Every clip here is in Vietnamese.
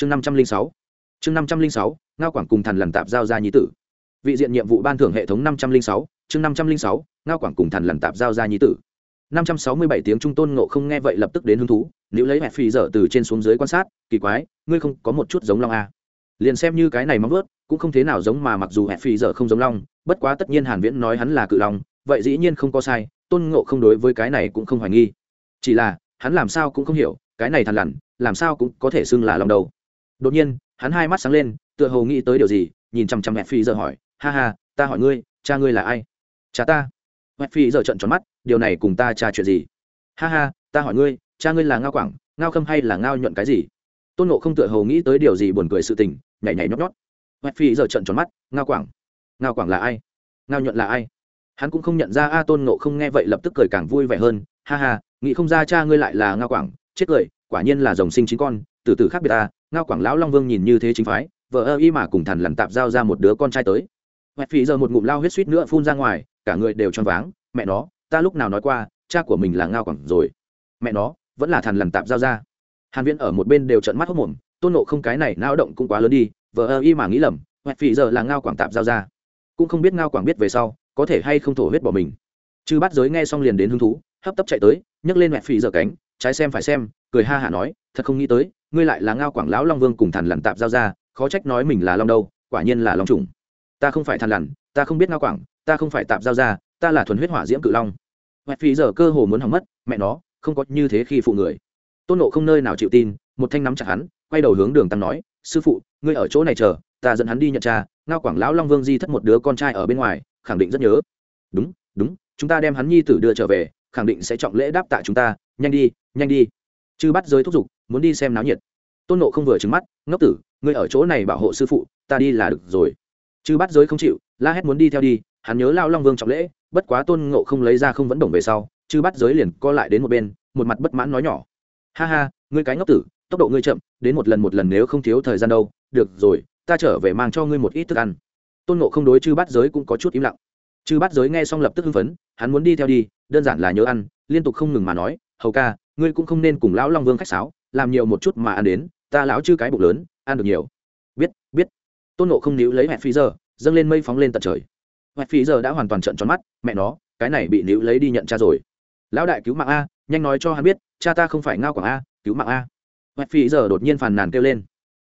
chương năm trăm linh sáu. Chương năm trăm linh sáu, ngao quảng cùng thần lần tạp giao ra nhí tử. Vị diện nhiệm vụ ban thưởng hệ thống năm trăm linh sáu, chương năm trăm linh sáu, ngao quảng cùng thần lần tạp giao ra nhí tử. năm trăm sáu mươi bảy tiếng trung tôn ngộ không nghe vậy lập tức đến hứng thú nếu lấy mẹ phi dở từ trên xuống dưới quan sát, kỳ quái, ngươi không có một chút giống long a liền xem như cái này móng vớt cũng không thế nào giống mà mặc dù hẹp phi dở không giống long, bất quá tất nhiên hàn viễn nói hắn là cự long, vậy dĩ nhiên không có sai, tôn ngộ không đối với cái này cũng không hoài nghi. Chỉ là, hắn làm sao cũng không hiểu, cái này thằn lằn, làm sao cũng có thể xưng là long đầu đột nhiên, hắn hai mắt sáng lên, tựa hồ nghĩ tới điều gì, nhìn chằm chằm hẹp phi giờ hỏi, ha ha, ta hỏi ngươi, cha ngươi là ai? Cha ta. Hẹp phi giờ trận tròn mắt, điều này cùng ta cha chuyện gì? Ha ha, ta hỏi ngươi, cha ngươi là ngao quảng, ngao khâm hay là ngao nhuận cái gì? Tôn nộ không tựa hồ nghĩ tới điều gì buồn cười sự tình, nhảy nhảy nhót nhót. Hẹp phi giờ trận tròn mắt, ngao quảng ngao quảng là ai? Ngao nhuận là ai? Hắn cũng không nhận ra a tôn nộ không nghe vậy lập tức cười càng vui vẻ hơn, ha ha, nghĩ không ra cha ngươi lại là ngao quảng, chết cười, quả nhiên là dòng sinh chín con, từ từ khác biệt ta ngao quảng lão long vương nhìn như thế chính phái, vợ ơ y mà cùng thần lằn tạp giao ra một đứa con trai tới. Hoẹt phì giờ một ngụm lao huyết suýt nữa phun ra ngoài, cả người đều choáng váng. Mẹ nó, ta lúc nào nói qua, cha của mình là ngao quảng rồi. Mẹ nó, vẫn là thần lằn tạp giao ra. Hàn viễn ở một bên đều trợn mắt hốc mồm, tôn nộ không cái này nao động cũng quá lớn đi, vợ ơ y mà nghĩ lầm hoẹt phì giờ là ngao quảng tạp giao ra. Cũng không biết ngao quảng biết về sau, có thể hay không thổ huyết bỏ mình. Chư bắt giới nghe xong liền đến hứng thú, hấp tấp chạy tới, nhấc lên hoẹt phì giờ cánh, trái xem phải xem, cười ha hả nói, thật không nghĩ tới ngươi lại là ngao quảng lão long vương cùng thần lằn tạp giao ra, khó trách nói mình là long đâu, quả nhiên là long trùng ta không phải thần lằn, ta không biết ngao quảng, ta không phải tạp giao ra, ta là thuần huyết hỏa diễm cự long. Hoẹt phí giờ cơ hồ muốn hỏng mất, mẹ nó, không có như thế khi phụ người. Tôn nộ không nơi nào chịu tin, một thanh nắm chặt hắn, quay đầu hướng đường tăng nói, sư phụ, ngươi ở chỗ này chờ, ta dẫn hắn đi nhận cha, ngao quảng lão long vương di thất một đứa con trai ở bên ngoài, khẳng định rất nhớ. Đúng đúng, chúng ta đem hắn nhi tử đưa trở về, khẳng định sẽ trọng lễ đáp tạ chúng ta, nhanh đi nhanh đi. Chư bắt giới thúc giục muốn đi xem náo nhiệt. Tôn nộ không vừa trứng mắt, ngốc tử, ngươi ở chỗ này bảo hộ sư phụ, ta đi là được rồi. Chư bắt giới không chịu, la hét muốn đi theo đi, hắn nhớ lao long vương trọng lễ, bất quá tôn ngộ không lấy ra không vẫn đồng về sau, chư bắt giới liền co lại đến một bên, một mặt bất mãn nói nhỏ, ha ha, ngươi cái ngốc tử, tốc độ ngươi chậm, đến một lần một lần nếu không thiếu thời gian đâu, được rồi, ta trở về mang cho ngươi một ít thức ăn. Tôn ngộ không đối chư bắt giới cũng có chút im lặng. Chư bắt giới nghe xong lập tức hưng phấn, hắn muốn đi theo đi, đơn giản là nhớ ăn, liên tục không ngừng mà nói, hầu ca, ngươi cũng không nên cùng lão long vương khách sáo làm nhiều một chút mà ăn đến, ta lão chư cái bụng lớn, ăn được nhiều. Biết biết. Tôn nộ không níu lấy hẹn phi giờ, dâng lên mây phóng lên tận trời. Hẹn phi giờ đã hoàn toàn trận tròn mắt, mẹ nó, cái này bị níu lấy đi nhận cha rồi. Lão đại cứu mạng a, nhanh nói cho hắn biết, cha ta không phải ngao quảng a, cứu mạng a. Hẹn phi giờ đột nhiên phàn nàn kêu lên.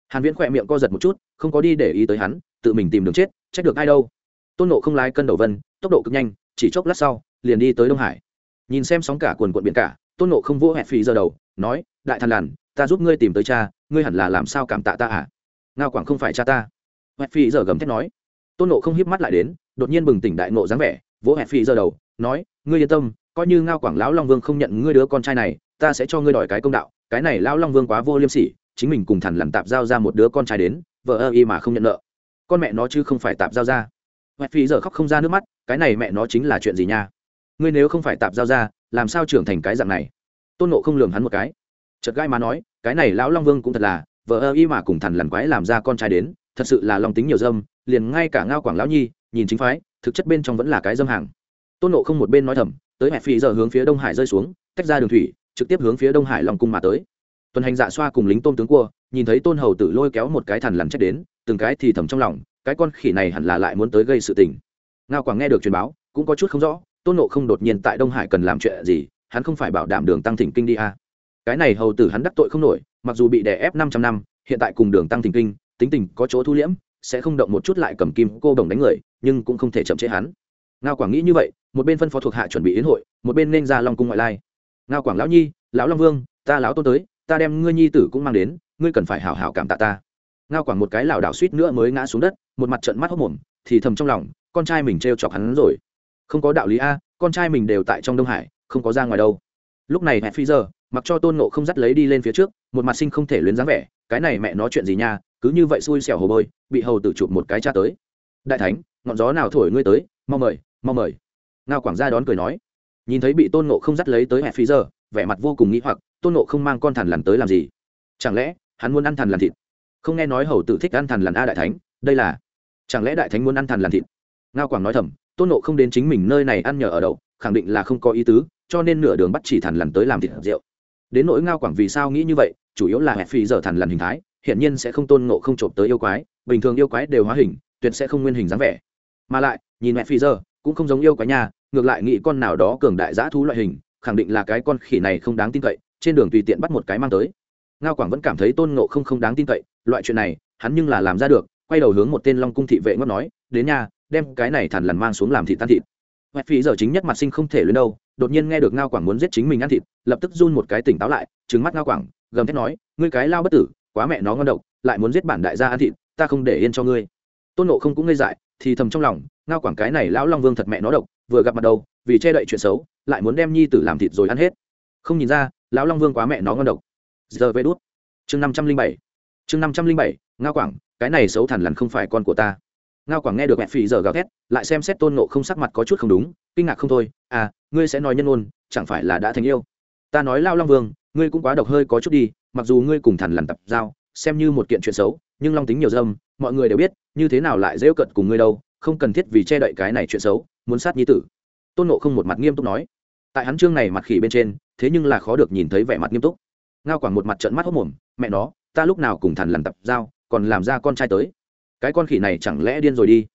Hàn viễn khỏe miệng co giật một chút, không có đi để ý tới hắn, tự mình tìm đường chết, trách được ai đâu. Tôn nộ không lái cân đầu vân, tốc độ cực nhanh, chỉ chốc lát sau, liền đi tới đông hải. Nhìn xem sóng cả quần quận biển cả tôn nộ không vỗ hẹn phi giờ đầu, nói, đại thần làn ta giúp ngươi tìm tới cha, ngươi hẳn là làm sao cảm tạ ta à? Ngao quảng không phải cha ta. Hẹp phi giờ gầm thét nói. Tôn nộ không hiếp mắt lại đến, đột nhiên bừng tỉnh đại nộ dáng vẻ, vỗ hẹn phi giờ đầu, nói, ngươi yên tâm, coi như ngao quảng lão long vương không nhận ngươi đứa con trai này, ta sẽ cho ngươi đòi cái công đạo, cái này lão long vương quá vô liêm sỉ, chính mình cùng thần lằn tạp giao ra một đứa con trai đến, vợ ơ y mà không nhận nợ. Con mẹ nó chứ không phải tạp giao ra. Hẹp phi giờ khóc không ra nước mắt, cái này mẹ nó chính là chuyện gì nha? Ngươi nếu không phải tạp giao ra làm sao trưởng thành cái dạng này? Tôn nộ không lường hắn một cái. Chợt gai má nói, cái này lão long vương cũng thật là vợ ơ y mà cùng thằn lằn quái làm ra con trai đến, thật sự là lòng tính nhiều dâm, liền ngay cả ngao quảng lão nhi, nhìn chính phái, thực chất bên trong vẫn là cái dâm hàng. Tôn nộ không một bên nói thầm, tới hẹp phi giờ hướng phía đông hải rơi xuống, tách ra đường thủy, trực tiếp hướng phía đông hải lòng cung mà tới. Tuần hành dạ xoa cùng lính tôn tướng cua, nhìn thấy tôn hầu tử lôi kéo một cái thằn lằn chết đến, từng cái thì thầm trong lòng, cái con khỉ này hẳn là lại muốn tới gây sự tình. Ngao quảng nghe được truyền báo, cũng có chút không rõ tôn nộ không đột nhiên tại đông hải cần làm chuyện gì, hắn không phải bảo đảm đường tăng thỉnh kinh đi à. cái này hầu tử hắn đắc tội không nổi, mặc dù bị đè ép năm trăm năm, hiện tại cùng đường tăng thỉnh kinh, tính tình có chỗ thu liễm, sẽ không động một chút lại cầm kim cô đồng đánh người, nhưng cũng không thể chậm chế hắn. Ngao quảng nghĩ như vậy, một bên phân phó thuộc hạ chuẩn bị yến hội, một bên nên ra long cung ngoại lai. Ngao quảng lão nhi, lão long vương, ta lão tôn tới, ta đem ngươi nhi tử cũng mang đến, ngươi cần phải hảo hảo cảm tạ ta. Ngao quảng một cái lảo đảo suýt nữa mới ngã xuống đất, một mặt trận mắt hốc mồm, thì thầm trong lòng, con trai mình t chọc hắn rồi không có đạo lý a, con trai mình đều tại trong đông hải, không có ra ngoài đâu. Lúc này hẹn phi giờ, mặc cho tôn nộ không dắt lấy đi lên phía trước, một mặt sinh không thể luyến dáng vẻ, cái này mẹ nói chuyện gì nha, cứ như vậy xui xẻo hồ bơi, bị hầu tử chụp một cái cha tới. Đại thánh, ngọn gió nào thổi ngươi tới, mau mời mau mời. Ngao quảng gia đón cười nói. Nhìn thấy bị tôn nộ không dắt lấy tới hẹn phi giờ, vẻ mặt vô cùng nghĩ hoặc, tôn nộ không mang con thằn lằn tới làm gì? Chẳng lẽ, hắn muốn ăn thằn lằn thịt? Không nghe nói hầu tử thích ăn thằn lằn a đại thánh, đây là, chẳng lẽ đại thánh muốn ăn thằn lằn thịt? Ngao quảng nói thầm tôn nộ không đến chính mình nơi này ăn nhờ ở đậu, khẳng định là không có ý tứ, cho nên nửa đường bắt chỉ thằn lằn tới làm thịt rượu. Đến nỗi ngao quảng vì sao nghĩ như vậy, chủ yếu là hẹp phi giờ thằn lằn hình thái, hiển nhiên sẽ không tôn ngộ không trộm tới yêu quái, bình thường yêu quái đều hóa hình, tuyệt sẽ không nguyên hình dáng vẻ. Mà lại, nhìn mẹ phi giờ, cũng không giống yêu quái nhà ngược lại nghĩ con nào đó cường đại giã thú loại hình, khẳng định là cái con khỉ này không đáng tin cậy, trên đường tùy tiện bắt một cái mang tới. Ngao quảng vẫn cảm thấy tôn ngộ không không đáng tin cậy, loại chuyện này, hắn nhưng là làm ra được, quay đầu hướng một tên long cung thị vệ ngót nói, đến nhà đem cái này thằn lằn mang xuống làm thịt tan thịt. Hoẹt phí giờ chính nhất mặt sinh không thể luyến đâu, đột nhiên nghe được ngao quảng muốn giết chính mình ăn thịt, lập tức run một cái tỉnh táo lại trứng mắt ngao quảng, gầm thét nói, ngươi cái lao bất tử, quá mẹ nó ngon độc, lại muốn giết bản đại gia ăn thịt, ta không để yên cho ngươi. Tôn nộ không cũng ngây dại, thì thầm trong lòng, ngao quảng cái này lão long vương thật mẹ nó độc, vừa gặp mặt đầu, vì che đậy chuyện xấu, lại muốn đem nhi tử làm thịt rồi ăn hết. Không nhìn ra, lão long vương quá mẹ nó ngon độc. Giờ vê đốt chương năm trăm linh bảy. Chương năm trăm linh bảy, ngao quảng, cái này xấu thẳn lằn không phải con của ta ngao quảng nghe được mẹ phì giờ gào thét, lại xem xét tôn nộ không sắc mặt có chút không đúng, kinh ngạc không thôi à ngươi sẽ nói nhân ôn chẳng phải là đã thành yêu? Ta nói lao long vương, ngươi cũng quá độc hơi có chút đi, mặc dù ngươi cùng thằn lằn tập giao, xem như một kiện chuyện xấu, nhưng long tính nhiều dâm, mọi người đều biết, như thế nào lại dễ cận cùng ngươi đâu, không cần thiết vì che đậy cái này chuyện xấu, muốn sát nhi tử. Tôn nộ không một mặt nghiêm túc nói. Tại hắn chương này mặt khỉ bên trên, thế nhưng là khó được nhìn thấy vẻ mặt nghiêm túc. Ngao quảng một mặt trận mắt hốc mồm, mẹ nó, ta lúc nào cùng thằn lằn tập giao, còn làm ra con trai tới? Cái con khỉ này chẳng lẽ điên rồi đi?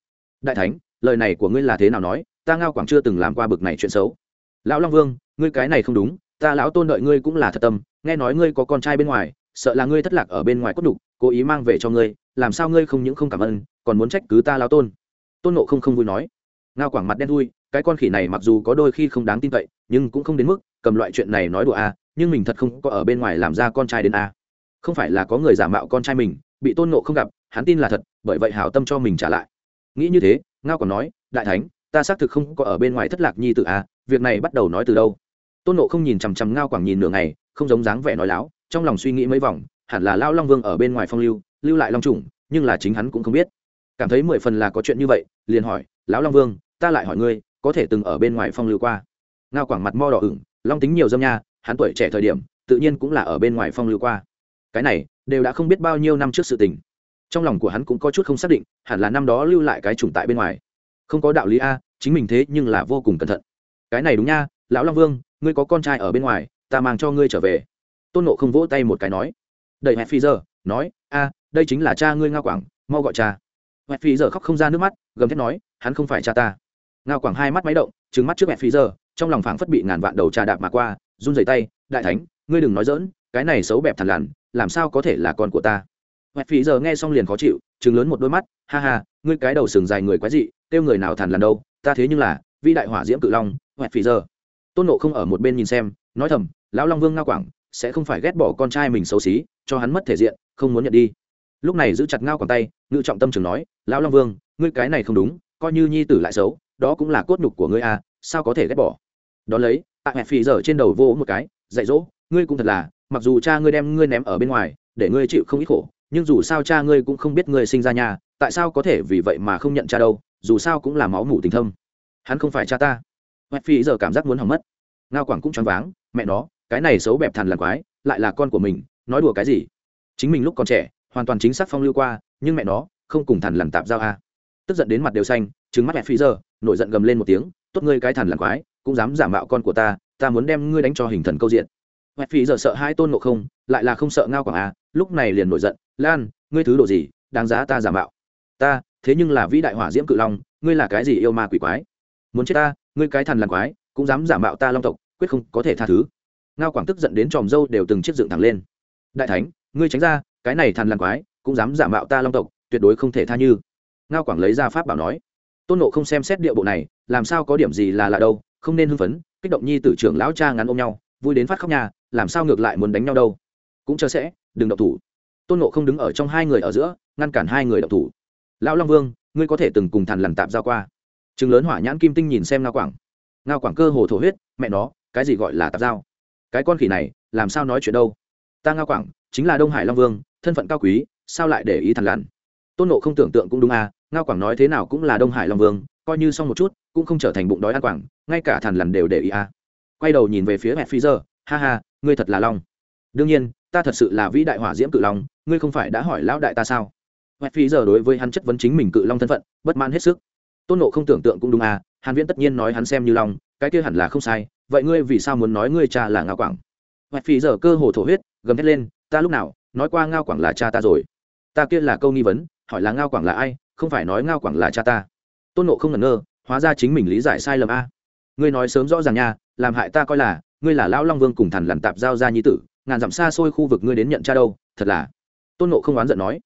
Đại thánh, lời này của ngươi là thế nào nói? Ta ngao quảng chưa từng làm qua bực này chuyện xấu. Lão long vương, ngươi cái này không đúng, ta lão tôn đợi ngươi cũng là thật tâm, nghe nói ngươi có con trai bên ngoài, sợ là ngươi thất lạc ở bên ngoài cốt đục cố ý mang về cho ngươi, làm sao ngươi không những không cảm ơn, còn muốn trách cứ ta lão tôn? Tôn nộ không không vui nói. Ngao quảng mặt đen thui, cái con khỉ này mặc dù có đôi khi không đáng tin cậy, nhưng cũng không đến mức cầm loại chuyện này nói đùa a, nhưng mình thật không có ở bên ngoài làm ra con trai đến a. Không phải là có người giả mạo con trai mình, bị tôn nộ không gặp hắn tin là thật, bởi vậy hảo tâm cho mình trả lại. Nghĩ như thế, ngao còn nói, đại thánh, ta xác thực không có ở bên ngoài thất lạc nhi tự a, việc này bắt đầu nói từ đâu? Tôn nộ không nhìn chằm chằm ngao quảng nhìn nửa ngày, không giống dáng vẻ nói láo, trong lòng suy nghĩ mấy vòng, hẳn là lao long vương ở bên ngoài phong lưu lưu lại long trùng nhưng là chính hắn cũng không biết. Cảm thấy mười phần là có chuyện như vậy, liền hỏi, lão long vương, ta lại hỏi ngươi, có thể từng ở bên ngoài phong lưu qua? Ngao quảng mặt mo đỏ ửng, long tính nhiều dâm nha, hắn tuổi trẻ thời điểm, tự nhiên cũng là ở bên ngoài phong lưu qua. Cái này, đều đã không biết bao nhiêu năm trước sự tình trong lòng của hắn cũng có chút không xác định, hẳn là năm đó lưu lại cái chủng tại bên ngoài. Không có đạo lý a, chính mình thế nhưng là vô cùng cẩn thận. Cái này đúng nha, lão long vương, ngươi có con trai ở bên ngoài, ta mang cho ngươi trở về. Tôn nộ không vỗ tay một cái nói. Đẩy hẹp phi giờ, nói, a, đây chính là cha ngươi ngao quảng, mau gọi cha. Hẹp phi giờ khóc không ra nước mắt, gầm thét nói, hắn không phải cha ta. Ngao quảng hai mắt máy động trứng mắt trước hẹp phi giờ, trong lòng phảng phất bị ngàn vạn đầu trà đạp mà qua, run rẩy tay, đại thánh, ngươi đừng nói dỡn cái này xấu bẹp thằn lằn, làm sao có thể là con của ta? Hẹn phi giờ nghe xong liền khó chịu trừng lớn một đôi mắt ha ha ngươi cái đầu sừng dài người quái dị kêu người nào thản lần đâu ta thế nhưng là vĩ đại hỏa diễm cự long hẹn phi giờ. Tôn nộ không ở một bên nhìn xem nói thầm lão long vương ngao quảng sẽ không phải ghét bỏ con trai mình xấu xí cho hắn mất thể diện không muốn nhận đi. Lúc này giữ chặt ngao quảng tay ngự trọng tâm trường nói lão long vương ngươi cái này không đúng coi như nhi tử lại xấu đó cũng là cốt nhục của ngươi à sao có thể ghét bỏ? Đón lấy tại à, hẹn phì trên đầu vô một cái dạy dỗ ngươi cũng thật là mặc dù cha ngươi đem ngươi ném ở bên ngoài để ngươi chịu không ít khổ nhưng dù sao cha ngươi cũng không biết ngươi sinh ra nhà, tại sao có thể vì vậy mà không nhận cha đâu, dù sao cũng là máu mủ tình thâm. Hắn không phải cha ta. Mẹ phi giờ cảm giác muốn hỏng mất. Ngao quảng cũng choáng váng, mẹ nó, cái này xấu bẹp thằn lằn quái, lại là con của mình, nói đùa cái gì? Chính mình lúc còn trẻ, hoàn toàn chính xác phong lưu qua, nhưng mẹ nó, không cùng thằn làm tạp giao a. Tức giận đến mặt đều xanh trứng mắt mẹ phi giờ, nổi giận gầm lên một tiếng, tốt ngươi cái thằn lằn quái, cũng dám giả mạo con của ta ta muốn đem ngươi đánh cho hình thần câu diện. Mẹ phi giờ sợ hai tôn ngộ không, lại là không sợ ngao quảng a, lúc này liền nổi giận lan, ngươi thứ đồ gì, đáng giá ta giả mạo? Ta, thế nhưng là vĩ đại hỏa diễm cự long, ngươi là cái gì yêu ma quỷ quái? Muốn chết ta, ngươi cái thằn làm quái, cũng dám giả mạo ta long tộc, quyết không có thể tha thứ. Ngao quảng tức giận đến tròm dâu đều từng chiếc dựng thẳng lên. Đại thánh, ngươi tránh ra, cái này thằn làm quái, cũng dám giả mạo ta long tộc, tuyệt đối không thể tha như. Ngao quảng lấy ra pháp bảo nói. Tôn nộ không xem xét địa bộ này, làm sao có điểm gì là lạ đâu, không nên hưng phấn, kích động nhi tử trưởng lão cha ngắn ôm nhau, vui đến phát khóc nhà làm sao ngược lại muốn đánh nhau đâu. Cũng chờ sẽ, đừng động thủ tôn nộ không đứng ở trong hai người ở giữa, ngăn cản hai người động thủ. Lão long vương, ngươi có thể từng cùng thằn lằn tạp giao qua. Chừng lớn hỏa nhãn kim tinh nhìn xem ngao quảng. Ngao quảng cơ hồ thổ huyết, mẹ nó, cái gì gọi là tạp giao? Cái con khỉ này, làm sao nói chuyện đâu? Ta ngao quảng, chính là đông hải long vương, thân phận cao quý, sao lại để ý thằn lằn? Tôn nộ không tưởng tượng cũng đúng à ngao quảng nói thế nào cũng là đông hải long vương, coi như xong một chút, cũng không trở thành bụng đói ăn quảng, ngay cả thằn lằn đều để ý à. Quay đầu nhìn về phía mẹ phi giờ, ha ha, ngươi thật là long. Đương nhiên, ta thật sự là vĩ đại hỏa diễm cự long ngươi không phải đã hỏi lão đại ta sao? Mẹ phi giờ đối với hắn chất vấn chính mình cự long thân phận, bất mãn hết sức. Tôn nộ không tưởng tượng cũng đúng à hàn viễn tất nhiên nói hắn xem như long, cái kia hẳn là không sai, vậy ngươi vì sao muốn nói ngươi cha là ngao quảng? Hoạch phi giờ cơ hồ thổ huyết, gầm thét lên, ta lúc nào, nói qua ngao quảng là cha ta rồi. Ta kia là câu nghi vấn, hỏi là ngao quảng là ai, không phải nói ngao quảng là cha ta. Tôn nộ không ngẩn ngơ, hóa ra chính mình lý giải sai lầm a ngươi nói sớm rõ ràng nha, làm hại ta coi là, ngươi là lão long vương cùng thần lằn tạp giao ra nhi tử, ngàn dặm xa xôi khu vực ngươi đến nhận cha đâu, thật là tôn nộ không oán giận nói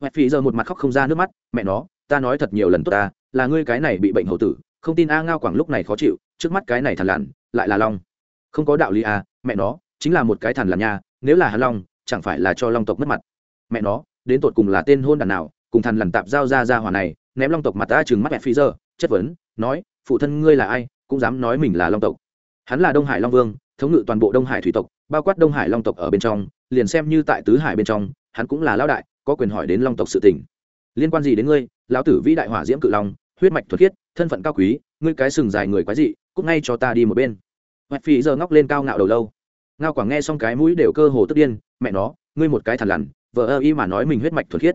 hoẹt phì giờ một mặt khóc không ra nước mắt mẹ nó ta nói thật nhiều lần tốt ta là ngươi cái này bị bệnh hậu tử không tin a ngao quảng lúc này khó chịu trước mắt cái này thằn lằn lại là long. Không có đạo lý à, mẹ nó chính là một cái thằn lằn nha nếu là hà long chẳng phải là cho long tộc mất mặt. Mẹ nó đến tột cùng là tên hôn đàn nào cùng thằn lằn tạp giao ra ra hỏa này ném long tộc mặt ta chừng mắt mẹ phi giờ chất vấn nói phụ thân ngươi là ai cũng dám nói mình là long tộc. Hắn là đông hải long vương thống ngự toàn bộ đông hải thủy tộc bao quát đông hải long tộc ở bên trong liền xem như tại tứ hải bên trong hắn cũng là lão đại, có quyền hỏi đến long tộc sự tình. Liên quan gì đến ngươi? Lão tử vĩ đại hỏa diễm cự long, huyết mạch thuật khiết, thân phận cao quý, ngươi cái sừng dài người quái dị cúc ngay cho ta đi một bên. Hoạch phi giờ ngóc lên cao ngạo đầu lâu. Ngao quảng nghe xong cái mũi đều cơ hồ tức điên, mẹ nó, ngươi một cái thằn lằn vợ ơ y mà nói mình huyết mạch thuật khiết.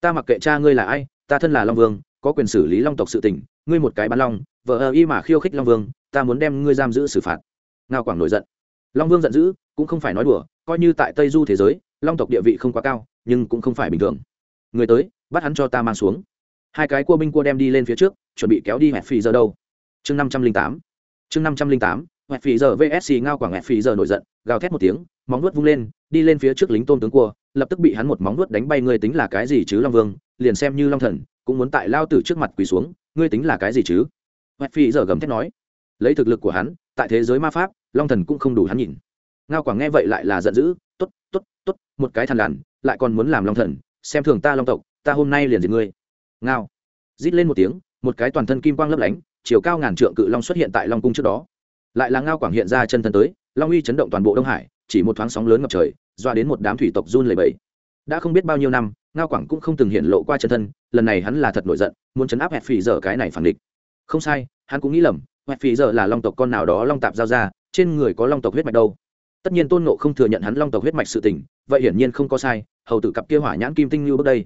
Ta mặc kệ cha ngươi là ai, ta thân là long vương, có quyền xử lý long tộc sự tình, ngươi một cái bán long vợ ơ y mà khiêu khích long vương, ta muốn đem ngươi giam giữ xử phạt. Ngao quảng nổi giận. Long vương giận dữ, cũng không phải nói đùa, coi như tại tây du thế giới long tộc địa vị không quá cao, nhưng cũng không phải bình thường. Người tới, bắt hắn cho ta mang xuống. Hai cái cua binh cua đem đi lên phía trước, chuẩn bị kéo đi hẹp phì giờ đâu. Chương năm trăm linh tám. Chương năm trăm linh tám hẹp phì giờ vsc ngao quảng hẹp phì giờ nổi giận, gào thét một tiếng, móng nuốt vung lên, đi lên phía trước lính tôn tướng cua, lập tức bị hắn một móng nuốt đánh bay. Ngươi tính là cái gì chứ, long vương? Liền xem như long thần, cũng muốn tại lao tử trước mặt quỳ xuống, ngươi tính là cái gì chứ? Hẹp phì giờ gầm thét nói. Lấy thực lực của hắn, tại thế giới ma pháp, long thần cũng không đủ hắn nhìn ngao quảng nghe vậy lại là giận dữ t ố t t ố t t ố t một cái thằn lằn lại còn muốn làm long thần, xem thường ta long tộc, ta hôm nay liền diệt ngươi. Ngao. Rít lên một tiếng, một cái toàn thân kim quang lấp lánh, chiều cao ngàn trượng cự long xuất hiện tại long cung trước đó. Lại là ngao quảng hiện ra chân thân tới, long uy chấn động toàn bộ đông hải, chỉ một thoáng sóng lớn ngập trời, doa đến một đám thủy tộc run lầy bẫy đã không biết bao nhiêu năm, ngao quảng cũng không từng hiện lộ qua chân thân, lần này hắn là thật nổi giận, muốn chấn áp hẹp phì dở cái này phản địch. Không sai, hắn cũng nghĩ lầm hẹp phì dở là long tộc con nào đó long tạp giao ra, trên người có long tộc huyết mạch đâu tất nhiên tôn nộ không thừa nhận hắn long tộc huyết mạch sự tình, vậy hiển nhiên không có sai, hầu tử cặp kia hỏa nhãn kim tinh như bước đây.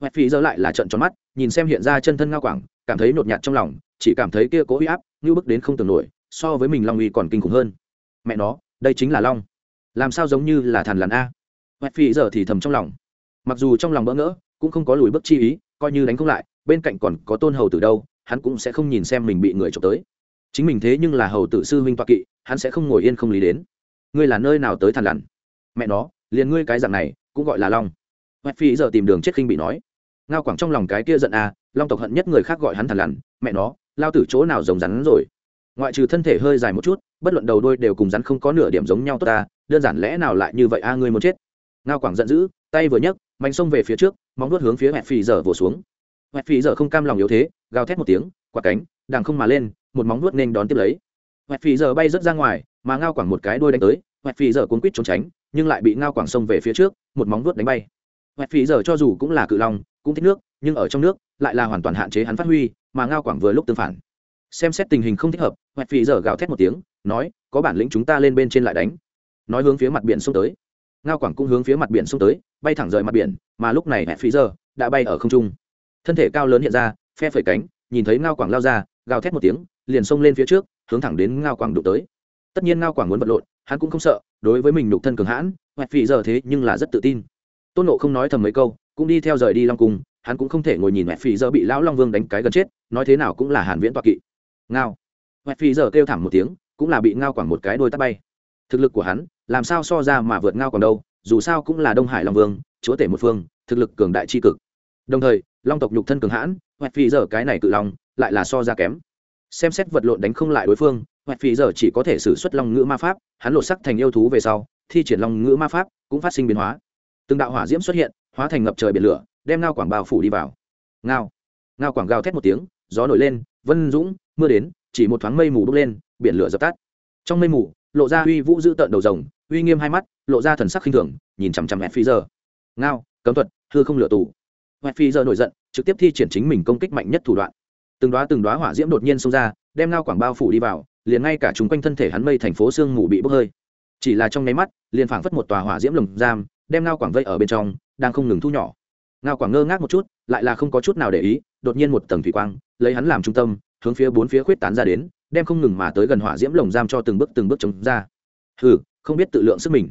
Hoẹt phí giờ lại là trận tròn mắt, nhìn xem hiện ra chân thân ngao quảng, cảm thấy nhột nhạt trong lòng, chỉ cảm thấy kia cố huy áp, như bước đến không tưởng nổi, so với mình long uy còn kinh khủng hơn. Mẹ nó, đây chính là long. Làm sao giống như là thằn lằn a? Hoẹt phí giờ thì thầm trong lòng. Mặc dù trong lòng bỡ ngỡ, cũng không có lùi bước chi ý, coi như đánh không lại, bên cạnh còn có tôn hầu tử đâu, hắn cũng sẽ không nhìn xem mình bị người trộm tới. Chính mình thế nhưng là hầu tử sư huynh toa kỵ, hắn sẽ không ngồi yên không lý đến ngươi là nơi nào tới thằn lằn? Mẹ nó, liền ngươi cái dạng này, cũng gọi là long. Hoẹt phi giờ tìm đường chết khinh bị nói. Ngao quảng trong lòng cái kia giận à long tộc hận nhất người khác gọi hắn thằn lằn, mẹ nó, lao từ chỗ nào giống rắn rồi? Ngoại trừ thân thể hơi dài một chút, bất luận đầu đôi đều cùng rắn không có nửa điểm giống nhau tốt ta, đơn giản lẽ nào lại như vậy a ngươi muốn chết? Ngao quảng giận dữ, tay vừa nhấc, mạnh xông về phía trước, móng nuốt hướng phía hoẹt phi giờ vồ xuống. Hoẹt phi giờ không cam lòng yếu thế, gào thét một tiếng, quạt cánh, đằng không mà lên, một móng nuốt nên đón tiếp lấy hoẹt phì giờ bay rớt ra ngoài, mà ngao quảng một cái đôi đánh tới, hoẹt phì giờ cuốn quýt trốn tránh, nhưng lại bị ngao quảng xông về phía trước, một móng vuốt đánh bay. Hoẹt phì giờ cho dù cũng là cự long, cũng thích nước, nhưng ở trong nước, lại là hoàn toàn hạn chế hắn phát huy, mà ngao quảng vừa lúc tương phản. Xem xét tình hình không thích hợp, hoẹt phì giờ gào thét một tiếng, nói, có bản lĩnh chúng ta lên bên trên lại đánh. Nói hướng phía mặt biển xông tới. Ngao quảng cũng hướng phía mặt biển xông tới, bay thẳng rời mặt biển, mà lúc này hoẹt phí giờ đã bay ở không trung. Thân thể cao lớn hiện ra, phe phẩy cánh, nhìn thấy ngao quảng lao ra, gào thét một tiếng, liền xông lên phía trước hướng thẳng đến ngao quảng đụng tới. Tất nhiên ngao quảng muốn vật lộn, hắn cũng không sợ, đối với mình nhục thân cường hãn, hoẹt phí giờ thế nhưng là rất tự tin. Tôn nộ không nói thầm mấy câu, cũng đi theo rời đi long cung, hắn cũng không thể ngồi nhìn hoẹt phì giờ bị lão long vương đánh cái gần chết, nói thế nào cũng là hàn viễn toạc kỵ. Ngao. Hoẹt phì giờ kêu thẳng một tiếng, cũng là bị ngao quảng một cái đôi tắt bay. Thực lực của hắn, làm sao so ra mà vượt ngao còn đâu, dù sao cũng là đông hải long vương, chúa tể một phương, thực lực cường đại tri cực. Đồng thời, long tộc nhục thân cường hãn, hoẹt phì giờ cái này cự long, lại là so ra kém xem xét vật lộn đánh không lại đối phương, hoẹt phì giờ chỉ có thể xử suất long ngữ ma pháp, hắn lột sắc thành yêu thú về sau, thi triển long ngữ ma pháp cũng phát sinh biến hóa. Từng đạo hỏa diễm xuất hiện, hóa thành ngập trời biển lửa, đem ngao quảng bao phủ đi vào. Ngao ngao quảng gào thét một tiếng, gió nổi lên, vân dũng, mưa đến, chỉ một thoáng mây mù bốc lên, biển lửa dập tắt. Trong mây mù, lộ ra uy vũ dữ tợn đầu rồng, uy nghiêm hai mắt, lộ ra thần sắc khinh thường, nhìn chằm chằm hẹn phi giờ. Ngao, cấm thuật, hư không lửa tù. Hẹn phi giờ nổi giận, trực tiếp thi triển chính mình công kích mạnh nhất thủ đoạn từng đoá từng đoá hỏa diễm đột nhiên xông ra, đem ngao quảng bao phủ đi vào, liền ngay cả chúng quanh thân thể hắn mây thành phố sương mù bị bốc hơi. Chỉ là trong nháy mắt, liền phảng phất một tòa hỏa diễm lồng giam, đem ngao quảng vây ở bên trong, đang không ngừng thu nhỏ. Ngao quảng ngơ ngác một chút, lại là không có chút nào để ý, đột nhiên một tầng thủy quang, lấy hắn làm trung tâm, hướng phía bốn phía khuyết tán ra đến, đem không ngừng mà tới gần hỏa diễm lồng giam cho từng bước từng bước chống ra. Hừ, không biết tự lượng sức mình.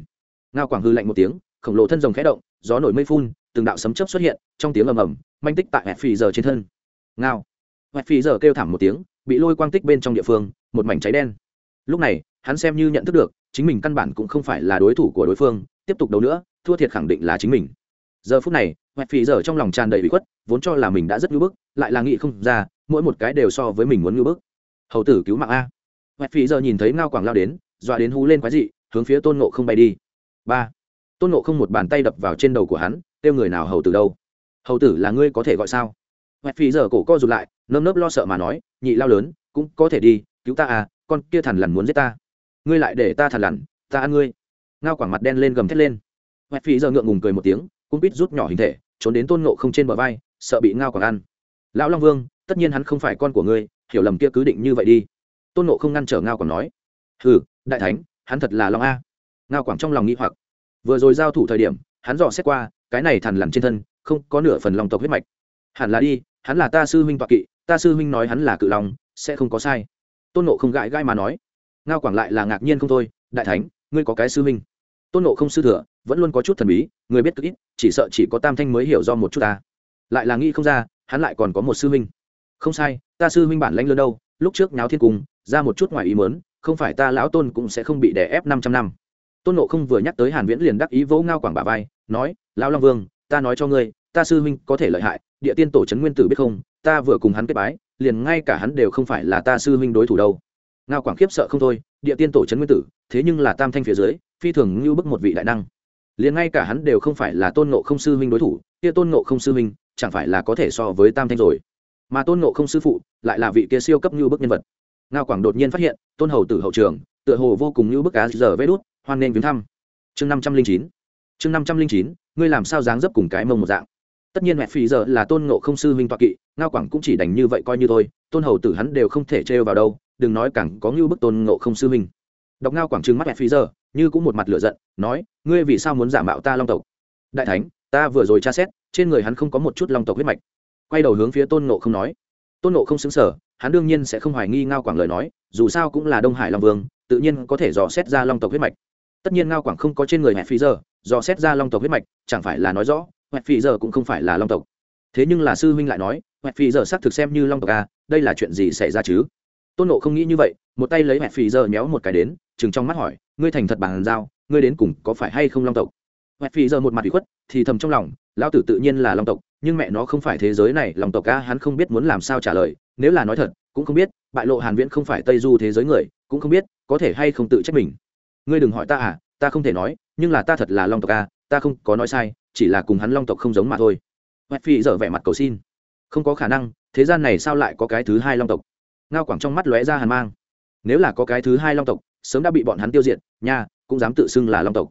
Ngao quảng hư lạnh một tiếng, khổng lồ thân rồng khẽ động, gió nổi mây phun, từng đạo sấm chớp xuất hiện, trong tiếng ầm ầm, manh tích tại hẹp phì giờ trên thân. Ngao hẹn phi giờ kêu thảm một tiếng, bị lôi quang tích bên trong địa phương, một mảnh cháy đen. Lúc này, hắn xem như nhận thức được, chính mình căn bản cũng không phải là đối thủ của đối phương, tiếp tục đấu nữa, thua thiệt khẳng định là chính mình. Giờ phút này hoặc phi giờ trong lòng tràn đầy bị khuất, vốn cho là mình đã rất ngưỡng bức, lại là nghĩ không ra, mỗi một cái đều so với mình muốn ngưỡng bức. Hầu tử cứu mạng a. Hoặc phi giờ nhìn thấy ngao quảng lao đến, dọa đến hú lên quái dị, hướng phía tôn nộ không bay đi. Ba. Tôn nộ không một bàn tay đập vào trên đầu của hắn, kêu người nào hầu tử đâu? Hầu tử là ngươi có thể gọi sao? Hoặc phi giờ cổ co rụt lại nơm nớp lo sợ mà nói, nhị lao lớn, cũng có thể đi, cứu ta à con kia thằn lằn muốn giết ta. Ngươi lại để ta thằn lằn, ta ăn ngươi. Ngao quảng mặt đen lên gầm thét lên. Hoẹt phí giờ ngượng ngùng cười một tiếng cũng biết rút nhỏ hình thể, trốn đến tôn ngộ không trên bờ vai, sợ bị ngao quảng ăn. Lão long vương, tất nhiên hắn không phải con của ngươi, hiểu lầm kia cứ định như vậy đi. Tôn ngộ không ngăn trở ngao quảng nói. Hừ, đại thánh, hắn thật là long a. Ngao quảng trong lòng nghĩ hoặc. Vừa rồi giao thủ thời điểm, hắn dò xét qua, cái này thằn lằn trên thân, không có nửa phần long tộc huyết mạch. Hẳn là đi, hắn là ta sư huynh toạc kỵ ta sư huynh nói hắn là cự long, sẽ không có sai. Tôn nộ không gãi gãi mà nói. Ngao quảng lại là ngạc nhiên không thôi, đại thánh, ngươi có cái sư huynh. Tôn nộ không sư thừa, vẫn luôn có chút thần bí, người biết cực ít, chỉ sợ chỉ có tam thanh mới hiểu do một chút ta. Lại là nghĩ không ra, hắn lại còn có một sư huynh. Không sai, ta sư huynh bản lãnh lớn đâu, lúc trước nháo thiên cung ra một chút ngoài ý mớn không phải ta lão tôn cũng sẽ không bị đè ép năm trăm năm. Tôn nộ không vừa nhắc tới hàn viễn liền đắc ý vỗ ngao quảng bà vai, nói, lão long vương, ta nói cho ngươi, ta sư huynh có thể lợi hại, địa tiên tổ trấn nguyên tử biết không ta vừa cùng hắn kết bái, liền ngay cả hắn đều không phải là ta sư huynh đối thủ đâu. Ngao quảng khiếp sợ không thôi, địa tiên tổ trấn nguyên tử, thế nhưng là tam thanh phía dưới, phi thường như bức một vị đại năng. Liền ngay cả hắn đều không phải là tôn nộ không sư huynh đối thủ, kia tôn nộ không sư huynh, chẳng phải là có thể so với tam thanh rồi. Mà tôn nộ không sư phụ, lại là vị kia siêu cấp như bức nhân vật. Ngao quảng đột nhiên phát hiện, tôn hầu tử hậu trường, tựa hồ vô cùng như bức cá giờ vê đút, hoan nên viếng thăm. Chương năm trăm linh chín. Chương năm trăm linh chín, ngươi làm sao dáng dấp cùng cái mông một dạng? Tất nhiên mẹ phi giờ là tôn ngộ không sư huynh toạ kỵ, ngao quảng cũng chỉ đành như vậy coi như thôi, tôn hầu tử hắn đều không thể trêu vào đâu, đừng nói cẳng có ngưu bức tôn ngộ không sư huynh. Đọc ngao quảng trừng mắt mẹ phi giờ, như cũng một mặt lửa giận, nói, ngươi vì sao muốn giả mạo ta long tộc? Đại thánh, ta vừa rồi tra xét, trên người hắn không có một chút long tộc huyết mạch. Quay đầu hướng phía tôn ngộ không nói. Tôn ngộ không xứng sở hắn đương nhiên sẽ không hoài nghi ngao quảng lời nói, dù sao cũng là đông hải long vương, tự nhiên có thể dò xét ra long tộc huyết mạch. Tất nhiên ngao quảng không có trên người mẹ phi giờ, dò xét ra long tộc huyết mạch, chẳng phải là nói rõ mẹ phì giờ cũng không phải là long tộc. Thế nhưng là sư huynh lại nói mẹ phì giờ xác thực xem như long tộc à đây là chuyện gì xảy ra chứ? Tôn nộ không nghĩ như vậy, một tay lấy mẹ phì giờ méo một cái đến chừng trong mắt hỏi, ngươi thành thật bàn giao, ngươi đến cùng có phải hay không long tộc? Mẹ phì giờ một mặt bị khuất, thì thầm trong lòng, lão tử tự nhiên là long tộc, nhưng mẹ nó không phải thế giới này, long tộc ca hắn không biết muốn làm sao trả lời, nếu là nói thật, cũng không biết, bại lộ hàn viễn không phải tây du thế giới người, cũng không biết, có thể hay không tự trách mình. Ngươi đừng hỏi ta à ta không thể nói, nhưng là ta thật là long tộc ca ta không có nói sai chỉ là cùng hắn long tộc không giống mà thôi. Mẹ phi giờ vẻ mặt cầu xin. Không có khả năng, thế gian này sao lại có cái thứ hai long tộc? Ngao quảng trong mắt lóe ra hàn mang. Nếu là có cái thứ hai long tộc, sớm đã bị bọn hắn tiêu diệt, nha, cũng dám tự xưng là long tộc.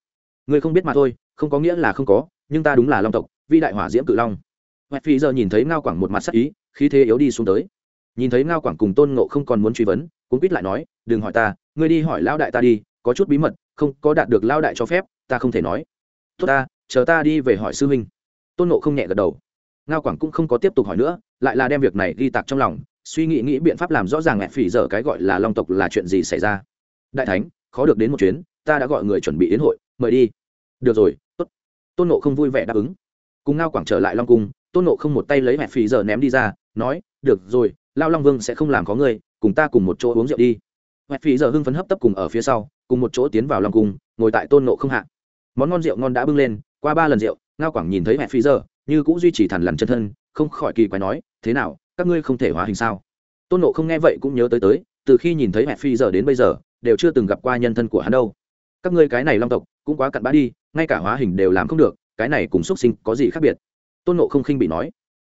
Ngươi không biết mà thôi, không có nghĩa là không có, nhưng ta đúng là long tộc vi đại hỏa diễm cự long. Hoẹt phi giờ nhìn thấy ngao quảng một mặt sắc ý, khí thế yếu đi xuống tới. Nhìn thấy ngao quảng cùng tôn ngộ không còn muốn truy vấn cũng quýt lại nói, đừng hỏi ta, ngươi đi hỏi lão đại ta đi, có chút bí mật, không có đạt được lão đại cho phép, ta không thể nói. Tốt ta chờ ta đi về hỏi sư huynh. Tôn ngộ không nhẹ gật đầu. Ngao quảng cũng không có tiếp tục hỏi nữa lại là đem việc này ghi tạc trong lòng suy nghĩ nghĩ biện pháp làm rõ ràng mẹ phỉ dở cái gọi là long tộc là chuyện gì xảy ra. Đại thánh khó được đến một chuyến ta đã gọi người chuẩn bị đến hội mời đi. Được rồi tốt. Tôn nộ không vui vẻ đáp ứng. Cùng ngao quảng trở lại long cung tôn nộ không một tay lấy mẹ phỉ dở ném đi ra nói được rồi lao long vương sẽ không làm có người, cùng ta cùng một chỗ uống rượu đi. Mẹ phỉ dở hưng phấn hấp tấp cùng ở phía sau cùng một chỗ tiến vào long cung ngồi tại tôn nộ không hạ. Món ngon rượu ngon đã bưng lên qua ba lần rượu, ngao quảng nhìn thấy mẹ Phi giờ như cũng duy trì thằn lằn chân thân, không khỏi kỳ quái nói, thế nào, các ngươi không thể hóa hình sao? Tôn nộ không nghe vậy cũng nhớ tới tới, từ khi nhìn thấy mẹ phi giờ đến bây giờ, đều chưa từng gặp qua nhân thân của hắn đâu. Các ngươi cái này long tộc, cũng quá cặn bã đi, ngay cả hóa hình đều làm không được, cái này cùng xuất sinh có gì khác biệt? Tôn nộ không khinh bị nói.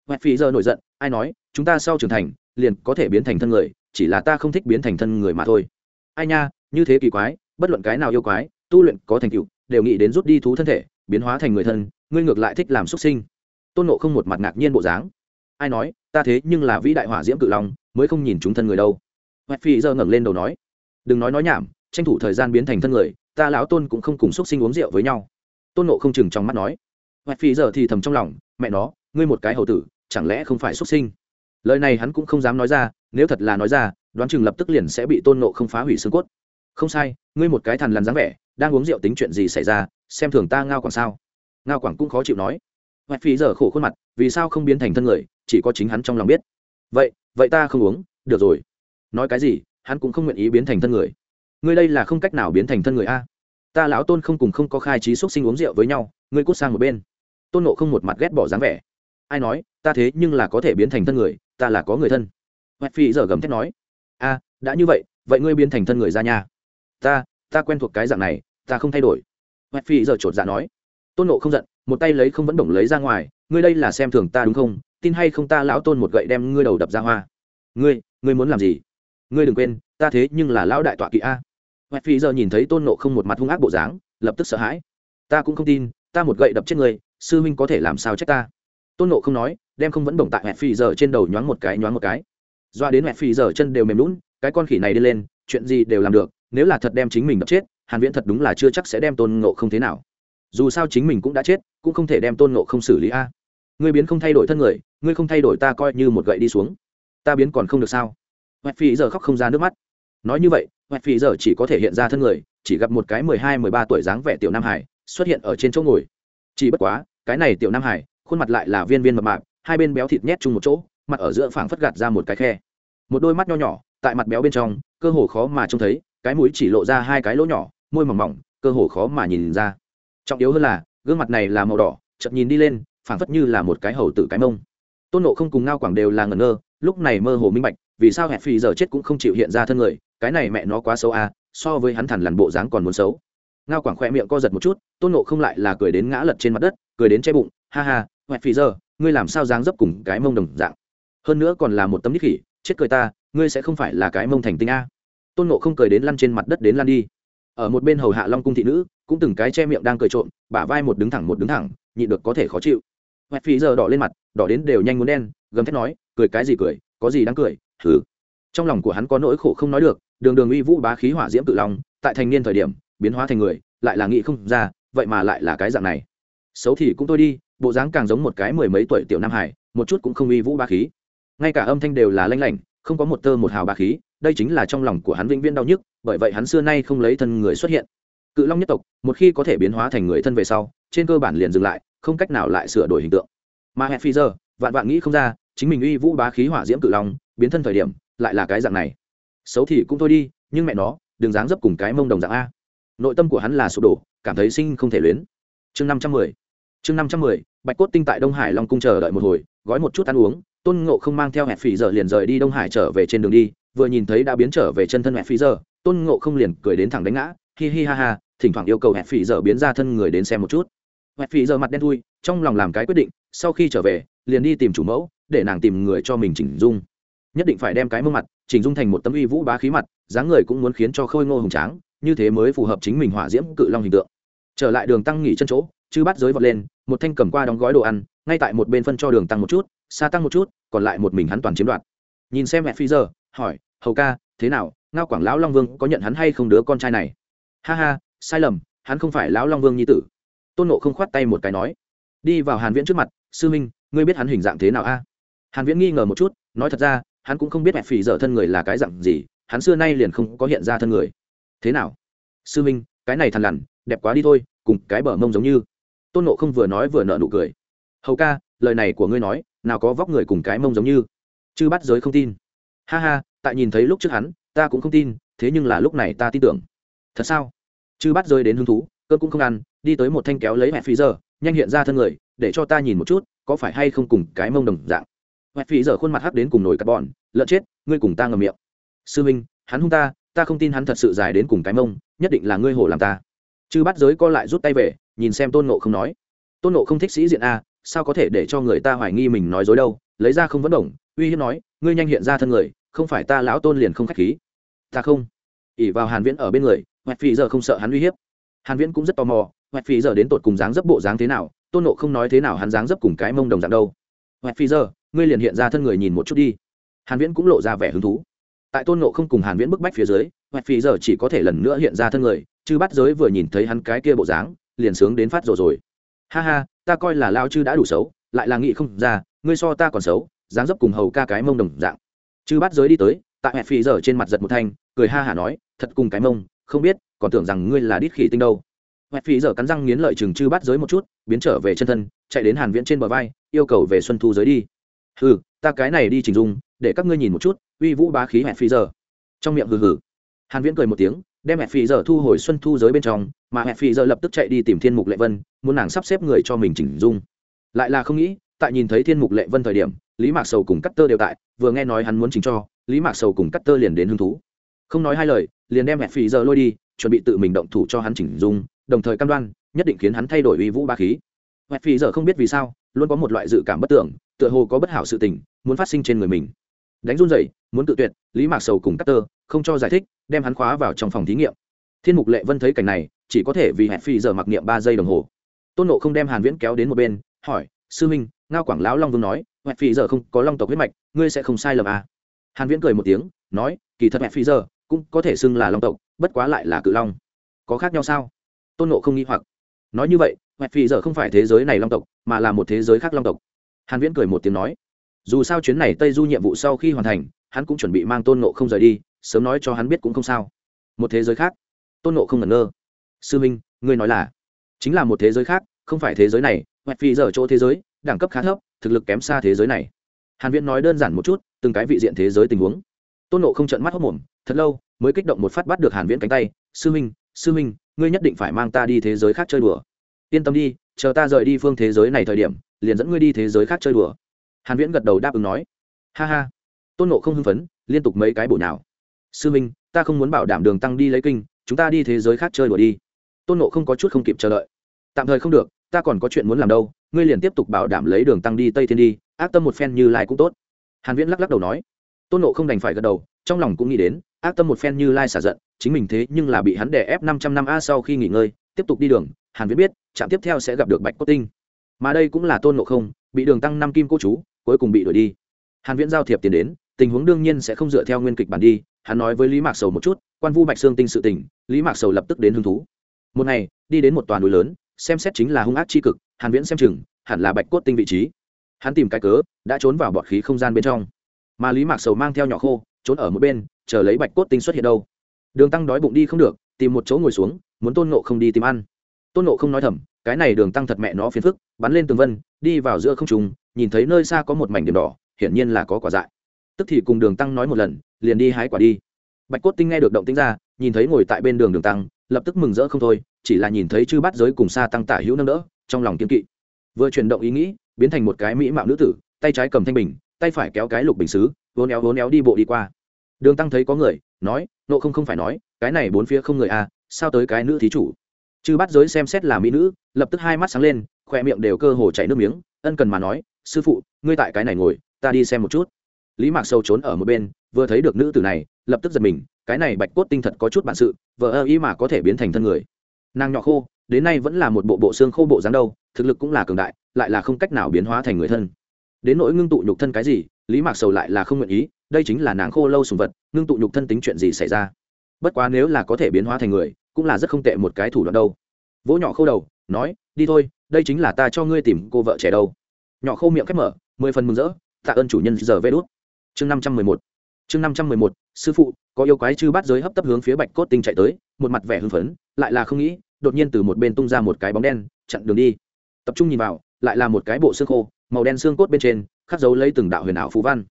Mẹ phi giờ nổi giận, ai nói, chúng ta sau trưởng thành, liền có thể biến thành thân người, chỉ là ta không thích biến thành thân người mà thôi. Ai nha, như thế kỳ quái, bất luận cái nào yêu quái, tu luyện có thành tựu, đều nghĩ đến rút đi thú thân thể biến hóa thành người thân, ngươi ngược lại thích làm xuất sinh. Tôn nộ không một mặt ngạc nhiên bộ dáng. Ai nói, ta thế nhưng là vĩ đại hỏa diễm cự long, mới không nhìn chúng thân người đâu. Hoẹt phi giờ ngẩng lên đầu nói, đừng nói nói nhảm, tranh thủ thời gian biến thành thân người, ta lão tôn cũng không cùng xúc sinh uống rượu với nhau. Tôn nộ không chừng trong mắt nói hoẹt phi giờ thì thầm trong lòng, mẹ nó, ngươi một cái hầu tử, chẳng lẽ không phải xúc sinh? Lời này hắn cũng không dám nói ra, nếu thật là nói ra, đoán chừng lập tức liền sẽ bị tôn nộ không phá hủy xương cốt. Không sai, ngươi một cái thằn lằn dáng vẻ đang uống rượu tính chuyện gì xảy ra, xem thường ta ngao quảng sao? Ngao quảng cũng khó chịu nói. Hoẹt phi giờ khổ khuôn mặt, vì sao không biến thành thân người, chỉ có chính hắn trong lòng biết. Vậy vậy ta không uống, được rồi. Nói cái gì, hắn cũng không nguyện ý biến thành thân người. Ngươi đây là không cách nào biến thành thân người a. Ta lão tôn không cùng không có khai trí xúc sinh uống rượu với nhau, ngươi cút sang một bên. Tôn nộ không một mặt ghét bỏ dáng vẻ. Ai nói, ta thế nhưng là có thể biến thành thân người, ta là có người thân. Hoẹt phi giờ gầm thét nói. A, đã như vậy vậy ngươi biến thành thân người ra nhà ta ta quen thuộc cái dạng này, ta không thay đổi. Hoẹt phi giờ chột dạ nói. Tôn nộ không giận, một tay lấy không vẫn động lấy ra ngoài, ngươi đây là xem thường ta đúng không? Tin hay không ta lão tôn một gậy đem ngươi đầu đập ra hoa. Ngươi ngươi muốn làm gì? Ngươi đừng quên, ta thế nhưng là lão đại tọa kỵ a. Hoẹt phi giờ nhìn thấy tôn nộ không một mặt hung ác bộ dáng, lập tức sợ hãi. Ta cũng không tin, ta một gậy đập chết ngươi, sư huynh có thể làm sao trách ta? Tôn nộ không nói, đem không vẫn động tại hoẹt phi giờ trên đầu nhoáng một cái, nhoáng một cái. Doa đến hoẹt phi giờ chân đều mềm lún cái con khỉ này đi lên, chuyện gì đều làm được nếu là thật đem chính mình đập chết, hàn viễn thật đúng là chưa chắc sẽ đem tôn ngộ không thế nào. Dù sao chính mình cũng đã chết, cũng không thể đem tôn ngộ không xử lý a. Ngươi biến không thay đổi thân người, ngươi không thay đổi ta coi như một gậy đi xuống. Ta biến còn không được sao? Hoẹt phi giờ khóc không ra nước mắt. Nói như vậy, hoẹt phi giờ chỉ có thể hiện ra thân người, chỉ gặp một cái mười hai, mười ba tuổi dáng vẻ tiểu nam hải xuất hiện ở trên chỗ ngồi. Chỉ bất quá, cái này tiểu nam hải, khuôn mặt lại là viên viên mập mạp, hai bên béo thịt nhét chung một chỗ, mặt ở giữa phảng phất gạt ra một cái khe. Một đôi mắt nho nhỏ, tại mặt béo bên trong, cơ hồ khó mà trông thấy cái mũi chỉ lộ ra hai cái lỗ nhỏ, môi mỏng mỏng, cơ hồ khó mà nhìn ra. Trọng yếu hơn là, gương mặt này là màu đỏ chậm nhìn đi lên, phảng phất như là một cái hầu tử cái mông. Tôn nộ không cùng ngao quảng đều là ngẩn ngơ, lúc này mơ hồ minh bạch, vì sao hẹp phì giờ chết cũng không chịu hiện ra thân người, cái này mẹ nó quá xấu à so với hắn thằn lằn bộ dáng còn muốn xấu. Ngao quảng khoe miệng co giật một chút, tôn nộ không lại là cười đến ngã lật trên mặt đất, cười đến che bụng, ha ha hẹp phì giờ, ngươi làm sao dáng dấp cùng cái mông đồng dạng? Hơn nữa còn là một tấm nít khỉ, chết cười ta, ngươi sẽ không phải là cái mông thành tinh a tôn nộ không cười đến lăn trên mặt đất đến lăn đi. Ở một bên hầu hạ long cung thị nữ, cũng từng cái che miệng đang cười trộm, bả vai một đứng thẳng một đứng thẳng, nhịn được có thể khó chịu. Hoẹt phí giờ đỏ lên mặt, đỏ đến đều nhanh muốn đen, gầm thét nói, cười cái gì cười, có gì đáng cười thử trong lòng của hắn có nỗi khổ không nói được, đường đường uy vũ bá khí hỏa diễm tự lòng tại thành niên thời điểm, biến hóa thành người, lại là nghị không ra, vậy mà lại là cái dạng này. Xấu thì cũng tôi đi, bộ dáng càng giống một cái mười mấy tuổi tiểu nam hải, một chút cũng không uy vũ bá khí. Ngay cả âm thanh đều là lanh lảnh, không có một tơ một hào bá khí đây chính là trong lòng của hắn vĩnh viễn đau nhức, bởi vậy hắn xưa nay không lấy thân người xuất hiện. Cự long nhất tộc, một khi có thể biến hóa thành người thân về sau, trên cơ bản liền dừng lại, không cách nào lại sửa đổi hình tượng. Mà hẹn phi giờ, vạn vạn nghĩ không ra, chính mình uy vũ bá khí hỏa diễm cự long, biến thân thời điểm, lại là cái dạng này. Xấu thì cũng thôi đi, nhưng mẹ nó, đừng dáng dấp cùng cái mông đồng dạng a. Nội tâm của hắn là sụp đổ, cảm thấy sinh không thể luyến. Chương năm trăm mười, chương năm trăm mười, bạch cốt tinh tại đông hải long cung chờ đợi một hồi, gói một chút ăn uống, tôn ngộ không mang theo hẹn phỉ giờ liền rời đi đông hải trở về trên đường đi vừa nhìn thấy đã biến trở về chân thân mẹ phỉ giờ, tôn ngộ không liền cười đến thẳng đánh ngã, hi hi ha ha, thỉnh thoảng yêu cầu mẹ phỉ giờ biến ra thân người đến xem một chút. Mẹ phỉ giờ mặt đen thui, trong lòng làm cái quyết định, sau khi trở về, liền đi tìm chủ mẫu, để nàng tìm người cho mình chỉnh dung. Nhất định phải đem cái mông mặt chỉnh dung thành một tấm uy vũ bá khí mặt, dáng người cũng muốn khiến cho khôi ngô hùng tráng, như thế mới phù hợp chính mình hỏa diễm cự long hình tượng. Trở lại đường tăng nghỉ chân chỗ chứ bắt giới vọt lên, một thanh cầm qua đóng gói đồ ăn, ngay tại một bên phân cho đường tăng một chút, xa tăng một chút, còn lại một mình hắn toàn chiếm đoạt. Nhìn xem mẹ phi giờ hỏi, hầu ca, thế nào? Ngao quảng lão long vương có nhận hắn hay không đứa con trai này? Ha ha, sai lầm, hắn không phải lão long vương nhi tử. Tôn nộ không khoát tay một cái nói, đi vào hàn viễn trước mặt, sư minh, ngươi biết hắn hình dạng thế nào a? Hàn viễn nghi ngờ một chút, nói thật ra, hắn cũng không biết mẹ phì dở thân người là cái dạng gì, hắn xưa nay liền không có hiện ra thân người. Thế nào? Sư minh, cái này thằn lằn, đẹp quá đi thôi, cùng cái bờ mông giống như. Tôn nộ không vừa nói vừa nở nụ cười. Hầu ca, lời này của ngươi nói, nào có vóc người cùng cái mông giống như? Chư bắt giới không tin ha ha, tại nhìn thấy lúc trước hắn, ta cũng không tin, thế nhưng là lúc này ta tin tưởng. Thật sao? Chư bắt rơi đến hứng thú cơn cũng không ăn, đi tới một thanh kéo lấy mẹ phí giờ, nhanh hiện ra thân người, để cho ta nhìn một chút, có phải hay không cùng cái mông đồng dạng. Mẹ phí giờ khuôn mặt hắc đến cùng nồi cắt bọn, lợn chết, ngươi cùng ta ngầm miệng. Sư minh, hắn hung ta ta không tin hắn thật sự dài đến cùng cái mông, nhất định là ngươi hổ làm ta. Chư bắt giới co lại rút tay về, nhìn xem tôn nộ không nói. Tôn nộ không thích sĩ diện a, sao có thể để cho người ta hoài nghi mình nói dối đâu, lấy ra không vấn đồng uy hiếp nói, ngươi nhanh hiện ra thân người, không phải ta lão tôn liền không khách khí. Ta không. ỉ vào hàn viễn ở bên người, hoẹt phi giờ không sợ hắn uy hiếp. Hàn viễn cũng rất tò mò, hoẹt phi giờ đến tột cùng dáng dấp bộ dáng thế nào, tôn nộ không nói thế nào hắn dáng dấp cùng cái mông đồng dạng đâu. Hoẹt phi giờ, ngươi liền hiện ra thân người nhìn một chút đi. Hàn viễn cũng lộ ra vẻ hứng thú. Tại tôn nộ không cùng hàn viễn bức bách phía dưới, hoẹt phi giờ chỉ có thể lần nữa hiện ra thân người, chứ bắt giới vừa nhìn thấy hắn cái kia bộ dáng, liền sướng đến phát rồi rồi. Ha ha, ta coi là lao chư đã đủ xấu, lại là nghị không ra, ngươi so ta còn xấu dáng dấp cùng hầu ca cái mông đồng dạng. Chư bắt giới đi tới, tại hẹn phi giờ trên mặt giật một thanh, cười ha hả nói, thật cùng cái mông, không biết, còn tưởng rằng ngươi là đít khỉ tinh đâu. Huệ phi giờ cắn răng nghiến lợi chừng chư bắt giới một chút, biến trở về chân thân, chạy đến hàn viễn trên bờ vai, yêu cầu về xuân thu giới đi. Hừ, ta cái này đi chỉnh dung, để các ngươi nhìn một chút, uy vũ bá khí huệ phi giờ. Trong miệng hừ hừ. Hàn viễn cười một tiếng, đem huệ phi giờ thu hồi xuân thu giới bên trong, mà huệ phi giờ lập tức chạy đi tìm thiên mục lệ vân, muốn nàng sắp xếp người cho mình chỉnh dung. Lại là không nghĩ tại nhìn thấy thiên mục lệ vân thời điểm, lý mạc sầu cùng cắt tơ đều tại, vừa nghe nói hắn muốn chỉnh cho, lý mạc sầu cùng cắt tơ liền đến hứng thú. Không nói hai lời, liền đem mẹ phì giờ lôi đi, chuẩn bị tự mình động thủ cho hắn chỉnh dung, đồng thời cam đoan, nhất định khiến hắn thay đổi uy vũ ba khí. Mẹ phì giờ không biết vì sao, luôn có một loại dự cảm bất tưởng, tựa hồ có bất hảo sự tình, muốn phát sinh trên người mình. Đánh run rẩy, muốn tự tuyệt, lý mạc sầu cùng cắt tơ không cho giải thích, đem hắn khóa vào trong phòng thí nghiệm. Thiên mục lệ vân thấy cảnh này, chỉ có thể vì hẹn phì giờ mặc niệm ba giây đồng hồ. Tôn nộ không đem hàn viễn kéo đến một bên, hỏi, sư minh ngao quảng lão long vương nói hẹn phi giờ không có long tộc huyết mạch, ngươi sẽ không sai lầm à? Hàn viễn cười một tiếng, nói, kỳ thật hẹn phi giờ cũng có thể xưng là long tộc, bất quá lại là cự long. Có khác nhau sao? Tôn nộ không nghĩ hoặc. Nói như vậy hẹn phi giờ không phải thế giới này long tộc, mà là một thế giới khác long tộc. Hàn viễn cười một tiếng nói, dù sao chuyến này tây du nhiệm vụ sau khi hoàn thành, hắn cũng chuẩn bị mang tôn nộ không rời đi, sớm nói cho hắn biết cũng không sao. Một thế giới khác. Tôn nộ không ngẩn ngơ. Sư minh, ngươi nói là chính là một thế giới khác, không phải thế giới này hoặc phi giờ chỗ thế giới đẳng cấp khá thấp, thực lực kém xa thế giới này. Hàn viễn nói đơn giản một chút, từng cái vị diện thế giới tình huống. Tôn nộ không trợn mắt hốc mồm, thật lâu, mới kích động một phát bắt được hàn viễn cánh tay. Sư minh sư minh, ngươi nhất định phải mang ta đi thế giới khác chơi đùa. Yên tâm đi, chờ ta rời đi phương thế giới này thời điểm, liền dẫn ngươi đi thế giới khác chơi đùa. Hàn viễn gật đầu đáp ứng nói. Ha ha. Tôn nộ không hưng phấn, liên tục mấy cái bổ nào sư minh, ta không muốn bảo đảm đường tăng đi lấy kinh, chúng ta đi thế giới khác chơi đùa đi. Tôn nộ không có chút không kịp chờ đợi. Tạm thời không được, ta còn có chuyện muốn làm đâu ngươi liền tiếp tục bảo đảm lấy đường tăng đi tây thiên đi, ác tâm một phen như lai cũng tốt. Hàn viễn lắc lắc đầu nói. Tôn nộ không đành phải gật đầu, trong lòng cũng nghĩ đến, ác tâm một phen như lai xả giận, chính mình thế nhưng là bị hắn đè ép 500 năm a sau khi nghỉ ngơi, tiếp tục đi đường, hàn viễn biết chạm tiếp theo sẽ gặp được bạch cốt tinh. Mà đây cũng là tôn nộ không, bị đường tăng năm kim cô chú, cuối cùng bị đuổi đi. Hàn viễn giao thiệp tiền đến, tình huống đương nhiên sẽ không dựa theo nguyên kịch bản đi, hắn nói với lý mạc sầu một chút, quan vu bạch sương tinh sự tình, lý mạc sầu lập tức đến hứng thú. Một ngày, đi đến một toàn núi lớn, xem xét chính là hung ác chi cực hàn viễn xem chừng, hẳn là bạch cốt tinh vị trí. Hắn tìm cái cớ, đã trốn vào bọt khí không gian bên trong. Mà lý mạc sầu mang theo nhỏ khô, trốn ở một bên, chờ lấy bạch cốt tinh xuất hiện đâu. Đường tăng đói bụng đi không được, tìm một chỗ ngồi xuống, muốn tôn nộ không đi tìm ăn. Tôn nộ không nói thầm, cái này đường tăng thật mẹ nó phiền phức, bắn lên tường vân, đi vào giữa không trùng nhìn thấy nơi xa có một mảnh điểm đỏ, hiển nhiên là có quả dại. Tức thì cùng đường tăng nói một lần, liền đi hái quả đi. Bạch cốt tinh nghe được động tính ra, nhìn thấy ngồi tại bên đường đường tăng, lập tức mừng rỡ không thôi, chỉ là nhìn thấy chư bắt giới cùng xa tăng tả hữu nâng đỡ trong lòng kiên kỵ. Vừa chuyển động ý nghĩ, biến thành một cái mỹ mạo nữ tử, tay trái cầm thanh bình, tay phải kéo cái lục bình xứ vốn éo vốn éo đi bộ đi qua. Đường tăng thấy có người, nói, nộ không không phải nói, cái này bốn phía không người à sao tới cái nữ thí chủ? Chư bắt giới xem xét là mỹ nữ, lập tức hai mắt sáng lên khoe miệng đều cơ hồ chảy nước miếng, ân cần mà nói, sư phụ, ngươi tại cái này ngồi, ta đi xem một chút. Lý mạc sâu trốn ở một bên, vừa thấy được nữ tử này, lập tức giật mình, cái này bạch cốt tinh thật có chút bản sự vợ ơ ý mà có thể biến thành thân người. Nàng nhỏ khô đến nay vẫn là một bộ bộ xương khô bộ dáng đâu, thực lực cũng là cường đại, lại là không cách nào biến hóa thành người thân. Đến nỗi ngưng tụ nhục thân cái gì, lý mạc sầu lại là không nguyện ý, đây chính là nàng khô lâu sùng vật, ngưng tụ nhục thân tính chuyện gì xảy ra? Bất quá nếu là có thể biến hóa thành người, cũng là rất không tệ một cái thủ đoạn đâu. Vỗ nhỏ khô đầu, nói, đi thôi, đây chính là ta cho ngươi tìm cô vợ trẻ đâu. Nhỏ khô miệng khép mở, mười phần mừng rỡ, tạ ơn chủ nhân giờ vê đốt chương năm trăm mười một. Chương năm trăm mười một, sư phụ, có yêu quái chư bắt giới hấp tấp hướng phía bạch cốt tinh chạy tới, một mặt vẻ hưng phấn, lại là không nghĩ đột nhiên từ một bên tung ra một cái bóng đen, chặn đường đi. Tập trung nhìn vào, lại là một cái bộ xương khô, màu đen xương cốt bên trên, khắc dấu lấy từng đạo huyền ảo phú văn.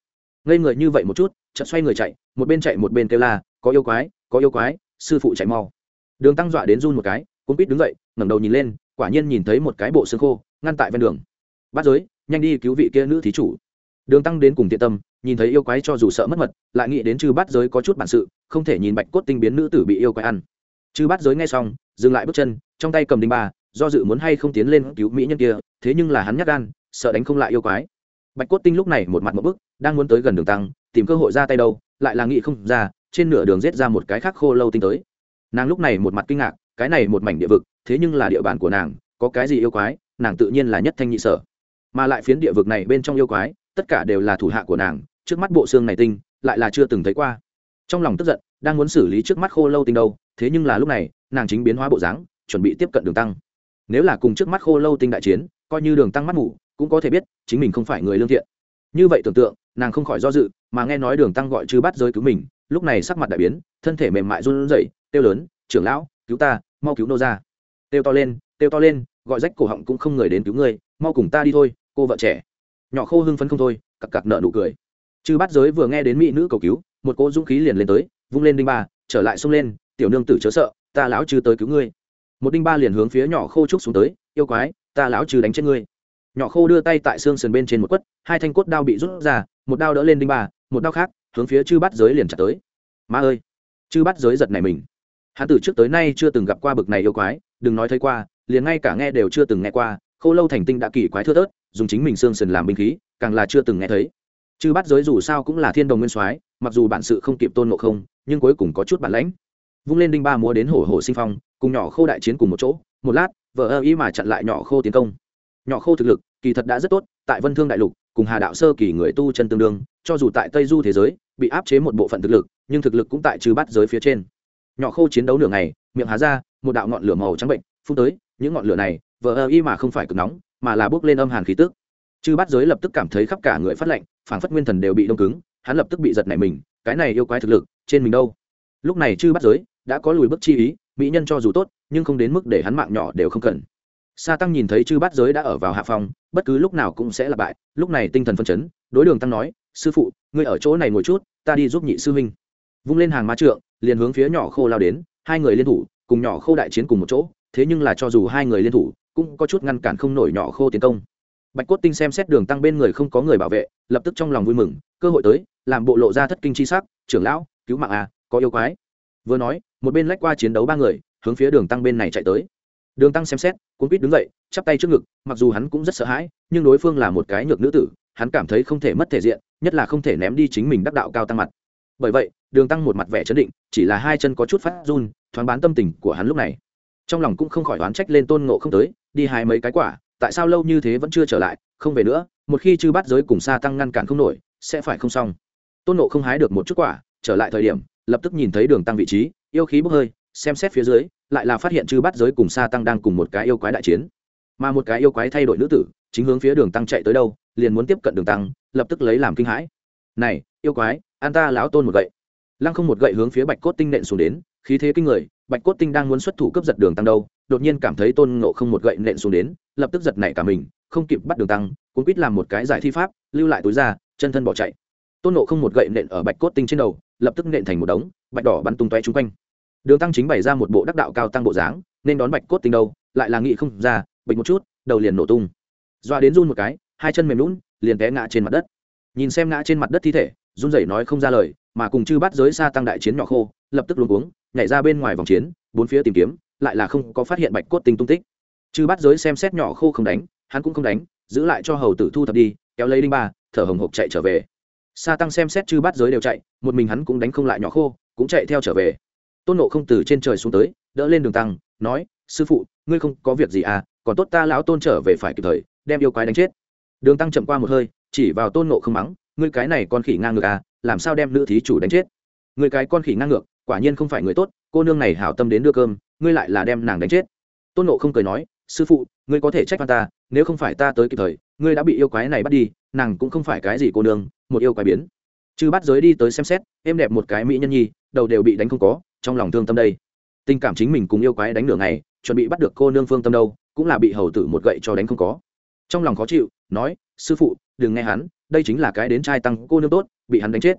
Ngây người như vậy một chút, chợt xoay người chạy, một bên chạy một bên kêu la, có yêu quái, có yêu quái, sư phụ chạy mau. Đường tăng dọa đến run một cái cũng biết đứng dậy, ngẩng đầu nhìn lên, quả nhiên nhìn thấy một cái bộ xương khô, ngăn tại ven đường. Bắt giới, nhanh đi cứu vị kia nữ thí chủ. Đường tăng đến cùng tiện tâm, nhìn thấy yêu quái cho dù sợ mất mật, lại nghĩ đến chư bát giới có chút bản sự, không thể nhìn bạch cốt tinh biến nữ tử bị yêu quái ăn. Chư bát giới nghe xong dừng lại bước chân, trong tay cầm đinh ba, do dự muốn hay không tiến lên cứu mỹ nhân kia, thế nhưng là hắn nhắc gan, sợ đánh không lại yêu quái. Bạch cốt tinh lúc này một mặt một bức, đang muốn tới gần đường tăng, tìm cơ hội ra tay đâu, lại là nghĩ không ra, trên nửa đường giết ra một cái khác khô lâu tinh tới. Nàng lúc này một mặt kinh ngạc, cái này một mảnh địa vực, thế nhưng là địa bàn của nàng, có cái gì yêu quái, nàng tự nhiên là nhất thanh nhị sở. Mà lại phiến địa vực này bên trong yêu quái, tất cả đều là thủ hạ của nàng, trước mắt bộ xương này tinh, lại là chưa từng thấy qua. Trong lòng tức giận, đang muốn xử lý trước mắt khô lâu tinh đâu, thế nhưng là lúc này nàng chính biến hóa bộ dáng, chuẩn bị tiếp cận đường tăng. Nếu là cùng trước mắt khô lâu tinh đại chiến, coi như đường tăng mắt mù, cũng có thể biết, chính mình không phải người lương thiện. Như vậy tưởng tượng, nàng không khỏi do dự, mà nghe nói đường tăng gọi chư bắt giới cứu mình, lúc này sắc mặt đại biến, thân thể mềm mại run rẩy, têu lớn, trưởng lão, cứu ta, mau cứu nô ra têu to lên, têu to lên, gọi rách cổ họng cũng không người đến cứu ngươi, mau cùng ta đi thôi, cô vợ trẻ. Nhỏ khô hưng phấn không thôi, cặc cặc nợ nụ cười. Chư bắt giới vừa nghe đến mỹ nữ cầu cứu, một cô dũng khí liền lên tới, vung lên đinh ba, trở lại xông lên, tiểu nương tử chớ sợ ta lão chư tới cứu ngươi. Một đinh ba liền hướng phía nhỏ khô trúc xuống tới, yêu quái, ta lão chư đánh chết ngươi. Nhỏ khô đưa tay tại xương sườn bên trên một quất, hai thanh cốt đao bị rút ra, một đao đỡ lên đinh ba, một đao khác, hướng phía chư bắt giới liền chặt tới. Ma ơi! Chư bắt giới giật này mình. Hắn từ trước tới nay chưa từng gặp qua bực này yêu quái, đừng nói thấy qua, liền ngay cả nghe đều chưa từng nghe qua, khô lâu thành tinh đã kỳ quái thưa thớt, dùng chính mình xương sườn làm binh khí, càng là chưa từng nghe thấy. Chư bắt giới dù sao cũng là thiên đồng nguyên soái, mặc dù bản sự không kịp tôn ngộ không, nhưng cuối cùng có chút bản lãnh vung lên đinh ba múa đến hổ hổ sinh phong, cùng nhỏ khô đại chiến cùng một chỗ, một lát vợ ơ ý mà chặn lại nhỏ khô tiến công. Nhỏ khô thực lực, kỳ thật đã rất tốt, tại vân thương đại lục, cùng hà đạo sơ kỳ người tu chân tương đương, cho dù tại tây du thế giới, bị áp chế một bộ phận thực lực, nhưng thực lực cũng tại trừ bắt giới phía trên. Nhỏ khô chiến đấu nửa ngày, miệng há ra, một đạo ngọn lửa màu trắng bệnh, phun tới, những ngọn lửa này vợ ơ y mà không phải cực nóng, mà là bốc lên âm hàn khí tức. Chư bắt giới lập tức cảm thấy khắp cả người phát lạnh, phảng phất nguyên thần đều bị đông cứng, hắn lập tức bị giật nảy mình, cái này yêu quái thực lực, trên mình đâu? Lúc này chư bắt giới đã có lùi bước chi ý, mỹ nhân cho dù tốt, nhưng không đến mức để hắn mạng nhỏ đều không cần. Sa tăng nhìn thấy chư bát giới đã ở vào hạ phòng bất cứ lúc nào cũng sẽ là bại lúc này tinh thần phân chấn, đối đường tăng nói, sư phụ, ngươi ở chỗ này ngồi chút, ta đi giúp nhị sư huynh. Vung lên hàng ma trượng, liền hướng phía nhỏ khô lao đến, hai người liên thủ, cùng nhỏ khô đại chiến cùng một chỗ, thế nhưng là cho dù hai người liên thủ, cũng có chút ngăn cản không nổi nhỏ khô tiến công. Bạch cốt tinh xem xét đường tăng bên người không có người bảo vệ, lập tức trong lòng vui mừng, cơ hội tới, làm bộ lộ ra thất kinh chi sắc, trưởng lão, cứu mạng à có yêu quái vừa nói, một bên lách qua chiến đấu ba người, hướng phía đường tăng bên này chạy tới. Đường tăng xem xét, cuốn quýt đứng dậy, chắp tay trước ngực, mặc dù hắn cũng rất sợ hãi, nhưng đối phương là một cái nhược nữ tử, hắn cảm thấy không thể mất thể diện, nhất là không thể ném đi chính mình đắc đạo cao tăng mặt. Bởi vậy, đường tăng một mặt vẻ chấn định, chỉ là hai chân có chút phát run, thoáng bán tâm tình của hắn lúc này. Trong lòng cũng không khỏi đoán trách lên tôn ngộ không tới, đi hai mấy cái quả, tại sao lâu như thế vẫn chưa trở lại, không về nữa, một khi chư bắt giới cùng xa tăng ngăn cản không nổi, sẽ phải không xong. Tôn ngộ không hái được một chút quả, trở lại thời điểm lập tức nhìn thấy đường tăng vị trí, yêu khí bốc hơi, xem xét phía dưới, lại là phát hiện chư bắt giới cùng sa tăng đang cùng một cái yêu quái đại chiến. Mà một cái yêu quái thay đổi nữ tử, chính hướng phía đường tăng chạy tới đâu, liền muốn tiếp cận đường tăng, lập tức lấy làm kinh hãi. Này, yêu quái, an ta lão tôn một gậy. Lăng không một gậy hướng phía bạch cốt tinh nện xuống đến, khí thế kinh người, bạch cốt tinh đang muốn xuất thủ cướp giật đường tăng đâu, đột nhiên cảm thấy tôn ngộ không một gậy nện xuống đến, lập tức giật nảy cả mình, không kịp bắt đường tăng cũng quýt làm một cái giải thi pháp, lưu lại túi ra, chân thân bỏ chạy tôn nộ không một gậy nện ở bạch cốt tinh trên đầu, lập tức nện thành một đống, bạch đỏ bắn tung tóe chung quanh. Đường tăng chính bày ra một bộ đắc đạo cao tăng bộ dáng, nên đón bạch cốt tinh đâu, lại là nghị không ra bệnh một chút, đầu liền nổ tung. Doa đến run một cái, hai chân mềm lún, liền té ngã trên mặt đất. Nhìn xem ngã trên mặt đất thi thể, run rẩy nói không ra lời, mà cùng chư bắt giới xa tăng đại chiến nhỏ khô, lập tức luống cuống, nhảy ra bên ngoài vòng chiến, bốn phía tìm kiếm, lại là không có phát hiện bạch cốt tinh tung tích. Chư bắt giới xem xét nhỏ khô không đánh, hắn cũng không đánh, giữ lại cho hầu tử thu thập đi, kéo lấy đinh ba, thở hồng hộc chạy trở về sa tăng xem xét chư bát giới đều chạy, một mình hắn cũng đánh không lại nhỏ khô, cũng chạy theo trở về. Tôn nộ không từ trên trời xuống tới, đỡ lên đường tăng, nói, sư phụ, ngươi không có việc gì à còn tốt ta lão tôn trở về phải kịp thời, đem yêu quái đánh chết. Đường tăng chậm qua một hơi, chỉ vào tôn nộ không mắng, ngươi cái này con khỉ ngang ngược à làm sao đem nữ thí chủ đánh chết? Ngươi cái con khỉ ngang ngược, quả nhiên không phải người tốt, cô nương này hảo tâm đến đưa cơm, ngươi lại là đem nàng đánh chết. Tôn nộ không cười nói, sư phụ, ngươi có thể trách ta, nếu không phải ta tới kịp thời, ngươi đã bị yêu quái này bắt đi nàng cũng không phải cái gì cô nương, một yêu quái biến. Chư bắt giới đi tới xem xét, êm đẹp một cái mỹ nhân nhi, đầu đều bị đánh không có, trong lòng thương tâm đây. Tình cảm chính mình cùng yêu quái đánh nửa ngày, chuẩn bị bắt được cô nương phương tâm đâu, cũng là bị hầu tử một gậy cho đánh không có. Trong lòng khó chịu, nói, sư phụ, đừng nghe hắn, đây chính là cái đến trai tăng cô nương tốt, bị hắn đánh chết.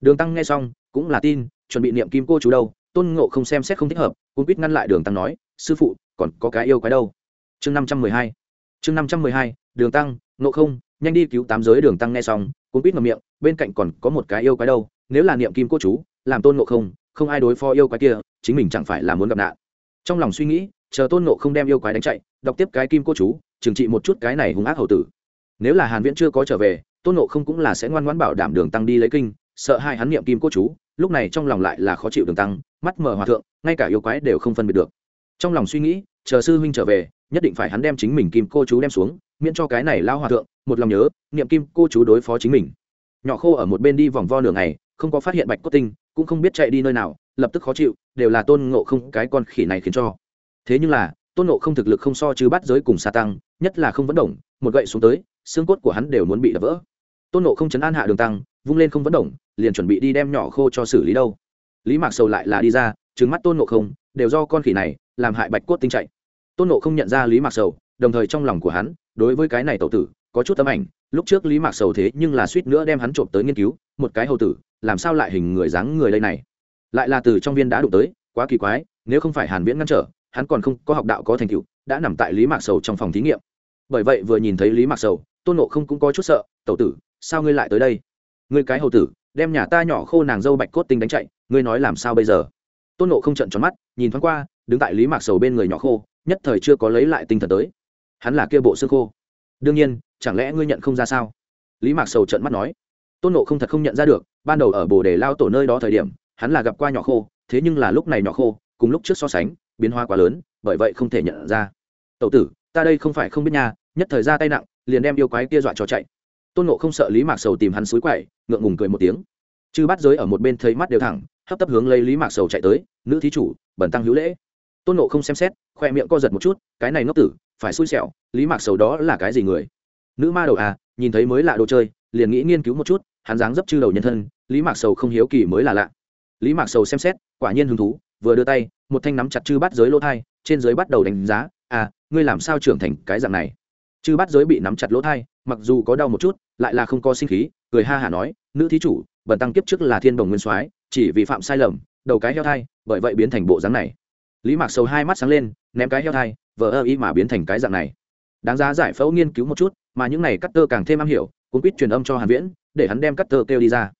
Đường tăng nghe xong, cũng là tin, chuẩn bị niệm kim cô chú đâu, tôn ngộ không xem xét không thích hợp cũng biết ngăn lại đường tăng nói, sư phụ, còn có cái yêu quái đâu. Chương năm trăm mười hai, chương năm trăm mười hai, đường tăng, ngộ không nhanh đi cứu tám giới đường tăng nghe xong cũng quýt ngậm miệng, bên cạnh còn có một cái yêu quái đâu, nếu là niệm kim cô chú, làm tôn ngộ không không ai đối phó yêu quái kia, chính mình chẳng phải là muốn gặp nạn. Trong lòng suy nghĩ, chờ tôn ngộ không đem yêu quái đánh chạy, đọc tiếp cái kim cô chú, trừng trị một chút cái này hung ác hậu tử. Nếu là hàn viễn chưa có trở về, tôn ngộ không cũng là sẽ ngoan ngoãn bảo đảm đường tăng đi lấy kinh, sợ hai hắn niệm kim cô chú, lúc này trong lòng lại là khó chịu đường tăng, mắt mở hòa thượng, ngay cả yêu quái đều không phân biệt được. Trong lòng suy nghĩ, chờ sư huynh trở về nhất định phải hắn đem chính mình kim cô chú đem xuống miễn cho cái này lao hòa thượng một lòng nhớ niệm kim cô chú đối phó chính mình. Nhỏ khô ở một bên đi vòng vo nửa ngày, không có phát hiện bạch cốt tinh cũng không biết chạy đi nơi nào lập tức khó chịu đều là tôn ngộ không cái con khỉ này khiến cho. Thế nhưng là tôn ngộ không thực lực không so chứ bắt giới cùng sa tăng nhất là không vẫn động một gậy xuống tới xương cốt của hắn đều muốn bị đập vỡ. Tôn ngộ không chấn an hạ đường tăng vung lên không vẫn động liền chuẩn bị đi đem nhỏ khô cho xử lý đâu. Lý mạc sầu lại là đi ra trứng mắt tôn ngộ không đều do con khỉ này làm hại bạch cốt tinh chạy tôn nộ không nhận ra lý mạc sầu, đồng thời trong lòng của hắn, đối với cái này Tẩu tử, có chút tấm ảnh. Lúc trước lý mạc sầu thế nhưng là suýt nữa đem hắn trộm tới nghiên cứu, một cái hầu tử, làm sao lại hình người dáng người đây này? Lại là từ trong viên đã đụng tới, quá kỳ quái, nếu không phải hàn viễn ngăn trở, hắn còn không có học đạo có thành tựu, đã nằm tại lý mạc sầu trong phòng thí nghiệm. Bởi vậy vừa nhìn thấy lý mạc sầu, tôn nộ không cũng có chút sợ, tẩu tử, sao ngươi lại tới đây? Ngươi cái hầu tử, đem nhà ta nhỏ khô nàng dâu bạch cốt tinh đánh chạy, ngươi nói làm sao bây giờ? Tôn nộ không trận tròn mắt, nhìn thoáng qua, đứng tại lý mạc sầu bên người nhỏ khô nhất thời chưa có lấy lại tinh thần tới. Hắn là kia bộ xương khô. Đương nhiên, chẳng lẽ ngươi nhận không ra sao? Lý mạc sầu trận mắt nói. Tôn nộ không thật không nhận ra được, ban đầu ở bồ đề lao tổ nơi đó thời điểm, hắn là gặp qua nhỏ khô, thế nhưng là lúc này nhỏ khô, cùng lúc trước so sánh, biến hóa quá lớn, bởi vậy không thể nhận ra. Tậu tử, ta đây không phải không biết nha, nhất thời ra tay nặng, liền đem yêu quái kia dọa cho chạy. Tôn nộ không sợ lý mạc sầu tìm hắn suối quậy, ngượng ngùng cười một tiếng. Chư bắt giới ở một bên thấy mắt đều thẳng, hấp tấp hướng lấy lý mạc sầu chạy tới, nữ thí chủ, bẩn tăng hữu lễ tôn nộ không xem xét, khoe miệng co giật một chút, cái này ngốc tử, phải xui xẻo, lý mạc sầu đó là cái gì người? Nữ ma đầu à nhìn thấy mới lạ đồ chơi, liền nghĩ nghiên cứu một chút, hắn dáng dấp chư đầu nhân thân, lý mạc sầu không hiếu kỳ mới là lạ. Lý mạc sầu xem xét, quả nhiên hứng thú, vừa đưa tay, một thanh nắm chặt chư bắt giới lỗ thai, trên giới bắt đầu đánh giá à ngươi làm sao trưởng thành cái dạng này? Chư bắt giới bị nắm chặt lỗ thai, mặc dù có đau một chút, lại là không có sinh khí, cười ha hả nói, nữ thí chủ, bần tăng kiếp trước là thiên đồng nguyên soái, chỉ vì phạm sai lầm, đầu cái heo thai, bởi vậy biến thành bộ dáng này lý mạc sầu hai mắt sáng lên, ném cái heo thai, vờ ơ ý mà biến thành cái dạng này. Đáng giá giải phẫu nghiên cứu một chút, mà những này cắt tơ càng thêm am hiểu cũng quýt truyền âm cho hàn viễn, để hắn đem cắt tơ kêu đi ra.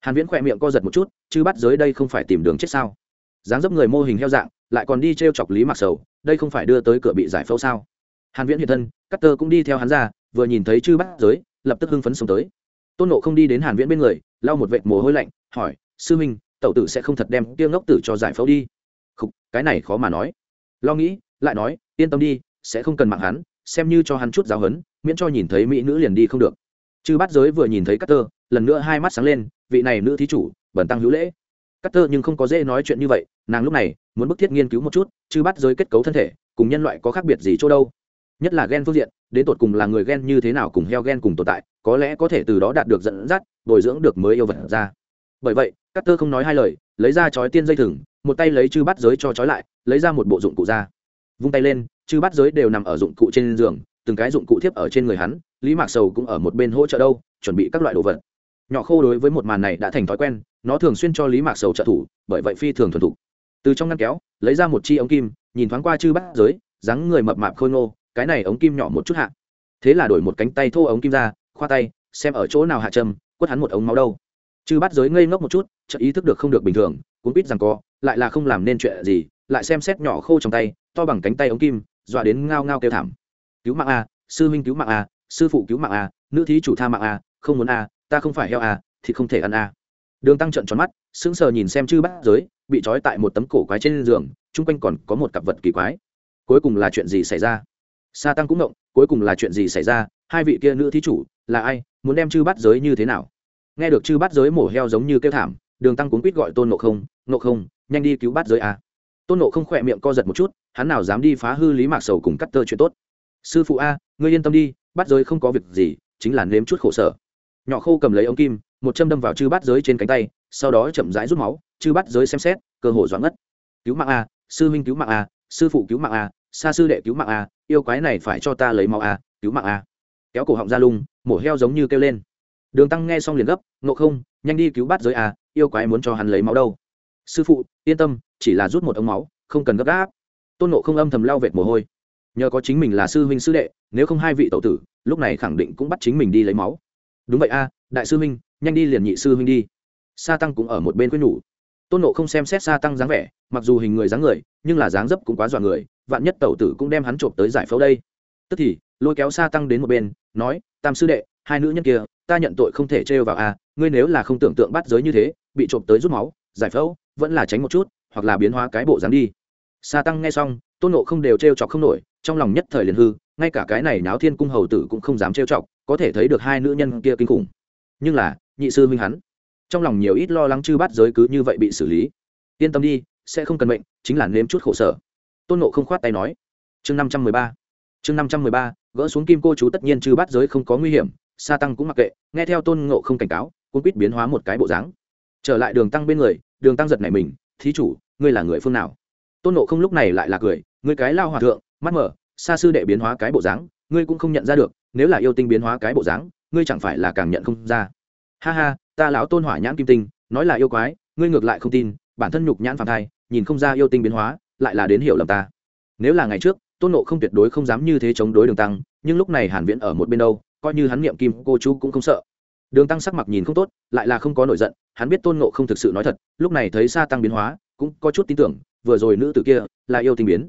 Hàn viễn khỏe miệng co giật một chút, chứ bắt giới đây không phải tìm đường chết sao? Dáng dấp người mô hình heo dạng, lại còn đi treo chọc lý mạc sầu, đây không phải đưa tới cửa bị giải phẫu sao? Hàn viễn hiện thân cắt tơ cũng đi theo hắn ra, vừa nhìn thấy chư bắt giới, lập tức hưng phấn sống tới. Tôn nộ không đi đến hàn viễn bên người, lau một vệt mồ hôi lạnh, hỏi, sư minh, tẩu tử sẽ không thật đem tiêu ngốc tử cho giải phẫu đi? Khục, cái này khó mà nói. Lo nghĩ lại nói yên tâm đi sẽ không cần mạng hắn xem như cho hắn chút giáo hấn miễn cho nhìn thấy mỹ nữ liền đi không được. Chư bát giới vừa nhìn thấy Cutter tơ lần nữa hai mắt sáng lên vị này nữ thí chủ bẩn tăng hữu lễ. Cutter tơ nhưng không có dễ nói chuyện như vậy nàng lúc này muốn bức thiết nghiên cứu một chút chư bát giới kết cấu thân thể cùng nhân loại có khác biệt gì chỗ đâu. Nhất là gen phương diện đến tột cùng là người gen như thế nào cùng heo gen cùng tồn tại có lẽ có thể từ đó đạt được dẫn dắt bồi dưỡng được mới yêu vật ra. Bởi vậy Cutter tơ không nói hai lời lấy ra chói tiên dây thừng một tay lấy chư bắt giới cho trói lại, lấy ra một bộ dụng cụ ra. Vung tay lên, chư bắt giới đều nằm ở dụng cụ trên giường, từng cái dụng cụ thiếp ở trên người hắn, lý mạc sầu cũng ở một bên hỗ trợ đâu, chuẩn bị các loại đồ vật. Nhỏ khô đối với một màn này đã thành thói quen, nó thường xuyên cho lý mạc sầu trợ thủ, bởi vậy phi thường thuần thục. Từ trong ngăn kéo, lấy ra một chi ống kim, nhìn thoáng qua chư bắt giới, dáng người mập mạp khôi ngô, cái này ống kim nhỏ một chút hạ. Thế là đổi một cánh tay thô ống kim ra, khoa tay, xem ở chỗ nào hạ châm, quất hắn một ống máu đâu chư bắt giới ngây ngốc một chút chợ ý thức được không được bình thường, cuốn quýt rằng co, lại là không làm nên chuyện gì, lại xem xét nhỏ khô trong tay, to bằng cánh tay ống kim, dọa đến ngao ngao kêu thảm. Cứu mạng a, sư huynh cứu mạng a, sư phụ cứu mạng a, nữ thí chủ tha mạng a, không muốn a, ta không phải heo a, thì không thể ăn a. Đường tăng trận tròn mắt, sững sờ nhìn xem chư bắt giới, bị trói tại một tấm cổ quái trên giường, chung quanh còn có một cặp vật kỳ quái. Cuối cùng là chuyện gì xảy ra? Sa tăng cũng động cuối cùng là chuyện gì xảy ra? Hai vị kia nữ thí chủ là ai? Muốn đem chư bắt giới như thế nào? Nghe được chư bát giới mổ heo giống như kêu thảm, đường tăng cuốn quýt gọi tôn nộ không nộ không, nhanh đi cứu bát giới a tôn nộ không khỏe miệng co giật một chút, hắn nào dám đi phá hư lý mạc sầu cùng cắt tơ chuyện tốt. Sư phụ a, ngươi yên tâm đi, bát giới không có việc gì, chính là nếm chút khổ sở. Nhỏ khô cầm lấy ống kim, một châm đâm vào chư bát giới trên cánh tay, sau đó chậm rãi rút máu, chư bát giới xem xét, cơ hồ doãn ngất. Cứu mạng a, sư huynh cứu mạng a, sư phụ cứu mạng a xa sư đệ cứu mạng a, yêu quái này phải cho ta lấy máu a, cứu mạng a. Kéo cổ họng ra lung, mổ heo giống như kêu lên đường tăng nghe xong liền gấp ngộ không nhanh đi cứu bắt giới à, yêu quái muốn cho hắn lấy máu đâu. Sư phụ yên tâm chỉ là rút một ống máu không cần gấp gáp. Tôn nộ không âm thầm lao vệt mồ hôi. Nhờ có chính mình là sư huynh sư đệ nếu không hai vị tậu tử lúc này khẳng định cũng bắt chính mình đi lấy máu. Đúng vậy a đại sư huynh nhanh đi liền nhị sư huynh đi. Sa tăng cũng ở một bên quyết nhủ. Tôn nộ không xem xét sa tăng dáng vẻ mặc dù hình người dáng người nhưng là dáng dấp cũng quá dọa người vạn nhất tẩu tử cũng đem hắn trộm tới giải phẫu đây. Tức thì lôi kéo sa tăng đến một bên nói tam sư đệ hai nữ nhân kia, ta nhận tội không thể trêu vào a ngươi nếu là không tưởng tượng bắt giới như thế, bị trộm tới rút máu, giải phẫu, vẫn là tránh một chút, hoặc là biến hóa cái bộ dáng đi. Sa tăng nghe xong, tôn nộ không đều trêu chọc không nổi, trong lòng nhất thời liền hư, ngay cả cái này náo thiên cung hầu tử cũng không dám trêu chọc, có thể thấy được hai nữ nhân kia kinh khủng. Nhưng là, nhị sư minh hắn, trong lòng nhiều ít lo lắng chư bắt giới cứ như vậy bị xử lý. Yên tâm đi, sẽ không cần mệnh, chính là nếm chút khổ sở. Tôn nộ không khoát tay nói. Chương năm trăm mười ba. Chương năm trăm mười ba, gỡ xuống kim cô chú tất nhiên chư bắt giới không có nguy hiểm sa tăng cũng mặc kệ, nghe theo tôn ngộ không cảnh cáo cũng quýt biến hóa một cái bộ dáng. Trở lại đường tăng bên người, đường tăng giật này mình, thí chủ, ngươi là người phương nào? Tôn ngộ không lúc này lại là cười, ngươi cái lao hòa thượng, mắt mở, xa sư đệ biến hóa cái bộ dáng, ngươi cũng không nhận ra được, nếu là yêu tinh biến hóa cái bộ dáng, ngươi chẳng phải là càng nhận không ra. Ha ha, ta lão tôn hỏa nhãn kim tinh, nói là yêu quái, ngươi ngược lại không tin, bản thân nhục nhãn phàm thai, nhìn không ra yêu tinh biến hóa, lại là đến hiểu lầm ta. Nếu là ngày trước, tôn nộ không tuyệt đối không dám như thế chống đối đường tăng, nhưng lúc này hàn viễn ở một bên đâu coi như hắn niệm kim cô chú cũng không sợ. Đường tăng sắc mặt nhìn không tốt, lại là không có nổi giận, hắn biết tôn nộ không thực sự nói thật, lúc này thấy sa tăng biến hóa, cũng có chút tin tưởng, vừa rồi nữ tử kia là yêu tình biến.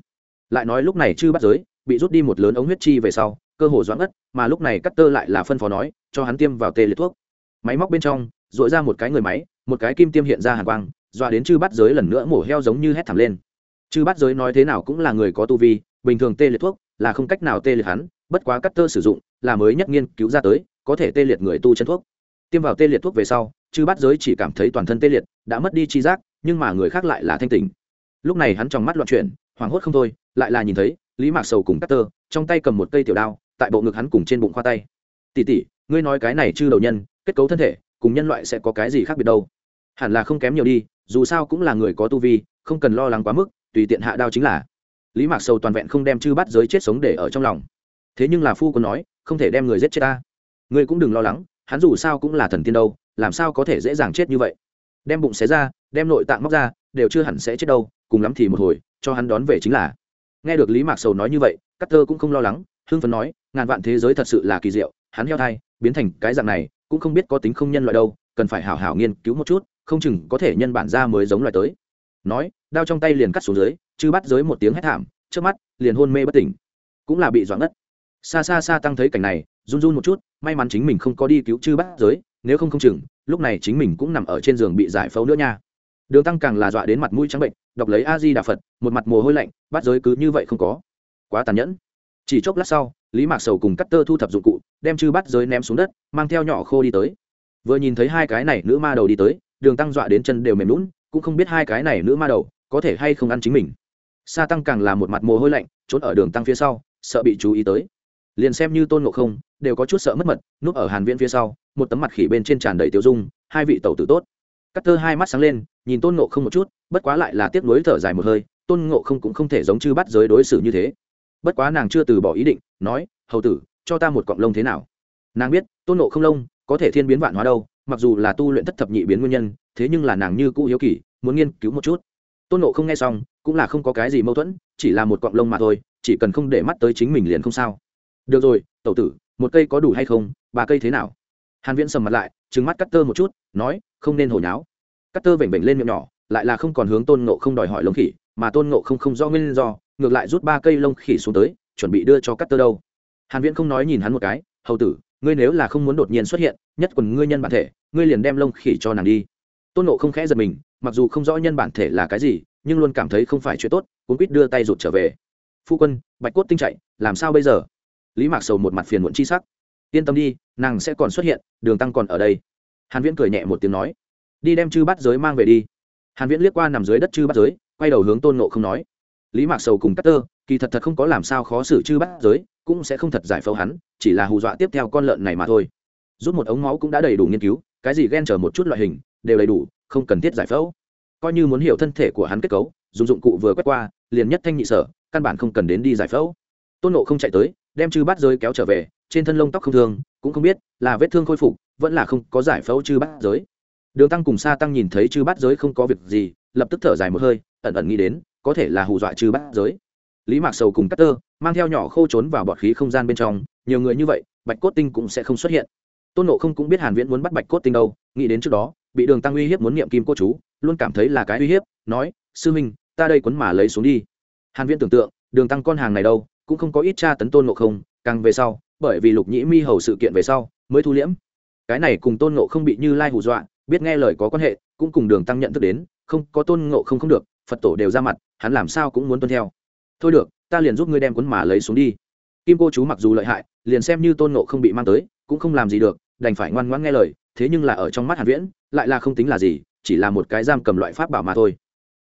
Lại nói lúc này chưa bắt giới bị rút đi một lớn ống huyết chi về sau, cơ hồ doãn ngất mà lúc này cắt tơ lại là phân phó nói, cho hắn tiêm vào tê liệt thuốc. Máy móc bên trong dội ra một cái người máy, một cái kim tiêm hiện ra hàn quang, dọa đến chư bắt giới lần nữa mổ heo giống như hét thảm lên. Chư bắt giới nói thế nào cũng là người có tu vi, bình thường tê liệt thuốc là không cách nào tê liệt hắn bất quá cắt tơ sử dụng là mới nhất nghiên cứu ra tới, có thể tê liệt người tu chân thuốc. Tiêm vào tê liệt thuốc về sau, chư bắt giới chỉ cảm thấy toàn thân tê liệt, đã mất đi chi giác, nhưng mà người khác lại là thanh tỉnh. Lúc này hắn trong mắt loạn chuyển, hoảng hốt không thôi, lại là nhìn thấy lý mạc sầu cùng cắt tơ, trong tay cầm một cây tiểu đao, tại bộ ngực hắn cùng trên bụng khoa tay. Tỉ tỉ ngươi nói cái này chư đầu nhân, kết cấu thân thể, cùng nhân loại sẽ có cái gì khác biệt đâu? Hẳn là không kém nhiều đi, dù sao cũng là người có tu vi, không cần lo lắng quá mức, tùy tiện hạ đao chính là. Lý mạc sầu toàn vẹn không đem chư bắt giới chết sống để ở trong lòng thế nhưng là phu quân nói, không thể đem người giết chết ta. Ngươi cũng đừng lo lắng, hắn dù sao cũng là thần tiên đâu, làm sao có thể dễ dàng chết như vậy? Đem bụng xé ra, đem nội tạng móc ra, đều chưa hẳn sẽ chết đâu, cùng lắm thì một hồi, cho hắn đón về chính là. Nghe được lý mạc sầu nói như vậy cắt thơ cũng không lo lắng, hưng phấn nói, ngàn vạn thế giới thật sự là kỳ diệu, hắn heo thai, biến thành cái dạng này, cũng không biết có tính không nhân loại đâu, cần phải hảo hảo nghiên cứu một chút, không chừng có thể nhân bản ra mới giống loài tới. Nói, đao trong tay liền cắt xuống dưới chứ bắt giới một tiếng hét thảm, trước mắt, liền hôn mê bất tỉnh. Cũng là bị doãn ngất xa xa xa tăng thấy cảnh này, run run một chút, may mắn chính mình không có đi cứu chư Bát giới, nếu không không chừng, lúc này chính mình cũng nằm ở trên giường bị giải phẫu nữa nha. Đường tăng càng là dọa đến mặt mũi trắng bệnh, đọc lấy a di đà phật, một mặt mồ hôi lạnh, Bát giới cứ như vậy không có. Quá tàn nhẫn. Chỉ chốc lát sau, lý mạc sầu cùng cắt tơ thu thập dụng cụ, đem chư Bát giới ném xuống đất, mang theo nhỏ khô đi tới. Vừa nhìn thấy hai cái này nữ ma đầu đi tới, đường tăng dọa đến chân đều mềm lún cũng không biết hai cái này nữ ma đầu có thể hay không ăn chính mình. Sa tăng càng là một mặt mồ hôi lạnh, trốn ở đường tăng phía sau, sợ bị chú ý tới liền xem như tôn ngộ không, đều có chút sợ mất mật, núp ở hàn viễn phía sau, một tấm mặt khỉ bên trên tràn đầy tiêu dung, hai vị tẩu tử tốt. Cắt tơ hai mắt sáng lên, nhìn tôn ngộ không một chút, bất quá lại là tiếc nuối thở dài một hơi, tôn ngộ không cũng không thể giống chư bắt giới đối xử như thế. Bất quá nàng chưa từ bỏ ý định, nói, hầu tử, cho ta một cọng lông thế nào? Nàng biết, tôn ngộ không lông, có thể thiên biến vạn hóa đâu, mặc dù là tu luyện thất thập nhị biến nguyên nhân, thế nhưng là nàng như cũ hiếu kỳ, muốn nghiên cứu một chút. Tôn nộ không nghe xong, cũng là không có cái gì mâu thuẫn, chỉ là một cọng lông mà thôi, chỉ cần không để mắt tới chính mình liền không sao được rồi, tẩu tử, một cây có đủ hay không, ba cây thế nào? Hàn viễn sầm mặt lại, trừng mắt cắt tơ một chút, nói, không nên hồi nháo. Cắt tơ vểnh vểnh lên miệng nhỏ, lại là không còn hướng tôn nộ không đòi hỏi lông khỉ, mà tôn nộ không không do nguyên do, ngược lại rút ba cây lông khỉ xuống tới, chuẩn bị đưa cho cắt tơ đâu. Hàn viễn không nói nhìn hắn một cái, hầu tử, ngươi nếu là không muốn đột nhiên xuất hiện, nhất quần ngươi nhân bản thể, ngươi liền đem lông khỉ cho nàng đi. Tôn nộ không khẽ giật mình, mặc dù không rõ nhân bản thể là cái gì, nhưng luôn cảm thấy không phải chuyện tốt cũng quýt đưa tay rụt trở về. Phu quân, bạch cốt tinh chạy, làm sao bây giờ? Lý mạc sầu một mặt phiền muộn chi sắc. Yên tâm đi, nàng sẽ còn xuất hiện, đường tăng còn ở đây. Hàn viễn cười nhẹ một tiếng nói, đi đem chư bắt giới mang về đi. Hàn viễn liếc qua nằm dưới đất chư bắt giới, quay đầu hướng tôn nộ không nói, lý mạc sầu cùng cắt tơ, kỳ thật thật không có làm sao khó xử chư bắt giới, cũng sẽ không thật giải phẫu hắn, chỉ là hù dọa tiếp theo con lợn này mà thôi. Rút một ống máu cũng đã đầy đủ nghiên cứu, cái gì ghen chờ một chút loại hình, đều đầy đủ, không cần thiết giải phẫu. Coi như muốn hiểu thân thể của hắn kết cấu, dùng dụng cụ vừa quét qua, liền nhất thanh nhị sở, căn bản không cần đến đi giải phẫu. Tôn nộ không chạy tới đem chư bát giới kéo trở về, trên thân lông tóc không thương, cũng không biết là vết thương khôi phục, vẫn là không có giải phẫu chư bát giới. Đường tăng cùng sa tăng nhìn thấy chư bát giới không có việc gì, lập tức thở dài một hơi, ẩn ẩn nghĩ đến, có thể là hù dọa chư bát giới. Lý mạc sầu cùng cắt tơ mang theo nhỏ khô trốn vào bọt khí không gian bên trong, nhiều người như vậy, bạch cốt tinh cũng sẽ không xuất hiện. Tôn nộ không cũng biết hàn viễn muốn bắt bạch cốt tinh đâu, nghĩ đến trước đó, bị đường tăng uy hiếp muốn niệm kim cô chú, luôn cảm thấy là cái uy hiếp, nói, sư minh, ta đây quấn mà lấy xuống đi. Hàn viễn tưởng tượng, đường tăng con hàng này đâu cũng không có ít tra tấn tôn ngộ không, càng về sau, bởi vì lục nhĩ mi hầu sự kiện về sau, mới thu liễm. Cái này cùng tôn ngộ không bị như lai hù dọa, biết nghe lời có quan hệ, cũng cùng đường tăng nhận thức đến, không, có tôn ngộ không không được, phật tổ đều ra mặt, hắn làm sao cũng muốn tuân theo. Thôi được, ta liền giúp ngươi đem cuốn mà lấy xuống đi. Kim cô chú mặc dù lợi hại, liền xem như tôn ngộ không bị mang tới, cũng không làm gì được, đành phải ngoan ngoãn nghe lời, thế nhưng là ở trong mắt hàn viễn, lại là không tính là gì, chỉ là một cái giam cầm loại pháp bảo mà thôi.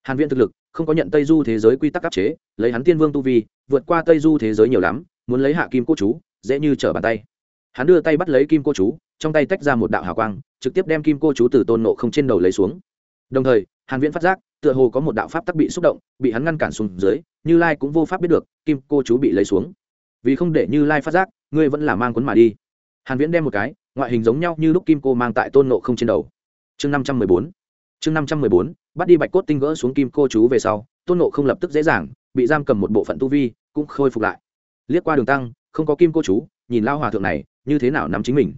Hàn viễn thực lực không có nhận tây du thế giới quy tắc áp chế, lấy hắn tiên vương tu vi, vượt qua tây du thế giới nhiều lắm, muốn lấy hạ kim cô chú, dễ như trở bàn tay. Hắn đưa tay bắt lấy kim cô chú, trong tay tách ra một đạo hào quang, trực tiếp đem kim cô chú từ tôn nộ không trên đầu lấy xuống. Đồng thời, hàn viễn phát giác, tựa hồ có một đạo pháp tắc bị xúc động, bị hắn ngăn cản xuống dưới, như lai cũng vô pháp biết được, kim cô chú bị lấy xuống. Vì không để như lai phát giác, ngươi vẫn là mang cuốn mà đi. Hàn viễn đem một cái, ngoại hình giống nhau như lúc kim cô mang tại tôn nộ không trên đầu. Chương 514 chương 514 bắt đi bạch cốt tinh gỡ xuống kim cô chú về sau, tôn nộ không lập tức dễ dàng, bị giam cầm một bộ phận tu vi, cũng khôi phục lại. Liếc qua đường tăng, không có kim cô chú, nhìn lao hòa thượng này, như thế nào nắm chính mình.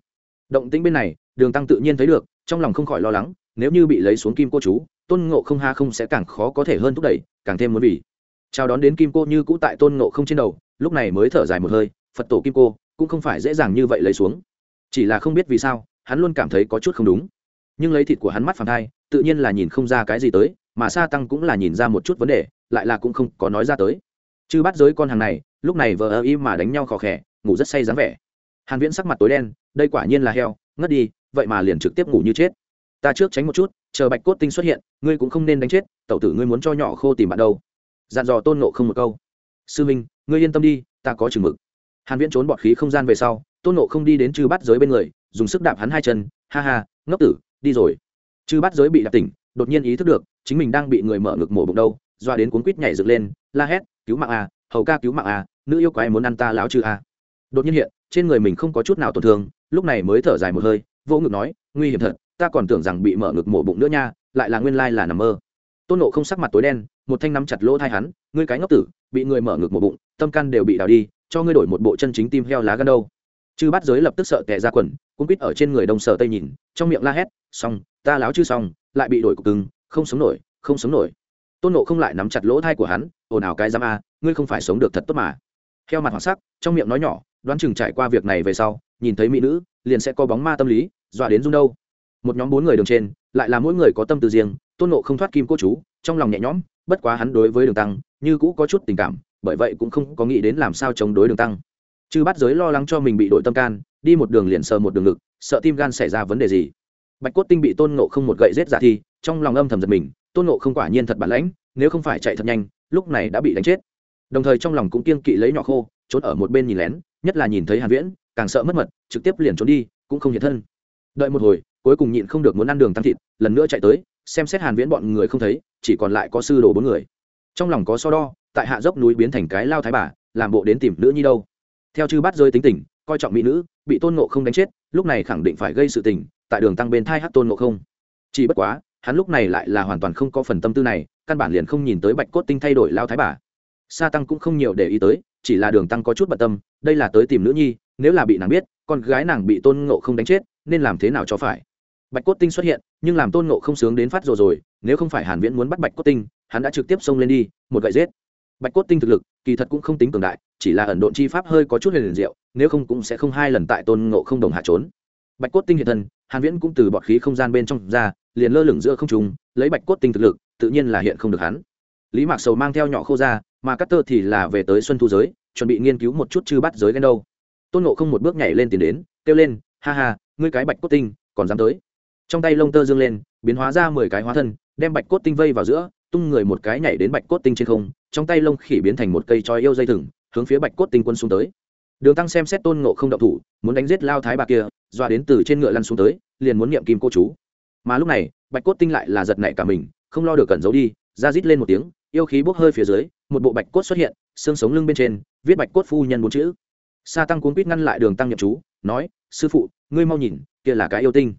Động tĩnh bên này, đường tăng tự nhiên thấy được, trong lòng không khỏi lo lắng, nếu như bị lấy xuống kim cô chú, tôn ngộ không ha không sẽ càng khó có thể hơn thúc đẩy, càng thêm muốn vì. Chào đón đến kim cô như cũ tại tôn ngộ không trên đầu, lúc này mới thở dài một hơi, phật tổ kim cô, cũng không phải dễ dàng như vậy lấy xuống. Chỉ là không biết vì sao, hắn luôn cảm thấy có chút không đúng. Nhưng lấy thịt của hắn mắt phản thai tự nhiên là nhìn không ra cái gì tới, mà sa tăng cũng là nhìn ra một chút vấn đề, lại là cũng không có nói ra tới. Chứ bắt giới con hàng này, lúc này vờ ơ im mà đánh nhau khò khẽ ngủ rất say dáng vẻ. Hàn viễn sắc mặt tối đen, đây quả nhiên là heo, ngất đi, vậy mà liền trực tiếp ngủ như chết. Ta trước tránh một chút, chờ bạch cốt tinh xuất hiện, ngươi cũng không nên đánh chết, tẩu tử ngươi muốn cho nhỏ khô tìm bạn đâu. Dặn dò tôn nộ không một câu. Sư minh, ngươi yên tâm đi, ta có chừng mực. Hàn viễn trốn bọt khí không gian về sau, tôn nộ không đi đến chư bắt giới bên người, dùng sức đạp hắn hai chân, ha ha, ngốc tử, đi rồi chư bắt giới bị đạp tỉnh đột nhiên ý thức được chính mình đang bị người mở ngực mổ bụng đâu doa đến cuốn quýt nhảy dựng lên la hét cứu mạng à, hầu ca cứu mạng à, nữ yêu quái muốn ăn ta láo chư à. đột nhiên hiện trên người mình không có chút nào tổn thương lúc này mới thở dài một hơi vỗ ngực nói nguy hiểm thật ta còn tưởng rằng bị mở ngực mổ bụng nữa nha lại là nguyên lai là nằm mơ tôn nộ không sắc mặt tối đen một thanh nắm chặt lỗ thai hắn ngươi cái ngốc tử bị người mở ngực mổ bụng tâm can đều bị đào đi cho ngươi đổi một bộ chân chính tim heo lá gan đâu chư bắt giới lập tức sợ tệ ra quần cũng quýt ở trên người đông sở tây nhìn trong miệng la hét xong ta láo chư xong lại bị đổi cục cưng, không sống nổi không sống nổi. Tôn nộ không lại nắm chặt lỗ thai của hắn ồn ào cái giam a ngươi không phải sống được thật tốt mà. Theo mặt hoảng sắc trong miệng nói nhỏ đoán chừng trải qua việc này về sau nhìn thấy mỹ nữ liền sẽ có bóng ma tâm lý dọa đến rung đâu. Một nhóm bốn người đường trên lại là mỗi người có tâm tư riêng tôn nộ không thoát kim cô chú trong lòng nhẹ nhõm bất quá hắn đối với đường tăng như cũ có chút tình cảm bởi vậy cũng không có nghĩ đến làm sao chống đối đường tăng. Chứ bắt giới lo lắng cho mình bị đội tâm can đi một đường liền sờ một đường ngực sợ tim gan xảy ra vấn đề gì bạch cốt tinh bị tôn nộ không một gậy rết giả thi, trong lòng âm thầm giật mình, tôn nộ không quả nhiên thật bản lãnh, nếu không phải chạy thật nhanh, lúc này đã bị đánh chết. Đồng thời trong lòng cũng kiên kỵ lấy nhỏ khô, trốn ở một bên nhìn lén, nhất là nhìn thấy hàn viễn, càng sợ mất mật, trực tiếp liền trốn đi, cũng không hiện thân. Đợi một hồi, cuối cùng nhịn không được muốn ăn đường tăng thịt, lần nữa chạy tới, xem xét hàn viễn bọn người không thấy, chỉ còn lại có sư đồ bốn người. Trong lòng có so đo, tại hạ dốc núi biến thành cái lao thái bà, làm bộ đến tìm nữ nhi đâu. Theo chư bát rơi tính tình, coi trọng mỹ nữ, bị tôn ngộ không đánh chết, lúc này khẳng định phải gây sự tình tại đường tăng bên thai hát tôn ngộ không. Chỉ bất quá, hắn lúc này lại là hoàn toàn không có phần tâm tư này, căn bản liền không nhìn tới bạch cốt tinh thay đổi lao thái bà. Sa tăng cũng không nhiều để ý tới, chỉ là đường tăng có chút bận tâm, đây là tới tìm nữ nhi, nếu là bị nàng biết, con gái nàng bị tôn ngộ không đánh chết, nên làm thế nào cho phải? Bạch cốt tinh xuất hiện, nhưng làm tôn ngộ không sướng đến phát rồi rồi, nếu không phải hàn viễn muốn bắt bạch cốt tinh, hắn đã trực tiếp xông lên đi, một gậy giết. Bạch cốt tinh thực lực, kỳ thật cũng không tính cường đại, chỉ là ẩn độn chi pháp hơi có chút huyền liền diệu, nếu không cũng sẽ không hai lần tại tôn ngộ không đồng hạ trốn bạch cốt tinh hiện thân, hàn viễn cũng từ bọt khí không gian bên trong ra, liền lơ lửng giữa không trung, lấy bạch cốt tinh thực lực, tự nhiên là hiện không được hắn. Lý mạc sầu mang theo nhỏ khô ra, mà cắt tơ thì là về tới xuân thu giới, chuẩn bị nghiên cứu một chút chư bắt giới ghen đâu. Tôn ngộ không một bước nhảy lên tiền đến, kêu lên, ha ha, ngươi cái bạch cốt tinh, còn dám tới? Trong tay lông tơ dương lên, biến hóa ra mười cái hóa thân, đem bạch cốt tinh vây vào giữa, tung người một cái nhảy đến bạch cốt tinh trên không, trong tay lông khỉ biến thành một cây choi yêu dây thừng, hướng phía bạch cốt tinh quân xuống tới. Đường tăng xem xét tôn ngộ không động thủ, muốn đánh giết lao thái bà kia doa đến từ trên ngựa lăn xuống tới, liền muốn niệm kim cô chú. Mà lúc này, bạch cốt tinh lại là giật nảy cả mình, không lo được cẩn giấu đi, ra rít lên một tiếng, yêu khí bốc hơi phía dưới, một bộ bạch cốt xuất hiện, xương sống lưng bên trên, viết bạch cốt phu nhân bốn chữ. Sa tăng cuốn quýt ngăn lại đường tăng nhậm chú, nói, sư phụ, ngươi mau nhìn, kia là cái yêu tinh.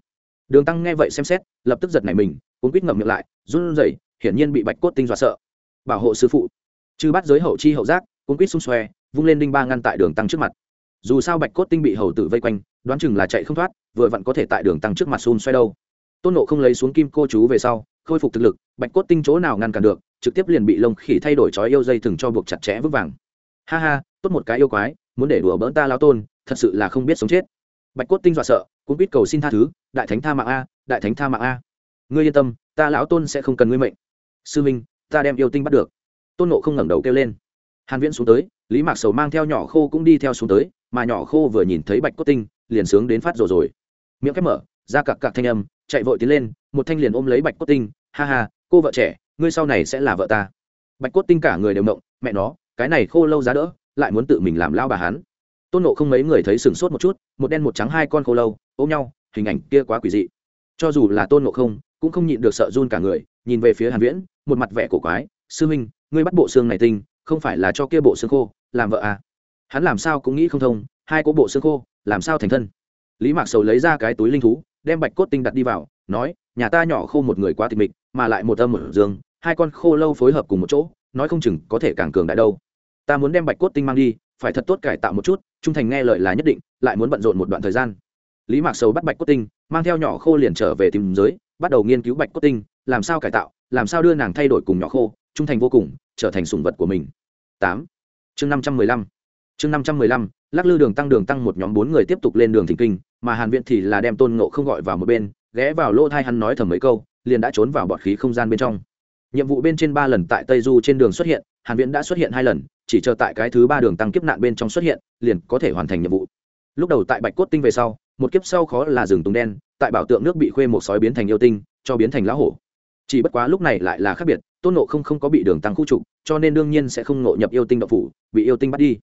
Đường tăng nghe vậy xem xét, lập tức giật nảy mình, cuốn quýt ngậm miệng lại, run rẩy, hiển nhiên bị bạch cốt tinh dọa sợ. Bảo hộ sư phụ. Chư bắt giới hậu chi hậu giác, cuốn quýt xung xoe, vung lên đinh ba ngăn tại đường tăng trước mặt dù sao bạch cốt tinh bị hầu tử vây quanh, đoán chừng là chạy không thoát, vừa vặn có thể tại đường tăng trước mặt xun xoay đâu. Tôn nộ không lấy xuống kim cô chú về sau, khôi phục thực lực, bạch cốt tinh chỗ nào ngăn cản được, trực tiếp liền bị lông khỉ thay đổi trói yêu dây thừng cho buộc chặt chẽ vững vàng. Ha ha, tốt một cái yêu quái, muốn để đùa bỡn ta lao tôn, thật sự là không biết sống chết. Bạch cốt tinh dọa sợ, cũng biết cầu xin tha thứ, đại thánh tha mạng a, đại thánh tha mạng a. Ngươi yên tâm, ta lão tôn sẽ không cần ngươi mệnh. Sư minh, ta đem yêu tinh bắt được. Tôn nộ không ngẩng đầu kêu lên. Hàn viễn xuống tới, lý mạc sầu mang theo nhỏ khô cũng đi theo xuống tới mà nhỏ khô vừa nhìn thấy bạch cốt tinh, liền sướng đến phát rồi rồi. Miệng khép mở, ra cặc cặc thanh âm, chạy vội tiến lên, một thanh liền ôm lấy bạch cốt tinh. Ha ha, cô vợ trẻ, ngươi sau này sẽ là vợ ta. Bạch cốt tinh cả người đều động, mẹ nó, cái này khô lâu giá đỡ, lại muốn tự mình làm lao bà hắn. Tôn nộ không mấy người thấy sừng sốt một chút, một đen một trắng hai con khô lâu, ôm nhau, hình ảnh kia quá quỷ dị. Cho dù là tôn nộ không, cũng không nhịn được sợ run cả người, nhìn về phía hàn viễn, một mặt vẻ cổ quái. Sư huynh ngươi bắt bộ xương này tinh, không phải là cho kia bộ xương khô, làm vợ à? Hắn làm sao cũng nghĩ không thông, hai cỗ bộ xương khô, làm sao thành thân? Lý mạc sầu lấy ra cái túi linh thú, đem bạch cốt tinh đặt đi vào, nói, nhà ta nhỏ khô một người quá thịt mịch, mà lại một âm một dương, hai con khô lâu phối hợp cùng một chỗ, nói không chừng có thể càng cường đại đâu. Ta muốn đem bạch cốt tinh mang đi, phải thật tốt cải tạo một chút, trung thành nghe lời là nhất định, lại muốn bận rộn một đoạn thời gian. Lý mạc sầu bắt bạch cốt tinh, mang theo nhỏ khô liền trở về tìm giới, bắt đầu nghiên cứu bạch cốt tinh, làm sao cải tạo, làm sao đưa nàng thay đổi cùng nhỏ khô, trung thành vô cùng, trở thành sùng vật của mình. Tám. Chương năm trăm mười lăm chương năm trăm mười lăm, lắc lư đường tăng đường tăng một nhóm bốn người tiếp tục lên đường thỉnh kinh, mà hàn viện thì là đem tôn ngộ không gọi vào một bên, ghé vào lỗ thai hắn nói thầm mấy câu, liền đã trốn vào bọt khí không gian bên trong. Nhiệm vụ bên trên ba lần tại tây du trên đường xuất hiện, hàn viễn đã xuất hiện hai lần, chỉ chờ tại cái thứ ba đường tăng kiếp nạn bên trong xuất hiện, liền có thể hoàn thành nhiệm vụ. Lúc đầu tại bạch cốt tinh về sau, một kiếp sau khó là rừng tùng đen, tại bảo tượng nước bị khuê một sói biến thành yêu tinh, cho biến thành lão hổ. Chỉ bất quá lúc này lại là khác biệt, tôn nộ không không có bị đường tăng khu trục, cho nên đương nhiên sẽ không nộ nhập yêu tinh độc phủ, bị yêu tinh bắt đi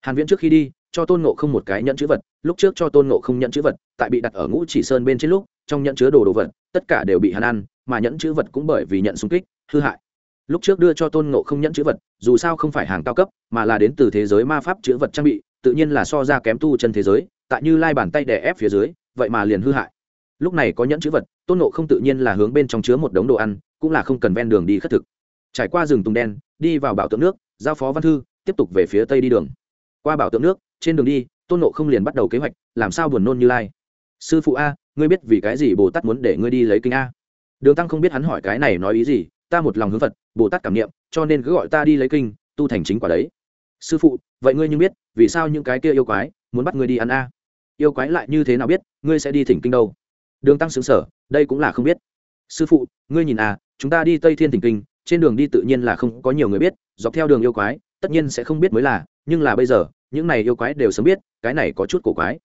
hàn viễn trước khi đi, cho tôn ngộ không một cái nhận chữ vật, lúc trước cho tôn ngộ không nhận chữ vật, tại bị đặt ở ngũ chỉ sơn bên trên lúc, trong nhận chứa đồ đồ vật, tất cả đều bị hắn ăn, mà nhẫn chữ vật cũng bởi vì nhận xung kích, hư hại. Lúc trước đưa cho tôn ngộ không nhẫn chữ vật, dù sao không phải hàng cao cấp, mà là đến từ thế giới ma pháp chữ vật trang bị, tự nhiên là so ra kém tu chân thế giới, tại như lai bàn tay đè ép phía dưới, vậy mà liền hư hại. Lúc này có nhẫn chữ vật, tôn ngộ không tự nhiên là hướng bên trong chứa một đống đồ ăn, cũng là không cần ven đường đi khất thực. Trải qua rừng tùng đen, đi vào bảo tượng nước, giao phó văn thư, tiếp tục về phía tây đi đường qua bảo tượng nước trên đường đi tôn ngộ không liền bắt đầu kế hoạch làm sao buồn nôn như lai. Sư phụ a ngươi biết vì cái gì bồ tát muốn để ngươi đi lấy kinh a? Đường tăng không biết hắn hỏi cái này nói ý gì ta một lòng hướng phật bồ tát cảm nghiệm, cho nên cứ gọi ta đi lấy kinh tu thành chính quả đấy. Sư phụ vậy ngươi nhưng biết vì sao những cái kia yêu quái muốn bắt ngươi đi ăn a? Yêu quái lại như thế nào biết ngươi sẽ đi thỉnh kinh đâu? Đường tăng xứng sở đây cũng là không biết. Sư phụ ngươi nhìn à chúng ta đi tây thiên thỉnh kinh trên đường đi tự nhiên là không có nhiều người biết dọc theo đường yêu quái tất nhiên sẽ không biết mới là nhưng là bây giờ, những này yêu quái đều sớm biết, cái này có chút cổ quái.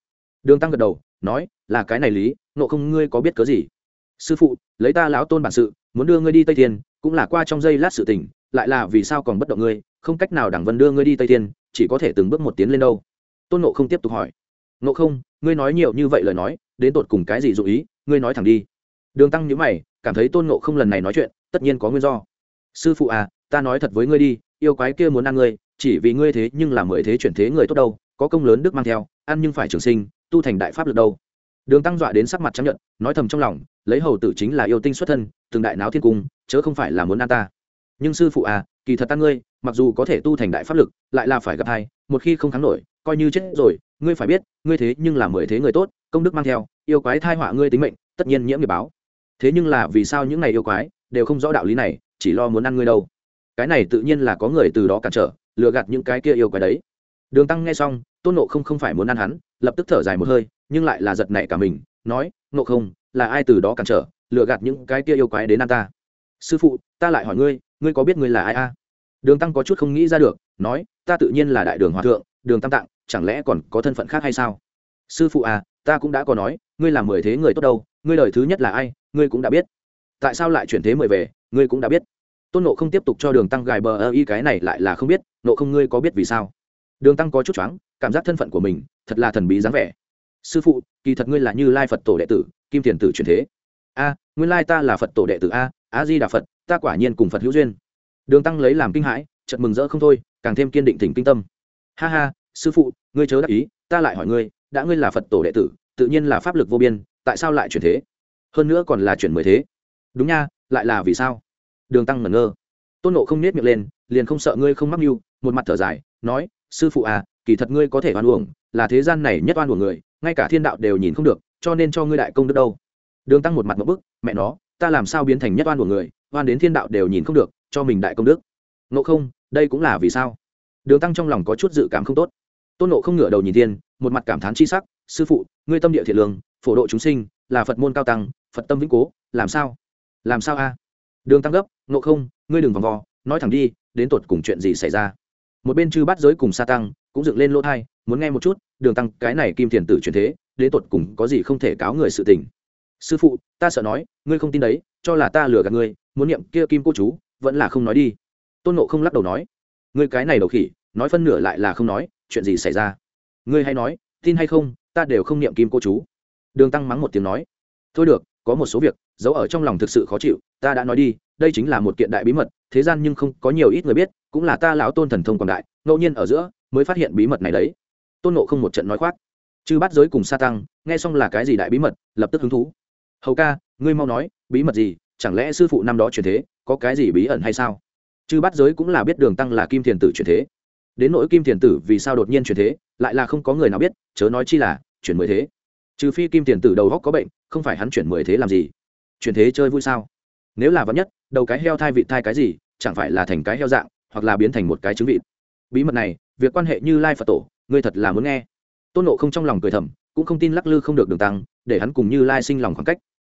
Đường tăng gật đầu, nói, là cái này lý nộ không ngươi có biết cớ gì? Sư phụ, lấy ta lão tôn bản sự, muốn đưa ngươi đi tây thiên, cũng là qua trong giây lát sự tình, lại là vì sao còn bất động ngươi, không cách nào đảng vân đưa ngươi đi tây thiên, chỉ có thể từng bước một tiến lên đâu. Tôn nộ không tiếp tục hỏi. Nộ không, ngươi nói nhiều như vậy lời nói, đến tột cùng cái gì dụ ý, ngươi nói thẳng đi. Đường tăng nhữ mày, cảm thấy tôn nộ không lần này nói chuyện, tất nhiên có nguyên do. Sư phụ à ta nói thật với ngươi đi, yêu quái kia muốn ăn ngươi chỉ vì ngươi thế nhưng là mười thế chuyển thế người tốt đâu, có công lớn đức mang theo, ăn nhưng phải trường sinh, tu thành đại pháp lực đâu. Đường tăng dọa đến sắc mặt chấp nhận nói thầm trong lòng, lấy hầu tử chính là yêu tinh xuất thân, từng đại náo thiên cung, chớ không phải là muốn ăn ta. Nhưng sư phụ à kỳ thật ta ngươi, mặc dù có thể tu thành đại pháp lực, lại là phải gặp hai, một khi không thắng nổi, coi như chết rồi, ngươi phải biết, ngươi thế nhưng là mười thế người tốt, công đức mang theo, yêu quái thai họa ngươi tính mệnh, tất nhiên nhiễm nghiệp báo. Thế nhưng là vì sao những này yêu quái đều không rõ đạo lý này, chỉ lo muốn ăn ngươi đâu? Cái này tự nhiên là có người từ đó cản trở lừa gạt những cái kia yêu quái đấy. Đường tăng nghe xong, tôn nộ không không phải muốn ăn hắn, lập tức thở dài một hơi, nhưng lại là giật nảy cả mình, nói nộ không, là ai từ đó cản trở, lừa gạt những cái kia yêu quái đến ăn ta? Sư phụ, ta lại hỏi ngươi ngươi có biết ngươi là ai a? Đường tăng có chút không nghĩ ra được, nói, ta tự nhiên là đại đường hòa thượng, đường tam tạng, chẳng lẽ còn có thân phận khác hay sao? Sư phụ à ta cũng đã có nói, ngươi là mười thế người tốt đâu, ngươi lời thứ nhất là ai, ngươi cũng đã biết. Tại sao lại chuyển thế mười về, ngươi cũng đã biết? Tôn nộ không tiếp tục cho đường tăng gài bờ ơ y cái này lại là không biết nộ không ngươi có biết vì sao? Đường tăng có chút choáng, cảm giác thân phận của mình thật là thần bí dáng vẻ. Sư phụ, kỳ thật ngươi là như lai phật tổ đệ tử, kim thiền tử truyền thế. A, nguyên lai ta là phật tổ đệ tử a a di đà phật, ta quả nhiên cùng phật hữu duyên. Đường tăng lấy làm kinh hãi chật mừng rỡ không thôi, càng thêm kiên định thỉnh kinh tâm. Ha ha, sư phụ, ngươi chớ đắc ý, ta lại hỏi ngươi, đã ngươi là phật tổ đệ tử, tự nhiên là pháp lực vô biên, tại sao lại chuyển thế? Hơn nữa còn là chuyển mười thế. Đúng nha, lại là vì sao? Đường tăng ngẩn ngơ. Tôn nộ không nết miệng lên, liền không sợ ngươi không mắc mưu một mặt thở dài, nói, sư phụ à kỳ thật ngươi có thể oan uổng, là thế gian này nhất oan của người, ngay cả thiên đạo đều nhìn không được, cho nên cho ngươi đại công đức đâu. Đường tăng một mặt một bức, mẹ nó, ta làm sao biến thành nhất oan của người, oan đến thiên đạo đều nhìn không được, cho mình đại công đức. Nộ không, đây cũng là vì sao? Đường tăng trong lòng có chút dự cảm không tốt. Tôn nộ không ngửa đầu nhìn thiên, một mặt cảm thán c h i sắc, sư phụ, ngươi tâm địa thiện lương, phổ độ chúng sinh, là phật môn cao tăng, phật tâm vĩnh cố, làm sao? Làm sao a? Đường tăng gấp nộ không, ngươi đừng vòng vo, nói thẳng đi, đến tột cùng chuyện gì xảy ra? Một bên chư bắt giới cùng sa tăng cũng dựng lên lỗ thai, muốn nghe một chút, đường tăng, cái này kim thiền tử truyền thế, đến tột cùng có gì không thể cáo người sự tình. Sư phụ, ta sợ nói, ngươi không tin đấy, cho là ta lừa gạt ngươi, muốn niệm kia kim cô chú, vẫn là không nói đi. Tôn nộ không lắc đầu nói, ngươi cái này đầu khỉ, nói phân nửa lại là không nói, chuyện gì xảy ra? Ngươi hay nói, tin hay không, ta đều không niệm kim cô chú. Đường tăng mắng một tiếng nói, thôi được, có một số việc, giấu ở trong lòng thực sự khó chịu, ta đã nói đi, đây chính là một kiện đại bí mật, thế gian nhưng không có nhiều ít người biết cũng là ta lão tôn thần thông quảng đại, ngẫu nhiên ở giữa mới phát hiện bí mật này đấy. Tôn nộ không một trận nói khoác. Chư bắt giới cùng sa tăng, nghe xong là cái gì đại bí mật, lập tức hứng thú. Hầu ca, ngươi mau nói, bí mật gì? Chẳng lẽ sư phụ năm đó truyền thế, có cái gì bí ẩn hay sao? Chư bắt giới cũng là biết đường tăng là kim thiền tử truyền thế. Đến nỗi kim thiền tử vì sao đột nhiên truyền thế, lại là không có người nào biết, chớ nói chi là chuyển mười thế. Trừ phi kim thiền tử đầu góc có bệnh, không phải hắn chuyển mười thế làm gì? Chuyển thế chơi vui sao? Nếu là vắn nhất, đầu cái heo thai vị thai cái gì, chẳng phải là thành cái heo dạng hoặc là biến thành một cái trứng vịt. Bí mật này, việc quan hệ như lai phật tổ, ngươi thật là muốn nghe. Tôn nộ không trong lòng cười thầm, cũng không tin lắc lư không được đường tăng, để hắn cùng như lai sinh lòng khoảng cách.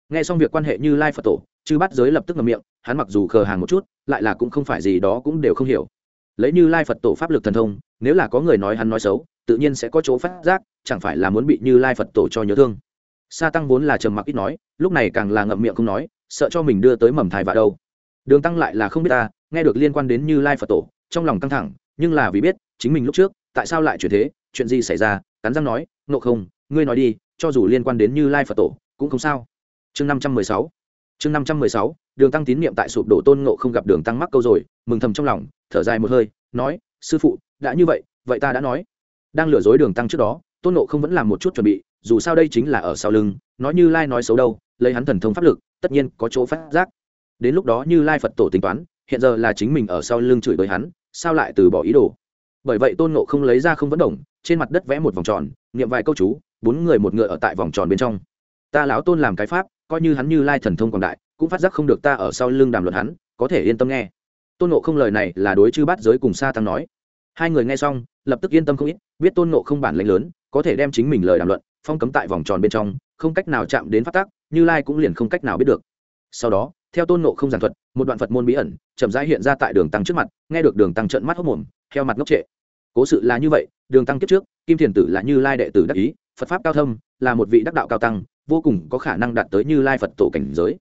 Nghe xong việc quan hệ như lai phật tổ, chư bắt giới lập tức ngậm miệng, hắn mặc dù khờ hàng một chút, lại là cũng không phải gì đó cũng đều không hiểu. Lấy như lai phật tổ pháp lực thần thông, nếu là có người nói hắn nói xấu, tự nhiên sẽ có chỗ phát giác, chẳng phải là muốn bị như lai phật tổ cho nhớ thương. Sa tăng vốn là trầm mặc ít nói, lúc này càng là ngậm miệng không nói, sợ cho mình đưa tới mầm thai vạ đâu. Đường tăng lại là không biết ta nghe được liên quan đến như lai phật tổ, trong lòng căng thẳng, nhưng là vì biết, chính mình lúc trước, tại sao lại chuyển thế, chuyện gì xảy ra, cắn răng nói nộ không, ngươi nói đi, cho dù liên quan đến như lai phật tổ, cũng không sao. Chương năm trăm mười sáu. Chương năm trăm mười sáu, đường tăng tín niệm tại sụp đổ tôn ngộ không gặp đường tăng mắc câu rồi, mừng thầm trong lòng, thở dài một hơi, nói, sư phụ, đã như vậy vậy ta đã nói. Đang lừa dối đường tăng trước đó, tôn ngộ không vẫn làm một chút chuẩn bị, dù sao đây chính là ở sau lưng, nói như lai nói xấu đâu, lấy hắn thần thông pháp lực, tất nhiên có chỗ phát giác. Đến lúc đó như lai phật tổ tính toán hiện giờ là chính mình ở sau lưng chửi bới hắn, sao lại từ bỏ ý đồ? Bởi vậy tôn nộ không lấy ra không vẫn đồng, trên mặt đất vẽ một vòng tròn, niệm vài câu chú, bốn người một ngựa ở tại vòng tròn bên trong. Ta lão tôn làm cái pháp, coi như hắn như lai thần thông quảng đại, cũng phát giác không được ta ở sau lưng đàm luận hắn, có thể yên tâm nghe. Tôn nộ không lời này là đối chư bát giới cùng sa tăng nói. Hai người nghe xong, lập tức yên tâm không ít, biết tôn nộ không bản lãnh lớn, có thể đem chính mình lời đàm luận, phong cấm tại vòng tròn bên trong, không cách nào chạm đến phát tác như lai cũng liền không cách nào biết được. Sau đó theo tôn nộ không giảng thuật, một đoạn phật môn bí ẩn chậm rãi hiện ra tại đường tăng trước mặt, nghe được đường tăng trận mắt hốc mồm, theo mặt ngốc trệ. Cố sự là như vậy, đường tăng kiếp trước, kim thiền tử là như lai đệ tử đắc ý, phật pháp cao thâm, là một vị đắc đạo cao tăng, vô cùng có khả năng đạt tới như lai phật tổ cảnh giới.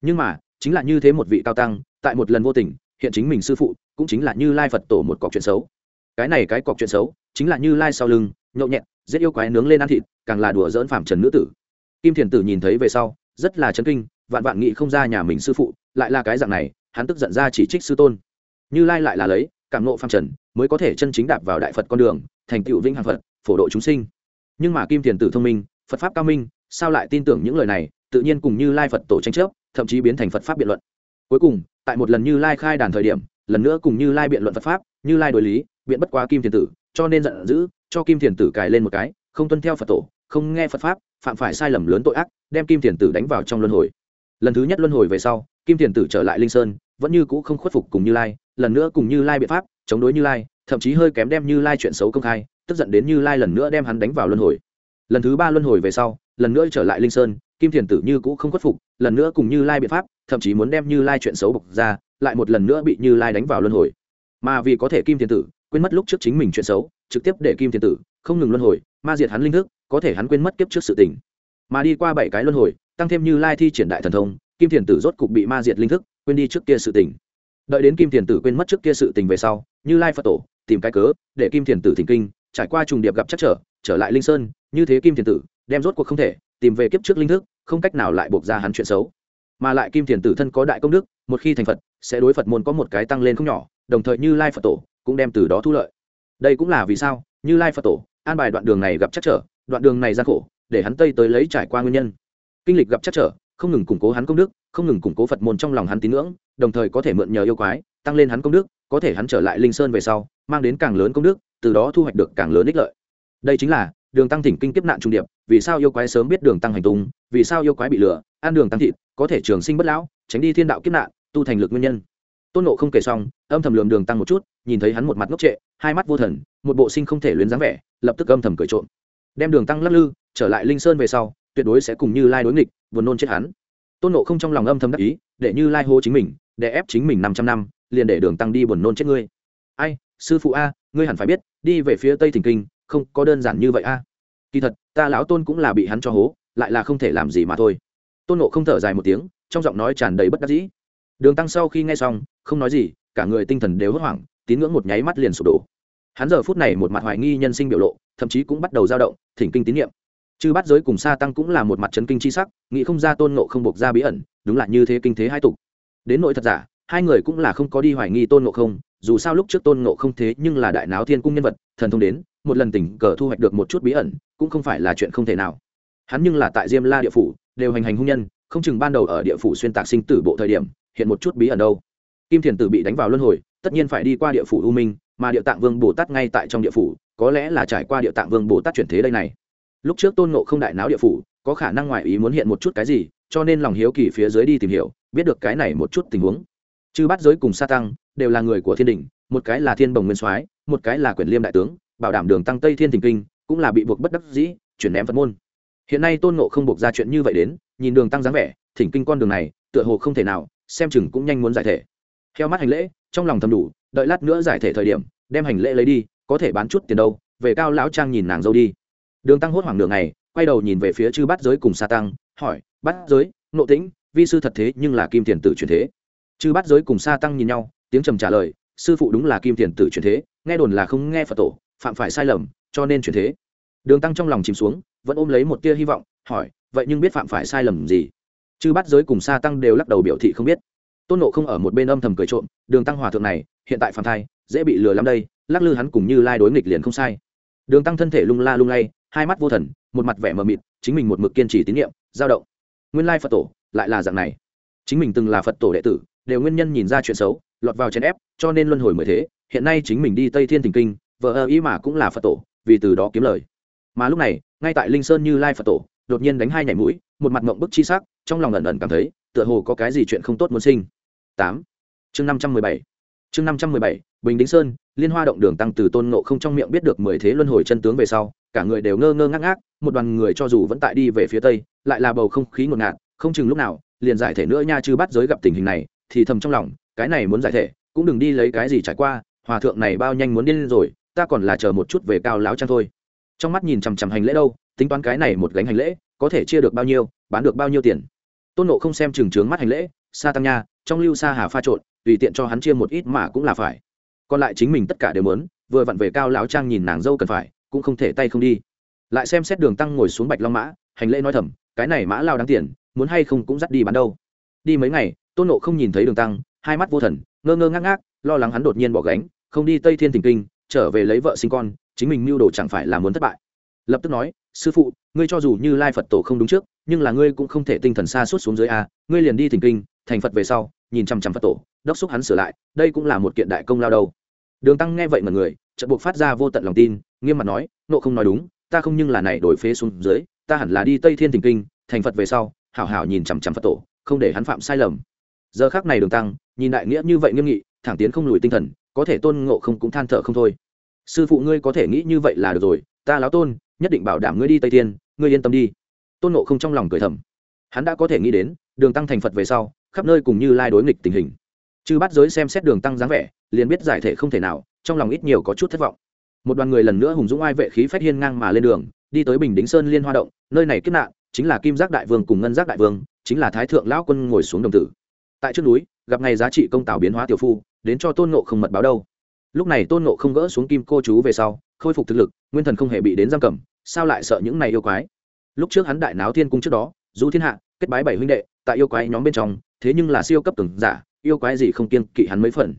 Nhưng mà, chính là như thế một vị cao tăng, tại một lần vô tình, hiện chính mình sư phụ cũng chính là như lai phật tổ một cọc chuyện xấu. Cái này cái cọc chuyện xấu, chính là như lai sau lưng, nhậu nhẹt, giết yêu quái nướng lên ăn thịt, càng là đùa dỡn phạm trần nữ tử. Kim thiền tử nhìn thấy về sau, rất là chấn kinh vạn vạn nghị không ra nhà mình sư phụ, lại là cái dạng này, hắn tức giận ra chỉ trích sư tôn. Như lai lại là lấy, cảm nộ phạm trần, mới có thể chân chính đạp vào đại phật con đường, thành tựu vinh hàng phật, phổ độ chúng sinh. Nhưng mà kim thiền tử thông minh, phật pháp cao minh, sao lại tin tưởng những lời này, tự nhiên cùng như lai phật tổ tranh chấp, thậm chí biến thành phật pháp biện luận. Cuối cùng, tại một lần như lai khai đàn thời điểm, lần nữa cùng như lai biện luận phật pháp, như lai đối lý, biện bất quá kim thiền tử, cho nên giận dữ, cho kim thiền tử cài lên một cái, không tuân theo phật tổ, không nghe phật pháp, phạm phải sai lầm lớn tội ác, đem kim thiền tử đánh vào trong luân hồi lần thứ nhất luân hồi về sau, kim thiền tử trở lại linh sơn, vẫn như cũ không khuất phục cùng như lai, lần nữa cùng như lai biện pháp, chống đối như lai, thậm chí hơi kém đem như lai chuyện xấu công khai, tức giận đến như lai lần nữa đem hắn đánh vào luân hồi. Lần thứ ba luân hồi về sau, lần nữa trở lại linh sơn, kim thiền tử như cũ không khuất phục, lần nữa cùng như lai biện pháp, thậm chí muốn đem như lai chuyện xấu bộc ra, lại một lần nữa bị như lai đánh vào luân hồi. Mà vì có thể kim thiền tử quên mất lúc trước chính mình chuyện xấu, trực tiếp để kim thiền tử không ngừng luân hồi, ma diệt hắn linh thức, có thể hắn quên mất kiếp trước sự tình. Mà đi qua bảy cái luân hồi tăng thêm như lai thi triển đại thần thông, kim thiền tử rốt cục bị ma diệt linh thức, quên đi trước kia sự tình. Đợi đến kim thiền tử quên mất trước kia sự tình về sau, như lai phật tổ, tìm cái cớ, để kim thiền tử thỉnh kinh, trải qua trùng điệp gặp chắc trở trở lại linh sơn, như thế kim thiền tử, đem rốt cuộc không thể, tìm về kiếp trước linh thức, không cách nào lại buộc ra hắn chuyện xấu. Mà lại kim thiền tử thân có đại công đức, một khi thành phật, sẽ đối phật môn có một cái tăng lên không nhỏ, đồng thời như lai phật tổ cũng đem từ đó thu lợi. Đây cũng là vì sao như lai phật tổ an bài đoạn đường này gặp chắc trở, đoạn đường này gian khổ, để hắn tây tới lấy trải qua nguyên nhân kinh lịch gặp chắc trở, không ngừng củng cố hắn công đức, không ngừng củng cố phật môn trong lòng hắn tín ngưỡng, đồng thời có thể mượn nhờ yêu quái, tăng lên hắn công đức, có thể hắn trở lại linh sơn về sau, mang đến càng lớn công đức, từ đó thu hoạch được càng lớn ích lợi. Đây chính là đường tăng thỉnh kinh kiếp nạn trung điệp, vì sao yêu quái sớm biết đường tăng hành tung, vì sao yêu quái bị lừa, ăn đường tăng thịt, có thể trường sinh bất lão, tránh đi thiên đạo kiếp nạn, tu thành lực nguyên nhân. Tôn nộ không kể xong, âm thầm lườm đường tăng một chút, nhìn thấy hắn một mặt ngốc trệ, hai mắt vô thần, một bộ sinh không thể luyến dáng vẻ, lập tức âm thầm cười trộm. Đem đường tăng lắc lư, trở lại linh sơn về sau tuyệt đối sẽ cùng như lai đối nghịch, buồn nôn chết hắn. Tôn nộ không trong lòng âm thầm đắc ý, để như lai hô chính mình, để ép chính mình năm trăm năm, liền để đường tăng đi buồn nôn chết ngươi. Ai, sư phụ a, ngươi hẳn phải biết, đi về phía tây thỉnh kinh, không có đơn giản như vậy a. Kỳ thật, ta lão tôn cũng là bị hắn cho hố, lại là không thể làm gì mà thôi. Tôn nộ không thở dài một tiếng, trong giọng nói tràn đầy bất đắc dĩ. Đường tăng sau khi nghe xong, không nói gì, cả người tinh thần đều hốt hoảng, tín ngưỡng một nháy mắt liền sụp đổ. Hắn giờ phút này một mặt hoài nghi nhân sinh biểu lộ, thậm chí cũng bắt đầu dao động, thỉnh kinh tín nhiệm chư bắt giới cùng sa tăng cũng là một mặt chấn kinh c h i sắc, nghĩ không ra tôn nộ không buộc ra bí ẩn, đúng là như thế kinh thế hai tục. Đến nội thật giả, hai người cũng là không có đi hoài nghi tôn ngộ không, dù sao lúc trước tôn ngộ không thế nhưng là đại náo thiên cung nhân vật, thần thông đến, một lần tình cờ thu hoạch được một chút bí ẩn, cũng không phải là chuyện không thể nào. Hắn nhưng là tại diêm la địa phủ, đều hành hành hung nhân, không chừng ban đầu ở địa phủ xuyên tạc sinh tử bộ thời điểm, hiện một chút bí ẩn đâu. Kim thiền tử bị đánh vào luân hồi, tất nhiên phải đi qua địa phủ u minh, mà địa tạng vương bồ tát ngay tại trong địa phủ, có lẽ là trải qua địa tạng vương bồ tát chuyển thế đây này lúc trước tôn ngộ không đại náo địa phủ, có khả năng ngoại ý muốn hiện một chút cái gì, cho nên lòng hiếu kỳ phía dưới đi tìm hiểu, biết được cái này một chút tình huống. Chư bắt giới cùng sa tăng đều là người của thiên đình, một cái là thiên bồng nguyên soái, một cái là quyền liêm đại tướng, bảo đảm đường tăng tây thiên thình kinh, cũng là bị buộc bất đắc dĩ, chuyển ném phật môn. Hiện nay tôn nộ không buộc ra chuyện như vậy đến, nhìn đường tăng dáng vẻ, thỉnh kinh con đường này, tựa hồ không thể nào, xem chừng cũng nhanh muốn giải thể. Theo mắt hành lễ, trong lòng thầm đủ, đợi lát nữa giải thể thời điểm, đem hành lễ lấy đi, có thể bán chút tiền đâu, về cao lão trang nhìn nàng dâu đi đường tăng hốt hoảng đường này quay đầu nhìn về phía chư bát giới cùng sa tăng, hỏi, bát giới, nộ tĩnh, vi sư thật thế nhưng là kim tiền tử truyền thế? Chư bát giới cùng sa tăng nhìn nhau, tiếng trầm trả lời, sư phụ đúng là kim tiền tử truyền thế, nghe đồn là không nghe phật tổ, phạm phải sai lầm, cho nên truyền thế. Đường tăng trong lòng chìm xuống, vẫn ôm lấy một tia hy vọng, hỏi, vậy nhưng biết phạm phải sai lầm gì? Chư bát giới cùng sa tăng đều lắc đầu biểu thị không biết. Tôn nộ không ở một bên âm thầm cười trộm, đường tăng hòa thượng này, hiện tại phạm thai, dễ bị lừa lắm đây, lắc lư hắn cùng như lai đối nghịch liền không sai. Đường tăng thân thể lung la lung lay hai mắt vô thần, một mặt vẻ mờ mịt, chính mình một mực kiên trì tín nhiệm dao động. Nguyên lai phật tổ lại là dạng này. Chính mình từng là phật tổ đệ tử, đều nguyên nhân nhìn ra chuyện xấu, lọt vào chèn ép, cho nên luân hồi mới thế, hiện nay chính mình đi tây thiên thỉnh kinh vợ ơ ý mà cũng là phật tổ, vì từ đó kiếm lời. Mà lúc này, ngay tại linh sơn như lai phật tổ, đột nhiên đánh hai nhảy mũi, một mặt mộng bức chi sắc, trong lòng ẩn ẩn cảm thấy, tựa hồ có cái gì chuyện không tốt muốn sinh. Tám. Chương năm trăm mười bảy. Chương năm trăm mười bảy, bình đính sơn, liên hoa động đường tăng từ tôn nộ không trong miệng biết được mười thế luân hồi chân tướng về sau cả người đều ngơ ngơ ngác ngác, một đoàn người cho dù vẫn tại đi về phía tây, lại là bầu không khí ngột ngạt, không chừng lúc nào, liền giải thể nữa nha chứ bắt giới gặp tình hình này, thì thầm trong lòng, cái này muốn giải thể, cũng đừng đi lấy cái gì trải qua, hòa thượng này bao nhanh muốn điên rồi, ta còn là chờ một chút về cao láo trang thôi. Trong mắt nhìn chằm chằm hành lễ đâu, tính toán cái này một gánh hành lễ, có thể chia được bao nhiêu, bán được bao nhiêu tiền. Tôn nộ không xem chừng trướng mắt hành lễ, sa tăng nha, trong lưu sa hà pha trộn, tùy tiện cho hắn chia một ít mà cũng là phải. Còn lại chính mình tất cả đều muốn, vừa vặn về cao lão trang nhìn nàng dâu cần phải cũng không thể tay không đi. Lại xem xét đường tăng ngồi xuống bạch long mã, hành lễ nói thầm, cái này mã lao đáng tiền, muốn hay không cũng dắt đi bán đâu. Đi mấy ngày, tôn nộ không nhìn thấy đường tăng, hai mắt vô thần, ngơ ngơ ngác ngác, lo lắng hắn đột nhiên bỏ gánh, không đi tây thiên thỉnh kinh, trở về lấy vợ sinh con, chính mình mưu đồ chẳng phải là muốn thất bại. Lập tức nói, sư phụ, ngươi cho dù như lai phật tổ không đúng trước, nhưng là ngươi cũng không thể tinh thần xa suốt xuống dưới a, ngươi liền đi thỉnh kinh, thành phật về sau, nhìn chăm chăm phật tổ, đốc xúc hắn sửa lại, đây cũng là một kiện đại công lao đâu. Đường tăng nghe vậy mà người chợt buộc phát ra vô tận lòng tin, nghiêm mặt nói, nộ không nói đúng, ta không nhưng là này đổi phế xuống dưới, ta hẳn là đi tây thiên thỉnh kinh, thành phật về sau, hảo hảo nhìn chằm chằm phật tổ, không để hắn phạm sai lầm. Giờ khác này đường tăng, nhìn đại nghĩa như vậy nghiêm nghị, thẳng tiến không lùi tinh thần, có thể tôn ngộ không cũng than thở không thôi. Sư phụ ngươi có thể nghĩ như vậy là được rồi, ta láo tôn, nhất định bảo đảm ngươi đi tây thiên, ngươi yên tâm đi. Tôn ngộ không trong lòng cười thầm. Hắn đã có thể nghĩ đến, đường tăng thành phật về sau, khắp nơi cùng như lai đối nghịch tình hình. Chư bắt giới xem xét đường tăng dáng vẻ, liền biết giải thể không thể nào trong lòng ít nhiều có chút thất vọng. Một đoàn người lần nữa hùng dũng ai vệ khí phách hiên ngang mà lên đường, đi tới bình đính sơn liên hoa động, nơi này kiếp nạn, chính là kim giác đại vương cùng ngân giác đại vương, chính là thái thượng lão quân ngồi xuống đồng tử. Tại trước núi, gặp ngày giá trị công tảo biến hóa tiểu phu, đến cho tôn ngộ không mật báo đâu. Lúc này tôn ngộ không gỡ xuống kim cô chú về sau, khôi phục thực lực, nguyên thần không hề bị đến giam cầm, sao lại sợ những này yêu quái? Lúc trước hắn đại náo thiên cung trước đó du thiên hạ, kết bái bảy huynh đệ, tại yêu quái nhóm bên trong, thế nhưng là siêu cấp từng giả, yêu quái gì không kiên kỵ hắn mấy phần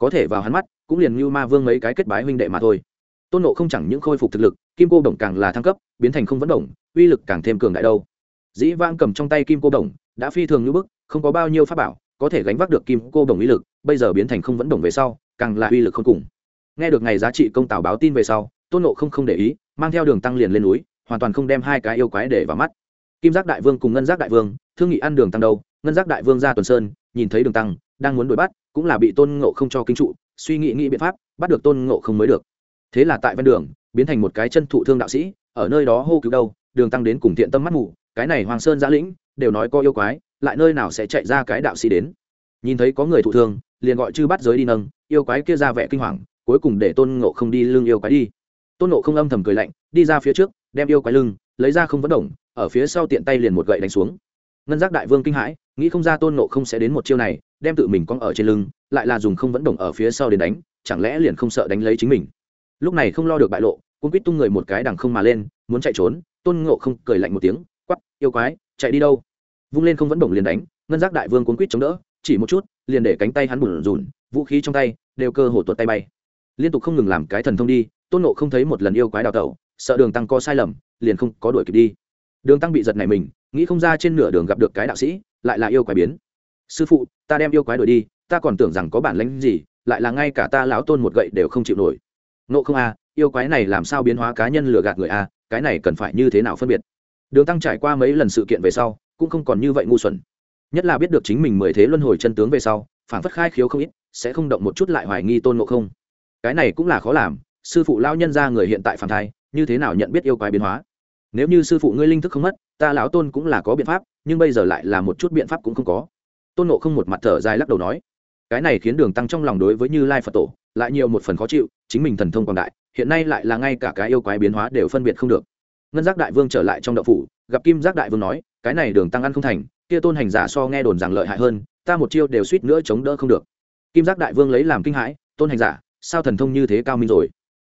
có thể vào hắn mắt, cũng liền như ma vương mấy cái kết bái huynh đệ mà thôi. Tôn nộ không chẳng những khôi phục thực lực, kim cô đồng càng là thăng cấp, biến thành không vấn đồng uy lực càng thêm cường đại đâu. Dĩ vang cầm trong tay kim cô đồng, đã phi thường như bức, không có bao nhiêu pháp bảo, có thể gánh vác được kim cô đồng uy lực, bây giờ biến thành không vấn đồng về sau, càng là uy lực không cùng. Nghe được ngày giá trị công tảo báo tin về sau, tôn nộ không không để ý, mang theo đường tăng liền lên núi, hoàn toàn không đem hai cái yêu quái để vào mắt. Kim giác đại vương cùng ngân giác đại vương, thương nghị ăn đường tăng đâu? Ngân giác đại vương ra tuần sơn, nhìn thấy đường tăng đang muốn đuổi bắt, cũng là bị tôn ngộ không cho kinh trụ, suy nghĩ nghĩ biện pháp, bắt được tôn ngộ không mới được. Thế là tại ven đường, biến thành một cái chân thụ thương đạo sĩ, ở nơi đó hô cứu đâu, đường tăng đến cùng thiện tâm mắt mù, cái này hoàng sơn giã lĩnh, đều nói có yêu quái, lại nơi nào sẽ chạy ra cái đạo sĩ đến. Nhìn thấy có người thụ thương, liền gọi chư bắt giới đi nâng, yêu quái kia ra vẻ kinh hoàng, cuối cùng để tôn ngộ không đi lưng yêu quái đi. Tôn ngộ không âm thầm cười lạnh, đi ra phía trước, đem yêu quái lưng, lấy ra không vấn động, ở phía sau tiện tay liền một gậy đánh xuống. Ngân giác đại vương kinh hãi, nghĩ không ra tôn ngộ không sẽ đến một chiêu này đem tự mình cong ở trên lưng, lại là dùng không vẫn động ở phía sau đến đánh, chẳng lẽ liền không sợ đánh lấy chính mình? Lúc này không lo được bại lộ cung quýt tung người một cái đằng không mà lên, muốn chạy trốn, tôn ngộ không cười lạnh một tiếng quắp yêu quái, chạy đi đâu? Vung lên không vẫn động liền đánh, ngân giác đại vương cuốn quýt chống đỡ, chỉ một chút, liền để cánh tay hắn bùn rùn vũ khí trong tay, đều cơ hồ tuột tay bay. Liên tục không ngừng làm cái thần thông đi, tôn nộ không thấy một lần yêu quái đào tẩu, sợ đường tăng có sai lầm, liền không có đuổi kịp đi. Đường tăng bị giật này mình, nghĩ không ra trên nửa đường gặp được cái đạo sĩ, lại là yêu quái biến sư phụ, ta đem yêu quái đuổi đi, ta còn tưởng rằng có bản lánh gì, lại là ngay cả ta lão tôn một gậy đều không chịu nổi. Nộ không a, yêu quái này làm sao biến hóa cá nhân lừa gạt người a, cái này cần phải như thế nào phân biệt? Đường tăng trải qua mấy lần sự kiện về sau, cũng không còn như vậy ngu xuẩn. Nhất là biết được chính mình mười thế luân hồi chân tướng về sau phản phất khai khiếu không ít, sẽ không động một chút lại hoài nghi tôn ngộ không. Cái này cũng là khó làm, sư phụ lao nhân ra người hiện tại phản thai, như thế nào nhận biết yêu quái biến hóa? Nếu như sư phụ ngươi linh thức không mất, ta lão tôn cũng là có biện pháp, nhưng bây giờ lại là một chút biện pháp cũng không có tôn nộ không một mặt thở dài lắc đầu nói, cái này khiến đường tăng trong lòng đối với như lai phật tổ lại nhiều một phần khó chịu, chính mình thần thông quảng đại, hiện nay lại là ngay cả cái yêu quái biến hóa đều phân biệt không được. Ngân giác đại vương trở lại trong đậu phủ, gặp kim giác đại vương nói, cái này đường tăng ăn không thành, kia tôn hành giả so nghe đồn rằng lợi hại hơn, ta một chiêu đều suýt nữa chống đỡ không được. Kim giác đại vương lấy làm kinh hãi, tôn hành giả, sao thần thông như thế cao minh rồi?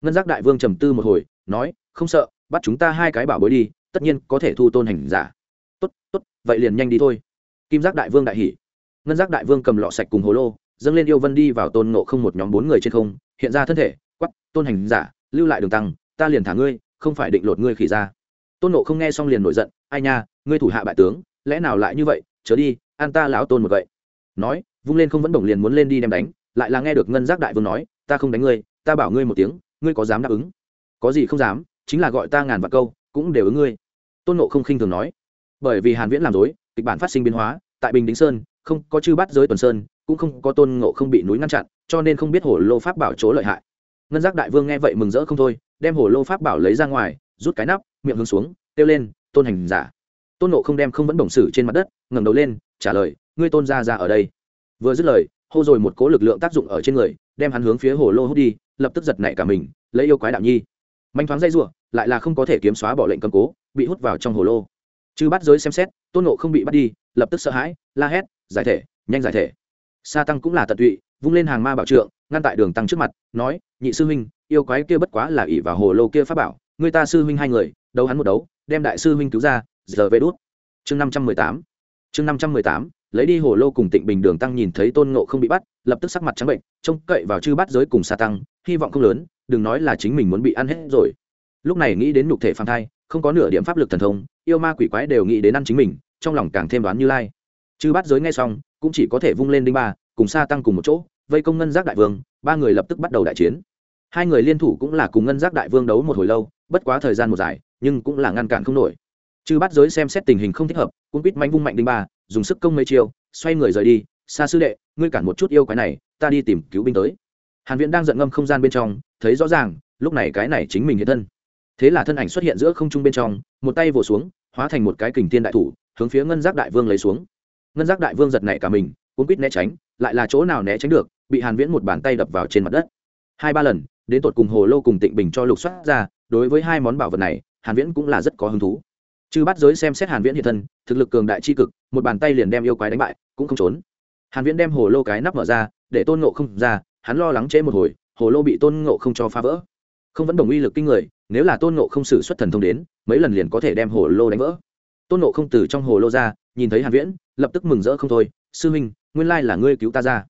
Ngân giác đại vương trầm tư một hồi, nói, không sợ, bắt chúng ta hai cái bảo bối đi, tất nhiên có thể thu tôn hành giả. Tốt tốt, vậy liền nhanh đi thôi. Kim giác đại vương đại hỉ ngân giác đại vương cầm lọ sạch cùng hồ lô, dâng lên yêu vân đi vào tôn nộ không một nhóm bốn người trên không, hiện ra thân thể quắp tôn hành giả, lưu lại đường tăng, ta liền thả ngươi, không phải định lột ngươi khỉ ra. Tôn nộ không nghe xong liền nổi giận, ai nha, ngươi thủ hạ bại tướng, lẽ nào lại như vậy, chớ đi, an ta lão tôn một vậy nói, vung lên không vẫn đồng liền muốn lên đi đem đánh, lại là nghe được ngân giác đại vương nói, ta không đánh ngươi, ta bảo ngươi một tiếng, ngươi có dám đáp ứng? Có gì không dám, chính là gọi ta ngàn vạn câu, cũng đều ứng ngươi. Tôn nộ không khinh thường nói, bởi vì hàn viễn làm dối, kịch bản phát sinh biến hóa, tại bình đính sơn không có chư bắt giới tuần sơn, cũng không có tôn ngộ không bị núi ngăn chặn, cho nên không biết hồ lô pháp bảo chỗ lợi hại. Ngân giác đại vương nghe vậy mừng rỡ không thôi, đem hồ lô pháp bảo lấy ra ngoài, rút cái nắp, miệng hướng xuống, kêu lên, tôn hành giả. Tôn nộ không đem không vẫn bổng sử trên mặt đất, ngẩng đầu lên, trả lời, ngươi tôn ra ra ở đây. Vừa dứt lời, hô rồi một cố lực lượng tác dụng ở trên người, đem hắn hướng phía hồ lô hút đi, lập tức giật nảy cả mình, lấy yêu quái đạo nhi. Manh thoáng dây r lại là không có thể kiếm xóa bỏ lệnh cầm cố, bị hút vào trong hồ lô. Chư bắt giới xem xét, tôn nộ không bị bắt đi, lập tức sợ hãi, la hét giải thể, nhanh giải thể. Sa tăng cũng là tận tụy, vung lên hàng ma bảo trượng, ngăn tại đường tăng trước mặt, nói, nhị sư huynh, yêu quái kia bất quá là ỷ vào hồ lô kia pháp bảo, người ta sư huynh hai người, đấu hắn một đấu, đem đại sư huynh cứu ra, giờ về đốt chương năm trăm mười tám. Chương năm trăm mười tám, lấy đi hồ lô cùng tịnh bình đường tăng nhìn thấy tôn ngộ không bị bắt, lập tức sắc mặt trắng bệnh, trông cậy vào chư bắt giới cùng sa tăng, hy vọng không lớn, đừng nói là chính mình muốn bị ăn hết rồi. Lúc này nghĩ đến nhục thể phàm thai, không có nửa điểm pháp lực thần thông, yêu ma quỷ quái đều nghĩ đến ăn chính mình, trong lòng càng thêm đoán như lai chư bát giới nghe xong, cũng chỉ có thể vung lên đinh ba, cùng xa tăng cùng một chỗ, vây công ngân giác đại vương, ba người lập tức bắt đầu đại chiến. Hai người liên thủ cũng là cùng ngân giác đại vương đấu một hồi lâu, bất quá thời gian một dài, nhưng cũng là ngăn cản không nổi. Chư bát giới xem xét tình hình không thích hợp, cũng quýt mánh vung mạnh đinh ba, dùng sức công mấy chiêu, xoay người rời đi. Xa sư đệ, ngươi cản một chút yêu cái này, ta đi tìm cứu binh tới. Hàn viễn đang giận ngâm không gian bên trong, thấy rõ ràng, lúc này cái này chính mình hiện thân. Thế là thân ảnh xuất hiện giữa không trung bên trong, một tay vồ xuống, hóa thành một cái kình thiên đại thủ, hướng phía ngân giác đại vương lấy xuống ngân giác đại vương giật nảy cả mình cuốn quýt né tránh, lại là chỗ nào né tránh được, bị hàn viễn một bàn tay đập vào trên mặt đất. Hai ba lần, đến tột cùng hồ lô cùng tịnh bình cho lục soát ra, đối với hai món bảo vật này, hàn viễn cũng là rất có hứng thú. Chư bắt giới xem xét hàn viễn hiện thân, thực lực cường đại chi cực, một bàn tay liền đem yêu quái đánh bại, cũng không trốn. Hàn viễn đem hồ lô cái nắp mở ra, để tôn ngộ không ra, hắn lo lắng chế một hồi, hồ lô bị tôn ngộ không cho phá vỡ. Không vẫn đồng uy lực kinh người, nếu là tôn ngộ không sử xuất thần thông đến, mấy lần liền có thể đem hồ lô đánh vỡ. Tôn ngộ không từ trong hồ lô ra nhìn thấy hàn viễn lập tức mừng rỡ không thôi sư huynh, nguyên lai là ngươi cứu ta ra.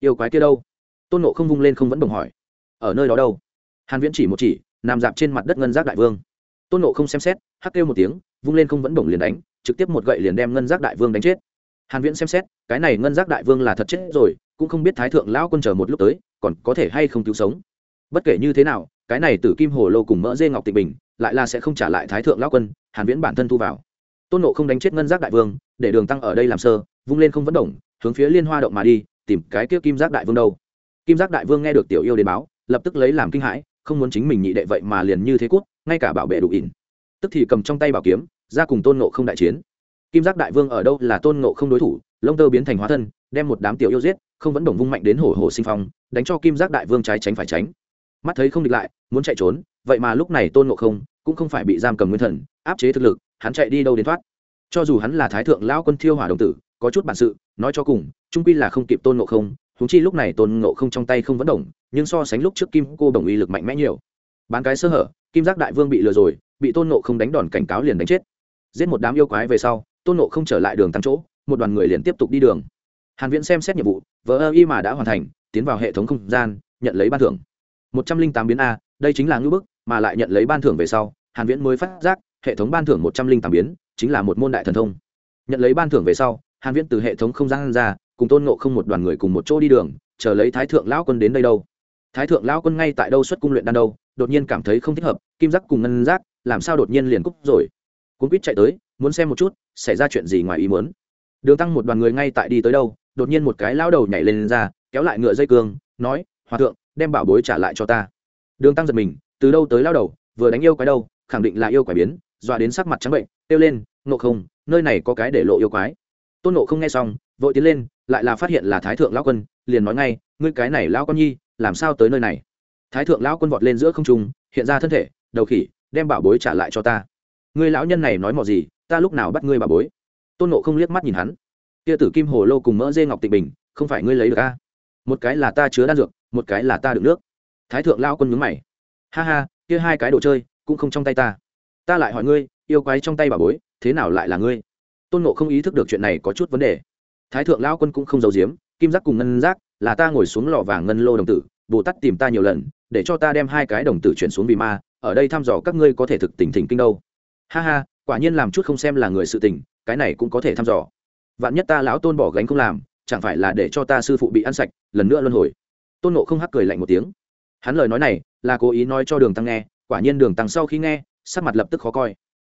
Yêu quái kia đâu? Tôn ngộ không vung lên không vẫn bồng hỏi. Ở nơi đó đâu? Hàn viễn chỉ một chỉ nằm dạp trên mặt đất ngân giác đại vương. Tôn ngộ không xem xét hắc kêu một tiếng vung lên không vẫn bồng liền đánh trực tiếp một gậy liền đem ngân giác đại vương đánh chết. Hàn viễn xem xét cái này ngân giác đại vương là thật chết rồi cũng không biết thái thượng lão quân chờ một lúc tới còn có thể hay không cứu sống. Bất kể như thế nào cái này tử kim hồ lô cùng mỡ dê ngọc tịnh bình lại là sẽ không trả lại thái thượng lão quân hàn viễn bản thân thu vào tôn nộ không đánh chết ngân giác đại vương, để đường tăng ở đây làm sơ, vung lên không vẫn động, hướng phía liên hoa động mà đi, tìm cái kia kim giác đại vương đâu. Kim giác đại vương nghe được tiểu yêu đến báo, lập tức lấy làm kinh hãi, không muốn chính mình nhị đệ vậy mà liền như thế cút, ngay cả bảo vệ đủ ỉn. Tức thì cầm trong tay bảo kiếm, ra cùng tôn nộ không đại chiến. Kim giác đại vương ở đâu là tôn nộ không đối thủ, lông tơ biến thành hóa thân, đem một đám tiểu yêu giết, không vẫn đồng vung mạnh đến hổ hổ sinh phong, đánh cho kim giác đại vương trái tránh phải tránh. Mắt thấy không địch lại, muốn chạy trốn, vậy mà lúc này tôn nộ không cũng không phải bị giam cầm nguyên thần, áp chế thực lực hắn chạy đi đâu đến thoát. Cho dù hắn là thái thượng lão quân thiêu hỏa đồng tử, có chút bản sự, nói cho cùng trung quy là không kịp tôn nộ không húng chi lúc này tôn nộ không trong tay không vẫn đồng nhưng so sánh lúc trước kim cô đồng uy lực mạnh mẽ nhiều. Bán cái sơ hở, kim giác đại vương bị lừa rồi, bị tôn nộ không đánh đòn cảnh cáo liền đánh chết. Giết một đám yêu quái về sau, tôn nộ không trở lại đường tăng chỗ, một đoàn người liền tiếp tục đi đường. Hàn viễn xem xét nhiệm vụ vỡ ơ y mà đã hoàn thành, tiến vào hệ thống không gian, nhận lấy ban thưởng. Một trăm linh tám biến a, đây chính là ngưỡng bức, mà lại nhận lấy ban thưởng về sau, hàn viễn mới phát giác hệ thống ban thưởng một trăm linh tám biến chính là một môn đại thần thông. Nhận lấy ban thưởng về sau hàn viễn từ hệ thống không gian ra cùng tôn ngộ không một đoàn người cùng một chỗ đi đường chờ lấy thái thượng lão quân đến đây đâu. Thái thượng lão quân ngay tại đâu xuất cung luyện đan đâu đột nhiên cảm thấy không thích hợp kim giác cùng ngân giác làm sao đột nhiên liền cúc rồi. Cuốn quýt chạy tới muốn xem một chút xảy ra chuyện gì ngoài ý muốn. Đường tăng một đoàn người ngay tại đi tới đâu đột nhiên một cái lão đầu nhảy lên, lên ra kéo lại ngựa dây cương nói hòa thượng đem bảo bối trả lại cho ta. Đường tăng giật mình từ đâu tới lão đầu vừa đánh yêu quái đâu khẳng định là yêu quái biến dọa đến sắc mặt trắng bệnh, kêu lên nộ không, nơi này có cái để lộ yêu quái. Tôn nộ không nghe xong, vội tiến lên, lại là phát hiện là thái thượng lão quân, liền nói ngay, ngươi cái này lão con nhi, làm sao tới nơi này? Thái thượng lão quân vọt lên giữa không trung, hiện ra thân thể, đầu khỉ, đem bảo bối trả lại cho ta. Ngươi lão nhân này nói mò gì, ta lúc nào bắt ngươi bảo bối? Tôn nộ không liếc mắt nhìn hắn. Kia tử kim hồ lô cùng mỡ dê ngọc tịnh bình, không phải ngươi lấy được a một cái là ta chứa đan dược, một cái là ta đựng nước. Thái thượng lao quân nhướng mày. Ha ha, kia hai cái đồ chơi, cũng không trong tay ta ta lại hỏi ngươi, yêu quái trong tay bà bối, thế nào lại là ngươi? Tôn nộ không ý thức được chuyện này có chút vấn đề. Thái thượng lao quân cũng không giấu giếm, kim giác cùng ngân giác, là ta ngồi xuống lò vàng ngân lô đồng tử, bồ tát tìm ta nhiều lần, để cho ta đem hai cái đồng tử chuyển xuống vì ma, ở đây thăm dò các ngươi có thể thực tình thỉnh kinh đâu. Ha ha, quả nhiên làm chút không xem là người sự tình, cái này cũng có thể thăm dò. Vạn nhất ta lão tôn bỏ gánh không làm, chẳng phải là để cho ta sư phụ bị ăn sạch, lần nữa luân hồi. Tôn nộ không hắc cười lạnh một tiếng. Hắn lời nói này là cố ý nói cho đường tăng nghe, quả nhiên đường tăng sau khi nghe sắc mặt lập tức khó coi.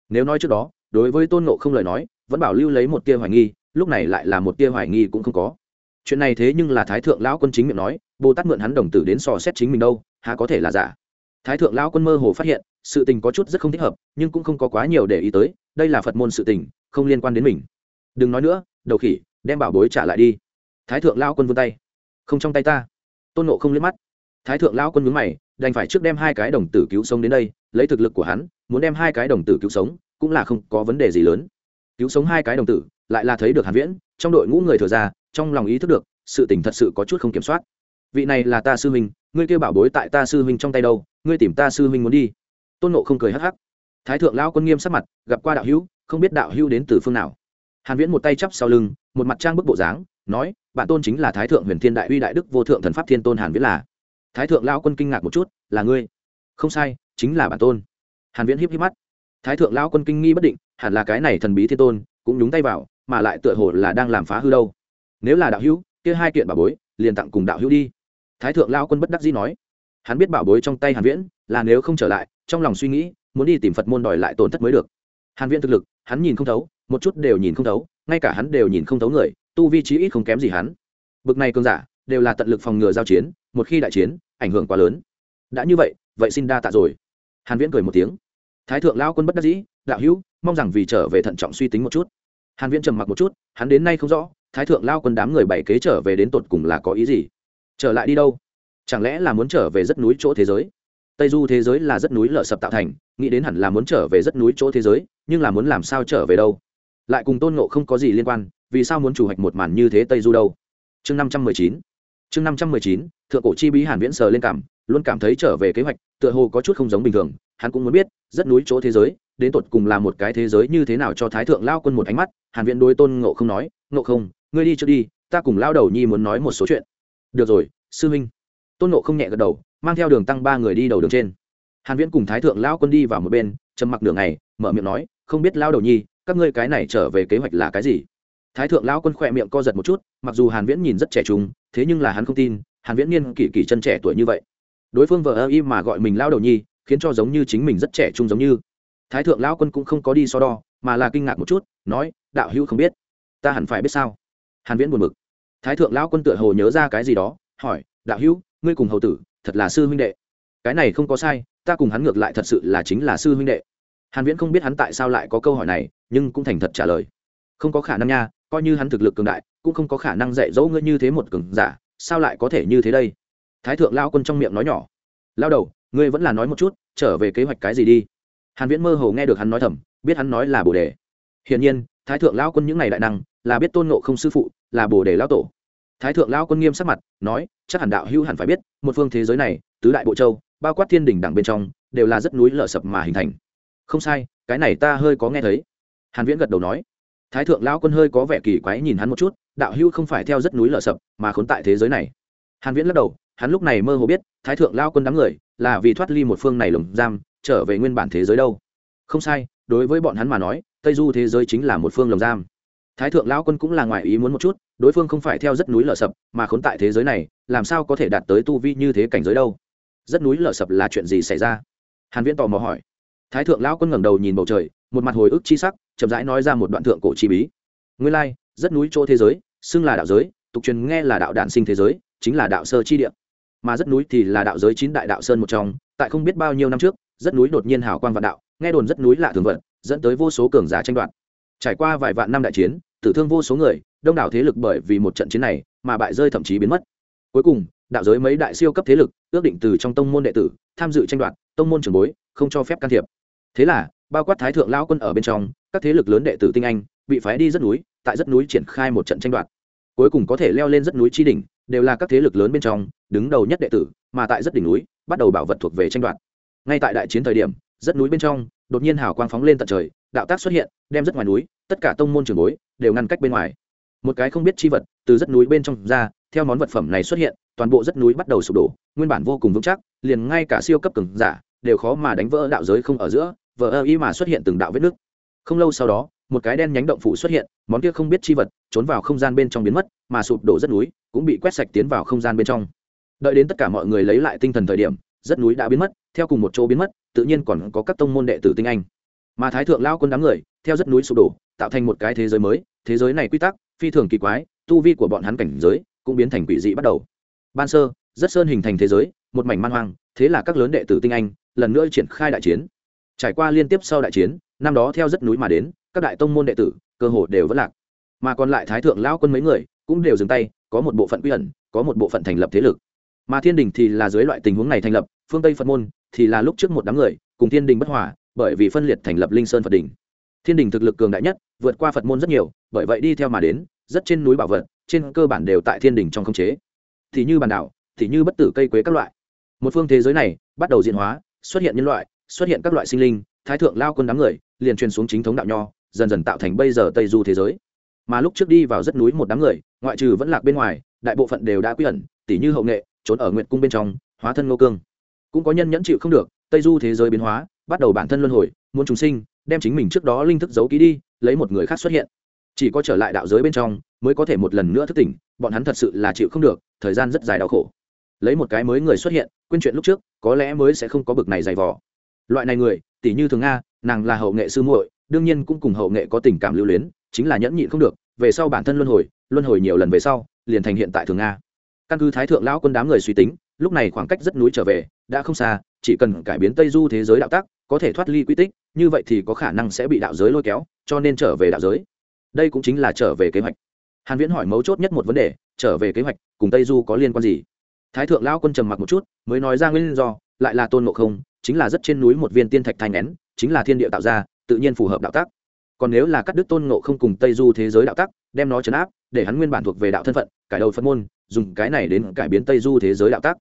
Nếu nói trước đó, đối với tôn nộ không lời nói, vẫn bảo lưu lấy một tia hoài nghi, lúc này lại là một tia hoài nghi cũng không có. Chuyện này thế nhưng là thái thượng lão quân chính miệng nói bồ tát mượn hắn đồng tử đến sò xét chính mình đâu, há có thể là giả? Thái thượng lão quân mơ hồ phát hiện, sự tình có chút rất không thích hợp, nhưng cũng không có quá nhiều để ý tới, đây là phật môn sự tình, không liên quan đến mình. Đừng nói nữa, đầu khỉ, đem bảo bối trả lại đi. Thái thượng lão quân vươn tay. Không trong tay ta. Tôn nộ không liếc mắt. Thái thượng lão quân mướn mày đành phải trước đem hai cái đồng tử cứu sống đến đây, lấy thực lực của hắn, muốn đem hai cái đồng tử cứu sống, cũng là không có vấn đề gì lớn. Cứu sống hai cái đồng tử, lại là thấy được hàn viễn, trong đội ngũ người thừa ra, trong lòng ý thức được, sự tình thật sự có chút không kiểm soát. Vị này là ta sư huynh, ngươi kêu bảo bối tại ta sư huynh trong tay đâu, ngươi tìm ta sư huynh muốn đi. Tôn nộ không cười hắc hắc. Thái thượng lão quân nghiêm sắc mặt, gặp qua đạo hữu, không biết đạo hữu đến từ phương nào. Hàn viễn một tay chắp sau lưng, một mặt trang bức bộ dáng, nói bản tôn chính là thái thượng huyền thiên đại uy đại đức vô thượng thần pháp thiên tôn hàn viễn là thái thượng lao quân kinh ngạc một chút, là ngươi? Không sai, chính là bản tôn. Hàn viễn híp híp mắt. Thái thượng lao quân kinh nghi bất định, hẳn là cái này thần bí thiên tôn, cũng nhúng tay vào, mà lại tựa hồ là đang làm phá hư đâu. Nếu là đạo hữu, kia hai kiện bảo bối, liền tặng cùng đạo hữu đi. Thái thượng lao quân bất đắc dĩ nói. Hắn biết bảo bối trong tay hàn viễn, là nếu không trở lại, trong lòng suy nghĩ, muốn đi tìm phật môn đòi lại tổn thất mới được. Hàn viễn thực lực, hắn nhìn không thấu, một chút đều nhìn không thấu, ngay cả hắn đều nhìn không thấu người, tu vi trí ít không kém gì hắn. Bực này cường giả đều là tận lực phòng ngừa giao chiến, một khi đại chiến, ảnh hưởng quá lớn. Đã như vậy vậy xin đa tạ rồi. Hàn viễn cười một tiếng. Thái thượng lão quân bất đắc dĩ, đạo hữu, mong rằng vì trở về thận trọng suy tính một chút. Hàn viễn trầm mặc một chút, hắn đến nay không rõ, thái thượng lão quân đám người bảy kế trở về đến tột cùng là có ý gì? Trở lại đi đâu? Chẳng lẽ là muốn trở về rất núi chỗ thế giới? Tây du thế giới là rất núi lở sập tạo thành, nghĩ đến hẳn là muốn trở về rất núi chỗ thế giới, nhưng là muốn làm sao trở về đâu? Lại cùng tôn ngộ không có gì liên quan, vì sao muốn chủ hoạch một màn như thế tây du đâu? Chương năm trăm mười chín chương năm trăm mười chín, thượng cổ chi bí hàn viễn sờ lên cảm, luôn cảm thấy trở về kế hoạch, tựa hồ có chút không giống bình thường. Hắn cũng muốn biết, rất núi chỗ thế giới, đến tột cùng là một cái thế giới như thế nào cho thái thượng lao quân một ánh mắt. Hàn viễn đối tôn ngộ không nói, ngộ không, ngươi đi trước đi, ta cùng lao đầu nhi muốn nói một số chuyện. Được rồi, sư huynh. Tôn ngộ không nhẹ gật đầu, mang theo đường tăng ba người đi đầu đường trên. Hàn viễn cùng thái thượng lao quân đi vào một bên, trầm mặc đường này mở miệng nói, không biết lao đầu nhi, các ngươi cái này trở về kế hoạch là cái gì? Thái thượng lão quân khỏe miệng co giật một chút, mặc dù hàn viễn nhìn rất trẻ trung thế nhưng là hắn không tin, hàn viễn niên kỷ kỷ chân trẻ tuổi như vậy. Đối phương vợ ơ y mà gọi mình lao đầu nhi, khiến cho giống như chính mình rất trẻ trung giống như. Thái thượng lão quân cũng không có đi so đo, mà là kinh ngạc một chút, nói, đạo hữu không biết, ta hẳn phải biết sao? Hàn viễn buồn bực. Thái thượng lão quân tựa hồ nhớ ra cái gì đó, hỏi, đạo hữu, ngươi cùng hầu tử, thật là sư huynh đệ. Cái này không có sai, ta cùng hắn ngược lại thật sự là chính là sư huynh đệ. Hàn viễn không biết hắn tại sao lại có câu hỏi này, nhưng cũng thành thật trả lời. Không có khả năng nha coi như hắn thực lực cường đại, cũng không có khả năng dạy dỗ ngươi như thế một cường giả, sao lại có thể như thế đây? Thái thượng lao quân trong miệng nói nhỏ. Lao đầu, ngươi vẫn là nói một chút, trở về kế hoạch cái gì đi. Hàn viễn mơ hồ nghe được hắn nói thầm, biết hắn nói là bồ đề. Hiển nhiên, thái thượng lao quân những ngày đại năng, là biết tôn ngộ không sư phụ, là bồ đề lao tổ. Thái thượng lao quân nghiêm sắc mặt, nói, chắc hẳn đạo hữu hẳn phải biết, một phương thế giới này, tứ đại bộ châu, bao quát thiên đỉnh đẳng bên trong, đều là rất núi lở sập mà hình thành. Không sai, cái này ta hơi có nghe thấy. Hàn viễn gật đầu nói thái thượng lão quân hơi có vẻ kỳ quái nhìn hắn một chút, đạo hưu không phải theo rất núi lở sập, mà khốn tại thế giới này. Hàn viễn lắc đầu, hắn lúc này mơ hồ biết, thái thượng lao quân đám người, là vì thoát ly một phương này lồng giam, trở về nguyên bản thế giới đâu. Không sai, đối với bọn hắn mà nói, tây du thế giới chính là một phương lồng giam. Thái thượng lão quân cũng là ngoài ý muốn một chút, đối phương không phải theo rất núi lở sập, mà khốn tại thế giới này, làm sao có thể đạt tới tu vi như thế cảnh giới đâu? Rất núi lở sập là chuyện gì xảy ra? Hàn viễn tò mò hỏi. Thái thượng lão quân ngẩng đầu nhìn bầu trời một mặt hồi ức chi sắc chậm rãi nói ra một đoạn thượng cổ chi bí. Nguyên lai like, rất núi chỗ thế giới xưng là đạo giới tục truyền nghe là đạo đản sinh thế giới chính là đạo sơ chi địa. Mà rất núi thì là đạo giới chín đại đạo sơn một trong tại không biết bao nhiêu năm trước rất núi đột nhiên hào quang vạn đạo nghe đồn rất núi lạ thường vận dẫn tới vô số cường giả tranh đoạt. Trải qua vài vạn năm đại chiến tử thương vô số người đông đảo thế lực bởi vì một trận chiến này mà bại rơi thậm chí biến mất. Cuối cùng đạo giới mấy đại siêu cấp thế lực ước định từ trong tông môn đệ tử tham dự tranh đoạt tông môn trường bối không cho phép can thiệp. Thế là bao quát thái thượng lao quân ở bên trong, các thế lực lớn đệ tử tinh anh, bị phái đi rất núi, tại rất núi triển khai một trận tranh đoạt. Cuối cùng có thể leo lên rất núi chi đỉnh, đều là các thế lực lớn bên trong, đứng đầu nhất đệ tử, mà tại rất đỉnh núi, bắt đầu bảo vật thuộc về tranh đoạt. Ngay tại đại chiến thời điểm, rất núi bên trong, đột nhiên hào quang phóng lên tận trời, đạo tác xuất hiện, đem rất ngoài núi, tất cả tông môn trường bối, đều ngăn cách bên ngoài. Một cái không biết chi vật, từ rất núi bên trong ra, theo món vật phẩm này xuất hiện, toàn bộ rất núi bắt đầu sụp đổ, nguyên bản vô cùng vững chắc, liền ngay cả siêu cấp cường giả, đều khó mà đánh vỡ đạo giới không ở giữa vờ ơ y mà xuất hiện từng đạo vết nước. Không lâu sau đó, một cái đen nhánh động phủ xuất hiện, món kia không biết chi vật, trốn vào không gian bên trong biến mất, mà sụp đổ rất núi, cũng bị quét sạch tiến vào không gian bên trong. Đợi đến tất cả mọi người lấy lại tinh thần thời điểm, rất núi đã biến mất, theo cùng một chỗ biến mất, tự nhiên còn có các tông môn đệ tử tinh anh. Mà thái thượng lao quân đám người, theo rất núi sụp đổ, tạo thành một cái thế giới mới, thế giới này quy tắc, phi thường kỳ quái, tu vi của bọn hắn cảnh giới cũng biến thành quỷ dị bắt đầu. Ban sơ, rất sơn hình thành thế giới, một mảnh man hoang, thế là các lớn đệ tử tinh anh, lần nữa triển khai đại chiến trải qua liên tiếp sau đại chiến, năm đó theo rất núi mà đến, các đại tông môn đệ tử, cơ hồ đều vẫn lạc. Mà còn lại thái thượng lao quân mấy người cũng đều dừng tay, có một bộ phận quy ẩn, có một bộ phận thành lập thế lực. Mà thiên đình thì là dưới loại tình huống này thành lập, phương tây phật môn thì là lúc trước một đám người, cùng thiên đình bất hòa, bởi vì phân liệt thành lập linh sơn phật đình. Thiên đình thực lực cường đại nhất, vượt qua phật môn rất nhiều, bởi vậy đi theo mà đến, rất trên núi bảo vật, trên cơ bản đều tại thiên đình trong khống chế. Thì như bản đảo, thì như bất tử cây quế các loại. Một phương thế giới này bắt đầu diễn hóa, xuất hiện nhân loại xuất hiện các loại sinh linh, thái thượng lao quân đám người liền truyền xuống chính thống đạo nho, dần dần tạo thành bây giờ tây du thế giới. Mà lúc trước đi vào rất núi một đám người, ngoại trừ vẫn lạc bên ngoài, đại bộ phận đều đã quy ẩn tỷ như hậu nghệ, trốn ở nguyện cung bên trong, hóa thân ngô cương. Cũng có nhân nhẫn chịu không được, tây du thế giới biến hóa, bắt đầu bản thân luân hồi, muốn trùng sinh, đem chính mình trước đó linh thức giấu ký đi, lấy một người khác xuất hiện. Chỉ có trở lại đạo giới bên trong, mới có thể một lần nữa thức tỉnh, bọn hắn thật sự là chịu không được, thời gian rất dài đau khổ. Lấy một cái mới người xuất hiện, quên chuyện lúc trước, có lẽ mới sẽ không có bực này dày vò loại này người tỷ như thường nga, nàng là hậu nghệ sư muội, đương nhiên cũng cùng hậu nghệ có tình cảm lưu luyến, chính là nhẫn nhịn không được, về sau bản thân luân hồi luân hồi nhiều lần về sau, liền thành hiện tại thường nga. Căn cứ thái thượng lão quân đám người suy tính, lúc này khoảng cách rất núi trở về, đã không xa, chỉ cần cải biến tây du thế giới đạo tác có thể thoát ly quy tích, như vậy thì có khả năng sẽ bị đạo giới lôi kéo, cho nên trở về đạo giới. Đây cũng chính là trở về kế hoạch. Hàn viễn hỏi mấu chốt nhất một vấn đề, trở về kế hoạch, cùng tây du có liên quan gì? Thái thượng lão quân trầm mặc một chút, mới nói ra nguyên do, lại là tôn ngộ không chính là rất trên núi một viên tiên thạch thanh nén chính là thiên địa tạo ra tự nhiên phù hợp đạo tác còn nếu là cắt đứt tôn ngộ không cùng tây du thế giới đạo tác, đem nó chấn áp để hắn nguyên bản thuộc về đạo thân phận cải đầu phân môn dùng cái này đến cải biến tây du thế giới đạo tác.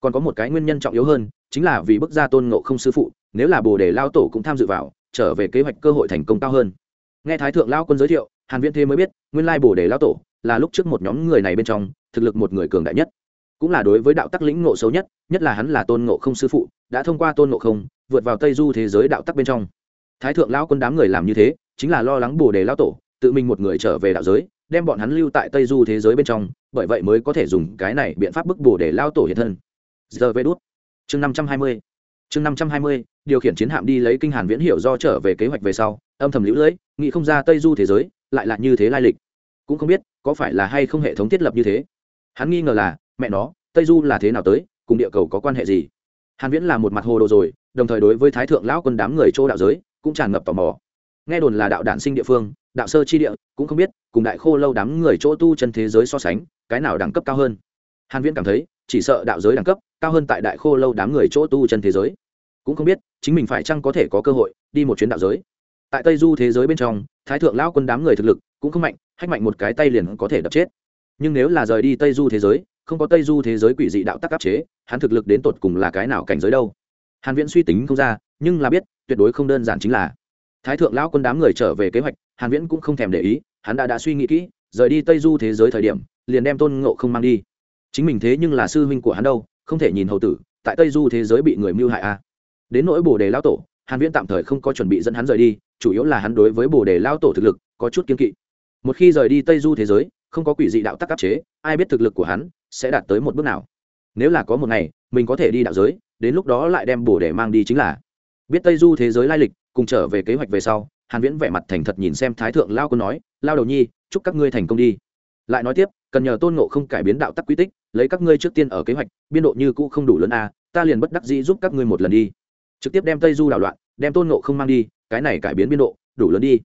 còn có một cái nguyên nhân trọng yếu hơn chính là vì bức ra tôn ngộ không sư phụ nếu là bồ đề lao tổ cũng tham dự vào trở về kế hoạch cơ hội thành công cao hơn. Nghe thái thượng lao quân giới thiệu hàn viễn thế mới biết nguyên lai bồ đề lao tổ là lúc trước một nhóm người này bên trong thực lực một người cường đại nhất cũng là đối với đạo tắc lĩnh ngộ xấu nhất nhất là hắn là tôn ngộ không sư phụ, đã thông qua tôn ngộ không, vượt vào tây du thế giới đạo tắc bên trong. Thái thượng lao quân đám người làm như thế, chính là lo lắng bồ đề lao tổ, tự mình một người trở về đạo giới, đem bọn hắn lưu tại tây du thế giới bên trong, bởi vậy mới có thể dùng cái này biện pháp bức bồ để lao tổ hiện thân. Giờ về đốt chương năm trăm hai mươi. Chương năm trăm hai mươi, điều khiển chiến hạm đi lấy kinh hàn viễn hiểu do trở về kế hoạch về sau, âm thầm lũ lưỡi, nghĩ không ra tây du thế giới, lại là như thế lai lịch. Cũng không biết, có phải là hay không hệ thống thiết lập như thế. Hắn nghi ngờ là mẹ nó, tây du là thế nào tới, cùng địa cầu có quan hệ gì? Hàn viễn là một mặt hồ đồ rồi, đồng thời đối với thái thượng lão quân đám người châu đạo giới cũng tràn ngập tò mò. Nghe đồn là đạo đản sinh địa phương, đạo sơ chi địa, cũng không biết, cùng đại khô lâu đám người chỗ tu chân thế giới so sánh, cái nào đẳng cấp cao hơn? Hàn viễn cảm thấy, chỉ sợ đạo giới đẳng cấp cao hơn tại đại khô lâu đám người chỗ tu chân thế giới. Cũng không biết, chính mình phải chăng có thể có cơ hội đi một chuyến đạo giới? Tại tây du thế giới bên trong, thái thượng lão quân đám người thực lực cũng không mạnh, hách mạnh một cái tay liền có thể đập chết. Nhưng nếu là rời đi tây du thế giới không có tây du thế giới quỷ dị đạo tắc áp chế, hắn thực lực đến tột cùng là cái nào cảnh giới đâu? Hàn viễn suy tính không ra, nhưng là biết, tuyệt đối không đơn giản chính là thái thượng lão quân đám người trở về kế hoạch, hàn viễn cũng không thèm để ý, hắn đã đã suy nghĩ kỹ, rời đi tây du thế giới thời điểm, liền đem tôn ngộ không mang đi. Chính mình thế nhưng là sư huynh của hắn đâu, không thể nhìn hầu tử, tại tây du thế giới bị người mưu hại a à. đến nỗi bồ đề lão tổ, hàn viễn tạm thời không có chuẩn bị dẫn hắn rời đi, chủ yếu là hắn đối với bồ đề lão tổ thực lực có chút kiên kỵ. Một khi rời đi tây du thế giới, không có quỷ dị đạo tắc áp chế, ai biết thực lực của hắn sẽ đạt tới một bước nào. Nếu là có một ngày, mình có thể đi đạo giới, đến lúc đó lại đem bổ để mang đi chính là. Biết tây du thế giới lai lịch, cùng trở về kế hoạch về sau, hàn viễn vẻ mặt thành thật nhìn xem thái thượng lao quân nói, lao đầu nhi, chúc các ngươi thành công đi. Lại nói tiếp, cần nhờ tôn ngộ không cải biến đạo tắc quy tích, lấy các ngươi trước tiên ở kế hoạch, biên độ như cũ không đủ lớn a, ta liền bất đắc dĩ giúp các ngươi một lần đi. Trực tiếp đem tây du đảo loạn, đem tôn ngộ không mang đi, cái này cải biến biên độ, đủ lớn đi.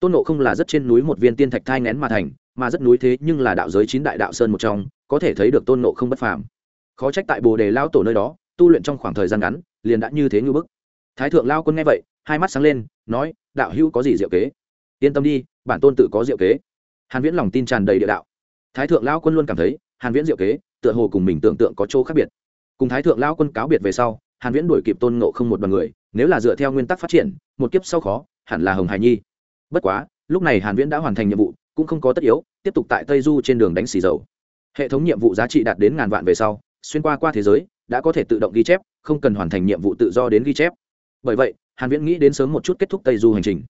Tôn ngộ không là rất trên núi một viên tiên thạch thai nén mà thành mà rất núi thế nhưng là đạo giới chín đại đạo sơn một trong, có thể thấy được tôn ngộ không bất phàm. Khó trách tại bồ đề lao tổ nơi đó, tu luyện trong khoảng thời gian ngắn, liền đã như thế ngư bức. Thái thượng lao quân nghe vậy, hai mắt sáng lên, nói, đạo hữu có gì diệu kế? Yên tâm đi, bản tôn tự có diệu kế. Hàn viễn lòng tin tràn đầy địa đạo. Thái thượng lao quân luôn cảm thấy, hàn viễn diệu kế, tựa hồ cùng mình tưởng tượng có chỗ khác biệt. Cùng thái thượng lao quân cáo biệt về sau, hàn viễn đuổi kịp tôn ngộ không một đoàn người, nếu là dựa theo nguyên tắc phát triển, một kiếp sau khó, hẳn là hồng hải nhi. Bất quá, lúc này hàn viễn đã hoàn thành nhiệm vụ cũng không có tất yếu, tiếp tục tại tây du trên đường đánh xì dầu. Hệ thống nhiệm vụ giá trị đạt đến ngàn vạn về sau, xuyên qua qua thế giới, đã có thể tự động ghi chép, không cần hoàn thành nhiệm vụ tự do đến ghi chép. Bởi vậy, hàn viễn nghĩ đến sớm một chút kết thúc tây du hành trình.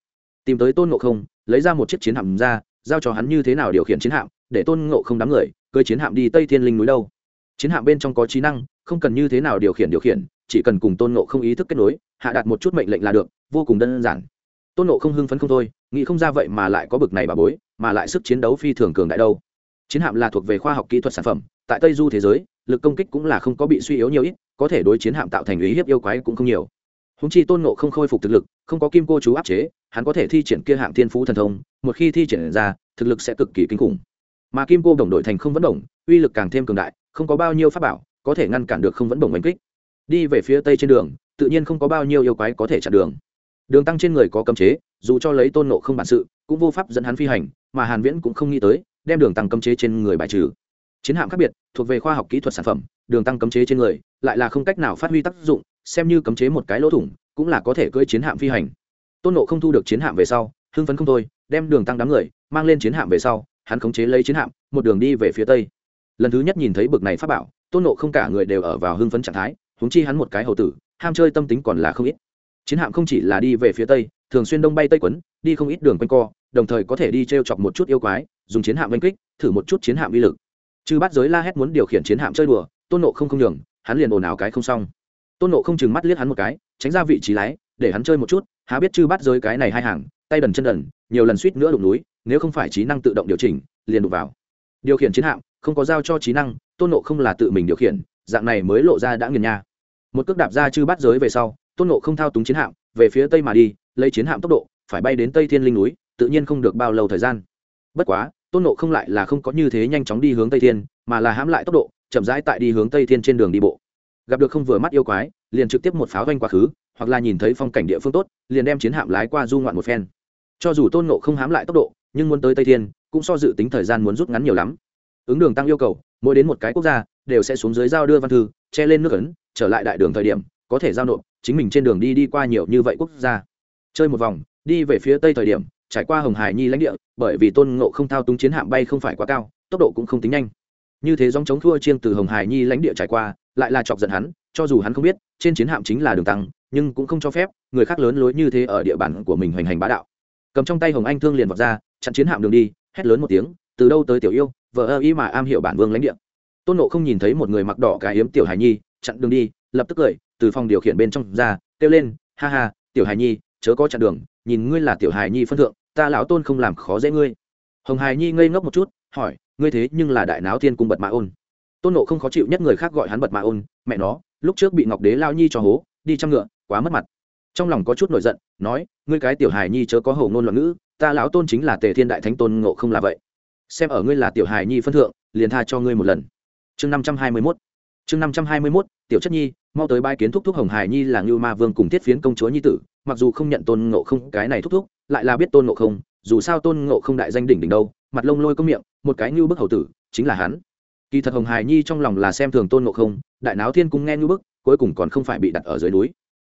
Tìm tới tôn ngộ không, lấy ra một chiếc chiến hạm ra, giao cho hắn như thế nào điều khiển chiến hạm, để tôn ngộ không đám người, cưỡi chiến hạm đi tây thiên linh núi đâu. Chiến hạm bên trong có trí năng, không cần như thế nào điều khiển điều khiển, chỉ cần cùng tôn ngộ không ý thức kết nối, hạ đạt một chút mệnh lệnh là được, vô cùng đơn giản. Tôn ngộ không hưng phấn không thôi, nghĩ không ra vậy mà lại có bực này bà bối mà lại sức chiến đấu phi thường cường đại đâu. Chiến hạm là thuộc về khoa học kỹ thuật sản phẩm, tại tây du thế giới, lực công kích cũng là không có bị suy yếu nhiều ít, có thể đối chiến hạm tạo thành ý hiếp yêu quái cũng không nhiều. Húng chi tôn nộ không khôi phục thực lực, không có kim cô chú áp chế, hắn có thể thi triển kia hạng thiên phú thần thông, một khi thi triển ra, thực lực sẽ cực kỳ kinh khủng. Mà kim cô đồng đội thành không vẫn đồng, uy lực càng thêm cường đại, không có bao nhiêu pháp bảo, có thể ngăn cản được không vẫn đồng đánh kích. Đi về phía tây trên đường, tự nhiên không có bao nhiêu yêu quái có thể chặn đường. Đường tăng trên người có cấm chế, dù cho lấy tôn nộ không bản sự cũng vô pháp dẫn hắn phi hành, mà hàn viễn cũng không nghĩ tới, đem đường tăng cấm chế trên người bài trừ. Chiến hạm khác biệt, thuộc về khoa học kỹ thuật sản phẩm, đường tăng cấm chế trên người lại là không cách nào phát huy tác dụng, xem như cấm chế một cái lỗ thủng, cũng là có thể cưỡi chiến hạm phi hành. Tôn nộ không thu được chiến hạm về sau, hưng phấn không thôi, đem đường tăng đám người mang lên chiến hạm về sau, hắn khống chế lấy chiến hạm, một đường đi về phía tây. Lần thứ nhất nhìn thấy bực này pháp bảo, tôn nộ không cả người đều ở vào hưng phấn trạng thái húng chi hắn một cái hầu tử, ham chơi tâm tính còn là không ít. Chiến hạm không chỉ là đi về phía tây, thường xuyên đông bay tây quấn, đi không ít đường quanh co đồng thời có thể đi t r e o chọc một chút yêu quái, dùng chiến hạm oanh kích, thử một chút chiến hạm uy lực. Trư bắt giới la hét muốn điều khiển chiến hạm chơi đùa, tôn nộ không không nhường, hắn liền ồn ào cái không xong. Tôn nộ không chừng mắt liếc hắn một cái, tránh ra vị trí lái, để hắn chơi một chút, há biết chư bắt giới cái này hai hàng, tay đần chân đần, nhiều lần suýt nữa đụng núi, nếu không phải trí năng tự động điều chỉnh, liền đụng vào. Điều khiển chiến hạm, không có giao cho trí năng, tôn nộ không là tự mình điều khiển, dạng này mới lộ ra đã nghiền nha. Một cước đạp ra chư bắt giới về sau, tôn nộ không thao túng chiến hạm, về phía tây mà đi, lấy chiến hạm tốc độ, phải bay đến tây thiên linh núi tự nhiên không được bao lâu thời gian. Bất quá, tôn nộ không lại là không có như thế nhanh chóng đi hướng tây thiên, mà là hãm lại tốc độ, chậm rãi tại đi hướng tây thiên trên đường đi bộ. Gặp được không vừa mắt yêu quái, liền trực tiếp một pháo doanh quá khứ, hoặc là nhìn thấy phong cảnh địa phương tốt, liền đem chiến hạm lái qua du ngoạn một phen. Cho dù tôn nộ không hám lại tốc độ, nhưng muốn tới tây thiên, cũng so dự tính thời gian muốn rút ngắn nhiều lắm. Ứng đường tăng yêu cầu, mỗi đến một cái quốc gia, đều sẽ xuống dưới giao đưa văn thư, che lên nước ấn, trở lại đại đường thời điểm, có thể giao nộp, chính mình trên đường đi đi qua nhiều như vậy quốc gia. Chơi một vòng, đi về phía tây thời điểm trải qua hồng hải nhi lãnh địa, bởi vì tôn ngộ không thao túng chiến hạm bay không phải quá cao, tốc độ cũng không tính nhanh. Như thế dòng chống thua chiêng từ hồng hải nhi lãnh địa trải qua, lại là chọc giận hắn, cho dù hắn không biết, trên chiến hạm chính là đường tăng, nhưng cũng không cho phép người khác lớn lối như thế ở địa bàn của mình hoành hành bá đạo. Cầm trong tay hồng anh thương liền vọt ra, chặn chiến hạm đường đi, hét lớn một tiếng, từ đâu tới tiểu yêu vợ ơ ý mà am hiểu bản vương lãnh địa. Tôn nộ không nhìn thấy một người mặc đỏ cái yếm tiểu hải nhi, chặn đường đi, lập tức cười, từ phòng điều khiển bên trong ra, kêu lên, ha ha, tiểu hải nhi, chớ có chặn đường nhìn ngươi là tiểu hải nhi phân thượng, ta lão tôn không làm khó dễ ngươi. Hồng hải nhi ngây ngốc một chút, hỏi, ngươi thế nhưng là đại náo thiên cung bật mã ôn. Tôn nộ không khó chịu nhất người khác gọi hắn bật mã ôn, mẹ nó, lúc trước bị ngọc đế lao nhi cho hố, đi chăm ngựa, quá mất mặt. Trong lòng có chút nổi giận, nói, ngươi cái tiểu hài nhi chớ có hầu ngôn loạn ngữ, ta lão tôn chính là tề thiên đại thánh tôn ngộ không là vậy. Xem ở ngươi là tiểu hài nhi phân thượng, liền tha cho ngươi một lần. Chương năm trăm hai mươi mốt, chương năm trăm hai mươi mốt tiểu chất nhi, mau tới bai kiến thúc thúc hồng hải nhi là ngưu ma vương cùng thiết phiến công chúa nhi tử, mặc dù không nhận tôn ngộ không cái này thúc thúc, lại là biết tôn ngộ không, dù sao tôn ngộ không đại danh đỉnh đỉnh đâu, mặt lông lôi công miệng, một cái ngưu bức hầu tử, chính là hắn. Kỳ thật hồng hải nhi trong lòng là xem thường tôn ngộ không, đại náo thiên cung nghe ngưu bức, cuối cùng còn không phải bị đặt ở dưới núi.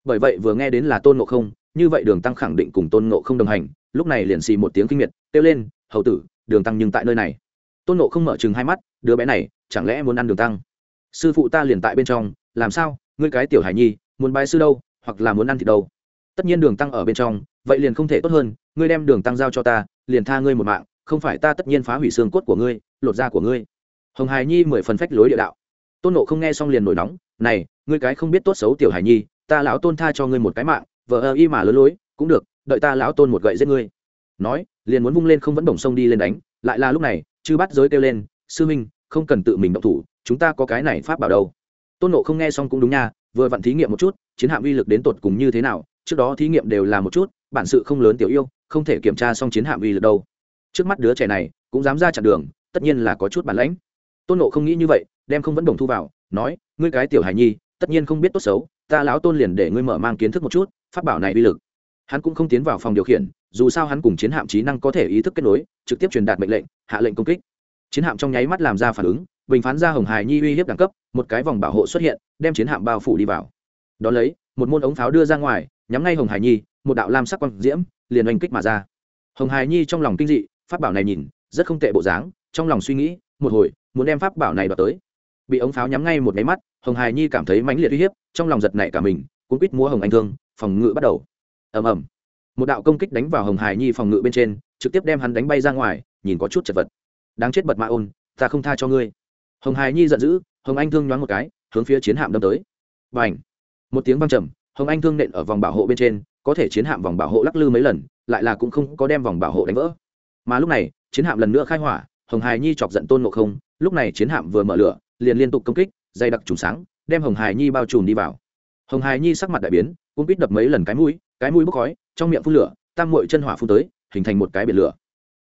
Bởi vậy vừa nghe đến là tôn ngộ không, như vậy đường tăng khẳng định cùng tôn ngộ không đồng hành, lúc này liền xì một tiếng kinh miệt, kêu lên, hầu tử, đường tăng nhưng tại nơi này. Tôn ngộ không mở chừng hai mắt, đứa bé này, chẳng lẽ muốn ăn đường tăng? Sư phụ ta liền tại bên trong làm sao, ngươi cái tiểu hải nhi, muốn bái sư đâu, hoặc là muốn ăn thịt đâu? Tất nhiên đường tăng ở bên trong, vậy liền không thể tốt hơn, ngươi đem đường tăng giao cho ta, liền tha ngươi một mạng, không phải ta tất nhiên phá hủy xương cốt của ngươi, lột da của ngươi. Hồng hải nhi mười phần phách lối địa đạo. Tôn nộ không nghe xong liền nổi nóng, này, ngươi cái không biết tốt xấu tiểu hải nhi, ta lão tôn tha cho ngươi một cái mạng vợ ơ y mà lớn lối, cũng được, đợi ta lão tôn một gậy giết ngươi. Nói, liền muốn vung lên không vẫn đồng sông đi lên đánh, lại là lúc này, chư bắt giới kêu lên, sư minh, không cần tự mình động thủ, chúng ta có cái này pháp bảo đâu tôn nộ không nghe xong cũng đúng nha, vừa vặn thí nghiệm một chút, chiến hạm uy lực đến tột cùng như thế nào, trước đó thí nghiệm đều là một chút, bản sự không lớn tiểu yêu, không thể kiểm tra xong chiến hạm uy lực đâu. Trước mắt đứa trẻ này, cũng dám ra chặn đường, tất nhiên là có chút bản lãnh. Tôn nộ không nghĩ như vậy, đem không vẫn đồng thu vào, nói, ngươi cái tiểu hài nhi, tất nhiên không biết tốt xấu, ta lão tôn liền để ngươi mở mang kiến thức một chút Phát bảo này uy lực. Hắn cũng không tiến vào phòng điều khiển, dù sao hắn cùng chiến hạm trí năng có thể ý thức kết nối, trực tiếp truyền đạt mệnh lệnh, hạ lệnh công kích. Chiến hạm trong nháy mắt làm ra phản ứng bình phán ra hồng hài nhi uy hiếp đẳng cấp, một cái vòng bảo hộ xuất hiện, đem chiến hạm bao phủ đi vào. Đón lấy, một môn ống pháo đưa ra ngoài, nhắm ngay hồng hải nhi, một đạo lam sắc quang diễm, liền oanh kích mà ra. Hồng hải nhi trong lòng kinh dị, pháp bảo này nhìn, rất không tệ bộ dáng, trong lòng suy nghĩ, một hồi, muốn đem pháp bảo này đoạt tới. Bị ống pháo nhắm ngay một máy mắt, hồng hải nhi cảm thấy mãnh liệt uy hiếp, trong lòng giật nảy cả mình, cuốn quýt múa hồng anh thương, phòng ngự bắt đầu. Ầm ầm. Một đạo công kích đánh vào hồng hải nhi phòng ngự bên trên, trực tiếp đem hắn đánh bay ra ngoài, nhìn có chút chật vật. Đáng chết bật mạ ôn, ta không tha cho ngươi hồng hải nhi giận dữ, hồng anh thương nhoáng một cái, hướng phía chiến hạm đâm tới. Và ảnh một tiếng văng trầm, hồng anh thương nện ở vòng bảo hộ bên trên, có thể chiến hạm vòng bảo hộ lắc lư mấy lần, lại là cũng không có đem vòng bảo hộ đánh vỡ. Mà lúc này, chiến hạm lần nữa khai hỏa, hồng hải nhi chọc giận tôn ngộ không, lúc này chiến hạm vừa mở lửa, liền liên tục công kích, dày đặc trùng sáng, đem hồng hải nhi bao trùm đi vào. Hồng hải nhi sắc mặt đại biến cũng biết đập mấy lần cái mũi cái mũi bốc khói, trong miệng phun lửa, tam mội chân hỏa phun tới, hình thành một cái biển lửa.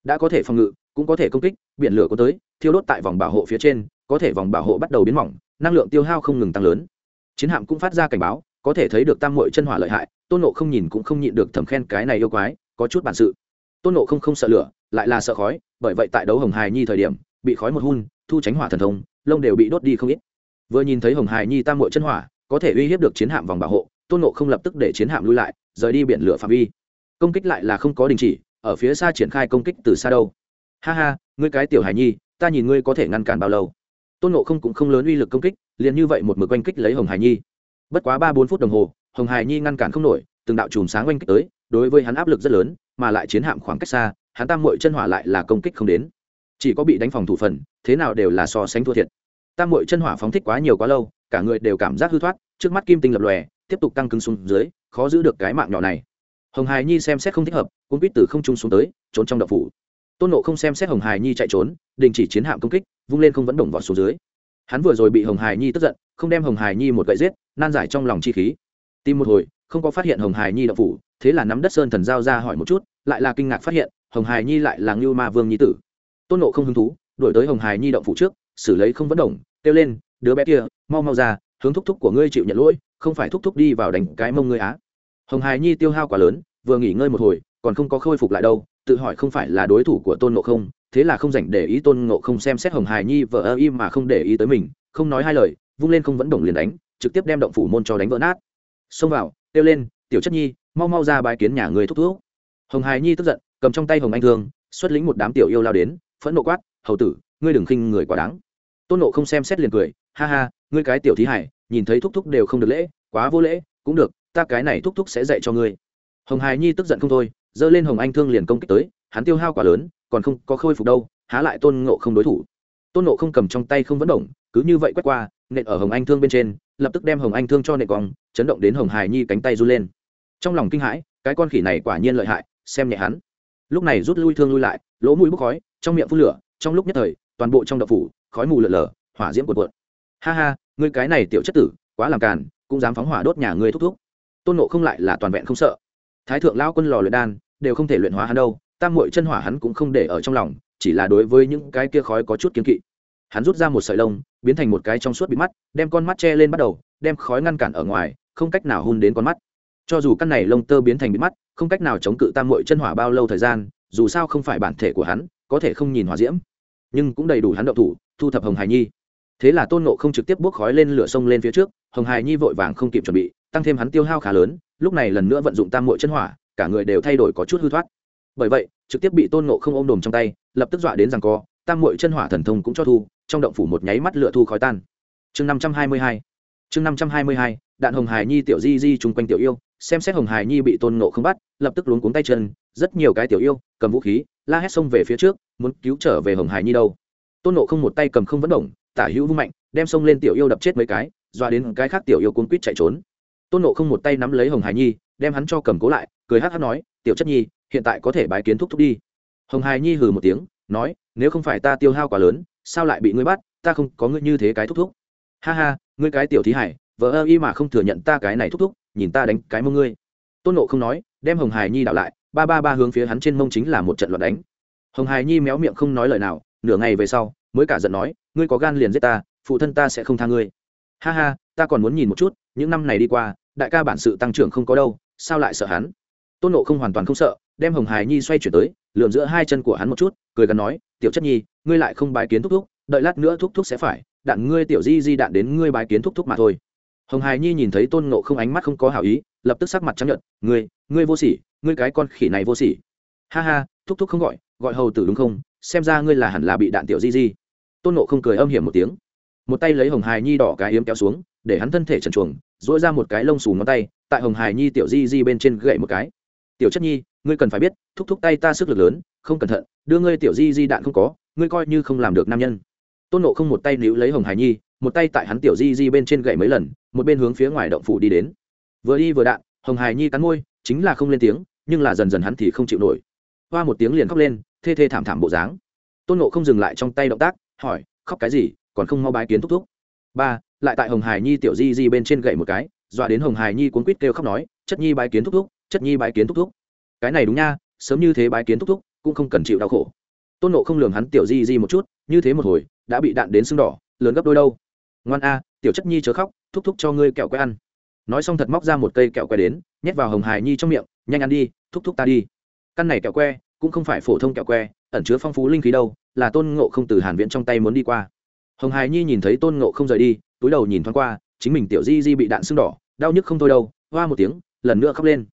Đã có thể phòng ngự cũng có thể công kích, biển lửa có tới, thiêu đốt tại vòng bảo hộ phía trên, có thể vòng bảo hộ bắt đầu biến mỏng, năng lượng tiêu hao không ngừng tăng lớn. Chiến hạm cũng phát ra cảnh báo, có thể thấy được tam mội chân hỏa lợi hại, tôn nộ không nhìn cũng không nhịn được thầm khen cái này yêu quái, có chút bản sự. Tôn nộ không không sợ lửa, lại là sợ khói, bởi vậy tại đấu hồng hài nhi thời điểm, bị khói một hun, thu tránh hỏa thần thông, lông đều bị đốt đi không ít. Vừa nhìn thấy hồng hài nhi tam mội chân hỏa, có thể uy hiếp được chiến hạm vòng bảo hộ, tôn nộ không lập tức để chiến hạm lui lại, rời đi biển lửa phạm vi. Công kích lại là không có đình chỉ, ở phía xa triển khai công kích từ xa đâu ha ha, ngươi cái tiểu Hải nhi, ta nhìn ngươi có thể ngăn cản bao lâu. Tôn nộ không cũng không lớn uy lực công kích, liền như vậy một mực oanh kích lấy hồng Hải nhi. Bất quá ba bốn phút đồng hồ, hồng Hải nhi ngăn cản không nổi, từng đạo chùm sáng oanh kích tới, đối với hắn áp lực rất lớn, mà lại chiến hạm khoảng cách xa, hắn tam mội chân hỏa lại là công kích không đến. Chỉ có bị đánh phòng thủ phần, thế nào đều là so sánh thua thiệt. Tam mội chân hỏa phóng thích quá nhiều quá lâu, cả người đều cảm giác hư thoát, trước mắt kim tinh lập lòe, tiếp tục tăng cứng xuống dưới, khó giữ được cái mạng nhỏ này. Hồng Hải nhi xem xét không thích hợp cũng biết từ không trung xuống tới, trốn trong đậu phủ tôn nộ không xem xét hồng hài nhi chạy trốn đình chỉ chiến hạm công kích vung lên không vẫn đồng vào xuống dưới hắn vừa rồi bị hồng hài nhi tức giận không đem hồng hài nhi một gậy giết nan giải trong lòng chi khí tìm một hồi không có phát hiện hồng hài nhi đậu phủ thế là nắm đất sơn thần giao ra hỏi một chút lại là kinh ngạc phát hiện hồng hài nhi lại là ngưu ma vương nhi tử tôn nộ không hứng thú đổi tới hồng hài nhi động phủ trước xử lấy không vẫn đồng kêu lên đứa bé kia mau mau ra hướng thúc thúc của ngươi chịu nhận lỗi không phải thúc thúc đi vào đánh cái mông ngươi á hồng hài nhi tiêu hao quá lớn vừa nghỉ ngơi một hồi còn không có khôi phục lại đâu tự hỏi không phải là đối thủ của tôn ngộ không, thế là không dành để ý tôn ngộ không xem xét hồng hài nhi vợ ơ y mà không để ý tới mình, không nói hai lời, vung lên không vẫn đồng liền đánh, trực tiếp đem động phủ môn cho đánh vỡ nát. Xông vào, kêu lên, tiểu chất nhi, mau mau ra bài kiến nhà người thúc thúc. Hồng hài nhi tức giận, cầm trong tay hồng anh thương, xuất lĩnh một đám tiểu yêu lao đến, phẫn nộ quát, hầu tử, ngươi đừng khinh người quá đáng. Tôn nộ không xem xét liền cười, ha ha, ngươi cái tiểu thí hải, nhìn thấy thúc thúc đều không được lễ, quá vô lễ, cũng được, ta cái này thúc thúc sẽ dạy cho ngươi. Hồng hài nhi tức giận không thôi giơ lên hồng anh thương liền công kích tới, hắn tiêu hao quá lớn, còn không có khôi phục đâu, há lại tôn ngộ không đối thủ. Tôn ngộ không cầm trong tay không vẫn động, cứ như vậy quét qua, nện ở hồng anh thương bên trên, lập tức đem hồng anh thương cho nện quòng chấn động đến hồng hài nhi cánh tay run lên. Trong lòng kinh hãi, cái con khỉ này quả nhiên lợi hại, xem nhẹ hắn. Lúc này rút lui thương lui lại, lỗ mũi bốc khói, trong miệng phun lửa, trong lúc nhất thời, toàn bộ trong đậu phủ, khói mù lợn lờ hỏa diễm cuộn cuộn. Ha ha, ngươi cái này tiểu chất tử, quá làm càn, cũng dám phóng hỏa đốt nhà ngươi thúc thúc. Tôn nộ không lại là toàn vẹn không sợ. Thái thượng lao quân lò luyện đan đều không thể luyện hóa hắn đâu, tam mội chân hỏa hắn cũng không để ở trong lòng, chỉ là đối với những cái kia khói có chút kiên kỵ. Hắn rút ra một sợi lông, biến thành một cái trong suốt bị mắt, đem con mắt che lên bắt đầu, đem khói ngăn cản ở ngoài, không cách nào hun đến con mắt. Cho dù căn này lông tơ biến thành bị mắt, không cách nào chống cự tam mội chân hỏa bao lâu thời gian, dù sao không phải bản thể của hắn, có thể không nhìn hỏa diễm. Nhưng cũng đầy đủ hắn đậu thủ, thu thập hồng hải nhi. Thế là tôn nộ không trực tiếp bốc khói lên lửa sông lên phía trước, hồng hải nhi vội vàng không kịp chuẩn bị, tăng thêm hắn tiêu hao khá lớn, lúc này lần nữa vận dụng tam mội chân hỏa cả người đều thay đổi có chút hư thoát. Bởi vậy, trực tiếp bị tôn nộ không ôm đồm trong tay, lập tức dọa đến rằng co, tam mội chân hỏa thần thông cũng cho thu, trong động phủ một nháy mắt lửa thu khói tan. Chương năm trăm hai mươi hai, chương năm trăm hai mươi hai, đạn hồng hải nhi tiểu di di chung quanh tiểu yêu, xem xét hồng hải nhi bị tôn nộ không bắt, lập tức luống cuống tay chân, rất nhiều cái tiểu yêu, cầm vũ khí, la hét xông về phía trước, muốn cứu trở về hồng hải nhi đâu. Tôn nộ không một tay cầm không vẫn động, tả hữu vung mạnh, đem xông lên tiểu yêu đập chết mấy cái, dọa đến cái khác tiểu yêu cuốn quýt chạy trốn. Tôn nộ không một tay nắm lấy hồng hải nhi, đem hắn cho cầm cố lại cười hát hát nói, tiểu chất nhi, hiện tại có thể bái kiến thúc thúc đi. Hồng hải nhi hừ một tiếng, nói, nếu không phải ta tiêu hao quá lớn, sao lại bị ngươi bắt, ta không có ngươi như thế cái thúc thúc. Ha ha, ngươi cái tiểu thí hải, vợ ơ y mà không thừa nhận ta cái này thúc thúc, nhìn ta đánh cái mông ngươi. Tôn nộ không nói, đem hồng hải nhi đạo lại, ba ba ba hướng phía hắn trên mông chính là một trận loạn đánh. Hồng hải nhi méo miệng không nói lời nào, nửa ngày về sau, mới cả giận nói, ngươi có gan liền giết ta, phụ thân ta sẽ không tha ngươi. Ha ha, ta còn muốn nhìn một chút, những năm này đi qua, đại ca bản sự tăng trưởng không có đâu, sao lại sợ hắn? Tôn nộ không hoàn toàn không sợ đem hồng hải nhi xoay chuyển tới lượm giữa hai chân của hắn một chút cười gắn nói tiểu chất nhi ngươi lại không bài kiến thúc thúc đợi lát nữa thúc thúc sẽ phải đạn ngươi tiểu di di đạn đến ngươi bài kiến thúc thúc mà thôi. Hồng hải nhi nhìn thấy tôn nộ không ánh mắt không có hảo ý lập tức sắc mặt trắng nhợt, ngươi ngươi vô sỉ ngươi cái con khỉ này vô sỉ. Ha ha thúc thúc không gọi gọi hầu tử đúng không? Xem ra ngươi là hẳn là bị đạn tiểu di di. Tôn nộ không cười âm hiểm một tiếng. Một tay lấy hồng hài nhi đỏ cái hiếm kéo xuống để hắn thân thể trần chuồng dỗi ra một cái lông xù ngón tay tại hồng hài nhi tiểu di di bên trên gậy một cái tiểu chất nhi, ngươi cần phải biết, thúc thúc tay ta sức lực lớn, không cẩn thận, đưa ngươi tiểu di di đạn không có, ngươi coi như không làm được nam nhân. Tôn nộ không một tay níu lấy hồng Hải nhi, một tay tại hắn tiểu di di bên trên gậy mấy lần, một bên hướng phía ngoài động phủ đi đến. Vừa đi vừa đạn, hồng Hải nhi cắn môi, chính là không lên tiếng, nhưng là dần dần hắn thì không chịu nổi. Hoa một tiếng liền khóc lên, thê thê thảm thảm bộ dáng. Tôn nộ không dừng lại trong tay động tác, hỏi, khóc cái gì, còn không mau bái kiến thúc thúc? Ba, lại tại hồng hải nhi tiểu di di bên trên gậy một cái, dọa đến hồng hải nhi cuốn quýt kêu khóc nói, chất nhi bái kiến thúc thúc chất nhi bái kiến thúc thúc. Cái này đúng nha, sớm như thế bái kiến thúc thúc, cũng không cần chịu đau khổ. Tôn nộ không lường hắn tiểu di di một chút, như thế một hồi, đã bị đạn đến sưng đỏ, lớn gấp đôi đâu. Ngoan a, tiểu chất nhi chớ khóc, thúc thúc cho ngươi kẹo que ăn. Nói xong thật móc ra một cây kẹo que đến, nhét vào hồng hải nhi trong miệng, nhanh ăn đi, thúc thúc ta đi. Căn này kẹo que cũng không phải phổ thông kẹo que ẩn chứa phong phú linh khí đâu, là tôn ngộ không từ hàn viễn trong tay muốn đi qua. Hồng hải nhi nhìn thấy tôn ngộ không rời đi, túi đầu nhìn thoáng qua, chính mình tiểu di di bị đạn sưng đỏ, đau nhức không thôi đâu, hoa một tiếng, lần nữa khóc lên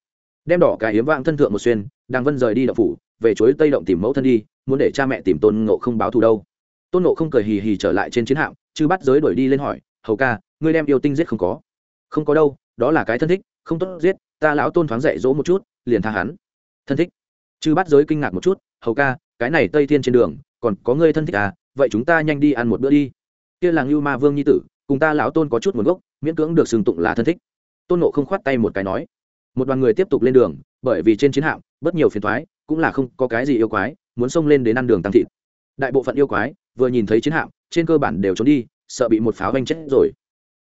đem đỏ cái hiếm vãng thân thượng một xuyên đang vân rời đi đậu phủ, về chối tây động tìm mẫu thân đi, muốn để cha mẹ tìm tôn ngộ không báo thù đâu. Tôn ngộ không cười hì hì trở lại trên chiến hạm chứ bắt giới đuổi đi lên hỏi, hầu ca, ngươi đem yêu tinh giết không có? Không có đâu, đó là cái thân thích, không tốt giết, ta lão tôn thoáng dạy dỗ một chút, liền tha hắn. Thân thích? Chư bắt giới kinh ngạc một chút, hầu ca, cái này tây thiên trên đường, còn có ngươi thân thích à vậy chúng ta nhanh đi ăn một bữa đi. Kia là ngưu ma vương nhi tử, cùng ta lão tôn có chút nguồn gốc, miễn cưỡng được xưng tụng là thân thích. Tôn nộ không khoát tay một cái nói một đoàn người tiếp tục lên đường, bởi vì trên chiến hạm, bất nhiều phiền thoái, cũng là không có cái gì yêu quái, muốn xông lên đến ăn đường tăng thịt. Đại bộ phận yêu quái, vừa nhìn thấy chiến hạm, trên cơ bản đều trốn đi, sợ bị một pháo vanh chết rồi.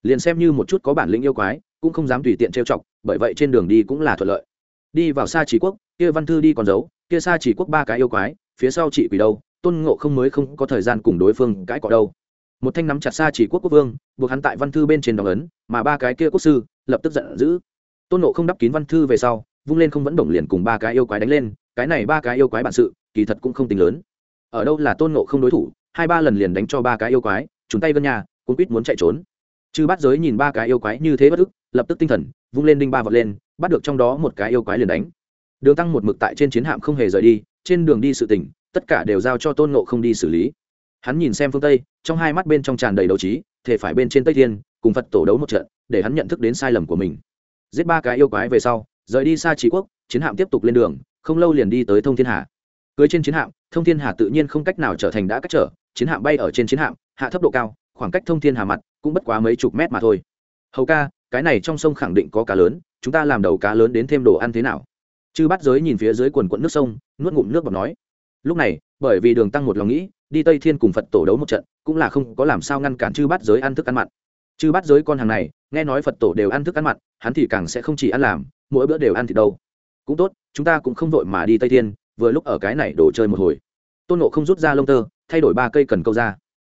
Liền xem như một chút có bản lĩnh yêu quái, cũng không dám tùy tiện trêu chọc, bởi vậy trên đường đi cũng là thuận lợi. Đi vào xa chỉ quốc, kia văn thư đi còn giấu, kia xa chỉ quốc ba cái yêu quái, phía sau chị quỷ đâu, tôn ngộ không mới không có thời gian cùng đối phương cãi cọ đâu. Một thanh nắm chặt xa chỉ quốc quốc vương, buộc hắn tại văn thư bên trên đóng ấn, mà ba cái kia quốc sư lập tức giận dữ tôn ngộ không đắp kín văn thư về sau, vung lên không vẫn động liền cùng ba cái yêu quái đánh lên, cái này ba cái yêu quái bản sự, kỳ thật cũng không tính lớn. Ở đâu là tôn ngộ không đối thủ, hai ba lần liền đánh cho ba cái yêu quái chúng tay gần nhà cũng quýt muốn chạy trốn. Chư bắt giới nhìn ba cái yêu quái như thế bất ức, lập tức tinh thần, vung lên đinh ba vật lên, bắt được trong đó một cái yêu quái liền đánh. Đường tăng một mực tại trên chiến hạm không hề rời đi, trên đường đi sự tỉnh, tất cả đều giao cho tôn ngộ không đi xử lý. Hắn nhìn xem phương tây, trong hai mắt bên trong tràn đầy đấu trí thể phải bên trên tây thiên, cùng phật tổ đấu một trận, để hắn nhận thức đến sai lầm của mình giết ba cái yêu quái về sau, rời đi xa trí quốc, chiến hạm tiếp tục lên đường, không lâu liền đi tới thông thiên hà. Cưới trên chiến hạm, thông thiên hà tự nhiên không cách nào trở thành đã cách trở, chiến hạm bay ở trên chiến hạm, hạ thấp độ cao, khoảng cách thông thiên hà mặt cũng bất quá mấy chục mét mà thôi. Hầu ca, cái này trong sông khẳng định có cá lớn, chúng ta làm đầu cá lớn đến thêm đồ ăn thế nào? Chư bắt giới nhìn phía dưới quần quận nước sông, nuốt ngụm nước bọt nói. Lúc này, bởi vì đường tăng một lòng nghĩ, đi tây thiên cùng phật tổ đấu một trận, cũng là không có làm sao ngăn cản chư bắt giới ăn thức ăn mặn. Chư bắt giới con hàng này nghe nói phật tổ đều ăn thức ăn mặn hắn thì càng sẽ không chỉ ăn làm mỗi bữa đều ăn thịt đâu cũng tốt chúng ta cũng không vội mà đi tây thiên vừa lúc ở cái này đổ chơi một hồi tôn nộ không rút ra lông tơ thay đổi ba cây cần câu ra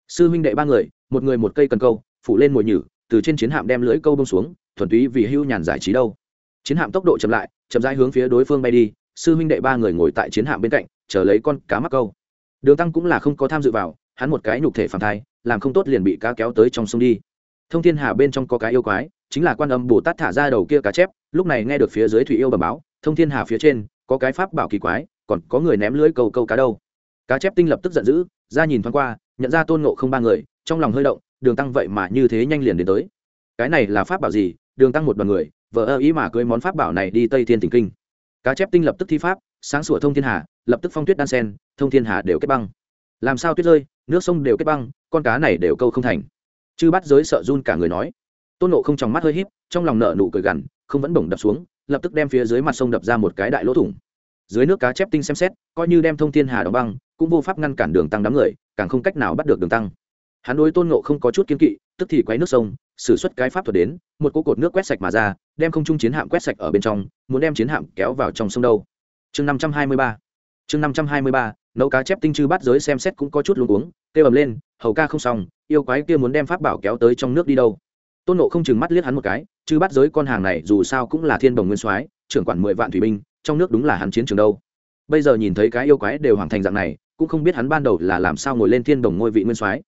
sư huynh đệ ba người một người một cây cần câu phủ lên mồi nhử từ trên chiến hạm đem lưỡi câu bông xuống thuần túy vì hưu nhàn giải trí đâu chiến hạm tốc độ chậm lại chậm rãi hướng phía đối phương bay đi sư huynh đệ ba người ngồi tại chiến hạm bên cạnh chờ lấy con cá mắc câu đường tăng cũng là không có tham dự vào hắn một cái nhục thể phản thai làm không tốt liền bị cá kéo tới trong sông đi thông thiên hà bên trong có cái yêu quái, chính là quan âm bồ tát thả ra đầu kia cá chép, lúc này nghe được phía dưới thủy yêu bẩm báo, thông thiên hà phía trên, có cái pháp bảo kỳ quái, còn có người ném lưới câu câu cá đâu. Cá chép tinh lập tức giận dữ, ra nhìn thoáng qua, nhận ra tôn ngộ không ba người, trong lòng hơi động, đường tăng vậy mà như thế nhanh liền đến tới. Cái này là pháp bảo gì? Đường tăng một đoàn người vợ ơ ý mà cưới món pháp bảo này đi tây thiên tỉnh kinh. Cá chép tinh lập tức thi pháp, sáng sủa thông thiên hà, lập tức phong tuyết đan sen, thông thiên hà đều kết băng. Làm sao tuyết rơi, nước sông đều kết băng, con cá này đều câu không thành chư bắt giới sợ run cả người nói. Tôn nộ không trong mắt hơi híp, trong lòng nợ nụ cười gằn, không vẫn bổng đập xuống, lập tức đem phía dưới mặt sông đập ra một cái đại lỗ thủng. Dưới nước cá chép tinh xem xét, coi như đem thông thiên hà đóng băng, cũng vô pháp ngăn cản đường tăng đám người, càng không cách nào bắt được đường tăng. Hắn đối tôn nộ không có chút kiên kỵ, tức thì quấy nước sông xử suất cái pháp thuật đến, một cỗ cột nước quét sạch mà ra, đem không trung chiến hạm quét sạch ở bên trong, muốn đem chiến hạm kéo vào trong sông đâu. Chương năm trăm hai mươi ba. Chương năm trăm hai mươi ba, nấu cá chép tinh chư bắt giới xem xét cũng có chút luống cuống, kêu ầm lên hầu ca không xong, yêu quái kia muốn đem pháp bảo kéo tới trong nước đi đâu. Tôn nộ không chừng mắt liếc hắn một cái chứ bắt giới con hàng này dù sao cũng là thiên đồng nguyên soái, trưởng quản mười vạn thủy binh, trong nước đúng là hắn chiến trường đâu. Bây giờ nhìn thấy cái yêu quái đều hoàn thành dạng này, cũng không biết hắn ban đầu là làm sao ngồi lên thiên đồng ngôi vị nguyên soái.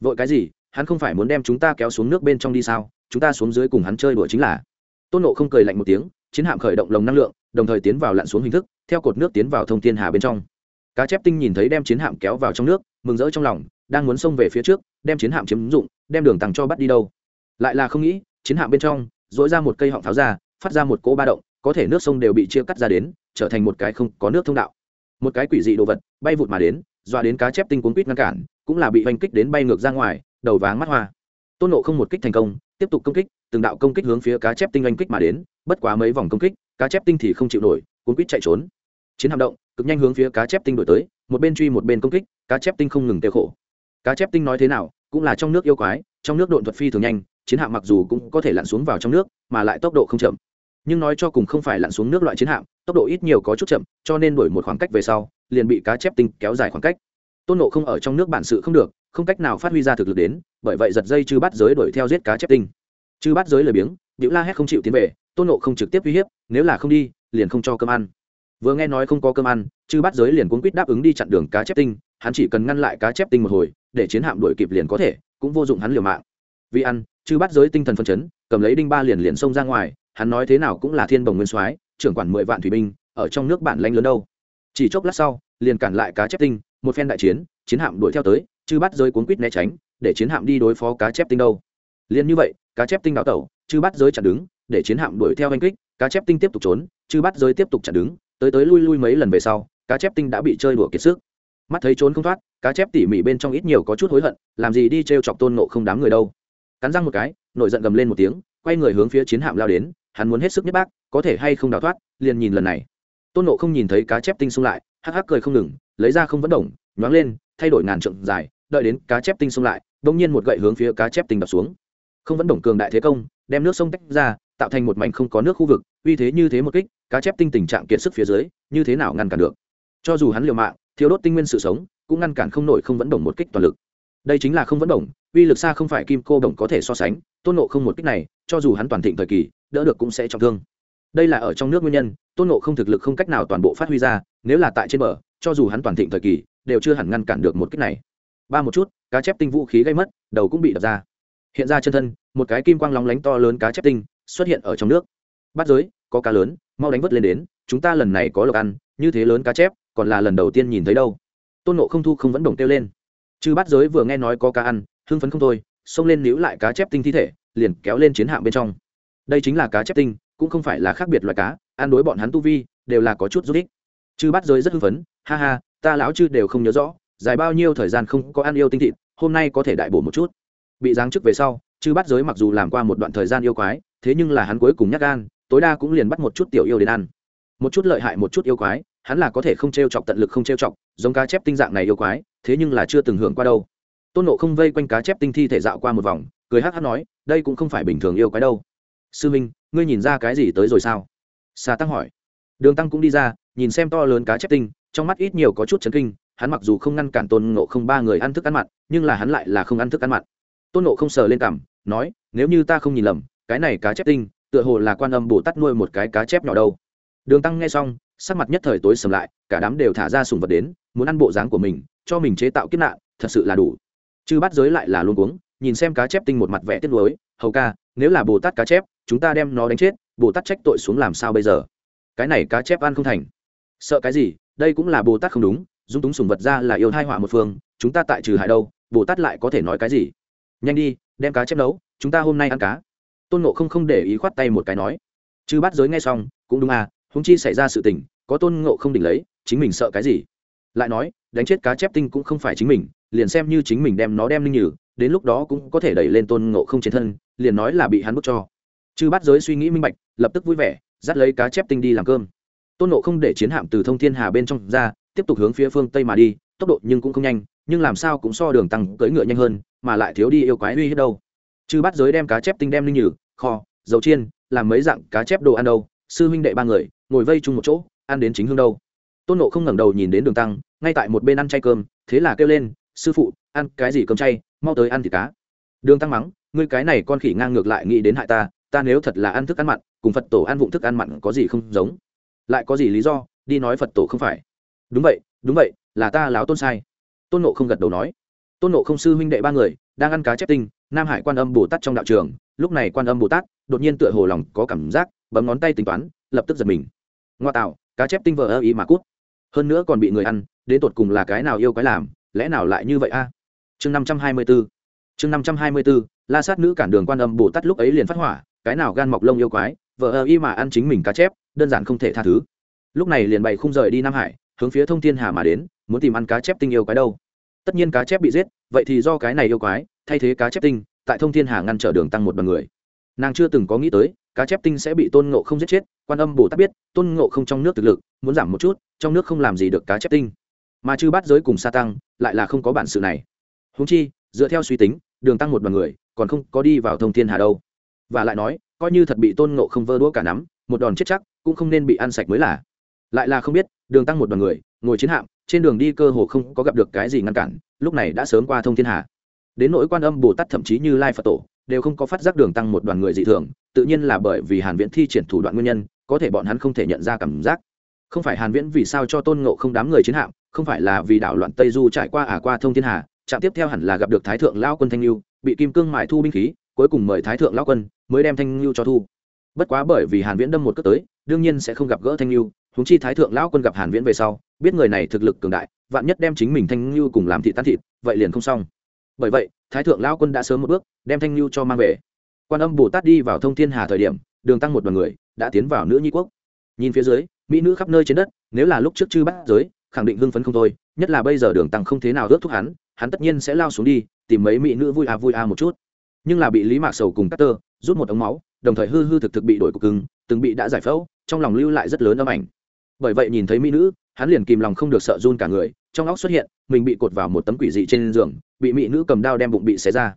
Vội cái gì, hắn không phải muốn đem chúng ta kéo xuống nước bên trong đi sao, chúng ta xuống dưới cùng hắn chơi đùa chính là. Tôn nộ không cười lạnh một tiếng, chiến hạm khởi động lồng năng lượng, đồng thời tiến vào lặn xuống hình thức, theo cột nước tiến vào thông thiên hà bên trong. Cá chép tinh nhìn thấy đem chiến hạm kéo vào trong nước, mừng rỡ trong lòng đang muốn xông về phía trước, đem chiến hạm chiếm dụng, đem đường tàng cho bắt đi đâu. Lại là không nghĩ, chiến hạm bên trong dỗi ra một cây họng pháo ra, phát ra một cỗ ba động, có thể nước sông đều bị chia cắt ra đến, trở thành một cái không có nước thông đạo. Một cái quỷ dị đồ vật, bay vụt mà đến, dọa đến cá chép tinh cuốn quýt ngăn cản, cũng là bị oanh kích đến bay ngược ra ngoài, đầu váng mắt hoa. Tôn nộ không một kích thành công, tiếp tục công kích, từng đạo công kích hướng phía cá chép tinh oanh kích mà đến, bất quá mấy vòng công kích, cá chép tinh thì không chịu nổi, cuốn quýt chạy trốn. Chiến hạm động, cực nhanh hướng phía cá chép tinh đổi tới, một bên truy một bên công kích, cá chép tinh không ngừng tiêu khổ cá chép tinh nói thế nào, cũng là trong nước yêu quái, trong nước độn thuật phi thường nhanh, chiến hạm mặc dù cũng có thể lặn xuống vào trong nước, mà lại tốc độ không chậm. Nhưng nói cho cùng không phải lặn xuống nước loại chiến hạm, tốc độ ít nhiều có chút chậm, cho nên đổi một khoảng cách về sau, liền bị cá chép tinh kéo dài khoảng cách. Tôn nộ không ở trong nước bản sự không được, không cách nào phát huy ra thực lực đến, bởi vậy giật dây chư bắt giới đuổi theo giết cá chép tinh. Chư bắt giới lười biếng điệu la hét không chịu tiến về, tôn nộ không trực tiếp uy hiếp, nếu là không đi, liền không cho cơm ăn. Vừa nghe nói không có cơm ăn, chư bắt giới liền cuốn quýt đáp ứng đi chặn đường cá chép tinh, hắn chỉ cần ngăn lại cá chép tinh một hồi để chiến hạm đuổi kịp liền có thể, cũng vô dụng hắn liều mạng. Vì ăn, chư bắt giới tinh thần phân chấn, cầm lấy đinh ba liền liền xông ra ngoài, hắn nói thế nào cũng là thiên bồng nguyên soái, trưởng quản mười vạn thủy binh, ở trong nước bản lãnh lớn đâu. Chỉ chốc lát sau, liền cản lại cá chép tinh, một phen đại chiến chiến hạm đuổi theo tới, chư bắt giới cuốn quýt né tránh, để chiến hạm đi đối phó cá chép tinh đâu. Liền như vậy, cá chép tinh đào tẩu, chư bắt giới chặn đứng, để chiến hạm đuổi theo anh kích, cá chép tinh tiếp tục trốn, chư bắt giới tiếp tục chặn đứng, tới tới lui lui mấy lần về sau, cá chép tinh đã bị chơi đùa kiệt sức mắt thấy trốn không thoát, cá chép tỉ mỉ bên trong ít nhiều có chút hối hận, làm gì đi t r e o chọc tôn nộ không đám người đâu. Cắn răng một cái, nổi giận gầm lên một tiếng, quay người hướng phía chiến hạm lao đến, hắn muốn hết sức nhất bác, có thể hay không đào thoát, liền nhìn lần này. Tôn nộ không nhìn thấy cá chép tinh xung lại, hắc hắc cười không ngừng, lấy ra không vẫn động, nhoáng lên, thay đổi ngàn trượng dài, đợi đến cá chép tinh xung lại đ ỗ n g nhiên một gậy hướng phía cá chép tinh đập xuống. Không vẫn động cường đại thế công, đem nước sông tách ra, tạo thành một mảnh không có nước khu vực, uy thế như thế một kích, cá chép tinh tình trạng kiệt sức phía dưới, như thế nào ngăn cản được? Cho dù hắn liều mạng thiếu đốt tinh nguyên sự sống, cũng ngăn cản không nổi không vẫn đồng một kích toàn lực. Đây chính là không vẫn đồng, uy lực xa không phải kim cô đồng có thể so sánh, tôn nộ không một kích này, cho dù hắn toàn thịnh thời kỳ, đỡ được cũng sẽ trọng thương. Đây là ở trong nước nguyên nhân, tôn nộ không thực lực không cách nào toàn bộ phát huy ra, nếu là tại trên bờ, cho dù hắn toàn thịnh thời kỳ, đều chưa hẳn ngăn cản được một kích này. Ba một chút, cá chép tinh vũ khí gây mất, đầu cũng bị đập ra. Hiện ra chân thân, một cái kim quang lóng lánh to lớn cá chép tinh xuất hiện ở trong nước. Bắt giới, có cá lớn, mau đánh vớt lên đến, chúng ta lần này có lộc ăn, như thế lớn cá chép còn là lần đầu tiên nhìn thấy đâu. Tôn nộ không thu không vẫn đồng kêu lên. Chư bắt giới vừa nghe nói có cá ăn, hưng phấn không thôi, xông lên níu lại cá chép tinh thi thể, liền kéo lên chiến hạm bên trong. Đây chính là cá chép tinh, cũng không phải là khác biệt loại cá, ăn đối bọn hắn tu vi, đều là có chút rút ích. Chư bắt giới rất hưng phấn, ha ha, ta lão chư đều không nhớ rõ, dài bao nhiêu thời gian không có ăn yêu tinh thịt, hôm nay có thể đại bổ một chút. Bị giáng chức về sau, chư bắt giới mặc dù làm qua một đoạn thời gian yêu quái, thế nhưng là hắn cuối cùng nhắc gan, tối đa cũng liền bắt một chút tiểu yêu đến ăn. Một chút lợi hại, một chút yêu quái hắn là có thể không t r e o chọc tận lực không t r e o chọc, giống cá chép tinh dạng này yêu quái, thế nhưng là chưa từng hưởng qua đâu. Tôn nộ không vây quanh cá chép tinh thi thể dạo qua một vòng, cười hát hát nói, đây cũng không phải bình thường yêu quái đâu. Sư minh, ngươi nhìn ra cái gì tới rồi sao? Xà tăng hỏi. Đường tăng cũng đi ra, nhìn xem to lớn cá chép tinh, trong mắt ít nhiều có chút chấn kinh, hắn mặc dù không ngăn cản tôn nộ không ba người ăn thức ăn mặn, nhưng là hắn lại là không ăn thức ăn mặn. Tôn nộ không sờ lên cảm nói, nếu như ta không nhìn lầm, cái này cá chép tinh, tựa hồ là quan âm bồ tát nuôi một cái cá chép nhỏ đâu. Đường tăng nghe xong sắc mặt nhất thời tối sầm lại cả đám đều thả ra sùng vật đến muốn ăn bộ dáng của mình cho mình chế tạo kiếp nạn thật sự là đủ. Chư bắt giới lại là luôn uống, nhìn xem cá chép tinh một mặt vẽ tiếc nuối hầu ca nếu là bồ tát cá chép chúng ta đem nó đánh chết bồ tát trách tội xuống làm sao bây giờ? Cái này cá chép ăn không thành. Sợ cái gì? Đây cũng là bồ tát không đúng dung túng sùng vật ra là yêu thai họa một phương chúng ta tại trừ hại đâu bồ tát lại có thể nói cái gì? Nhanh đi đem cá chép nấu chúng ta hôm nay ăn cá. Tôn nộ không không để ý khoát tay một cái nói. Chư bắt giới nghe xong cũng đúng à húng chi xảy ra sự tình, có tôn ngộ không đỉnh lấy, chính mình sợ cái gì? Lại nói, đánh chết cá chép tinh cũng không phải chính mình, liền xem như chính mình đem nó đem linh nhử, đến lúc đó cũng có thể đẩy lên tôn ngộ không trên thân, liền nói là bị hắn bức cho. Chư bắt giới suy nghĩ minh bạch, lập tức vui vẻ, dắt lấy cá chép tinh đi làm cơm. Tôn ngộ không để chiến hạm từ thông thiên hà bên trong ra, tiếp tục hướng phía phương tây mà đi, tốc độ nhưng cũng không nhanh, nhưng làm sao cũng so đường tăng cưỡi ngựa nhanh hơn, mà lại thiếu đi yêu quái uy hết đâu. Chư bắt giới đem cá chép tinh đem linh nhử, kho, dầu chiên, làm mấy dạng cá chép đồ ăn đâu, sư huynh đệ ba người ngồi vây chung một chỗ, ăn đến chính hương đâu. Tôn nộ không ngẩng đầu nhìn đến đường tăng, ngay tại một bên ăn chay cơm, thế là kêu lên, sư phụ, ăn cái gì cơm chay, mau tới ăn thịt cá. Đường tăng mắng, ngươi cái này con khỉ ngang ngược lại nghĩ đến hại ta ta nếu thật là ăn thức ăn mặn, cùng phật tổ ăn vụng thức ăn mặn có gì không giống? Lại có gì lý do, đi nói phật tổ không phải? Đúng vậy đúng vậy, là ta láo tôn sai. Tôn nộ không gật đầu nói. Tôn nộ không sư huynh đệ ba người, đang ăn cá chép tinh, nam hải quan âm bồ tát trong đạo trường, lúc này quan âm bồ tát, đột nhiên tựa hồ lòng có cảm giác, bấm ngón tay tính toán, lập tức giật mình ngoa tạo, cá chép tinh vờ ơ ý mà cút. Hơn nữa còn bị người ăn, đến tột cùng là cái nào yêu cái làm, lẽ nào lại như vậy a? Chương năm trăm hai mươi b ố chương năm trăm hai mươi b ố la sát nữ cản đường quan âm bồ tát lúc ấy liền phát hỏa, cái nào gan mọc lông yêu quái, vờ ơ y mà ăn chính mình cá chép, đơn giản không thể tha thứ. Lúc này liền bày không rời đi nam hải, hướng phía thông thiên hà mà đến, muốn tìm ăn cá chép tinh yêu quái đâu. Tất nhiên cá chép bị giết, vậy thì do cái này yêu quái, thay thế cá chép tinh, tại thông thiên hà ngăn trở đường tăng một bằng người. Nàng chưa từng có nghĩ tới cá chép tinh sẽ bị tôn ngộ không giết chết, quan âm bồ tát biết, tôn ngộ không trong nước thực lực, muốn giảm một chút, trong nước không làm gì được cá chép tinh. Mà chư bắt giới cùng sa tăng, lại là không có bản sự này. Húng chi, dựa theo suy tính, đường tăng một bằng người, còn không có đi vào thông thiên hà đâu. Và lại nói, coi như thật bị tôn ngộ không vơ đũa cả nắm, một đòn chết chắc, cũng không nên bị ăn sạch mới là. Lại là không biết, đường tăng một đoàn người, ngồi chiến hạm, trên đường đi cơ hồ không có gặp được cái gì ngăn cản, lúc này đã sớm qua thông thiên hà. Đến nỗi quan âm bồ tát thậm chí như lai phật tổ, đều không có phát giác đường tăng một đoàn người dị thường tự nhiên là bởi vì hàn viễn thi triển thủ đoạn nguyên nhân, có thể bọn hắn không thể nhận ra cảm giác. Không phải hàn viễn vì sao cho tôn ngộ không đám người chiến hạm, không phải là vì đảo loạn tây du trải qua à qua thông thiên hà, trạm tiếp theo hẳn là gặp được thái thượng lao quân thanh lưu bị kim cương mài thu binh khí, cuối cùng mời thái thượng lao quân mới đem thanh lưu cho thu. Bất quá bởi vì hàn viễn đâm một cước tới, đương nhiên sẽ không gặp gỡ thanh lưu huống chi thái thượng lão quân gặp hàn viễn về sau, biết người này thực lực cường đại, vạn nhất đem chính mình thanh lưu cùng làm thị tan thịt, vậy liền không xong. Bởi vậy, thái thượng lão quân đã sớm một bước, đem thanh lưu cho mang về quan âm bồ tát đi vào thông thiên hà thời điểm, đường tăng một đoàn người đã tiến vào nữ nhi quốc. Nhìn phía dưới, mỹ nữ khắp nơi trên đất, nếu là lúc trước chư bắt giới, khẳng định hưng phấn không thôi, nhất là bây giờ đường tăng không thế nào ướt thúc hắn hắn tất nhiên sẽ lao xuống đi, tìm mấy mỹ nữ vui à vui à một chút. Nhưng là bị lý mạc sầu cùng cắt tơ rút một ống máu, đồng thời hư hư thực thực bị đổi cục cứng từng bị đã giải phẫu, trong lòng lưu lại rất lớn âm ảnh. Bởi vậy nhìn thấy mỹ nữ, hắn liền kìm lòng không được sợ run cả người, trong óc xuất hiện, mình bị cột vào một tấm quỷ dị trên giường, bị mỹ nữ cầm đao đem bụng bị xé ra.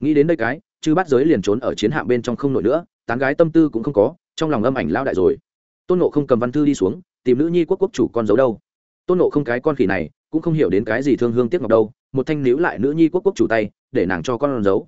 Nghĩ đến đây cái chư bắt giới liền trốn ở chiến hạm bên trong không nổi nữa, tán gái tâm tư cũng không có, trong lòng âm ảnh lao đại rồi. Tôn nộ không cầm văn thư đi xuống, tìm nữ nhi quốc quốc chủ con dấu đâu. Tôn nộ không cái con khỉ này, cũng không hiểu đến cái gì thương hương tiếc ngọc đâu, một thanh níu lại nữ nhi quốc quốc chủ tay, để nàng cho con dấu.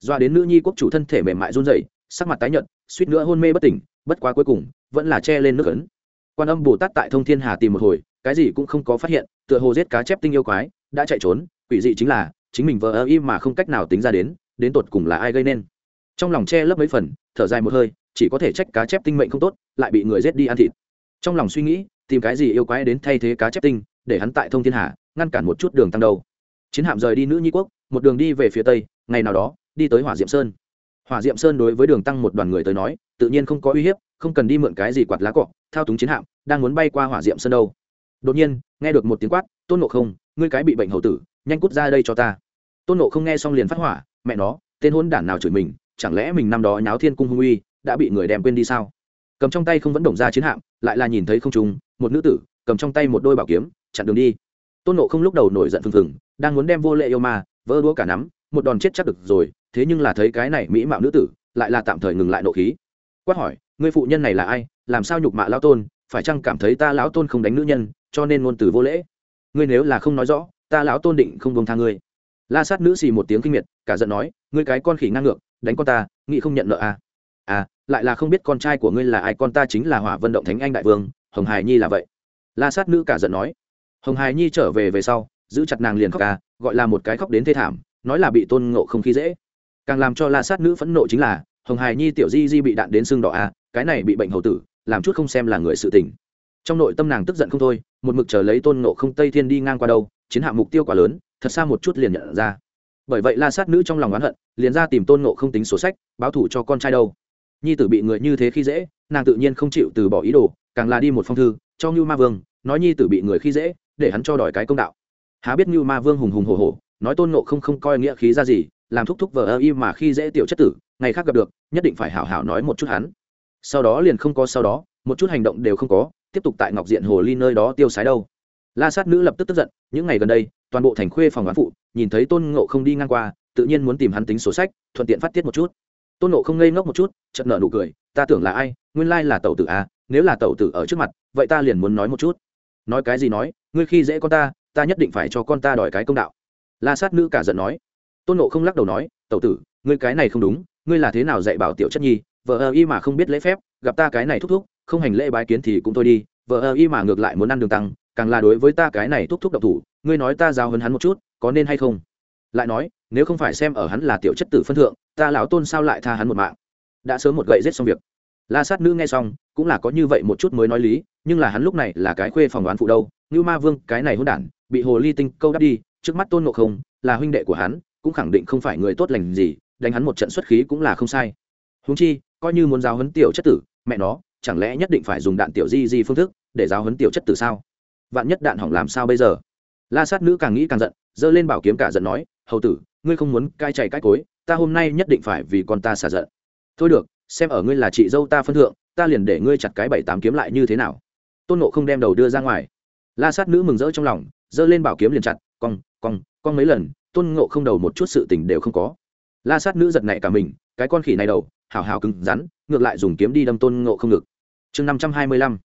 Doa đến nữ nhi quốc chủ thân thể mềm mại run rẩy, sắc mặt tái nhợt, suýt nữa hôn mê bất tỉnh, bất quá cuối cùng, vẫn là che lên nước ấn. Quan âm bồ tát tại thông thiên hà tìm một hồi, cái gì cũng không có phát hiện, tựa hồ giết cá chép tinh yêu quái, đã chạy trốn, quỷ dị chính là, chính mình vờ ơ y mà không cách nào tính ra đến đến tột cùng là ai gây nên. Trong lòng che lấp mấy phần, thở dài một hơi, chỉ có thể trách cá chép tinh mệnh không tốt, lại bị người giết đi ăn thịt. Trong lòng suy nghĩ, tìm cái gì yêu quái đến thay thế cá chép tinh, để hắn tại thông thiên hà, ngăn cản một chút đường tăng đầu. Chiến hạm rời đi nữ nhi quốc, một đường đi về phía tây, ngày nào đó, đi tới hỏa diệm sơn. Hỏa diệm sơn đối với đường tăng một đoàn người tới nói, tự nhiên không có uy hiếp, không cần đi mượn cái gì quạt lá cọ, thao túng chiến hạm, đang muốn bay qua hỏa diệm sơn đâu. Đột nhiên, nghe được một tiếng quát, tôn nộ không, ngươi cái bị bệnh hầu tử, nhanh cút ra đây cho ta tôn nộ không nghe xong liền phát hỏa, mẹ nó, tên hôn đản nào chửi mình, chẳng lẽ mình năm đó nháo thiên cung hung uy, đã bị người đem quên đi sao? Cầm trong tay không vẫn động ra chiến hạm, lại là nhìn thấy không trùng một nữ tử, cầm trong tay một đôi bảo kiếm, chặn đường đi. Tôn nộ không lúc đầu nổi giận phừng phừng, đang muốn đem vô lệ yêu ma, vỡ đũa cả nắm, một đòn chết chắc được rồi, thế nhưng là thấy cái này mỹ mạo nữ tử, lại là tạm thời ngừng lại nộ khí. Quát hỏi người phụ nhân này là ai? Làm sao nhục mạ lão tôn? Phải chăng cảm thấy ta lão tôn không đánh nữ nhân, cho nên ngôn từ vô lễ? Ngươi nếu là không nói rõ, ta lão tôn định không buông tha ngươi la sát nữ xì một tiếng kinh miệt, cả giận nói, ngươi cái con khỉ ngang ngược, đánh con ta, nghĩ không nhận nợ à? À lại là không biết con trai của ngươi là ai, con ta chính là hỏa vân động thánh anh đại vương, hồng hải nhi là vậy. La sát nữ cả giận nói, hồng hải nhi trở về về sau, giữ chặt nàng liền khóc ca gọi là một cái khóc đến thê thảm, nói là bị tôn ngộ không khí dễ. Càng làm cho la sát nữ phẫn nộ chính là, hồng hải nhi tiểu di di bị đạn đến xương đỏ à? cái này bị bệnh hầu tử, làm chút không xem là người sự tình. Trong nội tâm nàng tức giận không thôi, một mực chờ lấy tôn ngộ không tây thiên đi ngang qua đâu, chiến hạ mục tiêu quá lớn thật xa một chút liền nhận ra. Bởi vậy la sát nữ trong lòng oán hận, liền ra tìm tôn nộ không tính sổ sách, báo thủ cho con trai đâu. Nhi tử bị người như thế khi dễ, nàng tự nhiên không chịu từ bỏ ý đồ, càng là đi một phong thư, cho ngưu ma vương, nói nhi tử bị người khi dễ, để hắn cho đòi cái công đạo. Há biết ngưu ma vương hùng hùng hồ hồ nói tôn nộ không không coi nghĩa khí ra gì, làm thúc thúc vờ ơ y mà khi dễ tiểu chất tử, ngày khác gặp được, nhất định phải hảo hảo nói một chút hắn. Sau đó liền không có sau đó, một chút hành động đều không có, tiếp tục tại ngọc diện hồ ly nơi đó tiêu sái đâu. La sát nữ lập tức tức giận, những ngày gần đây toàn bộ thành khuê phòng quán phụ, nhìn thấy tôn ngộ không đi ngang qua, tự nhiên muốn tìm hắn tính sổ sách, thuận tiện phát tiết một chút. Tôn ngộ không ngây ngốc một chút chật nợ nụ cười, ta tưởng là ai? Nguyên lai là tẩu tử à? Nếu là tẩu tử ở trước mặt, vậy ta liền muốn nói một chút. Nói cái gì nói? Ngươi khi dễ con ta ta nhất định phải cho con ta đòi cái công đạo. La sát nữ cả giận nói. Tôn nộ không lắc đầu nói, tẩu tử, ngươi cái này không đúng, ngươi là thế nào dạy bảo tiểu chất nhi? Vợ ơ y mà không biết lễ phép, gặp ta cái này thúc thúc, không hành lễ bái kiến thì cũng thôi đi. Vợ ơ y mà ngược lại muốn ăn đường tăng, càng là đối với ta cái này thúc thúc độc thủ ngươi nói ta giao hấn hắn một chút, có nên hay không? Lại nói, nếu không phải xem ở hắn là tiểu chất tử phân thượng, ta lão tôn sao lại tha hắn một mạng? Đã sớm một gậy giết xong việc. La sát nữ nghe xong, cũng là có như vậy một chút mới nói lý, nhưng là hắn lúc này là cái khuê phòng đoán phụ đâu, như ma vương, cái này hôn đản, bị hồ ly tinh câu đắp đi, trước mắt tôn ngộ không, là huynh đệ của hắn, cũng khẳng định không phải người tốt lành gì, đánh hắn một trận xuất khí cũng là không sai. Húng chi, coi như muốn giáo hấn tiểu chất tử, mẹ nó, chẳng lẽ nhất định phải dùng đạn tiểu di di phương thức, để giáo hấn tiểu chất tử sao? Vạn nhất đạn hỏng làm sao bây giờ? La sát nữ càng nghĩ càng giận, giơ lên bảo kiếm cả giận nói, hầu tử, ngươi không muốn cai chạy cai cối, ta hôm nay nhất định phải vì con ta xả giận. Thôi được, xem ở ngươi là chị dâu ta phân thượng, ta liền để ngươi chặt cái bảy tám kiếm lại như thế nào. Tôn nộ không đem đầu đưa ra ngoài. La sát nữ mừng rỡ trong lòng, giơ lên bảo kiếm liền chặt, cong cong cong mấy lần, tôn ngộ không đầu một chút sự tình đều không có. La sát nữ giật nảy cả mình, cái con khỉ này đầu, hào hào cứng rắn, ngược lại dùng kiếm đi đâm tôn ngộ không ngực. Chương năm trăm hai mươi lăm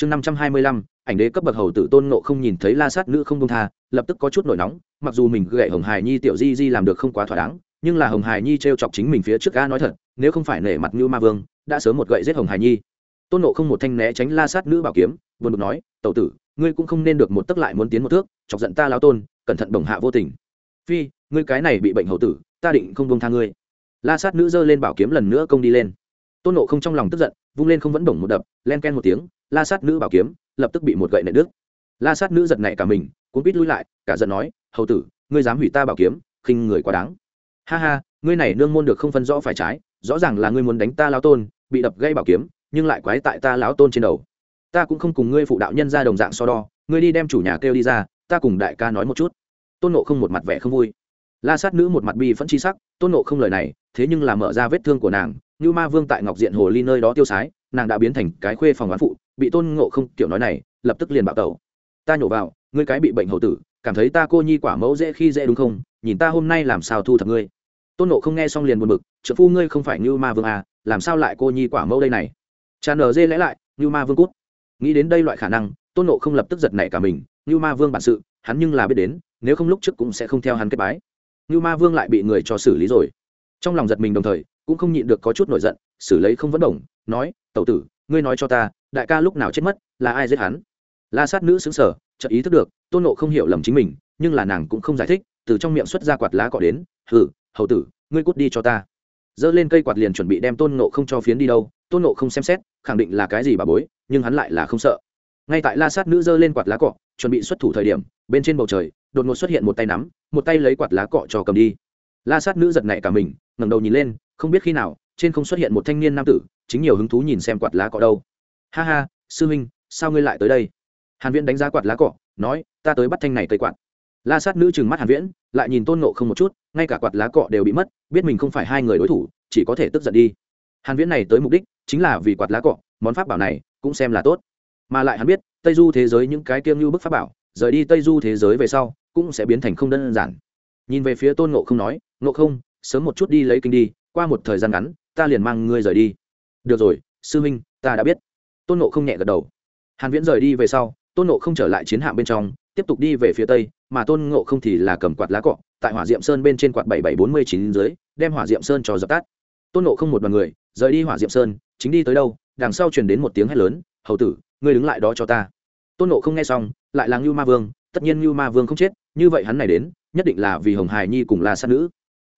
chương năm trăm hai mươi lăm, ảnh đế cấp bậc hầu tử tôn ngộ không nhìn thấy la sát nữ không công tha, lập tức có chút nổi nóng, mặc dù mình gậy hồng hài nhi tiểu di di làm được không quá thỏa đáng, nhưng là hồng hài nhi t r e o chọc chính mình phía trước ga nói thật, nếu không phải nể mặt như ma vương, đã sớm một gậy giết hồng hài nhi. Tôn nộ không một thanh né tránh la sát nữ bảo kiếm vừa được nói, tẩu tử, ngươi cũng không nên được một tấc lại muốn tiến một thước, chọc giận ta lao tôn, cẩn thận bổng hạ vô tình. Phi, ngươi cái này bị bệnh hầu tử, ta định không bông tha ngươi. La sát nữ giơ lên bảo kiếm lần nữa công đi lên. Tôn nộ không trong lòng tức giận, vung lên không vẫn bổng một đập, len ken một tiếng la sát nữ bảo kiếm, lập tức bị một gậy nệ đứt. La sát nữ giật nảy cả mình cũng biết lui lại, cả giận nói, hầu tử, ngươi dám hủy ta bảo kiếm, khinh người quá đáng. Ha ha, ngươi này nương môn được không phân rõ phải trái, rõ ràng là ngươi muốn đánh ta lão tôn, bị đập gây bảo kiếm, nhưng lại quái tại ta lão tôn trên đầu. Ta cũng không cùng ngươi phụ đạo nhân ra đồng dạng so đo, ngươi đi đem chủ nhà kêu đi ra, ta cùng đại ca nói một chút. Tôn nộ không một mặt vẻ không vui. La sát nữ một mặt bi phẫn chi sắc, tôn nộ không lời này, thế nhưng là mở ra vết thương của nàng như ma vương tại ngọc diện hồ ly nơi đó tiêu sái, nàng đã biến thành cái khuê phòng oán phụ bị tôn ngộ không kiểu nói này, lập tức liền bạo tẩu. Ta nhổ vào, ngươi cái bị bệnh hầu tử, cảm thấy ta cô nhi quả mẫu dễ khi dễ đúng không? Nhìn ta hôm nay làm sao thu thập ngươi? Tôn nộ không nghe xong liền buồn bực, trợ phu ngươi không phải như ma vương à làm sao lại cô nhi quả mẫu đây này? Cha nở dê lẽ lại như ma vương cút. Nghĩ đến đây loại khả năng, tôn nộ không lập tức giật nảy cả mình như ma vương bản sự, hắn nhưng là biết đến, nếu không lúc trước cũng sẽ không theo hắn kết bái. Như ma vương lại bị người cho xử lý rồi. Trong lòng giật mình đồng thời, cũng không nhịn được có chút nổi giận, xử lấy không vấn đồng nói, tẩu tử, ngươi nói cho ta đại ca lúc nào chết mất, là ai giết hắn? La sát nữ xứng sở chợt ý thức được, tôn nộ không hiểu lầm chính mình, nhưng là nàng cũng không giải thích, từ trong miệng xuất ra quạt lá cọ đến, hừ, hầu tử, ngươi cút đi cho ta. Giơ lên cây quạt liền chuẩn bị đem tôn nộ không cho phiến đi đâu, tôn nộ không xem xét, khẳng định là cái gì bà bối, nhưng hắn lại là không sợ. Ngay tại la sát nữ giơ lên quạt lá cọ, chuẩn bị xuất thủ thời điểm, bên trên bầu trời, đột ngột xuất hiện một tay nắm, một tay lấy quạt lá cọ cho cầm đi. La sát nữ giật nảy cả mình, ngẩng đầu nhìn lên, không biết khi nào, trên không xuất hiện một thanh niên nam tử, chính nhiều hứng thú nhìn xem quạt lá cọ đâu ha ha, sư huynh, sao ngươi lại tới đây? Hàn viễn đánh giá quạt lá cọ nói, ta tới bắt thanh này cây quạt. La sát nữ trừng mắt hàn viễn, lại nhìn tôn nộ không một chút, ngay cả quạt lá cọ đều bị mất, biết mình không phải hai người đối thủ, chỉ có thể tức giận đi. Hàn viễn này tới mục đích, chính là vì quạt lá cọ món pháp bảo này, cũng xem là tốt. Mà lại hắn biết, tây du thế giới những cái kiêng như bức pháp bảo, rời đi tây du thế giới về sau, cũng sẽ biến thành không đơn giản. Nhìn về phía tôn nộ không nói nộ không, sớm một chút đi lấy kinh đi, qua một thời gian ngắn, ta liền mang ngươi rời đi. Được rồi, sư huynh, ta đã biết tôn nộ không nhẹ gật đầu. Hàn viễn rời đi về sau, tôn nộ không trở lại chiến hạm bên trong, tiếp tục đi về phía tây, mà tôn ngộ không thì là cầm quạt lá cọ, tại hỏa diệm sơn bên trên quạt bảy bảy bốn mươi chín dưới, đem hỏa diệm sơn cho dập tắt. Tôn nộ không một đoàn người, rời đi hỏa diệm sơn, chính đi tới đâu, đằng sau truyền đến một tiếng hét lớn, hầu tử, ngươi đứng lại đó cho ta. Tôn nộ không nghe xong, lại là ngưu ma vương, tất nhiên ngưu ma vương không chết, như vậy hắn này đến, nhất định là vì hồng hải nhi cùng là sát nữ.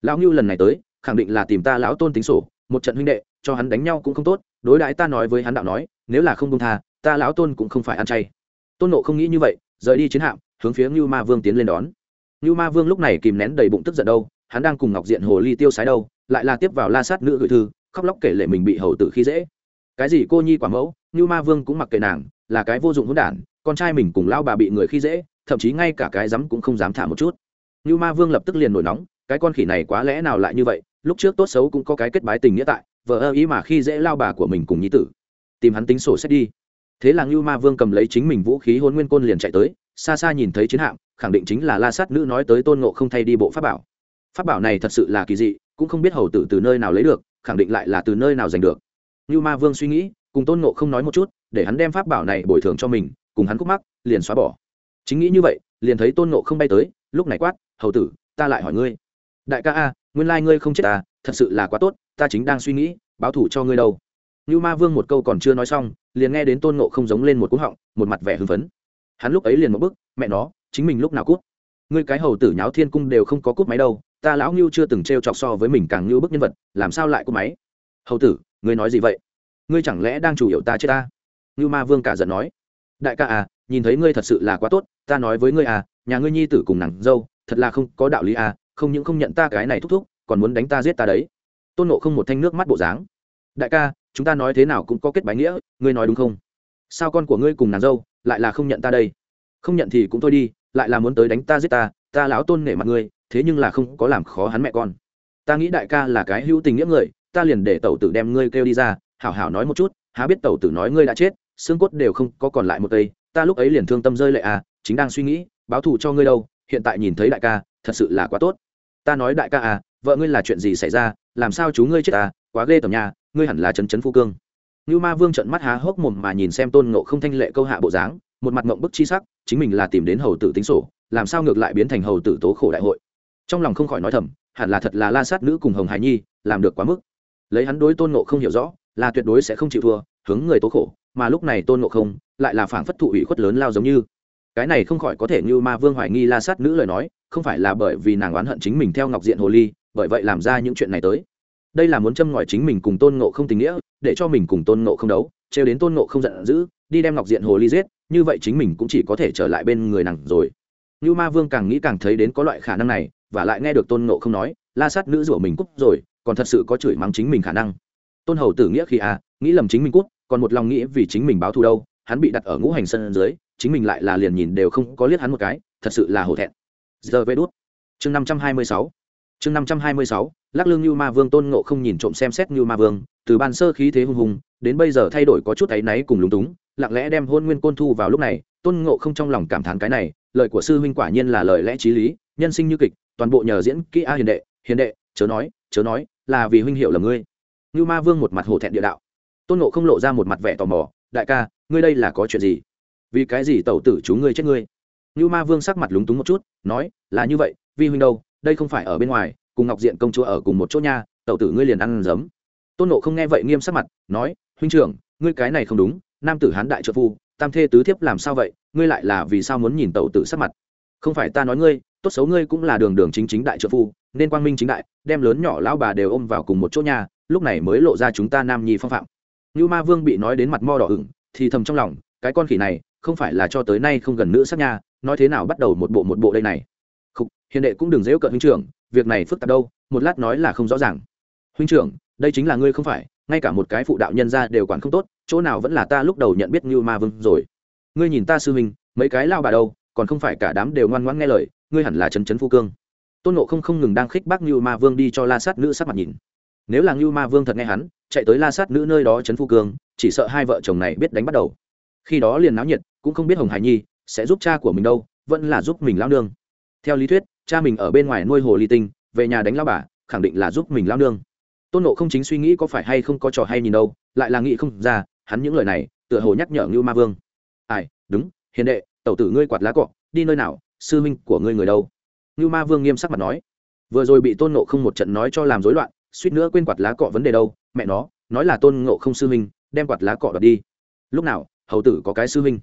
Lão ngưu lần này tới, khẳng định là tìm ta lão tôn tính sổ, một trận huynh đệ, cho hắn đánh nhau cũng không tốt, đối đãi ta nói với hắn đạo nói nếu là không công tha, ta lão tôn cũng không phải ăn chay. Tôn nộ không nghĩ như vậy, rời đi chiến hạm, hướng phía ngưu ma vương tiến lên đón. Ngưu ma vương lúc này kìm nén đầy bụng tức giận đâu, hắn đang cùng ngọc diện hồ ly tiêu sái đâu, lại là tiếp vào la sát nữ gửi thư, khóc lóc kể lệ mình bị hầu tử khi dễ. Cái gì cô nhi quả mẫu, ngưu ma vương cũng mặc kệ nàng, là cái vô dụng hỗn đản, con trai mình cùng lao bà bị người khi dễ, thậm chí ngay cả cái dám cũng không dám thả một chút. Ngưu ma vương lập tức liền nổi nóng, cái con khỉ này quá lẽ nào lại như vậy, lúc trước tốt xấu cũng có cái kết bái tình nghĩa tại vợ ơ ý mà khi dễ lao bà của mình cùng nhi tử tìm hắn tính sổ sách đi. Thế là ngưu ma vương cầm lấy chính mình vũ khí hôn nguyên côn liền chạy tới, xa xa nhìn thấy chiến hạm, khẳng định chính là la sát nữ nói tới tôn ngộ không thay đi bộ pháp bảo. Pháp bảo này thật sự là kỳ dị, cũng không biết hầu tử từ nơi nào lấy được, khẳng định lại là từ nơi nào giành được. Ngưu ma vương suy nghĩ, cùng tôn ngộ không nói một chút, để hắn đem pháp bảo này bồi thường cho mình, cùng hắn khúc mắc, liền xóa bỏ. Chính nghĩ như vậy, liền thấy tôn ngộ không bay tới, lúc này quát, hầu tử, ta lại hỏi ngươi. Đại ca a, nguyên lai ngươi không chết ta thật sự là quá tốt, ta chính đang suy nghĩ, báo thủ cho ngươi đâu như ma vương một câu còn chưa nói xong liền nghe đến tôn ngộ không giống lên một cú họng một mặt vẻ hưng phấn. Hắn lúc ấy liền một bước, mẹ nó chính mình lúc nào cút? Ngươi cái hầu tử nháo thiên cung đều không có cút máy đâu ta lão ngưu chưa từng trêu chọc so với mình càng như bức nhân vật làm sao lại cút máy? Hầu tử ngươi nói gì vậy? Ngươi chẳng lẽ đang chủ yếu ta chết ta? Ngưu ma vương cả giận nói. Đại ca à nhìn thấy ngươi thật sự là quá tốt ta nói với ngươi à nhà ngươi nhi tử cùng nàng dâu thật là không có đạo lý à không những không nhận ta cái này thúc thúc còn muốn đánh ta giết ta đấy. Tôn Ngộ không một thanh nước mắt bộ dáng. Đại ca chúng ta nói thế nào cũng có kết bái nghĩa, ngươi nói đúng không? Sao con của ngươi cùng nàng dâu lại là không nhận ta đây? Không nhận thì cũng thôi đi, lại là muốn tới đánh ta giết ta ta lão tôn nể mặt ngươi, thế nhưng là không có làm khó hắn mẹ con. Ta nghĩ đại ca là cái hữu tình nghĩa người, ta liền để tẩu tử đem ngươi kêu đi ra, hảo hảo nói một chút, há biết tẩu tử nói ngươi đã chết, xương cốt đều không có còn lại một cây ta lúc ấy liền thương tâm rơi lệ à chính đang suy nghĩ, báo thù cho ngươi đâu, hiện tại nhìn thấy đại ca, thật sự là quá tốt. Ta nói đại ca à vợ ngươi là chuyện gì xảy ra, làm sao chú ngươi chết à quá ghê tầm nhà ngươi hẳn là chấn chấn phu cương. Như ma vương trận mắt há hốc mồm mà nhìn xem tôn ngộ không thanh lệ câu hạ bộ dáng, một mặt ngộng bức chi sắc, chính mình là tìm đến hầu tử tính sổ, làm sao ngược lại biến thành hầu tử tố khổ đại hội. Trong lòng không khỏi nói thầm, hẳn là thật là la sát nữ cùng hồng hải nhi, làm được quá mức. Lấy hắn đối tôn ngộ không hiểu rõ, là tuyệt đối sẽ không chịu thua, hướng người tố khổ, mà lúc này tôn ngộ không lại là phảng phất thụ ủy khuất lớn lao giống như. Cái này không khỏi có thể như ma vương hoài nghi la sát nữ lời nói, không phải là bởi vì nàng oán hận chính mình theo ngọc diện hồ ly, bởi vậy làm ra những chuyện này tới đây là muốn châm ngòi chính mình cùng tôn ngộ không tình nghĩa, để cho mình cùng tôn ngộ không đấu, trêu đến tôn ngộ không giận dữ, đi đem ngọc diện hồ ly giết, như vậy chính mình cũng chỉ có thể trở lại bên người nàng rồi. Như ma vương càng nghĩ càng thấy đến có loại khả năng này, và lại nghe được tôn ngộ không nói, la sát nữ rủa mình cúc rồi, còn thật sự có chửi mắng chính mình khả năng. Tôn hầu tử nghĩa khi à nghĩ lầm chính mình cúc còn một lòng nghĩ vì chính mình báo thù đâu, hắn bị đặt ở ngũ hành sân dưới, chính mình lại là liền nhìn đều không có liếc hắn một cái, thật sự là hổ thẹn. Giờ vê đốt chương năm trăm hai mươi sáu chương năm trăm hai mươi sáu, lắc lương như ma vương tôn ngộ không nhìn trộm xem xét như ma vương, từ ban sơ khí thế hùng hùng, đến bây giờ thay đổi có chút áy náy cùng lúng túng, lặng lẽ đem hôn nguyên côn thu vào lúc này, tôn ngộ không trong lòng cảm thán cái này, lời của sư huynh quả nhiên là lời lẽ t r í lý, nhân sinh như kịch, toàn bộ nhờ diễn kỹ a hiền đệ hiền đệ, chớ nói chớ nói, là vì huynh hiệu là ngươi. Như ma vương một mặt hổ thẹn địa đạo. Tôn ngộ không lộ ra một mặt vẻ tò mò, đại ca, ngươi đây là có chuyện gì? Vì cái gì tẩu tử chú ngươi chết ngươi? Như ma vương sắc mặt lúng túng một chút, nói, là như vậy, vi huynh đâu? Đây không phải ở bên ngoài, cùng ngọc diện công chúa ở cùng một chỗ nha, tẩu tử ngươi liền ăn giấm. Tôn nộ không nghe vậy nghiêm sắc mặt, nói, huynh trưởng, ngươi cái này không đúng, nam tử hán đại trợ phu, tam thê tứ thiếp làm sao vậy, ngươi lại là vì sao muốn nhìn tẩu tử sắc mặt? Không phải ta nói ngươi, tốt xấu ngươi cũng là đường đường chính chính đại trợ phu, nên quang minh chính đại, đem lớn nhỏ lão bà đều ôm vào cùng một chỗ nhà lúc này mới lộ ra chúng ta nam nhi phong phạm. Như ma vương bị nói đến mặt mo đỏ ửng, thì thầm trong lòng, cái con khỉ này, không phải là cho tới nay không gần nữa sắc nha, nói thế nào bắt đầu một bộ một bộ đây này? Hiền đệ cũng đừng dễ cận huynh trưởng, việc này phức tạp đâu, một lát nói là không rõ ràng. Huynh trưởng, đây chính là ngươi không phải, ngay cả một cái phụ đạo nhân ra đều quản không tốt, chỗ nào vẫn là ta lúc đầu nhận biết như ma vương rồi. Ngươi nhìn ta sư huynh, mấy cái lao bà đâu, còn không phải cả đám đều ngoan ngoãn nghe lời, ngươi hẳn là chấn chấn phu cương. Tôn nộ không không ngừng đang khích bác như ma vương đi cho la sát nữ sát mặt nhìn. Nếu là như ma vương thật nghe hắn, chạy tới la sát nữ nơi đó chấn phu cương, chỉ sợ hai vợ chồng này biết đánh bắt đầu. Khi đó liền náo nhiệt, cũng không biết hồng hải nhi sẽ giúp cha của mình đâu, vẫn là giúp mình lao nương. Theo lý thuyết cha mình ở bên ngoài nuôi hồ ly tinh, về nhà đánh lao bà, khẳng định là giúp mình lao nương. Tôn nộ không chính suy nghĩ có phải hay không có trò hay nhìn đâu, lại là nghĩ không ra, hắn những lời này, tựa hồ nhắc nhở Ngưu ma vương. Ai, đúng, hiền đệ, tẩu tử ngươi quạt lá cọ, đi nơi nào, sư minh của ngươi người đâu? Ngưu ma vương nghiêm sắc mặt nói. Vừa rồi bị tôn nộ không một trận nói cho làm rối loạn, suýt nữa quên quạt lá cọ vấn đề đâu, mẹ nó, nói là tôn nộ không sư minh đem quạt lá cọ đập đi. Lúc nào, hầu tử có cái sư minh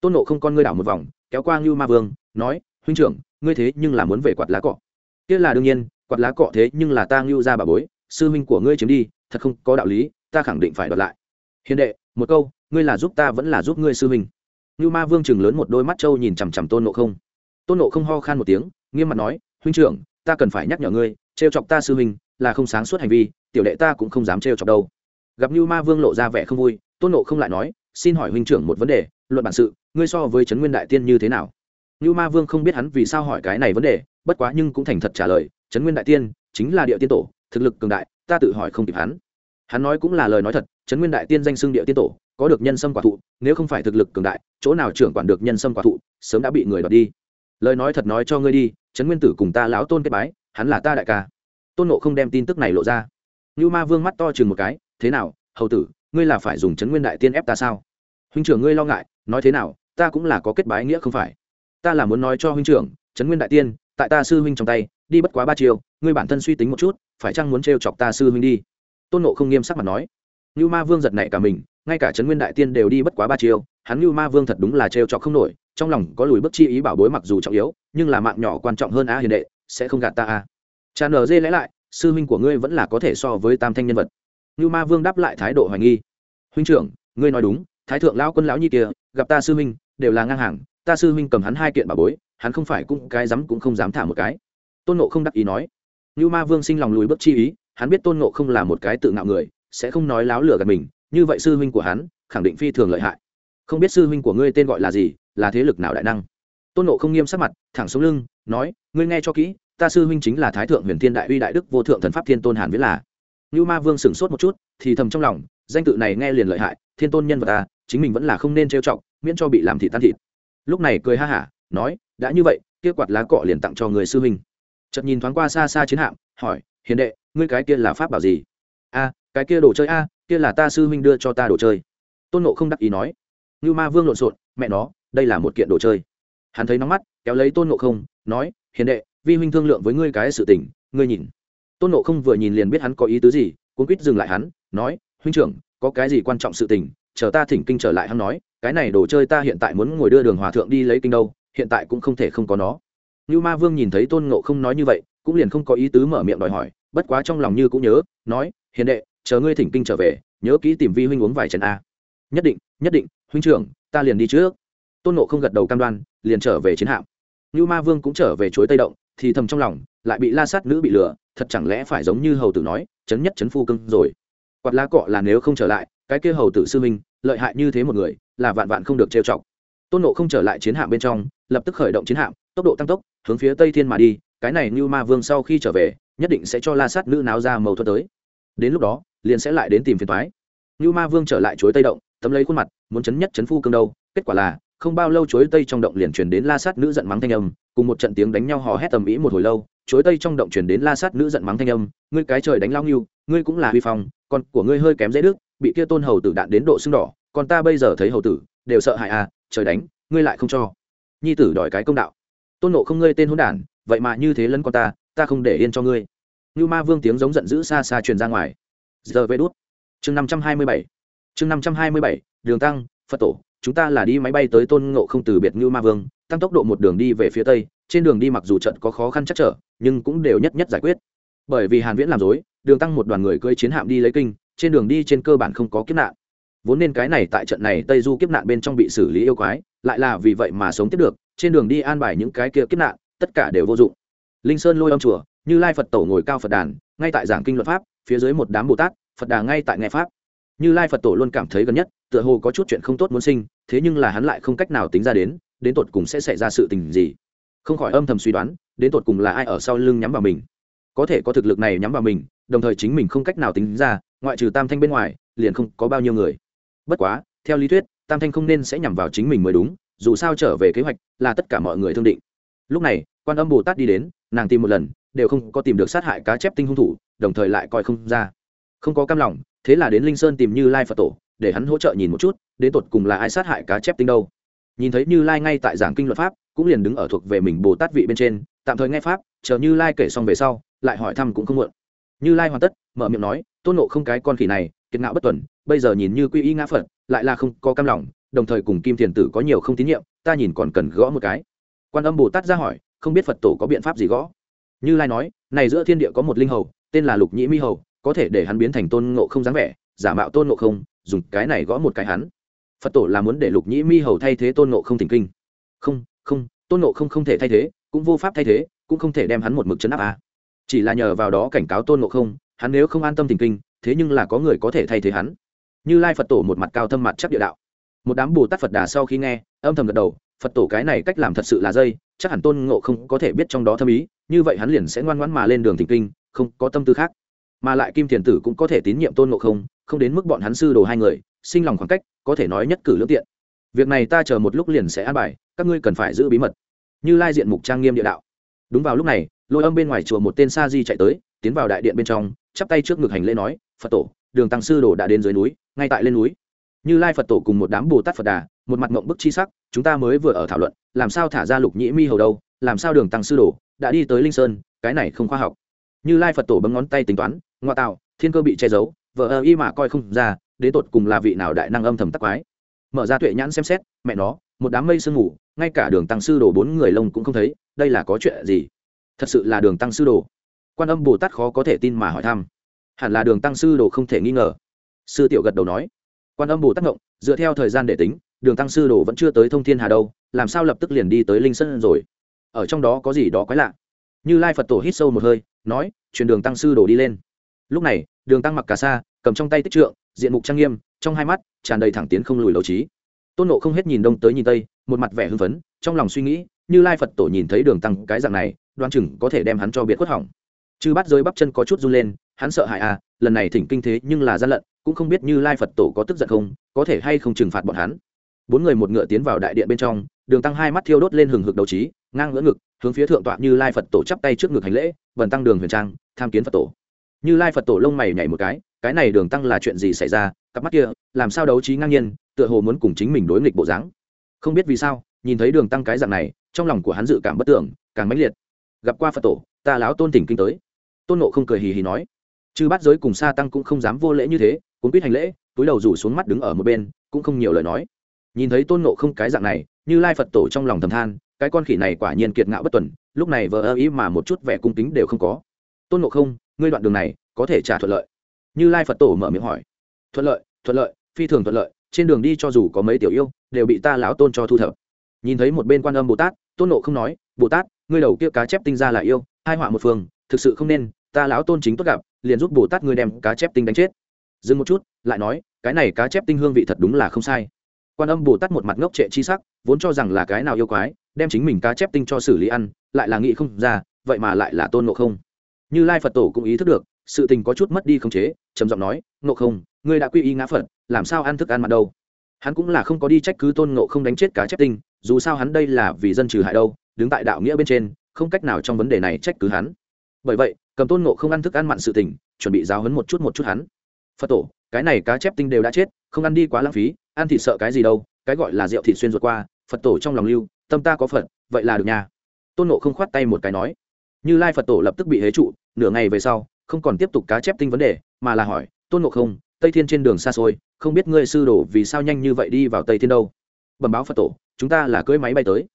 tôn nộ không con ngươi đảo một vòng, kéo qua Ngưu ma vương, nói, huynh trưởng ngươi thế nhưng là muốn về quạt lá cọ. Kia là đương nhiên, quạt lá cọ thế nhưng là ta ngưu ra bà bối, sư huynh của ngươi chiếm đi, thật không có đạo lý, ta khẳng định phải đoạt lại. Hiền đệ, một câu, ngươi là giúp ta vẫn là giúp ngươi sư huynh? Ngưu ma vương chừng lớn một đôi mắt trâu nhìn chằm chằm tôn nộ không. Tôn nộ không ho khan một tiếng, nghiêm mặt nói, huynh trưởng, ta cần phải nhắc nhở ngươi, trêu chọc ta sư huynh là không sáng suốt hành vi, tiểu đệ ta cũng không dám trêu chọc đâu. Gặp như ma vương lộ ra vẻ không vui, tôn nộ không lại nói, xin hỏi huynh trưởng một vấn đề, luận bản sự, ngươi so với trấn nguyên đại tiên như thế nào? Nưu ma vương không biết hắn vì sao hỏi cái này vấn đề, bất quá nhưng cũng thành thật trả lời trấn nguyên đại tiên, chính là địa tiên tổ, thực lực cường đại, ta tự hỏi không kịp hắn. Hắn nói cũng là lời nói thật trấn nguyên đại tiên danh xưng địa tiên tổ, có được nhân sâm quả thụ, nếu không phải thực lực cường đại, chỗ nào trưởng quản được nhân sâm quả thụ, sớm đã bị người đoạt đi. Lời nói thật nói cho ngươi đi trấn nguyên tử cùng ta lão tôn kết bái, hắn là ta đại ca. Tôn nộ không đem tin tức này lộ ra. Nưu ma vương mắt to chừng một cái, thế nào, hầu tử, ngươi là phải dùng trấn nguyên đại tiên ép ta sao? Huynh trưởng ngươi lo ngại, nói thế nào, ta cũng là có kết bái nghĩa không phải ta là muốn nói cho huynh trưởng, trấn nguyên đại tiên, tại ta sư huynh trong tay, đi bất quá ba chiều ngươi bản thân suy tính một chút, phải chăng muốn t chọc ta sư huynh đi? Tôn nộ không nghiêm sắc mặt nói. Như ma vương giật nảy cả mình, ngay cả trấn nguyên đại tiên đều đi bất quá ba chiều hắn như ma vương thật đúng là t chọc không nổi, trong lòng có lùi bước chi ý bảo bối mặc dù trọng yếu, nhưng là mạng nhỏ quan trọng hơn á hiền đệ, sẽ không gạt ta a cha nở dê lẽ lại, sư huynh của ngươi vẫn là có thể so với tam thanh nhân vật. Như ma vương đáp lại thái độ hoài nghi. Huynh trưởng, ngươi nói đúng, thái thượng lão quân lão nhi kia, gặp ta sư huynh, đều là ngang hàng ta sư huynh cầm hắn hai kiện bà bối, hắn không phải cũng cái dám cũng không dám thả một cái. Tôn nộ không đắc ý nói. Như ma vương sinh lòng lùi bước chi ý, hắn biết tôn nộ không là một cái tự ngạo người, sẽ không nói láo lửa gạt mình, như vậy sư huynh của hắn, khẳng định phi thường lợi hại. Không biết sư huynh của ngươi tên gọi là gì, là thế lực nào đại năng? Tôn nộ không nghiêm sắc mặt, thẳng xuống lưng, nói, ngươi nghe cho kỹ, ta sư huynh chính là thái thượng huyền thiên đại uy đại đức vô thượng thần pháp thiên tôn hàn viết là. Như ma vương sửng sốt một chút, thì thầm trong lòng, danh tự này nghe liền lợi hại, thiên tôn nhân vật ta chính mình vẫn là không nên trêu chọc, miễn cho bị làm thị tan thịt lúc này cười ha hả, nói, đã như vậy, kia quạt lá cọ liền tặng cho người sư huynh. Chợt nhìn thoáng qua xa xa chiến hạm, hỏi, hiền đệ, ngươi cái kia là pháp bảo gì? A, cái kia đồ chơi a, kia là ta sư huynh đưa cho ta đồ chơi. Tôn nộ không đắc ý nói. Như ma vương lộn xộn, mẹ nó, đây là một kiện đồ chơi. Hắn thấy nóng mắt, kéo lấy tôn nộ không, nói, hiền đệ, vi huynh thương lượng với ngươi cái sự tình, ngươi nhìn. Tôn nộ không vừa nhìn liền biết hắn có ý tứ gì cuốn quýt dừng lại hắn, nói, huynh trưởng, có cái gì quan trọng sự tình, chờ ta thỉnh kinh trở lại hắn nói cái này đồ chơi ta hiện tại muốn ngồi đưa đường hòa thượng đi lấy kinh đâu, hiện tại cũng không thể không có nó. Như ma vương nhìn thấy tôn ngộ không nói như vậy, cũng liền không có ý tứ mở miệng đòi hỏi, bất quá trong lòng như cũng nhớ, nói, hiền đệ, chờ ngươi thỉnh kinh trở về, nhớ kỹ tìm vi huynh uống vài chén a. Nhất định nhất định, huynh trưởng, ta liền đi trước. Tôn ngộ không gật đầu cam đoan, liền trở về chiến hạm. Như ma vương cũng trở về chối tây động, thì thầm trong lòng, lại bị la sát nữ bị lừa, thật chẳng lẽ phải giống như hầu tử nói, chấn nhất chấn phu cưng rồi. Quạt lá cọ là nếu không trở lại, cái kia hầu tử sư minh lợi hại như thế một người là vạn vạn không được trêu chọc. Tôn nộ không trở lại chiến hạm bên trong, lập tức khởi động chiến hạm, tốc độ tăng tốc, hướng phía tây thiên mà đi, cái này như ma vương sau khi trở về, nhất định sẽ cho la sát nữ náo ra mâu thuẫn tới. Đến lúc đó, liền sẽ lại đến tìm phiền thoái như ma vương trở lại chuối tây động, tấm lấy khuôn mặt, muốn chấn nhất chấn phu cương đâu, kết quả là, không bao lâu chuối tây trong động liền chuyển đến la sát nữ giận mắng thanh âm, cùng một trận tiếng đánh nhau hò hét tầm ĩ một hồi lâu, Chuối tây trong động chuyển đến la sát nữ giận mắng thanh âm, ngươi cái trời đánh lao nghiêu ngươi cũng là huy phong còn của ngươi hơi kém dễ đức, bị kia tôn hầu tử đạn đến độ sưng đỏ còn ta bây giờ thấy hầu tử, đều sợ hại à trời đánh, ngươi lại không cho. Nhi tử đòi cái công đạo. Tôn nộ không ngươi tên hôn đản, vậy mà như thế lấn con ta ta không để yên cho ngươi. Như ma vương tiếng giống giận dữ xa xa truyền ra ngoài. Giờ về đút. Chương năm trăm hai mươi bảy. Chương năm trăm hai mươi bảy, đường tăng, phật tổ, chúng ta là đi máy bay tới tôn ngộ không từ biệt như ma vương, tăng tốc độ một đường đi về phía tây, trên đường đi mặc dù trận có khó khăn chắc trở, nhưng cũng đều nhất nhất giải quyết. Bởi vì hàn viễn làm dối, đường tăng một đoàn người cưỡi chiến hạm đi lấy kinh, trên đường đi trên cơ bản không có kiếp nạn vốn nên cái này tại trận này tây du kiếp nạn bên trong bị xử lý yêu quái, lại là vì vậy mà sống tiếp được, trên đường đi an bài những cái kia kiếp nạn, tất cả đều vô dụng. Linh sơn lôi âm chùa, như lai phật tổ ngồi cao phật đàn, ngay tại giảng kinh luật pháp, phía dưới một đám bồ tát, phật đà ngay tại nghe pháp. Như lai phật tổ luôn cảm thấy gần nhất, tựa hồ có chút chuyện không tốt muốn sinh, thế nhưng là hắn lại không cách nào tính ra đến đến tột cùng sẽ xảy ra sự tình gì. Không khỏi âm thầm suy đoán, đến tột cùng là ai ở sau lưng nhắm vào mình. Có thể có thực lực này nhắm vào mình, đồng thời chính mình không cách nào tính ra, ngoại trừ tam thanh bên ngoài, liền không có bao nhiêu người bất quá, theo lý thuyết, tam thanh không nên sẽ nhằm vào chính mình mới đúng, dù sao trở về kế hoạch là tất cả mọi người thương định. Lúc này, quan âm bồ tát đi đến, nàng tìm một lần, đều không có tìm được sát hại cá chép tinh hung thủ, đồng thời lại coi không ra. Không có cam lòng, thế là đến linh sơn tìm như lai phật tổ, để hắn hỗ trợ nhìn một chút, đến tột cùng là ai sát hại cá chép tinh đâu. Nhìn thấy như lai ngay tại giảng kinh luật pháp, cũng liền đứng ở thuộc về mình bồ tát vị bên trên, tạm thời nghe pháp, chờ như lai kể xong về sau, lại hỏi thăm cũng không muộn. Như lai hoàn tất, mở miệng nói, tôn nộ không cái con khỉ này, kiệt ngạo bất tuần bây giờ nhìn như quy y ngã phật, lại là không có cam lòng, đồng thời cùng kim thiền tử có nhiều không tín nhiệm, ta nhìn còn cần gõ một cái. Quan âm bồ tát ra hỏi, không biết phật tổ có biện pháp gì gõ? Như lai nói, này giữa thiên địa có một linh hầu, tên là lục nhĩ mi hầu, có thể để hắn biến thành tôn ngộ không dáng vẻ, giả mạo tôn ngộ không, dùng cái này gõ một cái hắn. Phật tổ là muốn để lục nhĩ mi hầu thay thế tôn ngộ không thỉnh kinh. Không không, tôn ngộ không không thể thay thế, cũng vô pháp thay thế, cũng không thể đem hắn một mực chấn áp à. chỉ là nhờ vào đó cảnh cáo tôn ngộ không, hắn nếu không an tâm thỉnh kinh, thế nhưng là có người có thể thay thế hắn như lai phật tổ một mặt cao thâm mặt chắc địa đạo một đám bồ tát phật đà sau khi nghe âm thầm gật đầu phật tổ cái này cách làm thật sự là dây chắc hẳn tôn ngộ không có thể biết trong đó thâm ý như vậy hắn liền sẽ ngoan ngoãn mà lên đường thỉnh kinh không có tâm tư khác mà lại kim thiền tử cũng có thể tín nhiệm tôn ngộ không không đến mức bọn hắn sư đồ hai người sinh lòng khoảng cách có thể nói nhất cử lưỡng tiện việc này ta chờ một lúc liền sẽ an bài các ngươi cần phải giữ bí mật như lai diện mục trang nghiêm địa đạo đúng vào lúc này lôi âm bên ngoài chùa một tên sa di chạy tới tiến vào đại điện bên trong chắp tay trước ngực hành lễ nói phật tổ đường tăng sư đồ đã đến dưới núi ngay tại lên núi. Như lai phật tổ cùng một đám bồ tát phật đà, một mặt mộng bức chi sắc, chúng ta mới vừa ở thảo luận, làm sao thả ra lục nhĩ mi hầu đâu, làm sao đường tăng sư đồ, đã đi tới linh sơn, cái này không khoa học. Như lai phật tổ bấm ngón tay tính toán ngoại tạo, thiên cơ bị che giấu vợ ơ y mà coi không ra đến tột cùng là vị nào đại năng âm thầm tắc quái. Mở ra tuệ nhãn xem xét, mẹ nó, một đám mây sương ngủ ngay cả đường tăng sư đồ bốn người lông cũng không thấy, đây là có chuyện gì? Thật sự là đường tăng sư đồ? Quan âm bồ tát khó có thể tin mà hỏi thăm. Hẳn là đường tăng sư đồ không thể nghi ngờ sư tiểu gật đầu nói. Quan âm bồ tác ngộng, dựa theo thời gian để tính, đường tăng sư đồ vẫn chưa tới thông thiên hà đâu, làm sao lập tức liền đi tới linh sơn rồi? Ở trong đó có gì đó quái lạ? Như lai phật tổ hít sâu một hơi, nói, chuyển đường tăng sư đồ đi lên. Lúc này, đường tăng mặc cà sa, cầm trong tay tích trượng, diện mục trang nghiêm, trong hai mắt tràn đầy thẳng tiến không lùi lầu trí. Tôn nộ không hết nhìn đông tới nhìn tây, một mặt vẻ hưng phấn, trong lòng suy nghĩ, như lai phật tổ nhìn thấy đường tăng cái dạng này đoan chừng có thể đem hắn cho biệt khuất hỏng. Chư bắt rơi bắp chân có chút run lên, hắn sợ hại à lần này thỉnh kinh thế nhưng là gian lận cũng không biết như lai phật tổ có tức giận không, có thể hay không trừng phạt bọn hắn. Bốn người một ngựa tiến vào đại điện bên trong, đường tăng hai mắt thiêu đốt lên hừng hực đầu trí, ngang ngỡ ngực, hướng phía thượng tọa như lai phật tổ chắp tay trước ngực hành lễ vần tăng đường huyền trang, tham kiến phật tổ. Như lai phật tổ lông mày nhảy một cái cái này đường tăng là chuyện gì xảy ra, cặp mắt kia, làm sao đấu trí ngang nhiên, tựa hồ muốn cùng chính mình đối nghịch bộ dáng. Không biết vì sao, nhìn thấy đường tăng cái dạng này, trong lòng của hắn dự cảm bất tưởng, càng mãnh liệt. Gặp qua phật tổ, ta láo tôn tỉnh kinh tới. Tôn nộ không cười hì hì nói, chư bát giới cùng sa tăng cũng không dám vô lễ như thế cuốn quýt hành lễ, túi đầu rủ xuống mắt đứng ở một bên, cũng không nhiều lời nói. Nhìn thấy tôn nộ không cái dạng này, như lai phật tổ trong lòng thầm than, cái con khỉ này quả nhiên kiệt ngạo bất tuần, lúc này vờ ơ ý mà một chút vẻ cung kính đều không có. Tôn nộ không, ngươi đoạn đường này, có thể trả thuận lợi. Như lai phật tổ mở miệng hỏi. Thuận lợi thuận lợi, phi thường thuận lợi, trên đường đi cho dù có mấy tiểu yêu, đều bị ta lão tôn cho thu thập. Nhìn thấy một bên quan âm bồ tát, tôn nộ không nói, bồ tát, ngươi đầu kia cá chép tinh ra là yêu, hai họa một phương, thực sự không nên, ta lão tôn chính tốt gặp, liền giúp bồ tát ngươi đem cá chép tinh đánh chết dừng một chút, lại nói, cái này cá chép tinh hương vị thật đúng là không sai. Quan âm bồ tát một mặt ngốc trệ chi sắc, vốn cho rằng là cái nào yêu quái, đem chính mình cá chép tinh cho xử lý ăn, lại là nghĩ không ra, vậy mà lại là tôn nộ không. Như lai phật tổ cũng ý thức được, sự tình có chút mất đi không chế, trầm giọng nói nộ không, ngươi đã quy y ngã phật, làm sao ăn thức ăn mặt đâu? Hắn cũng là không có đi trách cứ tôn nộ không đánh chết cá chép tinh, dù sao hắn đây là vì dân trừ hại đâu, đứng tại đạo nghĩa bên trên, không cách nào trong vấn đề này trách cứ hắn. Bởi vậy, cầm tôn nộ không ăn thức ăn mặn sự tình, chuẩn bị giáo hấn một chút một chút hắn phật tổ, cái này cá chép tinh đều đã chết, không ăn đi quá lãng phí, ăn thịt sợ cái gì đâu, cái gọi là rượu thịt xuyên ruột qua, phật tổ trong lòng lưu, tâm ta có phật, vậy là được nha. Tôn nộ không khoát tay một cái nói. Như lai phật tổ lập tức bị hế trụ, nửa ngày về sau, không còn tiếp tục cá chép tinh vấn đề, mà là hỏi, tôn nộ không, tây thiên trên đường xa xôi, không biết ngươi sư đồ vì sao nhanh như vậy đi vào tây thiên đâu? Bẩm báo phật tổ, chúng ta là cưỡi máy bay tới.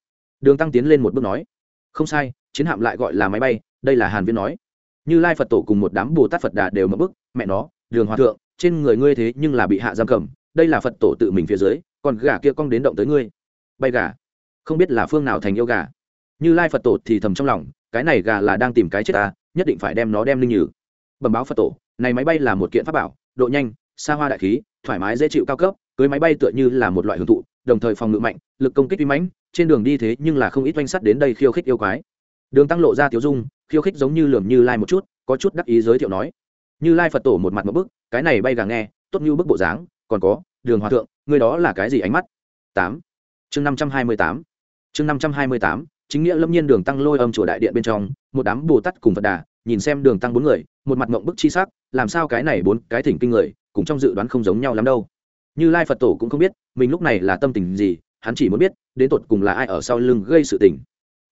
Đường tăng tiến lên một bước nói, không sai, chiến hạm lại gọi là máy bay, đây là hàn viên nói. Như lai phật tổ cùng một đám bồ tát phật đà đều mất bức mẹ nó đường hòa thượng, trên người ngươi thế nhưng là bị hạ giam cầm, đây là phật tổ tự mình phía dưới, còn gà kia cong đến động tới ngươi. Bay gà. Không biết là phương nào thành yêu gà. Như lai phật tổ thì thầm trong lòng, cái này gà là đang tìm cái chết ta, nhất định phải đem nó đem linh nhử. Bẩm báo phật tổ, này máy bay là một kiện pháp bảo, độ nhanh, xa hoa đại khí, thoải mái dễ chịu cao cấp, cưới máy bay tựa như là một loại hưởng thụ, đồng thời phòng ngự mạnh, lực công kích uy mãnh, trên đường đi thế nhưng là không ít oanh sắt đến đây khiêu khích yêu quái. Đường tăng lộ ra tiểu dung, khiêu khích giống như lườm như lai một chút, có chút đắc ý giới thiệu nói như lai phật tổ một mặt một bức, cái này bay gà nghe, tốt như bức bộ dáng, còn có, đường hòa thượng, người đó là cái gì ánh mắt? Tám. Chương năm trăm hai mươi tám. Chương năm trăm hai mươi tám, chính nghĩa lâm nhiên đường tăng lôi âm chùa đại điện bên trong, một đám bồ tát cùng phật đà, nhìn xem đường tăng bốn người, một mặt mộng bức chi sắc, làm sao cái này bốn cái thỉnh kinh người cũng trong dự đoán không giống nhau lắm đâu. Như lai phật tổ cũng không biết, mình lúc này là tâm tình gì, hắn chỉ muốn biết, đến tột cùng là ai ở sau lưng gây sự tình.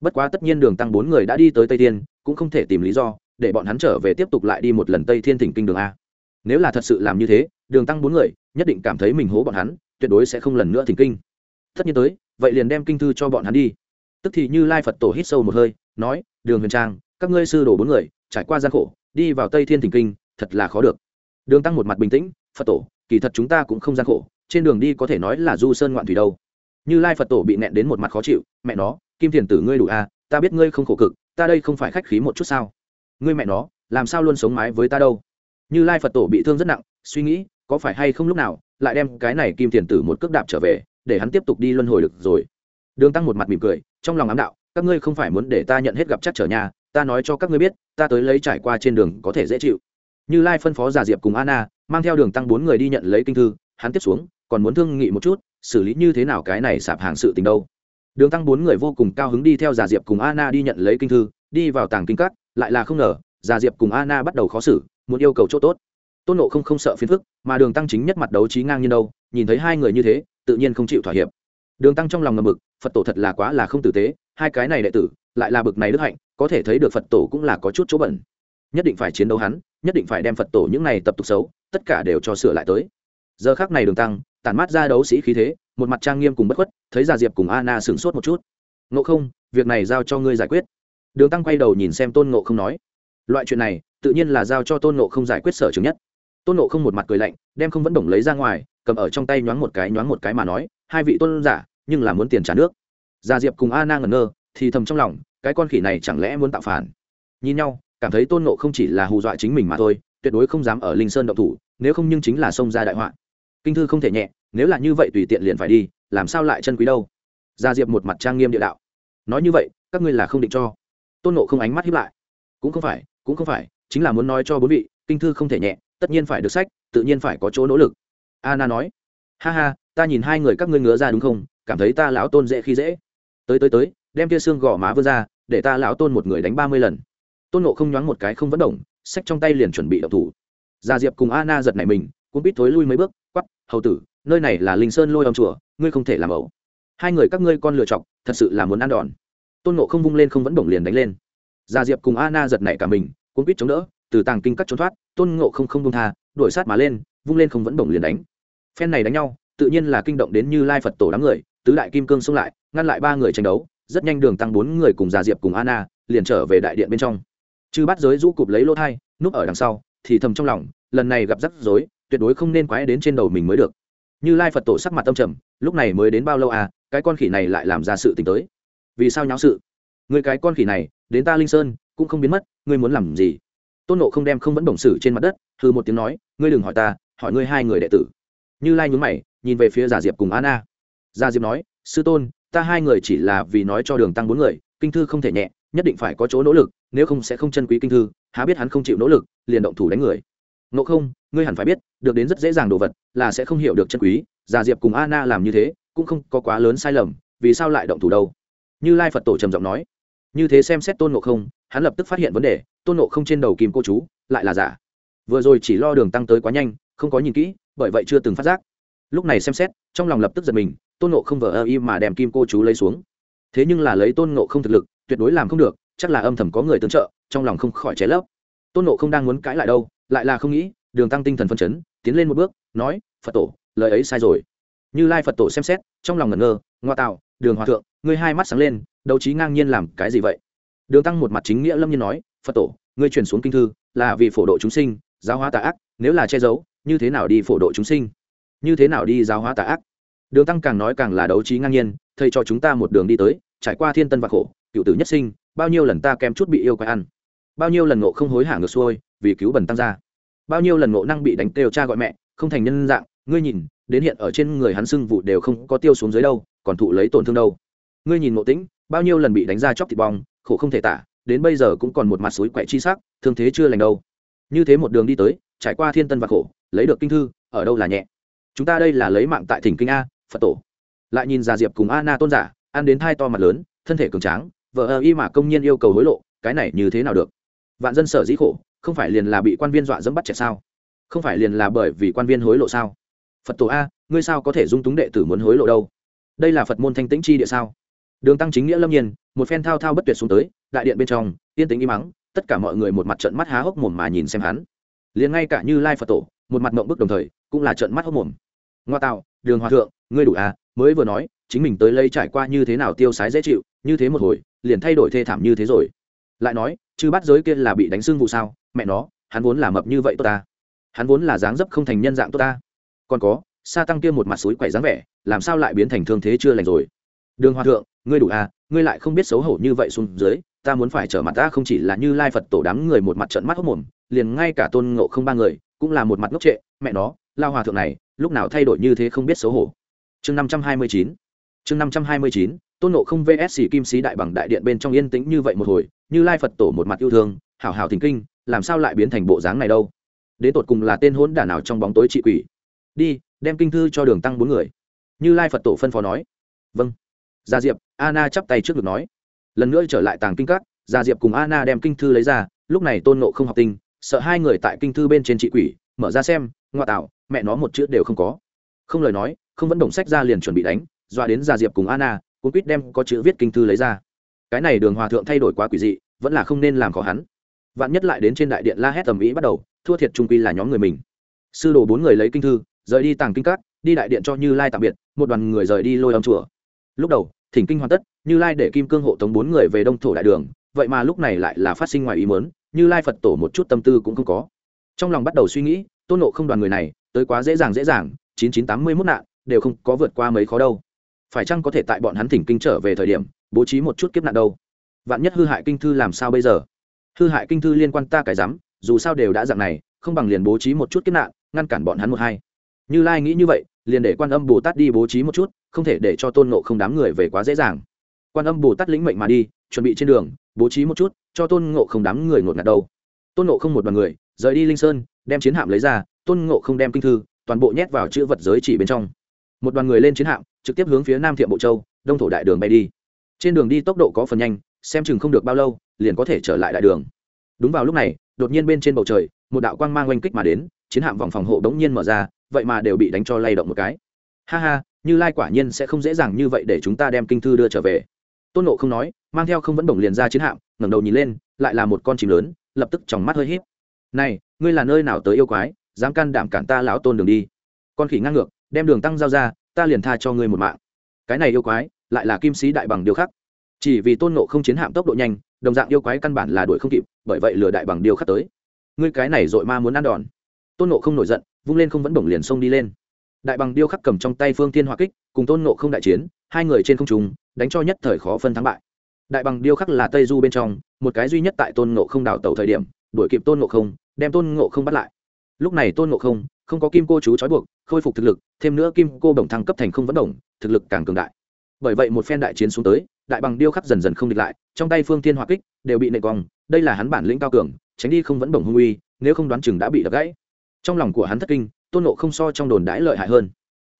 Bất quá tất nhiên đường tăng bốn người đã đi tới tây thiên cũng không thể tìm lý do để bọn hắn trở về tiếp tục lại đi một lần tây thiên thỉnh kinh đường a. Nếu là thật sự làm như thế đường tăng bốn người nhất định cảm thấy mình hố bọn hắn tuyệt đối sẽ không lần nữa thỉnh kinh. Tất nhiên tới vậy liền đem kinh thư cho bọn hắn đi. Tức thì như lai phật tổ hít sâu một hơi nói đường huyền trang các ngươi sư đổ bốn người trải qua gian khổ đi vào tây thiên thỉnh kinh thật là khó được. Đường tăng một mặt bình tĩnh phật tổ kỳ thật chúng ta cũng không gian khổ trên đường đi có thể nói là du sơn ngoạn thủy đâu. Như lai phật tổ bị nẹn đến một mặt khó chịu mẹ nó kim thiền tử ngươi đủ a à, ta biết ngươi không khổ cực ta đây không phải khách khí một chút sao? Ngươi mẹ nó, làm sao luôn sống mái với ta đâu? Như lai phật tổ bị thương rất nặng, suy nghĩ, có phải hay không lúc nào, lại đem cái này kim Tiền tử một cước đạp trở về, để hắn tiếp tục đi luân hồi được rồi. Đường tăng một mặt mỉm cười, trong lòng ám đạo, các ngươi không phải muốn để ta nhận hết gặp chắc trở nhà, ta nói cho các ngươi biết, ta tới lấy trải qua trên đường có thể dễ chịu. Như lai phân phó giả diệp cùng anna, mang theo đường tăng bốn người đi nhận lấy kinh thư, hắn tiếp xuống, còn muốn thương nghị một chút, xử lý như thế nào cái này sạp hàng sự tình đâu. Đường tăng bốn người vô cùng cao hứng đi theo giả diệp cùng anna đi nhận lấy kinh thư, đi vào tàng kinh các lại là không ngờ, già diệp cùng anna bắt đầu khó xử, muốn yêu cầu chỗ tốt. Tôn nộ không không sợ phiền phức, mà đường tăng chính nhất mặt đấu trí ngang như đâu, nhìn thấy hai người như thế, tự nhiên không chịu thỏa hiệp. Đường tăng trong lòng ngầm mực, phật tổ thật là quá là không tử tế, hai cái này đệ tử, lại là bực này đức hạnh, có thể thấy được phật tổ cũng là có chút chỗ bẩn. Nhất định phải chiến đấu hắn, nhất định phải đem phật tổ những này tập tục xấu, tất cả đều cho sửa lại tới. Giờ khác này đường tăng, tản mát ra đấu sĩ khí thế, một mặt trang nghiêm cùng bất khuất, thấy già diệp cùng anna sửng sốt một chút. Ngộ không, việc này giao cho ngươi giải quyết đường tăng quay đầu nhìn xem tôn ngộ không nói, loại chuyện này, tự nhiên là giao cho tôn ngộ không giải quyết sở trường nhất. Tôn ngộ không một mặt cười lạnh, đem không vẫn đồng lấy ra ngoài, cầm ở trong tay nhoáng một cái, nhoáng một cái mà nói, hai vị tôn giả, nhưng là muốn tiền trả nước. Gia diệp cùng a na ngẩn ngơ, thì thầm trong lòng, cái con khỉ này chẳng lẽ muốn tạo phản? Nhìn nhau, cảm thấy tôn nộ không chỉ là hù dọa chính mình mà thôi, tuyệt đối không dám ở linh sơn động thủ, nếu không nhưng chính là xông ra đại họa. Kinh thư không thể nhẹ, nếu là như vậy tùy tiện liền phải đi, làm sao lại chân quý đâu? Gia diệp một mặt trang nghiêm địa đạo, nói như vậy, các ngươi là không định cho tôn nộ không ánh mắt hiếp lại. Cũng không phải, cũng không phải, chính là muốn nói cho bốn vị, kinh thư không thể nhẹ, tất nhiên phải được sách, tự nhiên phải có chỗ nỗ lực. Anna nói, ha ha, ta nhìn hai người các ngươi ngứa ra đúng không? Cảm thấy ta lão tôn dễ khi dễ. Tới tới tới, đem kia xương gò má vươn ra, để ta lão tôn một người đánh ba mươi lần. Tôn nộ không nhoáng một cái không vẫn động, sách trong tay liền chuẩn bị đậu thủ. Gia diệp cùng Anna giật nảy mình, cũng biết thối lui mấy bước quắp hầu tử, nơi này là linh sơn lôi ông chùa, ngươi không thể làm ẩu. Hai người các ngươi con lựa chọc thật sự là muốn ăn đòn tôn nộ không vung lên không vẫn động liền đánh lên. Gia diệp cùng Anna giật nảy cả mình, cuốn quýt chống đỡ, từ tàng kinh cắt trốn thoát, tôn ngộ không không vung tha, đuổi sát mà lên, vung lên không vẫn động liền đánh. Phen này đánh nhau, tự nhiên là kinh động đến như lai phật tổ đám người, tứ đại kim cương xông lại, ngăn lại ba người tranh đấu, rất nhanh đường tăng bốn người cùng gia diệp cùng anna liền trở về đại điện bên trong. Chư bắt giới rũ cụp lấy lỗ thai, núp ở đằng sau, thì thầm trong lòng, lần này gặp rắc rối, tuyệt đối không nên quái đến trên đầu mình mới được. Như lai phật tổ sắc mặt tâm trầm, lúc này mới đến bao lâu à cái con khỉ này lại làm ra sự t ì n h tới vì sao nháo sự? Người cái con khỉ này, đến ta linh sơn, cũng không biến mất, ngươi muốn làm gì? Tôn nộ không đem không vẫn bổng sử trên mặt đất hư một tiếng nói, ngươi đừng hỏi ta, hỏi ngươi hai người đệ tử. Như lai nhún mày, nhìn về phía giả diệp cùng anna. Giả diệp nói, sư tôn, ta hai người chỉ là vì nói cho đường tăng bốn người, kinh thư không thể nhẹ, nhất định phải có chỗ nỗ lực, nếu không sẽ không chân quý kinh thư, há biết hắn không chịu nỗ lực, liền động thủ đánh người. Nộ không, ngươi hẳn phải biết, được đến rất dễ dàng đồ vật, là sẽ không hiểu được chân quý, giả diệp cùng anna làm như thế, cũng không có quá lớn sai lầm, vì sao lại động thủ đâu? Như lai phật tổ trầm giọng nói. Như thế xem xét tôn ngộ không, hắn lập tức phát hiện vấn đề, tôn ngộ không trên đầu kim cô chú lại là giả. Vừa rồi chỉ lo đường tăng tới quá nhanh, không có nhìn kỹ, bởi vậy chưa từng phát giác. Lúc này xem xét, trong lòng lập tức giật mình, tôn nộ không vờ ơ y mà đem kim cô chú lấy xuống. Thế nhưng là lấy tôn nộ không thực lực, tuyệt đối làm không được, chắc là âm thầm có người tương trợ, trong lòng không khỏi cháy lấp. Tôn nộ không đang muốn cãi lại đâu, lại là không nghĩ, đường tăng tinh thần phân chấn, tiến lên một bước, nói, phật tổ, lời ấy sai rồi. Như lai phật tổ xem xét, trong lòng ngẩn ngơ, ngoa tạo đường hòa thượng, ngươi hai mắt sáng lên, đấu trí ngang nhiên làm cái gì vậy? Đường tăng một mặt chính nghĩa lâm nhiên nói, phật tổ, ngươi truyền xuống kinh thư, là vì phổ độ chúng sinh, giáo hóa tà ác, nếu là che giấu, như thế nào đi phổ độ chúng sinh? Như thế nào đi giáo hóa tà ác? Đường tăng càng nói càng là đấu trí ngang nhiên, thầy cho chúng ta một đường đi tới, trải qua thiên tân và khổ, cựu tử nhất sinh, bao nhiêu lần ta kém chút bị yêu quái ăn? Bao nhiêu lần ngộ không hối hả ngược xuôi, vì cứu bần tăng ra? Bao nhiêu lần ngộ năng bị đánh kêu cha gọi mẹ, không thành nhân dạng, ngươi nhìn, đến hiện ở trên người hắn sưng vụ đều không có tiêu xuống dưới đâu còn thụ lấy tổn thương đâu. Ngươi nhìn ngộ tĩnh, bao nhiêu lần bị đánh ra chóc thịt bong, khổ không thể tả, đến bây giờ cũng còn một mặt suối quẹ chi sắc, thương thế chưa lành đâu. Như thế một đường đi tới, trải qua thiên tân và khổ, lấy được kinh thư, ở đâu là nhẹ? Chúng ta đây là lấy mạng tại thỉnh kinh a, phật tổ. Lại nhìn già diệp cùng a na tôn giả, ăn đến thai to mặt lớn, thân thể cường tráng, vợ ơ y mà công nhiên yêu cầu hối lộ, cái này như thế nào được? Vạn dân sở dĩ khổ, không phải liền là bị quan viên dọa dẫm bắt trẻ sao? Không phải liền là bởi vì quan viên hối lộ sao? Phật tổ a, ngươi sao có thể dung túng đệ tử muốn hối lộ đâu? Đây là phật môn thanh tĩnh chi địa sao? Đường tăng chính nghĩa lâm nhiên, một phen thao thao bất tuyệt xuống tới, đại điện bên trong, yên tĩnh im mắng tất cả mọi người một mặt trận mắt há hốc mồm mà nhìn xem hắn. Liền ngay cả như lai phật tổ, một mặt mộng bức đồng thời, cũng là trận mắt hốc mồm. Ngoa tạo đường hòa thượng, ngươi đủ à? Mới vừa nói, chính mình tới lây trải qua như thế nào tiêu sái dễ chịu, như thế một hồi, liền thay đổi thê thảm như thế rồi. Lại nói chứ bắt giới kia là bị đánh xương vụ sao? Mẹ nó, hắn vốn là mập như vậy tốt ta. Hắn vốn là dáng dấp không thành nhân dạng tốt ta. Còn có sa tăng kia một mặt suối quẩy dáng vẻ, làm sao lại biến thành thương thế chưa lành rồi? Đường hòa thượng, ngươi đủ à ngươi lại không biết xấu hổ như vậy xuống dưới, ta muốn phải trở mặt ta không chỉ là như lai phật tổ đám người một mặt trận mắt hốc mồm, liền ngay cả tôn ngộ không ba người cũng là một mặt ngốc trệ, mẹ nó, lao hòa thượng này, lúc nào thay đổi như thế không biết xấu hổ. Chương năm trăm hai mươi chín, chương năm trăm hai mươi chín, tôn ngộ không vs. Kim sĩ đại bằng đại điện bên trong yên tĩnh như vậy một hồi, như lai phật tổ một mặt yêu thương, hảo hảo thình kinh, làm sao lại biến thành bộ dáng này đâu? Đến tột cùng là tên hỗn đản nào trong bóng tối trị quỷ? Đi đem kinh thư cho đường tăng bốn người. Như lai phật tổ phân phó nói. Vâng. Gia diệp, anna chắp tay trước ngực nói. Lần nữa trở lại tàng kinh các, gia diệp cùng anna đem kinh thư lấy ra, lúc này tôn nộ không học tinh, sợ hai người tại kinh thư bên trên trị quỷ, mở ra xem, ngoại tạo, mẹ nó một chữ đều không có. Không lời nói, không vẫn đồng sách ra liền chuẩn bị đánh, dọa đến gia diệp cùng anna, cuốn quýt đem có chữ viết kinh thư lấy ra. Cái này đường hòa thượng thay đổi quá quỷ dị, vẫn là không nên làm khó hắn. Vạn nhất lại đến trên đại điện la hét tầm ý bắt đầu, thua thiệt trung quy là nhóm người mình. Sư đồ bốn người lấy kinh thư rời đi tàng kinh các, đi đại điện cho như lai tạm biệt, một đoàn người rời đi lôi âm chùa. Lúc đầu, thỉnh kinh hoàn tất, như lai để kim cương hộ tống bốn người về đông thổ đại đường, vậy mà lúc này lại là phát sinh ngoài ý mớn như lai phật tổ một chút tâm tư cũng không có. Trong lòng bắt đầu suy nghĩ, tôn nộ không đoàn người này, tới quá dễ dàng dễ dàng, chín chín tám mươi mốt nạn, đều không có vượt qua mấy khó đâu. Phải chăng có thể tại bọn hắn thỉnh kinh trở về thời điểm, bố trí một chút kiếp nạn đâu? Vạn nhất hư hại kinh thư làm sao bây giờ? Hư hại kinh thư liên quan ta cái rắm dù sao đều đã dạng này, không bằng liền bố trí một chút kiếp nạn, ngăn cản bọn hắn một hai như lai nghĩ như vậy, liền để quan âm bồ tát đi bố trí một chút, không thể để cho tôn nộ không đám người về quá dễ dàng. Quan âm bồ tát lĩnh mệnh mà đi, chuẩn bị trên đường, bố trí một chút, cho tôn ngộ không đám người ngột ngạt đâu. Tôn ngộ không một đoàn người, rời đi linh sơn, đem chiến hạm lấy ra, tôn ngộ không đem kinh thư, toàn bộ nhét vào chữ vật giới chỉ bên trong. Một đoàn người lên chiến hạm, trực tiếp hướng phía nam thiệm bộ châu, đông thổ đại đường bay đi. Trên đường đi tốc độ có phần nhanh, xem chừng không được bao lâu, liền có thể trở lại đại đường. Đúng vào lúc này, đột nhiên bên trên bầu trời, một đạo quang mang oanh kích mà đến, chiến hạm vòng phòng hộ đống nhiên mở ra vậy mà đều bị đánh cho lay động một cái. Ha ha, như lai quả nhiên sẽ không dễ dàng như vậy để chúng ta đem kinh thư đưa trở về. Tôn nộ không nói, mang theo không vẫn bổng liền ra chiến hạm, ngẩng đầu nhìn lên, lại là một con chim lớn, lập tức chòng mắt hơi híp. Này, ngươi là nơi nào tới yêu quái, dám can đảm cản ta lão tôn đường đi. Con khỉ ngang ngược, đem đường tăng giao ra, ta liền tha cho ngươi một mạng. Cái này yêu quái, lại là kim sĩ đại bằng điều khắc. Chỉ vì tôn nộ không chiến hạm tốc độ nhanh, đồng dạng yêu quái căn bản là đuổi không kịp, bởi vậy lừa đại bằng điều khắc tới. Ngươi cái này dội ma muốn ăn đòn. Tôn nộ không nổi giận vung lên không vẫn bổng liền xông đi lên. Đại bằng điêu khắc cầm trong tay phương thiên hỏa kích, cùng tôn nộ không đại chiến, hai người trên không trung, đánh cho nhất thời khó phân thắng bại. Đại bằng điêu khắc là tây du bên trong, một cái duy nhất tại tôn nộ không đào tẩu thời điểm, đuổi kịp tôn nộ không, đem tôn nộ không bắt lại. Lúc này tôn nộ không không có kim cô chú trói buộc, khôi phục thực lực, thêm nữa kim cô bổng thăng cấp thành không vẫn đồng thực lực càng cường đại. Bởi vậy một phen đại chiến xuống tới, đại bằng điêu khắc dần dần không địch lại, trong tay phương thiên hỏa kích đều bị nệ quòng đây là hắn bản lĩnh cao cường, tránh đi không vẫn bổng hung uy, nếu không đoán chừng đã bị đập gãy trong lòng của hắn thất kinh, tôn nộ không so trong đồn đãi lợi hại hơn.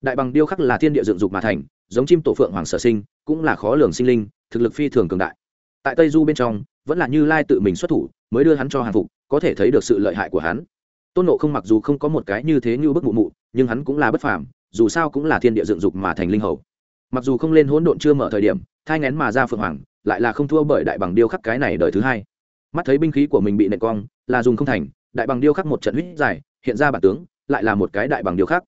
Đại bằng điêu khắc là thiên địa dựng dục mà thành, giống chim tổ phượng hoàng sở sinh, cũng là khó lường sinh linh, thực lực phi thường cường đại. Tại tây du bên trong, vẫn là như lai tự mình xuất thủ, mới đưa hắn cho hàng phục, có thể thấy được sự lợi hại của hắn. Tôn nộ không mặc dù không có một cái như thế như bức mụ mụ, nhưng hắn cũng là bất phàm, dù sao cũng là thiên địa dựng dục mà thành linh hầu. Mặc dù không lên hỗn độn chưa mở thời điểm, thai ngén mà ra phượng hoàng, lại là không thua bởi đại bằng điêu khắc cái này đời thứ hai. Mắt thấy binh khí của mình bị nệ cong, là dùng không thành, đại bằng điêu khắc một trận huyết dài hiện ra bản tướng, lại là một cái đại bằng điêu khác.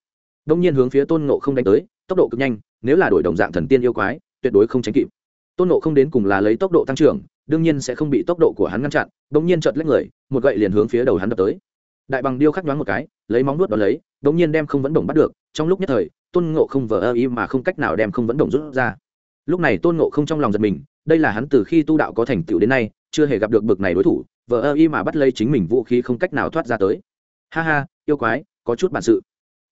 đông nhiên hướng phía tôn nộ không đánh tới, tốc độ cực nhanh, nếu là đổi đồng dạng thần tiên yêu quái, tuyệt đối không tránh kịp. Tôn nộ không đến cùng là lấy tốc độ tăng trưởng, đương nhiên sẽ không bị tốc độ của hắn ngăn chặn, đông nhiên chợt lấy người, một gậy liền hướng phía đầu hắn đập tới. Đại bằng điêu khắc đoán một cái, lấy móng nuốt đ lấy, đông nhiên đem không vẫn đồng bắt được, trong lúc nhất thời, tôn ngộ không vờ ơ y mà không cách nào đem không vẫn đồng rút ra. Lúc này tôn ngộ không trong lòng giật mình, đây là hắn từ khi tu đạo có thành tựu đến nay, chưa hề gặp được bực này đối thủ, vờ ơ y mà bắt lấy chính mình vũ khí không cách nào thoát ra tới ha ha, yêu quái, có chút bản sự.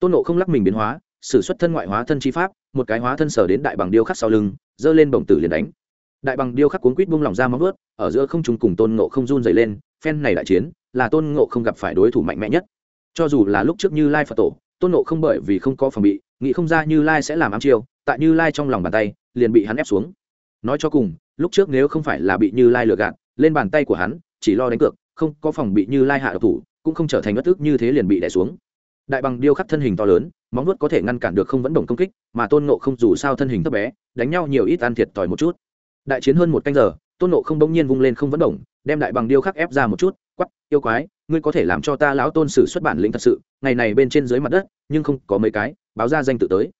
Tôn ngộ không lắc mình biến hóa s ử xuất thân ngoại hóa thân chi pháp, một cái hóa thân sở đến đại bằng điêu khắc sau lưng, giơ lên bổng tử liền đánh. Đại bằng điêu khắc cuốn quýt bung lỏng ra móng vớt ở giữa không trùng cùng tôn ngộ không run dày lên, phen này đại chiến, là tôn ngộ không gặp phải đối thủ mạnh mẽ nhất. Cho dù là lúc trước như lai phật tổ, tôn ngộ không bởi vì không có phòng bị, nghĩ không ra như lai sẽ làm ám chiêu, tại như lai trong lòng bàn tay, liền bị hắn ép xuống. Nói cho cùng, lúc trước nếu không phải là bị như lai lừa gạt, lên bàn tay của hắn, chỉ lo đánh cược, không có phòng bị như lai hạ độc thủ cũng không trở thành bất tức như thế liền bị đè xuống. Đại bằng điêu khắc thân hình to lớn, móng nuốt có thể ngăn cản được không vẫn đồng công kích, mà tôn nộ không dù sao thân hình thấp bé, đánh nhau nhiều ít ăn thiệt thòi một chút. Đại chiến hơn một canh giờ, tôn nộ không bỗng nhiên vung lên không vẫn đồng đem đại bằng điêu khắc ép ra một chút quắp yêu quái, ngươi có thể làm cho ta lão tôn sử xuất bản lĩnh thật sự, ngày này bên trên dưới mặt đất, nhưng không có mấy cái, báo ra danh tự tới.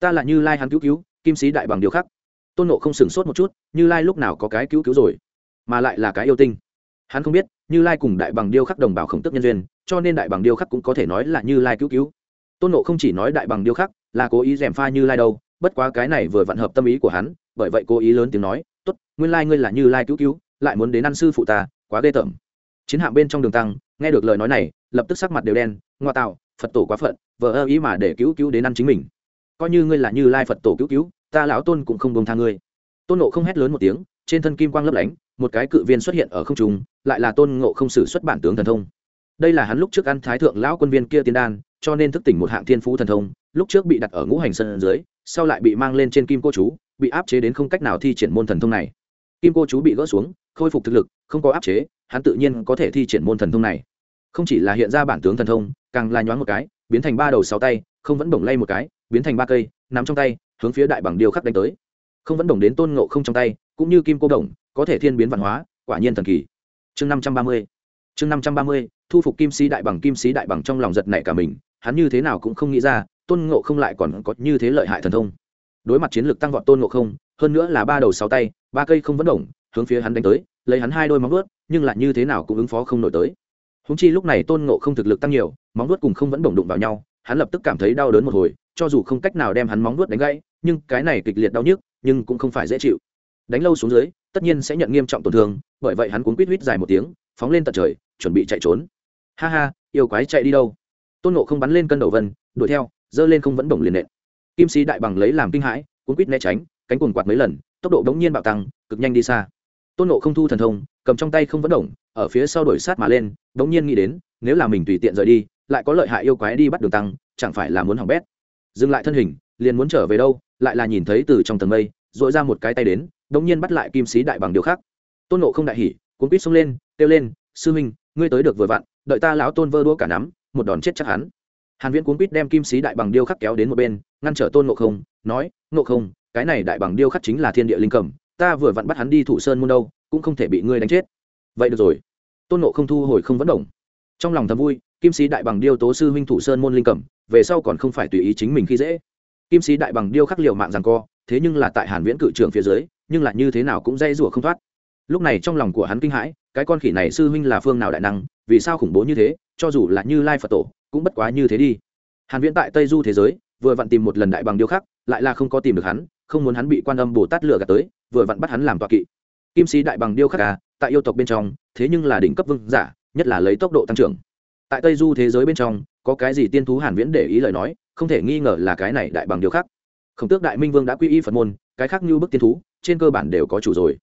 Ta là như lai hắn cứu cứu, kim sĩ đại bằng điêu khắc. Tôn nộ không sửng sốt một chút, như lai lúc nào có cái cứu cứu rồi, mà lại là cái yêu tinh hắn không biết, như lai cùng đại bằng điêu khắc đồng bào khổng tức nhân duyên, cho nên đại bằng điêu khắc cũng có thể nói là như lai cứu cứu. Tôn nộ không chỉ nói đại bằng điêu khắc là cố ý d pha như lai đâu, bất quá cái này vừa vặn hợp tâm ý của hắn, bởi vậy cố ý lớn tiếng nói t ố t nguyên lai ngươi là như lai cứu cứu, lại muốn đến ăn sư phụ ta, quá ghê tởm. Chiến hạm bên trong đường tăng, nghe được lời nói này, lập tức sắc mặt đều đen, ngoa tạo, phật tổ quá phận vợ ơ ý mà để cứu cứu đến ăn chính mình. Coi như ngươi là như lai phật tổ cứu cứu, ta lão tôn cũng không bông tha ngươi. Tôn nộ không hét lớn một tiếng trên thân kim quang lấp lánh, một cái cự viên xuất hiện ở không trung, lại là tôn ngộ không sử xuất bản tướng thần thông. Đây là hắn lúc trước ăn thái thượng lão quân viên kia tiên đan, cho nên thức tỉnh một hạng thiên phú thần thông, lúc trước bị đặt ở ngũ hành sân dưới, sau lại bị mang lên trên kim cô chú, bị áp chế đến không cách nào thi triển môn thần thông này. Kim cô chú bị gỡ xuống, khôi phục thực lực, không có áp chế, hắn tự nhiên có thể thi triển môn thần thông này. Không chỉ là hiện ra bản tướng thần thông, càng là nhoáng một cái, biến thành ba đầu sáu tay, không vẫn bổng lay một cái, biến thành ba cây, nắm trong tay, hướng phía đại bằng điêu khắc đánh tới. Không vẫn bổng đến tôn ngộ không trong tay cũng như kim cô đồng, có thể thiên biến văn hóa, quả nhiên thần kỳ. Chương năm trăm ba mươi. Chương năm trăm ba mươi, thu phục kim sĩ đại bằng kim sĩ đại bằng trong lòng giật nảy cả mình, hắn như thế nào cũng không nghĩ ra, tôn ngộ không lại còn có như thế lợi hại thần thông. Đối mặt chiến lược tăng vọt tôn ngộ không, hơn nữa là ba đầu sáu tay, ba cây không vẫn đồng hướng phía hắn đánh tới, lấy hắn hai đôi móng vuốt, nhưng lại như thế nào cũng ứng phó không nổi tới. Húng chi lúc này tôn ngộ không thực lực tăng nhiều, móng vuốt cùng không vẫn đồng đụng vào nhau, hắn lập tức cảm thấy đau đớn một hồi, cho dù không cách nào đem hắn móng vuốt đánh gãy, nhưng cái này kịch liệt đau nhức, nhưng cũng không phải dễ chịu đánh lâu xuống dưới, tất nhiên sẽ nhận nghiêm trọng tổn thương, bởi vậy hắn cuốn quýt huýt dài một tiếng, phóng lên tận trời, chuẩn bị chạy trốn. Ha ha, yêu quái chạy đi đâu? Tôn nộ không bắn lên cân đầu vân, đuổi theo, giơ lên không vẫn bổng liền nện. Kim sĩ đại bằng lấy làm kinh hãi cuốn quýt né tránh, cánh cuồng quạt mấy lần, tốc độ đống nhiên bạo tăng, cực nhanh đi xa. Tôn nộ không thu thần thông, cầm trong tay không vẫn động ở phía sau đổi sát mà lên đống nhiên nghĩ đến, nếu là mình tùy tiện rời đi, lại có lợi hại yêu quái đi bắt đường tăng, chẳng phải là muốn hỏng bét. Dừng lại thân hình, liền muốn trở về đâu, lại là nhìn thấy từ trong tầng mây dội ra một cái tay đến đống nhiên bắt lại kim sĩ đại bằng điều khác. Tôn nộ không đại hỉ, cuốn quýt xông lên, kêu lên, sư minh ngươi tới được vừa vặn, đợi ta lão tôn vơ đua cả nắm, một đòn chết chắc hắn. Hàn viễn cuốn quýt đem kim sĩ đại bằng điêu khắc kéo đến một bên, ngăn trở tôn nộ không, nói nộ không, cái này đại bằng điêu khắc chính là thiên địa linh cẩm ta vừa vặn bắt hắn đi thủ sơn môn đâu, cũng không thể bị ngươi đánh chết. Vậy được rồi. Tôn nộ không thu hồi không vẫn động. Trong lòng thầm vui, kim sĩ đại bằng điêu tố sư huynh thủ sơn môn linh cẩm về sau còn không phải tùy ý chính mình khi dễ. Kim sĩ đại bằng điêu khắc liều mạng rằng co, thế nhưng là tại hàn viễn cự trưởng phía dưới nhưng lại như thế nào cũng dây rủa không thoát. Lúc này trong lòng của hắn kinh hãi, cái con khỉ này sư huynh là phương nào đại năng, vì sao khủng bố như thế, cho dù là như lai phật tổ, cũng bất quá như thế đi. Hàn viễn tại tây du thế giới, vừa vặn tìm một lần đại bằng điêu khắc, lại là không có tìm được hắn, không muốn hắn bị quan âm bồ tát lừa gạt tới, vừa vặn bắt hắn làm tọa kỵ. Kim sĩ đại bằng điêu khắc à tại yêu tộc bên trong, thế nhưng là đỉnh cấp vương giả, nhất là lấy tốc độ tăng trưởng. Tại tây du thế giới bên trong, có cái gì tiên thú hàn viễn để ý lời nói, không thể nghi ngờ là cái này đại bằng điêu khắc. Khổng tước đại minh vương đã quy y phật môn, cái khác như bức tiên thú trên cơ bản đều có chủ rồi.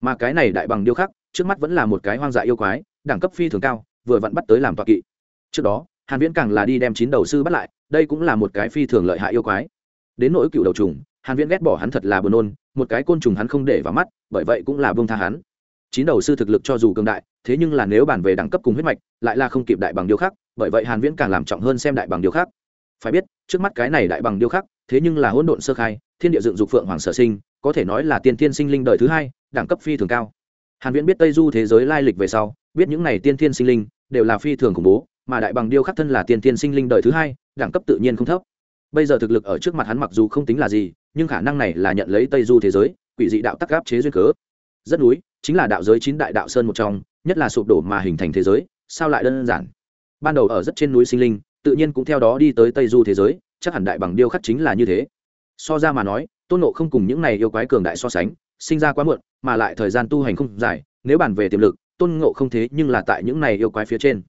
Mà cái này đại bằng điêu khắc, trước mắt vẫn là một cái hoang dại yêu quái, đẳng cấp phi thường cao, vừa vặn bắt tới làm tọa kỵ. Trước đó, hàn viễn càng là đi đem chín đầu sư bắt lại, đây cũng là một cái phi thường lợi hại yêu quái. Đến nỗi cựu đầu trùng, hàn viễn ghét bỏ hắn thật là buồn nôn, một cái côn trùng hắn không để vào mắt, bởi vậy cũng là buông tha hắn. Chín đầu sư thực lực cho dù cường đại, thế nhưng là nếu bàn về đẳng cấp cùng huyết mạch, lại là không kịp đại bằng điêu khắc, bởi vậy hàn viễn càng làm trọng hơn xem đại bằng điêu khắc. Phải biết, trước mắt cái này đại bằng điêu khắc, thế nhưng là hỗn độn sơ khai, thiên địa dựng dục phượng hoàng sở sinh có thể nói là tiên thiên sinh linh đời thứ hai, đẳng cấp phi thường cao. Hàn viễn biết tây du thế giới lai lịch về sau, biết những này tiên thiên sinh linh đều là phi thường khủng bố, mà đại bằng điêu khắc thân là tiên thiên sinh linh đời thứ hai, đẳng cấp tự nhiên không thấp. Bây giờ thực lực ở trước mặt hắn mặc dù không tính là gì, nhưng khả năng này là nhận lấy tây du thế giới, quỷ dị đạo tắc gáp chế duyên cớ. Rất núi, chính là đạo giới chín đại đạo sơn một trong, nhất là sụp đổ mà hình thành thế giới, sao lại đơn giản? Ban đầu ở rất trên núi sinh linh, tự nhiên cũng theo đó đi tới tây du thế giới, chắc hẳn đại bằng điêu khắc chính là như thế. So ra mà nói tôn nộ không cùng những này yêu quái cường đại so sánh, sinh ra quá muộn, mà lại thời gian tu hành không dài, nếu bàn về tiềm lực, tôn ngộ không thế nhưng là tại những này yêu quái phía trên.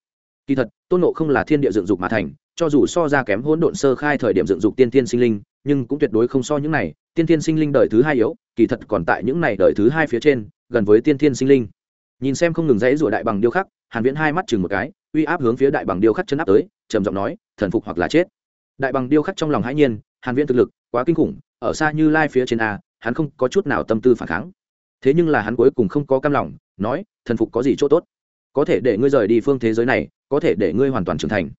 Kỳ thật, tôn ngộ không là thiên địa dựng dục mà thành, cho dù so ra kém hỗn độn sơ khai thời điểm dựng dục tiên tiên sinh linh, nhưng cũng tuyệt đối không so những này, tiên tiên sinh linh đời thứ hai yếu, kỳ thật còn tại những này đời thứ hai phía trên, gần với tiên tiên sinh linh. Nhìn xem không ngừng dãy rủa đại bằng điêu khắc, hàn viễn hai mắt chừng một cái, uy áp hướng phía đại bằng điêu khắc chân áp tới, trầm giọng nói, thần phục hoặc là chết. Đại bằng điêu khắc trong lòng hãi nhiên, hàn viễn thực lực quá kinh khủng ở xa như lai phía trên a, hắn không có chút nào tâm tư phản kháng. Thế nhưng là hắn cuối cùng không có cam lòng, nói, thần phục có gì chỗ tốt? Có thể để ngươi rời đi phương thế giới này, có thể để ngươi hoàn toàn trưởng thành.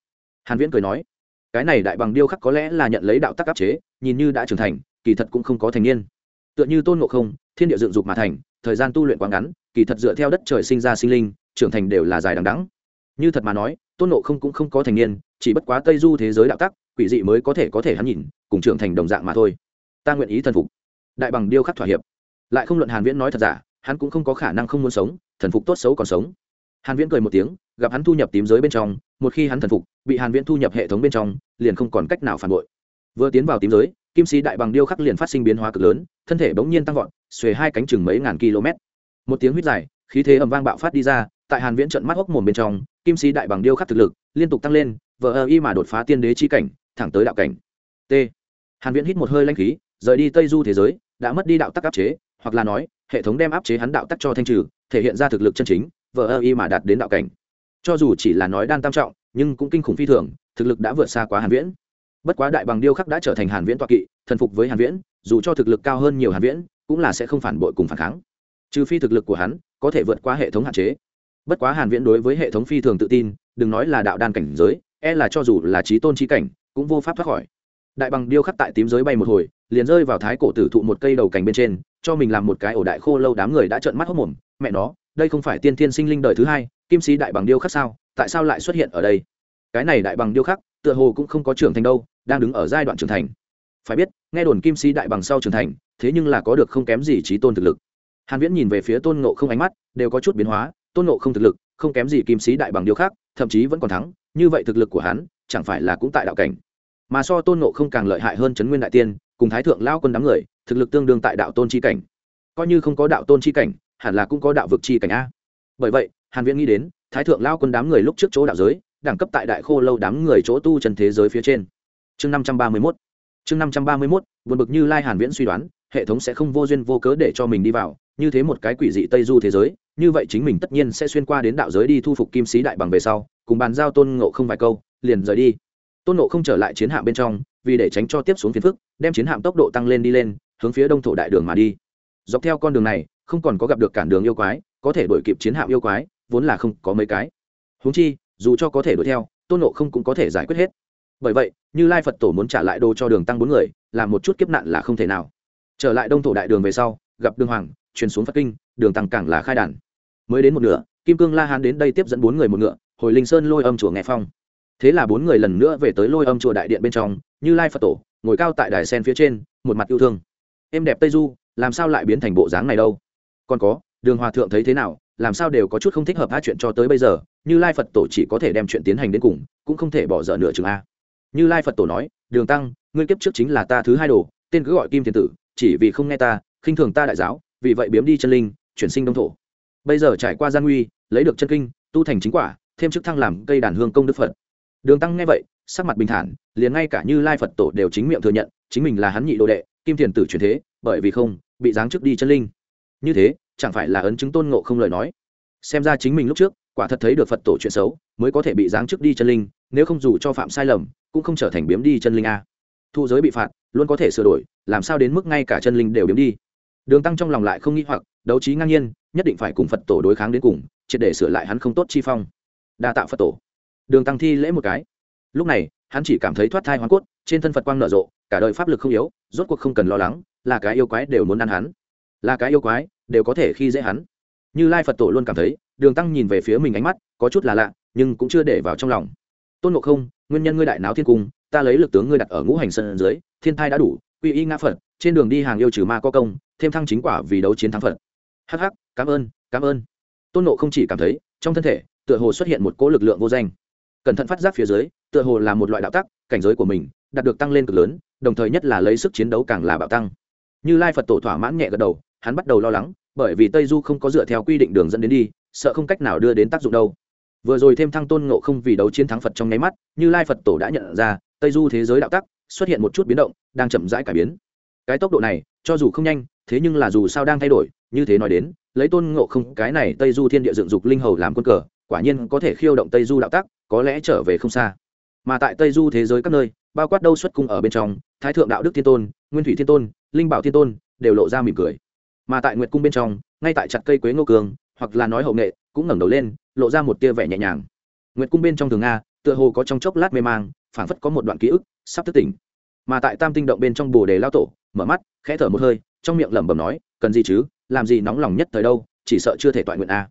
Hàn viễn cười nói, cái này đại bằng điêu khắc có lẽ là nhận lấy đạo tắc áp chế, nhìn như đã trưởng thành, kỳ thật cũng không có thành niên. Tựa như tôn ngộ không, thiên địa dựng dục mà thành, thời gian tu luyện quá ngắn, kỳ thật dựa theo đất trời sinh ra sinh linh, trưởng thành đều là dài đằng đẵng. Như thật mà nói, tôn ngộ không cũng không có thành niên, chỉ bất quá tây du thế giới đạo tắc, quỷ dị mới có thể có thể hắn nhìn, cùng trưởng thành đồng dạng mà thôi ta nguyện ý thần phục. Đại bằng điêu khắc thỏa hiệp. Lại không luận hàn viễn nói thật giả, hắn cũng không có khả năng không muốn sống, thần phục tốt xấu còn sống. Hàn viễn cười một tiếng, gặp hắn thu nhập tím giới bên trong, một khi hắn thần phục, bị hàn viễn thu nhập hệ thống bên trong, liền không còn cách nào phản bội. Vừa tiến vào tím giới, kim sĩ đại bằng điêu khắc liền phát sinh biến hóa cực lớn, thân thể bỗng nhiên tăng vọt, xuề hai cánh chừng mấy ngàn km. Một tiếng huyết dài, khí thế ầm vang bạo phát đi ra, tại hàn viễn trận mắt hốc mồm bên trong, kim sĩ đại bằng điêu khắc thực lực liên tục tăng lên, vờ y mà đột phá tiên đế chi cảnh, thẳng tới đạo cảnh. T. Hàn viễn hít một hơi lanh khí rời đi tây du thế giới, đã mất đi đạo tắc áp chế, hoặc là nói, hệ thống đem áp chế hắn đạo tắc cho thanh trừ, thể hiện ra thực lực chân chính, vờ ơ y mà đạt đến đạo cảnh. Cho dù chỉ là nói đan tam trọng, nhưng cũng kinh khủng phi thường, thực lực đã vượt xa quá hàn viễn. Bất quá đại bằng điêu khắc đã trở thành hàn viễn toa kỵ, thần phục với hàn viễn, dù cho thực lực cao hơn nhiều hàn viễn, cũng là sẽ không phản bội cùng phản kháng. Trừ phi thực lực của hắn có thể vượt qua hệ thống hạn chế. Bất quá hàn viễn đối với hệ thống phi thường tự tin, đừng nói là đạo đan cảnh giới e là cho dù là trí tôn trí cảnh, cũng vô pháp thoát khỏi. Đại bằng điêu khắc tại tím giới bay một hồi liền rơi vào thái cổ tử thụ một cây đầu cành bên trên, cho mình làm một cái ổ đại khô lâu đám người đã trợn mắt hốc mồm, mẹ nó, đây không phải tiên thiên sinh linh đời thứ hai, kim sĩ đại bằng điêu khắc sao? Tại sao lại xuất hiện ở đây? Cái này đại bằng điêu khắc, tựa hồ cũng không có trưởng thành đâu, đang đứng ở giai đoạn trưởng thành. Phải biết, nghe đồn kim sĩ đại bằng sau trưởng thành, thế nhưng là có được không kém gì trí tôn thực lực. Hàn viễn nhìn về phía tôn ngộ không ánh mắt, đều có chút biến hóa, tôn ngộ không thực lực, không kém gì kim sĩ đại bằng điêu khắc, thậm chí vẫn còn thắng, như vậy thực lực của hắn, chẳng phải là cũng tại đạo cảnh. Mà so tôn ngộ không càng lợi hại hơn chấn nguyên đại tiên cùng thái thượng lao quân đám người, thực lực tương đương tại đạo tôn chi cảnh. Coi như không có đạo tôn chi cảnh, hẳn là cũng có đạo vực chi cảnh a. Bởi vậy, hàn viễn nghĩ đến, thái thượng lao quân đám người lúc trước chỗ đạo giới, đẳng cấp tại đại khô lâu đám người chỗ tu trần thế giới phía trên. Chương 531 chương 531 buồn bực như lai hàn viễn suy đoán, hệ thống sẽ không vô duyên vô cớ để cho mình đi vào, như thế một cái quỷ dị tây du thế giới, như vậy chính mình tất nhiên sẽ xuyên qua đến đạo giới đi thu phục kim sĩ đại bằng về sau, cùng bàn giao tôn ngộ không vài câu, liền rời đi. Tôn ngộ không trở lại chiến hạm bên trong vì để tránh cho tiếp xuống phiền phức, đem chiến hạm tốc độ tăng lên đi lên, hướng phía đông thổ đại đường mà đi. Dọc theo con đường này, không còn có gặp được cản đường yêu quái, có thể đuổi kịp chiến hạm yêu quái, vốn là không có mấy cái. Húng chi, dù cho có thể đuổi theo, tôn ngộ không cũng có thể giải quyết hết. Bởi vậy, như lai phật tổ muốn trả lại đồ cho đường tăng bốn người, làm một chút kiếp nạn là không thể nào. Trở lại đông thổ đại đường về sau, gặp đường hoàng, truyền xuống phật kinh, đường tăng càng là khai đàn. Mới đến một nửa, kim cương la hán đến đây tiếp dẫn bốn người một ngựa, hồi linh sơn lôi âm chùa nghe phong thế là bốn người lần nữa về tới lôi âm chùa đại điện bên trong, như lai phật tổ, ngồi cao tại đài sen phía trên, một mặt yêu thương. Em đẹp tây du, làm sao lại biến thành bộ dáng này đâu? Còn có, đường hòa thượng thấy thế nào, làm sao đều có chút không thích hợp hai chuyện cho tới bây giờ, như lai phật tổ chỉ có thể đem chuyện tiến hành đến cùng, cũng không thể bỏ dở nửa chừng a. Như lai phật tổ nói, đường tăng, ngươi kiếp trước chính là ta thứ hai đồ, tên cứ gọi kim thiên tử, chỉ vì không nghe ta, khinh thường ta đại giáo, vì vậy biếm đi chân linh, chuyển sinh đông thổ. Bây giờ trải qua gian nguy, lấy được chân kinh, tu thành chính quả, thêm chức thăng làm cây đàn hương công đức phật đường tăng nghe vậy, sắc mặt bình thản, liền ngay cả như lai phật tổ đều chính miệng thừa nhận, chính mình là hắn nhị đồ đệ, kim thiền tử truyền thế, bởi vì không, bị giáng chức đi chân linh. Như thế, chẳng phải là ấn chứng tôn ngộ không lời nói? Xem ra chính mình lúc trước, quả thật thấy được phật tổ chuyện xấu, mới có thể bị giáng chức đi chân linh, nếu không dù cho phạm sai lầm, cũng không trở thành biếm đi chân linh a. Thu giới bị phạt, luôn có thể sửa đổi, làm sao đến mức ngay cả chân linh đều biếm đi? Đường tăng trong lòng lại không nghĩ hoặc, đấu trí ngang nhiên, nhất định phải cùng phật tổ đối kháng đến cùng, triệt để sửa lại hắn không tốt chi phong. Đa tạo phật tổ đường tăng thi lễ một cái. Lúc này, hắn chỉ cảm thấy thoát thai hoàn cốt, trên thân phật quang nở rộ, cả đời pháp lực không yếu, rốt cuộc không cần lo lắng, là cái yêu quái đều muốn ăn hắn. Là cái yêu quái, đều có thể khi dễ hắn. Như lai phật tổ luôn cảm thấy, đường tăng nhìn về phía mình ánh mắt, có chút là lạ, nhưng cũng chưa để vào trong lòng. Tôn ngộ không, nguyên nhân ngươi đại náo thiên cung, ta lấy lực tướng ngươi đặt ở ngũ hành sân dưới, thiên thai đã đủ, quy y ngã phật, trên đường đi hàng yêu trừ ma có công, thêm thăng chính quả vì đấu chiến thắng phật. Hh cảm ơn cảm ơn. Tôn nộ không chỉ cảm thấy, trong thân thể, tựa hồ xuất hiện một cỗ lực lượng vô danh cẩn thận phát giác phía dưới, tựa hồ là một loại đạo tắc, cảnh giới của mình đạt được tăng lên cực lớn, đồng thời nhất là lấy sức chiến đấu càng là bạo tăng. Như lai phật tổ thỏa mãn nhẹ gật đầu, hắn bắt đầu lo lắng, bởi vì tây du không có dựa theo quy định đường dẫn đến đi, sợ không cách nào đưa đến tác dụng đâu. Vừa rồi thêm thăng tôn ngộ không vì đấu chiến thắng phật trong nháy mắt, như lai phật tổ đã nhận ra, tây du thế giới đạo tắc xuất hiện một chút biến động, đang chậm rãi cải biến. Cái tốc độ này, cho dù không nhanh, thế nhưng là dù sao đang thay đổi, như thế nói đến, lấy tôn ngộ không, cái này tây du thiên địa dựng dục linh hầu làm quân cờ quả nhiên có thể khiêu động tây du đạo tắc, có lẽ trở về không xa. Mà tại tây du thế giới các nơi, bao quát đâu xuất cung ở bên trong, thái thượng đạo đức thiên tôn, nguyên thủy thiên tôn, linh bảo thiên tôn, đều lộ ra mỉm cười. Mà tại nguyệt cung bên trong, ngay tại chặt cây quế ngô cường, hoặc là nói hậu nghệ, cũng ngẩng đầu lên, lộ ra một tia vẻ nhẹ nhàng. Nguyệt cung bên trong thường nga, tựa hồ có trong chốc lát mê mang, phảng phất có một đoạn ký ức sắp thức tỉnh. Mà tại tam tinh động bên trong bồ đề lao tổ, mở mắt, khẽ thở một hơi, trong miệng lẩm bẩm nói, cần gì chứ? Làm gì nóng lòng nhất thời đâu? Chỉ sợ chưa thể toại nguyện a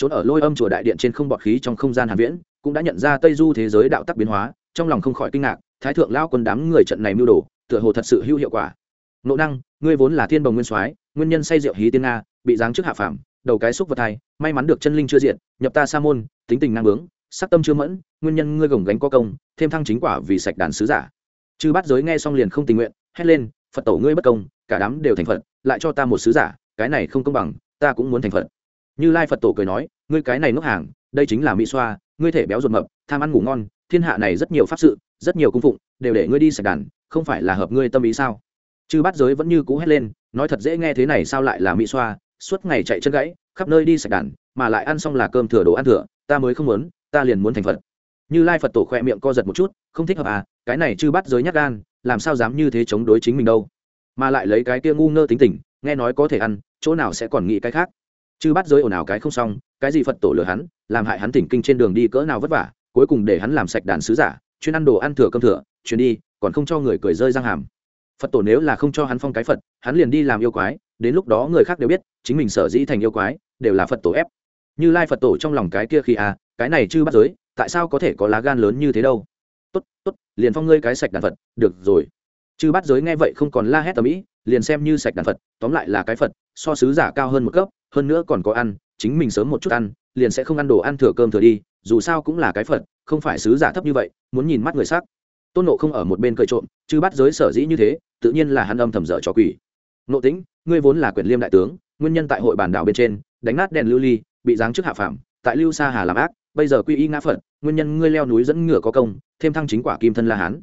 trốn ở lôi âm chùa đại điện trên không bọt khí trong không gian hàn viễn, cũng đã nhận ra tây du thế giới đạo tắc biến hóa, trong lòng không khỏi kinh ngạc, thái thượng lao quân đám người trận này mưu đồ, tựa hồ thật sự hữu hiệu quả. Nộ năng, ngươi vốn là thiên bồng nguyên soái, nguyên nhân say rượu hí tiên nga, bị giáng trước hạ phàm, đầu cái xúc vật thai, may mắn được chân linh chưa diện nhập ta sa môn, tính tình năng bướng, sắc tâm chưa mẫn, nguyên nhân ngươi gồng gánh có công, thêm thăng chính quả vì sạch đàn sứ giả. Chư bát giới nghe xong liền không tình nguyện, hét lên, phật tổ ngươi bất công, cả đám đều thành phật, lại cho ta một sứ giả, cái này không công bằng, ta cũng muốn thành phật như lai phật tổ cười nói, ngươi cái này ngốc hàng, đây chính là mỹ xoa, ngươi thể béo ruột mập, tham ăn ngủ ngon, thiên hạ này rất nhiều pháp sự, rất nhiều cung phụng, đều để ngươi đi sạch đàn, không phải là hợp ngươi tâm ý sao? Chư Bát giới vẫn như cũ hét lên, nói thật dễ nghe thế này sao lại là mỹ xoa, suốt ngày chạy chân gãy, khắp nơi đi sạch đàn, mà lại ăn xong là cơm thừa đồ ăn thừa, ta mới không muốn, ta liền muốn thành phật. Như lai phật tổ khoe miệng co giật một chút, không thích hợp à cái này chư bắt giới nhắc gan, làm sao dám như thế chống đối chính mình đâu? Mà lại lấy cái kia ngu ngơ tính tình, nghe nói có thể ăn, chỗ nào sẽ còn nghĩ cái khác? Chư bắt giới ồn ào cái không xong, cái gì phật tổ lừa hắn, làm hại hắn tỉnh kinh trên đường đi cỡ nào vất vả, cuối cùng để hắn làm sạch đàn sứ giả, chuyên ăn đồ ăn thừa cơm thừa, chuyến đi, còn không cho người cười rơi răng hàm. Phật tổ nếu là không cho hắn phong cái phật, hắn liền đi làm yêu quái, đến lúc đó người khác đều biết, chính mình sở dĩ thành yêu quái, đều là phật tổ ép. Như lai phật tổ trong lòng cái kia khi à cái này chư bắt giới, tại sao có thể có lá gan lớn như thế đâu? Tốt tốt, liền phong ngươi cái sạch đàn phật, được rồi. Chư bắt giới nghe vậy không còn la hét tầm ĩ liền xem như sạch đàn phật, tóm lại là cái phật, so sứ giả cao hơn một cấp hơn nữa còn có ăn, chính mình sớm một chút ăn, liền sẽ không ăn đồ ăn thừa cơm thừa đi, dù sao cũng là cái phật, không phải sứ giả thấp như vậy, muốn nhìn mắt người sắc. Tôn nộ không ở một bên cười trộm chứ bắt giới sở dĩ như thế, tự nhiên là hắn âm thầm dở cho quỷ. Nộ tĩnh, ngươi vốn là quyền liêm đại tướng, nguyên nhân tại hội bản đảo bên trên, đánh nát đèn lưu ly, bị giáng chức hạ phạm tại lưu sa hà làm ác, bây giờ quy y ngã phật, nguyên nhân ngươi leo núi dẫn ngựa có công, thêm thăng chính quả kim thân la hán.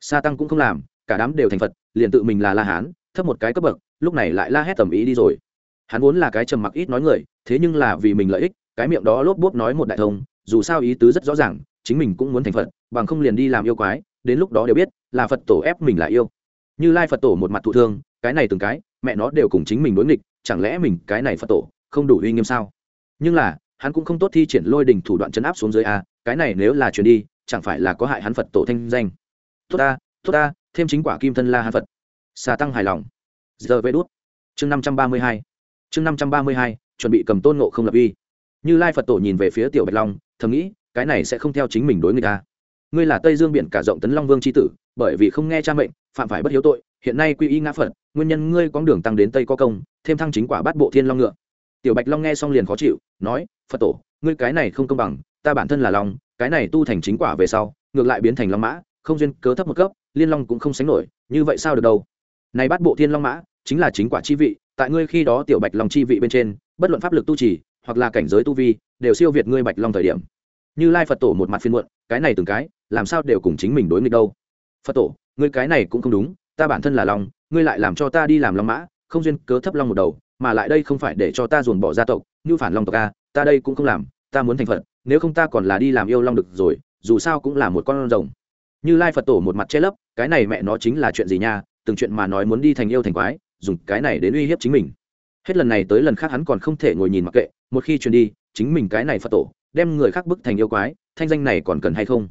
Sa tăng cũng không làm, cả đám đều thành phật, liền tự mình là la hán, thấp một cái cấp bậc, lúc này lại la hét tầm ý đi rồi hắn vốn là cái trầm mặc ít nói người, thế nhưng là vì mình lợi ích, cái miệng đó lốp bốp nói một đại thông, dù sao ý tứ rất rõ ràng, chính mình cũng muốn thành phật, bằng không liền đi làm yêu quái, đến lúc đó đều biết là phật tổ ép mình là yêu. Như lai phật tổ một mặt thụ thương, cái này từng cái, mẹ nó đều cùng chính mình đối nghịch, chẳng lẽ mình cái này phật tổ không đủ uy nghiêm sao? Nhưng là, hắn cũng không tốt thi triển lôi đình thủ đoạn chấn áp xuống dưới a, cái này nếu là chuyển đi, chẳng phải là có hại hắn phật tổ thanh danh. Tốt ta tốt ta, thêm chính quả kim thân la hắn phật. Xà tăng hài lòng. Giờ vê đốt chương năm trăm ba mươi hai chương năm trăm ba mươi hai, chuẩn bị cầm tôn ngộ không lập uy. Như lai phật tổ nhìn về phía tiểu bạch long, thầm nghĩ, cái này sẽ không theo chính mình đối người ta à. ngươi là tây dương biển cả rộng tấn long vương c h i tử, bởi vì không nghe cha mệnh, phạm phải bất hiếu tội, hiện nay quy y ngã phật, nguyên nhân ngươi có đường tăng đến tây có công, thêm thăng chính quả bắt bộ thiên long ngựa. Tiểu bạch long nghe xong liền khó chịu, nói, phật tổ, ngươi cái này không công bằng, ta bản thân là long, cái này tu thành chính quả về sau, ngược lại biến thành long mã, không duyên cớ thấp một cấp, liên long cũng không sánh nổi, như vậy sao được đâu? Này bắt bộ thiên long mã, chính là chính quả chi vị tại ngươi khi đó tiểu bạch long chi vị bên trên, bất luận pháp lực tu trì, hoặc là cảnh giới tu vi, đều siêu việt ngươi bạch long thời điểm. Như lai phật tổ một mặt phiên muộn, cái này từng cái, làm sao đều cùng chính mình đối nghịch đâu. Phật tổ, ngươi cái này cũng không đúng, ta bản thân là long, ngươi lại làm cho ta đi làm long mã, không duyên cớ thấp long một đầu, mà lại đây không phải để cho ta dồn bỏ gia tộc, như phản long tộc a, ta đây cũng không làm, ta muốn thành phật, nếu không ta còn là đi làm yêu long được rồi, dù sao cũng là một con rồng. Như lai phật tổ một mặt che lấp, cái này mẹ nó chính là chuyện gì nha, từng chuyện mà nói muốn đi thành yêu thành quái dùng cái này đến uy hiếp chính mình. Hết lần này tới lần khác hắn còn không thể ngồi nhìn mặc kệ, một khi truyền đi, chính mình cái này phật tổ, đem người khác bức thành yêu quái, thanh danh này còn cần hay không?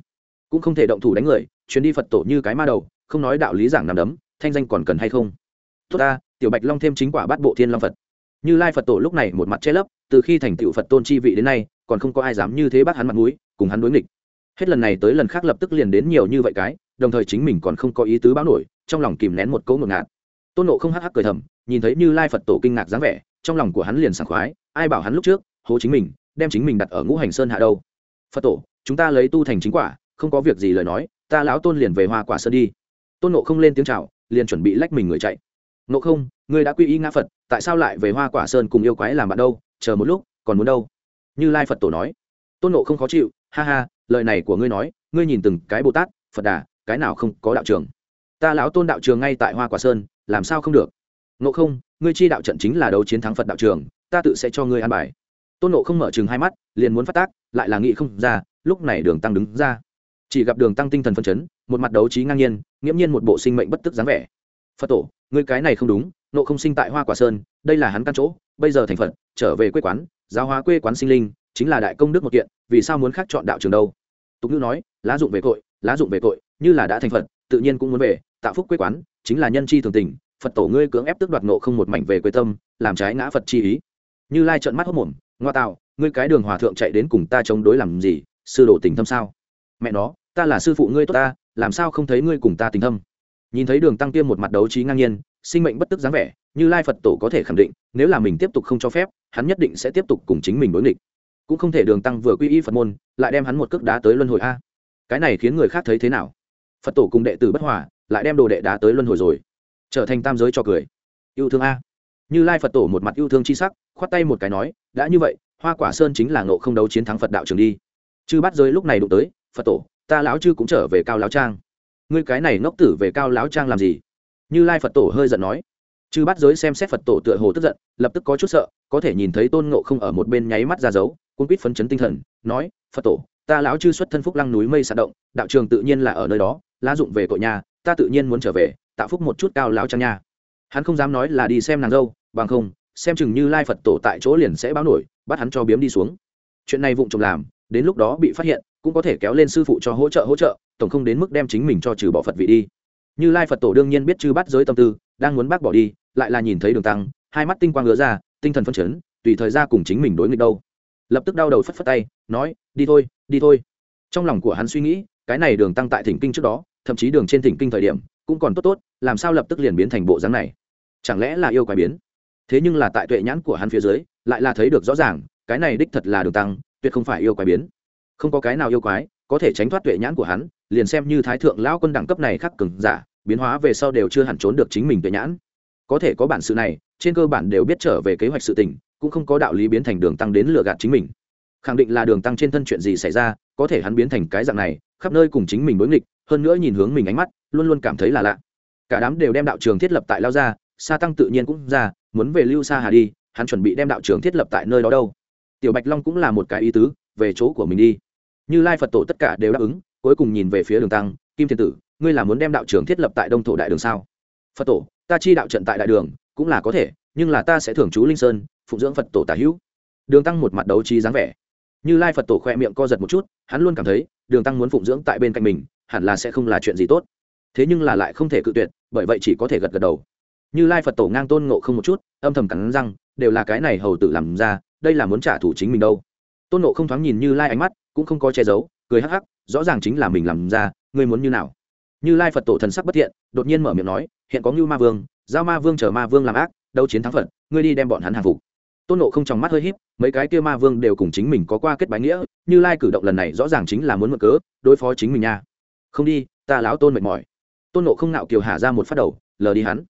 Cũng không thể động thủ đánh người chuyến đi phật tổ như cái ma đầu, không nói đạo lý giảng nằm đấm, thanh danh còn cần hay không? Tốt ta, tiểu bạch long thêm chính quả bắt bộ thiên long phật. Như lai phật tổ lúc này một mặt che lấp, từ khi thành tựu phật tôn chi vị đến nay, còn không có ai dám như thế bắt hắn mặt mũi, cùng hắn đối nghịch. Hết lần này tới lần khác lập tức liền đến nhiều như vậy cái, đồng thời chính mình còn không có ý tứ báo nổi, trong lòng kìm nén một cỗ ngột ngạt tôn nộ không hắc hắc cười thầm, nhìn thấy như lai phật tổ kinh ngạc dáng vẻ, trong lòng của hắn liền sảng khoái, ai bảo hắn lúc trước, hố chính mình, đem chính mình đặt ở ngũ hành sơn hạ đâu. Phật tổ, chúng ta lấy tu thành chính quả, không có việc gì lời nói, ta lão tôn liền về hoa quả sơn đi. Tôn nộ không lên tiếng chào, liền chuẩn bị lách mình người chạy. Nộ không, ngươi đã quy y ngã phật, tại sao lại về hoa quả sơn cùng yêu quái làm bạn đâu, chờ một lúc, còn muốn đâu? Như lai phật tổ nói. Tôn nộ không khó chịu, ha ha, lời này của ngươi nói, ngươi nhìn từng cái bồ tát, phật đà, cái nào không có đạo trường? Ta lão tôn đạo trường ngay tại hoa quả sơn làm sao không được? Nộ không, ngươi chi đạo trận chính là đấu chiến thắng phật đạo trường, ta tự sẽ cho ngươi an bài. Tôn nộ không mở chừng hai mắt, liền muốn phát tác, lại là nghị không ra, lúc này đường tăng đứng ra. Chỉ gặp đường tăng tinh thần phân chấn, một mặt đấu trí ngang nhiên, nghiễm nhiên một bộ sinh mệnh bất tức dáng vẻ. Phật tổ, ngươi cái này không đúng nộ không sinh tại hoa quả sơn, đây là hắn căn chỗ, bây giờ thành phật, trở về quê quán, giáo hóa quê quán sinh linh, chính là đại công đức một kiện, vì sao muốn khác chọn đạo trường đâu? Tục ngữ nói, lá dụng về cội, lá dụng về cội, như là đã thành phật, tự nhiên cũng muốn về, tạo phúc quê quán chính là nhân chi thường tình, phật tổ ngươi cưỡng ép tước đoạt nộ không một mảnh về quê tâm, làm trái ngã phật chi ý. Như lai trợn mắt hốc mồm, ngoa tạo, ngươi cái đường hòa thượng chạy đến cùng ta chống đối làm gì, sư đồ tình thâm sao? Mẹ nó, ta là sư phụ ngươi tốt ta, làm sao không thấy ngươi cùng ta tình thâm? Nhìn thấy đường tăng tiêm một mặt đấu trí ngang nhiên, sinh mệnh bất tức dáng vẻ, như lai phật tổ có thể khẳng định, nếu là mình tiếp tục không cho phép, hắn nhất định sẽ tiếp tục cùng chính mình đối nghịch. Cũng không thể đường tăng vừa quy y phật môn, lại đem hắn một cước đá tới luân hồi a. Cái này khiến người khác thấy thế nào? Phật tổ cùng đệ tử bất hòa lại đem đồ đệ đá tới luân hồi rồi. Trở thành tam giới cho cười. Yêu thương a. Như lai phật tổ một mặt yêu thương c h i sắc, khoát tay một cái nói, đã như vậy, hoa quả sơn chính là ngộ không đấu chiến thắng phật đạo trường đi. Chư bắt giới lúc này đụng tới, phật tổ, ta lão chư cũng trở về cao lão trang. Ngươi cái này ngốc tử về cao lão trang làm gì? Như lai phật tổ hơi giận nói. Chư bắt giới xem xét phật tổ tựa hồ tức giận, lập tức có chút sợ, có thể nhìn thấy tôn ngộ không ở một bên nháy mắt ra dấu, cuốn quýt phấn chấn tinh thần, nói, phật tổ, ta lão chư xuất thân phúc lăng núi mây sạt động, đạo trường tự nhiên là ở nơi đó, lá dụng về cội nhà ta tự nhiên muốn trở về, tạo phúc một chút cao lão trang nha. Hắn không dám nói là đi xem nàng dâu, bằng không, xem chừng như lai phật tổ tại chỗ liền sẽ báo nổi, bắt hắn cho biếm đi xuống. Chuyện này vụng trộm làm, đến lúc đó bị phát hiện, cũng có thể kéo lên sư phụ cho hỗ trợ hỗ trợ, tổng không đến mức đem chính mình cho trừ bỏ phật vị đi. Như lai phật tổ đương nhiên biết chư bắt giới tâm tư, đang muốn bác bỏ đi, lại là nhìn thấy đường tăng, hai mắt tinh quang ngứa ra, tinh thần phân chấn, tùy thời ra cùng chính mình đối nghịch đâu. Lập tức đau đầu phất phất tay, nói, đi thôi đi thôi. Trong lòng của hắn suy nghĩ, cái này đường tăng tại thỉnh kinh trước đó thậm chí đường trên thỉnh kinh thời điểm, cũng còn tốt tốt, làm sao lập tức liền biến thành bộ dáng này? Chẳng lẽ là yêu quái biến? Thế nhưng là tại tuệ nhãn của hắn phía dưới, lại là thấy được rõ ràng, cái này đích thật là đường tăng, tuyệt không phải yêu quái biến. Không có cái nào yêu quái có thể tránh thoát tuệ nhãn của hắn, liền xem như thái thượng lão quân đẳng cấp này khắc cứng giả, biến hóa về sau đều chưa hẳn trốn được chính mình tuệ nhãn. Có thể có bản sự này, trên cơ bản đều biết trở về kế hoạch sự tình, cũng không có đạo lý biến thành đường tăng đến lừa gạt chính mình. Khẳng định là đường tăng trên thân chuyện gì xảy ra, có thể hắn biến thành cái dạng này, khắp nơi cùng chính mình đối nghịch hơn nữa nhìn hướng mình ánh mắt, luôn luôn cảm thấy là lạ. Cả đám đều đem đạo trường thiết lập tại lao ra sa tăng tự nhiên cũng ra, muốn về lưu sa hà đi, hắn chuẩn bị đem đạo trường thiết lập tại nơi đó đâu. Tiểu bạch long cũng là một cái ý tứ, về chỗ của mình đi. Như lai phật tổ tất cả đều đáp ứng, cuối cùng nhìn về phía đường tăng, kim thiên tử, ngươi là muốn đem đạo trường thiết lập tại đông thổ đại đường sao? Phật tổ, ta chi đạo trận tại đại đường, cũng là có thể, nhưng là ta sẽ thưởng chú linh sơn, phụng dưỡng phật tổ tả hữu. Đường tăng một mặt đấu trí dáng vẻ. Như lai phật tổ khoe miệng co giật một chút, hắn luôn cảm thấy, đường tăng muốn phụng dưỡng tại bên cạnh mình hẳn là sẽ không là chuyện gì tốt. Thế nhưng là lại không thể cự tuyệt, bởi vậy chỉ có thể gật gật đầu. Như lai phật tổ ngang tôn ngộ không một chút, âm thầm cắn răng, đều là cái này hầu tử làm ra, đây là muốn trả thù chính mình đâu. Tôn ngộ không thoáng nhìn như lai ánh mắt, cũng không có che giấu, cười hắc hắc, rõ ràng chính là mình làm ra, ngươi muốn như nào? Như lai phật tổ thần sắc bất thiện, đột nhiên mở miệng nói, hiện có ngưu ma vương, giao ma vương chờ ma vương làm ác đâu chiến thắng phật, ngươi đi đem bọn hắn hàng phục. Tôn nộ không trong mắt hơi híp, mấy cái kia ma vương đều cùng chính mình có qua kết bái nghĩa, như lai cử động lần này rõ ràng chính là muốn mượn cớ, đối phó chính mình nha không đi, ta lão tôn mệt mỏi. Tôn nộ không nạo kiều hạ ra một phát đầu, lờ đi hắn.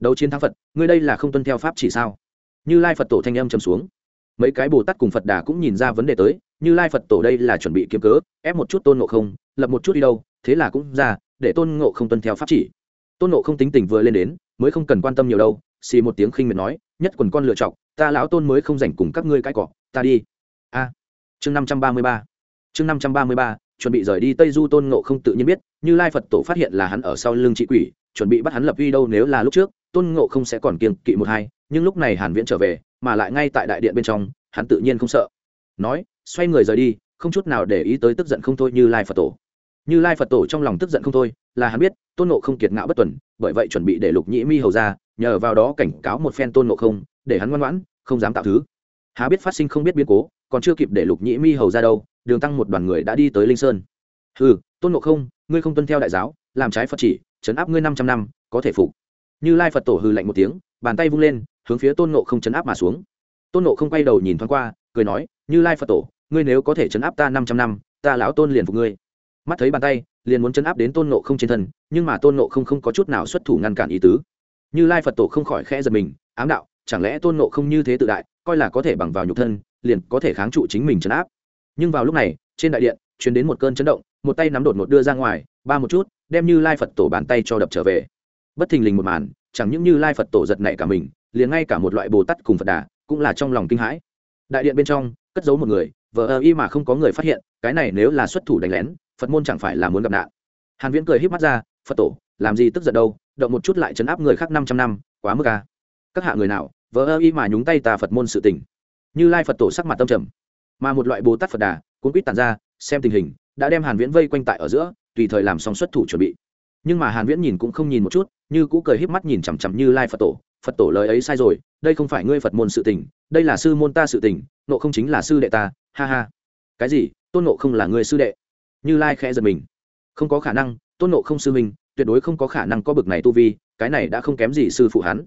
Đấu chiến thắng phật, ngươi đây là không tuân theo pháp chỉ sao? Như lai phật tổ thanh âm trầm xuống. Mấy cái bồ tát cùng phật đà cũng nhìn ra vấn đề tới, như lai phật tổ đây là chuẩn bị kiếm cớ, ép một chút tôn nộ không, lập một chút đi đâu, thế là cũng ra, để tôn ngộ không tuân theo pháp chỉ. Tôn nộ không tính tình vừa lên đến, mới không cần quan tâm nhiều đâu, xì một tiếng khinh miệt nói, nhất quần con lựa chọc, ta lão tôn mới không rảnh cùng các ngươi cãi cọ, ta đi. A. Chương năm trăm ba mươi ba. Chương năm trăm ba mươi ba chuẩn bị rời đi tây du tôn ngộ không tự nhiên biết, như lai phật tổ phát hiện là hắn ở sau lưng trị quỷ, chuẩn bị bắt hắn lập uy đâu nếu là lúc trước, tôn ngộ không sẽ còn kiêng kỵ một hai, nhưng lúc này hàn viễn trở về, mà lại ngay tại đại điện bên trong, hắn tự nhiên không sợ. Nói, xoay người rời đi, không chút nào để ý tới tức giận không thôi như lai phật tổ. Như lai phật tổ trong lòng tức giận không thôi, là hắn biết, tôn nộ không kiệt ngạo bất tuần, bởi vậy chuẩn bị để lục nhĩ mi hầu ra, nhờ vào đó cảnh cáo một phen tôn nộ không, để hắn ngoan ngoãn, không dám tạo thứ. Há biết phát sinh không biết biến cố, còn chưa kịp để lục nhĩ mi hầu ra đâu đường tăng một đoàn người đã đi tới linh sơn. Ừ tôn nộ không, ngươi không tuân theo đại giáo, làm trái phật chỉ chấn áp ngươi năm trăm năm, có thể phục. Như lai phật tổ hư lạnh một tiếng, bàn tay vung lên, hướng phía tôn nộ không chấn áp mà xuống. Tôn nộ không quay đầu nhìn thoáng qua, cười nói, như lai phật tổ, ngươi nếu có thể chấn áp ta năm trăm năm, ta lão tôn liền phục ngươi. Mắt thấy bàn tay, liền muốn chấn áp đến tôn nộ không trên thân, nhưng mà tôn nộ không không có chút nào xuất thủ ngăn cản ý tứ. Như lai phật tổ không khỏi khẽ giật mình, ám đạo, chẳng lẽ tôn nộ không như thế tự đại, coi là có thể bằng vào nhục thân, liền có thể kháng trụ chính mình chấn áp? Nhưng vào lúc này, trên đại điện chuyển đến một cơn chấn động, một tay nắm đột một đưa ra ngoài, ba một chút, đem như lai phật tổ bàn tay cho đập trở về. Bất thình lình một màn, chẳng những như lai phật tổ giật nảy cả mình, liền ngay cả một loại bồ tát cùng phật đà cũng là trong lòng kinh hãi. Đại điện bên trong, cất giấu một người, vờ ơ y mà không có người phát hiện, cái này nếu là xuất thủ đánh lén, phật môn chẳng phải là muốn gặp nạn. Hàn viễn cười híp mắt ra, phật tổ, làm gì tức giận đâu, động một chút lại chấn áp người khác 500 năm, quá mức à. Các hạ người nào, vờ ơ y mà nhúng tay ta phật môn sự tình. Như lai phật tổ sắc mặt tâm trầm mà một loại bồ tát phật đà cuốn quýt tàn ra xem tình hình đã đem hàn viễn vây quanh tại ở giữa tùy thời làm xong xuất thủ chuẩn bị nhưng mà hàn viễn nhìn cũng không nhìn một chút như cũ cười híp mắt nhìn chằm chằm như lai phật tổ phật tổ lời ấy sai rồi đây không phải ngươi phật môn sự tình đây là sư môn ta sự tình nộ không chính là sư đệ ta ha ha cái gì tôn nộ không là ngươi sư đệ như lai khẽ giật mình không có khả năng tôn nộ không sư mình tuyệt đối không có khả năng có bực này tu vi cái này đã không kém gì sư phụ hắn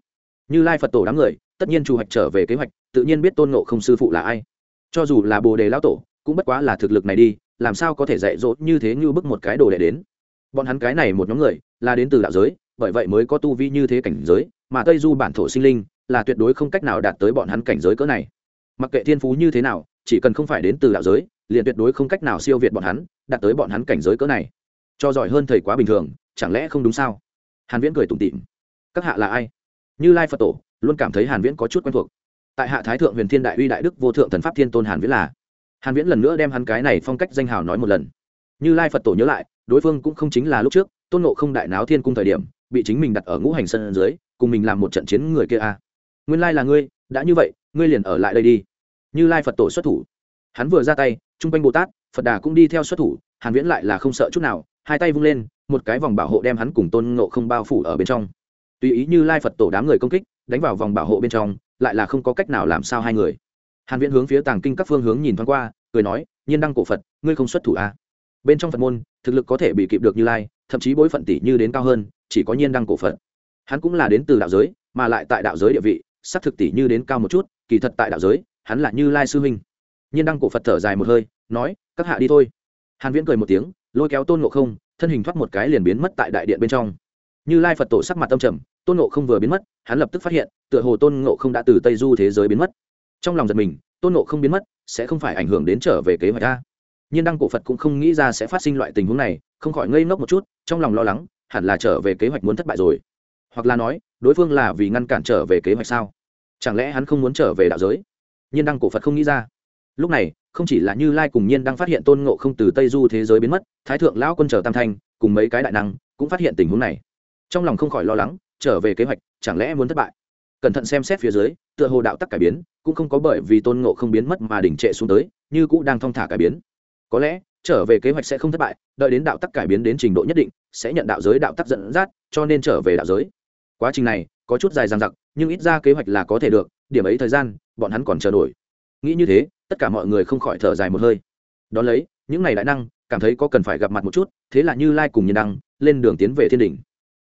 như lai phật tổ đám người tất nhiên chủ hoạch trở về kế hoạch tự nhiên biết tôn nộ không sư phụ là ai cho dù là bồ đề lão tổ, cũng bất quá là thực lực này đi, làm sao có thể dạy dỗ như thế như bức một cái đồ đệ đến? Bọn hắn cái này một nhóm người, là đến từ đạo giới, bởi vậy mới có tu vi như thế cảnh giới, mà tây du bản thổ sinh linh, là tuyệt đối không cách nào đạt tới bọn hắn cảnh giới cỡ này. Mặc kệ thiên phú như thế nào, chỉ cần không phải đến từ đạo giới, liền tuyệt đối không cách nào siêu việt bọn hắn, đạt tới bọn hắn cảnh giới cỡ này. Cho giỏi hơn thầy quá bình thường, chẳng lẽ không đúng sao? Hàn viễn cười tủm tỉm. Các hạ là ai? Như lai phật tổ, luôn cảm thấy hàn viễn có chút quen thuộc tại hạ thái thượng huyền thiên đại uy đại đức vô thượng thần pháp thiên tôn hàn viễn là hàn viễn lần nữa đem hắn cái này phong cách danh hào nói một lần như lai phật tổ nhớ lại đối phương cũng không chính là lúc trước tôn ngộ không đại náo thiên cung thời điểm bị chính mình đặt ở ngũ hành sân dưới cùng mình làm một trận chiến người kia a à. nguyên lai là ngươi đã như vậy ngươi liền ở lại đây đi như lai phật tổ xuất thủ hắn vừa ra tay trung quanh bồ tát phật đà cũng đi theo xuất thủ hàn viễn lại là không sợ chút nào hai tay vung lên một cái vòng bảo hộ đem hắn cùng tôn ngộ không bao phủ ở bên trong tùy ý như lai phật tổ đám người công kích đánh vào vòng bảo hộ bên trong lại là không có cách nào làm sao hai người. Hàn viễn hướng phía tàng kinh các phương hướng nhìn thoáng qua, cười nói, nhiên đăng cổ phật, ngươi không xuất thủ à? bên trong phật môn, thực lực có thể bị kịp được như lai, thậm chí bối phận tỷ như đến cao hơn, chỉ có nhiên đăng cổ phật. Hắn cũng là đến từ đạo giới, mà lại tại đạo giới địa vị sắc thực tỷ như đến cao một chút, kỳ thật tại đạo giới, hắn là như lai sư huynh. Nhiên đăng cổ phật thở dài một hơi, nói, các hạ đi thôi. Hàn viễn cười một tiếng, lôi kéo tôn ngộ không, thân hình thoát một cái liền biến mất tại đại điện bên trong như lai phật tổ sắc mặt tâm trầm, tôn ngộ không vừa biến mất, hắn lập tức phát hiện, tựa hồ tôn ngộ không đã từ tây du thế giới biến mất. Trong lòng giật mình, tôn ngộ không biến mất, sẽ không phải ảnh hưởng đến trở về kế hoạch ta. Nhiên đăng cổ phật cũng không nghĩ ra sẽ phát sinh loại tình huống này, không khỏi ngây ngốc một chút, trong lòng lo lắng, hẳn là trở về kế hoạch muốn thất bại rồi. Hoặc là nói, đối phương là vì ngăn cản trở về kế hoạch sao? Chẳng lẽ hắn không muốn trở về đạo giới? Nhiên đăng cổ phật không nghĩ ra. Lúc này, không chỉ là như lai cùng nhiên đang phát hiện tôn ngộ không từ tây du thế giới biến mất, thái thượng lão quân trở tam thanh, cùng mấy cái đại năng, cũng phát hiện tình huống này trong lòng không khỏi lo lắng, trở về kế hoạch, chẳng lẽ muốn thất bại? Cẩn thận xem xét phía dưới, tựa hồ đạo tắc cải biến, cũng không có bởi vì tôn ngộ không biến mất mà đỉnh trệ xuống tới, như cũ đang thong thả cải biến. Có lẽ, trở về kế hoạch sẽ không thất bại, đợi đến đạo tắc cải biến đến trình độ nhất định, sẽ nhận đạo giới đạo tắc dẫn dắt, cho nên trở về đạo giới. Quá trình này, có chút dài dằng dặc, nhưng ít ra kế hoạch là có thể được, điểm ấy thời gian, bọn hắn còn chờ đổi nghĩ như thế, tất cả mọi người không khỏi thở dài một hơi. Đón lấy, những ngày đại năng, cảm thấy có cần phải gặp mặt một chút, thế là như lai cùng nhân đăng, lên đường tiến về thiên đình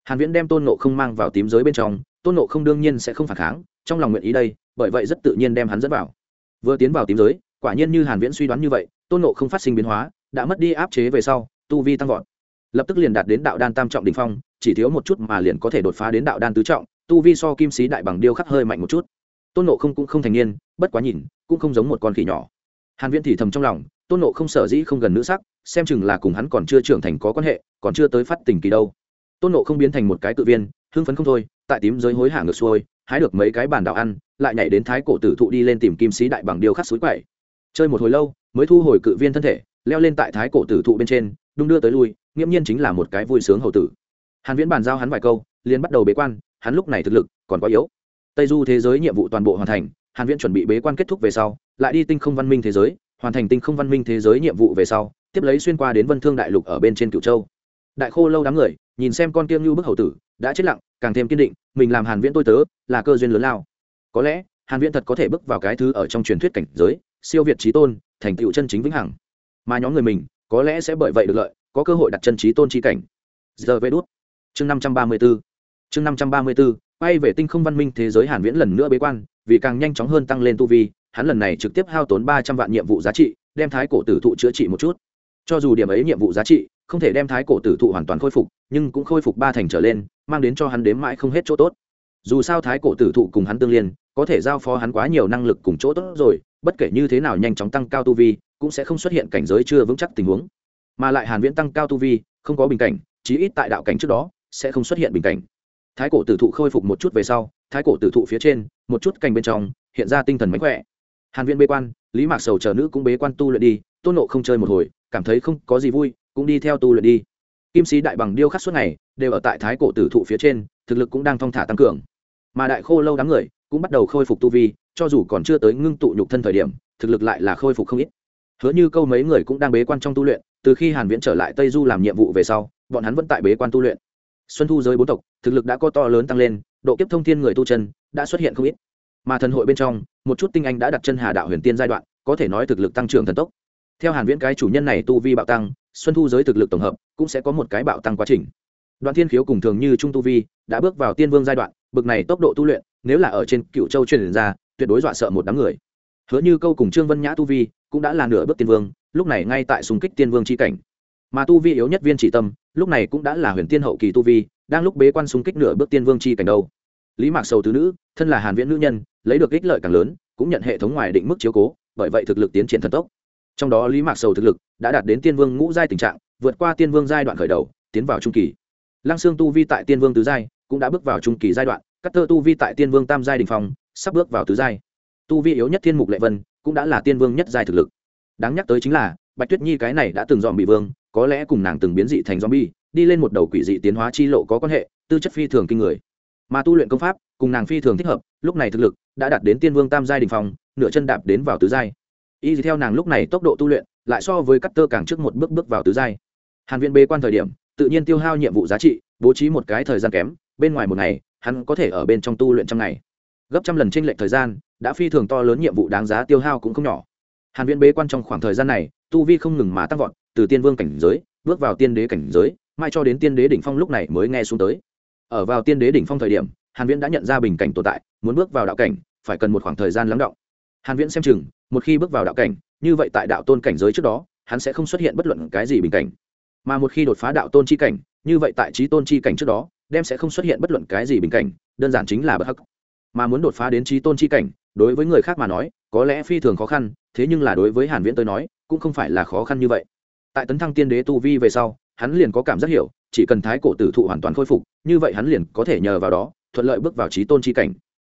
hàn viễn đem tôn nộ không mang vào tím giới bên trong, tôn nộ không đương nhiên sẽ không phản kháng, trong lòng nguyện ý đây, bởi vậy rất tự nhiên đem hắn dẫn vào. Vừa tiến vào tím giới, quả nhiên như hàn viễn suy đoán như vậy, tôn nộ không phát sinh biến hóa, đã mất đi áp chế về sau, tu vi tăng vọt. Lập tức liền đạt đến đạo đan tam trọng đỉnh phong, chỉ thiếu một chút mà liền có thể đột phá đến đạo đan tứ trọng, tu vi so kim sĩ đại bằng điêu khắc hơi mạnh một chút. Tôn nộ không cũng không thành niên, bất quá nhìn, cũng không giống một con khỉ nhỏ. Hàn viễn thì thầm trong lòng, tôn nộ không sở dĩ không gần nữ sắc, xem chừng là cùng hắn còn chưa trưởng thành có quan hệ, còn chưa tới phát tình kỳ đâu tôn nộ không biến thành một cái tự viên, hưng phấn không thôi, tại tím giới hối hả ngược xuôi, hái được mấy cái bản đảo ăn, lại nhảy đến thái cổ tử thụ đi lên tìm kim sĩ đại bằng điêu khắc suối quậy chơi một hồi lâu, mới thu hồi cự viên thân thể, leo lên tại thái cổ tử thụ bên trên, đung đưa tới lui, nghiễm nhiên chính là một cái vui sướng hầu tử. Hàn viễn bàn giao hắn vài câu, liền bắt đầu bế quan, hắn lúc này thực lực còn quá yếu. Tây du thế giới nhiệm vụ toàn bộ hoàn thành, hàn viễn chuẩn bị bế quan kết thúc về sau, lại đi tinh không văn minh thế giới, hoàn thành tinh không văn minh thế giới nhiệm vụ về sau, tiếp lấy xuyên qua đến vân thương đại lục ở bên trên cửu châu. Đại khô lâu đám người nhìn xem con kiêng như bức hậu tử, đã chết lặng, càng thêm kiên định, mình làm hàn viễn tôi tớ, là cơ duyên lớn lao. Có lẽ, hàn viễn thật có thể bước vào cái thứ ở trong truyền thuyết cảnh giới, siêu việt trí tôn, thành tựu chân chính vĩnh hằng. Mà nhóm người mình, có lẽ sẽ bởi vậy được lợi, có cơ hội đặt chân trí tôn chi cảnh. Giờ về đút. Chương 534 chương 534 quay về tinh không văn minh thế giới hàn viễn lần nữa bế quan, vì càng nhanh chóng hơn tăng lên tu vi, hắn lần này trực tiếp hao tốn 300 vạn nhiệm vụ giá trị, đem thái cổ tử thụ chữa trị một chút. Cho dù điểm ấy nhiệm vụ giá trị không thể đem thái cổ tử thụ hoàn toàn khôi phục, nhưng cũng khôi phục ba thành trở lên, mang đến cho hắn đếm mãi không hết chỗ tốt. Dù sao thái cổ tử thụ cùng hắn tương liên, có thể giao phó hắn quá nhiều năng lực cùng chỗ tốt rồi, bất kể như thế nào nhanh chóng tăng cao tu vi, cũng sẽ không xuất hiện cảnh giới chưa vững chắc tình huống. Mà lại hàn viễn tăng cao tu vi, không có bình cảnh, chí ít tại đạo cảnh trước đó, sẽ không xuất hiện bình cảnh. Thái cổ tử thụ khôi phục một chút về sau, thái cổ tử thụ phía trên, một chút cành bên trong, hiện ra tinh thần mánh khỏe. Hàn viễn bế quan, lý mạc sầu chờ nữ cũng bế quan tu luyện đi, tôn nộ không chơi một hồi, cảm thấy không có gì vui cũng đi theo tu luyện đi. Kim sĩ đại bằng điêu khắc suốt ngày, đều ở tại thái cổ tử thụ phía trên, thực lực cũng đang thong thả tăng cường. Mà đại khô lâu đám người, cũng bắt đầu khôi phục tu vi, cho dù còn chưa tới ngưng tụ nhục thân thời điểm, thực lực lại là khôi phục không ít. Hứa như câu mấy người cũng đang bế quan trong tu luyện, từ khi hàn viễn trở lại tây du làm nhiệm vụ về sau, bọn hắn vẫn tại bế quan tu luyện. Xuân thu giới bốn tộc, thực lực đã có to lớn tăng lên, độ kiếp thông thiên người tu chân, đã xuất hiện không ít. Mà thần hội bên trong, một chút tinh anh đã đặt chân hà đạo huyền tiên giai đoạn, có thể nói thực lực tăng trưởng thần tốc. Theo hàn viễn cái chủ nhân này tu vi bạo tăng xuân thu giới thực lực tổng hợp cũng sẽ có một cái bạo tăng quá trình. Đoạn thiên khiếu cùng thường như trung tu vi đã bước vào tiên vương giai đoạn, bực này tốc độ tu luyện, nếu là ở trên cựu châu truyền ra, tuyệt đối dọa sợ một đám người. Hứa như câu cùng trương vân nhã tu vi cũng đã là nửa bước tiên vương, lúc này ngay tại xung kích tiên vương c h i cảnh. Mà tu vi yếu nhất viên chỉ tâm, lúc này cũng đã là huyền tiên hậu kỳ tu vi, đang lúc bế quan xung kích nửa bước tiên vương c h i cảnh đâu. Lý mạc sầu thứ nữ, thân là hàn viễn nữ nhân, lấy được ích lợi càng lớn, cũng nhận hệ thống ngoài định mức chiếu cố, bởi vậy thực lực tiến triển thần tốc trong đó lý mạc sầu thực lực đã đạt đến tiên vương ngũ giai tình trạng, vượt qua tiên vương giai đoạn khởi đầu, tiến vào trung kỳ. Lăng Sương tu vi tại tiên vương tứ giai cũng đã bước vào trung kỳ giai đoạn cắt tơ tu vi tại tiên vương tam giai đình phong sắp bước vào tứ giai. Tu vi yếu nhất thiên mục lệ vân cũng đã là tiên vương nhất giai thực lực. Đáng nhắc tới chính là, bạch tuyết nhi cái này đã từng dòm bị vương, có lẽ cùng nàng từng biến dị thành zombie, đi lên một đầu quỷ dị tiến hóa chi lộ có quan hệ, tư chất phi thường kinh người. Mà tu luyện công pháp cùng nàng phi thường thích hợp, lúc này thực lực đã đạt đến tiên vương tam giai đình phòng nửa chân đạp đến vào tứ giai y theo nàng lúc này tốc độ tu luyện, lại so với cắt tơ càng trước một bước bước vào tứ giai. Hàn viện bế quan thời điểm, tự nhiên tiêu hao nhiệm vụ giá trị, bố trí một cái thời gian kém, bên ngoài một ngày, hắn có thể ở bên trong tu luyện trong ngày. Gấp trăm lần tranh lệch thời gian, đã phi thường to lớn nhiệm vụ đáng giá tiêu hao cũng không nhỏ. Hàn viễn bế quan trong khoảng thời gian này, tu vi không ngừng mà tăng vọt, từ tiên vương cảnh giới, bước vào tiên đế cảnh giới mai cho đến tiên đế đỉnh phong lúc này mới nghe xuống tới. Ở vào tiên đế đỉnh phong thời điểm, hàn viễn đã nhận ra bình cảnh tồn tại, muốn bước vào đạo cảnh, phải cần một khoảng thời gian lắng động. Hàn viễn xem chừng một khi bước vào đạo cảnh, như vậy tại đạo tôn cảnh giới trước đó, hắn sẽ không xuất hiện bất luận cái gì bình cảnh. Mà một khi đột phá đạo tôn chi cảnh, như vậy tại trí tôn chi cảnh trước đó, đem sẽ không xuất hiện bất luận cái gì bình cảnh, đơn giản chính là bất hắc. Mà muốn đột phá đến trí tôn chi cảnh, đối với người khác mà nói, có lẽ phi thường khó khăn, thế nhưng là đối với hàn viễn tới nói, cũng không phải là khó khăn như vậy. Tại tấn thăng tiên đế tu vi về sau, hắn liền có cảm giác hiểu, chỉ cần thái cổ tử thụ hoàn toàn khôi phục, như vậy hắn liền có thể nhờ vào đó, thuận lợi bước vào trí tôn chi cảnh.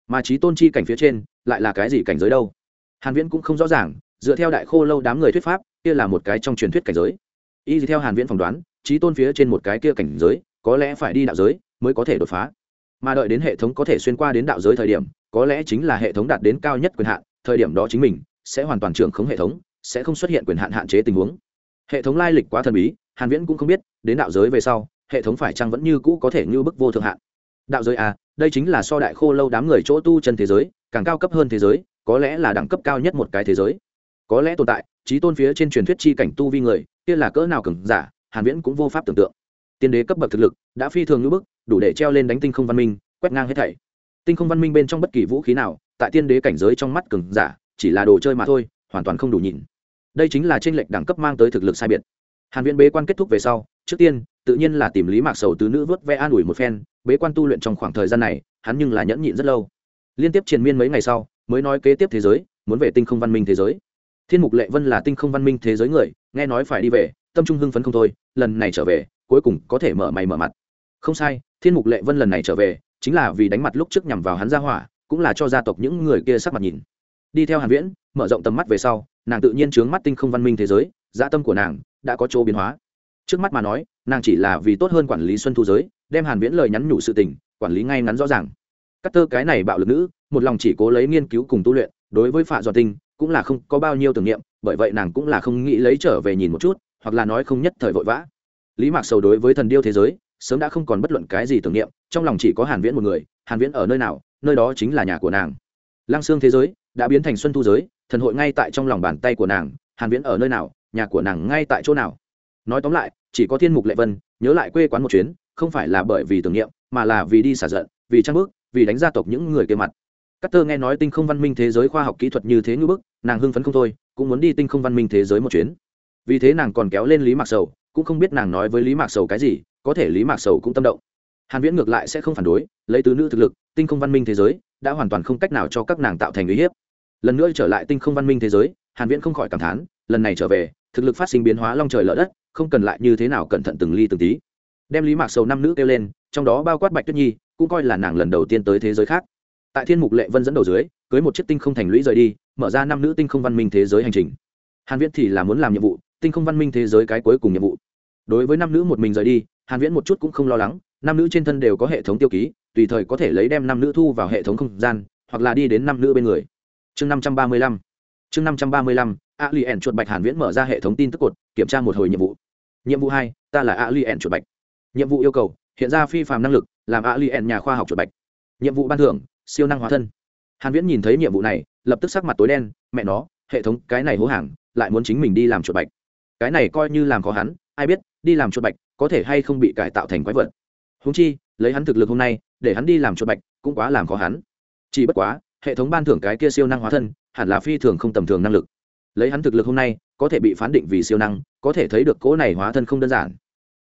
Mà trí tôn chi cảnh phía trên, lại là cái gì cảnh giới đâu? Hàn viễn cũng không rõ ràng, dựa theo đại khô lâu đám người thuyết pháp, kia là một cái trong truyền thuyết cảnh giới. Y theo hàn viễn phỏng đoán trí tôn phía trên một cái kia cảnh giới, có lẽ phải đi đạo giới mới có thể đột phá. Mà đợi đến hệ thống có thể xuyên qua đến đạo giới thời điểm, có lẽ chính là hệ thống đạt đến cao nhất quyền hạn, thời điểm đó chính mình sẽ hoàn toàn trưởng khống hệ thống, sẽ không xuất hiện quyền hạn hạn chế tình huống. Hệ thống lai lịch quá thần bí, hàn viễn cũng không biết, đến đạo giới về sau, hệ thống phải chăng vẫn như cũ có thể như bức vô thượng hạn. Đạo giới à đây chính là so đại khô lâu đám người chỗ tu chân thế giới, càng cao cấp hơn thế giới có lẽ là đẳng cấp cao nhất một cái thế giới. Có lẽ tồn tại, trí tôn phía trên truyền thuyết chi cảnh tu vi người, kia là cỡ nào cường giả, hàn viễn cũng vô pháp tưởng tượng. Tiên đế cấp bậc thực lực, đã phi thường như bức, đủ để treo lên đánh tinh không văn minh, quét ngang hết thảy. Tinh không văn minh bên trong bất kỳ vũ khí nào, tại tiên đế cảnh giới trong mắt cường giả, chỉ là đồ chơi mà thôi, hoàn toàn không đủ nhìn đây chính là t r ê n lệch đẳng cấp mang tới thực lực sai biệt. Hàn viễn bế quan kết thúc về sau, trước tiên, tự nhiên là tìm lý mạc sầu tứ nữ vớt ve an ủi một phen, bế quan tu luyện trong khoảng thời gian này, hắn nhưng là nhẫn nhịn rất lâu. Liên tiếp triền miên mấy ngày sau mới nói kế tiếp thế giới, muốn về tinh không văn minh thế giới. Thiên mục lệ vân là tinh không văn minh thế giới người, nghe nói phải đi về, tâm trung hưng phấn không thôi, lần này trở về, cuối cùng có thể mở mày mở mặt. Không sai, thiên mục lệ vân lần này trở về, chính là vì đánh mặt lúc trước nhằm vào hắn ra hỏa, cũng là cho gia tộc những người kia sắc mặt nhìn. Đi theo hàn viễn, mở rộng tầm mắt về sau, nàng tự nhiên trướng mắt tinh không văn minh thế giới dạ tâm của nàng đã có chỗ biến hóa. Trước mắt mà nói, nàng chỉ là vì tốt hơn quản lý xuân thu giới, đem hàn viễn lời nhắn nhủ sự tình, quản lý ngay ngắn rõ ràng. Cắt tơ cái này bạo lực nữ một lòng chỉ cố lấy nghiên cứu cùng tu luyện, đối với phạ dọn tinh cũng là không có bao nhiêu tưởng niệm, bởi vậy nàng cũng là không nghĩ lấy trở về nhìn một chút, hoặc là nói không nhất thời vội vã. Lý mạc sầu đối với thần điêu thế giới, sớm đã không còn bất luận cái gì tưởng niệm, trong lòng chỉ có hàn viễn một người, hàn viễn ở nơi nào, nơi đó chính là nhà của nàng. Lăng xương thế giới đã biến thành xuân thu giới, thần hội ngay tại trong lòng bàn tay của nàng, hàn viễn ở nơi nào, nhà của nàng ngay tại chỗ nào. Nói tóm lại, chỉ có thiên mục lệ vân, nhớ lại quê quán một chuyến, không phải là bởi vì tưởng niệm, mà là vì đi xả giận, vì trang bước vì đánh gia tộc những người kia mặt. Cát tơ nghe nói tinh không văn minh thế giới khoa học kỹ thuật như thế như bức, nàng hưng phấn không thôi, cũng muốn đi tinh không văn minh thế giới một chuyến. Vì thế nàng còn kéo lên lý mạc sầu, cũng không biết nàng nói với lý mạc sầu cái gì, có thể lý mạc sầu cũng tâm động. Hàn viễn ngược lại sẽ không phản đối, lấy tứ nữ thực lực, tinh không văn minh thế giới đã hoàn toàn không cách nào cho các nàng tạo thành uy hiếp. Lần nữa trở lại tinh không văn minh thế giới, hàn viễn không khỏi cảm thán, lần này trở về, thực lực phát sinh biến hóa long trời lở đất, không cần lại như thế nào cẩn thận từng ly từng tí. Đem lý mạc sầu năm nữ kêu lên, trong đó bao quát bạch tuyết nhi, cũng coi là nàng lần đầu tiên tới thế giới khác tại thiên mục lệ vân dẫn đầu dưới, cưới một chiếc tinh không thành lũy rời đi, mở ra năm nữ tinh không văn minh thế giới hành trình. Hàn viễn thì là muốn làm nhiệm vụ, tinh không văn minh thế giới cái cuối cùng nhiệm vụ. Đối với năm nữ một mình rời đi, hàn viễn một chút cũng không lo lắng, năm nữ trên thân đều có hệ thống tiêu ký, tùy thời có thể lấy đem năm nữ thu vào hệ thống không gian, hoặc là đi đến năm nữ bên người. Chương 535 chương 535 a chuột bạch hàn viễn mở ra hệ thống tin tức cột, kiểm tra một hồi nhiệm vụ. Nhiệm vụ hai, ta là a chuột bạch. Nhiệm vụ yêu cầu, hiện ra phi phàm năng lực, làm a nhà khoa học chuột bạch. Nhiệm vụ ban thưởng siêu năng hóa thân. Hàn viễn nhìn thấy nhiệm vụ này, lập tức sắc mặt tối đen, mẹ nó, hệ thống, cái này hố hàng, lại muốn chính mình đi làm chuột bạch. Cái này coi như làm khó hắn, ai biết, đi làm chuột bạch có thể hay không bị cải tạo thành quái vật. Huống chi, lấy hắn thực lực hôm nay, để hắn đi làm chuột bạch cũng quá làm khó hắn. Chỉ bất quá, hệ thống ban thưởng cái kia siêu năng hóa thân, hẳn là phi thường không tầm thường năng lực. Lấy hắn thực lực hôm nay, có thể bị phán định vì siêu năng, có thể thấy được cỗ này hóa thân không đơn giản.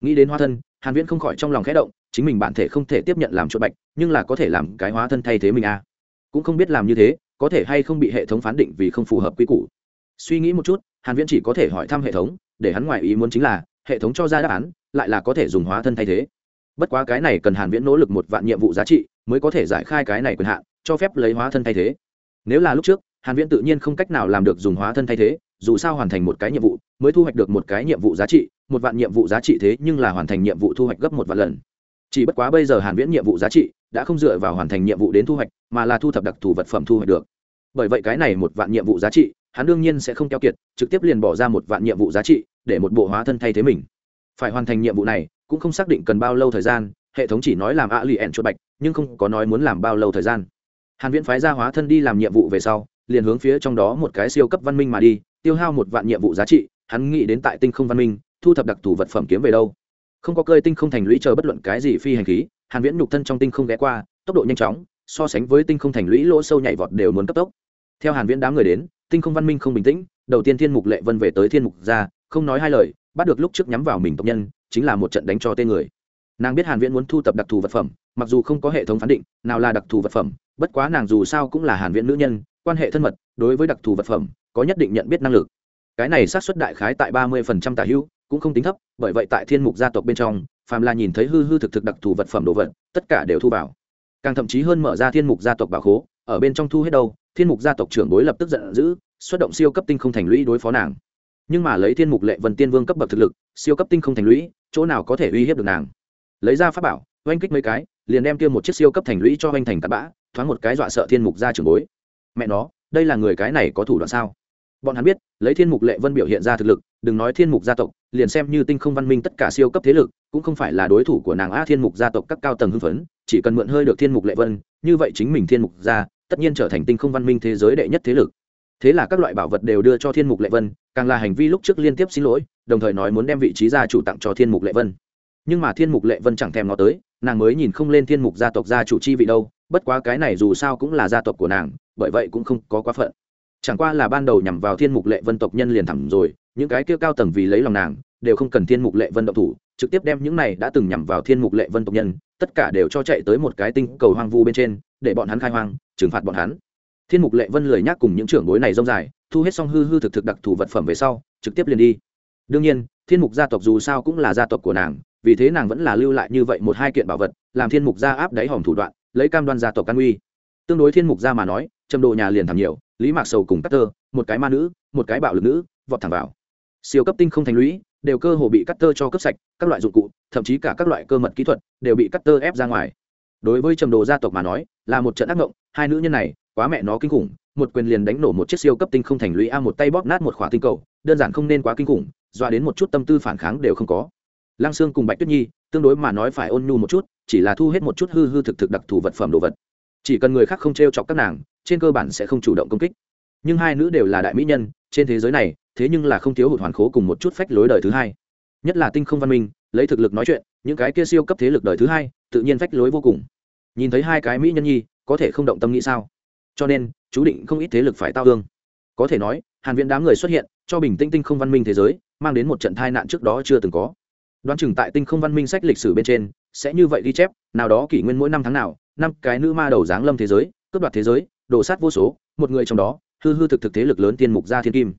Nghĩ đến hóa thân hàn viễn không khỏi trong lòng khẽ động, chính mình bản thể không thể tiếp nhận làm chuột bạch, nhưng là có thể làm cái hóa thân thay thế mình à. Cũng không biết làm như thế, có thể hay không bị hệ thống phán định vì không phù hợp quy củ. Suy nghĩ một chút, hàn viễn chỉ có thể hỏi thăm hệ thống, để hắn ngoài ý muốn chính là, hệ thống cho ra đáp án, lại là có thể dùng hóa thân thay thế. Bất quá cái này cần hàn viễn nỗ lực một vạn nhiệm vụ giá trị, mới có thể giải khai cái này quyền hạn, cho phép lấy hóa thân thay thế. Nếu là lúc trước, hàn viễn tự nhiên không cách nào làm được dùng hóa thân thay thế dù sao hoàn thành một cái nhiệm vụ, mới thu hoạch được một cái nhiệm vụ giá trị, một vạn nhiệm vụ giá trị thế nhưng là hoàn thành nhiệm vụ thu hoạch gấp một vạn lần. Chỉ bất quá bây giờ hàn viễn nhiệm vụ giá trị đã không dựa vào hoàn thành nhiệm vụ đến thu hoạch, mà là thu thập đặc thù vật phẩm thu hoạch được. Bởi vậy cái này một vạn nhiệm vụ giá trị, hắn đương nhiên sẽ không keo kiệt, trực tiếp liền bỏ ra một vạn nhiệm vụ giá trị để một bộ hóa thân thay thế mình. Phải hoàn thành nhiệm vụ này, cũng không xác định cần bao lâu thời gian, hệ thống chỉ nói làm ạ lì ẻn chuột bạch, nhưng không có nói muốn làm bao lâu thời gian. Hàn viễn phái ra hóa thân đi làm nhiệm vụ về sau, liền hướng phía trong đó một cái siêu cấp văn minh mà đi tiêu hao một vạn nhiệm vụ giá trị, hắn nghĩ đến tại tinh không văn minh, thu thập đặc thù vật phẩm kiếm về đâu. Không có cơi tinh không thành lũy chờ bất luận cái gì phi hành khí, hàn viễn nhục thân trong tinh không ghé qua, tốc độ nhanh chóng, so sánh với tinh không thành lũy lỗ sâu nhảy vọt đều muốn cấp tốc. Theo hàn viễn đám người đến, tinh không văn minh không bình tĩnh, đầu tiên thiên mục lệ vân về tới thiên mục ra không nói hai lời, bắt được lúc trước nhắm vào mình tộc nhân, chính là một trận đánh cho tên người. Nàng biết hàn viễn muốn thu tập đặc thù vật phẩm, mặc dù không có hệ thống phán định, nào là đặc thù vật phẩm, bất quá nàng dù sao cũng là hàn viễn nữ nhân, quan hệ thân mật, đối với đặc thù vật phẩm có nhất định nhận biết năng lực. Cái này xác suất đại khái tại 30% tả hữu, cũng không tính thấp, bởi vậy tại thiên mục gia tộc bên trong, phàm là nhìn thấy hư hư thực thực đặc thù vật phẩm đồ vật, tất cả đều thu vào. Càng thậm chí hơn mở ra thiên mục gia tộc bảo khố, ở bên trong thu hết đâu, thiên mục gia tộc trưởng bối lập tức giận dữ, xuất động siêu cấp tinh không thành lũy đối phó nàng. Nhưng mà lấy thiên mục lệ vân tiên vương cấp bậc thực lực, siêu cấp tinh không thành lũy, chỗ nào có thể uy hiếp được nàng? Lấy ra pháp bảo, oanh kích mấy cái, liền đem kia một chiếc siêu cấp thành lũy cho oanh thành tạt bã, thoáng một cái dọa sợ thiên mục gia trưởng bối. Mẹ nó, đây là người cái này có thủ đoạn sao? Bọn hắn biết, lấy thiên mục lệ vân biểu hiện ra thực lực, đừng nói thiên mục gia tộc, liền xem như tinh không văn minh tất cả siêu cấp thế lực, cũng không phải là đối thủ của nàng a thiên mục gia tộc các cao tầng hưng phấn, chỉ cần mượn hơi được thiên mục lệ vân, như vậy chính mình thiên mục gia, tất nhiên trở thành tinh không văn minh thế giới đệ nhất thế lực. Thế là các loại bảo vật đều đưa cho thiên mục lệ vân, càng là hành vi lúc trước liên tiếp xin lỗi, đồng thời nói muốn đem vị trí gia chủ tặng cho thiên mục lệ vân. Nhưng mà thiên mục lệ vân chẳng thèm nó tới, nàng mới nhìn không lên thiên mục gia tộc gia chủ chi vị đâu, bất quá cái này dù sao cũng là gia tộc của nàng, bởi vậy cũng không có quá phận chẳng qua là ban đầu nhằm vào thiên mục lệ vân tộc nhân liền thẳng rồi, những cái kia cao tầng vì lấy lòng nàng, đều không cần thiên mục lệ vân động thủ, trực tiếp đem những này đã từng nhằm vào thiên mục lệ vân tộc nhân, tất cả đều cho chạy tới một cái tinh cầu hoang vu bên trên, để bọn hắn khai hoang, trừng phạt bọn hắn. Thiên mục lệ vân lười nhắc cùng những trưởng bối này rông dài, thu hết xong hư hư thực thực đặc thù vật phẩm về sau, trực tiếp liền đi. Đương nhiên, thiên mục gia tộc dù sao cũng là gia tộc của nàng, vì thế nàng vẫn là lưu lại như vậy một hai kiện bảo vật, làm thiên mục gia áp đáy hòm thủ đoạn, lấy cam đoan gia tộc căn uy tương đối thiên mục gia mà nói trầm đồ nhà liền thảm nhiều lý mạc sầu cùng cắt tơ một cái ma nữ, một cái bạo lực nữ, vọt thẳng vào. Siêu cấp tinh không thành lũy, đều cơ hồ bị cắt tơ cho cấp sạch, các loại dụng cụ, thậm chí cả các loại cơ mật kỹ thuật, đều bị cắt tơ ép ra ngoài. Đối với trầm đồ gia tộc mà nói, là một trận ác mộng hai nữ nhân này, quá mẹ nó kinh khủng, một quyền liền đánh nổ một chiếc siêu cấp tinh không thành lũy a một tay bóp nát một khỏa tinh cầu, đơn giản không nên quá kinh khủng, dọa đến một chút tâm tư phản kháng đều không có. Lăng sương cùng bạch tuyết nhi, tương đối mà nói phải ôn nhu một chút, chỉ là thu hết một chút hư hư thực thực đặc thù vật phẩm đồ vật. Chỉ cần người khác không t r e o chọc các nàng trên cơ bản sẽ không chủ động công kích. Nhưng hai nữ đều là đại mỹ nhân, trên thế giới này, thế nhưng là không thiếu hụt hoàn khố cùng một chút phách lối đời thứ hai. Nhất là tinh không văn minh, lấy thực lực nói chuyện, những cái kia siêu cấp thế lực đời thứ hai, tự nhiên phách lối vô cùng. Nhìn thấy hai cái mỹ nhân nhi, có thể không động tâm nghĩ sao? Cho nên, chú định không ít thế lực phải tao hương có thể nói, hàn viễn đám người xuất hiện, cho bình tinh tinh không văn minh thế giới, mang đến một trận tai nạn trước đó chưa từng có. Đoán chừng tại tinh không văn minh sách lịch sử bên trên, sẽ như vậy ghi chép, nào đó kỷ nguyên mỗi năm tháng nào, năm cái nữ ma đầu giáng lâm thế giới, cướp đoạt thế giới đổ sát vô số, một người trong đó, hư hư thực thực thế lực lớn tiên mục gia thiên kim.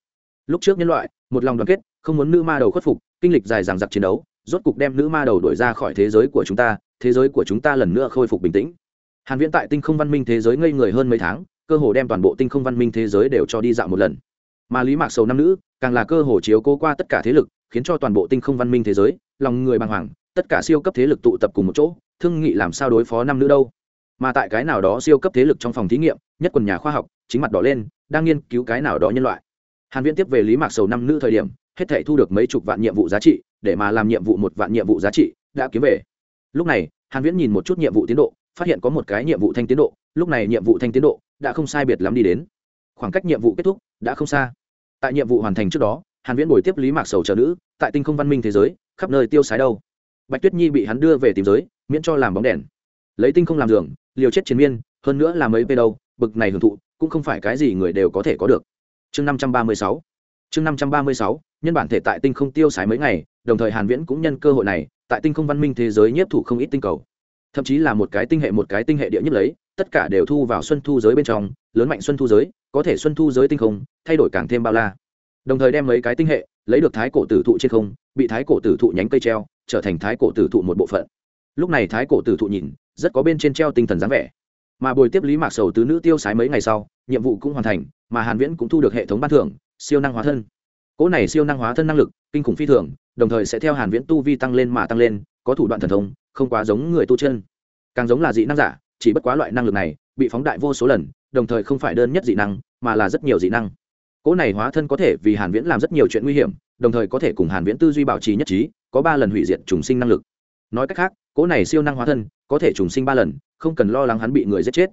Lúc trước nhân loại, một lòng đoàn kết, không muốn nữ ma đầu khuất phục, kinh lịch dài dằng dặc chiến đấu, rốt cục đem nữ ma đầu đuổi ra khỏi thế giới của chúng ta, thế giới của chúng ta lần nữa khôi phục bình tĩnh. Hàn viễn tại tinh không văn minh thế giới ngây người hơn mấy tháng, cơ hồ đem toàn bộ tinh không văn minh thế giới đều cho đi dạo một lần. Mà lý mạc sầu năm nữ, càng là cơ hồ chiếu cố qua tất cả thế lực, khiến cho toàn bộ tinh không văn minh thế giới, lòng người bàng hoàng, tất cả siêu cấp thế lực tụ tập cùng một chỗ, thương nghị làm sao đối phó năm nữ đâu? Mà tại cái nào đó siêu cấp thế lực trong phòng thí nghiệm, nhất quần nhà khoa học, chính mặt đỏ lên, đang nghiên cứu cái nào đó nhân loại. Hàn viễn tiếp về lý mạc sầu năm nữ thời điểm, hết thảy thu được mấy chục vạn nhiệm vụ giá trị, để mà làm nhiệm vụ một vạn nhiệm vụ giá trị, đã kiếm về. Lúc này, hàn viễn nhìn một chút nhiệm vụ tiến độ, phát hiện có một cái nhiệm vụ thanh tiến độ, lúc này nhiệm vụ thanh tiến độ đã không sai biệt lắm đi đến. Khoảng cách nhiệm vụ kết thúc đã không xa. Tại nhiệm vụ hoàn thành trước đó, hàn viễn buổi tiếp lý mạc sầu chờ nữ, tại tinh không văn minh thế giới, khắp nơi tiêu sái đâu. Bạch tuyết nhi bị hắn đưa về tìm giới, miễn cho làm bóng đèn. Lấy tinh không làm giường liều chết chiến miên, hơn nữa là mấy về đâu, bực này hưởng thụ, cũng không phải cái gì người đều có thể có được. Chương năm trăm ba mươi sáu. Chương năm trăm ba mươi sáu, nhân bản thể tại tinh không tiêu xài mấy ngày, đồng thời hàn viễn cũng nhân cơ hội này, tại tinh không văn minh thế giới nhiếp thủ không ít tinh cầu. Thậm chí là một cái tinh hệ một cái tinh hệ địa nhất lấy, tất cả đều thu vào xuân thu giới bên trong, lớn mạnh xuân thu giới, có thể xuân thu giới tinh không, thay đổi càng thêm bao la. Đồng thời đem mấy cái tinh hệ, lấy được thái cổ tử thụ trên không, bị thái cổ tử thụ nhánh cây treo, trở thành thái cổ tử thụ một bộ phận. Lúc này thái cổ tử thụ nhìn rất có bên trên treo tinh thần dáng vẻ. Mà buổi tiếp lý mạc sầu tứ nữ tiêu sái mấy ngày sau, nhiệm vụ cũng hoàn thành, mà hàn viễn cũng thu được hệ thống ban thưởng, siêu năng hóa thân. Cỗ này siêu năng hóa thân năng lực, kinh khủng phi thường, đồng thời sẽ theo hàn viễn tu vi tăng lên mà tăng lên, có thủ đoạn thần thông, không quá giống người tu chân. Càng giống là dị năng giả, chỉ bất quá loại năng lực này, bị phóng đại vô số lần, đồng thời không phải đơn nhất dị năng, mà là rất nhiều dị năng. Cỗ này hóa thân có thể vì hàn viễn làm rất nhiều chuyện nguy hiểm, đồng thời có thể cùng hàn viễn tư duy bảo trì nhất trí, có ba lần hủy diệt trùng sinh năng lực. Nói cách khác, cỗ này siêu năng hóa thân có thể trùng sinh ba lần, không cần lo lắng hắn bị người giết chết.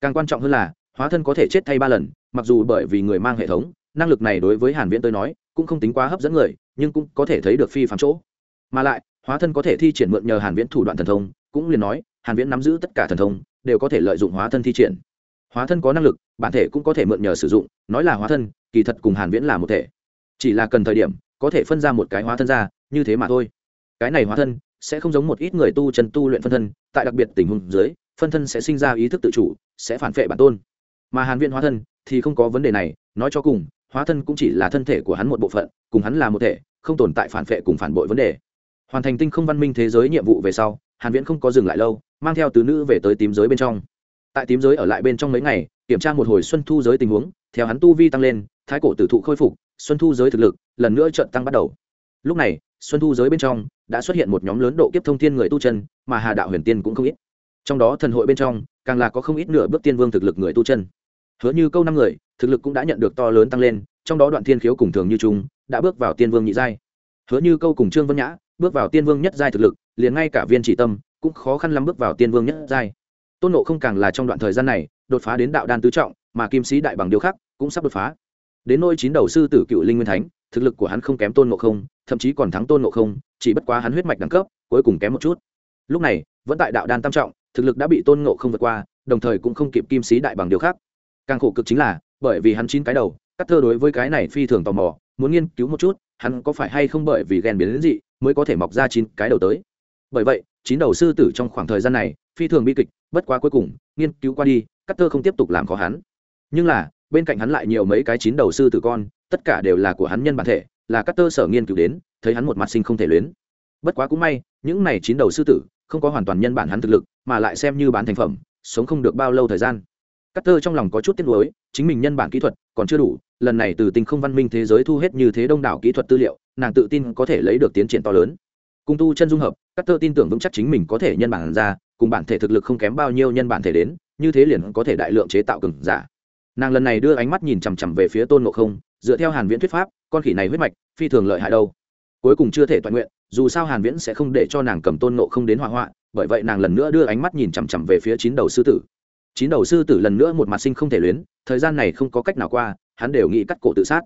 Càng quan trọng hơn là, hóa thân có thể chết thay ba lần, mặc dù bởi vì người mang hệ thống, năng lực này đối với hàn viễn tới nói, cũng không tính quá hấp dẫn người, nhưng cũng có thể thấy được phi phạm chỗ. Mà lại, hóa thân có thể thi triển mượn nhờ hàn viễn thủ đoạn thần thông, cũng liền nói, hàn viễn nắm giữ tất cả thần thông, đều có thể lợi dụng hóa thân thi triển. Hóa thân có năng lực, bản thể cũng có thể mượn nhờ sử dụng, nói là hóa thân, kỳ thật cùng hàn viễn là một thể. Chỉ là cần thời điểm, có thể phân ra một cái hóa thân ra, như thế mà thôi. Cái này hóa thân sẽ không giống một ít người tu chân tu luyện phân thân, tại đặc biệt tình huống dưới, phân thân sẽ sinh ra ý thức tự chủ, sẽ phản vệ bản tôn. Mà hàn viễn hóa thân thì không có vấn đề này, nói cho cùng, hóa thân cũng chỉ là thân thể của hắn một bộ phận, cùng hắn là một thể, không tồn tại phản vệ cùng phản bội vấn đề. Hoàn thành tinh không văn minh thế giới nhiệm vụ về sau, hàn viễn không có dừng lại lâu, mang theo tứ nữ về tới tím giới bên trong. Tại tím giới ở lại bên trong mấy ngày, kiểm tra một hồi xuân thu giới tình huống, theo hắn tu vi tăng lên, thái cổ tử thụ khôi phục, xuân thu giới thực lực lần nữa trận tăng bắt đầu. Lúc này xuân thu giới bên trong đã xuất hiện một nhóm lớn độ kiếp thông thiên người tu chân, mà hà đạo huyền tiên cũng không ít. Trong đó thần hội bên trong, càng là có không ít nửa bước tiên vương thực lực người tu chân. Hứa như câu năm người, thực lực cũng đã nhận được to lớn tăng lên, trong đó đoạn thiên khiếu cùng thường như trung đã bước vào tiên vương nhị giai. Hứa như câu cùng trương vân nhã bước vào tiên vương nhất giai thực lực, liền ngay cả viên chỉ tâm cũng khó khăn lắm bước vào tiên vương nhất giai. Tôn nộ không càng là trong đoạn thời gian này, đột phá đến đạo đan tứ trọng, mà kim sĩ đại bằng điêu khắc cũng sắp đột phá. Đến nôi chín đầu sư tử cựu linh nguyên thánh thực lực của hắn không kém tôn ngộ không, thậm chí còn thắng tôn ngộ không, chỉ bất quá hắn huyết mạch đẳng cấp, cuối cùng kém một chút. Lúc này, vẫn tại đạo đan tam trọng, thực lực đã bị tôn ngộ không vượt qua, đồng thời cũng không kịp kim sĩ đại bằng điều khác. Càng khổ cực chính là, bởi vì hắn chín cái đầu cắt thơ đối với cái này phi thường tò mò, muốn nghiên cứu một chút, hắn có phải hay không bởi vì ghen biến đến dị, mới có thể mọc ra chín cái đầu tới. Bởi vậy, chín đầu sư tử trong khoảng thời gian này, phi thường bi kịch, bất quá cuối cùng, nghiên cứu qua đi cắt thơ không tiếp tục làm khó hắn. Nhưng là bên cạnh hắn lại nhiều mấy cái chín đầu sư tử con, tất cả đều là của hắn nhân bản thể, là các tơ sở nghiên cứu đến, thấy hắn một mặt sinh không thể luyến. Bất quá cũng may, những này chín đầu sư tử không có hoàn toàn nhân bản hắn thực lực, mà lại xem như bán thành phẩm, sống không được bao lâu thời gian. Cắt tơ trong lòng có chút tiếc nuối, chính mình nhân bản kỹ thuật còn chưa đủ, lần này từ tình không văn minh thế giới thu hết như thế đông đảo kỹ thuật tư liệu, nàng tự tin có thể lấy được tiến triển to lớn. Cung tu chân dung hợp cắt tơ tin tưởng vững chắc chính mình có thể nhân bản ra, cùng bản thể thực lực không kém bao nhiêu nhân bản thể đến, như thế liền có thể đại lượng chế tạo cường giả nàng lần này đưa ánh mắt nhìn chằm chằm về phía tôn ngộ không, dựa theo hàn viễn thuyết pháp, con khỉ này huyết mạch, phi thường lợi hại đâu. Cuối cùng chưa thể toàn nguyện, dù sao hàn viễn sẽ không để cho nàng cầm tôn ngộ không đến hỏa hoạn, bởi vậy nàng lần nữa đưa ánh mắt nhìn chằm chằm về phía chín đầu sư tử. Chín đầu sư tử lần nữa một mặt sinh không thể luyến, thời gian này không có cách nào qua, hắn đều nghĩ cắt cổ tự sát.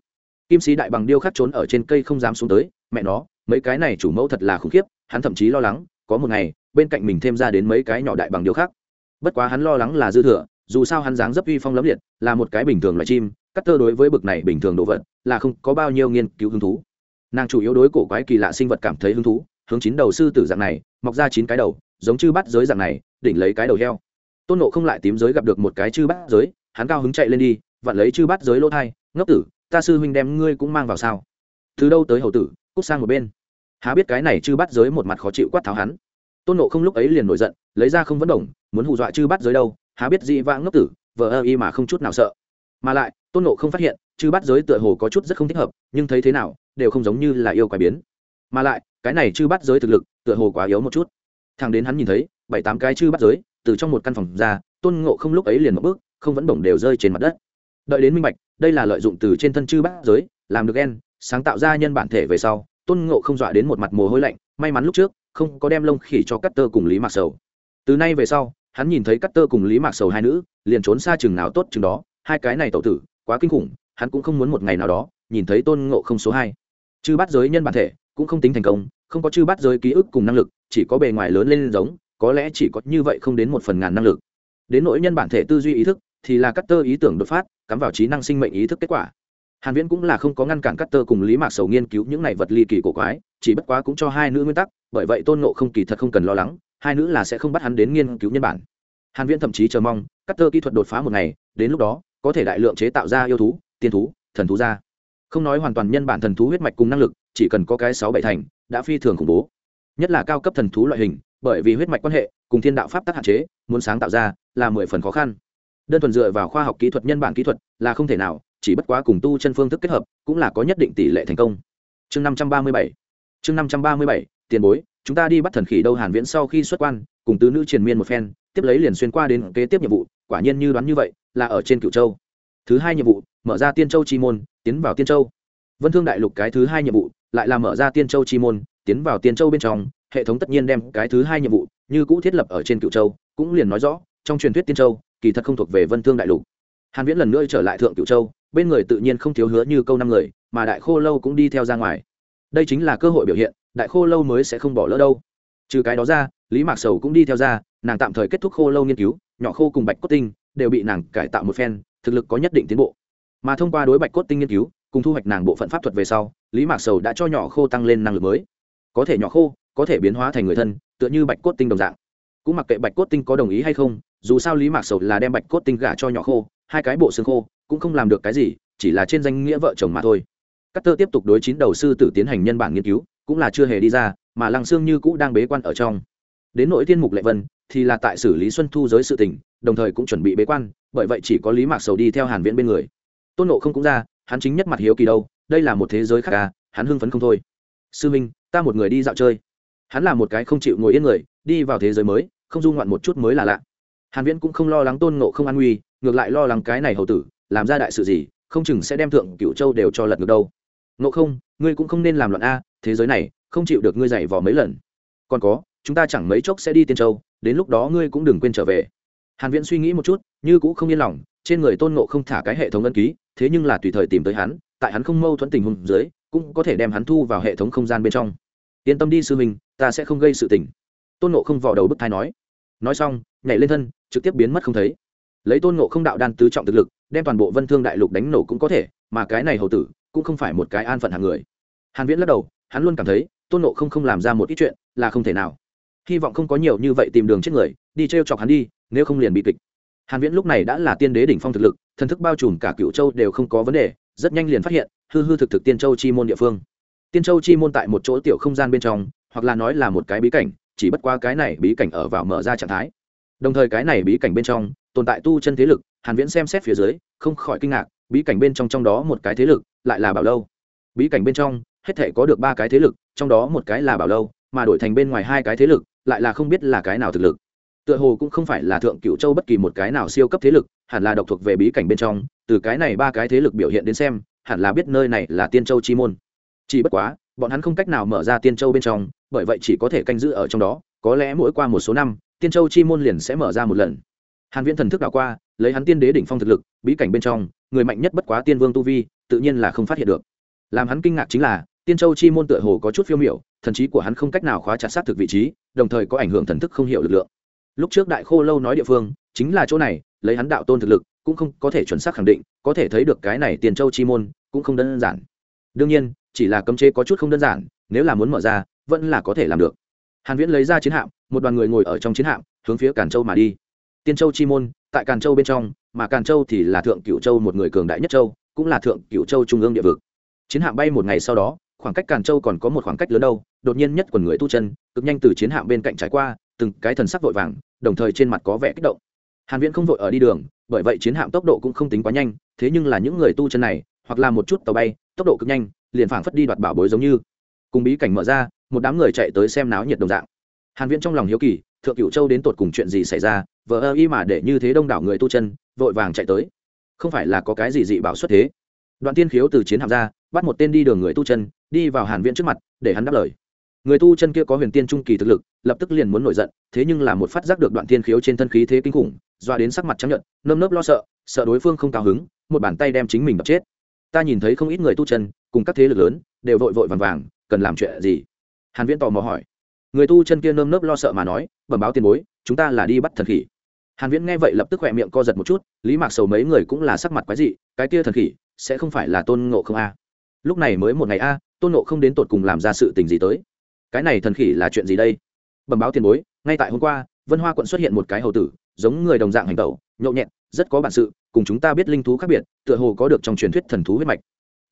Kim sĩ đại bằng điêu khắc trốn ở trên cây không dám xuống tới, mẹ nó, mấy cái này chủ mẫu thật là khủng khiếp, hắn thậm chí lo lắng, có một ngày, bên cạnh mình thêm ra đến mấy cái nhỏ đại bằng điêu khắc. Bất quá hắn lo lắng là dư thừa dù sao hắn dáng dấp uy phong lẫm liệt, là một cái bình thường loại chim cắt tơ đối với bực này bình thường đồ vật là không có bao nhiêu nghiên cứu hứng thú. Nàng chủ yếu đối cổ quái kỳ lạ sinh vật cảm thấy hứng thú, hướng chín đầu sư tử dạng này, mọc ra chín cái đầu, giống chư bắt giới dạng này, đỉnh lấy cái đầu heo. Tôn nộ không lại tím giới gặp được một cái chư bắt giới, hắn cao hứng chạy lên đi, vặn lấy chư bắt giới lỗ thai, ngốc tử, ta sư huynh đem ngươi cũng mang vào sao? Từ đâu tới hầu tử, cút sang một bên. Há biết cái này chư bắt giới một mặt khó chịu quát tháo hắn. Tôn nộ không lúc ấy liền nổi giận, lấy ra không vấn đồng, muốn hù dọa chư bắt giới đâu há biết dị vãng ngốc tử, vờ ơ y mà không chút nào sợ. Mà lại, tôn nộ không phát hiện, chư bắt giới tựa hồ có chút rất không thích hợp, nhưng thấy thế nào, đều không giống như là yêu quái biến. Mà lại, cái này chư bắt giới thực lực, tựa hồ quá yếu một chút. Thằng đến hắn nhìn thấy, bảy tám cái chư bắt giới, từ trong một căn phòng ra, tôn ngộ không lúc ấy liền một bước, không vẫn bổng đều rơi trên mặt đất. Đợi đến minh bạch, đây là lợi dụng từ trên thân chư bắt giới, làm được en sáng tạo ra nhân bản thể về sau, tôn ngộ không dọa đến một mặt mồ hôi lạnh, may mắn lúc trước, không có đem lông khỉ cho cắt tơ cùng lý mạc sầu. Từ nay về sau hắn nhìn thấy cắt tơ cùng lý mạc sầu hai nữ, liền trốn xa chừng nào tốt chừng đó. Hai cái này tậu tử, quá kinh khủng, hắn cũng không muốn một ngày nào đó nhìn thấy tôn ngộ không số hai. Chư bắt giới nhân bản thể, cũng không tính thành công, không có chư bắt giới ký ức cùng năng lực, chỉ có bề ngoài lớn lên giống, có lẽ chỉ có như vậy không đến một phần ngàn năng lực. Đến nỗi nhân bản thể tư duy ý thức, thì là cắt tơ ý tưởng đột phát, cắm vào trí năng sinh mệnh ý thức kết quả. Hàn viễn cũng là không có ngăn cản cắt tơ cùng lý mạc sầu nghiên cứu những này vật ly kỳ cổ quái, chỉ bất quá cũng cho hai nữ nguyên tắc, bởi vậy tôn ngộ không kỳ thật không cần lo lắng hai nữ là sẽ không bắt hắn đến nghiên cứu nhân bản. Hàn viễn thậm chí chờ mong cắt tơ kỹ thuật đột phá một ngày, đến lúc đó, có thể đại lượng chế tạo ra yêu thú, tiên thú, thần thú ra. Không nói hoàn toàn nhân bản thần thú huyết mạch cùng năng lực, chỉ cần có cái sáu bảy thành, đã phi thường khủng bố. Nhất là cao cấp thần thú loại hình, bởi vì huyết mạch quan hệ, cùng thiên đạo pháp tắc hạn chế, muốn sáng tạo ra, là mười phần khó khăn. Đơn thuần dựa vào khoa học kỹ thuật, nhân bản kỹ thuật, là không thể nào, chỉ bất quá cùng tu chân phương thức kết hợp, cũng là có nhất định tỷ lệ thành công. Chương năm trăm ba mươi bảy. Chương năm trăm ba mươi bảy, tiền bối chúng ta đi bắt thần khỉ đâu hàn viễn sau khi xuất quan, cùng tứ nữ triền miên một phen, tiếp lấy liền xuyên qua đến kế tiếp nhiệm vụ, quả nhiên như đoán như vậy, là ở trên cửu châu. Thứ hai nhiệm vụ, mở ra tiên châu chi môn, tiến vào tiên châu. Vân thương đại lục cái thứ hai nhiệm vụ, lại là mở ra tiên châu chi môn, tiến vào tiên châu bên trong, hệ thống tất nhiên đem cái thứ hai nhiệm vụ, như cũ thiết lập ở trên Cửu châu, cũng liền nói rõ, trong truyền thuyết tiên châu, kỳ thật không thuộc về vân thương đại lục. Hàn viễn lần nữa trở lại thượng Cửu châu, bên người tự nhiên không thiếu hứa như câu năm người, mà đại khô lâu cũng đi theo ra ngoài. Đây chính là cơ hội biểu hiện đại khô lâu mới sẽ không bỏ lỡ đâu. Trừ cái đó ra, lý mạc sầu cũng đi theo ra, nàng tạm thời kết thúc khô lâu nghiên cứu, nhỏ khô cùng bạch cốt tinh đều bị nàng cải tạo một phen, thực lực có nhất định tiến bộ. Mà thông qua đối bạch cốt tinh nghiên cứu, cùng thu hoạch nàng bộ phận pháp thuật về sau, lý mạc sầu đã cho nhỏ khô tăng lên năng lực mới. Có thể nhỏ khô, có thể biến hóa thành người thân, tựa như bạch cốt tinh đồng dạng. Cũng mặc kệ bạch cốt tinh có đồng ý hay không, dù sao lý mạc sầu là đem bạch cốt tinh gả cho nhỏ khô, hai cái bộ xương khô, cũng không làm được cái gì, chỉ là trên danh nghĩa vợ chồng mà thôi. Các tơ tiếp tục đối chín đầu sư tử tiến hành nhân bản nghiên cứu cũng là chưa hề đi ra, mà lăng xương như cũ đang bế quan ở trong. Đến nội tiên mục lệ vân, thì là tại xử lý xuân thu giới sự tình, đồng thời cũng chuẩn bị bế quan, bởi vậy chỉ có lý mạc sầu đi theo hàn viễn bên người. Tôn nộ không cũng ra, hắn chính nhất mặt hiếu kỳ đâu, đây là một thế giới khác à hắn hưng phấn không thôi. Sư minh, ta một người đi dạo chơi. Hắn là một cái không chịu ngồi yên người, đi vào thế giới mới, không du ngoạn một chút mới là lạ. Hàn viễn cũng không lo lắng tôn ngộ không an nguy, ngược lại lo lắng cái này hầu tử, làm ra đại sự gì, không chừng sẽ đem thượng cửu châu đều cho lật ngược đâu. Ngộ không, ngươi cũng không nên làm loạn a thế giới này không chịu được ngươi dạy vò mấy lần. Còn có chúng ta chẳng mấy chốc sẽ đi tiên châu đến lúc đó ngươi cũng đừng quên trở về. Hàn viễn suy nghĩ một chút như cũng không yên lòng trên người tôn ngộ không thả cái hệ thống ân ký thế nhưng là tùy thời tìm tới hắn tại hắn không mâu thuẫn tình huống dưới cũng có thể đem hắn thu vào hệ thống không gian bên trong. Yên tâm đi sư mình, ta sẽ không gây sự tình. Tôn ngộ không vò đầu bức thai nói. Nói xong nhảy lên thân trực tiếp biến mất không thấy. Lấy tôn ngộ không đạo đan tứ trọng thực lực đem toàn bộ vân thương đại lục đánh nổ cũng có thể mà cái này hầu tử cũng không phải một cái an phận hàng người. Hàn viễn lắc đầu hắn luôn cảm thấy tôn nộ không không làm ra một ít chuyện là không thể nào. Hy vọng không có nhiều như vậy tìm đường chết người, đi treo chọc hắn đi, nếu không liền bị kịch. Hàn viễn lúc này đã là tiên đế đỉnh phong thực lực, thần thức bao trùm cả cựu châu đều không có vấn đề, rất nhanh liền phát hiện, hư hư thực thực tiên châu chi môn địa phương. Tiên châu chi môn tại một chỗ tiểu không gian bên trong, hoặc là nói là một cái bí cảnh, chỉ bất qua cái này bí cảnh ở vào mở ra trạng thái. Đồng thời cái này bí cảnh bên trong, tồn tại tu chân thế lực, hàn viễn xem xét phía dưới, không khỏi kinh ngạc, bí cảnh bên trong trong đó một cái thế lực lại là bảo lâu? Bí cảnh bên trong hết thể có được ba cái thế lực, trong đó một cái là bảo lâu, mà đổi thành bên ngoài hai cái thế lực, lại là không biết là cái nào thực lực. Tựa hồ cũng không phải là thượng cựu châu bất kỳ một cái nào siêu cấp thế lực, hẳn là độc thuộc về bí cảnh bên trong, từ cái này ba cái thế lực biểu hiện đến xem, hẳn là biết nơi này là tiên châu chi môn. Chỉ bất quá, bọn hắn không cách nào mở ra tiên châu bên trong, bởi vậy chỉ có thể canh giữ ở trong đó, có lẽ mỗi qua một số năm, tiên châu chi môn liền sẽ mở ra một lần. Hàn viễn thần thức đảo qua, lấy hắn tiên đế đỉnh phong thực lực, bí cảnh bên trong, người mạnh nhất bất quá tiên vương tu vi, tự nhiên là không phát hiện được làm hắn kinh ngạc chính là, tiên châu chi môn tựa hồ có chút phiêu miểu, thần trí của hắn không cách nào khóa chặt sát thực vị trí, đồng thời có ảnh hưởng thần thức không hiểu lực lượng. Lúc trước đại khô lâu nói địa phương, chính là chỗ này, lấy hắn đạo tôn thực lực, cũng không có thể chuẩn xác khẳng định, có thể thấy được cái này tiền châu chi môn, cũng không đơn giản. Đương nhiên, chỉ là cấm chế có chút không đơn giản, nếu là muốn mở ra, vẫn là có thể làm được. Hàn viễn lấy ra chiến hạm, một đoàn người ngồi ở trong chiến hạm, hướng phía càn châu mà đi. Tiên châu chi môn, tại càn châu bên trong, mà càn châu thì là thượng cửu châu một người cường đại nhất châu, cũng là thượng cửu châu trung ương địa vực chiến hạm bay một ngày sau đó, khoảng cách càn châu còn có một khoảng cách lớn đâu, đột nhiên nhất quần người tu chân, cực nhanh từ chiến hạm bên cạnh trải qua, từng cái thần sắc vội vàng, đồng thời trên mặt có vẻ kích động. Hàn viễn không vội ở đi đường, bởi vậy chiến hạm tốc độ cũng không tính quá nhanh, thế nhưng là những người tu chân này, hoặc là một chút tàu bay, tốc độ cực nhanh, liền phảng phất đi đoạt bảo bối giống như. Cùng bí cảnh mở ra, một đám người chạy tới xem náo nhiệt đồng dạng. Hàn viễn trong lòng hiếu kỳ, thượng cửu châu đến tột cùng chuyện gì xảy ra vợ ơ y mà để như thế đông đảo người tu chân, vội vàng chạy tới. Không phải là có cái gì dị bảo xuất thế. Đoạn tiên khiếu từ chiến hạm ra bắt một tên đi đường người tu chân, đi vào hàn viễn trước mặt, để hắn đáp lời. Người tu chân kia có huyền tiên trung kỳ thực lực, lập tức liền muốn nổi giận, thế nhưng là một phát giác được đoạn tiên khiếu trên thân khí thế kinh khủng, doa đến sắc mặt trắng nhợt, nơm nớp lo sợ sợ đối phương không cao hứng, một bàn tay đem chính mình đập chết. Ta nhìn thấy không ít người tu chân, cùng các thế lực lớn, đều vội vội vàng vàng, cần làm chuyện gì? Hàn viễn tò mò hỏi. Người tu chân kia nơm nớp lo sợ mà nói, bẩm báo tiền bối, chúng ta là đi bắt thần khỉ. Hàn viễn nghe vậy lập tức khỏe miệng co giật một chút, lý mạc sầu mấy người cũng là sắc mặt quái dị, cái kia thần khỉ, sẽ không phải là tôn ngộ không a? Lúc này mới một ngày a, tôn ngộ không đến tột cùng làm ra sự tình gì tới. Cái này thần khỉ là chuyện gì đây? Bẩm báo tiền bối, ngay tại hôm qua, vân hoa quận xuất hiện một cái hầu tử, giống người đồng dạng hành tẩu, nhậu nhẹn rất có bản sự, cùng chúng ta biết linh thú khác biệt, tựa hồ có được trong truyền thuyết thần thú huyết mạch.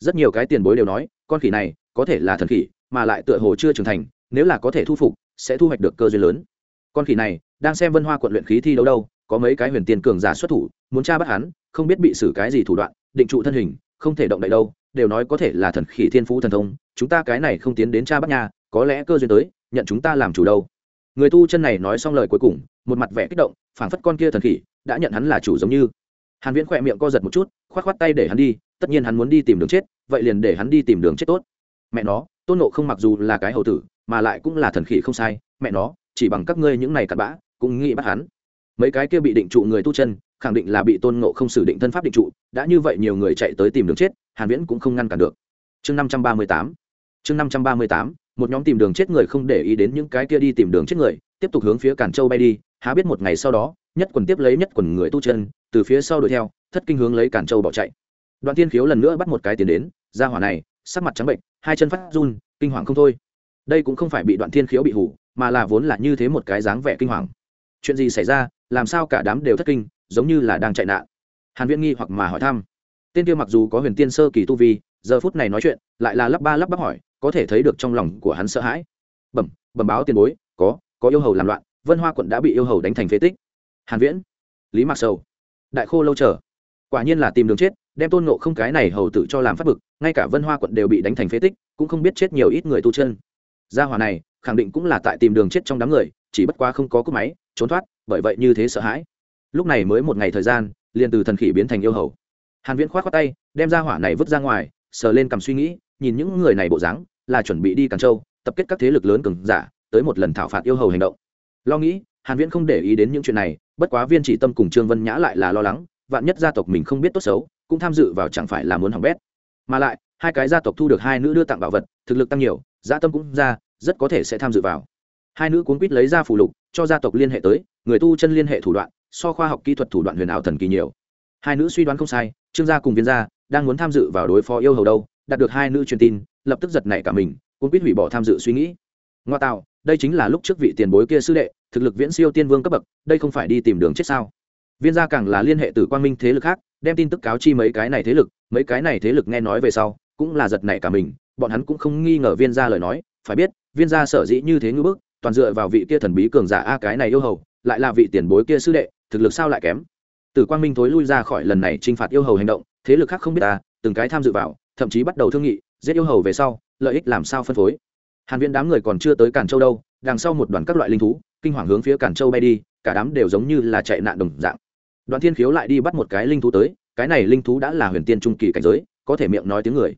Rất nhiều cái tiền bối đều nói, con khỉ này có thể là thần khỉ, mà lại tựa hồ chưa trưởng thành, nếu là có thể thu phục, sẽ thu hoạch được cơ duyên lớn. Con khỉ này đang xem vân hoa quận luyện khí thi đấu đâu, có mấy cái huyền tiền cường giả xuất thủ, muốn tra bắt hắn, không biết bị xử cái gì thủ đoạn, định trụ thân hình, không thể động đậy đâu đều nói có thể là thần khỉ thiên phú thần thông, chúng ta cái này không tiến đến tra bắt nha có lẽ cơ duyên tới, nhận chúng ta làm chủ đâu. Người tu chân này nói xong lời cuối cùng, một mặt vẻ kích động, phảng phất con kia thần khỉ, đã nhận hắn là chủ giống như. Hàn viễn khỏe miệng co giật một chút, khoát khoát tay để hắn đi, tất nhiên hắn muốn đi tìm đường chết, vậy liền để hắn đi tìm đường chết tốt. Mẹ nó, tôn nộ không mặc dù là cái hầu tử, mà lại cũng là thần khỉ không sai, mẹ nó, chỉ bằng các ngươi những này cặn bã, cũng nghĩ bắt hắn. Mấy cái kia bị định trụ người tu chân, khẳng định là bị tôn nộ không xử định thân pháp định trụ, đã như vậy nhiều người chạy tới tìm đường chết hàn viễn cũng không ngăn cản được. Chương 538 chương 538 một nhóm tìm đường chết người không để ý đến những cái kia đi tìm đường chết người, tiếp tục hướng phía cản châu bay đi, há biết một ngày sau đó, nhất quần tiếp lấy nhất quần người tu chân, từ phía sau đuổi theo, thất kinh hướng lấy cản châu bỏ chạy. Đoạn tiên khiếu lần nữa bắt một cái tiền đến, ra hỏa này, sắc mặt trắng bệnh, hai chân phát run, kinh hoàng không thôi. Đây cũng không phải bị đoạn thiên khiếu bị hủ, mà là vốn là như thế một cái dáng vẻ kinh hoàng. Chuyện gì xảy ra, làm sao cả đám đều thất kinh, giống như là đang chạy nạn. Hàn viễn nghi hoặc mà hỏi thăm tên kia mặc dù có huyền tiên sơ kỳ tu vi, giờ phút này nói chuyện, lại là lắp ba lắp bắp hỏi, có thể thấy được trong lòng của hắn sợ hãi. Bẩm bẩm báo tiền bối, có có yêu hầu làm loạn, vân hoa quận đã bị yêu hầu đánh thành phế tích. Hàn viễn, lý mạc sầu, đại khô lâu chờ. Quả nhiên là tìm đường chết, đem tôn ngộ không cái này hầu tự cho làm phát bực, ngay cả vân hoa quận đều bị đánh thành phế tích, cũng không biết chết nhiều ít người tu chân. Gia hỏa này, khẳng định cũng là tại tìm đường chết trong đám người, chỉ bất quá không có cúp máy, trốn thoát, bởi vậy như thế sợ hãi. Lúc này mới một ngày thời gian, liền từ thần khỉ biến thành yêu hầu hàn viễn khoát khoát tay, đem ra hỏa này vứt ra ngoài, sờ lên cầm suy nghĩ, nhìn những người này bộ dáng, là chuẩn bị đi càn châu, tập kết các thế lực lớn cường giả, tới một lần thảo phạt yêu hầu hành động. Lo nghĩ, hàn viễn không để ý đến những chuyện này, bất quá viên chỉ tâm cùng trương vân nhã lại là lo lắng, vạn nhất gia tộc mình không biết tốt xấu, cũng tham dự vào chẳng phải là muốn hỏng bét. Mà lại, hai cái gia tộc thu được hai nữ đưa tặng bảo vật, thực lực tăng nhiều gia tâm cũng ra, rất có thể sẽ tham dự vào. Hai nữ cuốn quýt lấy ra phù lục, cho gia tộc liên hệ tới, người tu chân liên hệ thủ đoạn, so khoa học kỹ thuật thủ đoạn huyền ảo thần kỳ nhiều hai nữ suy đoán không sai, trương gia cùng viên gia đang muốn tham dự vào đối phó yêu hầu đâu, đạt được hai nữ truyền tin, lập tức giật nảy cả mình cũng quyết hủy bỏ tham dự suy nghĩ. Ngoa tạo, đây chính là lúc trước vị tiền bối kia sư đệ, thực lực viễn siêu tiên vương cấp bậc, đây không phải đi tìm đường chết sao? Viên gia càng là liên hệ từ quang minh thế lực khác, đem tin tức cáo chi mấy cái này thế lực, mấy cái này thế lực nghe nói về sau, cũng là giật nảy cả mình, bọn hắn cũng không nghi ngờ viên gia lời nói, phải biết, viên gia sở dĩ như thế ngưỡng bức, toàn dựa vào vị kia thần bí cường giả a cái này yêu hầu, lại là vị tiền bối kia sư đệ, thực lực sao lại kém? Từ quang minh thối lui ra khỏi lần này trinh phạt yêu hầu hành động, thế lực khác không biết ta, từng cái tham dự vào, thậm chí bắt đầu thương nghị, giết yêu hầu về sau, lợi ích làm sao phân phối. Hàn viễn đám người còn chưa tới cản châu đâu, đằng sau một đoàn các loại linh thú, kinh hoàng hướng phía cản châu bay đi, cả đám đều giống như là chạy nạn đồng dạng. Đoạn thiên khiếu lại đi bắt một cái linh thú tới, cái này linh thú đã là huyền tiên trung kỳ cảnh giới, có thể miệng nói tiếng người.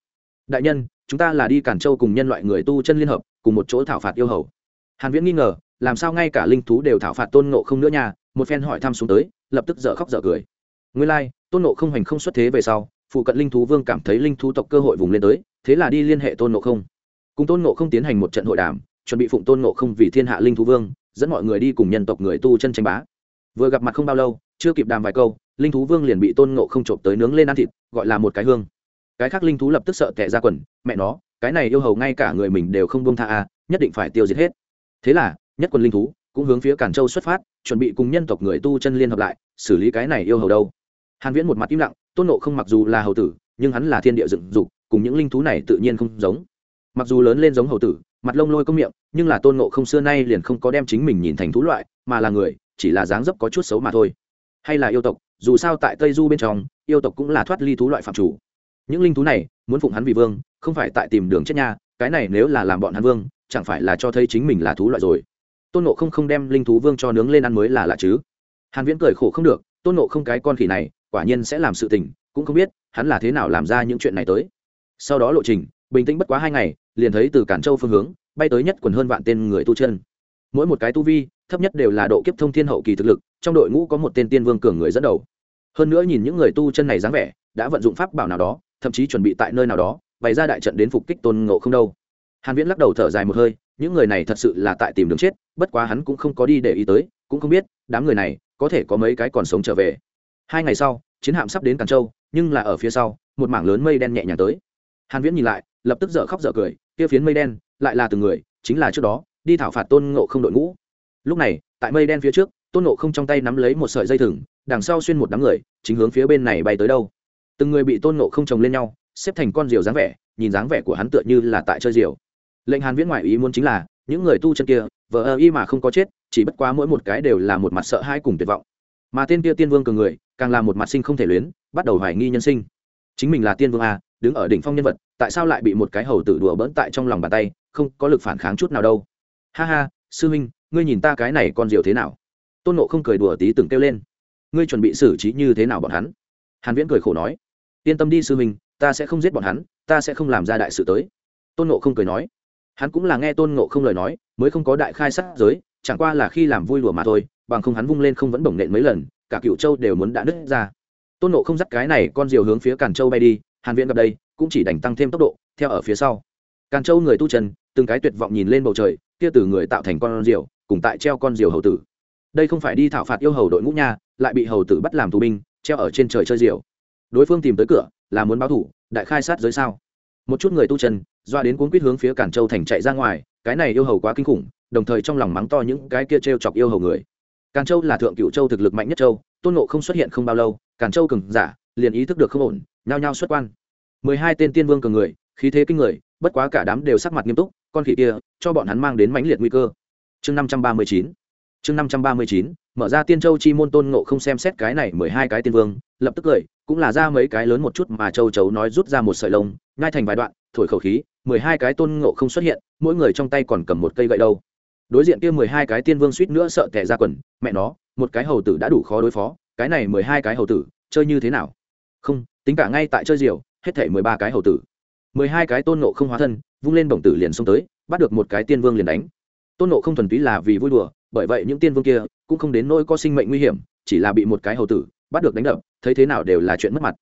Đại nhân, chúng ta là đi cản châu cùng nhân loại người tu chân liên hợp, cùng một chỗ thảo phạt yêu hầu. Hàn viễn nghi ngờ, làm sao ngay cả linh thú đều thảo phạt tôn ngộ không nữa nha, một phen hỏi thăm xuống tới lập tức dở khóc dở cười. Nguyên lai like, tôn ngộ không hành không xuất thế về sau phụ cận linh thú vương cảm thấy linh thú tộc cơ hội vùng lên tới thế là đi liên hệ tôn ngộ không. Cùng tôn ngộ không tiến hành một trận hội đàm chuẩn bị phụng tôn ngộ không vì thiên hạ linh thú vương dẫn mọi người đi cùng nhân tộc người tu chân tranh bá. Vừa gặp mặt không bao lâu chưa kịp đàm vài câu linh thú vương liền bị tôn ngộ không trộm tới nướng lên ăn thịt gọi là một cái hương. Cái khác linh thú lập tức sợ tệ ra quần mẹ nó cái này yêu hầu ngay cả người mình đều không bông tha à, nhất định phải tiêu diệt hết. Thế là nhất quân linh thú cũng hướng phía cản châu xuất phát, chuẩn bị cùng nhân tộc người tu chân liên hợp lại, xử lý cái này yêu hầu đâu. Hàn viễn một mặt im lặng, tôn nộ không mặc dù là hầu tử, nhưng hắn là thiên địa dựng dục, cùng những linh thú này tự nhiên không giống. Mặc dù lớn lên giống hầu tử, mặt lông lôi công miệng, nhưng là tôn nộ không xưa nay liền không có đem chính mình nhìn thành thú loại, mà là người, chỉ là dáng dấp có chút xấu mà thôi. Hay là yêu tộc, dù sao tại tây du bên trong, yêu tộc cũng là thoát ly thú loại phạm chủ. Những linh thú này, muốn phụng hắn vì vương, không phải tại tìm đường chết nha, cái này nếu là làm bọn hắn vương, chẳng phải là cho thấy chính mình là thú loại rồi tôn nộ không không đem linh thú vương cho nướng lên ăn mới là lạ chứ. Hàn viễn cười khổ không được, tôn nộ không cái con khỉ này, quả nhiên sẽ làm sự tình, cũng không biết, hắn là thế nào làm ra những chuyện này tới. Sau đó lộ trình, bình tĩnh bất quá hai ngày, liền thấy từ cản châu phương hướng, bay tới nhất quần hơn vạn tên người tu chân. Mỗi một cái tu vi, thấp nhất đều là độ kiếp thông thiên hậu kỳ thực lực, trong đội ngũ có một tên tiên vương cường người dẫn đầu. Hơn nữa nhìn những người tu chân này dáng vẻ, đã vận dụng pháp bảo nào đó, thậm chí chuẩn bị tại nơi nào đó, bày ra đại trận đến phục kích tôn ngộ không đâu. Hàn viễn lắc đầu thở dài một hơi những người này thật sự là tại tìm đường chết, bất quá hắn cũng không có đi để ý tới, cũng không biết, đám người này có thể có mấy cái còn sống trở về. Hai ngày sau, chiến hạm sắp đến càn châu, nhưng là ở phía sau, một mảng lớn mây đen nhẹ nhàng tới. Hàn viễn nhìn lại, lập tức dở khóc dở cười, kia phiến mây đen, lại là từng người, chính là trước đó, đi thảo phạt tôn ngộ không đội ngũ. Lúc này, tại mây đen phía trước, tôn ngộ không trong tay nắm lấy một sợi dây thừng, đằng sau xuyên một đám người, chính hướng phía bên này bay tới đâu. Từng người bị tôn ngộ không chồng lên nhau, xếp thành con diều dáng vẻ, nhìn dáng vẻ của hắn tựa như là tại chơi diều lệnh hàn viễn ngoại ý muốn chính là, những người tu chân kia vợ ơ y mà không có chết, chỉ bất quá mỗi một cái đều là một mặt sợ hãi cùng tuyệt vọng. Mà tên kia tiên vương cường người, càng là một mặt sinh không thể luyến, bắt đầu hoài nghi nhân sinh. Chính mình là tiên vương a, đứng ở đỉnh phong nhân vật, tại sao lại bị một cái hầu tử đùa bỡn tại trong lòng bàn tay, không có lực phản kháng chút nào đâu. Ha ha, sư huynh, ngươi nhìn ta cái này con diều thế nào? Tôn nộ không cười đùa tí từng kêu lên. Ngươi chuẩn bị xử trí như thế nào bọn hắn? Hàn viễn cười khổ nói. Yên tâm đi sư huynh, ta sẽ không giết bọn hắn, ta sẽ không làm ra đại sự tới. Tôn nộ không cười nói hắn cũng là nghe tôn ngộ không lời nói, mới không có đại khai sát giới, chẳng qua là khi làm vui lùa mà thôi, bằng không hắn vung lên không vẫn bổng nện mấy lần, cả cựu châu đều muốn đã nứt ra. Tôn nộ không dắt cái này con diều hướng phía càn châu bay đi, hàn viễn gặp đây, cũng chỉ đành tăng thêm tốc độ, theo ở phía sau. Càn châu người tu trần từng cái tuyệt vọng nhìn lên bầu trời, kia từ người tạo thành con diều, cùng tại treo con diều hầu tử. Đây không phải đi thảo phạt yêu hầu đội ngũ nha, lại bị hầu tử bắt làm tù binh, treo ở trên trời chơi diều. Đối phương tìm tới cửa, là muốn báo thủ, đại khai sát giới sao? Một chút người tu trần doa đến cuốn quýt hướng phía cản châu thành chạy ra ngoài, cái này yêu hầu quá kinh khủng, đồng thời trong lòng mắng to những cái kia t chọc yêu hầu người. Càn châu là thượng cựu châu thực lực mạnh nhất châu, tôn nộ không xuất hiện không bao lâu càn châu cừng giả liền ý thức được không ổn, nhao nhao xuất quan. Mười hai tên tiên vương cường người, khí thế kinh người, bất quá cả đám đều sắc mặt nghiêm túc, con khỉ kia cho bọn hắn mang đến mãnh liệt nguy cơ. Chương năm trăm ba mươi chín, chương năm trăm ba mươi chín, mở ra tiên châu chi môn tôn ngộ không xem xét cái này mười hai cái tiên vương, lập tức cười, cũng là ra mấy cái lớn một chút mà châu chấu nói rút ra một sợi lông ngay thành vài đoạn thổi khẩu khí, mười hai cái tôn ngộ không xuất hiện, mỗi người trong tay còn cầm một cây gậy đâu. Đối diện kia mười hai cái tiên vương suýt nữa sợ tẻ ra quần, mẹ nó, một cái hầu tử đã đủ khó đối phó, cái này mười hai cái hầu tử, chơi như thế nào? Không, tính cả ngay tại chơi diều, hết thể mười ba cái hầu tử. mười hai cái tôn nộ không hóa thân, vung lên bổng tử liền xông tới, bắt được một cái tiên vương liền đánh. Tôn nộ không thuần túy là vì vui đùa, bởi vậy những tiên vương kia cũng không đến nỗi có sinh mệnh nguy hiểm, chỉ là bị một cái hầu tử bắt được đánh đập, thấy thế nào đều là chuyện mất mặt.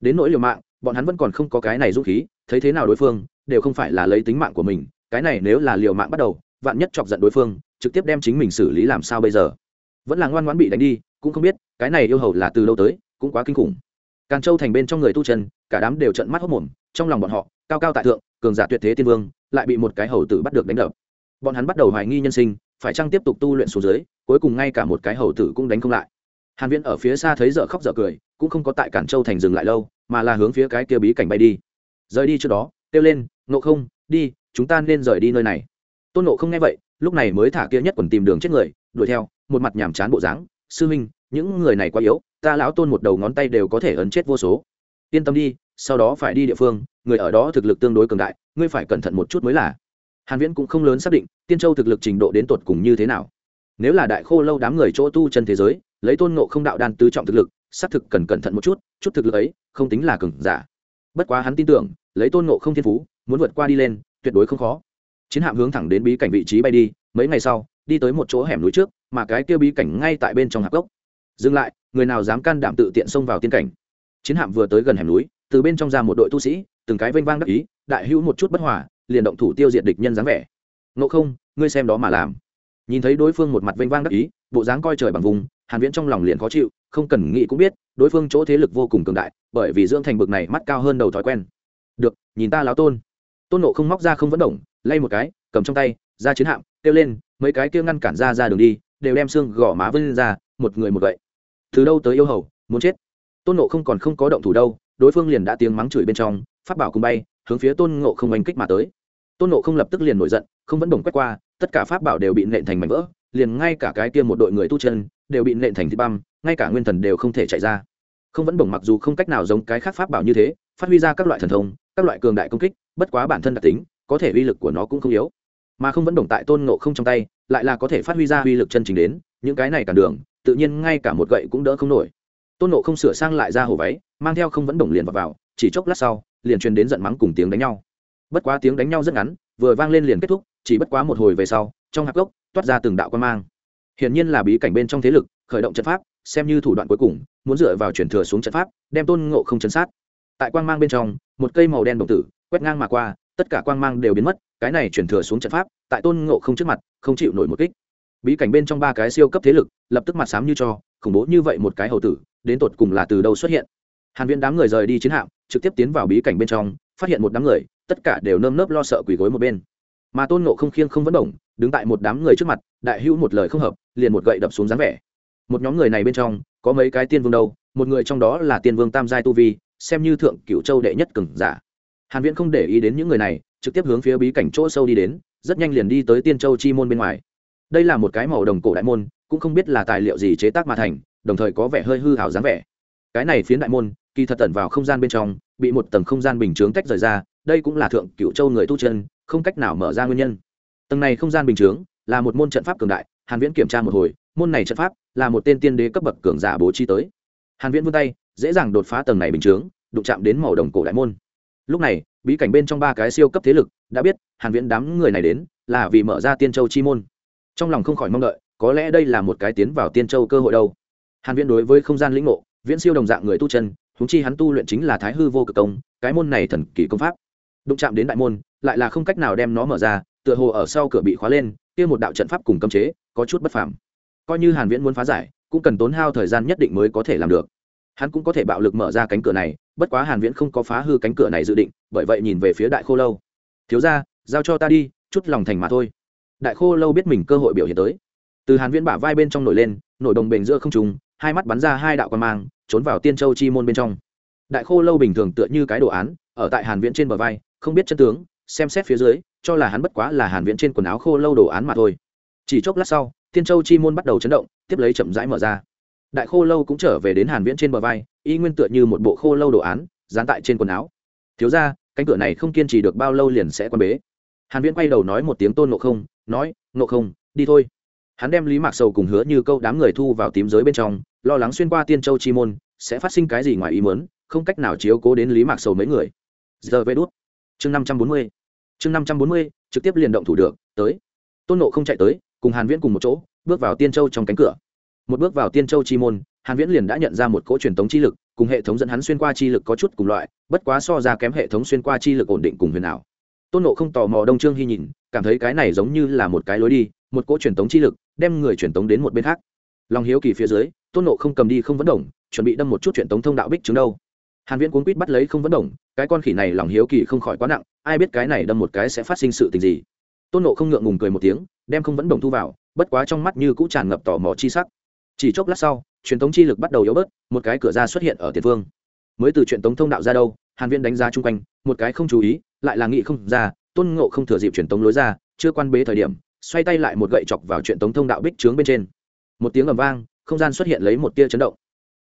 Đến nỗi liều mạng bọn hắn vẫn còn không có cái này dũng khí, thấy thế nào đối phương, đều không phải là lấy tính mạng của mình, cái này nếu là liều mạng bắt đầu, vạn nhất chọc giận đối phương, trực tiếp đem chính mình xử lý làm sao bây giờ? Vẫn là ngoan ngoãn bị đánh đi, cũng không biết, cái này yêu hầu là từ lâu tới, cũng quá kinh khủng. Càn châu thành bên trong người tu chân, cả đám đều trận mắt hốc mồm, trong lòng bọn họ, cao cao tại thượng, cường giả tuyệt thế tiên vương, lại bị một cái hầu tử bắt được đánh đập. Bọn hắn bắt đầu hoài nghi nhân sinh, phải chăng tiếp tục tu luyện xuống dưới, cuối cùng ngay cả một cái hầu tử cũng đánh không lại. Hàn viễn ở phía xa thấy dở khóc dở cười, cũng không có tại cản châu thành dừng lại lâu mà là hướng phía cái kia bí cảnh bay đi. Rời đi trước đó, kêu lên nộ không, đi, chúng ta nên rời đi nơi này. Tôn nộ không nghe vậy, lúc này mới thả kia nhất quần tìm đường chết người, đuổi theo, một mặt nhàm chán bộ dáng. Sư huynh những người này quá yếu, ta lão tôn một đầu ngón tay đều có thể ấn chết vô số. Yên tâm đi, sau đó phải đi địa phương, người ở đó thực lực tương đối cường đại, ngươi phải cẩn thận một chút mới là. Hàn viễn cũng không lớn xác định, tiên châu thực lực trình độ đến tột cùng như thế nào. Nếu là đại khô lâu đám người chỗ tu chân thế giới, lấy tôn ngộ không đạo đan tứ trọng thực lực xác thực cần cẩn thận một chút chút thực lực ấy không tính là cường giả. Bất quá hắn tin tưởng, lấy tôn ngộ không thiên phú, muốn vượt qua đi lên, tuyệt đối không khó. Chiến hạm hướng thẳng đến bí cảnh vị trí bay đi, mấy ngày sau, đi tới một chỗ hẻm núi trước, mà cái kia bí cảnh ngay tại bên trong hạp gốc. Dừng lại, người nào dám can đảm tự tiện xông vào tiên cảnh? Chiến hạm vừa tới gần hẻm núi, từ bên trong ra một đội tu sĩ, từng cái vênh vang đắc ý, đại hữu một chút bất hòa, liền động thủ tiêu diệt địch nhân dáng vẻ. Ngộ không, ngươi xem đó mà làm. Nhìn thấy đối phương một mặt vênh vang đắc ý, bộ dáng coi trời bằng vùng, hàn viễn trong lòng liền khó chịu không cần nghĩ cũng biết, đối phương chỗ thế lực vô cùng cường đại, bởi vì dưỡng thành bực này mắt cao hơn đầu thói quen. Được, nhìn ta láo tôn. Tôn nộ không móc ra không vẫn động, lay một cái, cầm trong tay, ra chiến hạm, kêu lên, mấy cái kia ngăn cản ra ra đường đi, đều đem xương gò má vân ra, một người một gậy. Từ đâu tới yêu hầu, muốn chết? Tôn nộ không còn không có động thủ đâu, đối phương liền đã tiếng mắng chửi bên trong phát bảo cùng bay, hướng phía tôn ngộ không oanh kích mà tới. Tôn nộ không lập tức liền nổi giận, không vẫn đồng quét qua, tất cả pháp bảo đều bị nện thành mảnh vỡ, liền ngay cả cái kia một đội người tu chân đều bị nện thành thịt băm ngay cả nguyên thần đều không thể chạy ra. Không vẫn bổng mặc dù không cách nào giống cái khác pháp bảo như thế phát huy ra các loại thần thông các loại cường đại công kích bất quá bản thân đặc tính có thể uy lực của nó cũng không yếu. Mà không vẫn bổng tại tôn ngộ không trong tay lại là có thể phát huy ra uy lực chân chính đến những cái này cản đường tự nhiên ngay cả một gậy cũng đỡ không nổi. Tôn ngộ không sửa sang lại ra hổ váy mang theo không vẫn bổng liền vào, vào chỉ chốc lát sau liền truyền đến giận mắng cùng tiếng đánh nhau. Bất quá tiếng đánh nhau rất ngắn vừa vang lên liền kết thúc chỉ bất quá một hồi về sau trong hạp gốc toát ra từng đạo quan mang hiển nhiên là bí cảnh bên trong thế lực, khởi động trận pháp, xem như thủ đoạn cuối cùng, muốn dựa vào chuyển thừa xuống trận pháp, đem tôn ngộ không chấn sát. Tại quang mang bên trong, một cây màu đen đồng tử, quét ngang mà qua, tất cả quang mang đều biến mất, cái này chuyển thừa xuống trận pháp, tại tôn ngộ không trước mặt, không chịu nổi một kích. Bí cảnh bên trong ba cái siêu cấp thế lực, lập tức mặt sám như cho, khủng bố như vậy một cái hầu tử, đến tột cùng là từ đâu xuất hiện? Hàn viễn đám người rời đi chiến hạm, trực tiếp tiến vào bí cảnh bên trong, phát hiện một đám người, tất cả đều nơm nớp lo sợ quỳ gối một bên. Mà tôn ngộ không khiêng không vẫn động đứng tại một đám người trước mặt, đại hữu một lời không hợp, liền một gậy đập xuống dáng vẻ. Một nhóm người này bên trong, có mấy cái tiên vương đâu, một người trong đó là tiên vương tam giai tu vi, xem như thượng cửu châu đệ nhất cường giả. Hàn viễn không để ý đến những người này, trực tiếp hướng phía bí cảnh chỗ sâu đi đến, rất nhanh liền đi tới tiên châu chi môn bên ngoài. Đây là một cái màu đồng cổ đại môn, cũng không biết là tài liệu gì chế tác mà thành, đồng thời có vẻ hơi hư hảo dáng vẻ. Cái này phiến đại môn, kỳ thật tận vào không gian bên trong, bị một tầng không gian bình chướng tách rời ra, đây cũng là thượng cửu châu người tu chân, không cách nào mở ra nguyên nhân tầng này không gian bình chướng là một môn trận pháp cường đại, hàn viễn kiểm tra một hồi, môn này trận pháp là một tên tiên đế cấp bậc cường giả bố trí tới. Hàn viễn vươn tay, dễ dàng đột phá tầng này bình chướng, đụng chạm đến màu đồng cổ đại môn. Lúc này, bí cảnh bên trong ba cái siêu cấp thế lực đã biết hàn viễn đám người này đến là vì mở ra tiên châu chi môn. Trong lòng không khỏi mong đợi, có lẽ đây là một cái tiến vào tiên châu cơ hội đâu. Hàn viễn đối với không gian lĩnh ngộ, viễn siêu đồng dạng người tu chân chúng chi hắn tu luyện chính là thái hư vô cực công cái môn này thần kỳ công pháp. Đụng chạm đến đại môn, lại là không cách nào đem nó mở ra tựa hồ ở sau cửa bị khóa lên, kia một đạo trận pháp cùng cấm chế, có chút bất phàm. Coi như hàn viễn muốn phá giải, cũng cần tốn hao thời gian nhất định mới có thể làm được. Hắn cũng có thể bạo lực mở ra cánh cửa này, bất quá hàn viễn không có phá hư cánh cửa này dự định, bởi vậy nhìn về phía đại khô lâu. Thiếu gia, giao cho ta đi, chút lòng thành mà thôi. Đại khô lâu biết mình cơ hội biểu hiện tới. Từ hàn viễn bả vai bên trong nổi lên, nổi đồng bền giữa không trung, hai mắt bắn ra hai đạo quan mang, trốn vào tiên châu chi môn bên trong. Đại khô lâu bình thường tựa như cái đồ án, ở tại hàn viễn trên bờ vai, không biết chân tướng, xem xét phía dưới cho là hắn bất quá là hàn viễn trên quần áo khô lâu đồ án mà thôi. Chỉ chốc lát sau, thiên châu chi môn bắt đầu chấn động, tiếp lấy chậm rãi mở ra. Đại khô lâu cũng trở về đến hàn viễn trên bờ vai, y nguyên tựa như một bộ khô lâu đồ án, dán tại trên quần áo. Thiếu gia, cánh cửa này không kiên trì được bao lâu liền sẽ quan bế. Hàn viễn quay đầu nói một tiếng tôn ngộ không, nói, ngộ không, đi thôi. Hắn đem lý mạc sầu cùng hứa như câu đám người thu vào tím giới bên trong, lo lắng xuyên qua tiên châu chi môn, sẽ phát sinh cái gì ngoài ý muốn, không cách nào chiếu cố đến lý mạc sầu mấy người. Giờ về đốt. chương năm trăm bốn mươi chương năm trăm bốn mươi, trực tiếp liền động thủ được, tới. Tôn nộ không chạy tới, cùng hàn viễn cùng một chỗ, bước vào tiên châu trong cánh cửa. Một bước vào tiên châu chi môn, hàn viễn liền đã nhận ra một cỗ truyền tống chi lực, cùng hệ thống dẫn hắn xuyên qua chi lực có chút cùng loại, bất quá so ra kém hệ thống xuyên qua chi lực ổn định cùng huyền ảo. Tôn nộ không tò mò đông trương hy nhìn, cảm thấy cái này giống như là một cái lối đi, một cỗ truyền tống chi lực, đem người truyền tống đến một bên khác. Lòng hiếu kỳ phía dưới, tôn nộ không cầm đi không vấn động, chuẩn bị đâm một chút truyền tống thông đạo bích chứng đâu. Hàn viễn cuốn quýt bắt lấy không vấn động, cái con khỉ này lòng hiếu kỳ không khỏi quá nặng ai biết cái này đâm một cái sẽ phát sinh sự tình gì. Tôn nộ không ngượng ngùng cười một tiếng, đem không vẫn đồng thu vào, bất quá trong mắt như cũng tràn ngập tò mò chi sắc. Chỉ chốc lát sau, truyền thống chi lực bắt đầu yếu bớt, một cái cửa ra xuất hiện ở tiền phương mới từ truyền thống thông đạo ra đâu, hàn viên đánh giá chung quanh, một cái không chú ý, lại là nghĩ không ra, tôn ngộ không thừa dịp truyền thống lối ra, chưa quan bế thời điểm, xoay tay lại một gậy chọc vào truyền thống thông đạo bích trướng bên trên. Một tiếng ầm vang, không gian xuất hiện lấy một tia chấn động.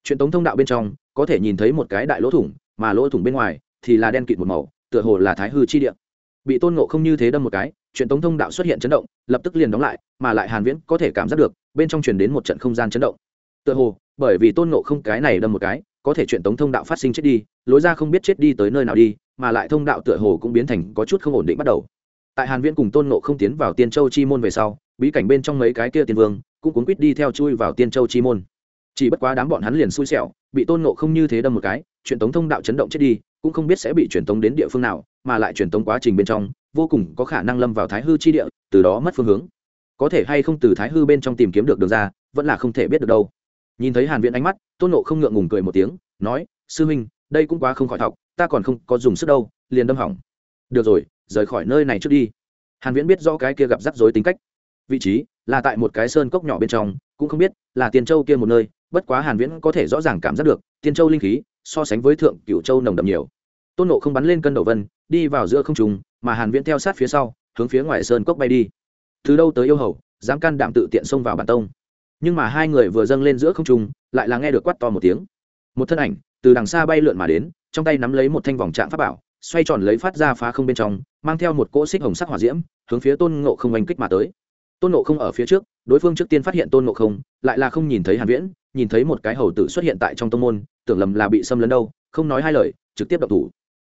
Truyền thống thông đạo bên trong, có thể nhìn thấy một cái đại lỗ thủng, mà lỗ thủng bên ngoài thì là đen kịt một màu tựa hồ là thái hư chi địa. Bị tôn ngộ không như thế đâm một cái, chuyện tống thông đạo xuất hiện chấn động, lập tức liền đóng lại, mà lại hàn viễn có thể cảm giác được, bên trong truyền đến một trận không gian chấn động. Tựa hồ, bởi vì tôn ngộ không cái này đâm một cái, có thể chuyện tống thông đạo phát sinh chết đi, lối ra không biết chết đi tới nơi nào đi, mà lại thông đạo tựa hồ cũng biến thành có chút không ổn định bắt đầu. Tại hàn viễn cùng tôn ngộ không tiến vào tiên châu chi môn về sau, bí cảnh bên trong mấy cái kia tiên vương, cũng cuốn quýt đi theo chui vào tiên châu chi môn. Chỉ bất quá đám bọn hắn liền xui xẻo, bị tôn ngộ không như thế đâm một cái, chuyện tống thông đạo chấn động chết đi cũng không biết sẽ bị truyền tống đến địa phương nào, mà lại truyền tống quá trình bên trong, vô cùng có khả năng lâm vào thái hư chi địa, từ đó mất phương hướng. Có thể hay không từ thái hư bên trong tìm kiếm được đường ra, vẫn là không thể biết được đâu. Nhìn thấy hàn viễn ánh mắt, tôn nộ không ngượng ngùng cười một tiếng, nói, sư huynh, đây cũng quá không khỏi thọc, ta còn không có dùng sức đâu, liền đâm hỏng. Được rồi, rời khỏi nơi này trước đi. Hàn viễn biết rõ cái kia gặp rắc rối tính cách. Vị trí là tại một cái sơn cốc nhỏ bên trong, cũng không biết là tiên châu kia một nơi, bất quá hàn viễn có thể rõ ràng cảm giác được, tiên châu linh khí so sánh với thượng cửu châu nồng đậm nhiều. Tôn nộ không bắn lên cân đầu vân, đi vào giữa không trung, mà hàn viễn theo sát phía sau, hướng phía ngoài sơn cốc bay đi. Từ đâu tới yêu hầu, dám can đảm tự tiện xông vào bản tông. Nhưng mà hai người vừa dâng lên giữa không trung, lại là nghe được quát to một tiếng. Một thân ảnh, từ đằng xa bay lượn mà đến, trong tay nắm lấy một thanh vòng trạng pháp bảo, xoay tròn lấy phát ra phá không bên trong, mang theo một cỗ xích hồng sắc hỏa diễm, hướng phía tôn ngộ không oanh kích mà tới. Tôn ngộ không ở phía trước, đối phương trước tiên phát hiện tôn ngộ không, lại là không nhìn thấy hàn viễn nhìn thấy một cái hầu tử xuất hiện tại trong tông môn, tưởng lầm là bị xâm lấn đâu, không nói hai lời, trực tiếp đập thủ.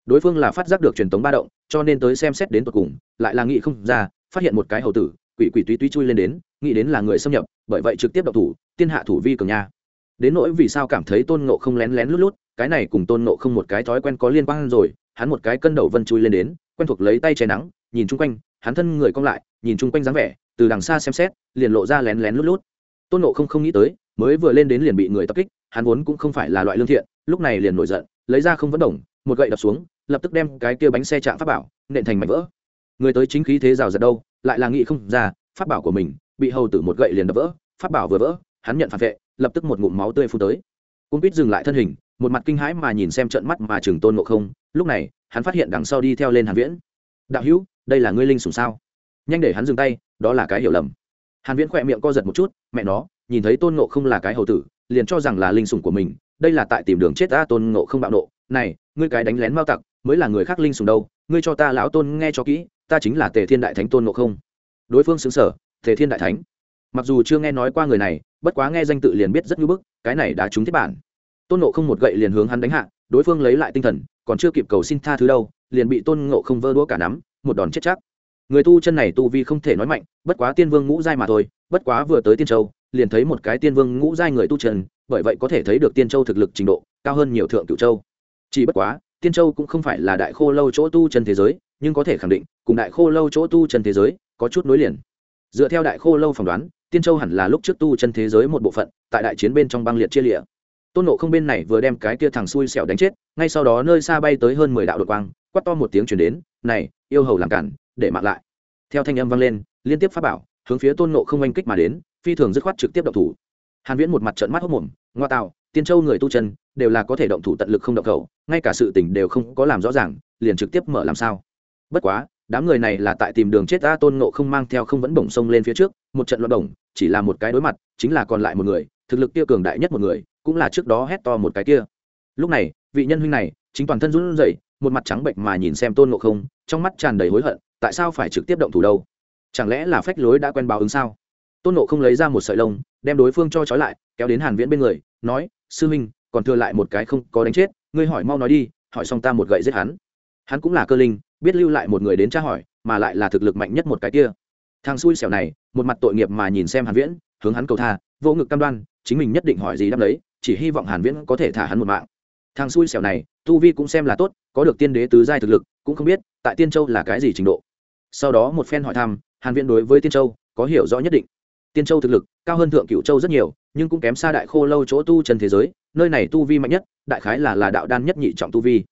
Đối phương là phát giác được truyền tống ba động, cho nên tới xem xét đến tận cùng, lại là nghĩ không ra, phát hiện một cái hầu tử, quỷ quỷ túy túy chui lên đến, nghĩ đến là người xâm nhập, bởi vậy trực tiếp động thủ, tiên hạ thủ vi cường nha. Đến nỗi vì sao cảm thấy tôn ngộ không lén lén lút lút, cái này cùng tôn ngộ không một cái thói quen có liên quan rồi, hắn một cái cân đầu vân chui lên đến, quen thuộc lấy tay che nắng, nhìn chung quanh, hắn thân người cong lại, nhìn chung quanh dáng vẻ, từ đằng xa xem xét, liền lộ ra lén lén lút lút. Tôn nộ không không nghĩ tới mới vừa lên đến liền bị người tập kích, hắn vốn cũng không phải là loại lương thiện, lúc này liền nổi giận, lấy ra không vẫn đồng, một gậy đập xuống, lập tức đem cái kia bánh xe chạm pháp bảo, nện thành mảnh vỡ. Người tới chính khí thế rào giật đâu, lại là nghĩ không ra, pháp bảo của mình, bị hầu tử một gậy liền đập vỡ, pháp bảo vừa vỡ, hắn nhận phản vệ, lập tức một ngụm máu tươi phun tới. Cung quýt dừng lại thân hình, một mặt kinh hãi mà nhìn xem trận mắt mà trường tôn ngộ không, lúc này, hắn phát hiện đằng sau đi theo lên hàn viễn. Đạo hữu, đây là ngươi linh sủng sao? Nhanh để hắn dừng tay, đó là cái hiểu lầm. Hàn viễn khỏe miệng co giật một chút, mẹ nó nhìn thấy tôn ngộ không là cái hầu tử, liền cho rằng là linh sủng của mình, đây là tại tìm đường chết ta tôn ngộ không bạo nộ. Này, ngươi cái đánh lén mao tặc, mới là người khác linh sủng đâu, ngươi cho ta lão tôn nghe cho kỹ, ta chính là tề thiên đại thánh tôn ngộ không. Đối phương xứng sở, tề thiên đại thánh. Mặc dù chưa nghe nói qua người này, bất quá nghe danh tự liền biết rất ngưỡng bức, cái này đã trúng thiết bản. Tôn ngộ không một gậy liền hướng hắn đánh hạ, đối phương lấy lại tinh thần, còn chưa kịp cầu xin tha thứ đâu, liền bị tôn ngộ không vơ đũa cả nắm, một đòn chết chắc. Người tu chân này tu vi không thể nói mạnh, bất quá tiên vương ngũ giai mà thôi, bất quá vừa tới tiên châu liền thấy một cái tiên vương ngũ giai người tu trần, bởi vậy có thể thấy được tiên châu thực lực trình độ cao hơn nhiều thượng cựu châu. Chỉ bất quá, tiên châu cũng không phải là đại khô lâu chỗ tu chân thế giới, nhưng có thể khẳng định, cùng đại khô lâu chỗ tu chân thế giới có chút nối liền. Dựa theo đại khô lâu phỏng đoán, tiên châu hẳn là lúc trước tu chân thế giới một bộ phận, tại đại chiến bên trong băng liệt chia lịa tôn nộ không bên này vừa đem cái kia thằng xui xẻo đánh chết, ngay sau đó nơi xa bay tới hơn mười đạo đội quang quắt to một tiếng chuyển đến, này, yêu hầu làm cản, để mặc lại. Theo thanh âm vang lên, liên tiếp phát bảo hướng phía tôn nộ không oanh kích mà đến phi thường dứt khoát trực tiếp động thủ. Hàn viễn một mặt trợn mắt hốc mồm ngoa tạo tiên châu người tu chân đều là có thể động thủ tận lực không động cầu, ngay cả sự tình đều không có làm rõ ràng liền trực tiếp mở làm sao? Bất quá đám người này là tại tìm đường chết ta tôn ngộ không mang theo không vẫn bổng sông lên phía trước một trận loạn động chỉ là một cái đối mặt chính là còn lại một người thực lực kia cường đại nhất một người cũng là trước đó hét to một cái kia. Lúc này vị nhân huynh này chính toàn thân run rẩy một mặt trắng bệnh mà nhìn xem tôn ngộ không trong mắt tràn đầy hối hận tại sao phải trực tiếp động thủ đâu? Chẳng lẽ là phách lối đã quen báo ứng sao? Tôn nộ không lấy ra một sợi lông, đem đối phương cho trói lại, kéo đến hàn viễn bên người, nói, sư huynh, còn thừa lại một cái không có đánh chết, ngươi hỏi mau nói đi, hỏi xong ta một gậy giết hắn. Hắn cũng là cơ linh, biết lưu lại một người đến tra hỏi, mà lại là thực lực mạnh nhất một cái kia. Thằng xui xẻo này, một mặt tội nghiệp mà nhìn xem hàn viễn, hướng hắn cầu tha, vô ngực cam đoan, chính mình nhất định hỏi gì đáp đấy chỉ hy vọng hàn viễn có thể thả hắn một mạng. Thằng xui xẻo này, tu vi cũng xem là tốt, có được tiên đế tứ giai thực lực, cũng không biết, tại tiên châu là cái gì trình độ. Sau đó một phen hỏi thăm, hàn viễn đối với tiên châu có hiểu rõ nhất định tiên châu thực lực, cao hơn thượng cựu châu rất nhiều, nhưng cũng kém xa đại khô lâu chỗ tu chân thế giới, nơi này tu vi mạnh nhất, đại khái là là đạo đan nhất nhị trọng tu vi.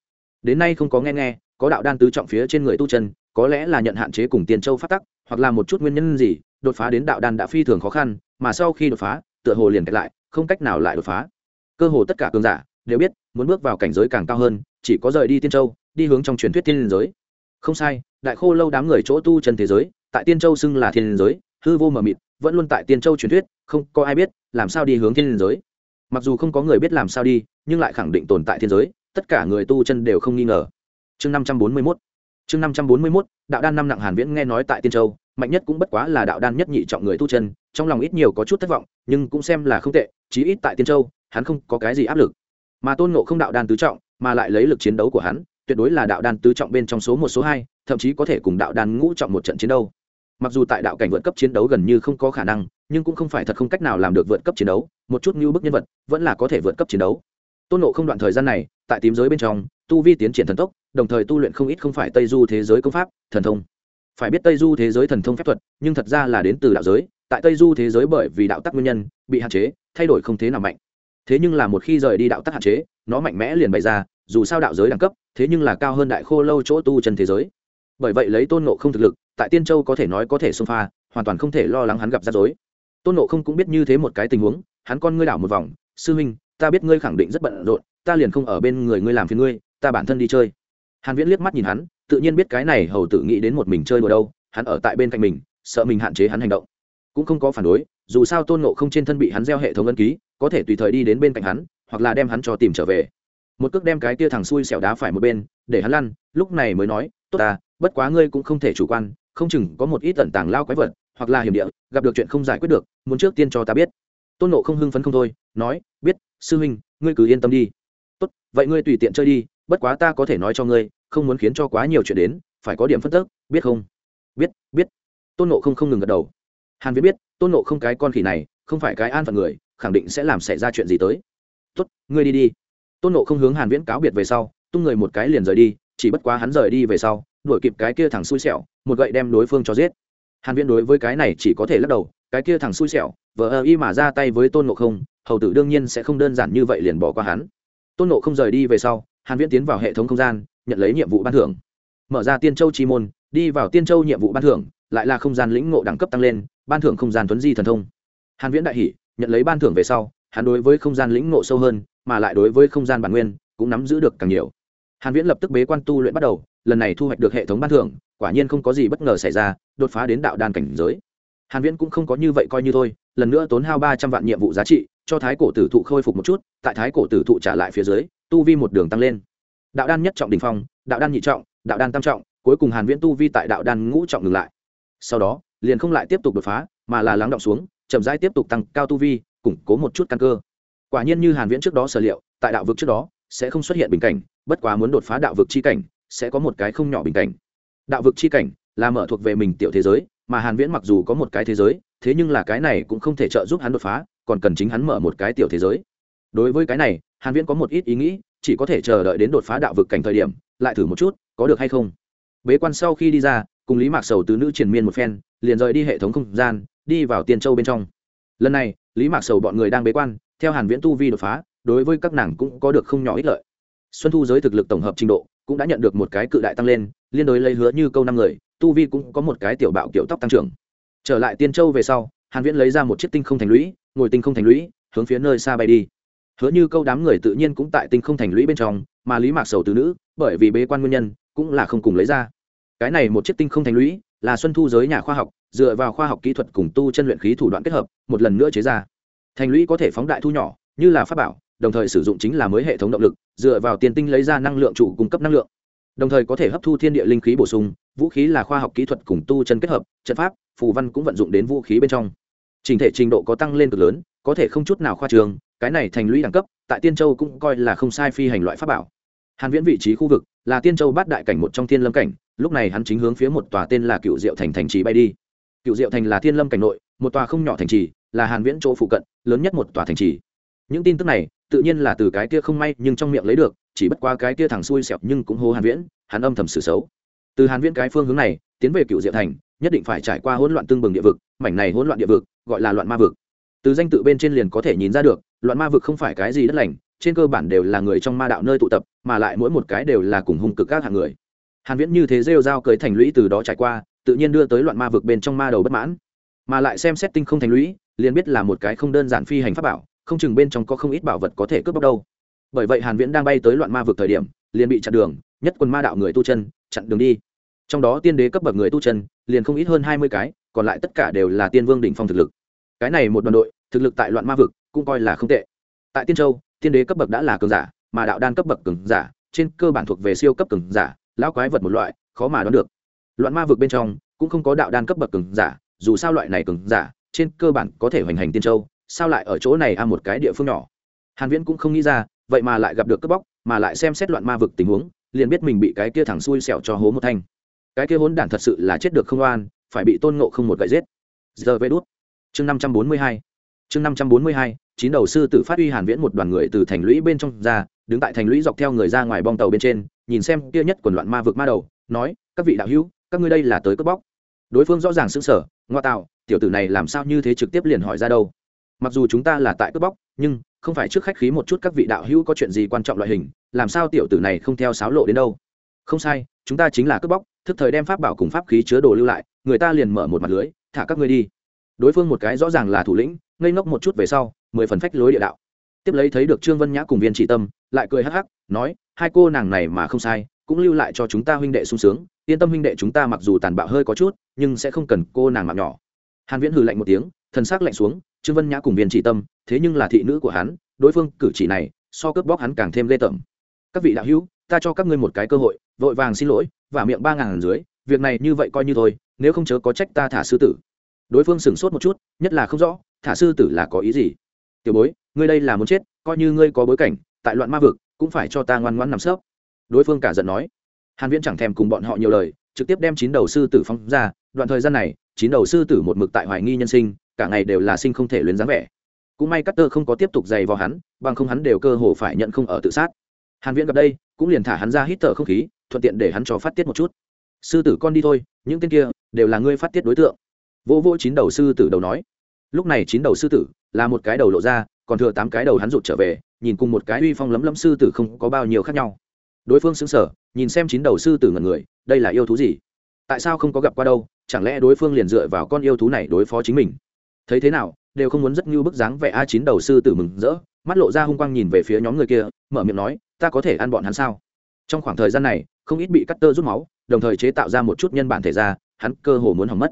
Đến nay không có nghe nghe, có đạo đan tứ trọng phía trên người tu chân, có lẽ là nhận hạn chế cùng tiên châu phát tắc, hoặc là một chút nguyên nhân gì, đột phá đến đạo đan đã phi thường khó khăn, mà sau khi đột phá, tựa hồ liền kẹt lại, không cách nào lại đột phá. Cơ hồ tất cả cường giả, đều biết, muốn bước vào cảnh giới càng cao hơn, chỉ có rời đi tiên châu, đi hướng trong truyền thuyết tiên giới. Không sai, đại khô lâu đám người chỗ tu chân thế giới, tại tiên châu xưng là thiên giới, hư vô mờ mịt vẫn luôn tại tiên châu truyền thuyết, không có ai biết làm sao đi hướng thiên giới. Mặc dù không có người biết làm sao đi, nhưng lại khẳng định tồn tại thiên giới, tất cả người tu chân đều không nghi ngờ. Chương năm trăm bốn mươi mốt. Chương năm trăm bốn mươi mốt, đạo đan năm nặng hàn viễn nghe nói tại tiên châu, mạnh nhất cũng bất quá là đạo đan nhất nhị trọng người tu chân, trong lòng ít nhiều có chút thất vọng, nhưng cũng xem là không tệ, chí ít tại tiên châu, hắn không có cái gì áp lực. Mà tôn ngộ không đạo đan tứ trọng, mà lại lấy lực chiến đấu của hắn, tuyệt đối là đạo đan tứ trọng bên trong số một, số hai, thậm chí có thể cùng đạo đan ngũ trọng một trận chiến đâu mặc dù tại đạo cảnh vượt cấp chiến đấu gần như không có khả năng, nhưng cũng không phải thật không cách nào làm được vượt cấp chiến đấu, một chút như bức nhân vật vẫn là có thể vượt cấp chiến đấu. Tôn nộ không đoạn thời gian này, tại tím giới bên trong, tu vi tiến triển thần tốc, đồng thời tu luyện không ít không phải tây du thế giới công pháp, thần thông. Phải biết tây du thế giới thần thông phép thuật, nhưng thật ra là đến từ đạo giới, tại tây du thế giới bởi vì đạo tắc nguyên nhân, bị hạn chế, thay đổi không thế nào mạnh. Thế nhưng là một khi rời đi đạo tắc hạn chế, nó mạnh mẽ liền bày ra, dù sao đạo giới đẳng cấp, thế nhưng là cao hơn đại khô lâu chỗ tu chân thế giới. Bởi vậy lấy tôn nộ không thực lực tại tiên châu có thể nói có thể xông pha, hoàn toàn không thể lo lắng hắn gặp rắc rối. Tôn nộ không cũng biết như thế một cái tình huống, hắn con ngươi đảo một vòng, sư huynh, ta biết ngươi khẳng định rất bận rộn, ta liền không ở bên người ngươi làm phiền ngươi, ta bản thân đi chơi. Hàn viễn liếc mắt nhìn hắn, tự nhiên biết cái này hầu tự nghĩ đến một mình chơi đùa đâu, hắn ở tại bên cạnh mình, sợ mình hạn chế hắn hành động. Cũng không có phản đối, dù sao tôn nộ không trên thân bị hắn gieo hệ thống ấn ký, có thể tùy thời đi đến bên cạnh hắn, hoặc là đem hắn cho tìm trở về. Một cước đem cái tia thằng xui xẻo đá phải một bên, để hắn lăn, lúc này mới nói, tốt ta, bất quá ngươi cũng không thể chủ quan không chừng có một ít tận tàng lao quái vật, hoặc là hiểm địa, gặp được chuyện không giải quyết được, muốn trước tiên cho ta biết. Tôn nộ không hưng phấn không thôi, nói, biết, sư huynh, ngươi cứ yên tâm đi. Tốt, vậy ngươi tùy tiện chơi đi, bất quá ta có thể nói cho ngươi, không muốn khiến cho quá nhiều chuyện đến, phải có điểm phân tức, biết không? Biết biết. Tôn nộ không không ngừng gật đầu. Hàn viết biết, tôn nộ không cái con khỉ này, không phải cái an phận người, khẳng định sẽ làm xảy ra chuyện gì tới. Tốt, ngươi đi đi. Tôn nộ không hướng hàn viễn cáo biệt về sau, tung người một cái liền rời đi, chỉ bất quá hắn rời đi về sau, đuổi kịp cái kia thằng xui xẻo một gậy đem đối phương cho giết. Hàn viễn đối với cái này chỉ có thể lắc đầu, cái kia thằng xui xẻo vợ ơ y mà ra tay với tôn ngộ không, hầu tử đương nhiên sẽ không đơn giản như vậy liền bỏ qua hắn. Tôn ngộ không rời đi về sau, hàn viễn tiến vào hệ thống không gian, nhận lấy nhiệm vụ ban thưởng. Mở ra tiên châu chi môn, đi vào tiên châu nhiệm vụ ban thưởng, lại là không gian lĩnh ngộ đẳng cấp tăng lên, ban thưởng không gian tuấn di thần thông. Hàn viễn đại hỉ, nhận lấy ban thưởng về sau, hắn đối với không gian lĩnh ngộ sâu hơn, mà lại đối với không gian bản nguyên, cũng nắm giữ được càng nhiều. Hàn viễn lập tức bế quan tu luyện bắt đầu, lần này thu hoạch được hệ thống ban thưởng quả nhiên không có gì bất ngờ xảy ra, đột phá đến đạo đan cảnh giới. Hàn viễn cũng không có như vậy coi như thôi, lần nữa tốn hao 300 vạn nhiệm vụ giá trị, cho thái cổ tử thụ khôi phục một chút, tại thái cổ tử thụ trả lại phía dưới, tu vi một đường tăng lên. Đạo đan nhất trọng đỉnh phong, đạo đan nhị trọng, đạo đan tam trọng, cuối cùng hàn viễn tu vi tại đạo đan ngũ trọng ngừng lại. Sau đó, liền không lại tiếp tục đột phá, mà là lắng động xuống, chậm rãi tiếp tục tăng cao tu vi, củng cố một chút căn cơ. Quả nhiên như hàn viễn trước đó sở liệu, tại đạo vực trước đó, sẽ không xuất hiện bình cảnh, bất quá muốn đột phá đạo vực chi cảnh, sẽ có một cái không nhỏ bình cảnh đạo vực chi cảnh là mở thuộc về mình tiểu thế giới, mà hàn viễn mặc dù có một cái thế giới, thế nhưng là cái này cũng không thể trợ giúp hắn đột phá, còn cần chính hắn mở một cái tiểu thế giới. Đối với cái này, hàn viễn có một ít ý nghĩ, chỉ có thể chờ đợi đến đột phá đạo vực cảnh thời điểm, lại thử một chút, có được hay không. Bế quan sau khi đi ra, cùng lý mạc sầu tứ nữ triền miên một phen, liền rời đi hệ thống không gian, đi vào tiên châu bên trong. Lần này, lý mạc sầu bọn người đang bế quan, theo hàn viễn tu vi đột phá, đối với các nàng cũng có được không nhỏ ích lợi. Xuân thu giới thực lực tổng hợp trình độ cũng đã nhận được một cái cự đại tăng lên liên đối lấy hứa như câu năm người, tu vi cũng có một cái tiểu bạo kiểu tóc tăng trưởng. Trở lại tiên châu về sau, hàn viễn lấy ra một chiếc tinh không thành lũy, ngồi tinh không thành lũy, hướng phía nơi xa bay đi. Hứa như câu đám người tự nhiên cũng tại tinh không thành lũy bên trong, mà lý mạc sầu từ nữ, bởi vì bế quan nguyên nhân, cũng là không cùng lấy ra. Cái này một chiếc tinh không thành lũy, là xuân thu giới nhà khoa học, dựa vào khoa học kỹ thuật cùng tu chân luyện khí thủ đoạn kết hợp, một lần nữa chế ra. Thành lũy có thể phóng đại thu nhỏ, như là pháp bảo, đồng thời sử dụng chính là mới hệ thống động lực, dựa vào tiền tinh lấy ra năng lượng chủ cung cấp năng lượng đồng thời có thể hấp thu thiên địa linh khí bổ sung, vũ khí là khoa học kỹ thuật cùng tu chân kết hợp, trận pháp, phù văn cũng vận dụng đến vũ khí bên trong. Trình thể trình độ có tăng lên cực lớn, có thể không chút nào khoa trường cái này thành lũy đẳng cấp, tại tiên châu cũng coi là không sai phi hành loại pháp bảo. Hàn viễn vị trí khu vực là tiên châu bát đại cảnh một trong thiên lâm cảnh, lúc này hắn chính hướng phía một tòa tên là cựu diệu thành thành trì bay đi. Cựu diệu thành là thiên lâm cảnh nội, một tòa không nhỏ thành trì, là hàn viễn chỗ phụ cận, lớn nhất một tòa thành trì. Những tin tức này, tự nhiên là từ cái kia không may nhưng trong miệng lấy được chỉ bất qua cái kia thằng xui xẹo nhưng cũng hô hàn viễn, hắn âm thầm xử xấu. Từ hàn viễn cái phương hướng này, tiến về cựu diệu thành, nhất định phải trải qua hỗn loạn tương bừng địa vực, mảnh này hỗn loạn địa vực, gọi là loạn ma vực. Từ danh tự bên trên liền có thể nhìn ra được, loạn ma vực không phải cái gì đất lành, trên cơ bản đều là người trong ma đạo nơi tụ tập, mà lại mỗi một cái đều là cùng hung cực các hạng người. Hàn viễn như thế rêu rao cưới thành lũy từ đó trải qua, tự nhiên đưa tới loạn ma vực bên trong ma đầu bất mãn. Mà lại xem xét tinh không thành lũy, liền biết là một cái không đơn giản phi hành pháp bảo, không chừng bên trong có không ít bảo vật có thể cướp bóc đâu bởi vậy hàn viễn đang bay tới loạn ma vực thời điểm, liền bị chặn đường, nhất quân ma đạo người tu chân, chặn đường đi. Trong đó tiên đế cấp bậc người tu chân, liền không ít hơn 20 cái, còn lại tất cả đều là tiên vương đỉnh phong thực lực. Cái này một đoàn đội, thực lực tại loạn ma vực cũng coi là không tệ. Tại tiên châu, tiên đế cấp bậc đã là cường giả, mà đạo đan cấp bậc cường giả, trên cơ bản thuộc về siêu cấp cường giả, lão quái vật một loại, khó mà đoán được. Loạn ma vực bên trong, cũng không có đạo đan cấp bậc cường giả, dù sao loại này cường giả, trên cơ bản có thể hoành hành tiên châu, sao lại ở chỗ này a một cái địa phương nhỏ? Hàn viễn cũng không nghĩ ra vậy mà lại gặp được cướp bóc, mà lại xem xét loạn ma vực tình huống, liền biết mình bị cái kia thẳng xui xẻo cho hố một thanh. Cái kia hốn đản thật sự là chết được không oan, phải bị tôn ngộ không một gậy giết. Giờ về đút. Chương 542 chương 542 chín đầu sư tử phát uy hàn viễn một đoàn người từ thành lũy bên trong ra, đứng tại thành lũy dọc theo người ra ngoài bong tàu bên trên, nhìn xem kia nhất quần loạn ma vực ma đầu, nói, các vị đạo hữu, các ngươi đây là tới cướp bóc. Đối phương rõ ràng xứng sở ngoa tạo, tiểu tử này làm sao như thế trực tiếp liền hỏi ra đâu? Mặc dù chúng ta là tại cướp bóc, nhưng không phải trước khách khí một chút các vị đạo hữu có chuyện gì quan trọng loại hình, làm sao tiểu tử này không theo sáo lộ đến đâu? Không sai, chúng ta chính là cướp bóc, thức thời đem pháp bảo cùng pháp khí chứa đồ lưu lại, người ta liền mở một mặt lưới, thả các ngươi đi. Đối phương một cái rõ ràng là thủ lĩnh, ngây ngốc một chút về sau, mười phần phách lối địa đạo. Tiếp lấy thấy được trương vân nhã cùng viên trị tâm, lại cười hắc hắc, nói, hai cô nàng này mà không sai, cũng lưu lại cho chúng ta huynh đệ sung sướng, yên tâm huynh đệ chúng ta mặc dù tàn bạo hơi có chút, nhưng sẽ không cần cô nàng mạng nhỏ. Hàn viễn hừ lạnh một tiếng, thần sắc lạnh xuống, trương vân nhã cùng viên trị tâm thế nhưng là thị nữ của hắn, đối phương cử chỉ này, so cướp bóc hắn càng thêm lê tởm. Các vị đạo hữu, ta cho các ngươi một cái cơ hội, vội vàng xin lỗi, và miệng ba ngàn dưới, việc này như vậy coi như thôi, nếu không chớ có trách ta thả sư tử. Đối phương sửng sốt một chút, nhất là không rõ, thả sư tử là có ý gì? Tiểu bối, ngươi đây là muốn chết, coi như ngươi có bối cảnh, tại loạn ma vực, cũng phải cho ta ngoan ngoãn nằm sấp. Đối phương cả giận nói. Hàn viễn chẳng thèm cùng bọn họ nhiều lời, trực tiếp đem chín đầu sư tử phóng ra, đoạn thời gian này, chín đầu sư tử một mực tại hoài nghi nhân sinh, cả ngày đều là sinh không thể luyến dáng vẻ cũng may cắt tơ không có tiếp tục dày vào hắn, bằng không hắn đều cơ hồ phải nhận không ở tự sát. Hàn viễn gặp đây, cũng liền thả hắn ra hít thở không khí, thuận tiện để hắn cho phát tiết một chút. Sư tử con đi thôi, những tên kia đều là ngươi phát tiết đối tượng. Vô vô chín đầu sư tử đầu nói. Lúc này chín đầu sư tử là một cái đầu lộ ra, còn thừa tám cái đầu hắn rụt trở về, nhìn cùng một cái uy phong lấm lấm sư tử không có bao nhiêu khác nhau. Đối phương xứng sở nhìn xem chín đầu sư tử ngẩn người, đây là yêu thú gì? Tại sao không có gặp qua đâu? Chẳng lẽ đối phương liền dựa vào con yêu thú này đối phó chính mình? Thấy thế nào đều không muốn rất như bức dáng vẻ a chín đầu sư tử mừng rỡ, mắt lộ ra hung quang nhìn về phía nhóm người kia, mở miệng nói, ta có thể ăn bọn hắn sao? Trong khoảng thời gian này, không ít bị cắt tơ rút máu, đồng thời chế tạo ra một chút nhân bản thể ra, hắn cơ hồ muốn hỏng mất.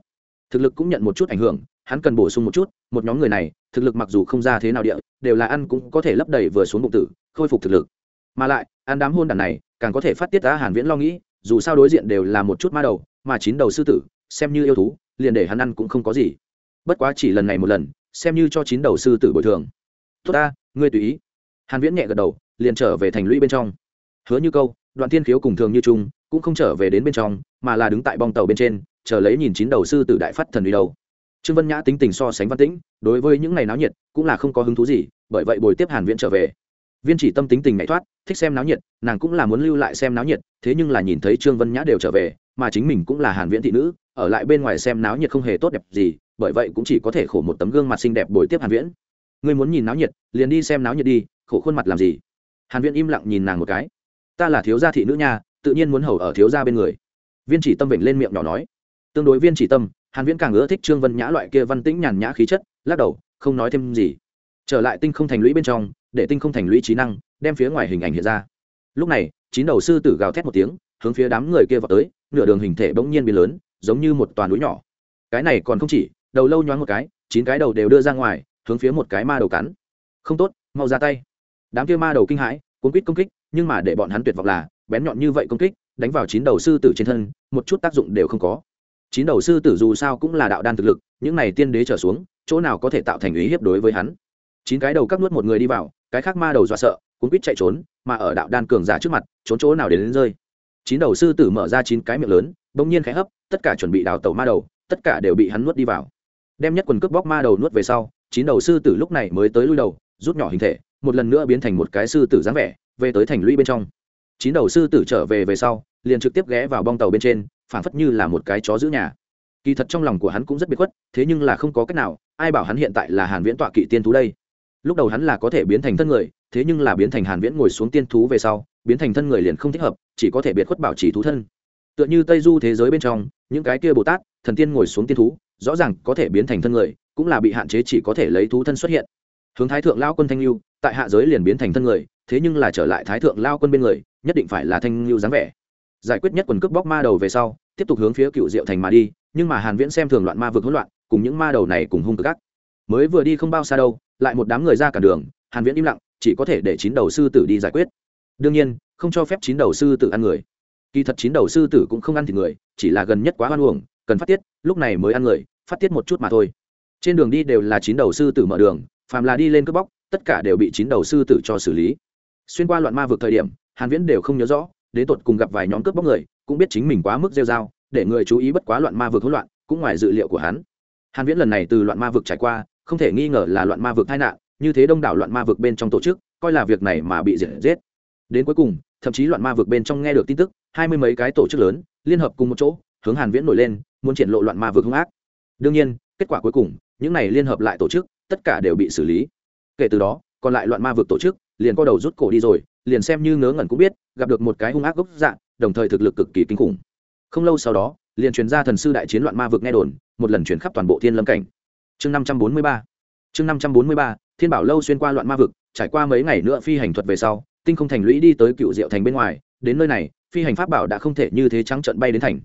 Thực lực cũng nhận một chút ảnh hưởng, hắn cần bổ sung một chút, một nhóm người này, thực lực mặc dù không ra thế nào địa, đều là ăn cũng có thể lấp đầy vừa xuống bụng tử, khôi phục thực lực. Mà lại, ăn đám hôn đàn này, càng có thể phát tiết ra hàn viễn lo nghĩ, dù sao đối diện đều là một chút ma đầu, mà chín đầu sư tử, xem như yêu thú, liền để hắn ăn cũng không có gì. Bất quá chỉ lần này một lần xem như cho chín đầu sư tử bồi thường. Tốt ta, ngươi tùy ý. Hàn viễn nhẹ gật đầu, liền trở về thành lũy bên trong. Hứa như câu, đoạn thiên khiếu cùng thường như trung cũng không trở về đến bên trong, mà là đứng tại bong tàu bên trên, chờ lấy nhìn chín đầu sư tử đại phát thần uy đầu. Trương vân nhã tính tình so sánh văn tĩnh, đối với những ngày náo nhiệt cũng là không có hứng thú gì, bởi vậy bồi tiếp hàn viễn trở về. Viên chỉ tâm tính tình nhảy thoát, thích xem náo nhiệt, nàng cũng là muốn lưu lại xem náo nhiệt, thế nhưng là nhìn thấy trương vân nhã đều trở về, mà chính mình cũng là hàn viễn thị nữ, ở lại bên ngoài xem náo nhiệt không hề tốt đẹp gì bởi vậy cũng chỉ có thể khổ một tấm gương mặt xinh đẹp bồi tiếp hàn viễn. Ngươi muốn nhìn náo nhiệt, liền đi xem náo nhiệt đi, khổ khuôn mặt làm gì? Hàn viễn im lặng nhìn nàng một cái. Ta là thiếu gia thị nữ nha, tự nhiên muốn hầu ở thiếu gia bên người. Viên chỉ tâm vểnh lên miệng nhỏ nói. Tương đối viên chỉ tâm, hàn viễn càng ưa thích trương vân nhã loại kia văn tĩnh nhàn nhã khí chất, lắc đầu, không nói thêm gì. Trở lại tinh không thành lũy bên trong, để tinh không thành lũy trí năng, đem phía ngoài hình ảnh hiện ra. Lúc này, chín đầu sư tử gào thét một tiếng, hướng phía đám người kia vào tới, nửa đường hình thể bỗng nhiên biến lớn, giống như một toàn núi nhỏ. Cái này còn không chỉ đầu lâu nhoáng một cái chín cái đầu đều đưa ra ngoài hướng phía một cái ma đầu cắn. Không tốt mau ra tay. Đám kia ma đầu kinh hãi cuốn quýt công kích nhưng mà để bọn hắn tuyệt vọng là bén nhọn như vậy công kích đánh vào chín đầu sư tử trên thân một chút tác dụng đều không có. Chín đầu sư tử dù sao cũng là đạo đan thực lực những này tiên đế trở xuống chỗ nào có thể tạo thành ý hiếp đối với hắn? Chín cái đầu cắt nuốt một người đi vào cái khác ma đầu dọa sợ cuốn quýt chạy trốn mà ở đạo đan cường giả trước mặt trốn chỗ nào đến, đến rơi. Chín đầu sư tử mở ra chín cái miệng lớn bỗng nhiên khẽ hấp tất cả chuẩn bị đào tàu ma đầu tất cả đều bị hắn nuốt đi vào đem nhất quần cướp bóc ma đầu nuốt về sau, chín đầu sư tử lúc này mới tới lui đầu, rút nhỏ hình thể, một lần nữa biến thành một cái sư tử dáng vẻ, về tới thành lũy bên trong. Chín đầu sư tử trở về về sau, liền trực tiếp ghé vào bong tàu bên trên, phảng phất như là một cái chó giữ nhà. Kỳ thật trong lòng của hắn cũng rất biệt khuất, thế nhưng là không có cách nào, ai bảo hắn hiện tại là hàn viễn tọa kỵ tiên thú đây? Lúc đầu hắn là có thể biến thành thân người, thế nhưng là biến thành hàn viễn ngồi xuống tiên thú về sau, biến thành thân người liền không thích hợp, chỉ có thể biệt khuất bảo trì thú thân. Tựa như tây du thế giới bên trong, những cái kia bồ tát, thần tiên ngồi xuống tiên thú rõ ràng có thể biến thành thân người, cũng là bị hạn chế chỉ có thể lấy thú thân xuất hiện. Hướng thái thượng lao quân thanh lưu, tại hạ giới liền biến thành thân người, thế nhưng là trở lại thái thượng lao quân bên người, nhất định phải là thanh lưu dáng vẻ. Giải quyết nhất quần cướp bóc ma đầu về sau, tiếp tục hướng phía cựu diệu thành mà đi, nhưng mà hàn viễn xem thường loạn ma vực hỗn loạn, cùng những ma đầu này cùng hung cực ác. Mới vừa đi không bao xa đâu, lại một đám người ra cả đường, hàn viễn im lặng, chỉ có thể để chín đầu sư tử đi giải quyết. Đương nhiên, không cho phép chín đầu sư tử ăn người. Kỳ thật chín đầu sư tử cũng không ăn thịt người, chỉ là gần nhất quá hoan uổng cần phát tiết, lúc này mới ăn người, phát tiết một chút mà thôi. Trên đường đi đều là chín đầu sư tử mở đường, phàm là đi lên cướp bóc, tất cả đều bị chín đầu sư tử cho xử lý. Xuyên qua loạn ma vực thời điểm, hàn viễn đều không nhớ rõ, đến tột cùng gặp vài nhóm cướp bóc người, cũng biết chính mình quá mức rêu rao, để người chú ý bất quá loạn ma vực hỗn loạn, cũng ngoài dự liệu của hắn. Hàn viễn lần này từ loạn ma vực trải qua, không thể nghi ngờ là loạn ma vực tai nạn, như thế đông đảo loạn ma vực bên trong tổ chức, coi là việc này mà bị diệt giết. Đến cuối cùng, thậm chí loạn ma vực bên trong nghe được tin tức, hai mươi mấy cái tổ chức lớn, liên hợp cùng một chỗ, hướng hàn viễn nổi lên muốn triển lộ loạn ma vực hung ác. Đương nhiên, kết quả cuối cùng, những này liên hợp lại tổ chức, tất cả đều bị xử lý. Kể từ đó, còn lại loạn ma vực tổ chức, liền co đầu rút cổ đi rồi, liền xem như ngớ ngẩn cũng biết, gặp được một cái hung ác gốc dạng, đồng thời thực lực cực kỳ kinh khủng. Không lâu sau đó, liền truyền ra thần sư đại chiến loạn ma vực nghe đồn, một lần chuyển khắp toàn bộ thiên lâm cảnh. Chương năm trăm bốn mươi ba. Chương năm trăm bốn mươi ba, thiên bảo lâu xuyên qua loạn ma vực, trải qua mấy ngày nữa phi hành thuật về sau, tinh không thành lũy đi tới cựu diệu thành bên ngoài, đến nơi này, phi hành pháp bảo đã không thể như thế trắng trận bay đến thành.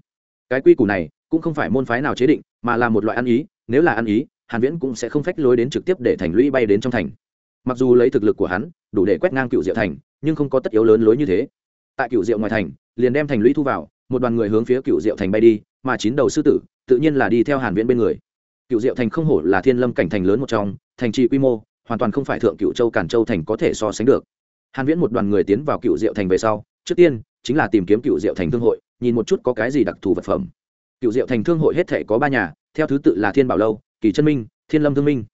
Cái quy củ này cũng không phải môn phái nào chế định, mà là một loại ăn ý, nếu là ăn ý, hàn viễn cũng sẽ không phách lối đến trực tiếp để thành lũy bay đến trong thành. Mặc dù lấy thực lực của hắn, đủ để quét ngang cựu diệu thành, nhưng không có tất yếu lớn lối như thế. Tại cựu diệu ngoài thành, liền đem thành lũy thu vào, một đoàn người hướng phía cựu diệu thành bay đi, mà chín đầu sư tử, tự nhiên là đi theo hàn viễn bên người. Cựu diệu thành không hổ là thiên lâm cảnh thành lớn một trong, thành trì quy mô, hoàn toàn không phải thượng cựu châu cản châu thành có thể so sánh được. Hàn viễn một đoàn người tiến vào cựu diệu thành về sau, trước tiên, chính là tìm kiếm cựu diệu thành thương hội, nhìn một chút có cái gì đặc thù vật phẩm cựu diệu thành thương hội hết thể có ba nhà, theo thứ tự là thiên bảo lâu, kỳ chân minh, thiên lâm thương minh.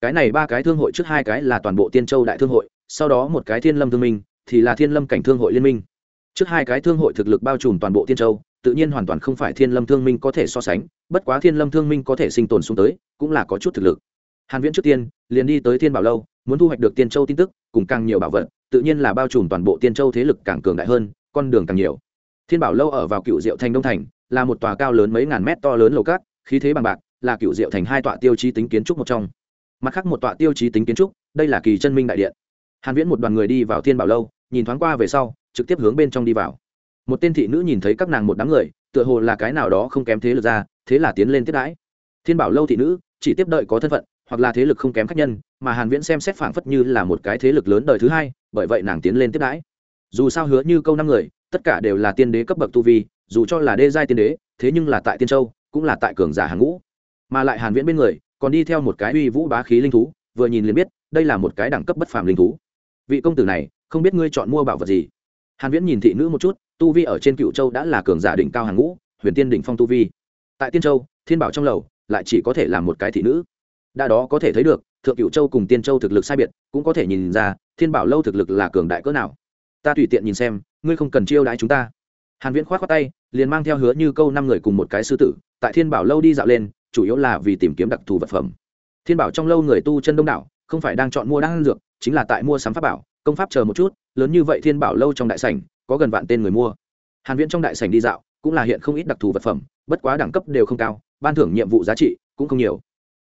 Cái này ba cái thương hội trước hai cái là toàn bộ tiên châu đại thương hội, sau đó một cái thiên lâm thương minh, thì là thiên lâm cảnh thương hội liên minh. Trước hai cái thương hội thực lực bao trùm toàn bộ tiên châu, tự nhiên hoàn toàn không phải thiên lâm thương minh có thể so sánh, bất quá thiên lâm thương minh có thể sinh tồn xuống tới, cũng là có chút thực lực. Hàn viễn trước tiên, liền đi tới thiên bảo lâu, muốn thu hoạch được tiên châu tin tức, cùng càng nhiều bảo vật, tự nhiên là bao trùm toàn bộ tiên châu thế lực càng cường đại hơn, con đường càng nhiều. Thiên bảo lâu ở vào cựu diệu thành đông thành là một tòa cao lớn mấy ngàn mét to lớn lầu cát, khí thế bằng bạc, là cựu diệu thành hai tọa tiêu chí tính kiến trúc một trong. Mặt khác một tọa tiêu chí tính kiến trúc, đây là kỳ chân minh đại điện. Hàn viễn một đoàn người đi vào thiên bảo lâu, nhìn thoáng qua về sau, trực tiếp hướng bên trong đi vào. Một tên thị nữ nhìn thấy các nàng một đám người, tựa hồ là cái nào đó không kém thế lực ra, thế là tiến lên tiếp đãi. Thiên bảo lâu thị nữ, chỉ tiếp đợi có thân phận, hoặc là thế lực không kém khách nhân, mà hàn viễn xem xét phảng phất như là một cái thế lực lớn đời thứ hai, bởi vậy nàng tiến lên tiếp đãi. Dù sao hứa như câu năm người tất cả đều là tiên đế cấp bậc tu vi, dù cho là đê giai tiên đế, thế nhưng là tại tiên châu, cũng là tại cường giả hàng ngũ. Mà lại hàn viễn bên người, còn đi theo một cái uy vũ bá khí linh thú, vừa nhìn liền biết, đây là một cái đẳng cấp bất phàm linh thú. Vị công tử này, không biết ngươi chọn mua bảo vật gì? Hàn viễn nhìn thị nữ một chút, tu vi ở trên cựu châu đã là cường giả đỉnh cao hàng ngũ, huyền tiên đỉnh phong tu vi. Tại tiên châu, thiên bảo trong lầu, lại chỉ có thể là một cái thị nữ. Đã đó có thể thấy được, thượng cựu châu cùng tiên châu thực lực sai biệt, cũng có thể nhìn ra, thiên bảo lâu thực lực là cường đại cỡ nào. Ta tùy tiện nhìn xem ngươi không cần chiêu đãi chúng ta. Hàn viễn khoát khoát tay, liền mang theo hứa như câu năm người cùng một cái sư tử, tại thiên bảo lâu đi dạo lên, chủ yếu là vì tìm kiếm đặc thù vật phẩm. Thiên bảo trong lâu người tu chân đông đảo, không phải đang chọn mua đan dược, chính là tại mua sắm pháp bảo, công pháp chờ một chút, lớn như vậy thiên bảo lâu trong đại sảnh, có gần vạn tên người mua. Hàn viễn trong đại sảnh đi dạo, cũng là hiện không ít đặc thù vật phẩm, bất quá đẳng cấp đều không cao, ban thưởng nhiệm vụ giá trị cũng không nhiều.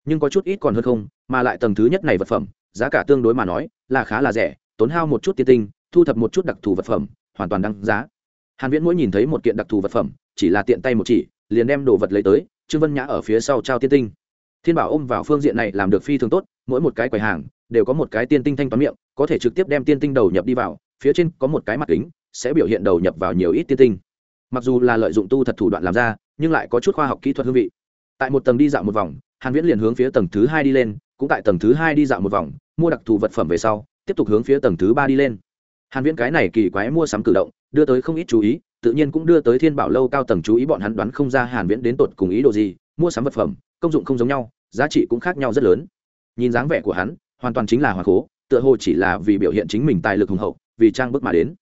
Nhưng có chút ít còn hơn không, mà lại tầng thứ nhất này vật phẩm, giá cả tương đối mà nói là khá là rẻ, tốn hao một chút tiên tinh, thu thập một chút đặc thù vật phẩm hoàn toàn đăng giá. Hàn viễn mỗi nhìn thấy một kiện đặc thù vật phẩm, chỉ là tiện tay một chỉ, liền đem đồ vật lấy tới, trương vân nhã ở phía sau trao tiên tinh. Thiên bảo ôm vào phương diện này làm được phi thường tốt, mỗi một cái quầy hàng đều có một cái tiên tinh thanh toán miệng, có thể trực tiếp đem tiên tinh đầu nhập đi vào, phía trên có một cái mặt kính, sẽ biểu hiện đầu nhập vào nhiều ít tiên tinh. Mặc dù là lợi dụng tu thật thủ đoạn làm ra, nhưng lại có chút khoa học kỹ thuật hương vị. Tại một tầng đi dạo một vòng, hàn viễn liền hướng phía tầng thứ hai đi lên, cũng tại tầng thứ hai đi dạo một vòng, mua đặc thù vật phẩm về sau, tiếp tục hướng phía tầng thứ ba đi lên hàn viễn cái này kỳ quái mua sắm cử động, đưa tới không ít chú ý, tự nhiên cũng đưa tới thiên bảo lâu cao tầng chú ý bọn hắn đoán không ra hàn viễn đến tột cùng ý đồ gì, mua sắm vật phẩm, công dụng không giống nhau, giá trị cũng khác nhau rất lớn. Nhìn dáng vẻ của hắn, hoàn toàn chính là hoàng cố, tựa hồ chỉ là vì biểu hiện chính mình tài lực hùng hậu, vì trang bức mà đến.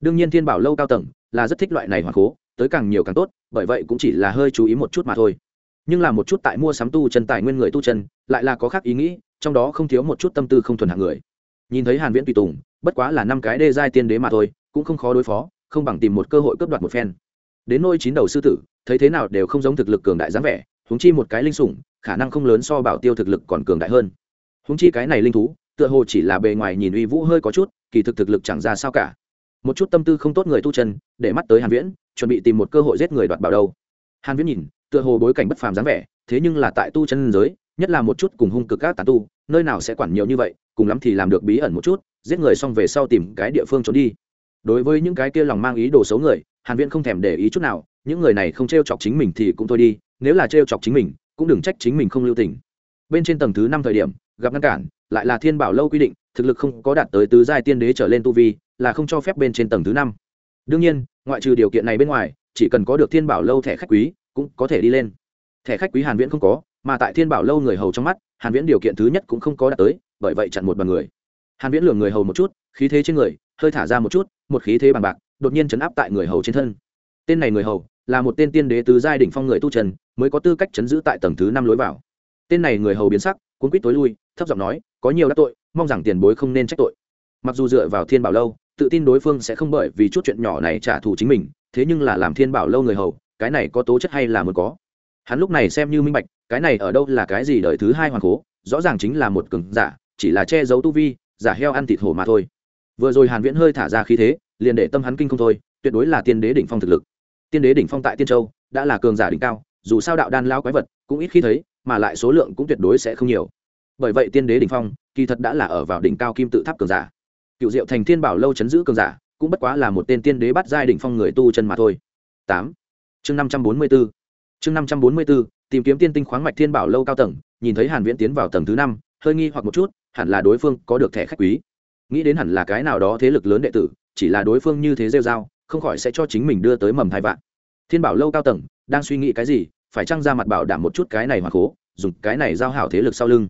Đương nhiên thiên bảo lâu cao tầng là rất thích loại này hoàng cố, tới càng nhiều càng tốt, bởi vậy cũng chỉ là hơi chú ý một chút mà thôi. Nhưng là một chút tại mua sắm tu chân, tài nguyên người tu chân, lại là có khác ý nghĩ, trong đó không thiếu một chút tâm tư không thuần hạng người nhìn thấy hàn viễn tùy tùng, bất quá là năm cái đê giai tiên đế mà thôi, cũng không khó đối phó, không bằng tìm một cơ hội cướp đoạt một phen. Đến nôi chín đầu sư tử, thấy thế nào đều không giống thực lực cường đại dáng vẻ, huống chi một cái linh sủng, khả năng không lớn so bảo tiêu thực lực còn cường đại hơn. Huống chi cái này linh thú, tựa hồ chỉ là bề ngoài nhìn uy vũ hơi có chút, kỳ thực thực lực chẳng ra sao cả. Một chút tâm tư không tốt người tu chân, để mắt tới hàn viễn, chuẩn bị tìm một cơ hội giết người đoạt bảo đâu. Hàn viễn nhìn, tựa hồ bối cảnh bất phàm dáng vẻ, thế nhưng là tại tu chân giới, nhất là một chút cùng hung cực các tán tu, nơi nào sẽ quản nhiều như vậy cùng lắm thì làm được bí ẩn một chút, giết người xong về sau tìm cái địa phương trốn đi. Đối với những cái kia lòng mang ý đồ xấu người, hàn viễn không thèm để ý chút nào, những người này không trêu chọc chính mình thì cũng thôi đi, nếu là trêu chọc chính mình, cũng đừng trách chính mình không lưu tình. Bên trên tầng thứ năm thời điểm, gặp ngăn cản, lại là thiên bảo lâu quy định, thực lực không có đạt tới tứ giai tiên đế trở lên tu vi, là không cho phép bên trên tầng thứ năm. Đương nhiên, ngoại trừ điều kiện này bên ngoài, chỉ cần có được thiên bảo lâu thẻ khách quý, cũng có thể đi lên. Thẻ khách quý hàn viễn không có, mà tại thiên bảo lâu người hầu trong mắt, hàn viễn điều kiện thứ nhất cũng không có đạt tới bởi vậy chặn một bằng người. Hàn viễn lường người hầu một chút, khí thế trên người, hơi thả ra một chút, một khí thế bằng bạc, đột nhiên chấn áp tại người hầu trên thân. Tên này người hầu, là một tên tiên đế tứ giai đỉnh phong người tu trần, mới có tư cách chấn giữ tại tầng thứ năm lối vào. Tên này người hầu biến sắc, cuốn quýt tối lui, thấp giọng nói, có nhiều đắc tội, mong rằng tiền bối không nên trách tội. Mặc dù dựa vào thiên bảo lâu, tự tin đối phương sẽ không bởi vì chút chuyện nhỏ này trả thù chính mình, thế nhưng là làm thiên bảo lâu người hầu, cái này có tố chất hay là muốn có? Hắn lúc này xem như minh bạch, cái này ở đâu là cái gì đời thứ hai hoàng cố, rõ ràng chính là một cường giả chỉ là che giấu tu vi giả heo ăn thịt hổ mà thôi. Vừa rồi hàn viễn hơi thả ra khí thế liền để tâm hắn kinh không thôi tuyệt đối là tiên đế đỉnh phong thực lực. Tiên đế đỉnh phong tại tiên châu đã là cường giả đỉnh cao dù sao đạo đan lao quái vật cũng ít khi thấy mà lại số lượng cũng tuyệt đối sẽ không nhiều. Bởi vậy tiên đế đỉnh phong kỳ thật đã là ở vào đỉnh cao kim tự tháp cường giả. Cựu diệu thành thiên bảo lâu chấn giữ cường giả cũng bất quá là một tên tiên đế bắt giai đỉnh phong người tu chân mà thôi. Tám. Chương năm trăm bốn mươi 544 chương năm trăm bốn mươi 544, tìm kiếm tiên tinh khoáng mạch thiên bảo lâu cao tầng nhìn thấy hàn viễn tiến vào tầng thứ năm hơi nghi hoặc một chút hẳn là đối phương có được thẻ khách quý. Nghĩ đến hẳn là cái nào đó thế lực lớn đệ tử, chỉ là đối phương như thế rêu dao không khỏi sẽ cho chính mình đưa tới mầm thai vạn. Thiên bảo lâu cao tầng, đang suy nghĩ cái gì, phải trăng ra mặt bảo đảm một chút cái này hoặc cố dùng cái này giao hảo thế lực sau lưng.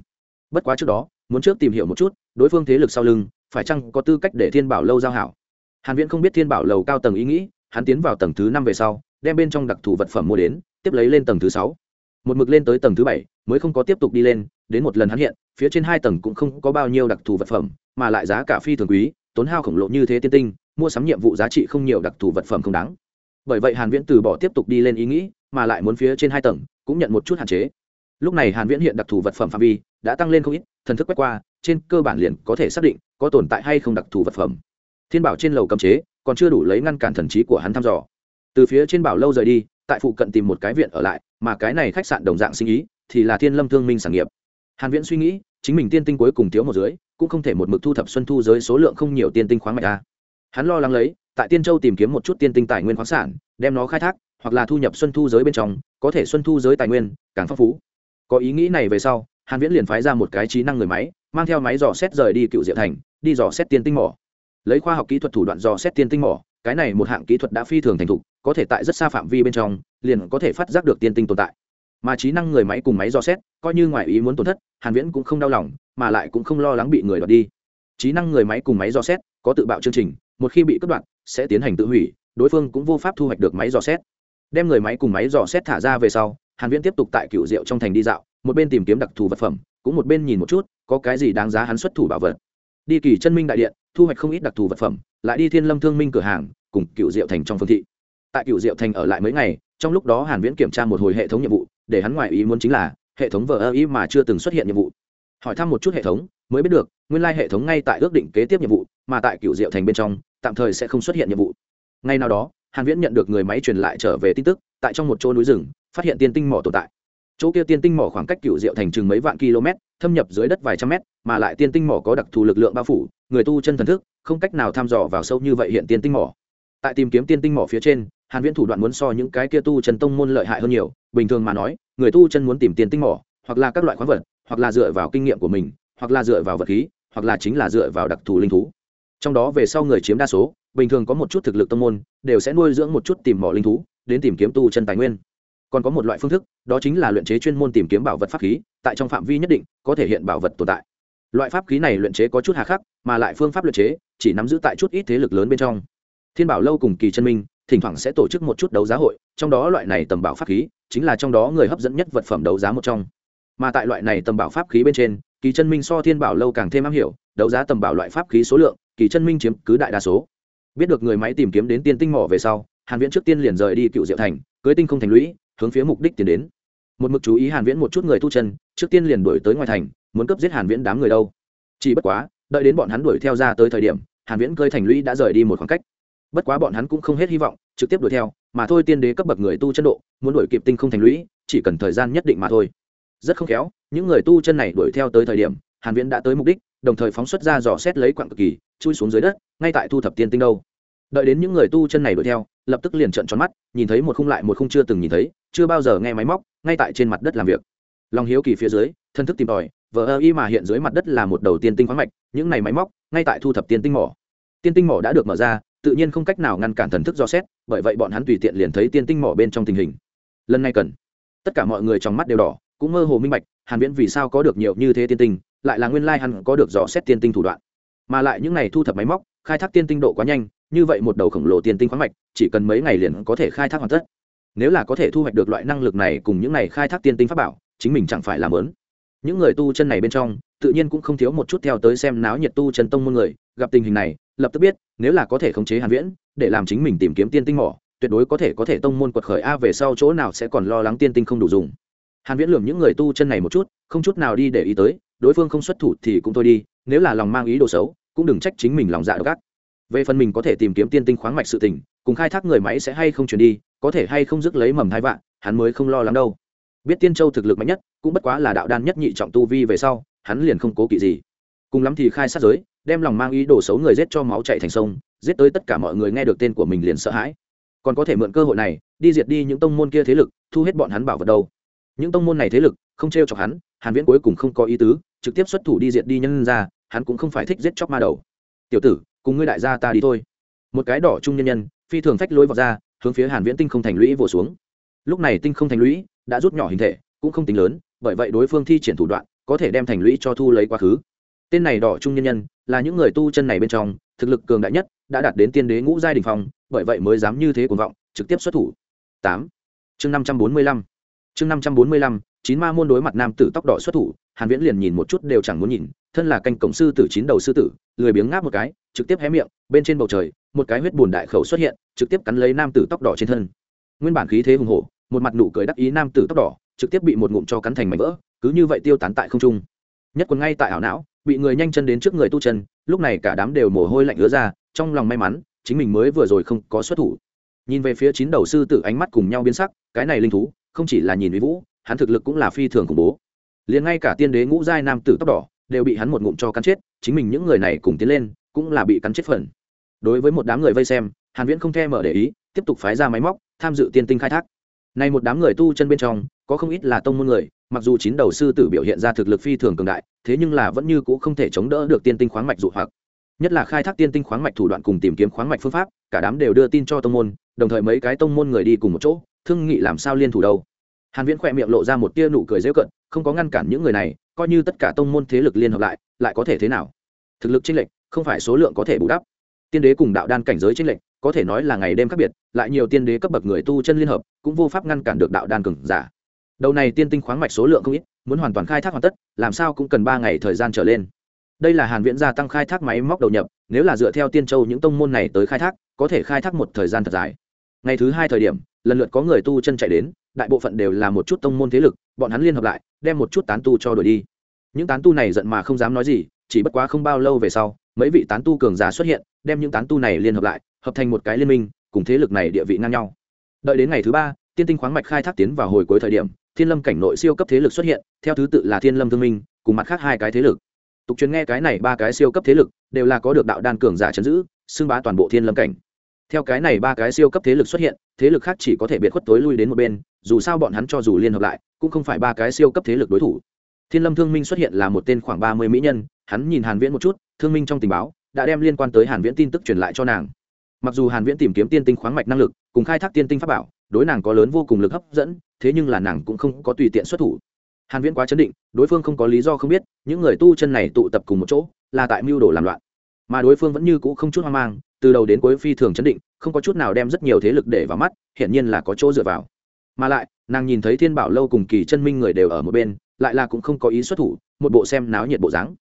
Bất quá trước đó, muốn trước tìm hiểu một chút, đối phương thế lực sau lưng, phải chăng có tư cách để thiên bảo lâu giao hảo? Hàn viễn không biết thiên bảo lầu cao tầng ý nghĩ, hắn tiến vào tầng thứ năm về sau, đem bên trong đặc thù vật phẩm mua đến, tiếp lấy lên tầng thứ sáu. Một mực lên tới tầng thứ bảy, mới không có tiếp tục đi lên, đến một lần hắn hiện phía trên hai tầng cũng không có bao nhiêu đặc thù vật phẩm, mà lại giá cả phi thường quý, tốn hao khổng lồ như thế tiên tinh, mua sắm nhiệm vụ giá trị không nhiều đặc thù vật phẩm không đáng. Bởi vậy hàn viễn từ bỏ tiếp tục đi lên ý nghĩ, mà lại muốn phía trên hai tầng, cũng nhận một chút hạn chế. Lúc này hàn viễn hiện đặc thù vật phẩm phạm vi đã tăng lên không ít, thần thức quét qua, trên cơ bản liền có thể xác định có tồn tại hay không đặc thù vật phẩm. Thiên bảo trên lầu cấm chế, còn chưa đủ lấy ngăn cản thần trí của hắn thăm dò. Từ phía trên bảo lâu rời đi, tại phụ cận tìm một cái viện ở lại, mà cái này khách sạn đồng dạng sinh ý, thì là thiên lâm thương minh sản nghiệp hàn viễn suy nghĩ, chính mình tiên tinh cuối cùng thiếu một dưới, cũng không thể một mực thu thập xuân thu giới số lượng không nhiều tiên tinh khoáng mạch a. Hắn lo lắng lấy, tại tiên châu tìm kiếm một chút tiên tinh tài nguyên khoáng sản, đem nó khai thác, hoặc là thu nhập xuân thu giới bên trong, có thể xuân thu giới tài nguyên, càng phong phú. Có ý nghĩ này về sau, hàn viễn liền phái ra một cái trí năng người máy, mang theo máy dò xét rời đi cựu diệu thành, đi dò xét tiên tinh mỏ. Lấy khoa học kỹ thuật thủ đoạn dò xét tiên tinh mỏ, cái này một hạng kỹ thuật đã phi thường thành thục, có thể tại rất xa phạm vi bên trong, liền có thể phát giác được tiên tinh tồn tại. Mà trí năng người máy cùng máy dò xét coi như ngoài ý muốn tổn thất, hàn viễn cũng không đau lòng, mà lại cũng không lo lắng bị người đoạt đi. Trí năng người máy cùng máy dò xét, có tự bạo chương trình, một khi bị cắt đoạn sẽ tiến hành tự hủy, đối phương cũng vô pháp thu hoạch được máy dò xét. Đem người máy cùng máy dò xét thả ra về sau, hàn viễn tiếp tục tại cựu rượu trong thành đi dạo, một bên tìm kiếm đặc thù vật phẩm, cũng một bên nhìn một chút, có cái gì đáng giá hắn xuất thủ bảo vật. Đi kỳ chân minh đại điện, thu hoạch không ít đặc thù vật phẩm, lại đi thiên lâm thương minh cửa hàng, cùng cựu diệu thành trong phương thị. Tại cựu diệu thành ở lại mấy ngày, trong lúc đó hàn viễn kiểm tra một hồi hệ thống nhiệm vụ, để hắn ngoại ý muốn chính là hệ thống vờ ơ ý mà chưa từng xuất hiện nhiệm vụ. Hỏi thăm một chút hệ thống, mới biết được, nguyên lai hệ thống ngay tại ước định kế tiếp nhiệm vụ, mà tại cựu diệu thành bên trong, tạm thời sẽ không xuất hiện nhiệm vụ. Ngay nào đó, hàn viễn nhận được người máy truyền lại trở về tin tức, tại trong một chỗ núi rừng, phát hiện tiên tinh mỏ tồn tại. Chỗ kia tiên tinh mỏ khoảng cách cựu diệu thành chừng mấy vạn km, thâm nhập dưới đất vài trăm mét, mà lại tiên tinh mỏ có đặc thù lực lượng bao phủ, người tu chân thần thức, không cách nào thăm dò vào sâu như vậy hiện tiên tinh mỏ. Tại tìm kiếm tiên tinh mỏ phía trên hàn viễn thủ đoạn muốn so những cái kia tu chân tông môn lợi hại hơn nhiều, bình thường mà nói, người tu chân muốn tìm tiền tinh mỏ, hoặc là các loại khoáng vật, hoặc là dựa vào kinh nghiệm của mình, hoặc là dựa vào vật khí, hoặc là chính là dựa vào đặc thù linh thú. Trong đó về sau người chiếm đa số, bình thường có một chút thực lực tông môn, đều sẽ nuôi dưỡng một chút tìm mỏ linh thú, đến tìm kiếm tu chân tài nguyên. Còn có một loại phương thức, đó chính là luyện chế chuyên môn tìm kiếm bảo vật pháp khí, tại trong phạm vi nhất định, có thể hiện bảo vật tồn tại. Loại pháp khí này luyện chế có chút hà khắc, mà lại phương pháp luyện chế chỉ nắm giữ tại chút ít thế lực lớn bên trong. Thiên bảo lâu cùng kỳ chân minh thỉnh thoảng sẽ tổ chức một chút đấu giá hội, trong đó loại này tầm bảo pháp khí chính là trong đó người hấp dẫn nhất vật phẩm đấu giá một trong. Mà tại loại này tầm bảo pháp khí bên trên, kỳ chân minh so thiên bảo lâu càng thêm am hiểu, đấu giá tầm bảo loại pháp khí số lượng, kỳ chân minh chiếm cứ đại đa số. Biết được người máy tìm kiếm đến tiên tinh mỏ về sau, hàn viễn trước tiên liền rời đi cựu diệu thành, cưới tinh không thành lũy, hướng phía mục đích tiến đến. Một mực chú ý hàn viễn một chút người tu chân, trước tiên liền đuổi tới ngoài thành, muốn cấp giết hàn viễn đám người đâu. Chỉ bất quá, đợi đến bọn hắn đuổi theo ra tới thời điểm, hàn viễn cơi thành lũy đã rời đi một khoảng cách bất quá bọn hắn cũng không hết hy vọng, trực tiếp đuổi theo, mà thôi tiên đế cấp bậc người tu chân độ, muốn đuổi kịp tinh không thành lũy, chỉ cần thời gian nhất định mà thôi. Rất không khéo, những người tu chân này đuổi theo tới thời điểm, hàn viễn đã tới mục đích, đồng thời phóng xuất ra dò xét lấy quặng cực kỳ, chui xuống dưới đất, ngay tại thu thập tiên tinh đâu. Đợi đến những người tu chân này đuổi theo, lập tức liền trợn tròn mắt, nhìn thấy một khung lại một khung chưa từng nhìn thấy, chưa bao giờ nghe máy móc, ngay tại trên mặt đất làm việc. Lòng hiếu kỳ phía dưới, thân thức tìm tòi, vờ ơ y mà hiện dưới mặt đất là một đầu tiên tinh khoáng mạch, những này máy móc, ngay tại thu thập tiên tinh mỏ. Tiên tinh mỏ đã được mở ra tự nhiên không cách nào ngăn cản thần thức do xét, bởi vậy bọn hắn tùy tiện liền thấy tiên tinh mỏ bên trong tình hình. Lần này cần. Tất cả mọi người trong mắt đều đỏ, cũng mơ hồ minh bạch, hàn viễn vì sao có được nhiều như thế tiên tinh, lại là nguyên lai hắn có được dò xét tiên tinh thủ đoạn. Mà lại những này thu thập máy móc, khai thác tiên tinh độ quá nhanh, như vậy một đầu khổng lồ tiên tinh khoáng mạch, chỉ cần mấy ngày liền có thể khai thác hoàn tất. Nếu là có thể thu hoạch được loại năng lực này cùng những này khai thác tiên tinh pháp bảo, chính mình chẳng phải làm lớn. Những người tu chân này bên trong, tự nhiên cũng không thiếu một chút theo tới xem náo nhiệt tu chân tông môn người, gặp tình hình này lập tức biết, nếu là có thể khống chế hàn viễn, để làm chính mình tìm kiếm tiên tinh mỏ, tuyệt đối có thể có thể tông môn quật khởi a về sau chỗ nào sẽ còn lo lắng tiên tinh không đủ dùng. Hàn viễn lườm những người tu chân này một chút, không chút nào đi để ý tới, đối phương không xuất thủ thì cũng thôi đi, nếu là lòng mang ý đồ xấu, cũng đừng trách chính mình lòng dạ độc ác. Về phần mình có thể tìm kiếm tiên tinh khoáng mạch sự tình, cùng khai thác người máy sẽ hay không chuyển đi, có thể hay không dứt lấy mầm thai vạn, hắn mới không lo lắng đâu. Biết tiên châu thực lực mạnh nhất, cũng bất quá là đạo đan nhất nhị trọng tu vi về sau, hắn liền không cố kỵ gì. Cùng lắm thì khai sát giới đem lòng mang ý đồ xấu người giết cho máu chạy thành sông, giết tới tất cả mọi người nghe được tên của mình liền sợ hãi. Còn có thể mượn cơ hội này, đi diệt đi những tông môn kia thế lực, thu hết bọn hắn bảo vật đâu. Những tông môn này thế lực, không t r e o chọc hắn, hàn viễn cuối cùng không có ý tứ, trực tiếp xuất thủ đi diệt đi nhân ra hắn cũng không phải thích giết chóc ma đầu. Tiểu tử, cùng ngươi đại gia ta đi thôi. Một cái đỏ trung nhân nhân, phi thường phách lối vào ra, hướng phía hàn viễn tinh không thành lũy vồ xuống. Lúc này tinh không thành lũy đã rút nhỏ hình thể, cũng không tính lớn, bởi vậy đối phương thi triển thủ đoạn, có thể đem thành lũy cho thu lấy quá khứ. Tên này đỏ trung nhân nhân là những người tu chân này bên trong, thực lực cường đại nhất, đã đạt đến tiên đế ngũ giai đình phong, bởi vậy mới dám như thế cuồng vọng, trực tiếp xuất thủ. Tám. Chương năm trăm bốn mươi lăm. Chương năm trăm bốn mươi lăm, chín ma môn đối mặt nam tử tóc đỏ xuất thủ, hàn viễn liền nhìn một chút đều chẳng muốn nhìn, thân là canh cổng sư tử chín đầu sư tử, lười biếng ngáp một cái, trực tiếp hé miệng, bên trên bầu trời, một cái huyết bùn đại khẩu xuất hiện, trực tiếp cắn lấy nam tử tóc đỏ trên thân. Nguyên bản khí thế hùng hổ, một mặt nụ cười đắc ý nam tử tóc đỏ, trực tiếp bị một ngụm cho cắn thành mảnh vỡ, cứ như vậy tiêu tán tại không trung. Nhất quần ngay tại ảo não bị người nhanh chân đến trước người tu chân, lúc này cả đám đều mồ hôi lạnh ứa ra, trong lòng may mắn, chính mình mới vừa rồi không có xuất thủ. Nhìn về phía chín đầu sư tử ánh mắt cùng nhau biến sắc, cái này linh thú, không chỉ là nhìn uy vũ, hắn thực lực cũng là phi thường khủng bố. Liền ngay cả tiên đế ngũ giai nam tử tóc đỏ, đều bị hắn một ngụm cho cắn chết, chính mình những người này cùng tiến lên, cũng là bị cắn chết phần. Đối với một đám người vây xem, hàn viễn không thèm mở để ý, tiếp tục phái ra máy móc, tham dự tiên tinh khai thác này một đám người tu chân bên trong, có không ít là tông môn người, mặc dù chín đầu sư tử biểu hiện ra thực lực phi thường cường đại, thế nhưng là vẫn như cũ không thể chống đỡ được tiên tinh khoáng mạch dụ hoặc. Nhất là khai thác tiên tinh khoáng mạch thủ đoạn cùng tìm kiếm khoáng mạch phương pháp, cả đám đều đưa tin cho tông môn, đồng thời mấy cái tông môn người đi cùng một chỗ, thương nghị làm sao liên thủ đâu. Hàn viễn khỏe miệng lộ ra một tia nụ cười dễ cận không có ngăn cản những người này, coi như tất cả tông môn thế lực liên hợp lại lại có thể thế nào? Thực lực chênh lệch, không phải số lượng có thể bù đắp. Tiên đế cùng đạo đan cảnh giới chênh lệch có thể nói là ngày đêm khác biệt, lại nhiều tiên đế cấp bậc người tu chân liên hợp, cũng vô pháp ngăn cản được đạo đan cường giả. Đầu này tiên tinh khoáng mạch số lượng không ít, muốn hoàn toàn khai thác hoàn tất, làm sao cũng cần ba ngày thời gian trở lên. Đây là hàn viễn gia tăng khai thác máy móc đầu nhập, nếu là dựa theo tiên châu những tông môn này tới khai thác, có thể khai thác một thời gian thật dài. Ngày thứ hai thời điểm, lần lượt có người tu chân chạy đến, đại bộ phận đều là một chút tông môn thế lực, bọn hắn liên hợp lại, đem một chút tán tu cho đuổi đi. Những tán tu này giận mà không dám nói gì, chỉ bất quá không bao lâu về sau, mấy vị tán tu cường giả xuất hiện, đem những tán tu này liên hợp lại hợp thành một cái liên minh, cùng thế lực này địa vị ngang nhau. Đợi đến ngày thứ ba, tiên tinh khoáng mạch khai thác tiến vào hồi cuối thời điểm, thiên lâm cảnh nội siêu cấp thế lực xuất hiện, theo thứ tự là thiên lâm thương minh, cùng mặt khác hai cái thế lực. Tục truyền nghe cái này ba cái siêu cấp thế lực đều là có được đạo đan cường giả chấn giữ, xưng bá toàn bộ thiên lâm cảnh. Theo cái này ba cái siêu cấp thế lực xuất hiện, thế lực khác chỉ có thể biệt khuất tối lui đến một bên, dù sao bọn hắn cho dù liên hợp lại, cũng không phải ba cái siêu cấp thế lực đối thủ. Thiên lâm thương minh xuất hiện là một tên khoảng ba mươi mỹ nhân, hắn nhìn hàn viễn một chút, thương minh trong tình báo, đã đem liên quan tới hàn viễn tin tức truyền lại cho nàng mặc dù hàn viễn tìm kiếm tiên tinh khoáng mạch năng lực, cùng khai thác tiên tinh pháp bảo, đối nàng có lớn vô cùng lực hấp dẫn, thế nhưng là nàng cũng không có tùy tiện xuất thủ. Hàn viễn quá chấn định, đối phương không có lý do không biết, những người tu chân này tụ tập cùng một chỗ, là tại mưu đồ làm loạn. Mà đối phương vẫn như cũ không chút hoang mang, từ đầu đến cuối phi thường chấn định, không có chút nào đem rất nhiều thế lực để vào mắt hiện nhiên là có chỗ dựa vào. Mà lại, nàng nhìn thấy thiên bảo lâu cùng kỳ chân minh người đều ở một bên, lại là cũng không có ý xuất thủ, một bộ xem náo nhiệt bộ dáng.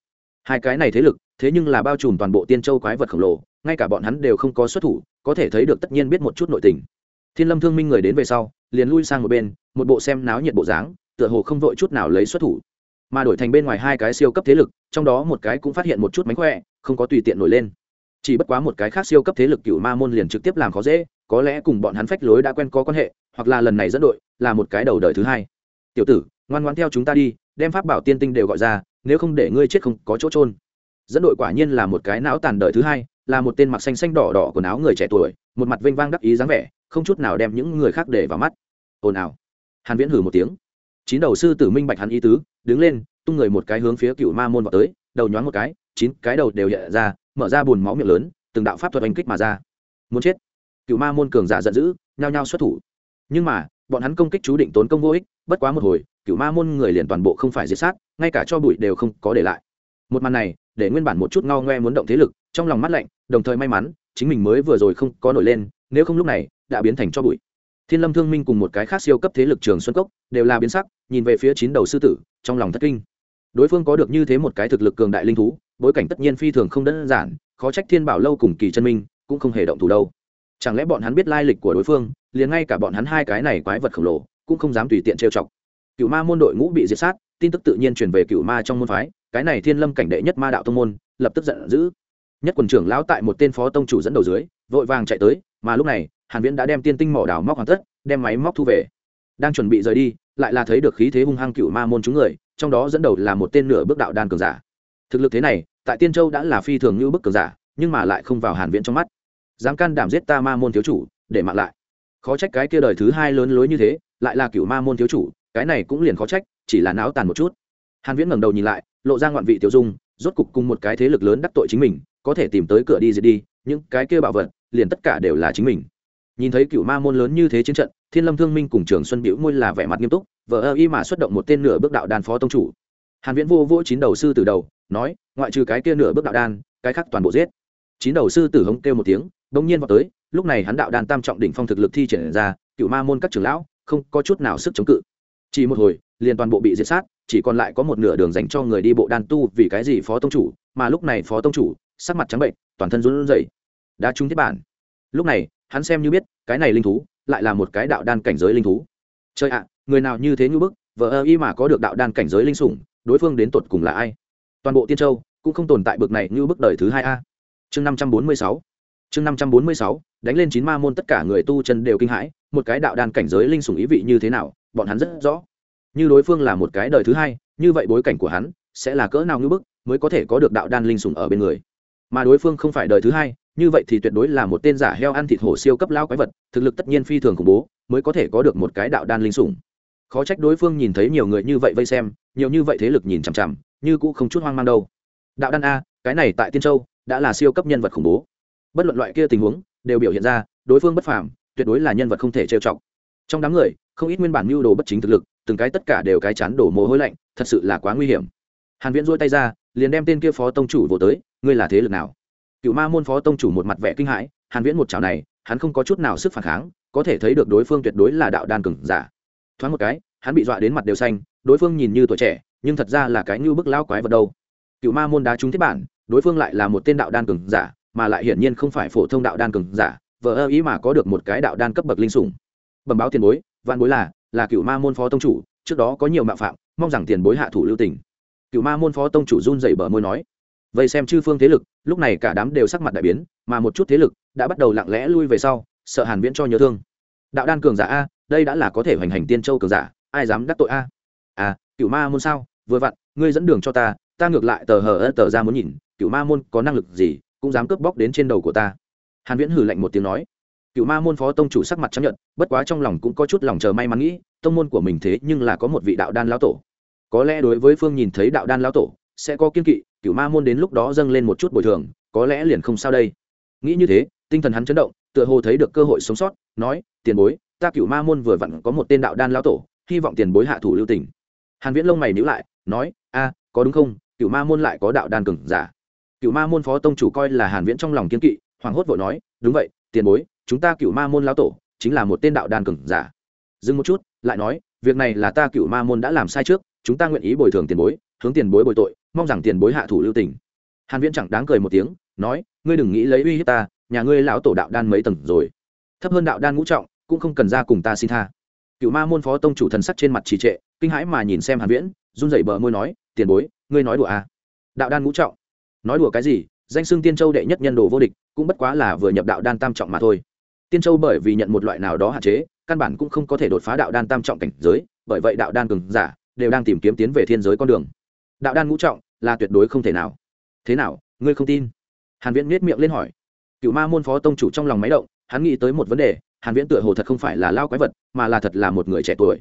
Hai cái này thế lực thế nhưng là bao trùm toàn bộ tiên châu quái vật khổng lồ, ngay cả bọn hắn đều không có xuất thủ, có thể thấy được tất nhiên biết một chút nội tình. Thiên lâm thương minh người đến về sau, liền lui sang một bên, một bộ xem náo nhiệt bộ dáng, tựa hồ không vội chút nào lấy xuất thủ. Mà đổi thành bên ngoài hai cái siêu cấp thế lực, trong đó một cái cũng phát hiện một chút mánh khỏe, không có tùy tiện nổi lên. Chỉ bất quá một cái khác siêu cấp thế lực cựu ma môn liền trực tiếp làm khó dễ, có lẽ cùng bọn hắn phách lối đã quen có quan hệ, hoặc là lần này dẫn đội, là một cái đầu đời thứ hai. Tiểu tử, ngoan ngoan theo chúng ta đi, đem pháp bảo tiên tinh đều gọi ra, nếu không để ngươi chết không có chỗ trôn dẫn đội quả nhiên là một cái não tàn đời thứ hai, là một tên mặc xanh xanh đỏ đỏ quần áo người trẻ tuổi, một mặt vênh vang đắc ý dáng vẻ, không chút nào đem những người khác để vào mắt. Ồn ào. Hàn viễn hử một tiếng. Chín đầu sư tử minh bạch hắn ý tứ, đứng lên, tung người một cái hướng phía cựu ma môn vào tới, đầu nhoáng một cái, chín cái đầu đều hiện ra, mở ra bùn máu miệng lớn, từng đạo pháp thuật oanh kích mà ra. Muốn chết. Cựu ma môn cường giả giận dữ, nhao nhao xuất thủ. Nhưng mà, bọn hắn công kích chú định tốn công vô ích, bất quá một hồi, cựu ma môn người liền toàn bộ không phải diệt sát, ngay cả cho bụi đều không có để lại. Một màn này để nguyên bản một chút ngao ngoe muốn động thế lực, trong lòng mắt lạnh, đồng thời may mắn, chính mình mới vừa rồi không có nổi lên, nếu không lúc này, đã biến thành cho bụi. Thiên lâm thương minh cùng một cái khác siêu cấp thế lực trường xuân cốc, đều là biến sắc, nhìn về phía chín đầu sư tử, trong lòng thất kinh. Đối phương có được như thế một cái thực lực cường đại linh thú, bối cảnh tất nhiên phi thường không đơn giản, khó trách thiên bảo lâu cùng kỳ chân minh cũng không hề động thủ đâu. Chẳng lẽ bọn hắn biết lai lịch của đối phương, liền ngay cả bọn hắn hai cái này quái vật khổng lồ, cũng không dám tùy tiện trêu chọc. Cựu ma môn đội ngũ bị diệt sát, tin tức tự nhiên truyền về cựu ma trong môn phái cái này thiên lâm cảnh đệ nhất ma đạo tông môn, lập tức giận dữ. Nhất quần trưởng lão tại một tên phó tông chủ dẫn đầu dưới, vội vàng chạy tới, mà lúc này, hàn viễn đã đem tiên tinh mỏ đào móc hoàn tất, đem máy móc thu về. Đang chuẩn bị rời đi, lại là thấy được khí thế hung hăng cựu ma môn chúng người, trong đó dẫn đầu là một tên nửa bước đạo đan cường giả. Thực lực thế này, tại tiên châu đã là phi thường như bức cường giả, nhưng mà lại không vào hàn viễn trong mắt. Dám can đảm giết ta ma môn thiếu chủ, để mạng lại. Khó trách cái kia đời thứ hai lớn lối như thế, lại là cựu ma môn thiếu chủ, cái này cũng liền khó trách, chỉ là náo tàn một chút. Hàn viễn ngẩng đầu nhìn lại lộ ra ngoạn vị tiểu dung, rốt cục cùng một cái thế lực lớn đắc tội chính mình, có thể tìm tới cửa đi diệt đi, những cái kia bảo vật, liền tất cả đều là chính mình. Nhìn thấy cựu ma môn lớn như thế chiến trận, thiên lâm thương minh cùng trường xuân biểu ngôi là vẻ mặt nghiêm túc vợ ơ y mà xuất động một tên nửa bước đạo đan phó tông chủ. Hàn viễn vô vô chín đầu sư từ đầu, nói, ngoại trừ cái kia nửa bước đạo đan, cái khác toàn bộ giết. Chín đầu sư tử hống kêu một tiếng đông nhiên vào tới, lúc này hắn đạo đan tam trọng đỉnh phong thực lực thi triển ra, cựu ma môn các trưởng lão, không có chút nào sức chống cự. Chỉ một hồi, liền toàn bộ bị diệt sát chỉ còn lại có một nửa đường dành cho người đi bộ đan tu vì cái gì phó tông chủ, mà lúc này phó tông chủ, sắc mặt trắng bệnh, toàn thân run rẩy. Đã trúng thiết bản. Lúc này, hắn xem như biết, cái này linh thú lại là một cái đạo đan cảnh giới linh thú. Chơi ạ, người nào như thế như bức vợ ơ y mà có được đạo đan cảnh giới linh sủng, đối phương đến tột cùng là ai? Toàn bộ tiên châu cũng không tồn tại bực này như bức đời thứ hai a. Chương năm trăm bốn mươi sáu. Chương năm trăm bốn mươi sáu, đánh lên chín ma môn tất cả người tu chân đều kinh hãi, một cái đạo đan cảnh giới linh sủng ý vị như thế nào, bọn hắn rất rõ như đối phương là một cái đời thứ hai, như vậy bối cảnh của hắn sẽ là cỡ nào ngưỡng bức mới có thể có được đạo đan linh sủng ở bên người. Mà đối phương không phải đời thứ hai, như vậy thì tuyệt đối là một tên giả heo ăn thịt hổ siêu cấp lao quái vật, thực lực tất nhiên phi thường khủng bố mới có thể có được một cái đạo đan linh sủng. Khó trách đối phương nhìn thấy nhiều người như vậy vây xem, nhiều như vậy thế lực nhìn chằm chằm, như cũ không chút hoang mang đâu. Đạo đan a, cái này tại tiên châu đã là siêu cấp nhân vật khủng bố. Bất luận loại kia tình huống đều biểu hiện ra đối phương bất phàm, tuyệt đối là nhân vật không thể trêu chọc. Trong đám người, không ít nguyên bản mưu đồ bất chính thực lực từng cái tất cả đều cái chán đổ mồ hôi lạnh, thật sự là quá nguy hiểm. Hàn viễn duỗi tay ra, liền đem tên kia phó tông chủ vỗ tới, ngươi là thế lực nào? Cựu ma môn phó tông chủ một mặt vẻ kinh hãi, hàn viễn một chảo này, hắn không có chút nào sức phản kháng, có thể thấy được đối phương tuyệt đối là đạo đan cường giả. Thoáng một cái, hắn bị dọa đến mặt đều xanh, đối phương nhìn như tuổi trẻ, nhưng thật ra là cái như bức lao quái vật đâu. Cựu ma môn đá trúng thiết bản, đối phương lại là một tên đạo đan cường giả, mà lại hiển nhiên không phải phổ thông đạo đan cường giả vợ ơ ý mà có được một cái đạo đan cấp bậc linh sủng. Bẩm báo tiền bối văn bối là là cựu ma môn phó tông chủ, trước đó có nhiều mạo phạm, mong rằng tiền bối hạ thủ lưu tình. Cựu ma môn phó tông chủ run dậy bờ môi nói, vậy xem chư phương thế lực, lúc này cả đám đều sắc mặt đại biến, mà một chút thế lực đã bắt đầu lặng lẽ lui về sau, sợ hàn viễn cho nhớ thương. Đạo đan cường giả a, đây đã là có thể hoành hành tiên châu cường giả, ai dám đắc tội a? À cựu ma môn sao? Vừa vặn, ngươi dẫn đường cho ta ta ngược lại tờ hờ tờ ra muốn nhìn, cựu ma môn có năng lực gì, cũng dám cướp bóc đến trên đầu của ta. Hàn viễn hừ lạnh một tiếng nói cựu ma môn phó tông chủ sắc mặt chấp nhận bất quá trong lòng cũng có chút lòng chờ may mắn nghĩ, tông môn của mình thế nhưng là có một vị đạo đan lão tổ. Có lẽ đối với phương nhìn thấy đạo đan lão tổ, sẽ có kiên kỵ cựu ma môn đến lúc đó dâng lên một chút bồi thường, có lẽ liền không sao đây. Nghĩ như thế, tinh thần hắn chấn động, tựa hồ thấy được cơ hội sống sót, nói, tiền bối, ta cựu ma môn vừa vặn có một tên đạo đan lão tổ, hy vọng tiền bối hạ thủ lưu tình. Hàn viễn lông mày nhíu lại, nói, a, có đúng không? Cựu ma môn lại có đạo đan cường giả. Cựu ma môn phó tông chủ coi là hàn viễn trong lòng kiên kỵ hoàng hốt vội nói, đúng vậy, tiền bối chúng ta cựu ma môn lão tổ chính là một tên đạo đan cường giả. Dừng một chút, lại nói, việc này là ta cựu ma môn đã làm sai trước, chúng ta nguyện ý bồi thường tiền bối, hướng tiền bối bồi tội, mong rằng tiền bối hạ thủ lưu tình. Hàn viễn chẳng đáng cười một tiếng, nói, ngươi đừng nghĩ lấy uy hiếp ta, nhà ngươi lão tổ đạo đan mấy tầng rồi. Thấp hơn đạo đan ngũ trọng, cũng không cần ra cùng ta xin tha. Cựu ma môn phó tông chủ thần sắc trên mặt trì trệ, kinh hãi mà nhìn xem hàn viễn, run rẩy bờ môi nói, tiền bối, ngươi nói đùa à? Đạo đan ngũ trọng. Nói đùa cái gì? Danh xưng tiên châu đệ nhất nhân đồ vô địch, cũng bất quá là vừa nhập đạo đan tam trọng mà thôi tiên châu bởi vì nhận một loại nào đó hạn chế, căn bản cũng không có thể đột phá đạo đan tam trọng cảnh giới, bởi vậy đạo đan cường giả đều đang tìm kiếm tiến về thiên giới con đường. Đạo đan ngũ trọng là tuyệt đối không thể nào. Thế nào, ngươi không tin? Hàn viễn miết miệng lên hỏi. Cựu ma môn phó tông chủ trong lòng máy động, hắn nghĩ tới một vấn đề, hàn viễn tựa hồ thật không phải là lao quái vật, mà là thật là một người trẻ tuổi.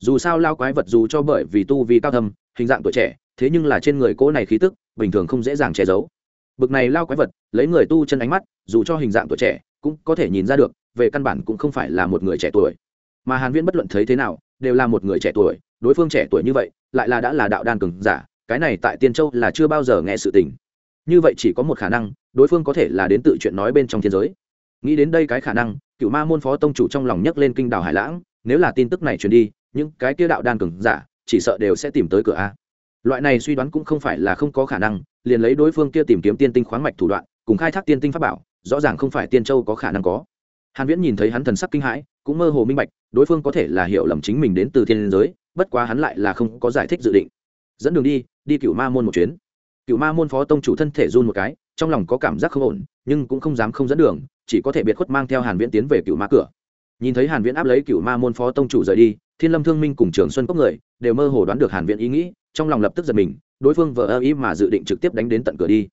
Dù sao lao quái vật dù cho bởi vì tu vi cao thâm, hình dạng tuổi trẻ, thế nhưng là trên người cố này khí tức, bình thường không dễ dàng che giấu. Bực này lao quái vật, lấy người tu chân ánh mắt, dù cho hình dạng tuổi trẻ cũng có thể nhìn ra được, về căn bản cũng không phải là một người trẻ tuổi. Mà hàn viễn bất luận thấy thế nào, đều là một người trẻ tuổi, đối phương trẻ tuổi như vậy, lại là đã là đạo đan cường giả, cái này tại tiên châu là chưa bao giờ nghe sự tình. Như vậy chỉ có một khả năng, đối phương có thể là đến tự chuyện nói bên trong thiên giới. Nghĩ đến đây cái khả năng cựu ma môn phó tông chủ trong lòng nhấc lên kinh đảo hải lãng, nếu là tin tức này truyền đi, những cái kia đạo đan cường giả, chỉ sợ đều sẽ tìm tới cửa a. Loại này suy đoán cũng không phải là không có khả năng, liền lấy đối phương kia tìm kiếm tiên tinh khoáng mạch thủ đoạn, cùng khai thác tiên tinh pháp bảo rõ ràng không phải tiên châu có khả năng có. Hàn viễn nhìn thấy hắn thần sắc kinh hãi, cũng mơ hồ minh bạch, đối phương có thể là hiểu lầm chính mình đến từ thiên giới, bất quá hắn lại là không có giải thích dự định. Dẫn đường đi đi cựu ma môn một chuyến. Cựu ma môn phó tông chủ thân thể run một cái, trong lòng có cảm giác không ổn, nhưng cũng không dám không dẫn đường, chỉ có thể biệt khuất mang theo hàn viễn tiến về cựu ma cửa. Nhìn thấy hàn viễn áp lấy cựu ma môn phó tông chủ rời đi, thiên lâm thương minh cùng trường xuân cốc người, đều mơ hồ đoán được hàn viễn ý nghĩ, trong lòng lập tức giật mình, đối phương vợ ơ ý mà dự định trực tiếp đánh đến tận cửa đi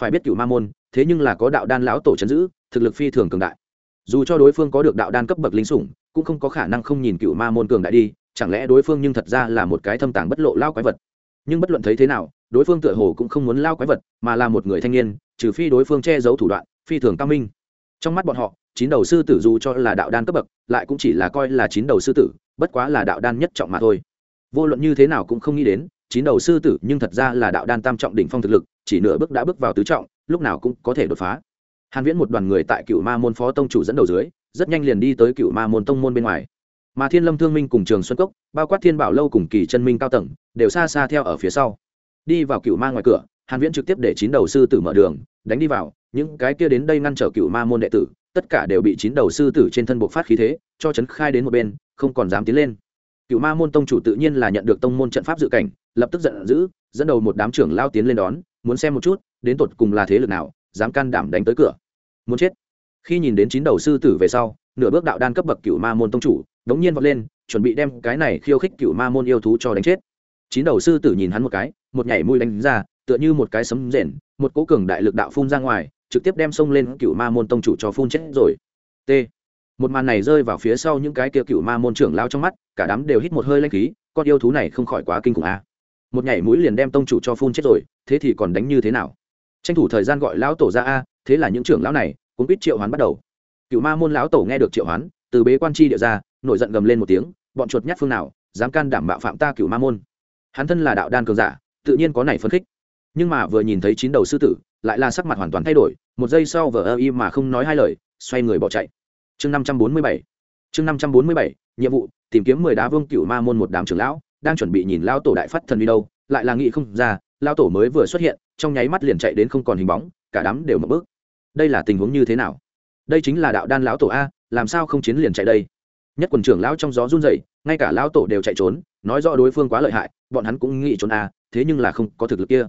phải biết cựu ma môn, thế nhưng là có đạo đan lão tổ chấn giữ, thực lực phi thường cường đại. Dù cho đối phương có được đạo đan cấp bậc lính sủng, cũng không có khả năng không nhìn cựu ma môn cường đại đi, chẳng lẽ đối phương nhưng thật ra là một cái thâm tàng bất lộ lao quái vật? Nhưng bất luận thấy thế nào, đối phương tựa hồ cũng không muốn lao quái vật, mà là một người thanh niên, trừ phi đối phương che giấu thủ đoạn, phi thường cao minh. Trong mắt bọn họ, chín đầu sư tử dù cho là đạo đan cấp bậc, lại cũng chỉ là coi là chín đầu sư tử, bất quá là đạo đan nhất trọng mà thôi. Vô luận như thế nào cũng không nghĩ đến chín đầu sư tử nhưng thật ra là đạo đan tam trọng đỉnh phong thực lực, chỉ nửa bước đã bước vào tứ trọng, lúc nào cũng có thể đột phá. Hàn viễn một đoàn người tại cựu ma môn phó tông chủ dẫn đầu dưới, rất nhanh liền đi tới cựu ma môn tông môn bên ngoài. Mà thiên lâm thương minh cùng trường xuân cốc, bao quát thiên bảo lâu cùng kỳ chân minh cao tầng, đều xa xa theo ở phía sau. Đi vào cựu ma ngoài cửa, hàn viễn trực tiếp để chín đầu sư tử mở đường, đánh đi vào, những cái kia đến đây ngăn trở cựu ma môn đệ tử, tất cả đều bị chín đầu sư tử trên thân bộ phát khí thế, cho chấn khai đến một bên, không còn dám tiến lên. Cựu ma môn tông chủ tự nhiên là nhận được tông môn trận pháp dự cảnh lập tức giận dữ, dẫn đầu một đám trưởng lao tiến lên đón, muốn xem một chút, đến tột cùng là thế lực nào, dám can đảm đánh tới cửa. Muốn chết. Khi nhìn đến chín đầu sư tử về sau, nửa bước đạo đan cấp bậc cựu ma môn tông chủ, đống nhiên vọt lên, chuẩn bị đem cái này khiêu khích cựu ma môn yêu thú cho đánh chết. Chín đầu sư tử nhìn hắn một cái, một nhảy mũi đánh ra, tựa như một cái sấm rền, một cố cường đại lực đạo phun ra ngoài, trực tiếp đem xông lên cựu ma môn tông chủ cho phun chết rồi. T. Một màn này rơi vào phía sau những cái kia cựu ma môn trưởng lao trong mắt, cả đám đều hít một hơi lanh khí, con yêu thú này không khỏi quá kinh khủng a. à một nhảy mũi liền đem tông chủ cho phun chết rồi, thế thì còn đánh như thế nào? Tranh thủ thời gian gọi lão tổ ra a, thế là những trưởng lão này cũng biết triệu hoán bắt đầu. Cựu ma môn lão tổ nghe được triệu hoán, từ bế quan chi địa ra, nổi giận gầm lên một tiếng, bọn chuột nhát phương nào, dám can đảm bạo phạm ta cựu ma môn. Hắn thân là đạo đan cường giả, tự nhiên có này phấn khích. Nhưng mà vừa nhìn thấy chín đầu sư tử, lại là sắc mặt hoàn toàn thay đổi, một giây sau vờ ơ y mà không nói hai lời, xoay người bỏ chạy. Chương năm trăm bốn mươi bảy, chương năm trăm bốn mươi bảy, nhiệm vụ, tìm kiếm mười đá vương cựu ma môn một đám trưởng lão đang chuẩn bị nhìn lao tổ đại phát thần đi đâu, lại là nghĩ không ra lao tổ mới vừa xuất hiện, trong nháy mắt liền chạy đến không còn hình bóng, cả đám đều mở bước. Đây là tình huống như thế nào? Đây chính là đạo đan lão tổ a, làm sao không chiến liền chạy đây? Nhất quần trưởng lão trong gió run rẩy, ngay cả lão tổ đều chạy trốn, nói rõ đối phương quá lợi hại, bọn hắn cũng nghĩ trốn a, thế nhưng là không có thực lực kia.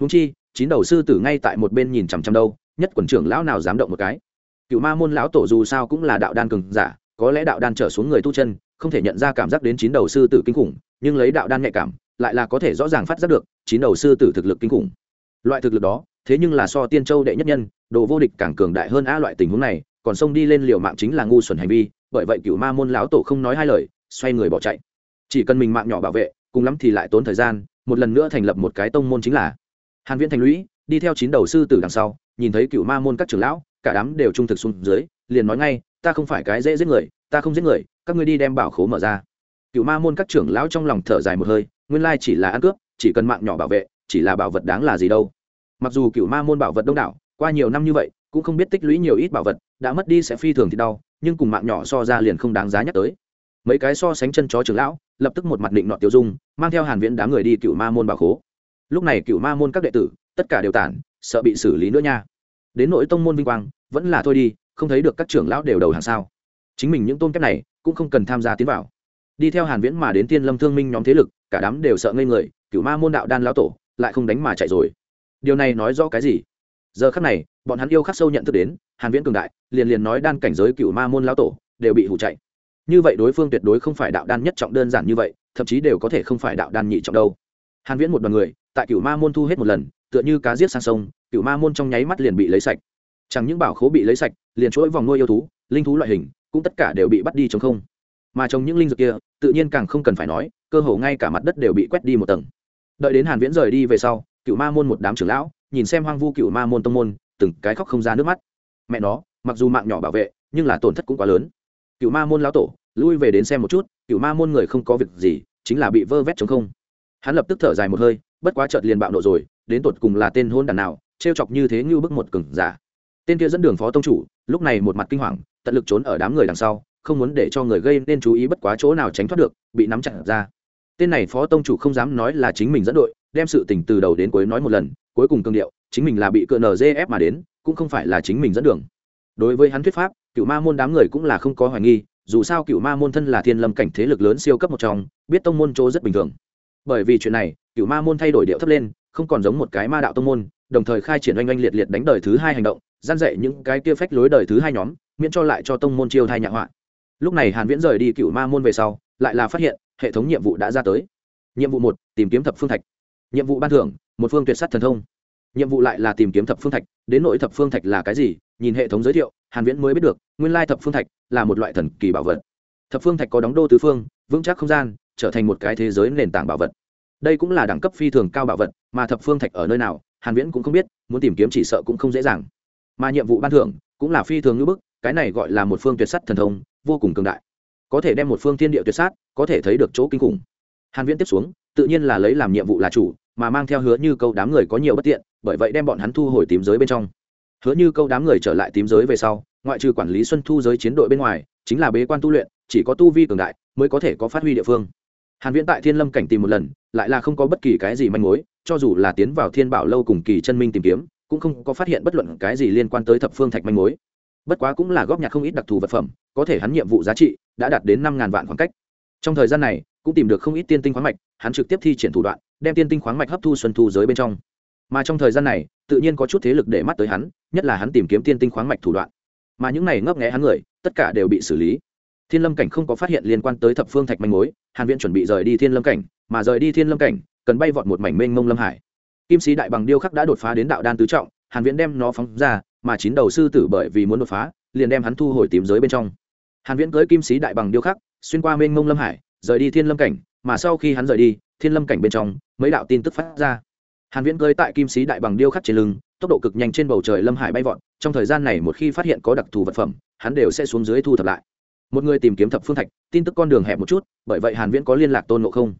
Húng chi, chín đầu sư tử ngay tại một bên nhìn chằm chằm đâu, nhất quần trưởng lão nào dám động một cái. Cựu ma môn lão tổ dù sao cũng là đạo đan cường giả, có lẽ đạo đan trở xuống người tu chân không thể nhận ra cảm giác đến chín đầu sư tử kinh khủng, nhưng lấy đạo đan nhạy cảm, lại là có thể rõ ràng phát giác được chín đầu sư tử thực lực kinh khủng. Loại thực lực đó, thế nhưng là so tiên châu đệ nhất nhân, đồ vô địch càng cường đại hơn a loại tình huống này, còn xông đi lên liều mạng chính là ngu xuẩn hành vi, bởi vậy cựu ma môn lão tổ không nói hai lời, xoay người bỏ chạy. Chỉ cần mình mạng nhỏ bảo vệ, cùng lắm thì lại tốn thời gian, một lần nữa thành lập một cái tông môn chính là hàn viễn thành lũy, đi theo chín đầu sư tử đằng sau, nhìn thấy cựu ma môn các trưởng lão, cả đám đều trung thực xuống dưới, liền nói ngay, ta không phải cái dễ giết người, ta không giết người các ngươi đi đem bảo khố mở ra. Cựu ma môn các trưởng lão trong lòng thở dài một hơi, nguyên lai chỉ là ăn cướp, chỉ cần mạng nhỏ bảo vệ, chỉ là bảo vật đáng là gì đâu. Mặc dù cựu ma môn bảo vật đông đảo, qua nhiều năm như vậy, cũng không biết tích lũy nhiều ít bảo vật, đã mất đi sẽ phi thường thì đau, nhưng cùng mạng nhỏ so ra liền không đáng giá nhắc tới. Mấy cái so sánh chân chó trưởng lão, lập tức một mặt định nọ tiêu dung, mang theo hàn viễn đám người đi cựu ma môn bảo khố. Lúc này cựu ma môn các đệ tử, tất cả đều tản, sợ bị xử lý nữa nha. Đến nội tông môn vinh quang, vẫn là thôi đi, không thấy được các trưởng lão đều đầu hàng sao chính mình những tôn kép này cũng không cần tham gia tiến vào. Đi theo hàn viễn mà đến tiên lâm thương minh nhóm thế lực, cả đám đều sợ ngây người cựu ma môn đạo đan lão tổ lại không đánh mà chạy rồi. Điều này nói rõ cái gì? Giờ khắc này, bọn hắn yêu khắc sâu nhận thức đến, hàn viễn cường đại, liền liền nói đan cảnh giới cựu ma môn lão tổ đều bị hủ chạy. Như vậy đối phương tuyệt đối không phải đạo đan nhất trọng đơn giản như vậy, thậm chí đều có thể không phải đạo đan nhị trọng đâu. Hàn viễn một đoàn người, tại cựu ma môn thu hết một lần, tựa như cá giết sang sông cựu ma môn trong nháy mắt liền bị lấy sạch. Chẳng những bảo khố bị lấy sạch, liền chuỗi vòng nuôi yêu thú, linh thú loại hình cũng tất cả đều bị bắt đi chống không. Mà trong những linh dược kia, tự nhiên càng không cần phải nói, cơ hồ ngay cả mặt đất đều bị quét đi một tầng. Đợi đến hàn viễn rời đi về sau, cựu ma môn một đám trưởng lão, nhìn xem hoang vu cựu ma môn tông môn, từng cái khóc không ra nước mắt. Mẹ nó, mặc dù mạng nhỏ bảo vệ, nhưng là tổn thất cũng quá lớn. Cựu ma môn lão tổ, lui về đến xem một chút, cựu ma môn người không có việc gì, chính là bị vơ vét chống không. Hắn lập tức thở dài một hơi, bất quá chợt liền bạo nộ rồi, đến tột cùng là tên hôn đàn nào, trêu chọc như thế như bức một cừng giả. Tên kia dẫn đường phó tông chủ, lúc này một mặt kinh hoàng tận lực trốn ở đám người đằng sau, không muốn để cho người gây nên chú ý bất quá chỗ nào tránh thoát được, bị nắm chặt ra. Tên này phó tông chủ không dám nói là chính mình dẫn đội, đem sự tình từ đầu đến cuối nói một lần, cuối cùng cương điệu, chính mình là bị cựa nzf mà đến, cũng không phải là chính mình dẫn đường. Đối với hắn thuyết pháp cựu ma môn đám người cũng là không có hoài nghi, dù sao cựu ma môn thân là thiên lâm cảnh thế lực lớn siêu cấp một trong, biết tông môn chỗ rất bình thường. Bởi vì chuyện này cựu ma môn thay đổi điệu thấp lên, không còn giống một cái ma đạo tông môn, đồng thời khai triển oanh oanh liệt liệt đánh đời thứ hai hành động, gian dạy những cái kia phách lối đời thứ hai nhóm miễn cho lại cho tông môn chiêu thai nhạ họa. Lúc này hàn viễn rời đi cựu ma môn về sau, lại là phát hiện hệ thống nhiệm vụ đã ra tới. Nhiệm vụ một, tìm kiếm thập phương thạch. Nhiệm vụ ban thưởng, một phương tuyệt sắt thần thông. Nhiệm vụ lại là tìm kiếm thập phương thạch, đến nội thập phương thạch là cái gì, nhìn hệ thống giới thiệu, hàn viễn mới biết được, nguyên lai thập phương thạch là một loại thần kỳ bảo vật. Thập phương thạch có đóng đô tứ phương, vững chắc không gian, trở thành một cái thế giới nền tảng bảo vật. Đây cũng là đẳng cấp phi thường cao bảo vật, mà thập phương thạch ở nơi nào, hàn viễn cũng không biết, muốn tìm kiếm chỉ sợ cũng không dễ dàng. Mà nhiệm vụ ban thưởng cũng là phi thường như bức cái này gọi là một phương tuyệt sắt thần thông, vô cùng cường đại. Có thể đem một phương thiên địa tuyệt sát, có thể thấy được chỗ kinh khủng. Hàn viễn tiếp xuống, tự nhiên là lấy làm nhiệm vụ là chủ, mà mang theo hứa như câu đám người có nhiều bất tiện, bởi vậy đem bọn hắn thu hồi tím giới bên trong. Hứa như câu đám người trở lại tím giới về sau, ngoại trừ quản lý xuân thu giới chiến đội bên ngoài, chính là bế quan tu luyện, chỉ có tu vi cường đại mới có thể có phát huy địa phương. Hàn viễn tại thiên lâm cảnh tìm một lần, lại là không có bất kỳ cái gì manh mối, cho dù là tiến vào thiên bảo lâu cùng kỳ chân minh tìm kiếm, cũng không có phát hiện bất luận cái gì liên quan tới thập phương thạch manh mối bất quá cũng là góp nhặt không ít đặc thù vật phẩm, có thể hắn nhiệm vụ giá trị đã đạt đến năm ngàn vạn khoảng cách. Trong thời gian này, cũng tìm được không ít tiên tinh khoáng mạch, hắn trực tiếp thi triển thủ đoạn, đem tiên tinh khoáng mạch hấp thu xuân thu giới bên trong. Mà trong thời gian này, tự nhiên có chút thế lực để mắt tới hắn, nhất là hắn tìm kiếm tiên tinh khoáng mạch thủ đoạn. Mà những này ngấp nghé hắn người, tất cả đều bị xử lý. Thiên lâm cảnh không có phát hiện liên quan tới thập phương thạch manh mối, hàn viện chuẩn bị rời đi thiên lâm cảnh, mà rời đi thiên lâm cảnh, cần bay vọt một mảnh mênh mông lâm hải. Kim sĩ đại bằng điêu khắc đã đột phá đến đạo đan tứ trọng, hàn viễn đem nó phóng ra mà chín đầu sư tử bởi vì muốn đột phá, liền đem hắn thu hồi tím giới bên trong. Hàn viễn cưỡi kim sĩ đại bằng điêu khắc, xuyên qua mênh mông lâm hải, rời đi thiên lâm cảnh, mà sau khi hắn rời đi, thiên lâm cảnh bên trong, mấy đạo tin tức phát ra. Hàn viễn cưỡi tại kim sĩ đại bằng điêu khắc trên lưng, tốc độ cực nhanh trên bầu trời lâm hải bay vọt, trong thời gian này một khi phát hiện có đặc thù vật phẩm, hắn đều sẽ xuống dưới thu thập lại. Một người tìm kiếm thập phương thạch, tin tức con đường hẹp một chút, bởi vậy hàn viễn có liên lạc tôn ngộ không.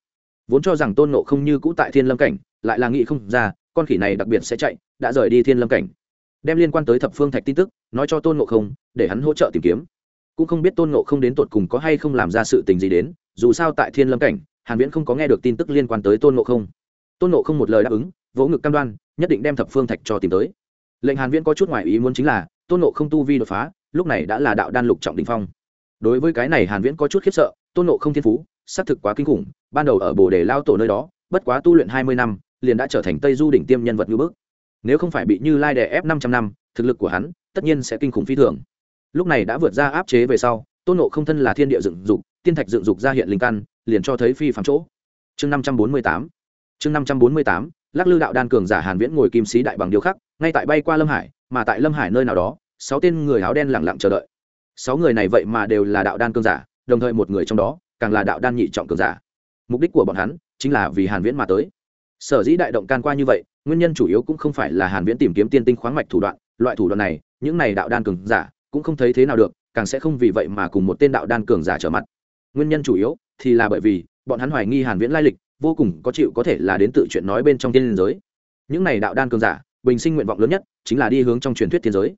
Vốn cho rằng tôn ngộ không như cũ tại thiên lâm cảnh, lại là nghĩ không ra, con khỉ này đặc biệt sẽ chạy, đã rời đi thiên lâm cảnh đem liên quan tới thập phương thạch tin tức, nói cho tôn ngộ không, để hắn hỗ trợ tìm kiếm. Cũng không biết tôn ngộ không đến tột cùng có hay không làm ra sự tình gì đến, dù sao tại thiên lâm cảnh, hàn viễn không có nghe được tin tức liên quan tới tôn ngộ không. Tôn ngộ không một lời đáp ứng, vỗ ngực cam đoan, nhất định đem thập phương thạch cho tìm tới. Lệnh hàn viễn có chút ngoài ý muốn chính là, tôn ngộ không tu vi đột phá, lúc này đã là đạo đan lục trọng đỉnh phong. Đối với cái này hàn viễn có chút khiếp sợ, tôn ngộ không thiên phú, xác thực quá kinh khủng, ban đầu ở bồ đề lao tổ nơi đó, bất quá tu luyện 20 năm, liền đã trở thành tây du đỉnh tiêm nhân vật như bước nếu không phải bị như lai đè ép 500 năm, thực lực của hắn tất nhiên sẽ kinh khủng phi thường. Lúc này đã vượt ra áp chế về sau, tôn ngộ không thân là thiên địa dựng dục, tiên thạch dựng dục ra hiện linh căn, liền cho thấy phi phạm chỗ. Chương 548 chương 548 lắc lư đạo đan cường giả hàn viễn ngồi kim sĩ đại bằng điêu khắc, ngay tại bay qua lâm hải, mà tại lâm hải nơi nào đó, sáu tên người áo đen lặng lặng chờ đợi. Sáu người này vậy mà đều là đạo đan cường giả, đồng thời một người trong đó càng là đạo đan nhị trọng cường giả. Mục đích của bọn hắn chính là vì hàn viễn mà tới. Sở dĩ đại động can qua như vậy nguyên nhân chủ yếu cũng không phải là hàn viễn tìm kiếm tiên tinh khoáng mạch thủ đoạn, loại thủ đoạn này, những này đạo đan cường giả cũng không thấy thế nào được, càng sẽ không vì vậy mà cùng một tên đạo đan cường giả trở mặt. Nguyên nhân chủ yếu thì là bởi vì bọn hắn hoài nghi hàn viễn lai lịch, vô cùng có chịu có thể là đến tự chuyện nói bên trong tiên giới. Những này đạo đan cường giả, bình sinh nguyện vọng lớn nhất chính là đi hướng trong truyền thuyết thiên giới.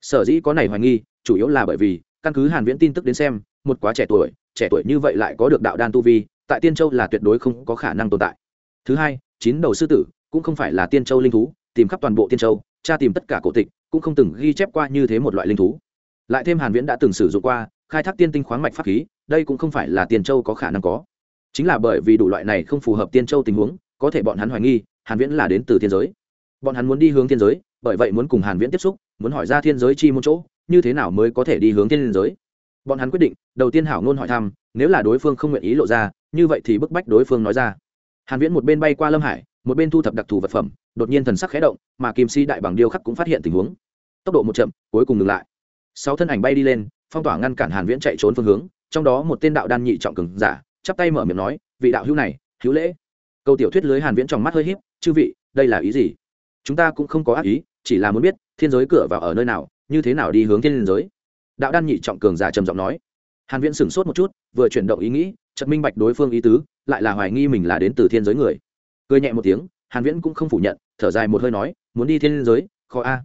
Sở dĩ có này hoài nghi, chủ yếu là bởi vì, căn cứ hàn viễn tin tức đến xem, một quá trẻ tuổi trẻ tuổi như vậy lại có được đạo đan tu vi, tại tiên châu là tuyệt đối không có khả năng tồn tại. Thứ hai, chín đầu sư tử cũng không phải là tiên châu linh thú, tìm khắp toàn bộ tiên châu, tra tìm tất cả cổ tịch, cũng không từng ghi chép qua như thế một loại linh thú. Lại thêm hàn viễn đã từng sử dụng qua, khai thác tiên tinh khoáng mạch pháp khí, đây cũng không phải là tiên châu có khả năng có. Chính là bởi vì đủ loại này không phù hợp tiên châu tình huống, có thể bọn hắn hoài nghi, hàn viễn là đến từ thiên giới. Bọn hắn muốn đi hướng thiên giới, bởi vậy muốn cùng hàn viễn tiếp xúc, muốn hỏi ra thiên giới chi một chỗ, như thế nào mới có thể đi hướng thiên giới. Bọn hắn quyết định, đầu tiên hảo ngôn hỏi thăm, nếu là đối phương không nguyện ý lộ ra, như vậy thì bức bách đối phương nói ra. Hàn viễn một bên bay qua lâm hải một bên thu thập đặc thù vật phẩm, đột nhiên thần sắc khẽ động, mà kim si đại bằng điêu khắc cũng phát hiện tình huống. Tốc độ một chậm, cuối cùng dừng lại. Sáu thân ảnh bay đi lên, phong tỏa ngăn cản hàn viễn chạy trốn phương hướng, trong đó một tên đạo đan nhị trọng cường giả, chắp tay mở miệng nói, vị đạo hữu này, hữu lễ. Câu tiểu thuyết lưới hàn viễn trong mắt hơi híp, chư vị, đây là ý gì? Chúng ta cũng không có ác ý, chỉ là muốn biết, thiên giới cửa vào ở nơi nào, như thế nào đi hướng thiên giới? Đạo đan nhị trọng cường giả trầm giọng nói. Hàn viễn sửng sốt một chút, vừa chuyển động ý nghĩ, chợt minh bạch đối phương ý tứ, lại là hoài nghi mình là đến từ thiên giới người cười nhẹ một tiếng, hàn viễn cũng không phủ nhận, thở dài một hơi nói, muốn đi thiên giới, khó a.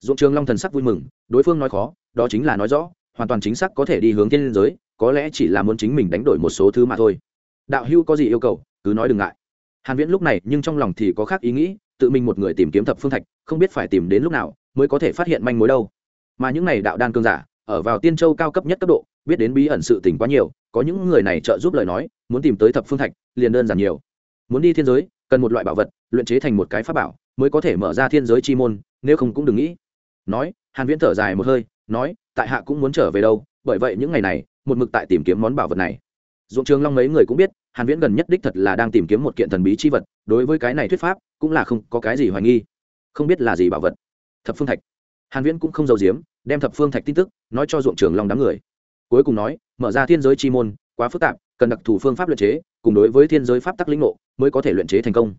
Dụng trường long thần sắc vui mừng, đối phương nói khó, đó chính là nói rõ, hoàn toàn chính xác có thể đi hướng thiên giới, có lẽ chỉ là muốn chính mình đánh đổi một số thứ mà thôi. Đạo hưu có gì yêu cầu, cứ nói đừng ngại. Hàn viễn lúc này nhưng trong lòng thì có khác ý nghĩ, tự mình một người tìm kiếm thập phương thạch, không biết phải tìm đến lúc nào mới có thể phát hiện manh mối đâu. Mà những này đạo đan cương giả, ở vào tiên châu cao cấp nhất cấp độ, biết đến bí ẩn sự tình quá nhiều, có những người này trợ giúp lời nói, muốn tìm tới thập phương thạch, liền đơn giản nhiều. Muốn đi thiên giới cần một loại bảo vật, luyện chế thành một cái pháp bảo, mới có thể mở ra thiên giới chi môn, nếu không cũng đừng nghĩ. Nói, hàn viễn thở dài một hơi, nói, tại hạ cũng muốn trở về đâu, bởi vậy những ngày này, một mực tại tìm kiếm món bảo vật này. Dụng trường long mấy người cũng biết, hàn viễn gần nhất đích thật là đang tìm kiếm một kiện thần bí chi vật, đối với cái này thuyết pháp, cũng là không có cái gì hoài nghi. Không biết là gì bảo vật. Thập phương thạch. Hàn viễn cũng không giấu giếm, đem thập phương thạch tin tức, nói cho dụng trường long đám người. Cuối cùng nói, mở ra thiên giới chi môn, quá phức tạp, cần đặc thù phương pháp luyện chế, cùng đối với thiên giới pháp tắc lĩnh ngộ mới có thể luyện chế thành công.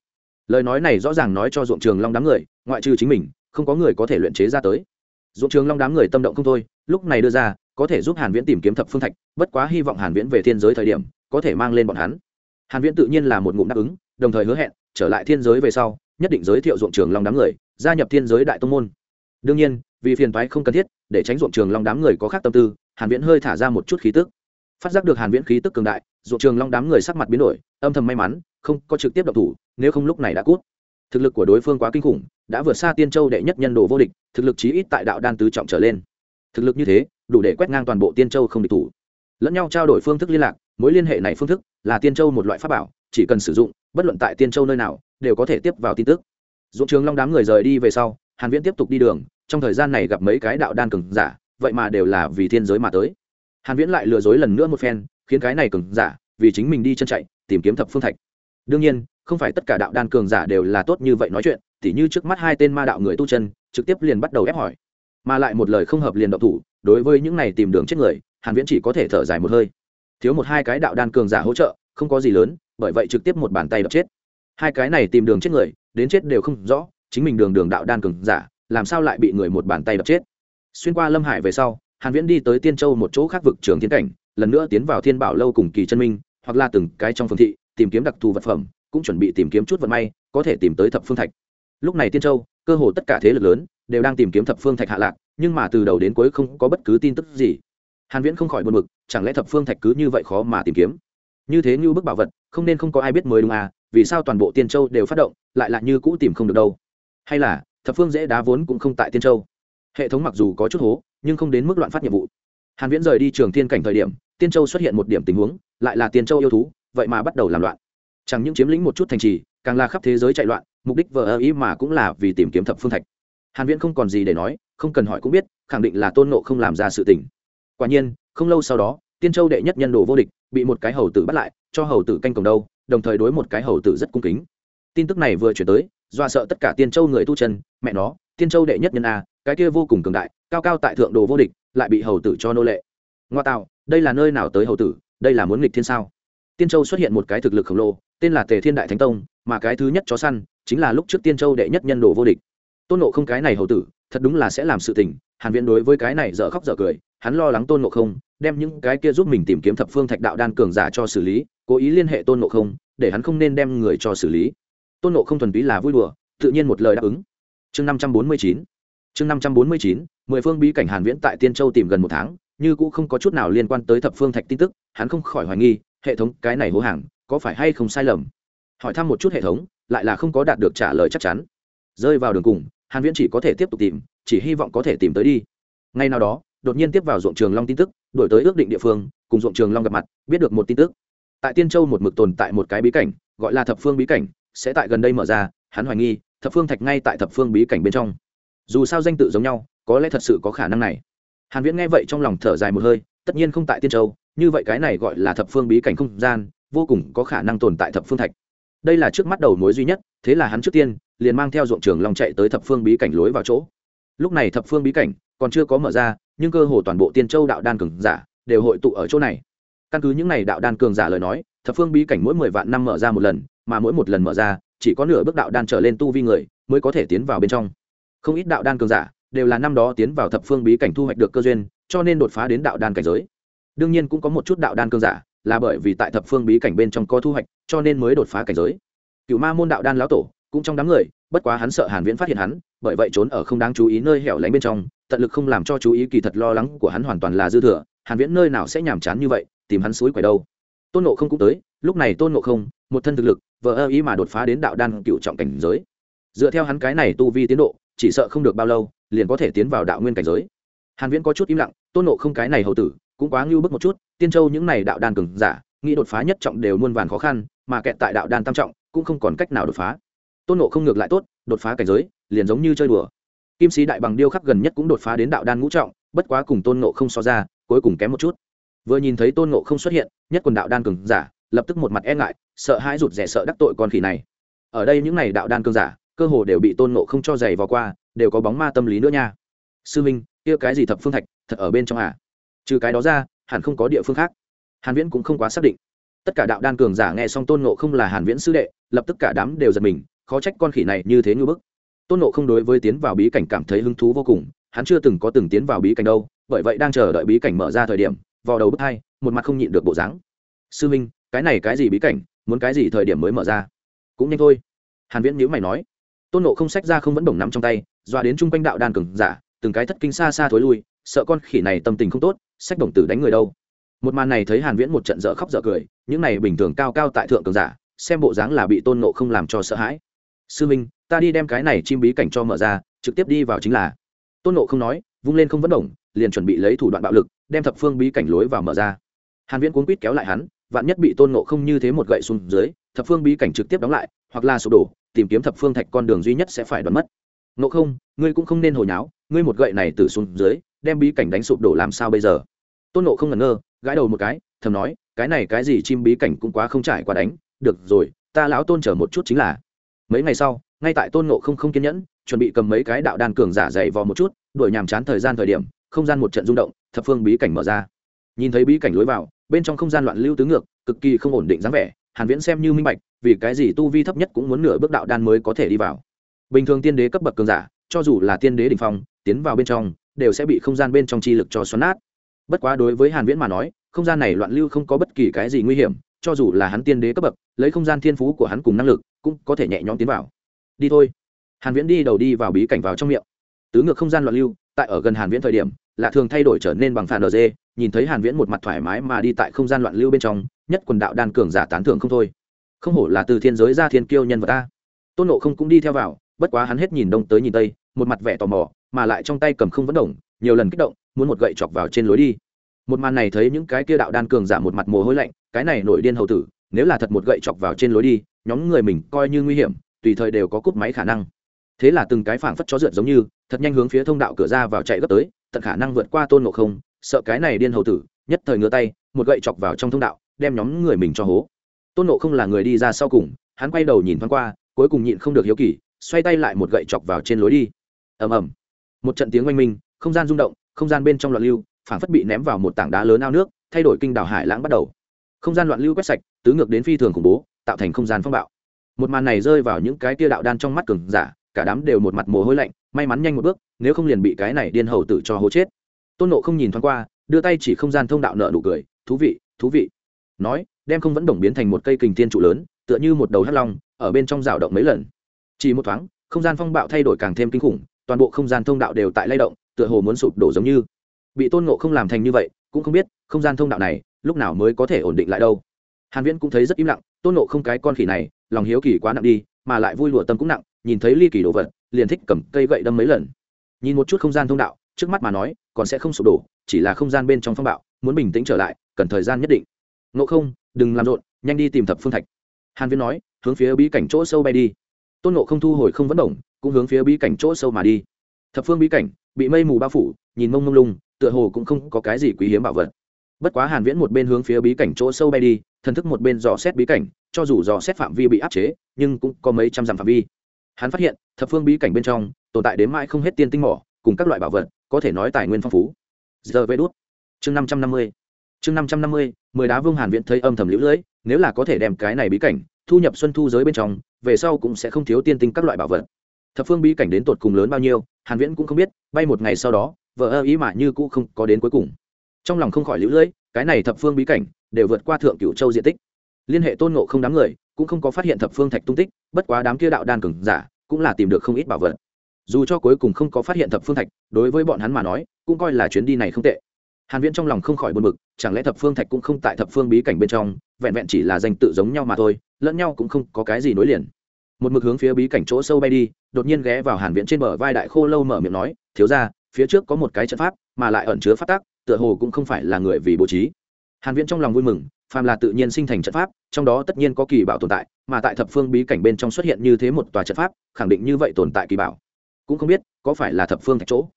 Lời nói này rõ ràng nói cho ruộng trường long đám người, ngoại trừ chính mình, không có người có thể luyện chế ra tới. Ruộng trường long đám người tâm động không thôi, lúc này đưa ra, có thể giúp hàn viễn tìm kiếm thập phương thạch, bất quá hy vọng hàn viễn về thiên giới thời điểm, có thể mang lên bọn hắn. Hàn viễn tự nhiên là một ngụm đáp ứng, đồng thời hứa hẹn, trở lại thiên giới về sau, nhất định giới thiệu ruộng trường long đám người, gia nhập thiên giới đại tông môn. Đương nhiên, vì phiền toái không cần thiết, để tránh ruộng trường long đám người có khác tâm tư, hàn viễn hơi thả ra một chút khí tức. Phát giác được hàn viễn khí tức cường đại, ruộng trường long đám người sắc mặt biến đổi, âm thầm may mắn không có trực tiếp động thủ, nếu không lúc này đã cút. Thực lực của đối phương quá kinh khủng, đã vượt xa tiên châu đệ nhất nhân đồ vô địch, thực lực chí ít tại đạo đan tứ trọng trở lên. Thực lực như thế, đủ để quét ngang toàn bộ tiên châu không địch thủ. Lẫn nhau trao đổi phương thức liên lạc, mối liên hệ này phương thức là tiên châu một loại pháp bảo, chỉ cần sử dụng, bất luận tại tiên châu nơi nào, đều có thể tiếp vào tin tức. Dụng trường long đám người rời đi về sau, hàn viễn tiếp tục đi đường, trong thời gian này gặp mấy cái đạo đan cường giả, vậy mà đều là vì thiên giới mà tới. Hàn viễn lại lừa dối lần nữa một phen, khiến cái này cường giả, vì chính mình đi chân chạy, tìm kiếm thập phương thạch đương nhiên, không phải tất cả đạo đan cường giả đều là tốt như vậy nói chuyện, tỉ như trước mắt hai tên ma đạo người tu chân, trực tiếp liền bắt đầu ép hỏi. Mà lại một lời không hợp liền động thủ, đối với những này tìm đường chết người, hàn viễn chỉ có thể thở dài một hơi. Thiếu một hai cái đạo đan cường giả hỗ trợ, không có gì lớn, bởi vậy trực tiếp một bàn tay đập chết. Hai cái này tìm đường chết người, đến chết đều không rõ, chính mình đường đường đạo đan cường giả, làm sao lại bị người một bàn tay đập chết? Xuyên qua lâm hải về sau, hàn viễn đi tới tiên châu một chỗ khác vực trường thiên cảnh, lần nữa tiến vào thiên bảo lâu cùng kỳ chân minh, hoặc là từng cái trong phương thị tìm kiếm đặc thù vật phẩm, cũng chuẩn bị tìm kiếm chút vận may, có thể tìm tới thập phương thạch. Lúc này tiên châu, cơ hồ tất cả thế lực lớn, đều đang tìm kiếm thập phương thạch hạ lạc, nhưng mà từ đầu đến cuối không có bất cứ tin tức gì. Hàn viễn không khỏi buồn bực, chẳng lẽ thập phương thạch cứ như vậy khó mà tìm kiếm? Như thế như bức bảo vật, không nên không có ai biết mới đúng à vì sao toàn bộ tiên châu đều phát động, lại là như cũ tìm không được đâu? Hay là, thập phương dễ đá vốn cũng không tại tiên châu? Hệ thống mặc dù có chút hố, nhưng không đến mức loạn phát nhiệm vụ. Hàn viễn rời đi trường thiên cảnh thời điểm, tiên châu xuất hiện một điểm tình huống, lại là tiên châu yêu thú vậy mà bắt đầu làm loạn. Chẳng những chiếm lĩnh một chút thành trì, càng là khắp thế giới chạy loạn, mục đích vờ ơ ý mà cũng là vì tìm kiếm thập phương thạch. Hàn viễn không còn gì để nói, không cần hỏi cũng biết, khẳng định là tôn nộ không làm ra sự tình. Quả nhiên, không lâu sau đó, tiên châu đệ nhất nhân đồ vô địch bị một cái hầu tử bắt lại, cho hầu tử canh cổng đâu, đồng thời đối một cái hầu tử rất cung kính. Tin tức này vừa chuyển tới do sợ tất cả tiên châu người tu chân, mẹ nó, tiên châu đệ nhất nhân a, cái kia vô cùng cường đại, cao cao tại thượng đồ vô địch, lại bị hầu tử cho nô lệ. Ngoa tạo, đây là nơi nào tới hầu tử, đây là muốn nghịch thiên sao? Tiên châu xuất hiện một cái thực lực khổng lồ, tên là tề thiên đại thánh tông, mà cái thứ nhất chó săn chính là lúc trước tiên châu đệ nhất nhân đồ vô địch. Tôn nộ không cái này hầu tử, thật đúng là sẽ làm sự tình, hàn viễn đối với cái này dở khóc dở cười, hắn lo lắng tôn nộ không, đem những cái kia giúp mình tìm kiếm thập phương thạch đạo đan cường giả cho xử lý, cố ý liên hệ tôn nộ không, để hắn không nên đem người cho xử lý. Tôn nộ không thuần túy là vui đùa, tự nhiên một lời đáp ứng. Chương 549 chương 549 mười phương bí cảnh hàn viễn tại tiên châu tìm gần một tháng, như cũng không có chút nào liên quan tới thập phương thạch tin tức, hắn không khỏi hoài nghi hệ thống, cái này hố hàng, có phải hay không sai lầm? Hỏi thăm một chút hệ thống, lại là không có đạt được trả lời chắc chắn. Rơi vào đường cùng, hàn viễn chỉ có thể tiếp tục tìm, chỉ hy vọng có thể tìm tới đi. Ngay nào đó, đột nhiên tiếp vào ruộng trường long tin tức, đổi tới ước định địa phương, cùng ruộng trường long gặp mặt, biết được một tin tức. Tại tiên châu một mực tồn tại một cái bí cảnh, gọi là thập phương bí cảnh, sẽ tại gần đây mở ra, hắn hoài nghi, thập phương thạch ngay tại thập phương bí cảnh bên trong. Dù sao danh tự giống nhau, có lẽ thật sự có khả năng này. Hàn viễn nghe vậy trong lòng thở dài một hơi, tất nhiên không tại tiên châu như vậy cái này gọi là thập phương bí cảnh không gian, vô cùng có khả năng tồn tại thập phương thạch. Đây là trước mắt đầu mối duy nhất, thế là hắn trước tiên liền mang theo ruộng trường long chạy tới thập phương bí cảnh lối vào chỗ. Lúc này thập phương bí cảnh còn chưa có mở ra, nhưng cơ hồ toàn bộ tiên châu đạo đan cường giả đều hội tụ ở chỗ này. Căn cứ những n à y đạo đan cường giả lời nói, thập phương bí cảnh mỗi mười vạn năm mở ra một lần, mà mỗi một lần mở ra, chỉ có nửa bước đạo đan trở lên tu vi người mới có thể tiến vào bên trong. Không ít đạo đan cường giả đều là năm đó tiến vào thập phương bí cảnh thu hoạch được cơ duyên, cho nên đột phá đến đạo đan cảnh giới đương nhiên cũng có một chút đạo đan cường giả, là bởi vì tại thập phương bí cảnh bên trong có thu hoạch, cho nên mới đột phá cảnh giới. Cựu ma môn đạo đan lão tổ, cũng trong đám người, bất quá hắn sợ hàn viễn phát hiện hắn, bởi vậy trốn ở không đáng chú ý nơi hẻo lánh bên trong, tận lực không làm cho chú ý kỳ thật lo lắng của hắn hoàn toàn là dư thừa. Hàn viễn nơi nào sẽ nhàm chán như vậy, tìm hắn suối quẩy đâu. Tôn ngộ không cũng tới, lúc này tôn ngộ không, một thân thực lực vợ ơ ý mà đột phá đến đạo đan cựu trọng cảnh giới. Dựa theo hắn cái này tu vi tiến độ, chỉ sợ không được bao lâu, liền có thể tiến vào đạo nguyên cảnh giới. Hàn viễn có chút im lặng, tôn ngộ không cái này hầu tử cũng quá ngưu bức một chút, tiên châu những này đạo đan cường giả, nghĩ đột phá nhất trọng đều muôn vàn khó khăn, mà kẹt tại đạo đan tam trọng, cũng không còn cách nào đột phá. Tôn nộ không ngược lại tốt, đột phá cảnh giới, liền giống như chơi đùa. Kim sĩ đại bằng điêu khắc gần nhất cũng đột phá đến đạo đan ngũ trọng, bất quá cùng tôn nộ không so ra, cuối cùng kém một chút. Vừa nhìn thấy tôn nộ không xuất hiện, nhất quần đạo đan cường giả, lập tức một mặt e ngại, sợ hãi rụt rẻ sợ đắc tội con khỉ này. Ở đây những n à y đạo đan cường giả, cơ hồ đều bị tôn nộ không cho giày vào qua, đều có bóng ma tâm lý nữa nha. Sư minh, kia cái gì thập phương thạch, thật ở bên trong à? Trừ cái đó ra, hẳn không có địa phương khác. Hàn viễn cũng không quá xác định. Tất cả đạo đan cường giả nghe xong tôn ngộ không là hàn viễn sư đệ, lập tức cả đám đều giật mình, khó trách con khỉ này như thế như bức. Tôn ngộ không đối với tiến vào bí cảnh cảm thấy hứng thú vô cùng, hắn chưa từng có từng tiến vào bí cảnh đâu, bởi vậy đang chờ đợi bí cảnh mở ra thời điểm vào đầu bứt hai, một mặt không nhịn được bộ dáng. Sư minh, cái này cái gì bí cảnh, muốn cái gì thời điểm mới mở ra? Cũng nhanh thôi. Hàn viễn nhíu mày nói. Tôn nộ không sách ra không vẫn bổng nắm trong tay dọa đến trung quanh đạo đan cường giả, từng cái thất kinh xa xa thối lui, sợ con khỉ này tâm tình không tốt sách đồng tử đánh người đâu. Một màn này thấy hàn viễn một trận dở khóc dở cười, những này bình thường cao cao tại thượng cường giả, xem bộ dáng là bị tôn nộ không làm cho sợ hãi. Sư minh, ta đi đem cái này chim bí cảnh cho mở ra, trực tiếp đi vào chính là. Tôn nộ không nói, vung lên không vấn động, liền chuẩn bị lấy thủ đoạn bạo lực, đem thập phương bí cảnh lối vào mở ra. Hàn viễn cuốn quýt kéo lại hắn, vạn nhất bị tôn nộ không như thế một gậy xuống dưới, thập phương bí cảnh trực tiếp đóng lại, hoặc là sụp đổ, tìm kiếm thập phương thạch con đường duy nhất sẽ phải đoán mất. Nộ không, ngươi cũng không nên hồi nháo, ngươi một gậy này từ xuống dưới, đem bí cảnh đánh sụp đổ làm sao bây giờ? Tôn nộ không ngẩn ngơ, gãi đầu một cái, thầm nói, cái này cái gì chim bí cảnh cũng quá không trải qua đánh. Được rồi, ta lão tôn chờ một chút chính là. Mấy ngày sau, ngay tại tôn nộ không không kiên nhẫn, chuẩn bị cầm mấy cái đạo đan cường giả dày vò một chút, đuổi nhàm chán thời gian thời điểm, không gian một trận rung động, thập phương bí cảnh mở ra. Nhìn thấy bí cảnh lối vào, bên trong không gian loạn lưu tứ ngược, cực kỳ không ổn định dáng vẻ, hàn viễn xem như minh bạch, vì cái gì tu vi thấp nhất cũng muốn nửa bước đạo đan mới có thể đi vào. Bình thường tiên đế cấp bậc cường giả, cho dù là tiên đế đỉnh phong, tiến vào bên trong, đều sẽ bị không gian bên trong chi lực cho xoắn nát bất quá đối với hàn viễn mà nói, không gian này loạn lưu không có bất kỳ cái gì nguy hiểm, cho dù là hắn tiên đế cấp bậc, lấy không gian thiên phú của hắn cùng năng lực, cũng có thể nhẹ nhõm tiến vào. Đi thôi. Hàn viễn đi đầu đi vào bí cảnh vào trong miệng. Tứ ngược không gian loạn lưu, tại ở gần hàn viễn thời điểm, lạ thường thay đổi trở nên bằng phản dê, nhìn thấy hàn viễn một mặt thoải mái mà đi tại không gian loạn lưu bên trong, nhất quần đạo đan cường giả tán thưởng không thôi. Không hổ là từ thiên giới ra thiên kiêu nhân vật ta. Tôn nộ không cũng đi theo vào, bất quá hắn hết nhìn đông tới nhìn tây, một mặt vẻ tò mò, mà lại trong tay cầm không vẫn động, nhiều lần kích động muốn một gậy chọc vào trên lối đi. Một màn này thấy những cái kia đạo đan cường giả một mặt mồ hôi lạnh, cái này nổi điên hầu tử, nếu là thật một gậy chọc vào trên lối đi, nhóm người mình coi như nguy hiểm, tùy thời đều có cúp máy khả năng. Thế là từng cái phảng phất chó rượt giống như, thật nhanh hướng phía thông đạo cửa ra vào chạy gấp tới, tận khả năng vượt qua tôn ngộ không, sợ cái này điên hầu tử, nhất thời ngửa tay, một gậy chọc vào trong thông đạo, đem nhóm người mình cho hố. Tôn ngộ không là người đi ra sau cùng, hắn quay đầu nhìn thoáng qua, cuối cùng nhịn không được hiếu kỳ, xoay tay lại một gậy chọc vào trên lối đi. Ầm ầm. Một trận tiếng oanh minh, không gian rung động không gian bên trong loạn lưu, phảng phất bị ném vào một tảng đá lớn ao nước, thay đổi kinh đảo hải lãng bắt đầu. Không gian loạn lưu quét sạch, tứ ngược đến phi thường khủng bố, tạo thành không gian phong bạo. Một màn này rơi vào những cái tia đạo đan trong mắt cường giả, cả đám đều một mặt mồ hôi lạnh, may mắn nhanh một bước, nếu không liền bị cái này điên hầu tử cho hố chết. Tôn nộ không nhìn thoáng qua, đưa tay chỉ không gian thông đạo nợ nụ cười, thú vị thú vị. Nói, đem không vẫn đồng biến thành một cây kình thiên trụ lớn, tựa như một đầu hắt long, ở bên trong rào động mấy lần. Chỉ một thoáng, không gian phong bạo thay đổi càng thêm kinh khủng, toàn bộ không gian thông đạo đều tại lay động tựa hồ muốn sụp đổ giống như. Bị tôn ngộ không làm thành như vậy, cũng không biết, không gian thông đạo này, lúc nào mới có thể ổn định lại đâu. Hàn viễn cũng thấy rất im lặng, tôn ngộ không cái con khỉ này, lòng hiếu kỳ quá nặng đi, mà lại vui lụa tâm cũng nặng, nhìn thấy ly kỳ đồ vật, liền thích cầm cây gậy đâm mấy lần. Nhìn một chút không gian thông đạo, trước mắt mà nói, còn sẽ không sụp đổ, chỉ là không gian bên trong phong bạo, muốn bình tĩnh trở lại, cần thời gian nhất định. Ngộ không, đừng làm rộn, nhanh đi tìm thập phương thạch. Hàn viễn nói, hướng phía bí cảnh chỗ sâu bay đi. Tôn ngộ không thu hồi không vẫn động, cũng hướng phía bí cảnh chỗ sâu mà đi. Thập phương bí cảnh bị mây mù bao phủ, nhìn mông mông lung, tựa hồ cũng không có cái gì quý hiếm bảo vật. Bất quá hàn viễn một bên hướng phía bí cảnh chỗ sâu bay đi, thần thức một bên dò xét bí cảnh, cho dù dò xét phạm vi bị áp chế, nhưng cũng có mấy trăm dặm phạm vi. Hắn phát hiện, thập phương bí cảnh bên trong, tồn tại đến mãi không hết tiên tinh mỏ, cùng các loại bảo vật, có thể nói tài nguyên phong phú. Giờ về đốt chương năm trăm năm mươi. Chương năm trăm năm mươi, mười đá vương hàn viễn thấy âm thầm lũ lưỡi nếu là có thể đem cái này bí cảnh, thu nhập xuân thu giới bên trong, về sau cũng sẽ không thiếu tiên tinh các loại bảo vật. Thập phương bí cảnh đến tột cùng lớn bao nhiêu hàn viễn cũng không biết, bay một ngày sau đó, vợ ơ ý mà như cũ không có đến cuối cùng. Trong lòng không khỏi lũ lưỡi cái này thập phương bí cảnh đều vượt qua thượng cửu châu diện tích. Liên hệ tôn ngộ không đám người, cũng không có phát hiện thập phương thạch tung tích, bất quá đám kia đạo đan cường giả cũng là tìm được không ít bảo vật. Dù cho cuối cùng không có phát hiện thập phương thạch, đối với bọn hắn mà nói, cũng coi là chuyến đi này không tệ. Hàn viễn trong lòng không khỏi buồn bực, chẳng lẽ thập phương thạch cũng không tại thập phương bí cảnh bên trong, vẹn vẹn chỉ là danh tự giống nhau mà thôi, lẫn nhau cũng không có cái gì nối liền một mực hướng phía bí cảnh chỗ sâu bay đi, đột nhiên ghé vào hàn viễn trên bờ vai đại khô lâu mở miệng nói, thiếu gia, phía trước có một cái trận pháp, mà lại ẩn chứa pháp tắc, tựa hồ cũng không phải là người vì bố trí. Hàn viễn trong lòng vui mừng, phàm là tự nhiên sinh thành trận pháp, trong đó tất nhiên có kỳ bảo tồn tại, mà tại thập phương bí cảnh bên trong xuất hiện như thế một tòa trận pháp, khẳng định như vậy tồn tại kỳ bảo. Cũng không biết, có phải là thập phương thạch chỗ?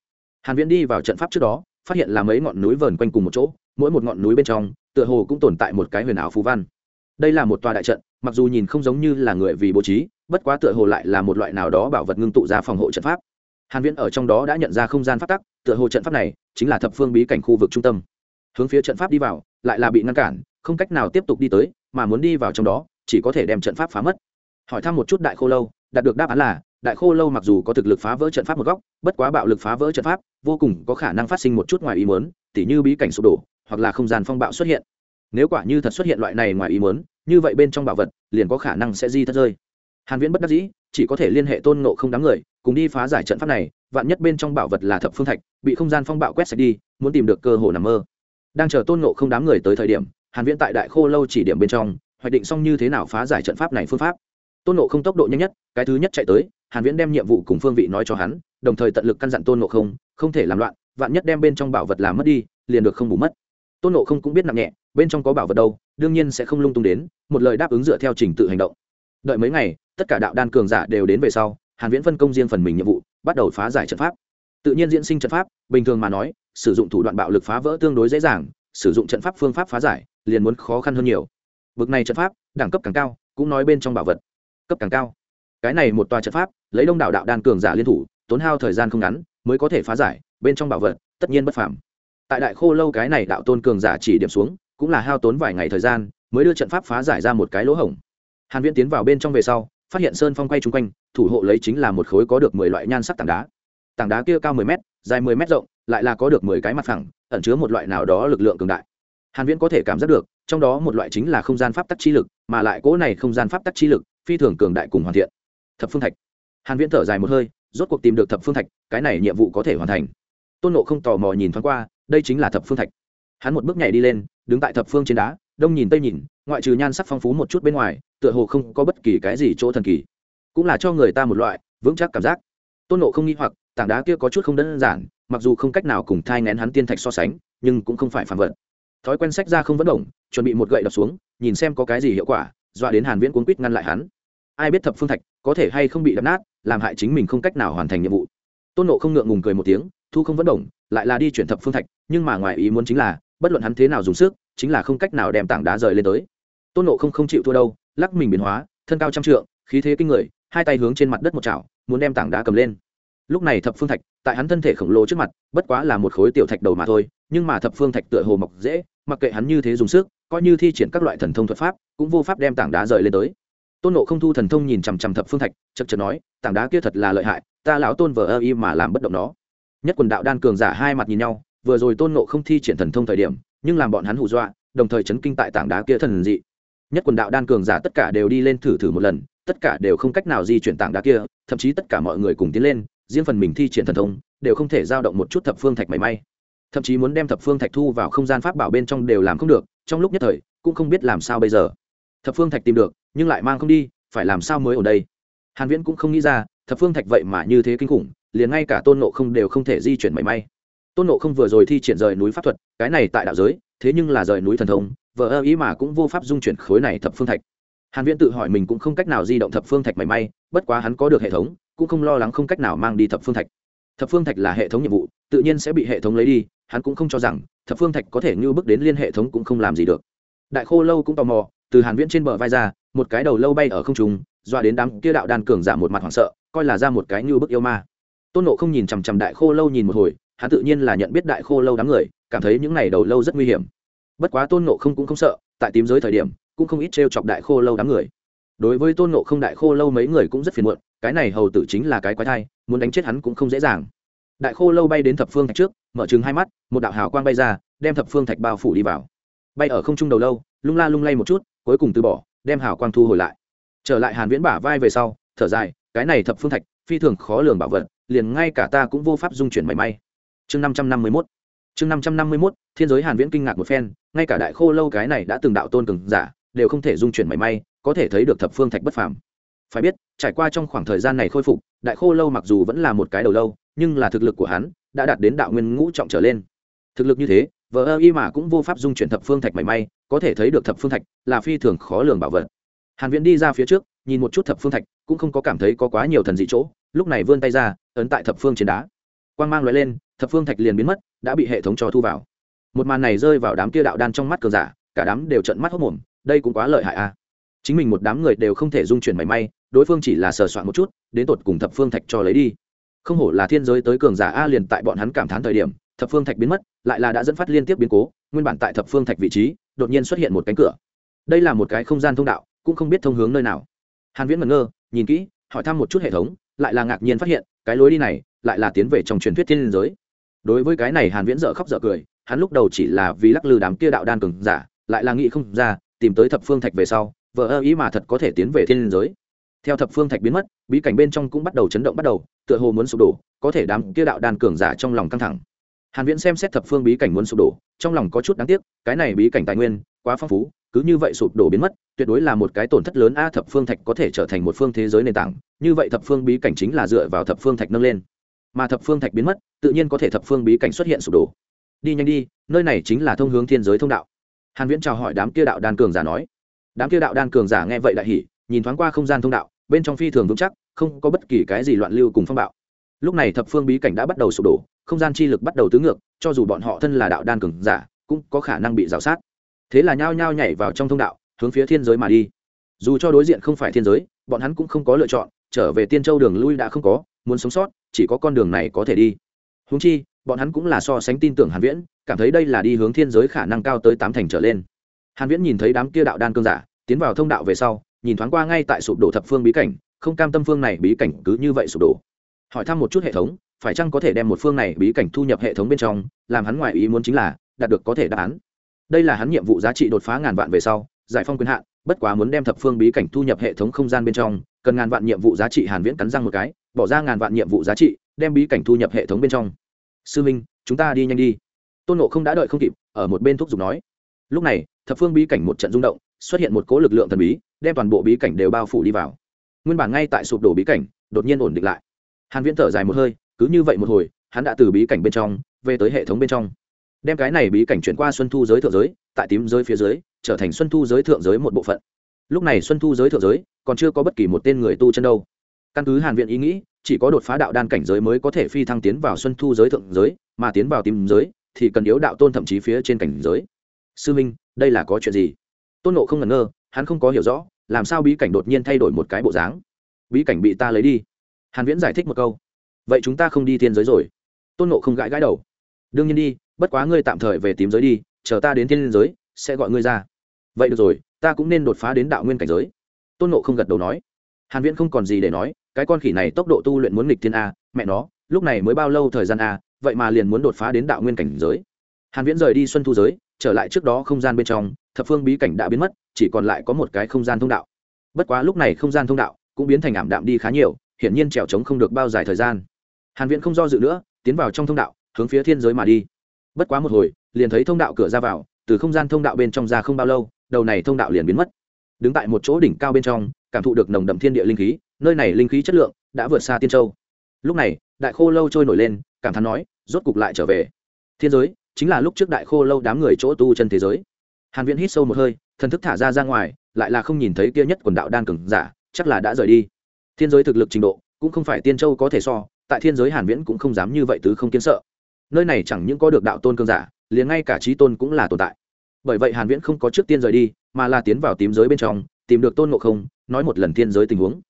Hàn viễn đi vào trận pháp trước đó, phát hiện là mấy ngọn núi vờn quanh cùng một chỗ, mỗi một ngọn núi bên trong, tựa hồ cũng tồn tại một cái huyền ảo phù văn. Đây là một tòa đại trận, mặc dù nhìn không giống như là người vì bố trí bất quá tựa hồ lại là một loại nào đó bảo vật ngưng tụ ra phòng hộ trận pháp. Hàn viễn ở trong đó đã nhận ra không gian pháp tắc, tựa hồ trận pháp này chính là thập phương bí cảnh khu vực trung tâm. Hướng phía trận pháp đi vào, lại là bị ngăn cản, không cách nào tiếp tục đi tới, mà muốn đi vào trong đó, chỉ có thể đem trận pháp phá mất. Hỏi thăm một chút đại khô lâu, đạt được đáp án là, đại khô lâu mặc dù có thực lực phá vỡ trận pháp một góc, bất quá bạo lực phá vỡ trận pháp, vô cùng có khả năng phát sinh một chút ngoài ý muốn, tỉ như bí cảnh sụp đổ, hoặc là không gian phong bạo xuất hiện. Nếu quả như thật xuất hiện loại này ngoài ý muốn, như vậy bên trong bảo vật, liền có khả năng sẽ di thất rơi hàn viễn bất đắc dĩ, chỉ có thể liên hệ tôn ngộ không đám người, cùng đi phá giải trận pháp này, vạn nhất bên trong bảo vật là thập phương thạch, bị không gian phong bạo quét sạch đi, muốn tìm được cơ hội nằm mơ. Đang chờ tôn ngộ không đám người tới thời điểm, hàn viễn tại đại khô lâu chỉ điểm bên trong, hoạch định xong như thế nào phá giải trận pháp này phương pháp. Tôn ngộ không tốc độ nhanh nhất, cái thứ nhất chạy tới, hàn viễn đem nhiệm vụ cùng phương vị nói cho hắn, đồng thời tận lực căn dặn tôn ngộ không không thể làm loạn, vạn nhất đem bên trong bảo vật làm mất đi, liền được không bù mất. Tôn ngộ không cũng biết nặng nhẹ, bên trong có bảo vật đâu, đương nhiên sẽ không lung tung đến, một lời đáp ứng dựa theo trình tự hành động. Đợi mấy ngày tất cả đạo đan cường giả đều đến về sau, hàn viễn phân công riêng phần mình nhiệm vụ, bắt đầu phá giải trận pháp. Tự nhiên diễn sinh trận pháp, bình thường mà nói, sử dụng thủ đoạn bạo lực phá vỡ tương đối dễ dàng, sử dụng trận pháp phương pháp phá giải, liền muốn khó khăn hơn nhiều. Bực này trận pháp, đẳng cấp càng cao, cũng nói bên trong bảo vật, cấp càng cao. Cái này một tòa trận pháp, lấy đông đảo đạo đan cường giả liên thủ, tốn hao thời gian không ngắn, mới có thể phá giải, bên trong bảo vật, tất nhiên bất phàm. Tại đại khô lâu cái này đạo tôn cường giả chỉ điểm xuống, cũng là hao tốn vài ngày thời gian, mới đưa trận pháp phá giải ra một cái lỗ hổng. Hàn viễn tiến vào bên trong về sau phát hiện sơn phong quay chung quanh, thủ hộ lấy chính là một khối có được mười loại nhan sắc tảng đá. Tảng đá kia cao mười mét, dài mười mét rộng, lại là có được mười cái mặt phẳng, ẩn chứa một loại nào đó lực lượng cường đại. Hàn viễn có thể cảm giác được, trong đó một loại chính là không gian pháp tắc chi lực, mà lại cỗ này không gian pháp tắc chi lực, phi thường cường đại cùng hoàn thiện. Thập phương thạch. Hàn viễn thở dài một hơi, rốt cuộc tìm được thập phương thạch, cái này nhiệm vụ có thể hoàn thành. Tôn nộ không tò mò nhìn thoáng qua, đây chính là thập phương thạch. Hắn một bước nhảy đi lên, đứng tại thập phương trên đá, đông nhìn tây nhìn ngoại trừ nhan sắc phong phú một chút bên ngoài, tựa hồ không có bất kỳ cái gì chỗ thần kỳ. Cũng là cho người ta một loại vững chắc cảm giác. Tôn nộ không nghĩ hoặc, tảng đá kia có chút không đơn giản, mặc dù không cách nào cùng thai ngén hắn tiên thạch so sánh, nhưng cũng không phải phản vật. Thói quen sách ra không vẫn động, chuẩn bị một gậy đập xuống, nhìn xem có cái gì hiệu quả, dọa đến hàn viễn cuốn quýt ngăn lại hắn. Ai biết thập phương thạch có thể hay không bị đập nát, làm hại chính mình không cách nào hoàn thành nhiệm vụ. Tôn nộ không ngượng ngùng cười một tiếng, thu không vẫn động, lại là đi chuyển thập phương thạch, nhưng mà ngoài ý muốn chính là, bất luận hắn thế nào dùng sức, chính là không cách nào đem tảng đá rời lên tới tôn nộ không không chịu thua đâu, lắc mình biến hóa, thân cao trăm trượng, khí thế kinh người, hai tay hướng trên mặt đất một chảo, muốn đem tảng đá cầm lên. Lúc này thập phương thạch, tại hắn thân thể khổng lồ trước mặt, bất quá là một khối tiểu thạch đầu mà thôi, nhưng mà thập phương thạch tựa hồ mọc dễ, mặc kệ hắn như thế dùng sức, coi như thi triển các loại thần thông thuật pháp, cũng vô pháp đem tảng đá rời lên tới. Tôn nộ không thu thần thông nhìn chằm chằm thập phương thạch chật chật nói, tảng đá kia thật là lợi hại, ta lão tôn vờ ơ y mà làm bất động nó. Nhất quần đạo đan cường giả hai mặt nhìn nhau, vừa rồi tôn nộ không thi triển thần thông thời điểm, nhưng làm bọn hắn hù dọa, đồng thời chấn kinh tại tảng đá kia thần dị nhất quần đạo đan cường giả tất cả đều đi lên thử thử một lần, tất cả đều không cách nào di chuyển tảng đá kia, thậm chí tất cả mọi người cùng tiến lên, riêng phần mình thi triển thần thông, đều không thể giao động một chút thập phương thạch mảy may. Thậm chí muốn đem thập phương thạch thu vào không gian pháp bảo bên trong đều làm không được, trong lúc nhất thời, cũng không biết làm sao bây giờ. Thập phương thạch tìm được, nhưng lại mang không đi, phải làm sao mới ở đây? Hàn viễn cũng không nghĩ ra, thập phương thạch vậy mà như thế kinh khủng, liền ngay cả tôn nộ không đều không thể di chuyển mảy may. Tôn nộ không vừa rồi thi triển rời núi pháp thuật, cái này tại đạo giới, thế nhưng là rời núi thần thông vợ ơ ý mà cũng vô pháp dung chuyển khối này thập phương thạch. Hàn viễn tự hỏi mình cũng không cách nào di động thập phương thạch mảy may, bất quá hắn có được hệ thống, cũng không lo lắng không cách nào mang đi thập phương thạch. Thập phương thạch là hệ thống nhiệm vụ, tự nhiên sẽ bị hệ thống lấy đi, hắn cũng không cho rằng thập phương thạch có thể như bước đến liên hệ thống cũng không làm gì được. Đại khô lâu cũng tò mò, từ hàn viễn trên bờ vai ra, một cái đầu lâu bay ở không trung doa đến đám kia đạo đàn cường giả một mặt hoảng sợ, coi là ra một cái như bức yêu ma. Tôn nộ không nhìn chằm chằm đại khô lâu nhìn một hồi, hắn tự nhiên là nhận biết đại khô lâu đám người, cảm thấy những này đầu lâu rất nguy hiểm bất quá tôn nộ không cũng không sợ, tại tím giới thời điểm, cũng không ít t chọc đại khô lâu đám người. Đối với tôn nộ không đại khô lâu mấy người cũng rất phiền muộn, cái này hầu tử chính là cái quái thai, muốn đánh chết hắn cũng không dễ dàng. Đại khô lâu bay đến thập phương thạch trước, mở chừng hai mắt, một đạo hào quang bay ra, đem thập phương thạch bao phủ đi vào. Bay ở không trung đầu lâu, lung la lung lay một chút, cuối cùng từ bỏ, đem hào quang thu hồi lại. Trở lại hàn viễn bả vai về sau, thở dài, cái này thập phương thạch, phi thường khó lường bảo vật, liền ngay cả ta cũng vô pháp dung chuyển mảy may. Chương năm trăm năm mươi mốt chương năm trăm năm mươi mốt, thiên giới hàn viễn kinh ngạc một phen, ngay cả đại khô lâu cái này đã từng đạo tôn cường giả, đều không thể dung chuyển mảy may, có thể thấy được thập phương thạch bất phàm. Phải biết, trải qua trong khoảng thời gian này khôi phục, đại khô lâu mặc dù vẫn là một cái đầu lâu, nhưng là thực lực của hắn đã đạt đến đạo nguyên ngũ trọng trở lên. Thực lực như thế vợ ơ y mà cũng vô pháp dung chuyển thập phương thạch mảy may, có thể thấy được thập phương thạch là phi thường khó lường bảo vật. Hàn viễn đi ra phía trước, nhìn một chút thập phương thạch, cũng không có cảm thấy có quá nhiều thần dị chỗ, lúc này vươn tay ra, ấn tại thập phương trên đá. Quang mang lóe lên, thập phương thạch liền biến mất đã bị hệ thống cho thu vào. Một màn này rơi vào đám kia đạo đan trong mắt cường giả, cả đám đều trợn mắt hốc mồm đây cũng quá lợi hại a. Chính mình một đám người đều không thể dung chuyển mảy may, đối phương chỉ là sờ soạn một chút, đến tột cùng thập phương thạch cho lấy đi. Không hổ là thiên giới tới cường giả a liền tại bọn hắn cảm thán thời điểm, thập phương thạch biến mất, lại là đã dẫn phát liên tiếp biến cố, nguyên bản tại thập phương thạch vị trí, đột nhiên xuất hiện một cánh cửa. Đây là một cái không gian thông đạo, cũng không biết thông hướng nơi nào. Hàn viễn ngẩn ngơ, nhìn kỹ, hỏi thăm một chút hệ thống, lại là ngạc nhiên phát hiện, cái lối đi này, lại là tiến về trong truyền thuyết thiên giới đối với cái này hàn viễn dở khóc dở cười, hắn lúc đầu chỉ là vì lắc lư đám kia đạo đan cường giả, lại là nghĩ không ra, tìm tới thập phương thạch về sau, vợ ơ ý mà thật có thể tiến về thiên giới. Theo thập phương thạch biến mất, bí cảnh bên trong cũng bắt đầu chấn động bắt đầu, tựa hồ muốn sụp đổ, có thể đám kia đạo đan cường giả trong lòng căng thẳng. Hàn viễn xem xét thập phương bí cảnh muốn sụp đổ, trong lòng có chút đáng tiếc, cái này bí cảnh tài nguyên quá phong phú, cứ như vậy sụp đổ biến mất, tuyệt đối là một cái tổn thất lớn a, thập phương thạch có thể trở thành một phương thế giới nền tảng, như vậy thập phương bí cảnh chính là dựa vào thập phương thạch nâng lên mà thập phương thạch biến mất, tự nhiên có thể thập phương bí cảnh xuất hiện sụp đổ. Đi nhanh đi, nơi này chính là thông hướng thiên giới thông đạo. Hàn viễn chào hỏi đám kia đạo đan cường giả nói. Đám kia đạo đan cường giả nghe vậy đại hỉ, nhìn thoáng qua không gian thông đạo, bên trong phi thường vững chắc, không có bất kỳ cái gì loạn lưu cùng phong bạo. Lúc này thập phương bí cảnh đã bắt đầu sụp đổ, không gian chi lực bắt đầu tứ ngược, cho dù bọn họ thân là đạo đan cường giả, cũng có khả năng bị rào sát. Thế là nhao nhao nhảy vào trong thông đạo, hướng phía thiên giới mà đi. Dù cho đối diện không phải thiên giới, bọn hắn cũng không có lựa chọn, trở về tiên châu đường lui đã không có muốn sống sót, chỉ có con đường này có thể đi. Húng chi, bọn hắn cũng là so sánh tin tưởng hàn viễn, cảm thấy đây là đi hướng thiên giới khả năng cao tới tám thành trở lên. Hàn viễn nhìn thấy đám kia đạo đan cương giả, tiến vào thông đạo về sau, nhìn thoáng qua ngay tại sụp đổ thập phương bí cảnh, không cam tâm phương này bí cảnh cứ như vậy sụp đổ. Hỏi thăm một chút hệ thống, phải chăng có thể đem một phương này bí cảnh thu nhập hệ thống bên trong, làm hắn ngoài ý muốn chính là, đạt được có thể đáp án. Đây là hắn nhiệm vụ giá trị đột phá ngàn vạn về sau, giải phong quyền hạn, bất quá muốn đem thập phương bí cảnh thu nhập hệ thống không gian bên trong, cần ngàn vạn nhiệm vụ giá trị hàn viễn cắn răng một cái bỏ ra ngàn vạn nhiệm vụ giá trị, đem bí cảnh thu nhập hệ thống bên trong. Sư minh, chúng ta đi nhanh đi. Tôn nộ không đã đợi không kịp, ở một bên thúc giục nói. Lúc này, thập phương bí cảnh một trận rung động, xuất hiện một cố lực lượng thần bí, đem toàn bộ bí cảnh đều bao phủ đi vào. Nguyên bản ngay tại sụp đổ bí cảnh, đột nhiên ổn định lại. Hàn viễn thở dài một hơi, cứ như vậy một hồi, hắn đã từ bí cảnh bên trong, về tới hệ thống bên trong. Đem cái này bí cảnh chuyển qua xuân thu giới thượng giới, tại tím giới phía dưới, trở thành xuân thu giới thượng giới một bộ phận. Lúc này xuân thu giới thượng giới, còn chưa có bất kỳ một tên người tu chân đâu căn cứ hàn viện ý nghĩ, chỉ có đột phá đạo đan cảnh giới mới có thể phi thăng tiến vào xuân thu giới thượng giới, mà tiến vào tím giới thì cần yếu đạo tôn thậm chí phía trên cảnh giới. Sư minh, đây là có chuyện gì? Tôn nộ không ngẩn ngơ, hắn không có hiểu rõ, làm sao bí cảnh đột nhiên thay đổi một cái bộ dáng? Bí cảnh bị ta lấy đi. Hàn viễn giải thích một câu. Vậy chúng ta không đi thiên giới rồi. Tôn nộ không gãi gãi đầu. Đương nhiên đi, bất quá ngươi tạm thời về tím giới đi, chờ ta đến thiên giới, sẽ gọi ngươi ra. Vậy được rồi, ta cũng nên đột phá đến đạo nguyên cảnh giới. Tôn nộ không gật đầu nói. Hàn viễn không còn gì để nói cái con khỉ này tốc độ tu luyện muốn nghịch thiên a, mẹ nó, lúc này mới bao lâu thời gian a, vậy mà liền muốn đột phá đến đạo nguyên cảnh giới. Hàn viễn rời đi xuân thu giới, trở lại trước đó không gian bên trong, thập phương bí cảnh đã biến mất, chỉ còn lại có một cái không gian thông đạo. Bất quá lúc này không gian thông đạo cũng biến thành ảm đạm đi khá nhiều, hiển nhiên trèo trống không được bao dài thời gian. Hàn viễn không do dự nữa, tiến vào trong thông đạo, hướng phía thiên giới mà đi. Bất quá một hồi, liền thấy thông đạo cửa ra vào, từ không gian thông đạo bên trong ra không bao lâu, đầu này thông đạo liền biến mất. Đứng tại một chỗ đỉnh cao bên trong, cảm thụ được nồng đậm thiên địa linh khí nơi này linh khí chất lượng đã vượt xa tiên châu. Lúc này, đại khô lâu trôi nổi lên, cảm thán nói, rốt cục lại trở về. Thiên giới chính là lúc trước đại khô lâu đám người chỗ tu chân thế giới. Hàn viễn hít sâu một hơi, thần thức thả ra ra ngoài, lại là không nhìn thấy kia nhất quần đạo đan cường giả, chắc là đã rời đi. Thiên giới thực lực trình độ cũng không phải tiên châu có thể so, tại thiên giới hàn viễn cũng không dám như vậy tứ không kiến sợ. Nơi này chẳng những có được đạo tôn cường giả, liền ngay cả trí tôn cũng là tồn tại. Bởi vậy hàn viễn không có trước tiên rời đi, mà là tiến vào tím giới bên trong, tìm được tôn ngộ không, nói một lần thiên giới tình huống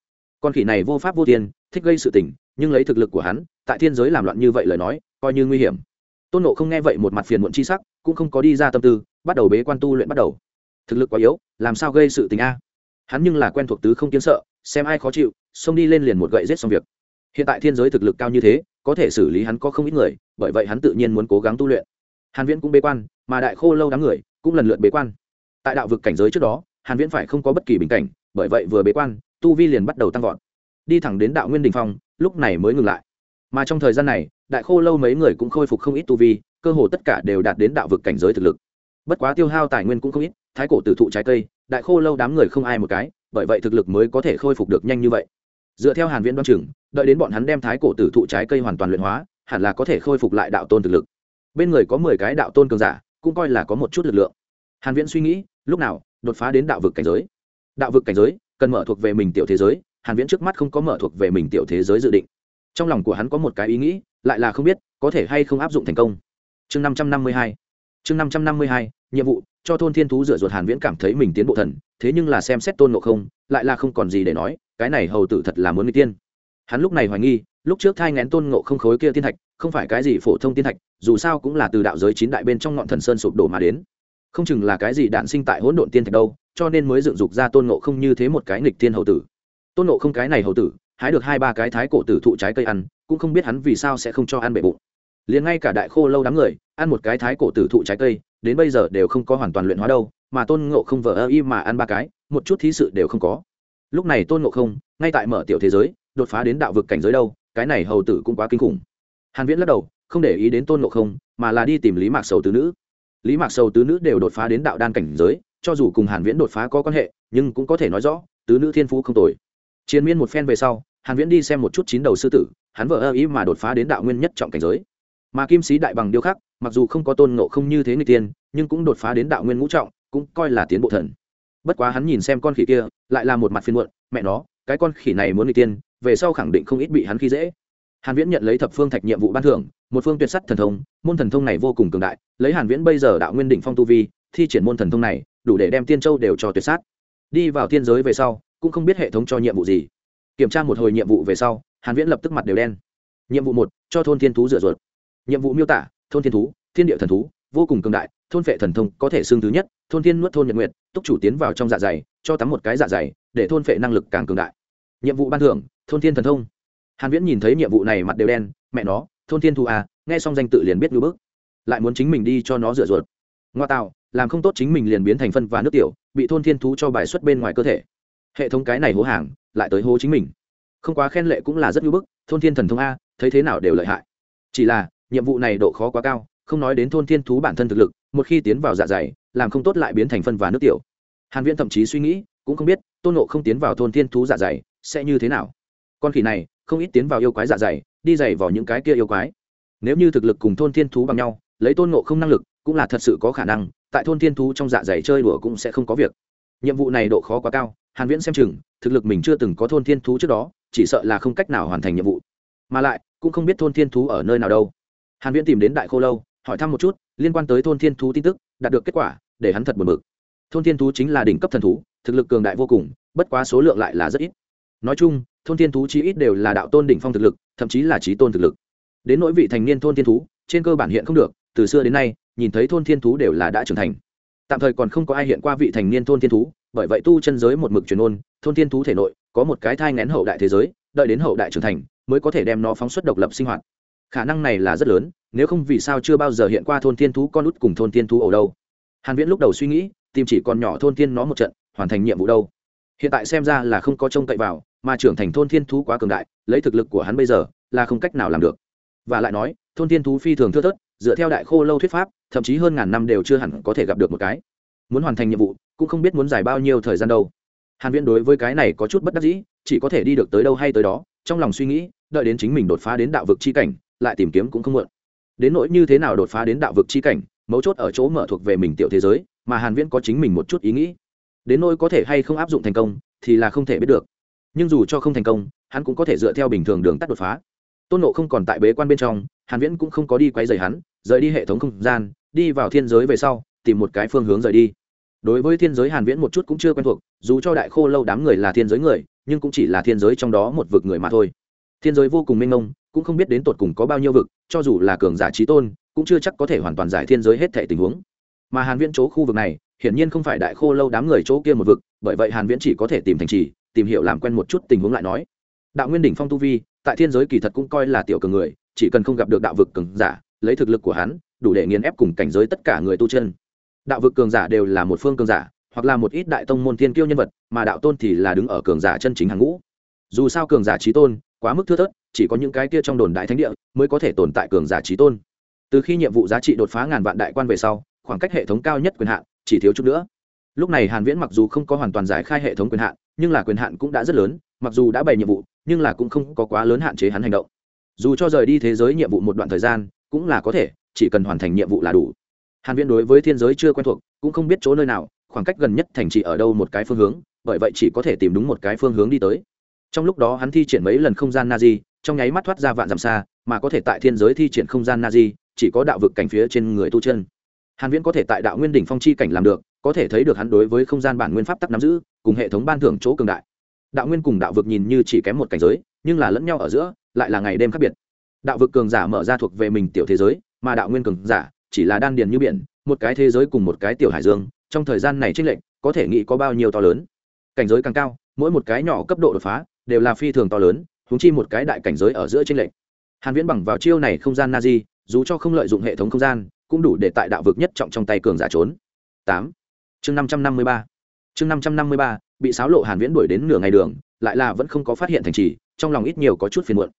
con khỉ này vô pháp vô thiên, thích gây sự tình, nhưng lấy thực lực của hắn, tại thiên giới làm loạn như vậy lời nói, coi như nguy hiểm. Tôn nộ không nghe vậy một mặt phiền muộn chi sắc, cũng không có đi ra tâm tư, bắt đầu bế quan tu luyện bắt đầu. Thực lực quá yếu, làm sao gây sự tình a? Hắn nhưng là quen thuộc tứ không kiến sợ, xem ai khó chịu, xông đi lên liền một gậy giết xong việc. Hiện tại thiên giới thực lực cao như thế, có thể xử lý hắn có không ít người, bởi vậy hắn tự nhiên muốn cố gắng tu luyện. Hàn viễn cũng bế quan, mà đại khô lâu đám người cũng lần lượt bế quan. Tại đạo vực cảnh giới trước đó, hàn viễn phải không có bất kỳ bình cảnh, bởi vậy vừa bế quan tu vi liền bắt đầu tăng vọt. Đi thẳng đến đạo nguyên Đình phong, lúc này mới ngừng lại. Mà trong thời gian này, đại khô lâu mấy người cũng khôi phục không ít tu vi, cơ hồ tất cả đều đạt đến đạo vực cảnh giới thực lực. Bất quá tiêu hao tài nguyên cũng không ít, thái cổ tử thụ trái cây, đại khô lâu đám người không ai một cái, bởi vậy thực lực mới có thể khôi phục được nhanh như vậy. Dựa theo hàn viễn đoán chừng, đợi đến bọn hắn đem thái cổ tử thụ trái cây hoàn toàn luyện hóa, hẳn là có thể khôi phục lại đạo tôn thực lực. Bên người có mười cái đạo tôn cường giả, cũng coi là có một chút lực lượng. Hàn viễn suy nghĩ, lúc nào đột phá đến đạo vực cảnh giới? Đạo vực cảnh giới cần mở thuộc về mình tiểu thế giới, hàn viễn trước mắt không có mở thuộc về mình tiểu thế giới dự định. Trong lòng của hắn có một cái ý nghĩ, lại là không biết có thể hay không áp dụng thành công. Chương 552 chương 552 nhiệm vụ, cho thôn thiên thú rửa ruột hàn viễn cảm thấy mình tiến bộ thần, thế nhưng là xem xét tôn ngộ không, lại là không còn gì để nói, cái này hầu tử thật là muốn đi tiên. Hắn lúc này hoài nghi, lúc trước thai ngén tôn ngộ không khối kia tiên thạch, không phải cái gì phổ thông tiên thạch, dù sao cũng là từ đạo giới chín đại bên trong ngọn thần sơn sụp đổ mà đến không chừng là cái gì đạn sinh tại hỗn độn tiên thạch đâu, cho nên mới dựng dục ra tôn ngộ không như thế một cái nghịch thiên hầu tử. Tôn ngộ không cái này hầu tử, hái được hai ba cái thái cổ tử thụ trái cây ăn, cũng không biết hắn vì sao sẽ không cho ăn bể bụng. Liền ngay cả đại khô lâu đám người, ăn một cái thái cổ tử thụ trái cây, đến bây giờ đều không có hoàn toàn luyện hóa đâu, mà tôn ngộ không vờ ơ y mà ăn ba cái, một chút thí sự đều không có. Lúc này tôn ngộ không, ngay tại mở tiểu thế giới, đột phá đến đạo vực cảnh giới đâu, cái này hầu tử cũng quá kinh khủng. Hàn viễn lắc đầu, không để ý đến tôn ngộ không, mà là đi tìm lý mạc sầu tứ nữ lý mạc sầu tứ nữ đều đột phá đến đạo đan cảnh giới, cho dù cùng hàn viễn đột phá có quan hệ, nhưng cũng có thể nói rõ, tứ nữ thiên phú không tồi. Chiến miên một phen về sau, hàn viễn đi xem một chút chín đầu sư tử, hắn vợ ơ ý mà đột phá đến đạo nguyên nhất trọng cảnh giới. Mà kim sĩ đại bằng điêu khắc, mặc dù không có tôn ngộ không như thế người tiên, nhưng cũng đột phá đến đạo nguyên ngũ trọng, cũng coi là tiến bộ thần. Bất quá hắn nhìn xem con khỉ kia, lại là một mặt phiền muộn, mẹ nó, cái con khỉ này muốn người tiên, về sau khẳng định không ít bị hắn khi dễ. Hàn viễn nhận lấy thập phương thạch nhiệm vụ ban thưởng một phương tuyệt sắt thần thông, môn thần thông này vô cùng cường đại, lấy hàn viễn bây giờ đạo nguyên đỉnh phong tu vi, thi triển môn thần thông này, đủ để đem tiên châu đều cho tuyệt sát. Đi vào thiên giới về sau, cũng không biết hệ thống cho nhiệm vụ gì. Kiểm tra một hồi nhiệm vụ về sau, hàn viễn lập tức mặt đều đen. Nhiệm vụ một, cho thôn thiên thú rửa ruột. Nhiệm vụ miêu tả, thôn thiên thú, thiên địa thần thú, vô cùng cường đại, thôn phệ thần thông có thể xương thứ nhất, thôn thiên nuốt thôn nhật nguyệt, túc chủ tiến vào trong dạ dày, cho tắm một cái dạ dày, để thôn phệ năng lực càng cường đại. Nhiệm vụ ban thưởng, thôn thiên thần thông. Hàn viễn nhìn thấy nhiệm vụ này mặt đều đen, mẹ nó thôn thiên thú à nghe xong danh tự liền biết ngưỡng bức, lại muốn chính mình đi cho nó rửa ruột. Ngoa tạo làm không tốt chính mình liền biến thành phân và nước tiểu bị thôn thiên thú cho bài xuất bên ngoài cơ thể. Hệ thống cái này hố hàng lại tới hố chính mình. Không quá khen lệ cũng là rất ngưỡng bức thôn thiên thần thông a thấy thế nào đều lợi hại. Chỉ là nhiệm vụ này độ khó quá cao không nói đến thôn thiên thú bản thân thực lực một khi tiến vào dạ dày làm không tốt lại biến thành phân và nước tiểu. Hàn viễn thậm chí suy nghĩ cũng không biết tôn nộ không tiến vào thôn thiên thú dạ dày sẽ như thế nào. Con khỉ này không ít tiến vào yêu quái dạ dày, đi dày vào những cái kia yêu quái. Nếu như thực lực cùng thôn thiên thú bằng nhau, lấy tôn ngộ không năng lực, cũng là thật sự có khả năng, tại thôn thiên thú trong dạ dày chơi đùa cũng sẽ không có việc. Nhiệm vụ này độ khó quá cao, hàn viễn xem chừng, thực lực mình chưa từng có thôn thiên thú trước đó, chỉ sợ là không cách nào hoàn thành nhiệm vụ. Mà lại, cũng không biết thôn thiên thú ở nơi nào đâu. Hàn viễn tìm đến đại khô lâu, hỏi thăm một chút, liên quan tới thôn thiên thú tin tức, đạt được kết quả, để hắn thật buồn bực. Thôn thiên thú chính là đỉnh cấp thần thú, thực lực cường đại vô cùng, bất quá số lượng lại là rất ít. Nói chung thôn thiên thú chí ít đều là đạo tôn đỉnh phong thực lực, thậm chí là trí tôn thực lực. Đến nỗi vị thành niên thôn thiên thú, trên cơ bản hiện không được, từ xưa đến nay, nhìn thấy thôn thiên thú đều là đã trưởng thành. Tạm thời còn không có ai hiện qua vị thành niên thôn thiên thú, bởi vậy tu chân giới một mực truyền ôn, thôn thiên thú thể nội có một cái thai ngén hậu đại thế giới, đợi đến hậu đại trưởng thành, mới có thể đem nó phóng xuất độc lập sinh hoạt. Khả năng này là rất lớn, nếu không vì sao chưa bao giờ hiện qua thôn thiên thú con út cùng thôn thiên thú ở đâu. Hàn viễn lúc đầu suy nghĩ, tìm chỉ còn nhỏ thôn thiên nó một trận, hoàn thành nhiệm vụ đâu. Hiện tại xem ra là không có trông cậy vào mà trưởng thành thôn thiên thú quá cường đại, lấy thực lực của hắn bây giờ là không cách nào làm được. Và lại nói, thôn thiên thú phi thường thưa thớt, dựa theo đại khô lâu thuyết pháp, thậm chí hơn ngàn năm đều chưa hẳn có thể gặp được một cái. Muốn hoàn thành nhiệm vụ, cũng không biết muốn dài bao nhiêu thời gian đâu. Hàn viễn đối với cái này có chút bất đắc dĩ, chỉ có thể đi được tới đâu hay tới đó, trong lòng suy nghĩ, đợi đến chính mình đột phá đến đạo vực chi cảnh, lại tìm kiếm cũng không muộn. Đến nỗi như thế nào đột phá đến đạo vực chi cảnh, mấu chốt ở chỗ mở thuộc về mình tiểu thế giới, mà hàn viễn có chính mình một chút ý nghĩ. Đến nỗi có thể hay không áp dụng thành công, thì là không thể biết được nhưng dù cho không thành công, hắn cũng có thể dựa theo bình thường đường tắt đột phá. Tôn nộ không còn tại bế quan bên trong, hàn viễn cũng không có đi quay rời hắn, rời đi hệ thống không gian, đi vào thiên giới về sau, tìm một cái phương hướng rời đi. Đối với thiên giới hàn viễn một chút cũng chưa quen thuộc, dù cho đại khô lâu đám người là thiên giới người, nhưng cũng chỉ là thiên giới trong đó một vực người mà thôi. Thiên giới vô cùng mênh mông, cũng không biết đến tột cùng có bao nhiêu vực, cho dù là cường giả trí tôn, cũng chưa chắc có thể hoàn toàn giải thiên giới hết thể tình huống. Mà hàn viễn chỗ khu vực này, hiển nhiên không phải đại khô lâu đám người chỗ kia một vực, bởi vậy hàn viễn chỉ có thể tìm thành trì tìm hiểu làm quen một chút tình huống lại nói. Đạo nguyên đỉnh phong tu vi, tại thiên giới kỳ thật cũng coi là tiểu cường người, chỉ cần không gặp được đạo vực cường giả, lấy thực lực của hắn, đủ để nghiền ép cùng cảnh giới tất cả người tu chân. Đạo vực cường giả đều là một phương cường giả, hoặc là một ít đại tông môn thiên kiêu nhân vật, mà đạo tôn thì là đứng ở cường giả chân chính hàng ngũ. Dù sao cường giả trí tôn, quá mức thưa thớt, chỉ có những cái kia trong đồn đại thánh địa mới có thể tồn tại cường giả trí tôn. Từ khi nhiệm vụ giá trị đột phá ngàn vạn đại quan về sau, khoảng cách hệ thống cao nhất quyền hạn chỉ thiếu chút nữa. Lúc này hàn viễn mặc dù không có hoàn toàn giải khai hệ thống quyền hạn nhưng là quyền hạn cũng đã rất lớn mặc dù đã bày nhiệm vụ nhưng là cũng không có quá lớn hạn chế hắn hành động. Dù cho rời đi thế giới nhiệm vụ một đoạn thời gian cũng là có thể chỉ cần hoàn thành nhiệm vụ là đủ. Hàn viễn đối với thiên giới chưa quen thuộc cũng không biết chỗ nơi nào khoảng cách gần nhất thành trì ở đâu một cái phương hướng bởi vậy chỉ có thể tìm đúng một cái phương hướng đi tới. Trong lúc đó hắn thi triển mấy lần không gian nazi, trong nháy mắt thoát ra vạn dặm xa mà có thể tại thiên giới thi triển không gian nazi, chỉ có đạo vực cảnh phía trên người tu chân. Hàn viễn có thể tại đạo nguyên đỉnh phong chi cảnh làm được có thể thấy được hắn đối với không gian bản nguyên pháp tắc nắm giữ, cùng hệ thống ban thưởng chỗ cường đại. Đạo nguyên cùng đạo vực nhìn như chỉ kém một cảnh giới, nhưng là lẫn nhau ở giữa, lại là ngày đêm khác biệt. Đạo vực cường giả mở ra thuộc về mình tiểu thế giới, mà đạo nguyên cường giả chỉ là đan điền như biển, một cái thế giới cùng một cái tiểu hải dương, trong thời gian này trích lệnh có thể nghĩ có bao nhiêu to lớn. Cảnh giới càng cao, mỗi một cái nhỏ cấp độ đột phá, đều là phi thường to lớn húng chi một cái đại cảnh giới ở giữa trích lệnh hàn viễn bằng vào chiêu này không gian na di dù cho không lợi dụng hệ thống không gian, cũng đủ để tại đạo vực nhất trọng trong tay cường giả trốn. Tám chương năm trăm năm mươi ba. Chương năm trăm năm mươi ba, bị sáo lộ hàn viễn đuổi đến nửa ngày đường, lại là vẫn không có phát hiện thành trì, trong lòng ít nhiều có chút phiền muộn.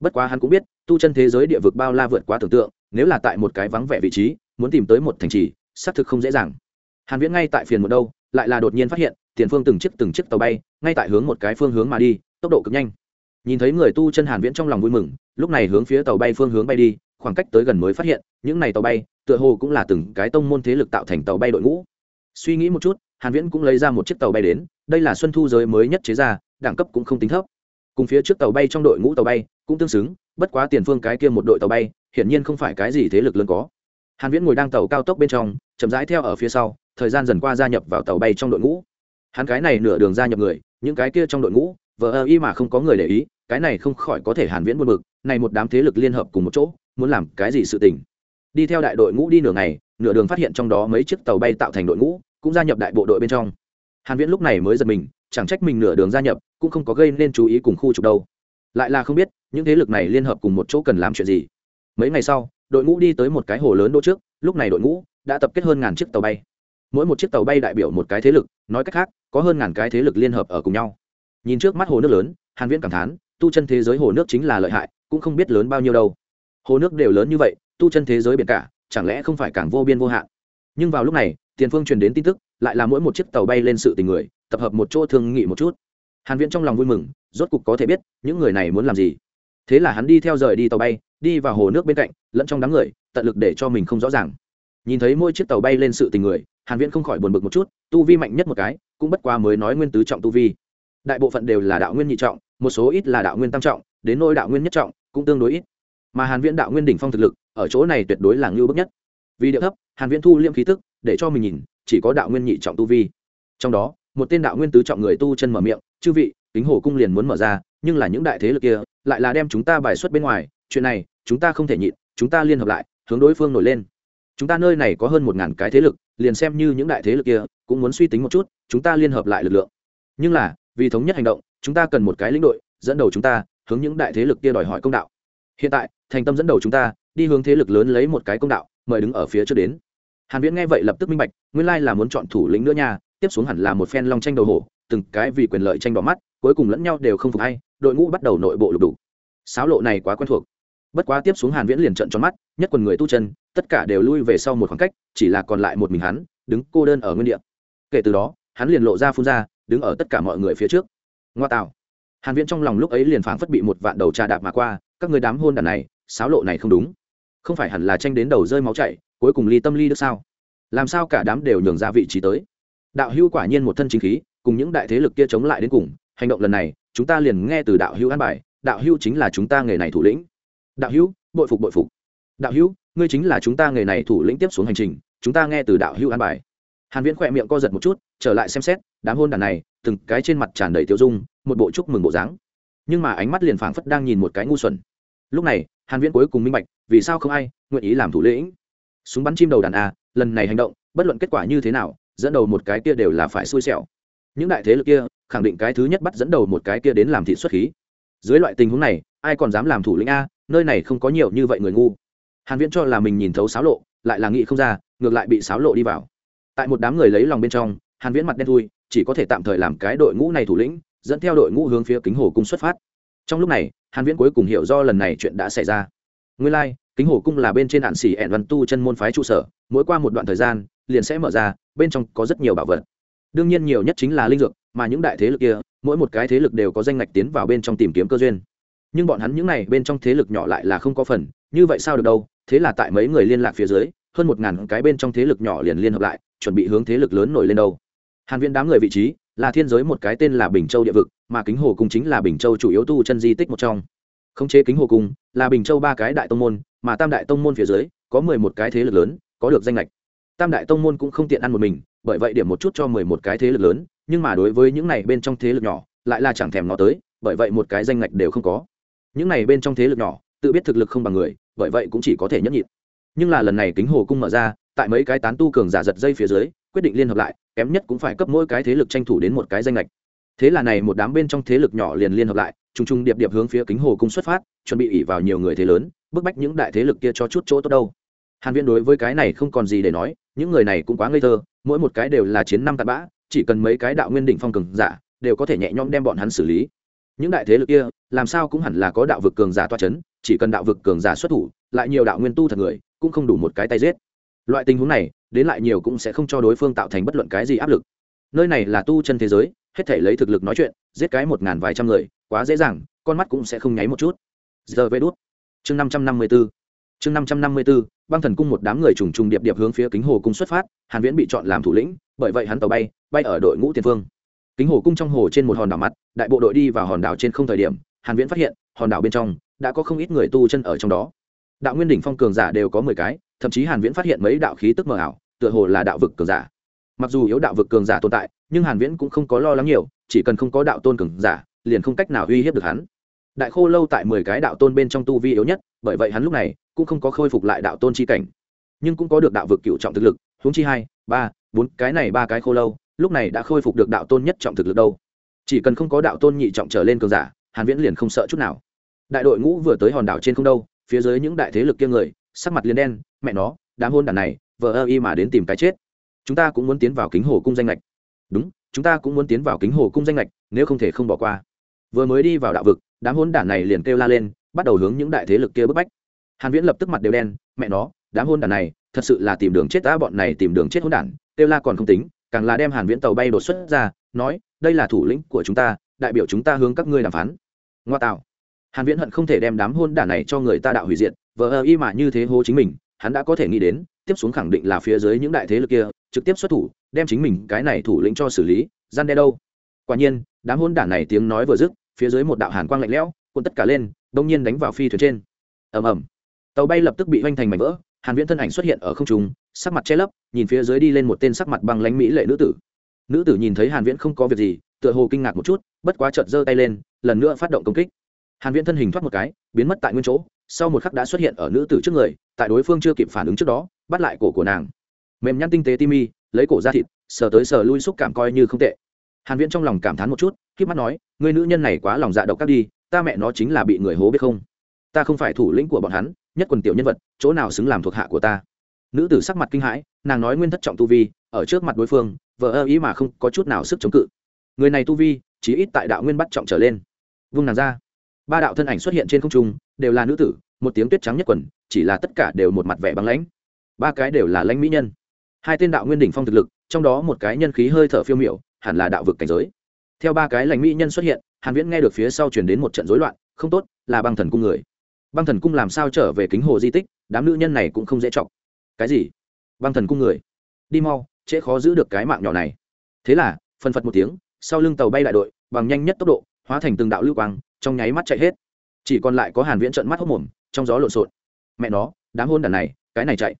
Bất quá hắn cũng biết, tu chân thế giới địa vực bao la vượt quá tưởng tượng, nếu là tại một cái vắng vẻ vị trí, muốn tìm tới một thành trì, xác thực không dễ dàng. Hàn viễn ngay tại phiền một đâu, lại là đột nhiên phát hiện, tiền phương từng chiếc từng chiếc tàu bay, ngay tại hướng một cái phương hướng mà đi, tốc độ cực nhanh. Nhìn thấy người tu chân hàn viễn trong lòng vui mừng, lúc này hướng phía tàu bay phương hướng bay đi, khoảng cách tới gần mới phát hiện, những này tàu bay, tựa hồ cũng là từng cái tông môn thế lực tạo thành tàu bay đội ngũ suy nghĩ một chút, hàn viễn cũng lấy ra một chiếc tàu bay đến, đây là xuân thu giới mới nhất chế ra, đẳng cấp cũng không tính thấp. Cùng phía trước tàu bay trong đội ngũ tàu bay cũng tương xứng, bất quá tiền phương cái kia một đội tàu bay, hiển nhiên không phải cái gì thế lực lớn có. Hàn viễn ngồi đang tàu cao tốc bên trong, chậm rãi theo ở phía sau, thời gian dần qua gia nhập vào tàu bay trong đội ngũ. Hắn cái này nửa đường gia nhập người, những cái kia trong đội ngũ, vờ ơ y mà không có người để ý, cái này không khỏi có thể hàn viễn buồn bực, này một đám thế lực liên hợp cùng một chỗ, muốn làm cái gì sự tình. Đi theo đại đội ngũ đi nửa ngày, nửa đường phát hiện trong đó mấy chiếc tàu bay tạo thành đội ngũ cũng gia nhập đại bộ đội bên trong. Hàn viễn lúc này mới giật mình, chẳng trách mình nửa đường gia nhập, cũng không có gây nên chú ý cùng khu trục đâu. Lại là không biết, những thế lực này liên hợp cùng một chỗ cần làm chuyện gì. Mấy ngày sau, đội ngũ đi tới một cái hồ lớn đỗ trước, lúc này đội ngũ đã tập kết hơn ngàn chiếc tàu bay. Mỗi một chiếc tàu bay đại biểu một cái thế lực, nói cách khác, có hơn ngàn cái thế lực liên hợp ở cùng nhau. Nhìn trước mắt hồ nước lớn, hàn viễn cảm thán, tu chân thế giới hồ nước chính là lợi hại, cũng không biết lớn bao nhiêu đâu. Hồ nước đều lớn như vậy, tu chân thế giới biển cả, chẳng lẽ không phải càng vô biên vô hạn? Nhưng vào lúc này tiền phương truyền đến tin tức, lại là mỗi một chiếc tàu bay lên sự tình người, tập hợp một chỗ thương nghị một chút. Hàn viễn trong lòng vui mừng, rốt cục có thể biết, những người này muốn làm gì. Thế là hắn đi theo rời đi tàu bay, đi vào hồ nước bên cạnh, lẫn trong đám người, tận lực để cho mình không rõ ràng. Nhìn thấy mỗi chiếc tàu bay lên sự tình người, hàn viễn không khỏi buồn bực một chút, tu vi mạnh nhất một cái, cũng bất quá mới nói nguyên tứ trọng tu vi. Đại bộ phận đều là đạo nguyên nhị trọng, một số ít là đạo nguyên tam trọng, đến nỗi đạo nguyên nhất trọng, cũng tương đối ít. Mà hàn viễn đạo nguyên đỉnh phong thực lực, ở chỗ này tuyệt đối là ngưu bức nhất. Vì địa thấp, hàn viễn thu liêm khí tức để cho mình nhìn, chỉ có đạo nguyên nhị trọng tu vi. Trong đó, một tên đạo nguyên tứ trọng người tu chân mở miệng, chư vị, kính hồ cung liền muốn mở ra, nhưng là những đại thế lực kia lại là đem chúng ta bài xuất bên ngoài, chuyện này chúng ta không thể nhịn, chúng ta liên hợp lại, hướng đối phương nổi lên. Chúng ta nơi này có hơn một ngàn cái thế lực, liền xem như những đại thế lực kia cũng muốn suy tính một chút, chúng ta liên hợp lại lực lượng. Nhưng là, vì thống nhất hành động, chúng ta cần một cái lĩnh đội, dẫn đầu chúng ta, hướng những đại thế lực kia đòi hỏi công đạo. Hiện tại, thành tâm dẫn đầu chúng ta, đi hướng thế lực lớn lấy một cái công đạo, mời đứng ở phía trước đến hàn viễn nghe vậy lập tức minh bạch, nguyên lai là muốn chọn thủ lĩnh nữa nha, tiếp xuống hẳn là một phen long tranh đầu hổ, từng cái vì quyền lợi tranh đỏ mắt, cuối cùng lẫn nhau đều không phục hay, đội ngũ bắt đầu nội bộ lục đủ sáo lộ này quá quen thuộc. Bất quá tiếp xuống hàn viễn liền trợn tròn mắt, nhất quần người tu chân, tất cả đều lui về sau một khoảng cách, chỉ là còn lại một mình hắn, đứng cô đơn ở nguyên địa. Kể từ đó, hắn liền lộ ra phun ra, đứng ở tất cả mọi người phía trước. Ngoa tạo. Hàn viễn trong lòng lúc ấy liền phảng phất bị một vạn đầu trà đạp mà qua, các người đám hôn đàn này, sáo lộ này không đúng. Không phải hẳn là tranh đến đầu rơi máu chảy cuối cùng ly tâm ly được sao? Làm sao cả đám đều nhường ra vị trí tới? Đạo hưu quả nhiên một thân chính khí, cùng những đại thế lực kia chống lại đến cùng, hành động lần này, chúng ta liền nghe từ đạo hưu an bài, đạo hưu chính là chúng ta nghề này thủ lĩnh. Đạo hưu bội phục bội phục. Đạo hưu ngươi chính là chúng ta nghề này thủ lĩnh tiếp xuống hành trình, chúng ta nghe từ đạo hưu an bài. Hàn viễn khỏe miệng co giật một chút, trở lại xem xét, đám hôn đàn này, từng cái trên mặt tràn đầy tiêu dung, một bộ chúc mừng bộ dáng. Nhưng mà ánh mắt liền phảng phất đang nhìn một cái ngu xuẩn. Lúc này, hàn viễn cuối cùng minh bạch, vì sao không ai nguyện ý làm thủ lĩnh? Súng bắn chim đầu đàn a lần này hành động bất luận kết quả như thế nào dẫn đầu một cái kia đều là phải xui xẻo. Những đại thế lực kia khẳng định cái thứ nhất bắt dẫn đầu một cái kia đến làm thị xuất khí. Dưới loại tình huống này ai còn dám làm thủ lĩnh a nơi này không có nhiều như vậy người ngu. Hàn viễn cho là mình nhìn thấu sáo lộ lại là nghĩ không ra ngược lại bị sáo lộ đi vào. Tại một đám người lấy lòng bên trong hàn viễn mặt đen thui chỉ có thể tạm thời làm cái đội ngũ này thủ lĩnh dẫn theo đội ngũ hướng phía kính hồ cung xuất phát. Trong lúc này hàn viễn cuối cùng hiểu do lần này chuyện đã xảy ra. Nguyên lai like, kính hồ cung là bên trên hạn xỉ ẹn văn tu chân môn phái trụ sở, mỗi qua một đoạn thời gian, liền sẽ mở ra, bên trong có rất nhiều bảo vật. Đương nhiên nhiều nhất chính là linh dược, mà những đại thế lực kia, mỗi một cái thế lực đều có danh ngạch tiến vào bên trong tìm kiếm cơ duyên. Nhưng bọn hắn những này bên trong thế lực nhỏ lại là không có phần, như vậy sao được đâu? Thế là tại mấy người liên lạc phía dưới, hơn một ngàn cái bên trong thế lực nhỏ liền liên hợp lại, chuẩn bị hướng thế lực lớn nổi lên đâu. Hàn viễn đám người vị trí, là thiên giới một cái tên là bình châu địa vực, mà kính hồ cung chính là bình châu chủ yếu tu chân di tích một trong. Khống chế kính hồ cung, là bình châu ba cái đại tông môn mà tam đại tông môn phía dưới, có mười một cái thế lực lớn, có được danh lệch tam đại tông môn cũng không tiện ăn một mình, bởi vậy điểm một chút cho mười một cái thế lực lớn, nhưng mà đối với những này bên trong thế lực nhỏ, lại là chẳng thèm nó tới, bởi vậy một cái danh lệch đều không có. Những này bên trong thế lực nhỏ, tự biết thực lực không bằng người, bởi vậy cũng chỉ có thể nhẫn nhịn. Nhưng là lần này kính hồ cung mở ra, tại mấy cái tán tu cường giả giật dây phía dưới, quyết định liên hợp lại, kém nhất cũng phải cấp mỗi cái thế lực tranh thủ đến một cái danh lệch thế là này một đám bên trong thế lực nhỏ liền liên hợp lại t r ù n g t r ù n g điệp điệp hướng phía kính hồ cung xuất phát, chuẩn bị ỉ vào nhiều người thế lớn bức bách những đại thế lực kia cho chút chỗ tốt đâu. Hàn viễn đối với cái này không còn gì để nói những người này cũng quá ngây thơ mỗi một cái đều là chiến năm tạt bã chỉ cần mấy cái đạo nguyên đỉnh phong cường giả đều có thể nhẹ nhõm đem bọn hắn xử lý. Những đại thế lực kia làm sao cũng hẳn là có đạo vực cường giả toa chấn, chỉ cần đạo vực cường giả xuất thủ lại nhiều đạo nguyên tu thật người cũng không đủ một cái tay giết. Loại tình huống này đến lại nhiều cũng sẽ không cho đối phương tạo thành bất luận cái gì áp lực. Nơi này là tu chân thế giới hết thể lấy thực lực nói chuyện giết cái một ngàn vài trăm người quá dễ dàng con mắt cũng sẽ không nháy một chút. Giờ vê đút chương năm trăm năm mươi b ố chương năm trăm năm mươi b ố băng thần cung một đám người trùng trùng điệp điệp hướng phía kính hồ cung xuất phát, hàn viễn bị chọn làm thủ lĩnh, bởi vậy hắn tàu bay bay ở đội ngũ tiền phương. Kính hồ cung trong hồ trên một hòn đảo mắt đại bộ đội đi vào hòn đảo trên không thời điểm, hàn viễn phát hiện, hòn đảo bên trong, đã có không ít người tu chân ở trong đó. Đạo nguyên đỉnh phong cường giả đều có mười cái, thậm chí hàn viễn phát hiện mấy đạo khí tức mờ ảo, tựa hồ là đạo vực cường giả. Mặc dù yếu đạo vực cường giả tồn tại, nhưng hàn viễn cũng không có lo lắng nhiều, chỉ cần không có đạo tôn cường giả, liền không cách nào uy hiếp được hắn đại khô lâu tại mười cái đạo tôn bên trong tu vi yếu nhất, bởi vậy hắn lúc này cũng không có khôi phục lại đạo tôn chi cảnh. Nhưng cũng có được đạo vực cựu trọng thực lực, huống chi hai, ba, bốn, cái này ba cái khô lâu, lúc này đã khôi phục được đạo tôn nhất trọng thực lực đâu. Chỉ cần không có đạo tôn nhị trọng trở lên cường giả, hàn viễn liền không sợ chút nào. Đại đội ngũ vừa tới hòn đảo trên không đâu, phía dưới những đại thế lực kia người, sắc mặt liền đen, mẹ nó, đám hôn đàn này, vờ ơ y mà đến tìm cái chết. Chúng ta cũng muốn tiến vào kính hồ cung danh lệch đúng, chúng ta cũng muốn tiến vào kính hồ cung danh lệch nếu không thể không bỏ qua. Vừa mới đi vào đạo vực đám hôn đản này liền kêu la lên, bắt đầu hướng những đại thế lực kia bức bách. Hàn viễn lập tức mặt đều đen, mẹ nó, đám hôn đản này, thật sự là tìm đường chết ta, bọn này tìm đường chết hôn đản, kêu la còn không tính, càng là đem hàn viễn tàu bay đột xuất ra, nói, đây là thủ lĩnh của chúng ta, đại biểu chúng ta hướng các ngươi đàm phán. Ngoa tạo. Hàn viễn hận không thể đem đám hôn đản này cho người ta đạo hủy diệt, vờ ơ y mà như thế hô chính mình, hắn đã có thể nghĩ đến, tiếp xuống khẳng định là phía dưới những đại thế lực kia, trực tiếp xuất thủ, đem chính mình, cái này thủ lĩnh cho xử lý, gian đe đâu. Quả nhiên, đám hôn đản này tiếng nói vừa dứt phía dưới một đạo hàn quang lạnh lẽo cuốn tất cả lên, đông nhiên đánh vào phi thuyền trên. Ầm ầm. Tàu bay lập tức bị hoành thành mảnh vỡ, hàn viễn thân ảnh xuất hiện ở không trung, sắc mặt che lấp, nhìn phía dưới đi lên một tên sắc mặt băng lãnh mỹ lệ nữ tử. Nữ tử nhìn thấy hàn viễn không có việc gì, tựa hồ kinh ngạc một chút, bất quá chợt giơ tay lên, lần nữa phát động công kích. Hàn viễn thân hình thoát một cái, biến mất tại nguyên chỗ, sau một khắc đã xuất hiện ở nữ tử trước người, tại đối phương chưa kịp phản ứng trước đó, bắt lại cổ của nàng. Mềm nhăn tinh tế timi lấy cổ ra thịt, sờ tới sờ lui xúc cảm coi như không tệ hàn viễn trong lòng cảm thán một chút khiếp mắt nói người nữ nhân này quá lòng dạ độc các đi, ta mẹ nó chính là bị người hố biết không? Ta không phải thủ lĩnh của bọn hắn, nhất quần tiểu nhân vật, chỗ nào xứng làm thuộc hạ của ta? Nữ tử sắc mặt kinh hãi, nàng nói nguyên thất trọng tu vi, ở trước mặt đối phương vợ ơ ý mà không có chút nào sức chống cự. Người này tu vi chỉ ít tại đạo nguyên bắt trọng trở lên. Vung nàng ra. Ba đạo thân ảnh xuất hiện trên không trung, đều là nữ tử, một tiếng tuyết trắng nhất quần, chỉ là tất cả đều một mặt vẻ băng lãnh. Ba cái đều là lãnh mỹ nhân. Hai tên đạo nguyên đỉnh phong thực lực, trong đó một cái nhân khí hơi thở phiêu miểu hẳn là đạo vực cảnh giới. Theo ba cái lãnh mỹ nhân xuất hiện, hàn viễn nghe được phía sau truyền đến một trận rối loạn, không tốt, là băng thần cung người. Băng thần cung làm sao trở về kính hồ di tích, đám nữ nhân này cũng không dễ trọng cái gì? Băng thần cung người? Đi mau, trễ khó giữ được cái mạng nhỏ này. Thế là, phân phật một tiếng, sau lưng tàu bay đại đội, bằng nhanh nhất tốc độ, hóa thành từng đạo lưu quang, trong nháy mắt chạy hết. Chỉ còn lại có hàn viễn trợn mắt hốc mồm, trong gió lộn xộn. Mẹ nó, đám hôn đàn này, cái này chạy.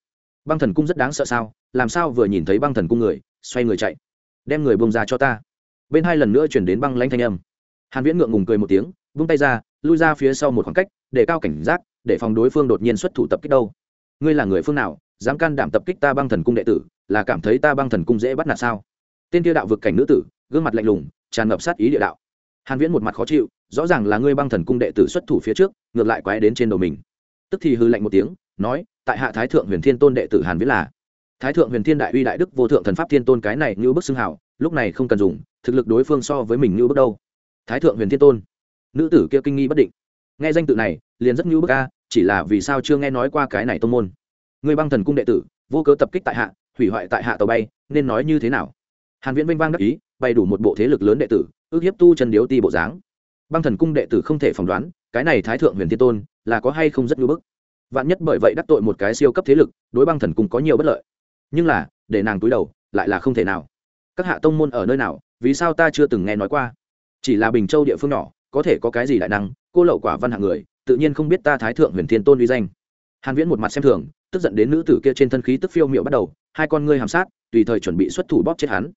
Băng thần cung rất đáng sợ sao? Làm sao vừa nhìn thấy băng thần cung người, xoay người chạy? Đem người bông ra cho ta. Bên hai lần nữa chuyển đến băng lãnh thanh âm. Hàn viễn ngượng ngùng cười một tiếng, vung tay ra, lui ra phía sau một khoảng cách, để cao cảnh giác, để phòng đối phương đột nhiên xuất thủ tập kích đâu. Ngươi là người phương nào, dám can đảm tập kích ta băng thần cung đệ tử, là cảm thấy ta băng thần cung dễ bắt nạt sao? Tên kia đạo vực cảnh nữ tử, gương mặt lạnh lùng, tràn ngập sát ý địa đạo. Hàn viễn một mặt khó chịu, rõ ràng là ngươi băng thần cung đệ tử xuất thủ phía trước, ngược lại quái đến trên đầu mình. Tức thì hư lạnh một tiếng, nói, tại hạ thái thượng huyền thiên tôn đệ tử hàn viễn là thái thượng huyền thiên đại uy đại đức vô thượng thần pháp thiên tôn cái này như bức xưng hảo lúc này không cần dùng, thực lực đối phương so với mình như bước đâu. Thái thượng huyền thiên tôn, nữ tử kia kinh nghi bất định. Nghe danh tự này, liền rất như bức a, chỉ là vì sao chưa nghe nói qua cái này tông môn. Người băng thần cung đệ tử, vô cớ tập kích tại hạ, hủy hoại tại hạ tàu bay, nên nói như thế nào? Hàn viễn vinh vang đắc ý, bày đủ một bộ thế lực lớn đệ tử, ước hiếp tu chân điếu ti bộ dáng. Băng thần cung đệ tử không thể phỏng đoán, cái này thái thượng huyền thiên tôn, là có hay không rất như bức. Vạn nhất bởi vậy đắc tội một cái siêu cấp thế lực, đối băng thần cung có nhiều bất lợi nhưng là, để nàng túi đầu, lại là không thể nào. Các hạ tông môn ở nơi nào, vì sao ta chưa từng nghe nói qua? Chỉ là bình châu địa phương nhỏ, có thể có cái gì đại năng, cô lậu quả văn hạng người, tự nhiên không biết ta thái thượng huyền thiên tôn uy danh. Hàn viễn một mặt xem thường, tức giận đến nữ tử kia trên thân khí tức phiêu miệu bắt đầu, hai con ngươi hàm sát, tùy thời chuẩn bị xuất thủ bóp chết hắn.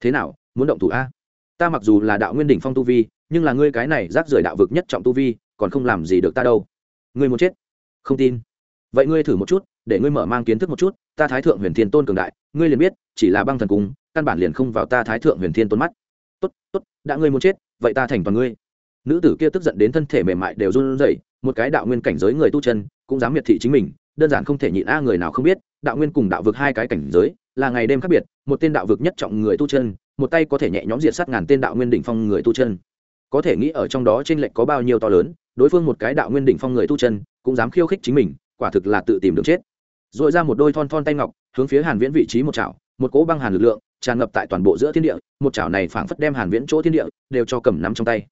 Thế nào, muốn động thủ a? Ta mặc dù là đạo nguyên đỉnh phong tu vi, nhưng là ngươi cái này rác rưởi đạo vực nhất trọng tu vi, còn không làm gì được ta đâu. Ngươi muốn chết? Không tin. Vậy ngươi thử một chút để ngươi mở mang kiến thức một chút, ta thái thượng huyền thiên tôn cường đại, ngươi liền biết, chỉ là băng thần cung, căn bản liền không vào ta thái thượng huyền thiên tôn mắt. Tốt tốt, đã ngươi muốn chết, vậy ta thành toàn ngươi. Nữ tử kia tức giận đến thân thể mềm mại đều run rẩy, một cái đạo nguyên cảnh giới người tu chân, cũng dám miệt thị chính mình, đơn giản không thể nhịn a người nào không biết, đạo nguyên cùng đạo vực hai cái cảnh giới, là ngày đêm khác biệt, một tên đạo vực nhất trọng người tu chân, một tay có thể nhẹ nhõm diệt sát ngàn tên đạo nguyên đỉnh phong người tu chân. Có thể nghĩ ở trong đó trên lệnh có bao nhiêu to lớn, đối phương một cái đạo nguyên đỉnh phong người tu chân, cũng dám khiêu khích chính mình, quả thực là tự tìm đường chết dội ra một đôi thon thon tay ngọc, hướng phía hàn viễn vị trí một chảo, một cỗ băng hàn lực lượng tràn ngập tại toàn bộ giữa thiên địa, một chảo này phảng phất đem hàn viễn chỗ thiên địa đều cho cầm nắm trong tay.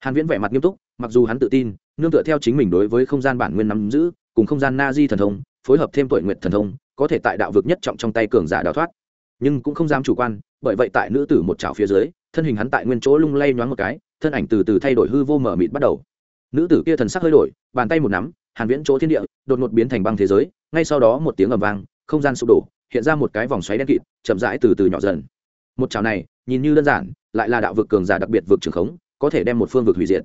Hàn viễn vẻ mặt nghiêm túc, mặc dù hắn tự tin, nương tựa theo chính mình đối với không gian bản nguyên nắm giữ, cùng không gian na di thần thông, phối hợp thêm tuổi nguyện thần thông, có thể tại đạo vực nhất trọng trong tay cường giả đào thoát. Nhưng cũng không dám chủ quan, bởi vậy tại nữ tử một chảo phía dưới, thân hình hắn tại nguyên chỗ lung lay nhoáng một cái, thân ảnh từ từ thay đổi hư vô mở mịt bắt đầu. Nữ tử kia thần sắc hơi đổi, bàn tay một nắm, hàn viễn chỗ thiên địa đột ngột biến thành băng thế giới ngay sau đó một tiếng ầm vang, không gian sụp đổ, hiện ra một cái vòng xoáy đen kịt, chậm rãi từ từ nhỏ dần. Một chảo này, nhìn như đơn giản, lại là đạo vực cường giả đặc biệt vực trường khống, có thể đem một phương vực hủy diệt.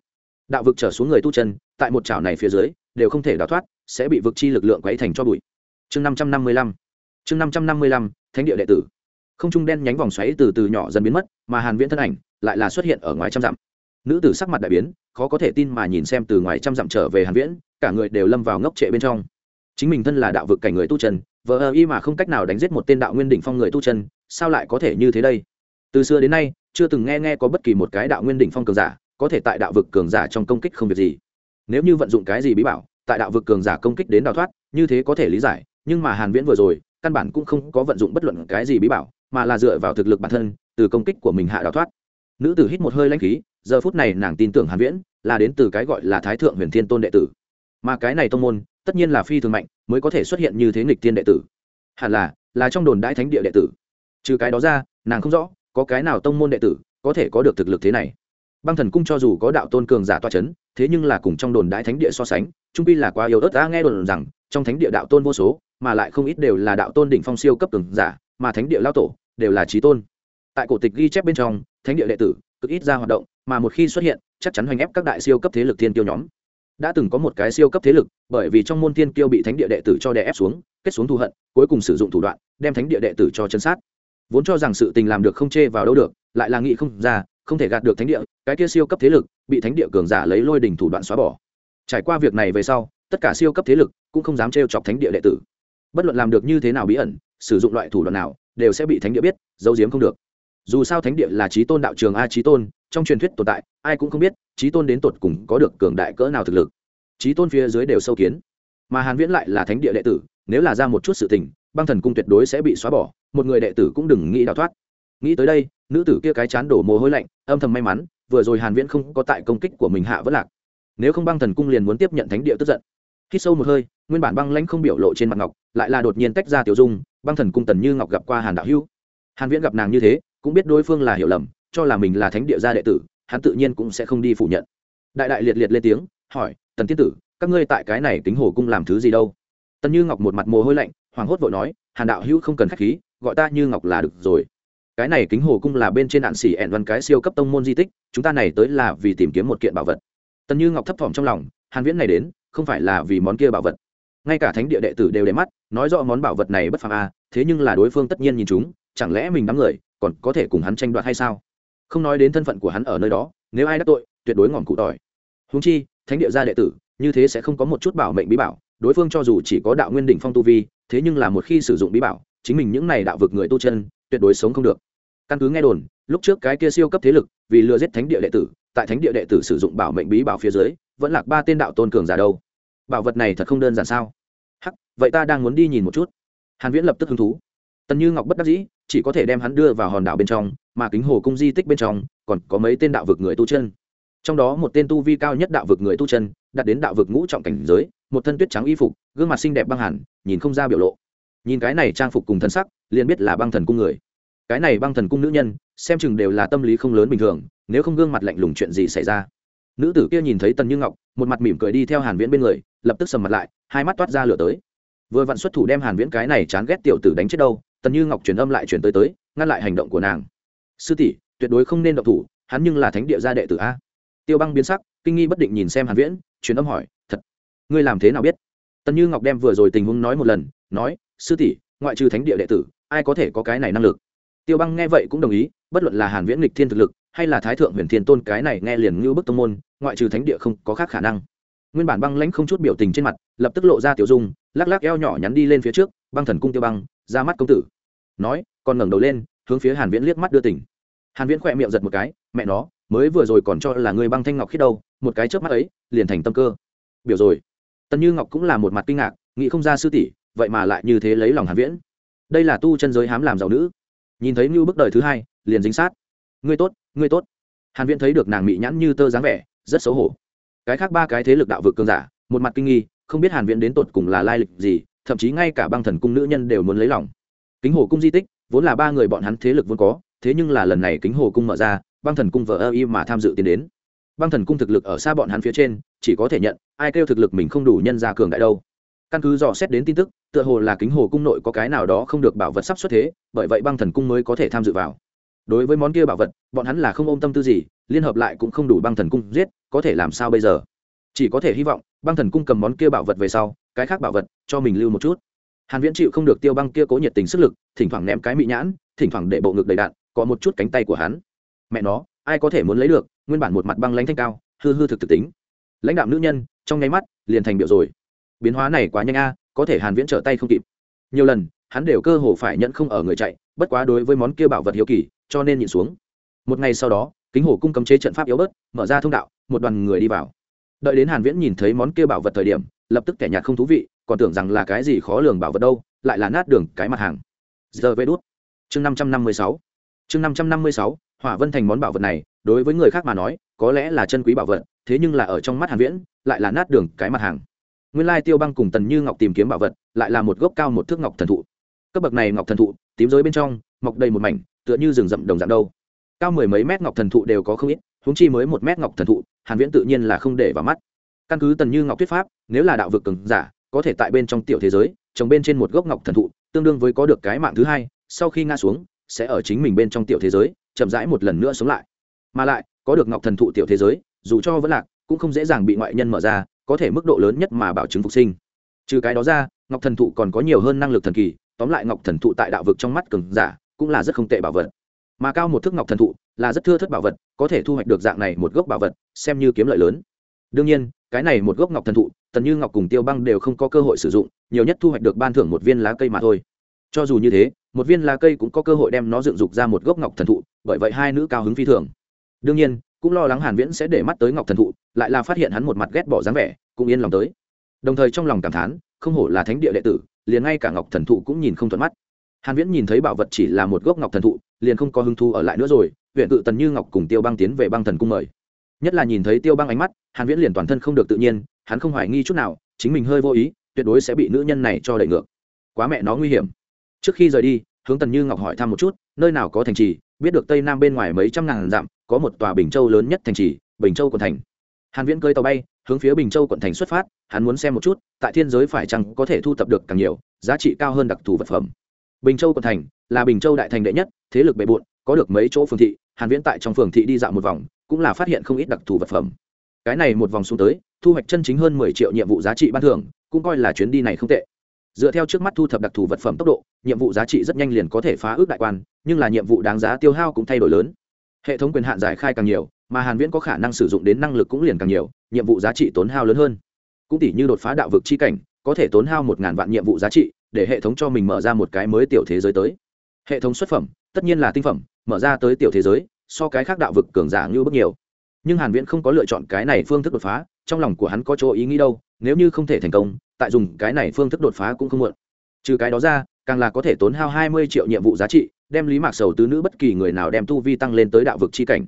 Đạo vực trở xuống người tu chân, tại một chảo này phía dưới, đều không thể đào thoát, sẽ bị vực chi lực lượng quấy thành cho bụi. Chương 555 chương 555 thánh địa đệ tử. Không trung đen nhánh vòng xoáy từ từ nhỏ dần biến mất, mà hàn viễn thân ảnh lại là xuất hiện ở ngoài trăm dặm. Nữ tử sắc mặt đại biến, khó có thể tin mà nhìn xem từ ngoài trăm dặm trở về hàn viễn, cả người đều lâm vào ngốc trệ bên trong chính mình thân là đạo vực cảnh người tu chân vợ ơ y mà không cách nào đánh giết một tên đạo nguyên đỉnh phong người tu chân, sao lại có thể như thế đây? Từ xưa đến nay, chưa từng nghe nghe có bất kỳ một cái đạo nguyên đỉnh phong cường giả có thể tại đạo vực cường giả trong công kích không việc gì. Nếu như vận dụng cái gì bí bảo, tại đạo vực cường giả công kích đến đào thoát, như thế có thể lý giải, nhưng mà hàn viễn vừa rồi, căn bản cũng không có vận dụng bất luận cái gì bí bảo, mà là dựa vào thực lực bản thân, từ công kích của mình hạ đào thoát. Nữ tử hít một hơi lãnh khí, giờ phút này nàng tin tưởng hàn viễn, là đến từ cái gọi là thái thượng huyền thiên tôn đệ tử. Mà cái này tông môn, tất nhiên là phi thường mạnh mới có thể xuất hiện như thế nghịch tiên đệ tử. Hẳn là là trong đồn đại thánh địa đệ tử. Trừ cái đó ra, nàng không rõ, có cái nào tông môn đệ tử có thể có được thực lực thế này. Băng thần cung cho dù có đạo tôn cường giả toa chấn, thế nhưng là cùng trong đồn đại thánh địa so sánh, trung pi là quá yếu ớt ta nghe đồn rằng, trong thánh địa đạo tôn vô số, mà lại không ít đều là đạo tôn đỉnh phong siêu cấp cường giả, mà thánh địa lao tổ đều là trí tôn. Tại cổ tịch ghi chép bên trong, thánh địa đệ tử cực ít ra hoạt động, mà một khi xuất hiện, chắc chắn hoành ép các đại siêu cấp thế lực thiên tiêu nhóm đã từng có một cái siêu cấp thế lực, bởi vì trong môn thiên kiêu bị thánh địa đệ tử cho đè ép xuống, kết xuống thù hận, cuối cùng sử dụng thủ đoạn, đem thánh địa đệ tử cho chân sát. Vốn cho rằng sự tình làm được không chê vào đâu được, lại là nghị không ra, không thể gạt được thánh địa, cái kia siêu cấp thế lực, bị thánh địa cường giả lấy lôi đình thủ đoạn xóa bỏ. Trải qua việc này về sau, tất cả siêu cấp thế lực cũng không dám trêu chọc thánh địa đệ tử. Bất luận làm được như thế nào bí ẩn, sử dụng loại thủ đoạn nào, đều sẽ bị thánh địa biết, giấu giếm không được. Dù sao thánh địa là trí tôn đạo trường a trí tôn trong truyền thuyết tồn tại, ai cũng không biết trí tôn đến tột cùng có được cường đại cỡ nào thực lực. Trí tôn phía dưới đều sâu kiến. Mà hàn viễn lại là thánh địa đệ tử, nếu là ra một chút sự tình, băng thần cung tuyệt đối sẽ bị xóa bỏ, một người đệ tử cũng đừng nghĩ đào thoát. Nghĩ tới đây, nữ tử kia cái chán đổ mồ hôi lạnh, âm thầm may mắn, vừa rồi hàn viễn không có tại công kích của mình hạ vỡ lạc. Nếu không băng thần cung liền muốn tiếp nhận thánh địa tức giận. Khi sâu một hơi, nguyên bản băng lãnh không biểu lộ trên mặt ngọc, lại là đột nhiên tách ra tiểu dung, băng thần cung tần như ngọc gặp qua hàn đạo hưu hàn viễn gặp nàng như thế, cũng biết đối phương là hiểu lầm cho là mình là thánh địa gia đệ tử, hắn tự nhiên cũng sẽ không đi phủ nhận. Đại đại liệt liệt lên tiếng, hỏi, tần tiên tử, các ngươi tại cái này kính hồ cung làm thứ gì đâu? Tần như ngọc một mặt mồ hôi lạnh hoàng hốt vội nói, hàn đạo hữu không cần khách khí, gọi ta như ngọc là được rồi. Cái này kính hồ cung là bên trên đạn xỉ ẹn văn cái siêu cấp tông môn di tích, chúng ta này tới là vì tìm kiếm một kiện bảo vật. Tần như ngọc thấp thỏm trong lòng, hàn viễn này đến, không phải là vì món kia bảo vật. Ngay cả thánh địa đệ tử đều để mắt, nói rõ món bảo vật này bất phàm a thế nhưng là đối phương tất nhiên nhìn chúng, chẳng lẽ mình đám người còn có thể cùng hắn tranh đoạt hay sao? Không nói đến thân phận của hắn ở nơi đó, nếu ai đắc tội, tuyệt đối ngọn cụ tỏi. Húng chi, thánh địa gia đệ tử, như thế sẽ không có một chút bảo mệnh bí bảo, đối phương cho dù chỉ có đạo nguyên đỉnh phong tu vi, thế nhưng là một khi sử dụng bí bảo, chính mình những này đạo vực người tu chân, tuyệt đối sống không được. Căn cứ nghe đồn, lúc trước cái kia siêu cấp thế lực, vì lừa giết thánh địa đệ tử, tại thánh địa đệ tử sử dụng bảo mệnh bí bảo phía dưới, vẫn lạc ba tên đạo tôn cường giả đâu. Bảo vật này thật không đơn giản sao? Hắc, vậy ta đang muốn đi nhìn một chút. Hàn viễn lập tức hứng thú. Tần như ngọc bất đắc dĩ chỉ có thể đem hắn đưa vào hòn đảo bên trong, mà kính hồ cung di tích bên trong còn có mấy tên đạo vực người tu chân. Trong đó một tên tu vi cao nhất đạo vực người tu chân, đạt đến đạo vực ngũ trọng cảnh giới, một thân tuyết trắng y phục, gương mặt xinh đẹp băng hẳn, nhìn không ra biểu lộ. Nhìn cái này trang phục cùng thân sắc, liền biết là băng thần cung người. Cái này băng thần cung nữ nhân, xem chừng đều là tâm lý không lớn bình thường, nếu không gương mặt lạnh lùng chuyện gì xảy ra. Nữ tử kia nhìn thấy tần như ngọc, một mặt mỉm cười đi theo hàn viễn bên người, lập tức sầm mặt lại, hai mắt toát ra lửa tới. Vừa vặn xuất thủ đem hàn viễn cái này chán ghét tiểu tử đánh chết đâu tần như ngọc truyền âm lại truyền tới tới, ngăn lại hành động của nàng. Sư tỷ, tuyệt đối không nên động thủ, hắn nhưng là thánh địa gia đệ tử a. Tiêu băng biến sắc, kinh nghi bất định nhìn xem hàn viễn, truyền âm hỏi, thật, ngươi làm thế nào biết? Tần như ngọc đem vừa rồi tình huống nói một lần, nói, sư tỷ, ngoại trừ thánh địa đệ tử, ai có thể có cái này năng lực? Tiêu băng nghe vậy cũng đồng ý, bất luận là hàn viễn lịch thiên thực lực, hay là thái thượng huyền thiên tôn cái này nghe liền như bức tông môn, ngoại trừ thánh địa không có khác khả năng. Nguyên bản băng lãnh không chút biểu tình trên mặt, lập tức lộ ra tiểu dung lắc lắc eo nhỏ nhắn đi lên phía trước, băng thần cung tiêu băng, ra mắt công tử. Nói, còn ngẩng đầu lên, hướng phía hàn viễn liếc mắt đưa tỉnh hàn viễn khỏe miệng giật một cái, mẹ nó, mới vừa rồi còn cho là người băng thanh ngọc khiết đâu, một cái chớp mắt ấy, liền thành tâm cơ. Biểu rồi. Tần như ngọc cũng là một mặt kinh ngạc, nghĩ không ra sư tỷ, vậy mà lại như thế lấy lòng hàn viễn. Đây là tu chân giới hám làm giàu nữ. Nhìn thấy như bước đời thứ hai, liền dính sát. Ngươi tốt ngươi tốt. Hàn viễn thấy được nàng mỹ nhãn như tơ dáng vẻ, rất xấu hổ. Cái khác ba cái thế lực đạo vực cường giả, một mặt kinh nghi không biết hàn viễn đến tột cùng là lai lịch gì, thậm chí ngay cả băng thần cung nữ nhân đều muốn lấy lòng. Kính hồ cung di tích, vốn là ba người bọn hắn thế lực vốn có, thế nhưng là lần này kính hồ cung mở ra, băng thần cung vợ ơ y mà tham dự tiến đến. Băng thần cung thực lực ở xa bọn hắn phía trên, chỉ có thể nhận, ai kêu thực lực mình không đủ nhân ra cường đại đâu. Căn cứ dò xét đến tin tức, tựa hồ là kính hồ cung nội có cái nào đó không được bảo vật sắp xuất thế, bởi vậy băng thần cung mới có thể tham dự vào. Đối với món kia bảo vật, bọn hắn là không ôm tâm tư gì, liên hợp lại cũng không đủ băng thần cung giết, có thể làm sao bây giờ? Chỉ có thể hy vọng, băng thần cung cầm món kia bảo vật về sau, cái khác bảo vật, cho mình lưu một chút. Hàn viễn chịu không được tiêu băng kia cố nhiệt tình sức lực, thỉnh thoảng ném cái mị nhãn, thỉnh thoảng để bộ ngực đầy đạn, có một chút cánh tay của hắn. Mẹ nó, ai có thể muốn lấy được, nguyên bản một mặt băng lãnh thanh cao, hư hư thực thực tính. Lãnh đạo nữ nhân, trong nháy mắt, liền thành biểu rồi. Biến hóa này quá nhanh a, có thể hàn viễn trở tay không kịp. Nhiều lần, hắn đều cơ hồ phải nhận không ở người chạy, bất quá đối với món kia bảo vật hiếu kỳ, cho nên nhịn xuống. Một ngày sau đó, kính hồ cung cấm chế trận pháp yếu bớt, mở ra thông đạo, một đoàn người đi vào đợi đến hàn viễn nhìn thấy món kia bảo vật thời điểm, lập tức kẻ nhạt không thú vị, còn tưởng rằng là cái gì khó lường bảo vật đâu, lại là nát đường cái mặt hàng. Giờ vê đút. Chương 556 chương 556 hỏa vân thành món bảo vật này, đối với người khác mà nói, có lẽ là chân quý bảo vật, thế nhưng là ở trong mắt hàn viễn, lại là nát đường cái mặt hàng. Nguyên lai tiêu băng cùng tần như ngọc tìm kiếm bảo vật, lại là một gốc cao một thước ngọc thần thụ. Cấp bậc này ngọc thần thụ, tím giới bên trong, mọc đầy một mảnh, tựa như rừng rậm đồng dạng đâu cao mười mấy mét ngọc thần thụ đều có không ít húng chi mới một mét ngọc thần thụ, hàn viễn tự nhiên là không để vào mắt. Căn cứ tần như ngọc thuyết pháp, nếu là đạo vực cường giả, có thể tại bên trong tiểu thế giới, trồng bên trên một gốc ngọc thần thụ, tương đương với có được cái mạng thứ hai, sau khi ngã xuống, sẽ ở chính mình bên trong tiểu thế giới, chậm rãi một lần nữa sống lại. Mà lại, có được ngọc thần thụ tiểu thế giới, dù cho vẫn lạc, cũng không dễ dàng bị ngoại nhân mở ra, có thể mức độ lớn nhất mà bảo chứng phục sinh. Trừ cái đó ra, ngọc thần thụ còn có nhiều hơn năng lực thần kỳ, tóm lại ngọc thần thụ tại đạo vực trong mắt cường giả, cũng là rất không tệ bảo vật mà cao một thước ngọc thần thụ là rất thưa thất bảo vật, có thể thu hoạch được dạng này một gốc bảo vật, xem như kiếm lợi lớn. Đương nhiên, cái này một gốc ngọc thần thụ, tần như ngọc cùng tiêu băng đều không có cơ hội sử dụng, nhiều nhất thu hoạch được ban thưởng một viên lá cây mà thôi. Cho dù như thế, một viên lá cây cũng có cơ hội đem nó dựng dục ra một gốc ngọc thần thụ, bởi vậy hai nữ cao hứng phi thường. Đương nhiên, cũng lo lắng hàn viễn sẽ để mắt tới ngọc thần thụ, lại là phát hiện hắn một mặt ghét bỏ dáng vẻ, cũng yên lòng tới. Đồng thời trong lòng cảm thán, không hổ là thánh địa đệ tử, liền ngay cả ngọc thần thụ cũng nhìn không thuận mắt hàn viễn nhìn thấy bảo vật chỉ là một gốc ngọc thần thụ, liền không có hứng thú ở lại nữa rồi, huyện tự tần như ngọc cùng tiêu băng tiến về băng thần cung mời. Nhất là nhìn thấy tiêu băng ánh mắt, hàn viễn liền toàn thân không được tự nhiên, hắn không hoài nghi chút nào, chính mình hơi vô ý, tuyệt đối sẽ bị nữ nhân này cho đẩy ngược. Quá mẹ nó nguy hiểm. Trước khi rời đi, hướng tần như ngọc hỏi thăm một chút, nơi nào có thành trì, biết được tây nam bên ngoài mấy trăm ngàn dặm, có một tòa bình châu lớn nhất thành trì, bình châu quận thành. Hàn viễn cơi tàu bay, hướng phía bình châu quận thành xuất phát, hắn muốn xem một chút, tại thiên giới phải chăng có thể thu thập được càng nhiều, giá trị cao hơn đặc thù vật phẩm bình châu quận thành, là bình châu đại thành đệ nhất, thế lực bề bộn, có được mấy chỗ phường thị, hàn viễn tại trong phường thị đi dạo một vòng, cũng là phát hiện không ít đặc thù vật phẩm. Cái này một vòng xuống tới, thu hoạch chân chính hơn 10 triệu nhiệm vụ giá trị ban thưởng, cũng coi là chuyến đi này không tệ. Dựa theo trước mắt thu thập đặc thù vật phẩm tốc độ, nhiệm vụ giá trị rất nhanh liền có thể phá ước đại quan, nhưng là nhiệm vụ đáng giá tiêu hao cũng thay đổi lớn. Hệ thống quyền hạn giải khai càng nhiều, mà hàn viễn có khả năng sử dụng đến năng lực cũng liền càng nhiều, nhiệm vụ giá trị tốn hao lớn hơn. Cũng tỷ như đột phá đạo vực chi cảnh, có thể tốn hao một ngàn vạn nhiệm vụ giá trị để hệ thống cho mình mở ra một cái mới tiểu thế giới tới. Hệ thống xuất phẩm, tất nhiên là tinh phẩm, mở ra tới tiểu thế giới, so cái khác đạo vực cường giả như bước nhiều. Nhưng hàn viễn không có lựa chọn cái này phương thức đột phá, trong lòng của hắn có chỗ ý nghĩ đâu, nếu như không thể thành công, tại dùng cái này phương thức đột phá cũng không muộn. Trừ cái đó ra, càng là có thể tốn hao 20 triệu nhiệm vụ giá trị, đem lý mạc sầu tứ nữ bất kỳ người nào đem tu vi tăng lên tới đạo vực chi cảnh.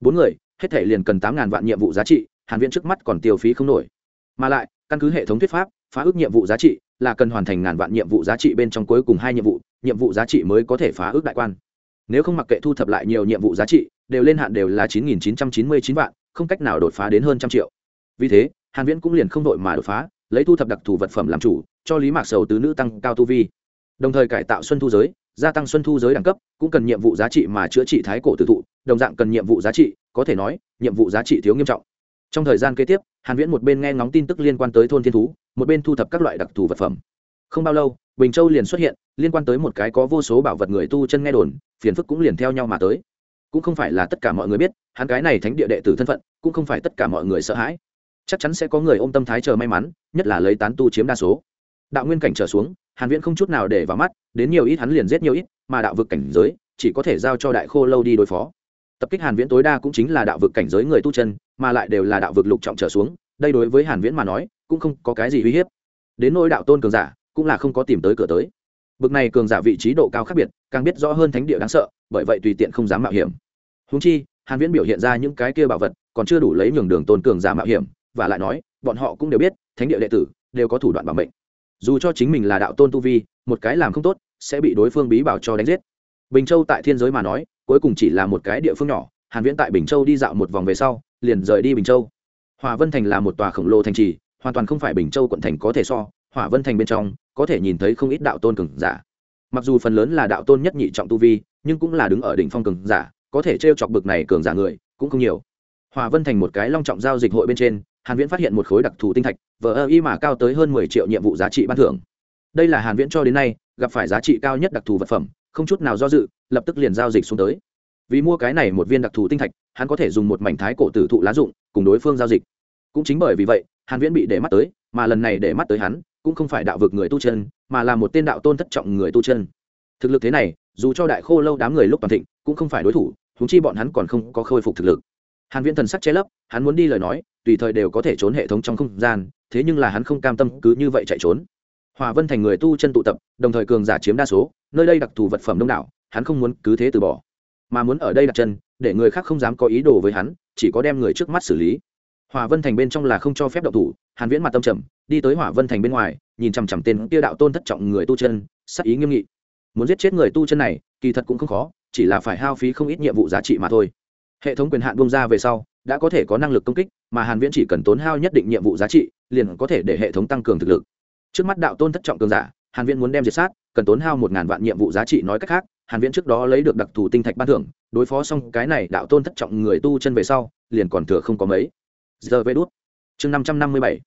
Bốn người, hết thể liền cần tám ngàn vạn nhiệm vụ giá trị, hàn viễn trước mắt còn tiêu phí không nổi. Mà lại, căn cứ hệ thống thuyết pháp, phá ước nhiệm vụ giá trị là cần hoàn thành ngàn vạn nhiệm vụ giá trị bên trong cuối cùng hai nhiệm vụ nhiệm vụ giá trị mới có thể phá ước đại quan. Nếu không mặc kệ thu thập lại nhiều nhiệm vụ giá trị, đều lên hạn đều là chín nghìn chín trăm chín mươi chín vạn, không cách nào đột phá đến hơn trăm triệu. Vì thế, hàn viễn cũng liền không đội mà đột phá, lấy thu thập đặc thù vật phẩm làm chủ, cho lý mạc sầu tứ nữ tăng cao tu vi. Đồng thời cải tạo xuân thu giới, gia tăng xuân thu giới đẳng cấp, cũng cần nhiệm vụ giá trị mà chữa trị thái cổ tử thụ, đồng dạng cần nhiệm vụ giá trị, có thể nói, nhiệm vụ giá trị thiếu nghiêm trọng trong thời gian kế tiếp, hàn viễn một bên nghe ngóng tin tức liên quan tới thôn thiên thú, một bên thu thập các loại đặc thù vật phẩm. Không bao lâu, bình châu liền xuất hiện, liên quan tới một cái có vô số bảo vật người tu chân nghe đồn, phiền phức cũng liền theo nhau mà tới. Cũng không phải là tất cả mọi người biết, hắn cái này thánh địa đệ tử thân phận, cũng không phải tất cả mọi người sợ hãi. Chắc chắn sẽ có người ôm tâm thái chờ may mắn, nhất là lấy tán tu chiếm đa số. Đạo nguyên cảnh trở xuống, hàn viễn không chút nào để vào mắt, đến nhiều ít hắn liền giết nhiều ít, mà đạo vực cảnh giới, chỉ có thể giao cho đại khô lâu đi đối phó. Tập kích hàn viễn tối đa cũng chính là đạo vực cảnh giới người tu chân mà lại đều là đạo vực lục trọng trở xuống, đây đối với hàn viễn mà nói, cũng không có cái gì uy hiếp. Đến nỗi đạo tôn cường giả, cũng là không có tìm tới cửa tới. Bực này cường giả vị trí độ cao khác biệt, càng biết rõ hơn thánh địa đáng sợ, bởi vậy tùy tiện không dám mạo hiểm. Huống chi, hàn viễn biểu hiện ra những cái kia bảo vật, còn chưa đủ lấy nhường đường tôn cường giả mạo hiểm, và lại nói, bọn họ cũng đều biết, thánh địa đệ tử đều có thủ đoạn bảo mệnh. Dù cho chính mình là đạo tôn tu vi, một cái làm không tốt, sẽ bị đối phương bí bảo cho đánh giết. Bình châu tại thiên giới mà nói, cuối cùng chỉ là một cái địa phương nhỏ, hàn viễn tại bình châu đi dạo một vòng về sau liền rời đi bình châu. Hòa vân thành là một tòa khổng lồ thành trì, hoàn toàn không phải bình châu quận thành có thể so, hỏa vân thành bên trong có thể nhìn thấy không ít đạo tôn cường giả. Mặc dù phần lớn là đạo tôn nhất nhị trọng tu vi, nhưng cũng là đứng ở đỉnh phong cường giả, có thể t chọc bực này cường giả người cũng không nhiều. Hòa vân thành một cái long trọng giao dịch hội bên trên, hàn viễn phát hiện một khối đặc thù tinh thạch, vờ ơ y mà cao tới hơn 10 triệu nhiệm vụ giá trị ban thưởng. Đây là hàn viễn cho đến nay gặp phải giá trị cao nhất đặc thù vật phẩm, không chút nào do dự, lập tức liền giao dịch xuống tới vì mua cái này một viên đặc thù tinh thạch, hắn có thể dùng một mảnh thái cổ tử thụ lá dụng cùng đối phương giao dịch. Cũng chính bởi vì vậy, hàn viễn bị để mắt tới, mà lần này để mắt tới hắn, cũng không phải đạo vực người tu chân, mà là một tên đạo tôn thất trọng người tu chân. Thực lực thế này, dù cho đại khô lâu đám người lúc toàn thịnh, cũng không phải đối thủ chúng chi bọn hắn còn không có khôi phục thực lực. Hàn viễn thần sắc che lấp, hắn muốn đi lời nói, tùy thời đều có thể trốn hệ thống trong không gian, thế nhưng là hắn không cam tâm cứ như vậy chạy trốn. Hòa vân thành người tu chân tụ tập, đồng thời cường giả chiếm đa số, nơi đây đặc thù vật phẩm đông đảo, hắn không muốn cứ thế từ bỏ mà muốn ở đây đặt chân, để người khác không dám có ý đồ với hắn, chỉ có đem người trước mắt xử lý. Hỏa vân thành bên trong là không cho phép động thủ, hàn viễn mặt tâm trầm, đi tới hỏa vân thành bên ngoài, nhìn chằm chằm tên kia đạo tôn thất trọng người tu chân, sắc ý nghiêm nghị. Muốn giết chết người tu chân này, kỳ thật cũng không khó, chỉ là phải hao phí không ít nhiệm vụ giá trị mà thôi. Hệ thống quyền hạn buông ra về sau, đã có thể có năng lực công kích, mà hàn viễn chỉ cần tốn hao nhất định nhiệm vụ giá trị, liền có thể để hệ thống tăng cường thực lực. Trước mắt đạo tôn thất trọng cường giả, hàn viễn muốn đem diệt sát, cần tốn hao một ngàn vạn nhiệm vụ giá trị nói cách khác hàn viễn trước đó lấy được đặc thù tinh thạch ban thưởng, đối phó xong cái này đạo tôn thất trọng người tu chân về sau, liền còn thừa không có mấy. Giờ vê đút. chương năm trăm năm mươi bảy.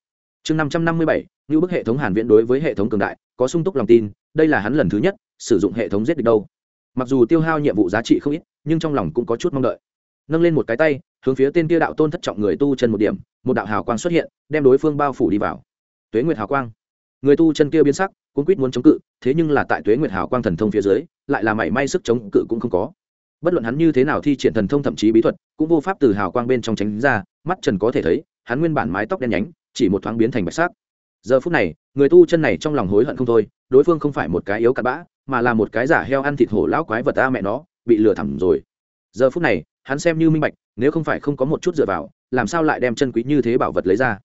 Chương năm trăm năm mươi bảy như bức hệ thống hàn viễn đối với hệ thống cường đại, có sung túc lòng tin, đây là hắn lần thứ nhất sử dụng hệ thống giết địch đâu. Mặc dù tiêu hao nhiệm vụ giá trị không ít, nhưng trong lòng cũng có chút mong đợi. Nâng lên một cái tay, hướng phía tên kia đạo tôn thất trọng người tu chân một điểm, một đạo hào quang xuất hiện, đem đối phương bao phủ đi vào. Tuế nguyệt hào quang người tu chân kia biến sắc cũng quýt muốn chống cự, thế nhưng là tại tuế nguyệt hào quang thần thông phía dưới, lại là mảy may sức chống cự cũng không có. Bất luận hắn như thế nào thi triển thần thông thậm chí bí thuật, cũng vô pháp từ hào quang bên trong tránh ra, mắt trần có thể thấy, hắn nguyên bản mái tóc đen nhánh, chỉ một thoáng biến thành bạch sắc. Giờ phút này, người tu chân này trong lòng hối hận không thôi, đối phương không phải một cái yếu cặn bã, mà là một cái giả heo ăn thịt hổ lão quái vật ta mẹ nó, bị lừa thẳng rồi. Giờ phút này, hắn xem như minh bạch, nếu không phải không có một chút dựa vào, làm sao lại đem chân quý như thế bảo vật lấy ra?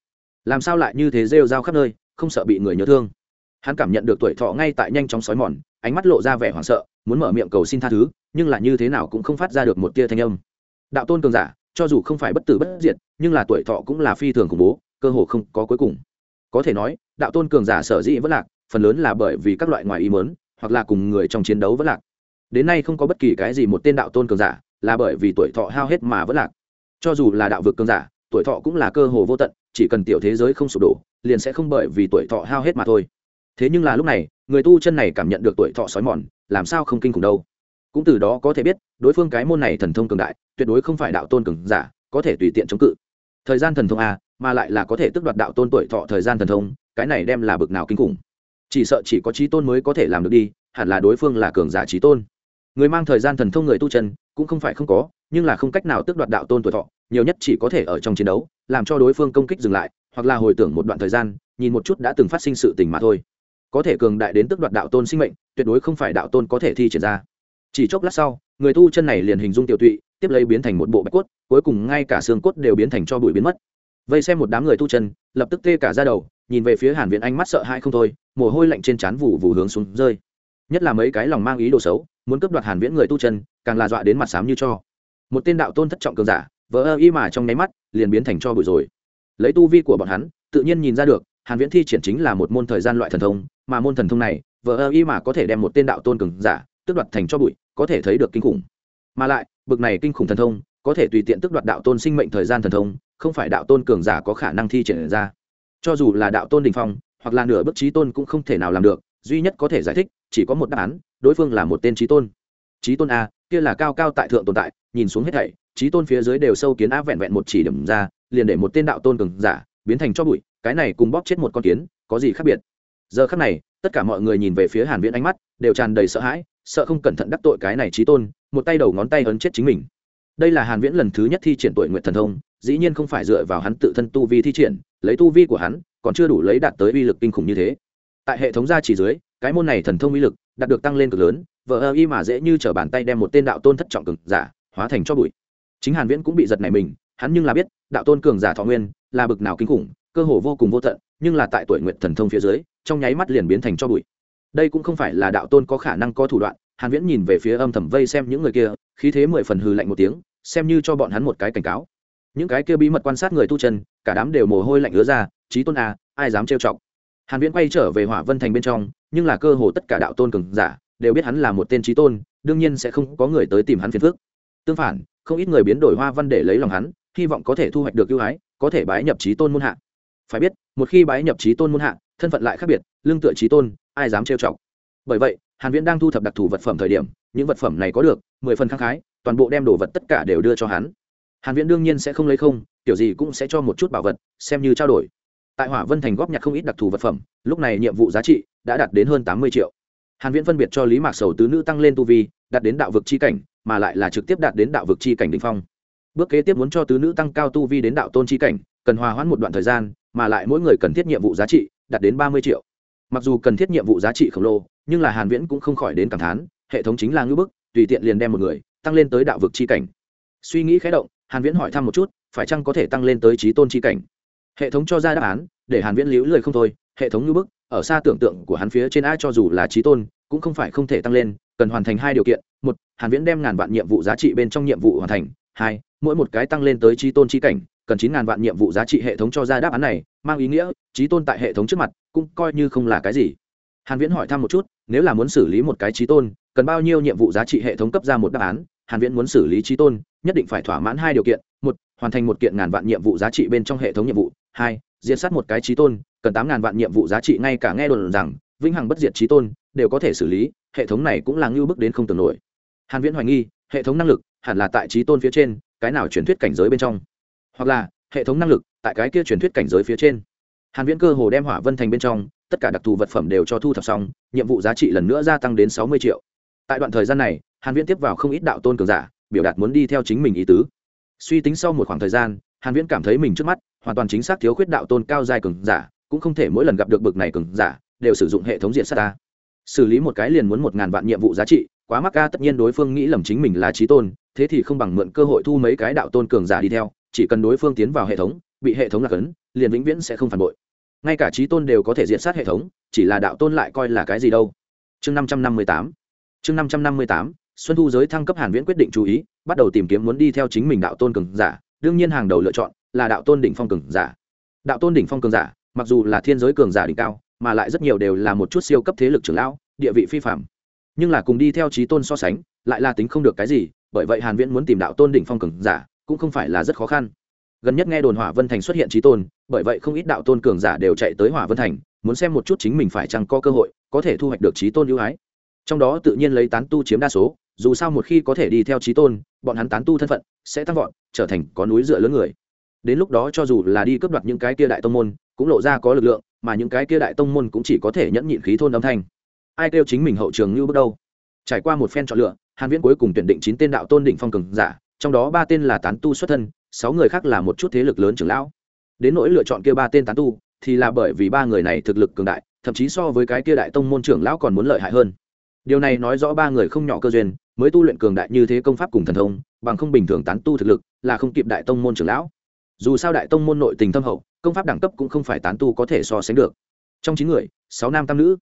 Làm sao lại như thế rêu rao khắp nơi? Không sợ bị người nhớ thương. Hắn cảm nhận được tuổi thọ ngay tại nhanh chóng sói mòn, ánh mắt lộ ra vẻ hoảng sợ, muốn mở miệng cầu xin tha thứ, nhưng là như thế nào cũng không phát ra được một tia thanh âm. Đạo tôn cường giả, cho dù không phải bất tử bất diệt, nhưng là tuổi thọ cũng là phi thường khủng bố, cơ hồ không có cuối cùng. Có thể nói, đạo tôn cường giả sở dĩ vẫn lạc, phần lớn là bởi vì các loại ngoài ý mớn hoặc là cùng người trong chiến đấu vẫn lạc. Đến nay không có bất kỳ cái gì một tên đạo tôn cường giả là bởi vì tuổi thọ hao hết mà vẫn lạc. Cho dù là đạo vực cường giả, tuổi thọ cũng là cơ hồ vô tận chỉ cần tiểu thế giới không sụp đổ, liền sẽ không bởi vì tuổi thọ hao hết mà thôi. Thế nhưng là lúc này, người tu chân này cảm nhận được tuổi thọ sói mòn, làm sao không kinh khủng đâu. Cũng từ đó có thể biết, đối phương cái môn này thần thông cường đại, tuyệt đối không phải đạo tôn cường giả, có thể tùy tiện chống cự. Thời gian thần thông a mà lại là có thể tước đoạt đạo tôn tuổi thọ thời gian thần thông, cái này đem là bực nào kinh khủng. Chỉ sợ chỉ có trí tôn mới có thể làm được đi, hẳn là đối phương là cường giả trí tôn. Người mang thời gian thần thông người tu chân, cũng không phải không có nhưng là không cách nào tước đoạt đạo tôn tuổi thọ, nhiều nhất chỉ có thể ở trong chiến đấu, làm cho đối phương công kích dừng lại, hoặc là hồi tưởng một đoạn thời gian, nhìn một chút đã từng phát sinh sự tình mà thôi. Có thể cường đại đến tước đoạt đạo tôn sinh mệnh, tuyệt đối không phải đạo tôn có thể thi triển ra. Chỉ chốc lát sau, người tu chân này liền hình dung tiểu tụy, tiếp lấy biến thành một bộ bạch cốt, cuối cùng ngay cả xương cốt đều biến thành cho bụi biến mất. Vây xem một đám người tu chân, lập tức tê cả ra đầu, nhìn về phía hàn viện anh mắt sợ hãi không thôi, mồ hôi lạnh trên trán vụ vụ hướng xuống rơi. Nhất là mấy cái lòng mang ý đồ xấu, muốn cướp đoạt hàn viễn người tu chân, càng là dọa đến mặt xám như cho một tên đạo tôn thất trọng cường giả vỡ ơ y mà trong nháy mắt, liền biến thành cho bụi rồi. Lấy tu vi của bọn hắn, tự nhiên nhìn ra được, hàn viễn thi triển chính là một môn thời gian loại thần thông, mà môn thần thông này vỡ ơ y mà có thể đem một tên đạo tôn cường giả, tước đoạt thành cho bụi, có thể thấy được kinh khủng. Mà lại, bực này kinh khủng thần thông, có thể tùy tiện tước đoạt đạo tôn sinh mệnh thời gian thần thông, không phải đạo tôn cường giả có khả năng thi triển ra. Cho dù là đạo tôn đình phong, hoặc là nửa bức trí tôn cũng không thể nào làm được, duy nhất có thể giải thích, chỉ có một đáp án, đối phương là một tên trí tôn trí tôn a, kia là cao cao tại thượng tồn tại, nhìn xuống hết thảy trí tôn phía dưới đều sâu kiến á vẹn vẹn một chỉ điểm ra, liền để một tên đạo tôn cường giả, biến thành cho bụi, cái này cùng bóp chết một con kiến, có gì khác biệt? Giờ khắc này, tất cả mọi người nhìn về phía hàn viễn ánh mắt, đều tràn đầy sợ hãi, sợ không cẩn thận đắc tội cái này trí tôn, một tay đầu ngón tay ấn chết chính mình. Đây là hàn viễn lần thứ nhất thi triển tuổi nguyện thần thông, dĩ nhiên không phải dựa vào hắn tự thân tu vi thi triển, lấy tu vi của hắn, còn chưa đủ lấy đạt tới uy lực kinh khủng như thế. Tại hệ thống gia chỉ dưới, cái môn này thần thông uy lực đạt được tăng lên cực lớn vợ ơ y mà dễ như trở bàn tay đem một tên đạo tôn thất trọng cường giả hóa thành cho bụi. Chính hàn viễn cũng bị giật này mình, hắn nhưng là biết, đạo tôn cường giả thọ nguyên là bực nào kinh khủng, cơ hồ vô cùng vô tận, nhưng là tại tuổi nguyện thần thông phía dưới, trong nháy mắt liền biến thành cho bụi. Đây cũng không phải là đạo tôn có khả năng có thủ đoạn, hàn viễn nhìn về phía âm thầm vây xem những người kia, khí thế mười phần hừ lạnh một tiếng, xem như cho bọn hắn một cái cảnh cáo. Những cái kia bí mật quan sát người tu chân, cả đám đều mồ hôi lạnh ứa ra trí tôn à ai dám trêu chọc? Hàn viễn quay trở về hỏa vân thành bên trong, nhưng là cơ hồ tất cả đạo tôn cường giả đều biết hắn là một tên trí tôn, đương nhiên sẽ không có người tới tìm hắn phiền phức. Tương phản, không ít người biến đổi hoa văn để lấy lòng hắn, hy vọng có thể thu hoạch được ưu ái, có thể bái nhập trí tôn môn hạ. Phải biết, một khi bái nhập trí tôn môn hạ, thân phận lại khác biệt, lương tựa trí tôn, ai dám trêu chọc. Bởi vậy, hàn viễn đang thu thập đặc thù vật phẩm thời điểm, những vật phẩm này có được, mười phần kháng khái, toàn bộ đem đồ vật tất cả đều đưa cho hắn. Hàn viễn đương nhiên sẽ không lấy không, kiểu gì cũng sẽ cho một chút bảo vật, xem như trao đổi. Tại hỏa vân thành góp nhặt không ít đặc thù vật phẩm, lúc này nhiệm vụ giá trị đã đạt đến hơn 80 triệu hàn viễn phân biệt cho lý mạc sầu tứ nữ tăng lên tu vi, đạt đến đạo vực chi cảnh, mà lại là trực tiếp đạt đến đạo vực chi cảnh đỉnh phong. Bước kế tiếp muốn cho tứ nữ tăng cao tu vi đến đạo tôn chi cảnh, cần hòa hoãn một đoạn thời gian, mà lại mỗi người cần thiết nhiệm vụ giá trị, đạt đến 30 triệu. Mặc dù cần thiết nhiệm vụ giá trị khổng lồ, nhưng là hàn viễn cũng không khỏi đến cảm thán, hệ thống chính là ngưỡng bức, tùy tiện liền đem một người, tăng lên tới đạo vực chi cảnh. Suy nghĩ khẽ động, hàn viễn hỏi thăm một chút, phải chăng có thể tăng lên tới trí tôn chi cảnh? Hệ thống cho ra đáp án, để hàn viễn liễu lời không thôi, hệ thống ngưỡng bức ở xa tưởng tượng của hắn phía trên a cho dù là trí tôn, cũng không phải không thể tăng lên, cần hoàn thành hai điều kiện. Một, hàn viễn đem ngàn vạn nhiệm vụ giá trị bên trong nhiệm vụ hoàn thành. Hai, mỗi một cái tăng lên tới trí tôn chi cảnh, cần chín ngàn vạn nhiệm vụ giá trị hệ thống cho ra đáp án này, mang ý nghĩa, trí tôn tại hệ thống trước mặt, cũng coi như không là cái gì. Hàn viễn hỏi thăm một chút, nếu là muốn xử lý một cái trí tôn, cần bao nhiêu nhiệm vụ giá trị hệ thống cấp ra một đáp án? Hàn viễn muốn xử lý trí tôn, nhất định phải thỏa mãn hai điều kiện. Một, hoàn thành một kiện ngàn vạn nhiệm vụ giá trị bên trong hệ thống nhiệm vụ. Hai diệt sát một cái trí tôn, cần tám ngàn vạn nhiệm vụ giá trị ngay cả nghe đồn rằng, vĩnh hằng bất diệt trí tôn, đều có thể xử lý, hệ thống này cũng là ngưu bức đến không tưởng nổi. Hàn viễn hoài nghi, hệ thống năng lực hẳn là tại trí tôn phía trên, cái nào truyền thuyết cảnh giới bên trong? Hoặc là, hệ thống năng lực tại cái kia truyền thuyết cảnh giới phía trên? Hàn viễn cơ hồ đem hỏa vân thành bên trong, tất cả đặc thù vật phẩm đều cho thu thập xong, nhiệm vụ giá trị lần nữa gia tăng đến 60 triệu. Tại đoạn thời gian này, hàn viễn tiếp vào không ít đạo tôn cường giả, biểu đạt muốn đi theo chính mình ý tứ. Suy tính sau một khoảng thời gian, hàn viễn cảm thấy mình trước mắt hoàn toàn chính xác thiếu khuyết đạo tôn cao giai cường giả, cũng không thể mỗi lần gặp được bực này cường giả, đều sử dụng hệ thống diện sát ta. Xử lý một cái liền muốn một ngàn vạn nhiệm vụ giá trị, quá mắc ca, tất nhiên đối phương nghĩ lầm chính mình là trí tôn, thế thì không bằng mượn cơ hội thu mấy cái đạo tôn cường giả đi theo, chỉ cần đối phương tiến vào hệ thống, bị hệ thống lạc ấn, liền vĩnh viễn sẽ không phản bội. Ngay cả trí tôn đều có thể diện sát hệ thống, chỉ là đạo tôn lại coi là cái gì đâu. Chương năm trăm năm mươi tám. Chương năm trăm năm mươi tám. Xuân thu giới thăng cấp hàn viễn quyết định chú ý, bắt đầu tìm kiếm muốn đi theo chính mình đạo tôn cường giả, đương nhiên hàng đầu lựa chọn là đạo tôn đỉnh phong cường giả. Đạo tôn đỉnh phong cường giả, mặc dù là thiên giới cường giả đỉnh cao, mà lại rất nhiều đều là một chút siêu cấp thế lực trưởng lão, địa vị phi phạm nhưng là cùng đi theo trí tôn so sánh, lại là tính không được cái gì, bởi vậy hàn viễn muốn tìm đạo tôn đỉnh phong cường giả, cũng không phải là rất khó khăn. Gần nhất nghe đồn hỏa vân thành xuất hiện trí tôn, bởi vậy không ít đạo tôn cường giả đều chạy tới hỏa vân thành, muốn xem một chút chính mình phải chăng có cơ hội, có thể thu hoạch được trí tôn ưu ái. Trong đó tự nhiên lấy tán tu chiếm đa số, dù sao một khi có thể đi theo trí tôn, bọn hắn tán tu thân phận sẽ tăng vọt, trở thành có núi dựa lớn người đến lúc đó cho dù là đi cướp đoạt những cái kia đại tông môn, cũng lộ ra có lực lượng, mà những cái kia đại tông môn cũng chỉ có thể nhẫn nhịn khí thôn âm thanh. Ai kêu chính mình hậu trường như bước đâu? Trải qua một phen chọn lựa, hàn viễn cuối cùng tuyển định chín tên đạo tôn đỉnh phong cường giả, trong đó ba tên là tán tu xuất thân, sáu người khác là một chút thế lực lớn trưởng lão. Đến nỗi lựa chọn kia ba tên tán tu, thì là bởi vì ba người này thực lực cường đại, thậm chí so với cái kia đại tông môn trưởng lão còn muốn lợi hại hơn. Điều này nói rõ ba người không nhỏ cơ duyên, mới tu luyện cường đại như thế công pháp cùng thần thông, bằng không bình thường tán tu thực lực, là không kịp đại tông môn trưởng lão dù sao đại tông môn nội tình thâm hậu, công pháp đẳng cấp cũng không phải tán tu có thể so sánh được. Trong chín người, sáu nam tam nữ.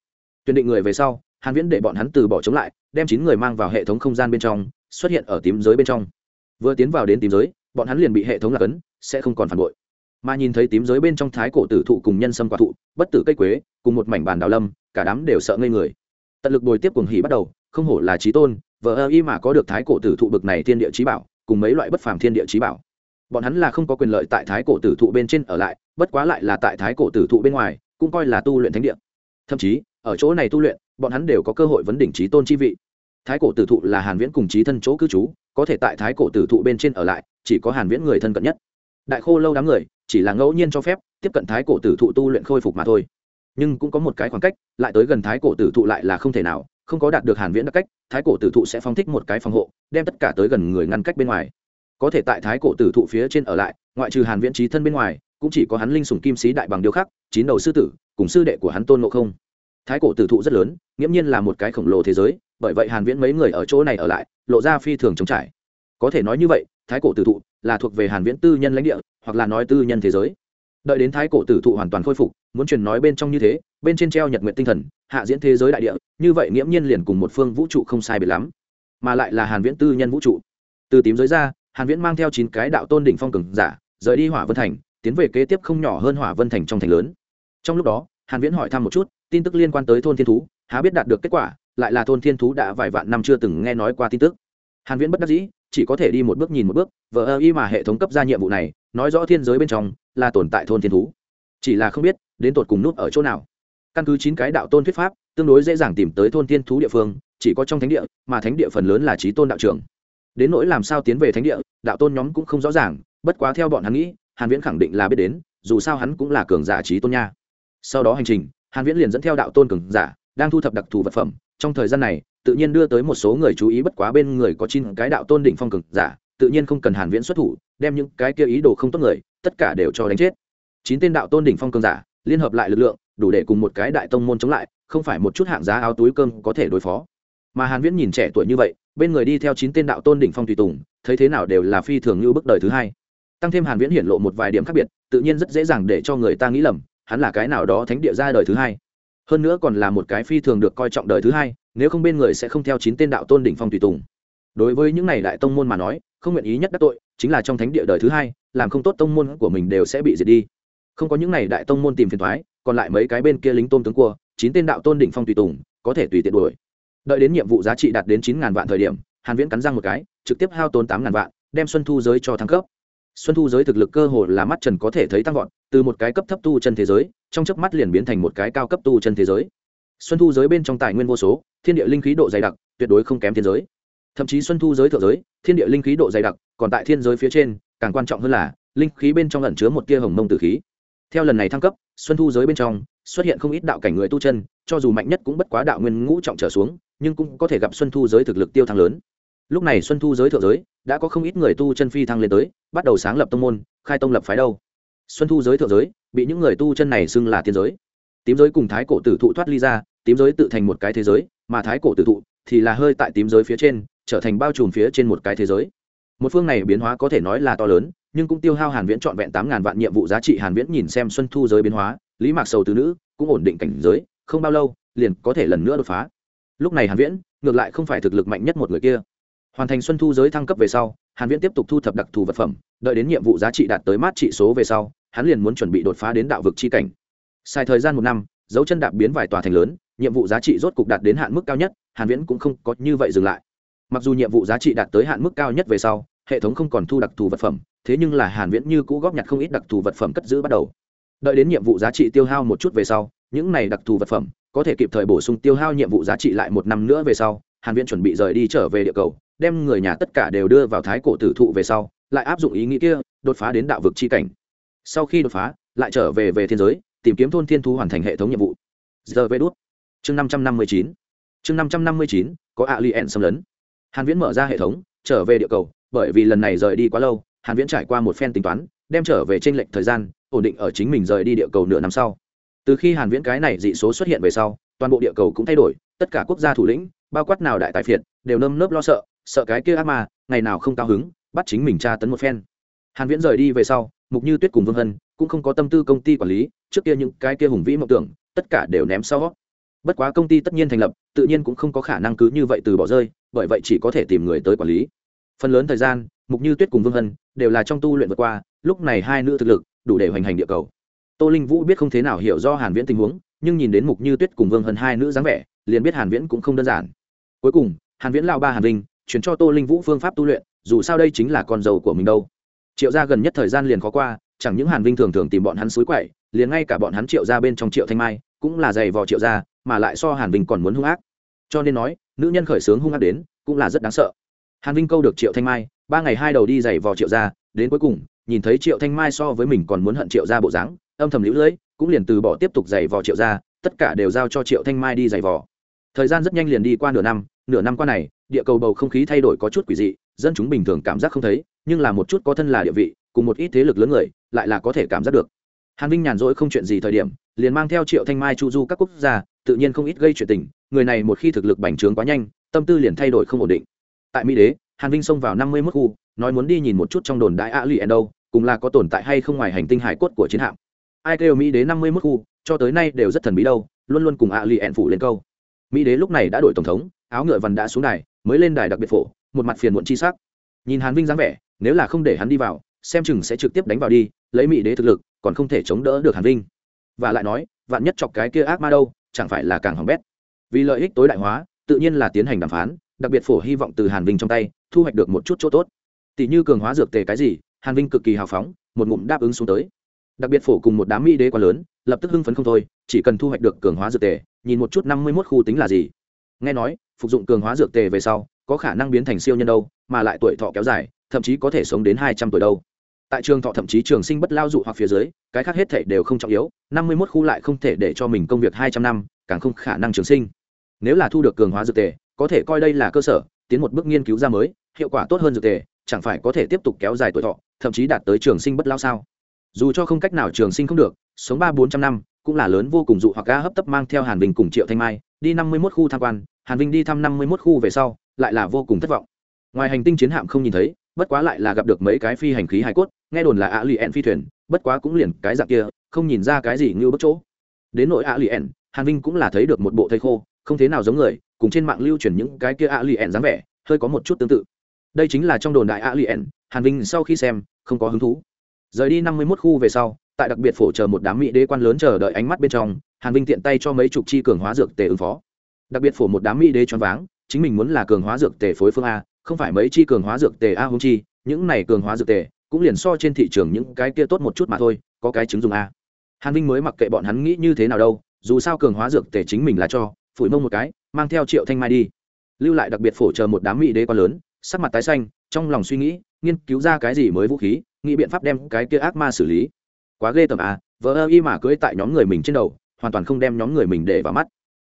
Tuyển định người về sau, hàn viễn để bọn hắn từ bỏ chống lại, đem chín người mang vào hệ thống không gian bên trong, xuất hiện ở tím giới bên trong. Vừa tiến vào đến tím giới, bọn hắn liền bị hệ thống lạc ấn, sẽ không còn phản bội. Mà nhìn thấy tím giới bên trong thái cổ tử thụ cùng nhân sâm quả thụ, bất tử cây quế, cùng một mảnh bàn đào lâm, cả đám đều sợ ngây người. Tận lực bồi tiếp cuồng hỉ bắt đầu, không hổ là trí tôn vợ ơ y mà có được thái cổ tử thụ bực này thiên địa trí bảo, cùng mấy loại bất phàm thiên địa trí bảo bọn hắn là không có quyền lợi tại thái cổ tử thụ bên trên ở lại, bất quá lại là tại thái cổ tử thụ bên ngoài, cũng coi là tu luyện thánh địa. Thậm chí, ở chỗ này tu luyện, bọn hắn đều có cơ hội vấn đỉnh trí tôn chi vị. Thái cổ tử thụ là hàn viễn cùng trí thân chỗ cư trú, có thể tại thái cổ tử thụ bên trên ở lại, chỉ có hàn viễn người thân cận nhất. Đại khô lâu đám người, chỉ là ngẫu nhiên cho phép, tiếp cận thái cổ tử thụ tu luyện khôi phục mà thôi. Nhưng cũng có một cái khoảng cách, lại tới gần thái cổ tử thụ lại là không thể nào, không có đạt được hàn viễn đặc cách, thái cổ tử thụ sẽ phong thích một cái phòng hộ, đem tất cả tới gần người ngăn cách bên ngoài có thể tại thái cổ tử thụ phía trên ở lại, ngoại trừ hàn viễn trí thân bên ngoài, cũng chỉ có hắn linh sủng kim sĩ đại bằng điêu khắc, chín đầu sư tử, cùng sư đệ của hắn tôn ngộ không. Thái cổ tử thụ rất lớn, nghiễm nhiên là một cái khổng lồ thế giới, bởi vậy hàn viễn mấy người ở chỗ này ở lại, lộ ra phi thường trống trải. Có thể nói như vậy, thái cổ tử thụ là thuộc về hàn viễn tư nhân lãnh địa, hoặc là nói tư nhân thế giới. Đợi đến thái cổ tử thụ hoàn toàn khôi phục, muốn truyền nói bên trong như thế, bên trên treo nhật nguyện tinh thần, hạ diễn thế giới đại địa, như vậy nghiễm nhiên liền cùng một phương vũ trụ không sai biệt lắm. Mà lại là hàn viễn tư nhân vũ trụ. Từ tím giới ra hàn viễn mang theo chín cái đạo tôn đỉnh phong cường giả, rời đi hỏa vân thành, tiến về kế tiếp không nhỏ hơn hỏa vân thành trong thành lớn. Trong lúc đó, hàn viễn hỏi thăm một chút, tin tức liên quan tới thôn thiên thú, há biết đạt được kết quả, lại là thôn thiên thú đã vài vạn năm chưa từng nghe nói qua tin tức. Hàn viễn bất đắc dĩ, chỉ có thể đi một bước nhìn một bước, vờ ơ y mà hệ thống cấp ra nhiệm vụ này, nói rõ thiên giới bên trong là tồn tại thôn thiên thú. Chỉ là không biết, đến tột cùng nút ở chỗ nào. Căn cứ chín cái đạo tôn thuyết pháp, tương đối dễ dàng tìm tới thôn thiên thú địa phương, chỉ có trong thánh địa, mà thánh địa phần lớn là trí tôn đạo trưởng đến nỗi làm sao tiến về thánh địa, đạo tôn nhóm cũng không rõ ràng, bất quá theo bọn hắn nghĩ, hàn viễn khẳng định là biết đến, dù sao hắn cũng là cường giả trí tôn nha. Sau đó hành trình, hàn viễn liền dẫn theo đạo tôn cường giả, đang thu thập đặc thù vật phẩm. Trong thời gian này, tự nhiên đưa tới một số người chú ý, bất quá bên người có chín cái đạo tôn đỉnh phong cường giả, tự nhiên không cần hàn viễn xuất thủ, đem những cái kia ý đồ không tốt người, tất cả đều cho đánh chết. Chín tên đạo tôn đỉnh phong cường giả, liên hợp lại lực lượng, đủ để cùng một cái đại tông môn chống lại, không phải một chút hạng giá áo túi cơm có thể đối phó mà hàn viễn nhìn trẻ tuổi như vậy, bên người đi theo chín tên đạo tôn đỉnh phong tùy tùng, thấy thế nào đều là phi thường như bước đời thứ hai. Tăng thêm hàn viễn hiển lộ một vài điểm khác biệt, tự nhiên rất dễ dàng để cho người ta nghĩ lầm, hắn là cái nào đó thánh địa ra đời thứ hai. Hơn nữa còn là một cái phi thường được coi trọng đời thứ hai, nếu không bên người sẽ không theo chín tên đạo tôn đỉnh phong tùy tùng. Đối với những này đại tông môn mà nói, không nguyện ý nhất đắc tội, chính là trong thánh địa đời thứ hai, làm không tốt tông môn của mình đều sẽ bị diệt đi. Không có những này đại tông môn tìm phiền thoái, còn lại mấy cái bên kia lính tôn tướng cua, chín tên đạo tôn đỉnh phong tùy tùng, có thể tùy tiện đuổi đợi đến nhiệm vụ giá trị đạt đến chín ngàn vạn thời điểm, hàn viễn cắn răng một cái, trực tiếp hao tốn tám ngàn vạn, đem xuân thu giới cho thăng cấp. Xuân thu giới thực lực cơ hồ là mắt trần có thể thấy tăng vọt, từ một cái cấp thấp tu chân thế giới, trong chớp mắt liền biến thành một cái cao cấp tu chân thế giới. Xuân thu giới bên trong tài nguyên vô số, thiên địa linh khí độ dày đặc, tuyệt đối không kém thiên giới. Thậm chí xuân thu giới thượng giới, thiên địa linh khí độ dày đặc, còn tại thiên giới phía trên, càng quan trọng hơn là, linh khí bên trong ẩn chứa một tia hồng mông tử khí. Theo lần này thăng cấp, xuân thu giới bên trong, xuất hiện không ít đạo cảnh người tu chân, cho dù mạnh nhất cũng bất quá đạo nguyên ngũ trọng trở xuống nhưng cũng có thể gặp xuân thu giới thực lực tiêu thăng lớn. Lúc này xuân thu giới thượng giới, đã có không ít người tu chân phi thăng lên tới, bắt đầu sáng lập tông môn, khai tông lập phái đâu. Xuân thu giới thượng giới, bị những người tu chân này xưng là tiên giới. Tím giới cùng thái cổ tử thụ thoát ly ra, tím giới tự thành một cái thế giới, mà thái cổ tử thụ thì là hơi tại tím giới phía trên, trở thành bao trùm phía trên một cái thế giới. Một phương này biến hóa có thể nói là to lớn, nhưng cũng tiêu hao hàn viễn trọn vẹn tám ngàn vạn nhiệm vụ giá trị. Hàn viễn nhìn xem xuân thu giới biến hóa, lý mạc sầu từ nữ cũng ổn định cảnh giới, không bao lâu, liền có thể lần nữa đột phá lúc này hàn viễn, ngược lại không phải thực lực mạnh nhất một người kia. Hoàn thành xuân thu giới thăng cấp về sau, hàn viễn tiếp tục thu thập đặc thù vật phẩm, đợi đến nhiệm vụ giá trị đạt tới mát trị số về sau, hắn liền muốn chuẩn bị đột phá đến đạo vực chi cảnh. Sai thời gian một năm, dấu chân đạp biến vài tòa thành lớn, nhiệm vụ giá trị rốt cục đạt đến hạn mức cao nhất, hàn viễn cũng không có như vậy dừng lại. Mặc dù nhiệm vụ giá trị đạt tới hạn mức cao nhất về sau, hệ thống không còn thu đặc thù vật phẩm, thế nhưng là hàn viễn như cũ góp nhặt không ít đặc thù vật phẩm cất giữ bắt đầu. Đợi đến nhiệm vụ giá trị tiêu hao một chút về sau, những này đặc thù vật phẩm có thể kịp thời bổ sung tiêu hao nhiệm vụ giá trị lại một năm nữa về sau, hàn viễn chuẩn bị rời đi trở về địa cầu, đem người nhà tất cả đều đưa vào thái cổ tử thụ về sau, lại áp dụng ý nghĩ kia, đột phá đến đạo vực chi cảnh. Sau khi đột phá, lại trở về về thiên giới, tìm kiếm thôn thiên thú hoàn thành hệ thống nhiệm vụ. Giờ về đốt chương 559 chương 559 có alien xâm lấn. Hàn viễn mở ra hệ thống, trở về địa cầu, bởi vì lần này rời đi quá lâu, hàn viễn trải qua một phen tính toán, đem trở về trên lệnh thời gian, ổn định ở chính mình rời đi địa cầu nửa năm sau từ khi hàn viễn cái này dị số xuất hiện về sau, toàn bộ địa cầu cũng thay đổi, tất cả quốc gia thủ lĩnh, bao quát nào đại tài phiệt, đều nơm nớp lo sợ sợ cái kia ác ma, ngày nào không cao hứng, bắt chính mình tra tấn một phen. Hàn viễn rời đi về sau, mục như tuyết cùng vương hân cũng không có tâm tư công ty quản lý, trước kia những cái kia hùng vĩ mộng tưởng, tất cả đều ném sau. Bất quá công ty tất nhiên thành lập, tự nhiên cũng không có khả năng cứ như vậy từ bỏ rơi, bởi vậy chỉ có thể tìm người tới quản lý. Phần lớn thời gian, mục như tuyết cùng vương hân đều là trong tu luyện vượt qua, lúc này hai nữ thực lực đủ để hoành hành địa cầu tô linh vũ biết không thế nào hiểu do hàn viễn tình huống, nhưng nhìn đến mục như tuyết cùng vương hân hai nữ dáng vẻ, liền biết hàn viễn cũng không đơn giản. Cuối cùng, hàn viễn lao ba hàn vinh, chuyển cho tô linh vũ phương pháp tu luyện, dù sao đây chính là con dâu của mình đâu. Triệu gia gần nhất thời gian liền khó qua, chẳng những hàn vinh thường thường tìm bọn hắn suối quậy, liền ngay cả bọn hắn triệu gia bên trong triệu thanh mai cũng là giày vò triệu gia, mà lại so hàn vinh còn muốn hung ác. Cho nên nói, nữ nhân khởi sướng hung ác đến, cũng là rất đáng sợ. Hàn vinh câu được triệu thanh mai, ba ngày hai đầu đi giày vò triệu gia, đến cuối cùng, nhìn thấy triệu thanh mai so với mình còn muốn hận triệu gia bộ dáng âm thầm lũ lưỡi cũng liền từ bỏ tiếp tục giày vò triệu gia, tất cả đều giao cho triệu thanh mai đi giày vò. Thời gian rất nhanh liền đi qua nửa năm nửa năm qua này, địa cầu bầu không khí thay đổi có chút quỷ dị, dân chúng bình thường cảm giác không thấy, nhưng là một chút có thân là địa vị, cùng một ít thế lực lớn người, lại là có thể cảm giác được. Hàn vinh nhàn rỗi không chuyện gì thời điểm, liền mang theo triệu thanh mai chu du các quốc gia, tự nhiên không ít gây chuyện tình, người này một khi thực lực bành trướng quá nhanh, tâm tư liền thay đổi không ổn định. Tại mỹ đế, hàn vinh xông vào năm mươi mức khu, nói muốn đi nhìn một chút trong đồn đại a lì endo cùng là có tồn tại hay không ngoài hành tinh hải cốt của chiến hạm ai kêu mỹ đế năm mươi mức khu, cho tới nay đều rất thần bí đâu, luôn luôn cùng a lì ẹn phủ lên câu. Mỹ đế lúc này đã đổi tổng thống, áo ngựa vằn đã xuống đài, mới lên đài đặc biệt phổ, một mặt phiền muộn chi sắc. Nhìn hàn vinh dáng vẻ, nếu là không để hắn đi vào, xem chừng sẽ trực tiếp đánh vào đi, lấy mỹ đế thực lực, còn không thể chống đỡ được hàn vinh. Và lại nói, vạn nhất chọc cái kia ác ma đâu, chẳng phải là càng hỏng bét. Vì lợi ích tối đại hóa, tự nhiên là tiến hành đàm phán, đặc biệt phổ hy vọng từ hàn vinh trong tay, thu hoạch được một chút chỗ tốt. Tỷ như cường hóa dược tề cái gì, hàn vinh cực kỳ hào phóng, một ngụm đáp ứng xuống tới đặc biệt phổ cùng một đám mỹ đế quá lớn, lập tức hưng phấn không thôi, chỉ cần thu hoạch được cường hóa dược tề, nhìn một chút năm mươi mốt khu tính là gì. Nghe nói, phục dụng cường hóa dược tề về sau, có khả năng biến thành siêu nhân đâu, mà lại tuổi thọ kéo dài, thậm chí có thể sống đến hai trăm tuổi đâu. Tại trường thọ thậm chí trường sinh bất lao dụ hoặc phía dưới, cái khác hết thể đều không trọng yếu, năm mươi mốt khu lại không thể để cho mình công việc hai trăm năm, càng không khả năng trường sinh. Nếu là thu được cường hóa dược tề, có thể coi đây là cơ sở, tiến một bước nghiên cứu ra mới, hiệu quả tốt hơn dược tề, chẳng phải có thể tiếp tục kéo dài tuổi thọ, thậm chí đạt tới trường sinh bất lao sao? Dù cho không cách nào trường sinh không được, sống ba bốn trăm năm, cũng là lớn vô cùng dụ hoặc ga hấp tấp mang theo hàn bình cùng triệu thanh mai, đi năm mươi mốt khu tham quan, hàn vinh đi thăm năm mươi mốt khu về sau, lại là vô cùng thất vọng. Ngoài hành tinh chiến hạm không nhìn thấy, bất quá lại là gặp được mấy cái phi hành khí hải cốt, nghe đồn là ạ lì ẹn phi thuyền, bất quá cũng liền cái dạng kia, không nhìn ra cái gì như bất chỗ. Đến nội ạ lì ẹn hàn vinh cũng là thấy được một bộ thây khô, không thế nào giống người, cùng trên mạng lưu truyền những cái kia ạ lì ẹn dáng vẻ, hơi có một chút tương tự. Đây chính là trong đồn đại ạ lì ẹn hàn vinh sau khi xem, không có hứng thú rời đi năm mươi mốt khu về sau, tại đặc biệt phổ chờ một đám mỹ đế quan lớn chờ đợi ánh mắt bên trong, hàn vinh tiện tay cho mấy chục chi cường hóa dược tề ứng phó. Đặc biệt phổ một đám mỹ đế choáng váng, chính mình muốn là cường hóa dược tề phối phương a, không phải mấy chi cường hóa dược tề a hung chi, những này cường hóa dược tề cũng liền so trên thị trường những cái kia tốt một chút mà thôi, có cái chứng dùng a. Hàn vinh mới mặc kệ bọn hắn nghĩ như thế nào đâu, dù sao cường hóa dược tề chính mình là cho, phủi mông một cái, mang theo triệu thanh mai đi. Lưu lại đặc biệt phổ chờ một đám mỹ đế quá lớn, sắc mặt tái xanh, trong lòng suy nghĩ, nghiên cứu ra cái gì mới vũ khí nghĩ biện pháp đem cái kia ác ma xử lý. Quá ghê tởm à vợ ơ y mà cưỡi tại nhóm người mình trên đầu, hoàn toàn không đem nhóm người mình để vào mắt.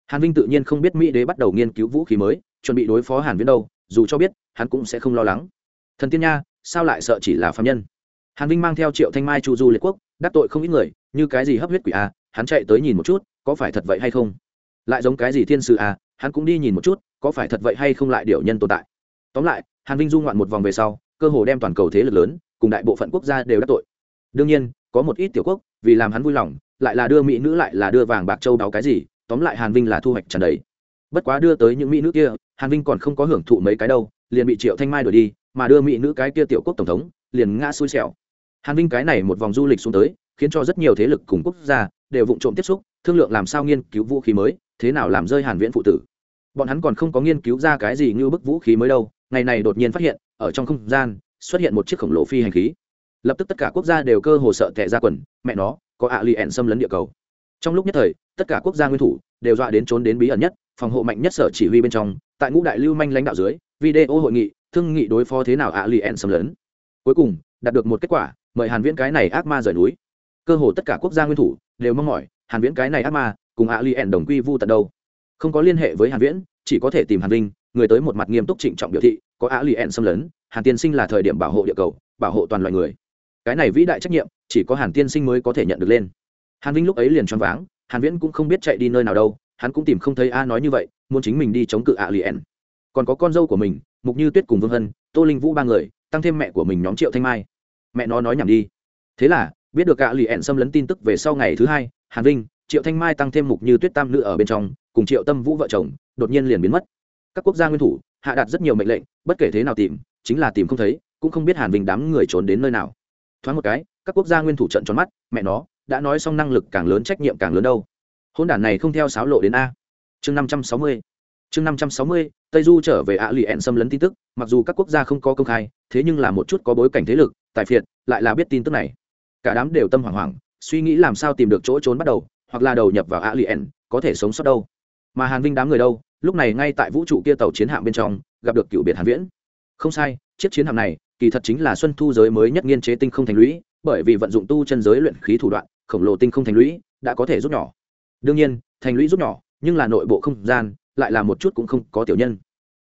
Hàn vinh tự nhiên không biết mỹ đế bắt đầu nghiên cứu vũ khí mới, chuẩn bị đối phó hàn viễn đâu, dù cho biết, hắn cũng sẽ không lo lắng. Thần tiên nha, sao lại sợ chỉ là phạm nhân? Hàn vinh mang theo triệu thanh mai chu du liệt quốc, đắc tội không ít người, như cái gì hấp huyết quỷ à hắn chạy tới nhìn một chút, có phải thật vậy hay không? Lại giống cái gì thiên sư à hắn cũng đi nhìn một chút, có phải thật vậy hay không lại điều nhân tồn tại? Tóm lại, hàn vinh du ngoạn một vòng về sau, cơ hồ đem toàn cầu thế lực lớn cùng đại bộ phận quốc gia đều đắc tội. Đương nhiên, có một ít tiểu quốc, vì làm hắn vui lòng, lại là đưa mỹ nữ lại là đưa vàng bạc châu đáo cái gì, tóm lại hàn vinh là thu hoạch trần đấy bất quá đưa tới những mỹ nữ kia, hàn vinh còn không có hưởng thụ mấy cái đâu, liền bị triệu thanh mai đuổi đi, mà đưa mỹ nữ cái kia tiểu quốc tổng thống, liền ngã xui xẻo. Hàn vinh cái này một vòng du lịch xuống tới, khiến cho rất nhiều thế lực cùng quốc gia đều vụng trộm tiếp xúc, thương lượng làm sao nghiên cứu vũ khí mới, thế nào làm rơi hàn viễn phụ tử. Bọn hắn còn không có nghiên cứu ra cái gì như bức vũ khí mới đâu, ngày này đột nhiên phát hiện, ở trong không gian xuất hiện một chiếc khổng lồ phi hành khí. Lập tức tất cả quốc gia đều cơ hồ sợ tệ ra quần, mẹ nó, có ạ lì ẻn xâm lấn địa cầu. Trong lúc nhất thời, tất cả quốc gia nguyên thủ đều dọa đến trốn đến bí ẩn nhất, phòng hộ mạnh nhất sở chỉ huy bên trong, tại ngũ đại lưu manh lãnh đạo dưới, video hội nghị, thương nghị đối phó thế nào ạ lì ẻn xâm lấn. Cuối cùng, đạt được một kết quả, mời hàn viễn cái này ác ma rời núi. Cơ hồ tất cả quốc gia nguyên thủ đều mong mỏi, hàn viễn cái này ác ma cùng ạ lì ẻn đồng quy vu tận đâu. Không có liên hệ với hàn viễn, chỉ có thể tìm hàn vinh, người tới một mặt nghiêm túc trịnh trọng biểu thị có á lì ẹn xâm lấn, hàn tiên sinh là thời điểm bảo hộ địa cầu, bảo hộ toàn loài người. Cái này vĩ đại trách nhiệm, chỉ có hàn tiên sinh mới có thể nhận được lên. Hàn vinh lúc ấy liền choáng váng, hàn viễn cũng không biết chạy đi nơi nào đâu, hắn cũng tìm không thấy a nói như vậy, muốn chính mình đi chống cự ạ lì ẹn. còn có con dâu của mình, mục như tuyết cùng vương hân, tô linh vũ ba người, tăng thêm mẹ của mình nhóm triệu thanh mai. Mẹ nó nói nhảm đi. Thế là, biết được ạ lì ẹn xâm lấn tin tức về sau ngày thứ hai, hàn vinh, triệu thanh mai tăng thêm mục như tuyết tam nữ ở bên trong, cùng triệu tâm vũ vợ chồng, đột nhiên liền biến mất. Các quốc gia nguyên thủ hạ đạt rất nhiều mệnh lệnh, bất kể thế nào tìm, chính là tìm không thấy, cũng không biết hàn vinh đám người trốn đến nơi nào. Thoáng một cái, các quốc gia nguyên thủ trận tròn mắt, mẹ nó, đã nói xong năng lực càng lớn, trách nhiệm càng lớn đâu. Hôn đản này không theo sáo lộ đến a. Chương năm trăm sáu mươi. Chương năm trăm sáu mươi, tây du trở về ạ lì ẹn xâm lấn tin tức, mặc dù các quốc gia không có công khai, thế nhưng là một chút có bối cảnh thế lực, tài phiệt, lại là biết tin tức này. Cả đám đều tâm hoảng hoảng, suy nghĩ làm sao tìm được chỗ trốn bắt đầu, hoặc là đầu nhập vào ạ lì ẹn có thể sống sót đâu. Mà hàn vinh đám người đâu lúc này ngay tại vũ trụ kia tàu chiến hạm bên trong, gặp được cựu biệt hàn viễn. Không sai, chiếc chiến hạm này, kỳ thật chính là xuân thu giới mới nhất nghiên chế tinh không thành lũy, bởi vì vận dụng tu chân giới luyện khí thủ đoạn, khổng lồ tinh không thành lũy đã có thể rút nhỏ. Đương nhiên, thành lũy rút nhỏ, nhưng là nội bộ không gian, lại là một chút cũng không có tiểu nhân.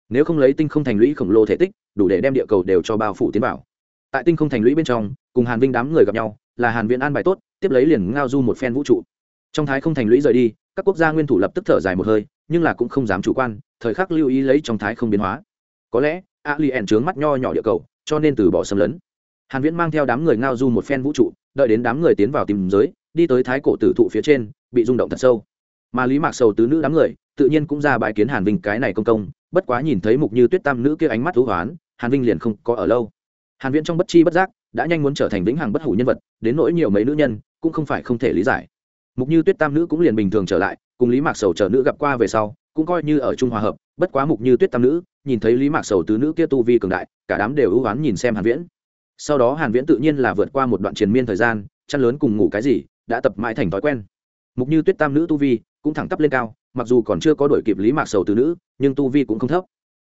Nếu không lấy tinh không thành lũy khổng lồ thể tích, đủ để đem địa cầu đều cho bao phủ tiến vào. Tại tinh không thành lũy bên trong, cùng hàn vinh đám người gặp nhau, là hàn viễn an bài tốt, tiếp lấy liền ngao du một phen vũ trụ. Trong thái không thành lũy rời đi, các quốc gia nguyên thủ lập tức thở dài một hơi nhưng là cũng không dám chủ quan, thời khắc lưu ý lấy trong thái không biến hóa. Có lẽ a li ẻn trướng mắt nho nhỏ địa cầu, cho nên từ bỏ xâm lấn. Hàn viễn mang theo đám người ngao du một phen vũ trụ, đợi đến đám người tiến vào tìm giới, đi tới thái cổ tử thụ phía trên, bị rung động thật sâu. Mà lý mạc sầu tứ nữ đám người, tự nhiên cũng ra bài kiến hàn vinh cái này công công, bất quá nhìn thấy mục như tuyết tam nữ kia ánh mắt thú hoán, hàn vinh liền không có ở lâu. Hàn viễn trong bất chi bất giác, đã nhanh muốn trở thành vĩnh hằng bất hủ nhân vật, đến nỗi nhiều mấy nữ nhân, cũng không phải không thể lý giải mục như tuyết tam nữ cũng liền bình thường trở lại, cùng lý mạc sầu chờ nữ gặp qua về sau, cũng coi như ở trung hòa hợp, bất quá mục như tuyết tam nữ, nhìn thấy lý mạc sầu tứ nữ kia tu vi cường đại, cả đám đều ưu oán nhìn xem hàn viễn. Sau đó hàn viễn tự nhiên là vượt qua một đoạn triền miên thời gian, chăn lớn cùng ngủ cái gì, đã tập mãi thành thói quen. Mục như tuyết tam nữ tu vi cũng thẳng tắp lên cao, mặc dù còn chưa có đổi kịp lý mạc sầu tứ nữ, nhưng tu vi cũng không thấp.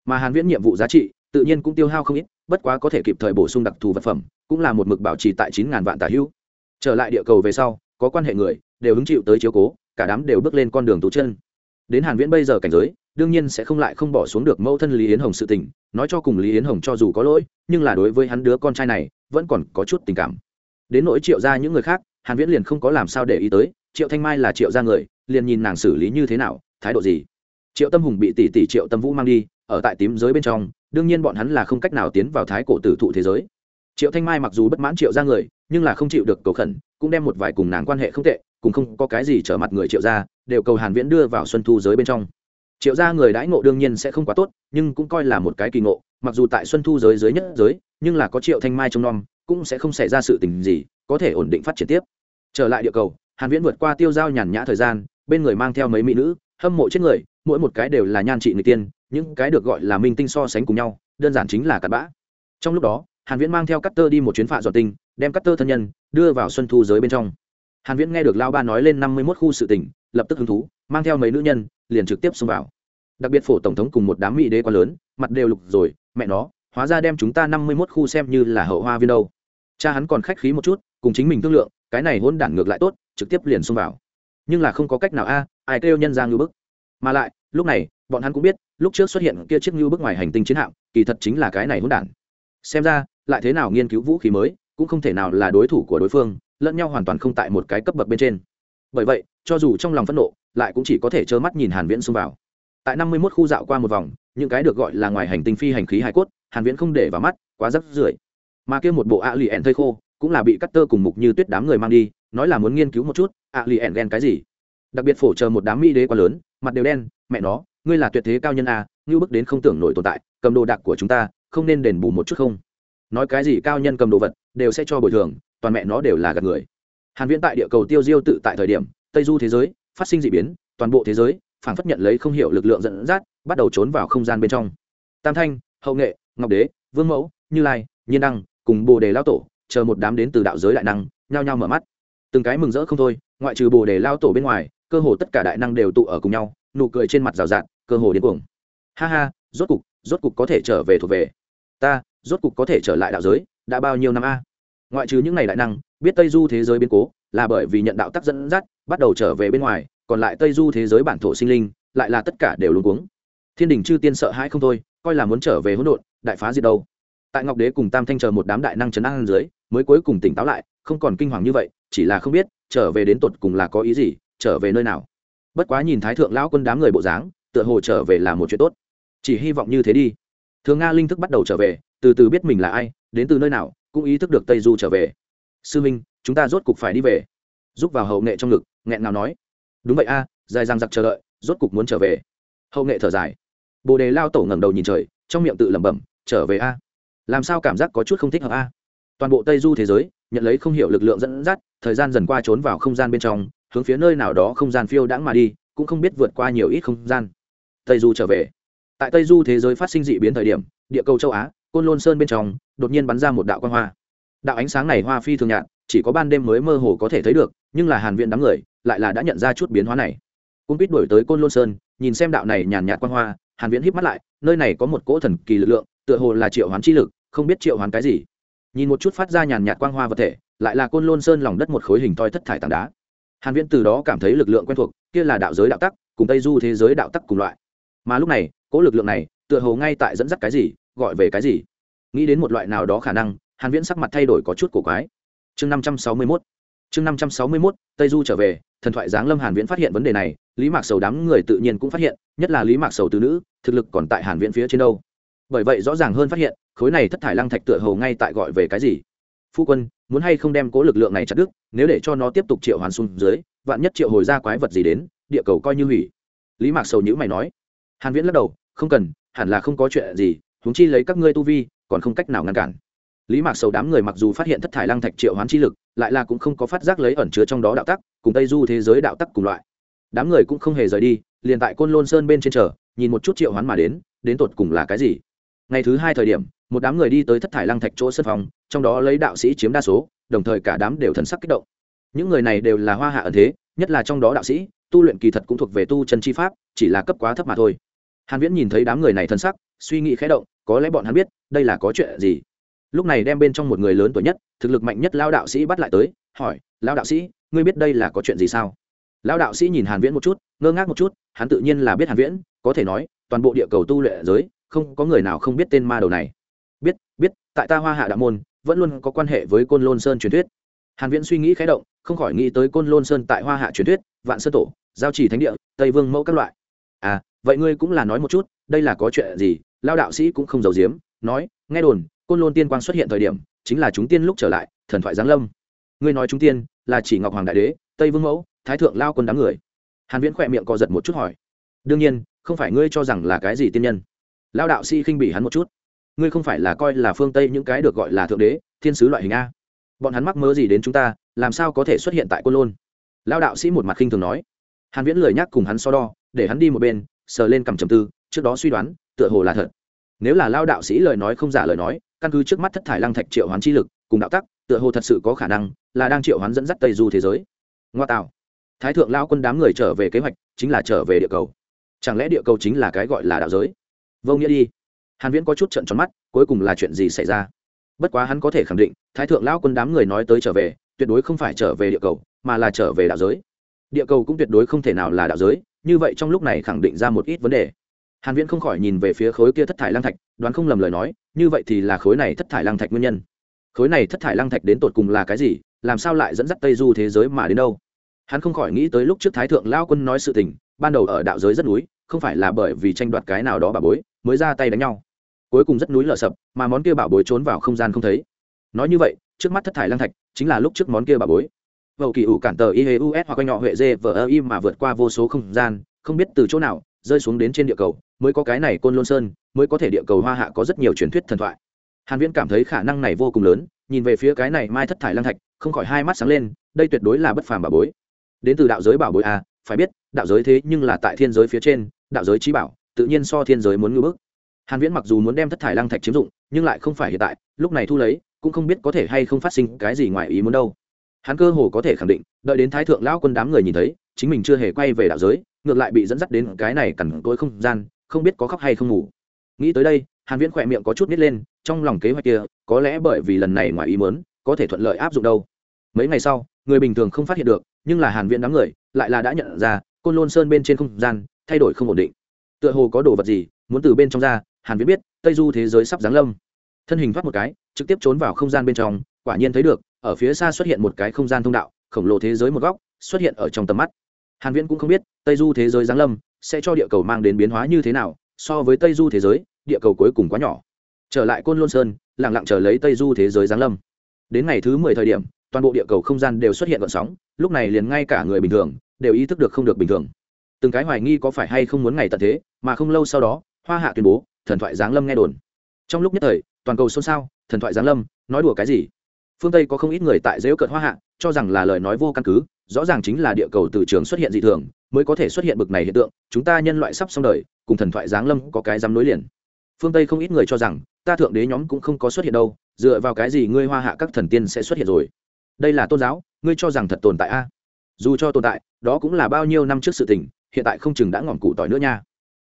Mà hàn viễn nhiệm vụ giá trị tự nhiên cũng tiêu hao không ít, bất quá có thể kịp thời bổ sung đặc thù vật phẩm, cũng là một mực bảo trì tại chín ngàn vạn tà hữu trở lại địa cầu về sau, có quan hệ người đều hứng chịu tới chiếu cố, cả đám đều bước lên con đường tú chân. Đến hàn viễn bây giờ cảnh giới, đương nhiên sẽ không lại không bỏ xuống được mẫu thân lý yến hồng sự tình, nói cho cùng lý yến hồng cho dù có lỗi, nhưng là đối với hắn đứa con trai này, vẫn còn có chút tình cảm. Đến nỗi triệu ra những người khác, hàn viễn liền không có làm sao để ý tới, triệu thanh mai là triệu ra người, liền nhìn nàng xử lý như thế nào, thái độ gì. Triệu tâm hùng bị tỷ tỷ triệu tâm vũ mang đi, ở tại tím giới bên trong, đương nhiên bọn hắn là không cách nào tiến vào thái cổ tử thụ thế giới. Triệu thanh mai mặc dù bất mãn triệu ra người, nhưng là không chịu được cầu khẩn, cũng đem một vài cùng nàng quan hệ không tệ cũng không có cái gì trở mặt người triệu gia, đều cầu hàn viễn đưa vào xuân thu giới bên trong. Triệu gia người đãi ngộ đương nhiên sẽ không quá tốt, nhưng cũng coi là một cái kỳ ngộ, mặc dù tại xuân thu giới dưới nhất giới, nhưng là có triệu thanh mai trong non cũng sẽ không xảy ra sự tình gì, có thể ổn định phát triển tiếp. Trở lại địa cầu, hàn viễn vượt qua tiêu giao nhàn nhã thời gian, bên người mang theo mấy mỹ nữ, hâm mộ chết người, mỗi một cái đều là nhan trị người tiên, những cái được gọi là minh tinh so sánh cùng nhau, đơn giản chính là cặn bã. Trong lúc đó, hàn viễn mang theo cắt tơ đi một chuyến phạ dọn tinh đem cắt tơ thân nhân đưa vào xuân thu giới bên trong hàn viễn nghe được lao ba nói lên 51 khu sự tình, lập tức hứng thú, mang theo mấy nữ nhân, liền trực tiếp xông vào. Đặc biệt phổ tổng thống cùng một đám mỹ đế quá lớn, mặt đều lục rồi, mẹ nó, hóa ra đem chúng ta 51 khu xem như là hậu hoa viên đâu. Cha hắn còn khách khí một chút, cùng chính mình thương lượng, cái này hỗn đản ngược lại tốt, trực tiếp liền xông vào. Nhưng là không có cách nào a, ai kêu nhân ra như bức. Mà lại, lúc này, bọn hắn cũng biết, lúc trước xuất hiện kia chiếc như bức ngoài hành tinh chiến hạm, kỳ thật chính là cái này hỗn đản. Xem ra, lại thế nào nghiên cứu vũ khí mới, cũng không thể nào là đối thủ của đối phương lẫn nhau hoàn toàn không tại một cái cấp bậc bên trên. Bởi vậy, cho dù trong lòng phẫn nộ, lại cũng chỉ có thể trơ mắt nhìn hàn viễn xông vào. Tại năm mươi 51 khu dạo qua một vòng, những cái được gọi là ngoài hành tinh phi hành khí hải cốt, hàn viễn không để vào mắt, quá rất rưởi. Mà kia một bộ ạ lì ẻn thây khô, cũng là bị cắt tơ cùng mục như tuyết đám người mang đi, nói là muốn nghiên cứu một chút ạ lì ẻn ghen cái gì. Đặc biệt phổ chờ một đám mỹ đế quá lớn, mặt đều đen, mẹ nó, ngươi là tuyệt thế cao nhân a, như bước đến không tưởng nổi tồn tại, cầm đồ đạc của chúng ta, không nên đền bù một chút không? Nói cái gì cao nhân cầm đồ vật, đều sẽ cho bồi thường toàn mẹ nó đều là gạt người. Hàn viễn tại địa cầu tiêu diêu tự tại thời điểm, tây du thế giới, phát sinh dị biến, toàn bộ thế giới, phảng phất nhận lấy không hiểu lực lượng dẫn dắt, bắt đầu trốn vào không gian bên trong. Tam thanh, hậu nghệ, ngọc đế, vương mẫu, như lai, nhiên đăng cùng bồ đề lao tổ chờ một đám đến từ đạo giới đại năng, nhao nhao mở mắt. Từng cái mừng rỡ không thôi, ngoại trừ bồ đề lao tổ bên ngoài, cơ hồ tất cả đại năng đều tụ ở cùng nhau, nụ cười trên mặt rào rạt, cơ hồ điên cuồng. Ha ha, rốt cục rốt cục có thể trở về thuộc về. Ta, rốt cục có thể trở lại đạo giới, đã bao nhiêu năm a? Ngoại trừ những ngày đại năng, biết tây du thế giới biến cố, là bởi vì nhận đạo tắc dẫn dắt, bắt đầu trở về bên ngoài, còn lại tây du thế giới bản thổ sinh linh, lại là tất cả đều luôn cuống. Thiên đình chư tiên sợ hãi không thôi, coi là muốn trở về hỗn độn, đại phá diệt đâu. Tại ngọc đế cùng tam thanh chờ một đám đại năng trấn an dưới, mới cuối cùng tỉnh táo lại, không còn kinh hoàng như vậy, chỉ là không biết, trở về đến tột cùng là có ý gì, trở về nơi nào. Bất quá nhìn thái thượng lão quân đám người bộ dáng, tựa hồ trở về là một chuyện tốt. Chỉ hy vọng như thế đi. Thường nga linh thức bắt đầu trở về, từ từ biết mình là ai, đến từ nơi nào cũng ý thức được tây du trở về. Sư minh, chúng ta rốt cục phải đi về. Giúp vào hậu nghệ trong ngực, nghẹn nào nói. Đúng vậy a, dài răng giặc chờ đợi, rốt cục muốn trở về. Hậu nghệ thở dài. Bồ đề lao tổ ngẩng đầu nhìn trời, trong miệng tự lẩm bẩm, trở về a? Làm sao cảm giác có chút không thích hợp a? Toàn bộ tây du thế giới, nhận lấy không hiểu lực lượng dẫn dắt, thời gian dần qua trốn vào không gian bên trong, hướng phía nơi nào đó không gian phiêu đãng mà đi, cũng không biết vượt qua nhiều ít không gian. Tây du trở về. Tại tây du thế giới phát sinh dị biến thời điểm, địa cầu châu á, côn lôn sơn bên trong đột nhiên bắn ra một đạo quang hoa. Đạo ánh sáng này hoa phi thường nhạt, chỉ có ban đêm mới mơ hồ có thể thấy được, nhưng là hàn viện đám người lại là đã nhận ra chút biến hóa này. Cung biết đổi tới côn lôn sơn, nhìn xem đạo này nhàn nhạt quang hoa, hàn viễn híp mắt lại, nơi này có một cỗ thần kỳ lực lượng, tựa hồ là triệu hoán chi lực, không biết triệu hoán cái gì. Nhìn một chút phát ra nhàn nhạt quang hoa vật thể, lại là côn lôn sơn lòng đất một khối hình thoi thất thải tảng đá. Hàn viễn từ đó cảm thấy lực lượng quen thuộc, kia là đạo giới đạo tắc, cùng tây du thế giới đạo tắc cùng loại. Mà lúc này, cỗ lực lượng này tựa hồ ngay tại dẫn dắt cái gì, gọi về cái gì? Nghĩ đến một loại nào đó khả năng, hàn viễn sắc mặt thay đổi có chút cổ quái. Chương 561 chương 561 tây du trở về, thần thoại giáng lâm hàn viễn phát hiện vấn đề này, lý mạc sầu đám người tự nhiên cũng phát hiện, nhất là lý mạc sầu từ nữ, thực lực còn tại hàn viễn phía trên đâu. Bởi vậy rõ ràng hơn phát hiện, khối này thất thải lăng thạch tựa hồ ngay tại gọi về cái gì. Phu quân, muốn hay không đem cố lực lượng này chặt đứt, nếu để cho nó tiếp tục triệu hoàn xuống dưới, vạn nhất triệu hồi ra quái vật gì đến, địa cầu coi như hủy. Lý mạc sầu nhữ mày nói. Hàn viễn lắc đầu, không cần, hẳn là không có chuyện gì chúng chi lấy các ngươi tu vi còn không cách nào ngăn cản. Lý mạc sầu đám người mặc dù phát hiện thất thải lăng thạch triệu hoán chi lực, lại là cũng không có phát giác lấy ẩn chứa trong đó đạo tắc, cùng tây du thế giới đạo tắc cùng loại. Đám người cũng không hề rời đi, liền tại côn lôn sơn bên trên chờ, nhìn một chút triệu hoán mà đến đến tột cùng là cái gì. Ngày thứ hai thời điểm, một đám người đi tới thất thải lăng thạch chỗ sân phòng, trong đó lấy đạo sĩ chiếm đa số, đồng thời cả đám đều thần sắc kích động. Những người này đều là hoa hạ ẩn thế, nhất là trong đó đạo sĩ, tu luyện kỳ thật cũng thuộc về tu chân chi pháp, chỉ là cấp quá thấp mà thôi. Hàn viễn nhìn thấy đám người này thân sắc, suy nghĩ khẽ động có lẽ bọn hắn biết, đây là có chuyện gì. Lúc này đem bên trong một người lớn tuổi nhất, thực lực mạnh nhất lao đạo sĩ bắt lại tới, hỏi lao đạo sĩ, ngươi biết đây là có chuyện gì sao? Lao đạo sĩ nhìn hàn viễn một chút, ngơ ngác một chút, hắn tự nhiên là biết hàn viễn, có thể nói, toàn bộ địa cầu tu luyện giới, không có người nào không biết tên ma đầu này. Biết biết, tại ta hoa hạ đạo môn, vẫn luôn có quan hệ với côn lôn sơn truyền thuyết. Hàn viễn suy nghĩ khái động, không khỏi nghĩ tới côn lôn sơn tại hoa hạ truyền thuyết, vạn sơn tổ, giao chỉ thánh địa, tây vương mẫu các loại. À vậy ngươi cũng là nói một chút đây là có chuyện gì? Lao đạo sĩ cũng không giấu giếm, nói, nghe đồn, côn lôn tiên quang xuất hiện thời điểm, chính là chúng tiên lúc trở lại, thần thoại giáng lâm. Ngươi nói chúng tiên, là chỉ ngọc hoàng đại đế, tây vương mẫu, thái thượng lao quân đám người. Hàn viễn khỏe miệng co giật một chút hỏi. Đương nhiên, không phải ngươi cho rằng là cái gì tiên nhân. Lao đạo sĩ khinh bỉ hắn một chút. Ngươi không phải là coi là phương tây những cái được gọi là thượng đế, thiên sứ loại hình a. Bọn hắn mắc mớ gì đến chúng ta, làm sao có thể xuất hiện tại côn lôn? Lao đạo sĩ một mặt khinh thường nói. Hàn viễn lời nhắc cùng hắn so đo, để hắn đi một bên, sờ lên cầm trầm tư trước đó suy đoán, tựa hồ là thật. Nếu là lao đạo sĩ lời nói không giả lời nói, căn cứ trước mắt thất thải lăng thạch triệu hoán chi lực, cùng đạo tắc, tựa hồ thật sự có khả năng là đang triệu hoán dẫn dắt tây du thế giới. Ngoa tạo. Thái thượng lao quân đám người trở về kế hoạch, chính là trở về địa cầu. Chẳng lẽ địa cầu chính là cái gọi là đạo giới? Vô nghĩa đi. Hàn viễn có chút trận tròn mắt, cuối cùng là chuyện gì xảy ra? Bất quá hắn có thể khẳng định, thái thượng lão quân đám người nói tới trở về, tuyệt đối không phải trở về địa cầu, mà là trở về đạo giới. Địa cầu cũng tuyệt đối không thể nào là đạo giới, như vậy trong lúc này khẳng định ra một ít vấn đề hàn viễn không khỏi nhìn về phía khối kia thất thải lăng thạch, đoán không lầm lời nói, như vậy thì là khối này thất thải lăng thạch nguyên nhân. Khối này thất thải lăng thạch đến tột cùng là cái gì, làm sao lại dẫn dắt tây du thế giới mà đến đâu? Hắn không khỏi nghĩ tới lúc trước thái thượng lão quân nói sự tình, ban đầu ở đạo giới rất núi, không phải là bởi vì tranh đoạt cái nào đó bà bối, mới ra tay đánh nhau. Cuối cùng rất núi lở sập, mà món kia bảo bối trốn vào không gian không thấy. Nói như vậy, trước mắt thất thải lăng thạch chính là lúc trước món kia bảo bối. Vậu kỳ ủ cản tờ iheus hoặc quanh nhỏ huệ dê vờ ơ im mà vượt qua vô số không gian, không biết từ chỗ nào, rơi xuống đến trên địa cầu mới có cái này côn lôn sơn, mới có thể địa cầu hoa hạ có rất nhiều truyền thuyết thần thoại. Hàn viễn cảm thấy khả năng này vô cùng lớn, nhìn về phía cái này mai thất thải lăng thạch, không khỏi hai mắt sáng lên, đây tuyệt đối là bất phàm bảo bối. Đến từ đạo giới bảo bối a, phải biết, đạo giới thế nhưng là tại thiên giới phía trên, đạo giới trí bảo, tự nhiên so thiên giới muốn ngưỡng bức. Hàn viễn mặc dù muốn đem thất thải lăng thạch chiếm dụng, nhưng lại không phải hiện tại, lúc này thu lấy, cũng không biết có thể hay không phát sinh cái gì ngoài ý muốn đâu. Hắn cơ hồ có thể khẳng định, đợi đến thái thượng lão quân đám người nhìn thấy, chính mình chưa hề quay về đạo giới, ngược lại bị dẫn dắt đến cái này cẩn tối không gian không biết có khóc hay không ngủ. Nghĩ tới đây, hàn viễn khỏe miệng có chút nít lên, trong lòng kế hoạch kia, có lẽ bởi vì lần này ngoài ý muốn, có thể thuận lợi áp dụng đâu. Mấy ngày sau, người bình thường không phát hiện được, nhưng là hàn viễn đám người, lại là đã nhận ra, côn lôn sơn bên trên không gian, thay đổi không ổn định. Tựa hồ có đồ vật gì, muốn từ bên trong ra, hàn viễn biết, tây du thế giới sắp giáng lâm. Thân hình thoát một cái, trực tiếp trốn vào không gian bên trong, quả nhiên thấy được, ở phía xa xuất hiện một cái không gian thông đạo, khổng lồ thế giới một góc, xuất hiện ở trong tầm mắt. Hàn viễn cũng không biết, tây du thế giới giáng lâm sẽ cho địa cầu mang đến biến hóa như thế nào, so với tây du thế giới, địa cầu cuối cùng quá nhỏ. Trở lại côn lôn sơn, lặng lặng chờ lấy tây du thế giới giáng lâm. Đến ngày thứ 10 thời điểm, toàn bộ địa cầu không gian đều xuất hiện gợn sóng, lúc này liền ngay cả người bình thường đều ý thức được không được bình thường. Từng cái hoài nghi có phải hay không muốn ngày tận thế, mà không lâu sau đó, hoa hạ tuyên bố, thần thoại giáng lâm nghe đồn. Trong lúc nhất thời, toàn cầu xôn xao, thần thoại giáng lâm, nói đùa cái gì? Phương tây có không ít người tại dễu cợt hoa hạ, cho rằng là lời nói vô căn cứ, rõ ràng chính là địa cầu từ trường xuất hiện dị thường mới có thể xuất hiện bực này hiện tượng, chúng ta nhân loại sắp xong đời, cùng thần thoại giáng lâm có cái dám nối liền. Phương tây không ít người cho rằng, ta thượng đế nhóm cũng không có xuất hiện đâu, dựa vào cái gì ngươi hoa hạ các thần tiên sẽ xuất hiện rồi? Đây là tôn giáo, ngươi cho rằng thật tồn tại a? Dù cho tồn tại, đó cũng là bao nhiêu năm trước sự tình, hiện tại không chừng đã ngỏm cụ tỏi nữa nha.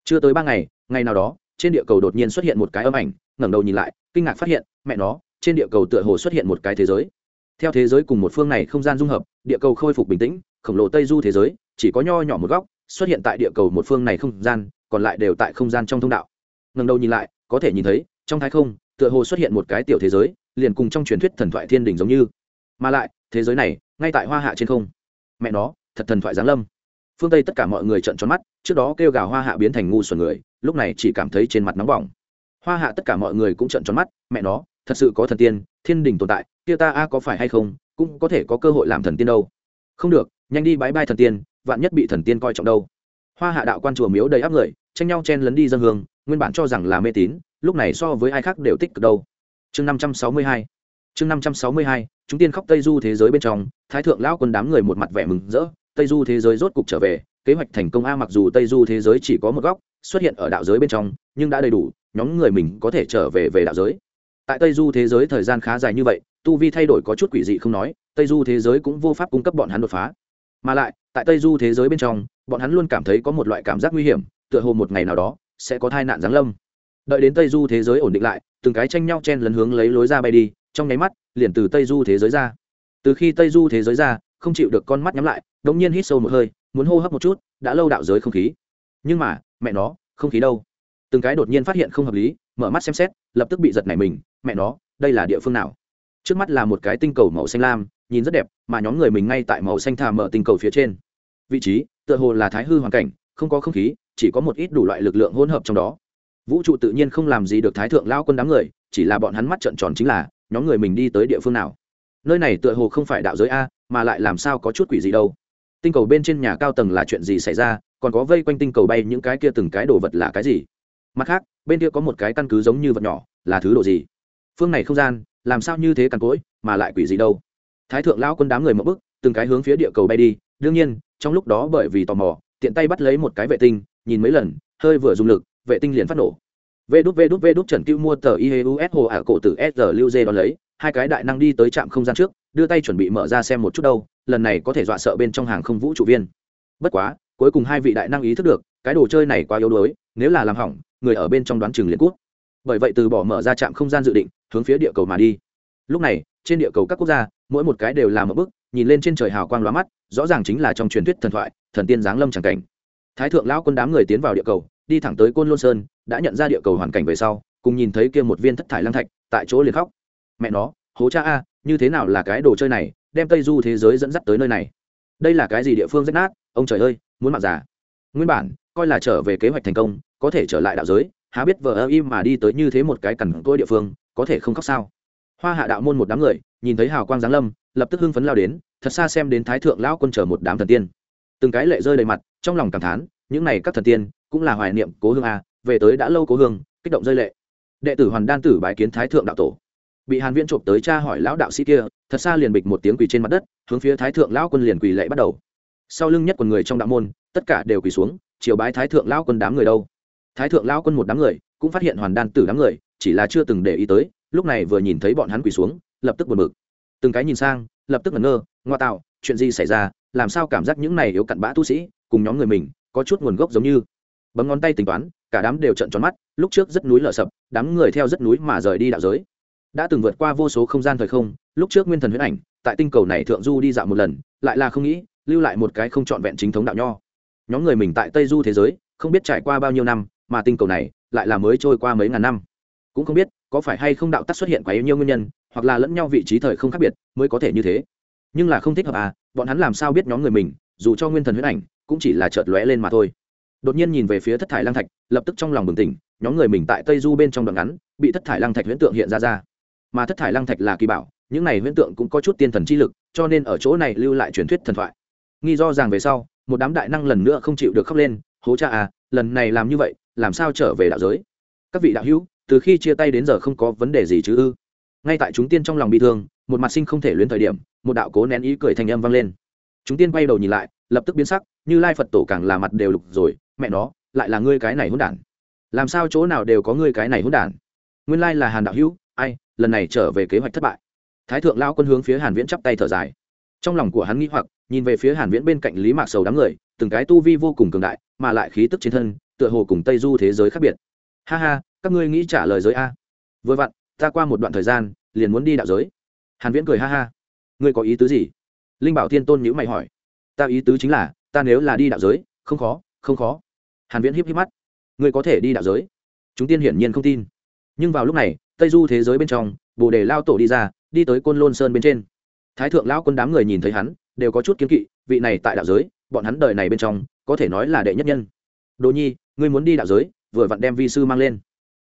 Chưa tới ba ngày ngày nào đó, trên địa cầu đột nhiên xuất hiện một cái âm ảnh, ngẩng đầu nhìn lại, kinh ngạc phát hiện, mẹ nó, trên địa cầu tựa hồ xuất hiện một cái thế giới. Theo thế giới cùng một phương này không gian dung hợp địa cầu khôi phục bình tĩnh, khổng lồ tây du thế giới, chỉ có nho nhỏ một góc, xuất hiện tại địa cầu một phương này không gian, còn lại đều tại không gian trong thông đạo. Ngẩng đầu nhìn lại, có thể nhìn thấy, trong thái không, tựa hồ xuất hiện một cái tiểu thế giới, liền cùng trong truyền thuyết thần thoại thiên đình giống như. Mà lại, thế giới này, ngay tại hoa hạ trên không. Mẹ nó, thật thần thoại giáng lâm. Phương tây tất cả mọi người trợn tròn mắt, trước đó kêu gào hoa hạ biến thành ngu xuẩn người, lúc này chỉ cảm thấy trên mặt nóng bỏng. Hoa hạ tất cả mọi người cũng trợn tròn mắt, mẹ nó, thật sự có thần tiên thiên đình tồn tại, kia ta a có phải hay không, cũng có thể có cơ hội làm thần tiên đâu. Không được, nhanh đi bái bai thần tiên, vạn nhất bị thần tiên coi trọng đâu. Hoa hạ đạo quan chùa miếu đầy áp người, tranh nhau chen lấn đi dân hương, nguyên bản cho rằng là mê tín, lúc này so với ai khác đều tích cực đâu. Chương năm trăm sáu mươi hai, chương năm trăm sáu mươi hai, chúng tiên khóc tây du thế giới bên trong, thái thượng lão quân đám người một mặt vẻ mừng rỡ, tây du thế giới rốt cục trở về, kế hoạch thành công a mặc dù tây du thế giới chỉ có một góc, xuất hiện ở đạo giới bên trong, nhưng đã đầy đủ, nhóm người mình có thể trở về về đạo giới tại tây du thế giới thời gian khá dài như vậy, tu vi thay đổi có chút quỷ dị không nói, tây du thế giới cũng vô pháp cung cấp bọn hắn đột phá. Mà lại, tại tây du thế giới bên trong, bọn hắn luôn cảm thấy có một loại cảm giác nguy hiểm, tựa hồ một ngày nào đó sẽ có tai nạn giáng lâm. Đợi đến tây du thế giới ổn định lại, từng cái tranh nhau chen lấn hướng lấy lối ra bay đi, trong nháy mắt, liền từ tây du thế giới ra. Từ khi tây du thế giới ra, không chịu được con mắt nhắm lại đống nhiên hít sâu một hơi, muốn hô hấp một chút, đã lâu đạo giới không khí. Nhưng mà, mẹ nó, không khí đâu? Từng cái đột nhiên phát hiện không hợp lý, mở mắt xem xét, lập tức bị giật nảy mình, mẹ nó, đây là địa phương nào? Trước mắt là một cái tinh cầu màu xanh lam, nhìn rất đẹp, mà nhóm người mình ngay tại màu xanh thà mở tinh cầu phía trên. Vị trí, tựa hồ là thái hư hoàn cảnh, không có không khí, chỉ có một ít đủ loại lực lượng hỗn hợp trong đó. Vũ trụ tự nhiên không làm gì được thái thượng lao quân đám người, chỉ là bọn hắn mắt trợn tròn chính là, nhóm người mình đi tới địa phương nào? Nơi này tựa hồ không phải đạo giới a, mà lại làm sao có chút quỷ gì đâu. Tinh cầu bên trên nhà cao tầng là chuyện gì xảy ra, còn có vây quanh tinh cầu bay những cái kia từng cái đồ vật là cái gì? Mặt khác, bên kia có một cái căn cứ giống như vật nhỏ, là thứ đồ gì? Phương này không gian, làm sao như thế cằn cỗi, mà lại quỷ gì đâu? Thái thượng lao quân đám người mậu bức từng cái hướng phía địa cầu bay đi. Đương nhiên, trong lúc đó bởi vì tò mò, tiện tay bắt lấy một cái vệ tinh, nhìn mấy lần, hơi vừa dùng lực, vệ tinh liền phát nổ. Vê đút vê đút vê đút trần cưu mua tờ iheus hồ ả cổ từ s lưu dê đón lấy, hai cái đại năng đi tới trạm không gian trước, đưa tay chuẩn bị mở ra xem một chút đâu, lần này có thể dọa sợ bên trong hàng không vũ trụ viên. Bất quá, cuối cùng hai vị đại năng ý thức được, cái đồ chơi này quá yếu đuối, nếu là làm hỏng người ở bên trong đoán chừng Liên quốc. bởi vậy từ bỏ mở ra trạm không gian dự định, hướng phía địa cầu mà đi. Lúc này, trên địa cầu các quốc gia, mỗi một cái đều làm một bức nhìn lên trên trời hào quang lóa mắt, rõ ràng chính là trong truyền thuyết thần thoại, thần tiên giáng lâm c cảnh. Thái thượng lão quân đám người tiến vào địa cầu, đi thẳng tới côn lôn sơn, đã nhận ra địa cầu hoàn cảnh về sau, cùng nhìn thấy kia một viên thất thải lăng thạch, tại chỗ liền khóc. Mẹ nó, hố cha a, như thế nào là cái đồ chơi này, đem tây du thế giới dẫn dắt tới nơi này? Đây là cái gì địa phương rách nát? Ông trời ơi, muốn mặc giả nguyên bản coi là trở về kế hoạch thành công, có thể trở lại đạo giới, há biết vờ ơ im mà đi tới như thế một cái cằn tôi địa phương, có thể không khóc sao? Hoa hạ đạo môn một đám người, nhìn thấy hào quang giáng lâm, lập tức hưng phấn lao đến, thật xa xem đến thái thượng lão quân chờ một đám thần tiên. Từng cái lệ rơi đầy mặt, trong lòng cảm thán, những này các thần tiên, cũng là hoài niệm cố hương a về tới đã lâu cố hương, kích động rơi lệ. Đệ tử hoàn đan tử bái kiến thái thượng đạo tổ. Bị hàn viễn trộm tới cha hỏi lão đạo sĩ kia, thật xa liền bịch một tiếng quỳ trên mặt đất, hướng phía thái thượng lão quân liền quỳ lệ bắt đầu. Sau lưng nhất quần người trong đạo môn, tất cả đều quỳ xuống chiều bái thái thượng lão quân đám người đâu. Thái thượng lão quân một đám người, cũng phát hiện hoàn đan tử đám người, chỉ là chưa từng để ý tới, lúc này vừa nhìn thấy bọn hắn quỳ xuống, lập tức buồn bực. Từng cái nhìn sang, lập tức ngẩn ngơ, ngoa tạo, chuyện gì xảy ra, làm sao cảm giác những này yếu cặn bã tu sĩ, cùng nhóm người mình, có chút nguồn gốc giống như. Bấm ngón tay tính toán, cả đám đều trận tròn mắt, lúc trước rất núi lở sập, đám người theo rất núi mà rời đi đạo giới. Đã từng vượt qua vô số không gian thời không, lúc trước nguyên thần huyết ảnh, tại tinh cầu này thượng du đi dạo một lần, lại là không nghĩ, lưu lại một cái không trọn vẹn chính thống đạo nho nhóm người mình tại tây du thế giới, không biết trải qua bao nhiêu năm, mà tinh cầu này lại là mới trôi qua mấy ngàn năm. Cũng không biết có phải hay không đạo tắc xuất hiện quá nhiều nguyên nhân, hoặc là lẫn nhau vị trí thời không khác biệt mới có thể như thế. Nhưng là không thích hợp à bọn hắn làm sao biết nhóm người mình, dù cho nguyên thần huyết ảnh, cũng chỉ là chợt lóe lên mà thôi. Đột nhiên nhìn về phía thất thải lăng thạch, lập tức trong lòng bừng tỉnh, nhóm người mình tại tây du bên trong đoạn ngắn, bị thất thải lăng thạch huyễn tượng hiện ra ra. Mà thất thải lăng thạch là kỳ bảo, những này huyễn tượng cũng có chút tiên thần chi lực, cho nên ở chỗ này lưu lại truyền thuyết thần thoại. Nghi do rằng về sau một đám đại năng lần nữa không chịu được khóc lên, hố cha à lần này làm như vậy, làm sao trở về đạo giới? Các vị đạo hữu, từ khi chia tay đến giờ không có vấn đề gì chứ ư? Ngay tại chúng tiên trong lòng bị thương, một mặt sinh không thể luyến thời điểm, một đạo cố nén ý cười thành âm vang lên. Chúng tiên quay đầu nhìn lại, lập tức biến sắc, như lai phật tổ càng là mặt đều lục rồi, mẹ nó, lại là ngươi cái này hôn đản. Làm sao chỗ nào đều có ngươi cái này hôn đản? Nguyên lai là hàn đạo hữu, ai, lần này trở về kế hoạch thất bại. Thái thượng lao quân hướng phía hàn viễn chắp tay thở dài. Trong lòng của hắn nghĩ hoặc nhìn về phía hàn viễn bên cạnh lý mạc sầu đám người, từng cái tu vi vô cùng cường đại, mà lại khí tức trên thân, tựa hồ cùng tây du thế giới khác biệt. Ha ha, các ngươi nghĩ trả lời giới a. Vừa vặn, ta qua một đoạn thời gian, liền muốn đi đạo giới. Hàn viễn cười ha ha. Ngươi có ý tứ gì? Linh bảo thiên tôn nhữ mày hỏi. Ta ý tứ chính là, ta nếu là đi đạo giới, không khó không khó. Hàn viễn híp híp mắt. Ngươi có thể đi đạo giới. Chúng tiên hiển nhiên không tin. Nhưng vào lúc này, tây du thế giới bên trong, bồ đề lao tổ đi ra, đi tới côn lôn sơn bên trên. Thái thượng lão quân đám người nhìn thấy hắn đều có chút kiến kỵ, vị này tại đạo giới, bọn hắn đời này bên trong, có thể nói là đệ nhất nhân. Đồ nhi, ngươi muốn đi đạo giới, vừa vặn đem vi sư mang lên.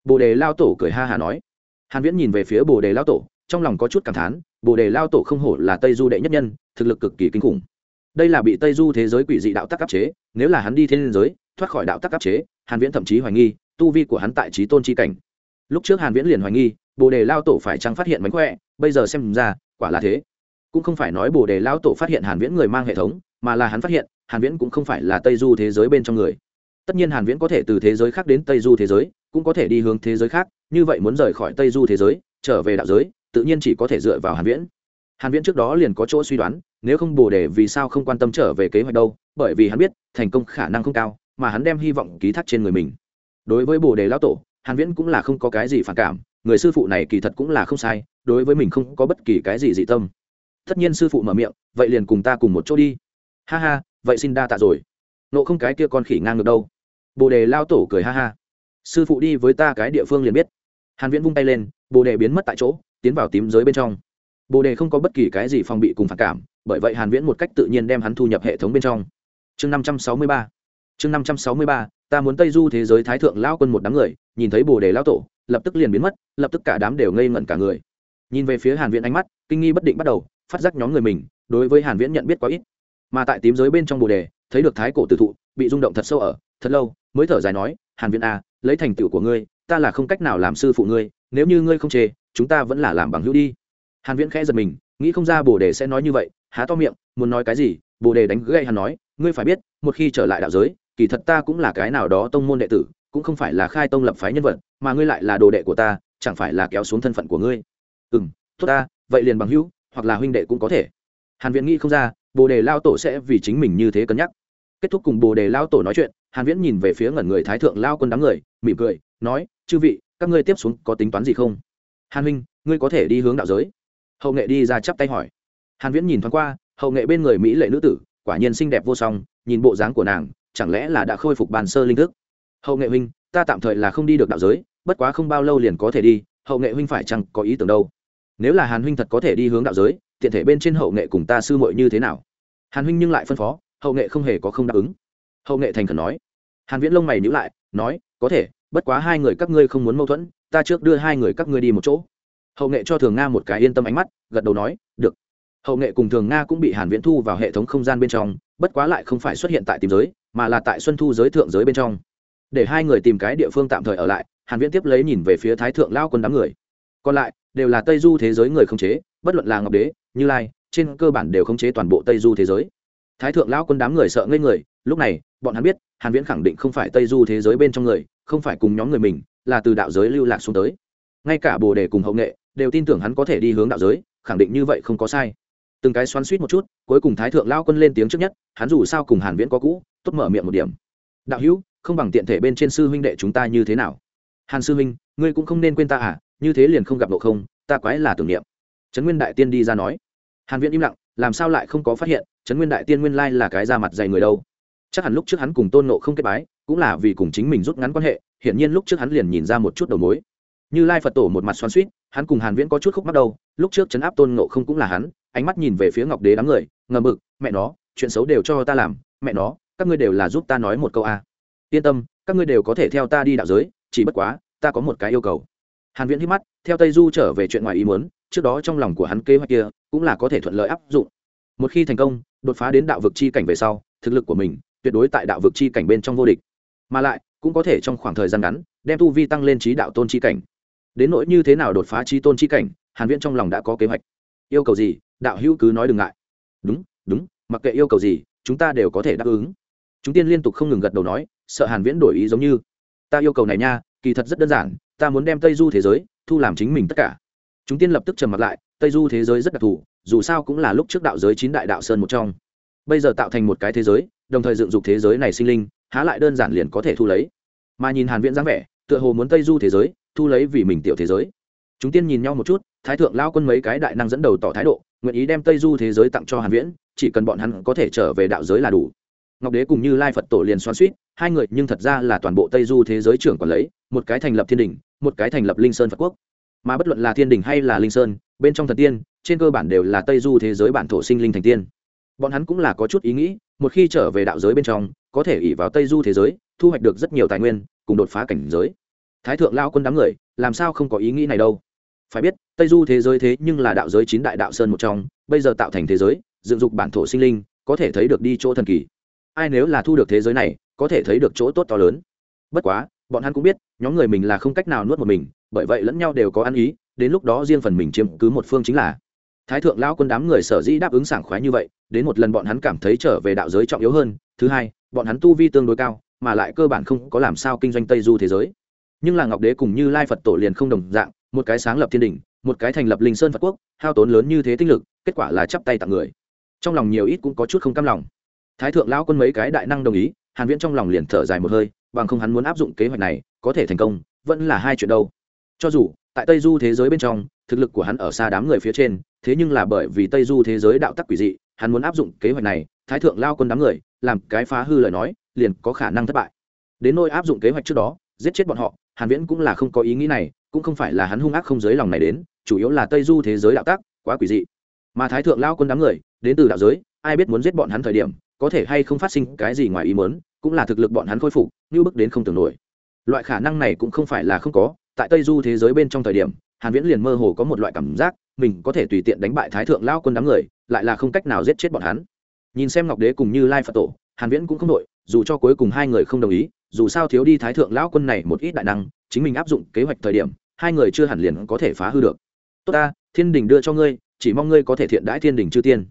Bồ đề lao tổ cười ha hà nói. Hàn viễn nhìn về phía bồ đề lao tổ, trong lòng có chút cảm thán, bồ đề lao tổ không hổ là tây du đệ nhất nhân, thực lực cực kỳ kinh khủng. Đây là bị tây du thế giới quỷ dị đạo tắc áp chế, nếu là hắn đi thiên giới, thoát khỏi đạo tắc áp chế, hàn viễn thậm chí hoài nghi, tu vi của hắn tại trí tôn chi cảnh. Lúc trước hàn viễn liền hoài nghi, bồ đề lao tổ phải chăng phát hiện mánh khỏe, bây giờ xem ra, quả là thế cũng không phải nói bồ đề lão tổ phát hiện hàn viễn người mang hệ thống, mà là hắn phát hiện, hàn viễn cũng không phải là tây du thế giới bên trong người. Tất nhiên hàn viễn có thể từ thế giới khác đến tây du thế giới, cũng có thể đi hướng thế giới khác, như vậy muốn rời khỏi tây du thế giới, trở về đạo giới, tự nhiên chỉ có thể dựa vào hàn viễn. Hàn viễn trước đó liền có chỗ suy đoán, nếu không bồ đề vì sao không quan tâm trở về kế hoạch đâu, bởi vì hắn biết, thành công khả năng không cao, mà hắn đem hy vọng ký thác trên người mình. Đối với bồ đề lão tổ, hàn viễn cũng là không có cái gì phản cảm, người sư phụ này kỳ thật cũng là không sai, đối với mình không có bất kỳ cái gì dị tâm tất nhiên sư phụ mở miệng, vậy liền cùng ta cùng một chỗ đi. Ha ha, vậy xin đa tạ rồi. Nộ không cái kia con khỉ ngang được đâu. Bồ đề lao tổ cười ha ha. Sư phụ đi với ta cái địa phương liền biết. Hàn viễn vung tay lên, bồ đề biến mất tại chỗ, tiến vào tím giới bên trong. Bồ đề không có bất kỳ cái gì phòng bị cùng phản cảm, bởi vậy hàn viễn một cách tự nhiên đem hắn thu nhập hệ thống bên trong. Chương 563 chương 563 ta muốn tây du thế giới thái thượng lao quân một đám người, nhìn thấy bồ đề lao tổ, lập tức liền biến mất, lập tức cả đám đều ngây ngẩn cả người. Nhìn về phía hàn viễn ánh mắt, kinh nghi bất định bắt đầu phát giác nhóm người mình, đối với hàn viễn nhận biết quá ít. Mà tại tím giới bên trong bồ đề, thấy được thái cổ tử thụ, bị rung động thật sâu ở, thật lâu, mới thở dài nói, hàn viễn a lấy thành tựu của ngươi, ta là không cách nào làm sư phụ ngươi, nếu như ngươi không chê, chúng ta vẫn là làm bằng hữu đi. Hàn viễn khẽ giật mình, nghĩ không ra bồ đề sẽ nói như vậy, há to miệng, muốn nói cái gì, bồ đề đánh gậy hắn nói, ngươi phải biết, một khi trở lại đạo giới, kỳ thật ta cũng là cái nào đó tông môn đệ tử, cũng không phải là khai tông lập phái nhân vật, mà ngươi lại là đồ đệ của ta, chẳng phải là kéo xuống thân phận của ngươi. Ừm, tốt ta, vậy liền bằng hữu hoặc là huynh đệ cũng có thể. Hàn viễn nghĩ không ra, bồ đề lao tổ sẽ vì chính mình như thế cân nhắc. Kết thúc cùng bồ đề lao tổ nói chuyện, hàn viễn nhìn về phía ngẩn người thái thượng lao quân đám người, mỉm cười, nói, chư vị, các ngươi tiếp xuống có tính toán gì không? Hàn huynh, ngươi có thể đi hướng đạo giới. Hậu nghệ đi ra chắp tay hỏi. Hàn viễn nhìn thoáng qua, hậu nghệ bên người mỹ lệ nữ tử, quả nhiên xinh đẹp vô song, nhìn bộ dáng của nàng, chẳng lẽ là đã khôi phục bàn sơ linh thức? Hậu nghệ huynh, ta tạm thời là không đi được đạo giới, bất quá không bao lâu liền có thể đi, hậu nghệ huynh phải chăng có ý tưởng đâu? Nếu là hàn huynh thật có thể đi hướng đạo giới, tiện thể bên trên hậu nghệ cùng ta sư muội như thế nào? Hàn huynh nhưng lại phân phó, hậu nghệ không hề có không đáp ứng. Hậu nghệ thành khẩn nói. Hàn viễn lông mày nhíu lại, nói, có thể, bất quá hai người các ngươi không muốn mâu thuẫn, ta trước đưa hai người các ngươi đi một chỗ. Hậu nghệ cho thường nga một cái yên tâm ánh mắt, gật đầu nói, được. Hậu nghệ cùng thường nga cũng bị hàn viễn thu vào hệ thống không gian bên trong, bất quá lại không phải xuất hiện tại tìm giới, mà là tại xuân thu giới thượng giới bên trong. Để hai người tìm cái địa phương tạm thời ở lại, hàn viễn tiếp lấy nhìn về phía thái thượng lao quân đám người. Còn lại đều là tây du thế giới người không chế, bất luận là ngọc đế, như lai, trên cơ bản đều khống chế toàn bộ tây du thế giới. Thái thượng lão quân đám người sợ ngây người, lúc này, bọn hắn biết, hàn viễn khẳng định không phải tây du thế giới bên trong người, không phải cùng nhóm người mình, là từ đạo giới lưu lạc xuống tới. Ngay cả bồ đề cùng hậu nghệ đều tin tưởng hắn có thể đi hướng đạo giới, khẳng định như vậy không có sai. Từng cái xoắn suýt một chút, cuối cùng thái thượng lão quân lên tiếng trước nhất, hắn dù sao cùng hàn viễn có cũ, tốt mở miệng một điểm. Đạo hữu, không bằng tiện thể bên trên sư huynh đệ chúng ta như thế nào? Hàn sư huynh, ngươi cũng không nên quên ta à như thế liền không gặp độ không, ta quái là tưởng niệm. Trấn nguyên đại tiên đi ra nói. Hàn viễn im lặng, làm sao lại không có phát hiện, trấn nguyên đại tiên nguyên lai là cái da mặt dày người đâu. Chắc hẳn lúc trước hắn cùng tôn nộ không kết bái, cũng là vì cùng chính mình rút ngắn quan hệ, hiển nhiên lúc trước hắn liền nhìn ra một chút đầu mối. Như lai phật tổ một mặt xoắn suýt hắn cùng hàn viễn có chút khúc mắc đâu, lúc trước chấn áp tôn nộ không cũng là hắn, ánh mắt nhìn về phía ngọc đế đám người, ngờ mực, mẹ nó, chuyện xấu đều cho ta làm, mẹ nó, các ngươi đều là giúp ta nói một câu a. À. yên tâm, các ngươi đều có thể theo ta đi đạo giới, chỉ bất quá, ta có một cái yêu cầu hàn viễn hít mắt, theo tây du trở về chuyện ngoài ý muốn, trước đó trong lòng của hắn kế hoạch kia cũng là có thể thuận lợi áp dụng. Một khi thành công, đột phá đến đạo vực chi cảnh về sau, thực lực của mình tuyệt đối tại đạo vực chi cảnh bên trong vô địch. Mà lại, cũng có thể trong khoảng thời gian ngắn, đem tu vi tăng lên trí đạo tôn chi cảnh. Đến nỗi như thế nào đột phá trí tôn chi cảnh, hàn viễn trong lòng đã có kế hoạch. Yêu cầu gì, đạo hữu cứ nói đừng ngại. Đúng đúng, mặc kệ yêu cầu gì, chúng ta đều có thể đáp ứng. Chúng tiên liên tục không ngừng gật đầu nói, sợ hàn viễn đổi ý giống như, ta yêu cầu này nha, kỳ thật rất đơn giản ta muốn đem tây du thế giới thu làm chính mình tất cả. Chúng tiên lập tức trầm mặt lại, tây du thế giới rất đặc thù, dù sao cũng là lúc trước đạo giới chín đại đạo sơn một trong. Bây giờ tạo thành một cái thế giới, đồng thời dựng dục thế giới này sinh linh, há lại đơn giản liền có thể thu lấy. Mà nhìn hàn viễn dáng vẻ, tựa hồ muốn tây du thế giới thu lấy vì mình tiểu thế giới. Chúng tiên nhìn nhau một chút, thái thượng lao quân mấy cái đại năng dẫn đầu tỏ thái độ, nguyện ý đem tây du thế giới tặng cho hàn viễn, chỉ cần bọn hắn có thể trở về đạo giới là đủ. Ngọc đế cùng như lai phật tổ liền xoan suýt hai người nhưng thật ra là toàn bộ tây du thế giới trưởng quản lấy, một cái thành lập thiên đình một cái thành lập linh sơn phật quốc. Mà bất luận là thiên đình hay là linh sơn, bên trong thần tiên, trên cơ bản đều là tây du thế giới bản thổ sinh linh thành tiên. Bọn hắn cũng là có chút ý nghĩ, một khi trở về đạo giới bên trong, có thể ỉ vào tây du thế giới, thu hoạch được rất nhiều tài nguyên, cùng đột phá cảnh giới. Thái thượng lao quân đám người, làm sao không có ý nghĩ này đâu? Phải biết, tây du thế giới thế nhưng là đạo giới chín đại đạo sơn một trong, bây giờ tạo thành thế giới, dựng dục bản thổ sinh linh, có thể thấy được đi chỗ thần kỳ. Ai nếu là thu được thế giới này, có thể thấy được chỗ tốt to lớn. Bất quá bọn hắn cũng biết, nhóm người mình là không cách nào nuốt một mình, bởi vậy lẫn nhau đều có ăn ý, đến lúc đó riêng phần mình chiếm cứ một phương chính là. Thái thượng lão quân đám người sở dĩ đáp ứng sảng khoái như vậy, đến một lần bọn hắn cảm thấy trở về đạo giới trọng yếu hơn, thứ hai, bọn hắn tu vi tương đối cao, mà lại cơ bản không có làm sao kinh doanh tây du thế giới. Nhưng là ngọc đế cùng như lai phật tổ liền không đồng dạng, một cái sáng lập thiên đình, một cái thành lập linh sơn phật quốc, hao tốn lớn như thế tinh lực, kết quả là chắp tay tặng người. Trong lòng nhiều ít cũng có chút không cam lòng. Thái thượng lão quân mấy cái đại năng đồng ý hàn viễn trong lòng liền thở dài một hơi, bằng không hắn muốn áp dụng kế hoạch này, có thể thành công, vẫn là hai chuyện đâu. Cho dù, tại tây du thế giới bên trong, thực lực của hắn ở xa đám người phía trên, thế nhưng là bởi vì tây du thế giới đạo tắc quỷ dị, hắn muốn áp dụng kế hoạch này, thái thượng lao quân đám người, làm cái phá hư lời nói, liền có khả năng thất bại. Đến nôi áp dụng kế hoạch trước đó, giết chết bọn họ, hàn viễn cũng là không có ý nghĩ này, cũng không phải là hắn hung ác không giới lòng này đến, chủ yếu là tây du thế giới đạo tắc, quá quỷ dị. Mà thái thượng lao quân đám người, đến từ đạo giới, ai biết muốn giết bọn hắn thời điểm, có thể hay không phát sinh cái gì ngoài ý muốn cũng là thực lực bọn hắn khôi phục, như bước đến không tưởng nổi. Loại khả năng này cũng không phải là không có, tại tây du thế giới bên trong thời điểm, hàn viễn liền mơ hồ có một loại cảm giác, mình có thể tùy tiện đánh bại thái thượng lao quân đám người, lại là không cách nào giết chết bọn hắn. Nhìn xem ngọc đế cùng như lai phật tổ, hàn viễn cũng không đội dù cho cuối cùng hai người không đồng ý, dù sao thiếu đi thái thượng lão quân này một ít đại năng, chính mình áp dụng kế hoạch thời điểm, hai người chưa hẳn liền có thể phá hư được. Tốt ta, thiên đình đưa cho ngươi, chỉ mong ngươi có thể thiện đãi thiên đình chư tiên.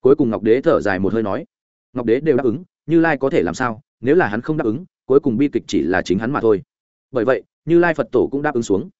Cuối cùng ngọc đế thở dài một hơi nói. Ngọc đế đều đáp ứng, như lai có thể làm sao? Nếu là hắn không đáp ứng, cuối cùng bi kịch chỉ là chính hắn mà thôi. Bởi vậy, như lai phật tổ cũng đáp ứng xuống.